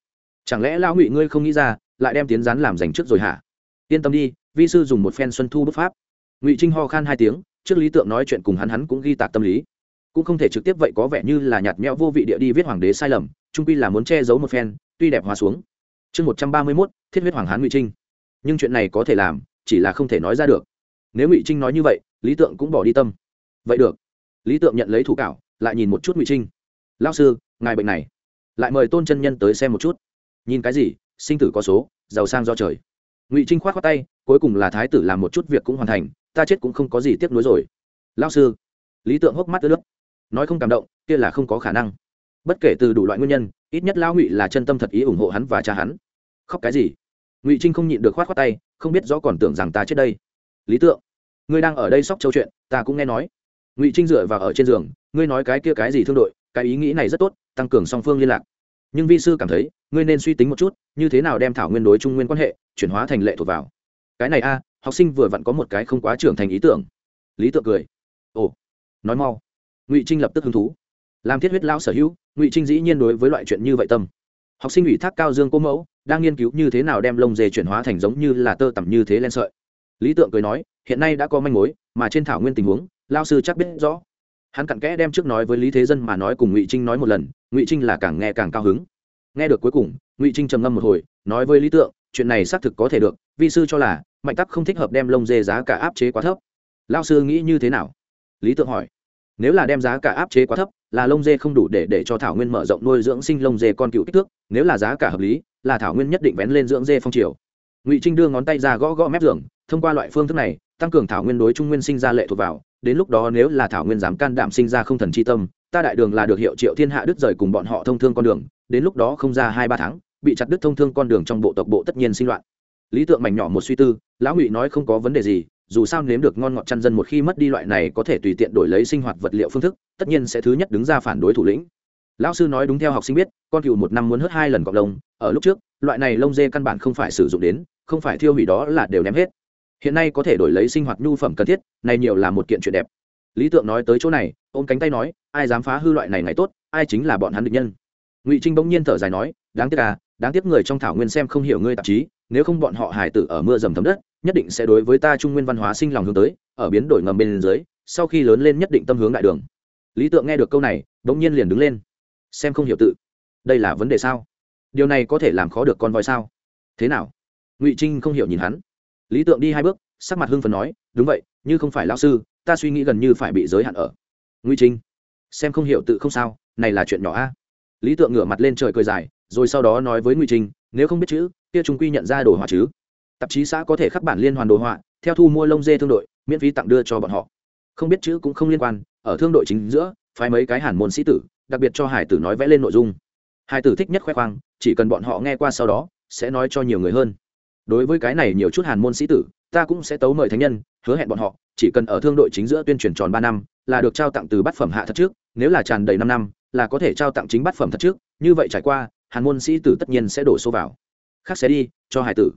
Chẳng lẽ lão ngụy ngươi không nghĩ ra, lại đem tiến rán làm dành trước rồi hả? Yên tâm đi, vi sư dùng một phen xuân thu bút pháp. Ngụy trinh ho khan hai tiếng trước lý tượng nói chuyện cùng hắn hắn cũng ghi tạc tâm lý. Cũng không thể trực tiếp vậy có vẻ như là nhạt nhẽo vô vị địa đi viết hoàng đế sai lầm, trung quy là muốn che giấu một phen, tuy đẹp hóa xuống. Chương một trăm ba mươi mốt, thiết huyết hoàng hán ngụy trinh. Nhưng chuyện này có thể làm, chỉ là không thể nói ra được. Nếu ngụy trinh nói như vậy, lý tượng cũng bỏ đi tâm. Vậy được. Lý tượng nhận lấy thủ cảo, lại nhìn một chút ngụy trinh. Lao sư, ngài bệnh này. Lại mời tôn chân nhân tới xem một chút. Nhìn cái gì, sinh tử có số, giàu sang do trời. Ngụy trinh k h o á t khoác tay, cuối cùng là thái tử làm một chút việc cũng hoàn thành ta chết cũng không có gì tiếc nuối rồi. Lao sư, lý tượng hốc mắt ướt nước nói không cảm động, kia là không có khả năng. Bất kể từ đủ loại nguyên nhân, ít nhất lão ngụy là chân tâm thật ý ủng hộ hắn và cha hắn. Khóc cái gì? Ngụy trinh không nhịn được khoát khoát tay, không biết rõ còn tưởng rằng ta chết đây. Lý tượng, ngươi đang ở đây sóc châu chuyện, ta cũng nghe nói. Ngụy trinh dựa vào ở trên giường, ngươi nói cái kia cái gì thương đội, cái ý nghĩ này rất tốt, tăng cường song phương liên lạc. Nhưng vi sư cảm thấy, ngươi nên suy tính một chút, như thế nào đem thảo nguyên đối trung nguyên quan hệ chuyển hóa thành lệ thuộc vào. Cái này a học sinh vừa vặn có một cái không quá trưởng thành ý tưởng. Lý tượng cười. Ồ, nói mau. Ngụy trinh lập tức hứng thú. Làm thiết huyết lao sở hữu, ngụy trinh dĩ nhiên đối với loại chuyện như vậy tâm. Học sinh ủy thác cao dương cô mẫu, đang nghiên cứu như thế nào đem lông dê chuyển hóa thành giống như là tơ tằm như thế len sợi. Lý tượng cười nói, hiện nay đã có manh mối, mà trên thảo nguyên tình huống lao sư chắc biết rõ. Hắn cặn kẽ đem trước nói với lý thế dân mà nói cùng ngụy trinh nói một lần, ngụy trinh là càng nghe càng cao hứng. Nghe được cuối cùng, ngụy trinh trầm ngâm một hồi, nói với lý tượng, chuyện này xác thực có thể được, vi sư cho là mạnh tắc không thích hợp đem lông dê giá cả áp chế quá thấp. Lao sư nghĩ như thế nào? Lý tượng hỏi. Nếu là đem giá cả áp chế quá thấp, là lông dê không đủ để để cho thảo nguyên mở rộng nuôi dưỡng sinh lông dê con cựu kích thước. Nếu là giá cả hợp lý, là thảo nguyên nhất định vén lên dưỡng dê phong triều. Ngụy trinh đưa ngón tay ra gõ gõ mép giường, thông qua loại phương thức này, tăng cường thảo nguyên đối trung nguyên sinh ra lệ thuộc vào. Đến lúc đó nếu là thảo nguyên dám can đảm sinh ra không thần chi tâm, ta đại đường là được hiệu triệu thiên hạ đức rời cùng bọn họ thông thương con đường, đến lúc đó không ra hai ba tháng, bị chặt đứt thông thương con đường trong bộ tộc bộ tất nhiên sinh loạn lý tượng mảnh nhỏ một suy tư, lão ngụy nói không có vấn đề gì, dù sao nếm được ngon ngọt chăn dân một khi mất đi loại này có thể tùy tiện đổi lấy sinh hoạt vật liệu phương thức, tất nhiên sẽ thứ nhất đứng ra phản đối thủ lĩnh. Lão sư nói đúng theo học sinh biết, con cựu một năm muốn hớt hai lần cọc lông, ở lúc trước, loại này lông dê căn bản không phải sử dụng đến, không phải thiêu hủy đó là đều ném hết. Hiện nay có thể đổi lấy sinh hoạt nhu phẩm cần thiết, này nhiều là một kiện chuyện đẹp. Lý tượng nói tới chỗ này, ôm cánh tay nói, ai dám phá hư loại này ngày tốt, ai chính là bọn hắn địch nhân. Ngụy trinh bỗng nhiên thở dài nói, đáng tiếc à đáng tiếc người trong thảo nguyên xem không hiểu ngươi tạp chí nếu không bọn họ hải tử ở mưa dầm thấm đất, nhất định sẽ đối với ta trung nguyên văn hóa sinh lòng hướng tới, ở biến đổi ngầm bên dưới, sau khi lớn lên nhất định tâm hướng đại đường. Lý tượng nghe được câu này, bỗng nhiên liền đứng lên. Xem không hiểu tự, đây là vấn đề sao? Điều này có thể làm khó được con voi sao? Thế nào? Ngụy trinh không hiểu nhìn hắn. Lý tượng đi hai bước, sắc mặt hưng phần nói, đúng vậy, như không phải lão sư, ta suy nghĩ gần như phải bị giới hạn ở. Ngụy trinh, xem không hiểu tự không sao, này là chuyện nhỏ a. Lý tượng ngửa mặt lên trời cười dài, rồi sau đó nói với ngụy trinh, nếu không biết chữ kia chúng quy nhận ra đồ họa chứ. Tạp chí xã có thể khắc bản liên hoàn đồ họa, theo thu mua lông dê thương đội, miễn phí tặng đưa cho bọn họ. Không biết chữ cũng không liên quan, ở thương đội chính giữa, phái mấy cái hàn môn sĩ tử, đặc biệt cho hải tử nói vẽ lên nội dung. Hải tử thích nhất khoe khoang, chỉ cần bọn họ nghe qua sau đó, sẽ nói cho nhiều người hơn. Đối với cái này nhiều chút hàn môn sĩ tử, ta cũng sẽ tấu mời thánh nhân, hứa hẹn bọn họ, chỉ cần ở thương đội chính giữa tuyên truyền tròn ba năm, là được trao tặng từ bát phẩm hạ thật trước, nếu là tràn đầy năm năm, là có thể trao tặng chính bát phẩm thật trước. Như vậy trải qua, hàn môn sĩ tử tất nhiên sẽ đổ số vào khác sẽ đi, cho hải tử.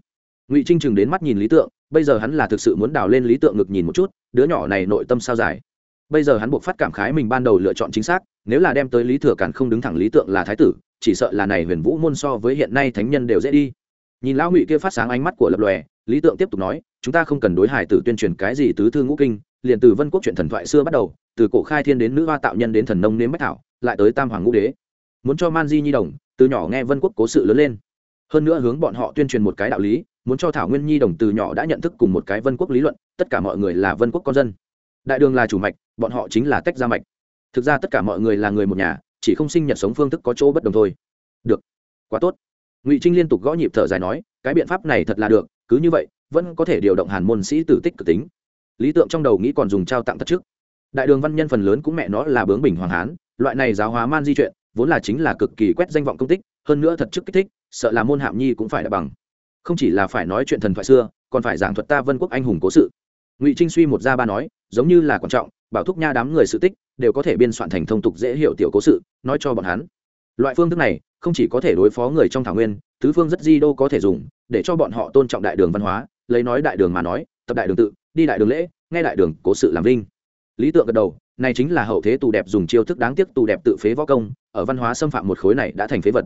Ngụy trinh chừng đến mắt nhìn lý tượng, bây giờ hắn là thực sự muốn đào lên lý tượng ngực nhìn một chút, đứa nhỏ này nội tâm sao dài. Bây giờ hắn buộc phát cảm khái mình ban đầu lựa chọn chính xác, nếu là đem tới lý thừa cản không đứng thẳng lý tượng là thái tử, chỉ sợ là này huyền vũ môn so với hiện nay thánh nhân đều dễ đi. Nhìn lão ngụy kia phát sáng ánh mắt của lập lòe, lý tượng tiếp tục nói, chúng ta không cần đối hải tử tuyên truyền cái gì tứ thư ngũ kinh, liền từ vân quốc chuyện thần thoại xưa bắt đầu, từ cổ khai thiên đến nữ hoa tạo nhân đến thần nông nếm bách thảo, lại tới tam hoàng ngũ đế. Muốn cho man di nhi đồng, từ nhỏ nghe vân quốc cố sự lớn lên hơn nữa hướng bọn họ tuyên truyền một cái đạo lý, muốn cho thảo nguyên nhi đồng từ nhỏ đã nhận thức cùng một cái vân quốc lý luận, tất cả mọi người là vân quốc con dân. Đại đường là chủ mạch, bọn họ chính là tách ra mạch. Thực ra tất cả mọi người là người một nhà, chỉ không sinh nhật sống phương thức có chỗ bất đồng thôi. Được. Quá tốt. Ngụy trinh liên tục gõ nhịp thở dài nói, cái biện pháp này thật là được, cứ như vậy, vẫn có thể điều động hàn môn sĩ tử tích cực tính. Lý tượng trong đầu nghĩ còn dùng trao tặng thất trước. Đại đường văn nhân phần lớn cũng mẹ nó là bướng bình hoàng hán, loại này giáo hóa man di chuyện, vốn là chính là cực kỳ quét danh vọng công tích hơn nữa thật chức kích thích, sợ là môn hạm nhi cũng phải đã bằng. Không chỉ là phải nói chuyện thần thoại xưa, còn phải giảng thuật ta vân quốc anh hùng cố sự. Ngụy trinh suy một ra ba nói, giống như là quan trọng, bảo thúc nha đám người sự tích, đều có thể biên soạn thành thông tục dễ hiểu tiểu cố sự, nói cho bọn hắn. Loại phương thức này, không chỉ có thể đối phó người trong thảo nguyên, tứ phương rất di đô có thể dùng, để cho bọn họ tôn trọng đại đường văn hóa, lấy nói đại đường mà nói, tập đại đường tự, đi đại đường lễ, nghe đại đường cố sự làm vinh. Lý tượng gật đầu, này chính là hậu thế tù đẹp dùng chiêu thức đáng tiếc tù đẹp tự phế võ công, ở văn hóa xâm phạm một khối này đã thành phế vật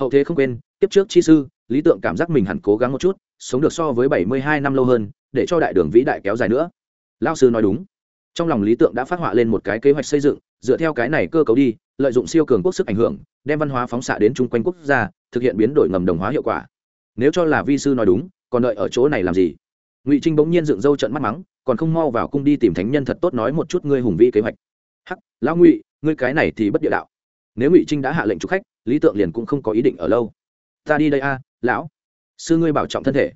hậu thế không quên tiếp trước chi sư, lý tượng cảm giác mình hẳn cố gắng một chút, sống được so với bảy mươi hai năm lâu hơn, để cho đại đường vĩ đại kéo dài nữa. Lao sư nói đúng. Trong lòng lý tượng đã phát họa lên một cái kế hoạch xây dựng, dựa theo cái này cơ cấu đi, lợi dụng siêu cường quốc sức ảnh hưởng, đem văn hóa phóng xạ đến chung quanh quốc gia, thực hiện biến đổi ngầm đồng hóa hiệu quả. Nếu cho là vi sư nói đúng, còn đợi ở chỗ này làm gì? Ngụy trinh bỗng nhiên dựng râu trận mắt mắng, còn không mau vào cung đi tìm thánh nhân thật tốt nói một chút ngươi hùng vĩ kế hoạch. Hắc, lão ngụy, ngươi cái này thì bất địa đạo. Nếu ngụy trinh đã hạ lệnh chủ khách lý tượng liền cũng không có ý định ở lâu. Ta đi đây a, lão. Sư ngươi bảo trọng thân thể.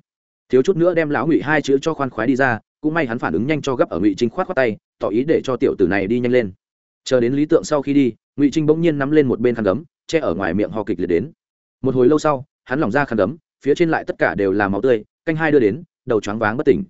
Thiếu chút nữa đem lão ngụy hai chữ cho khoan khoái đi ra, cũng may hắn phản ứng nhanh cho gấp ở ngụy trinh khoát khoát tay, tỏ ý để cho tiểu tử này đi nhanh lên. Chờ đến lý tượng sau khi đi, ngụy trinh bỗng nhiên nắm lên một bên khăn gấm, che ở ngoài miệng ho kịch liệt đến. Một hồi lâu sau, hắn lỏng ra khăn gấm, phía trên lại tất cả đều là máu tươi, canh hai đưa đến, đầu choáng váng bất tỉnh.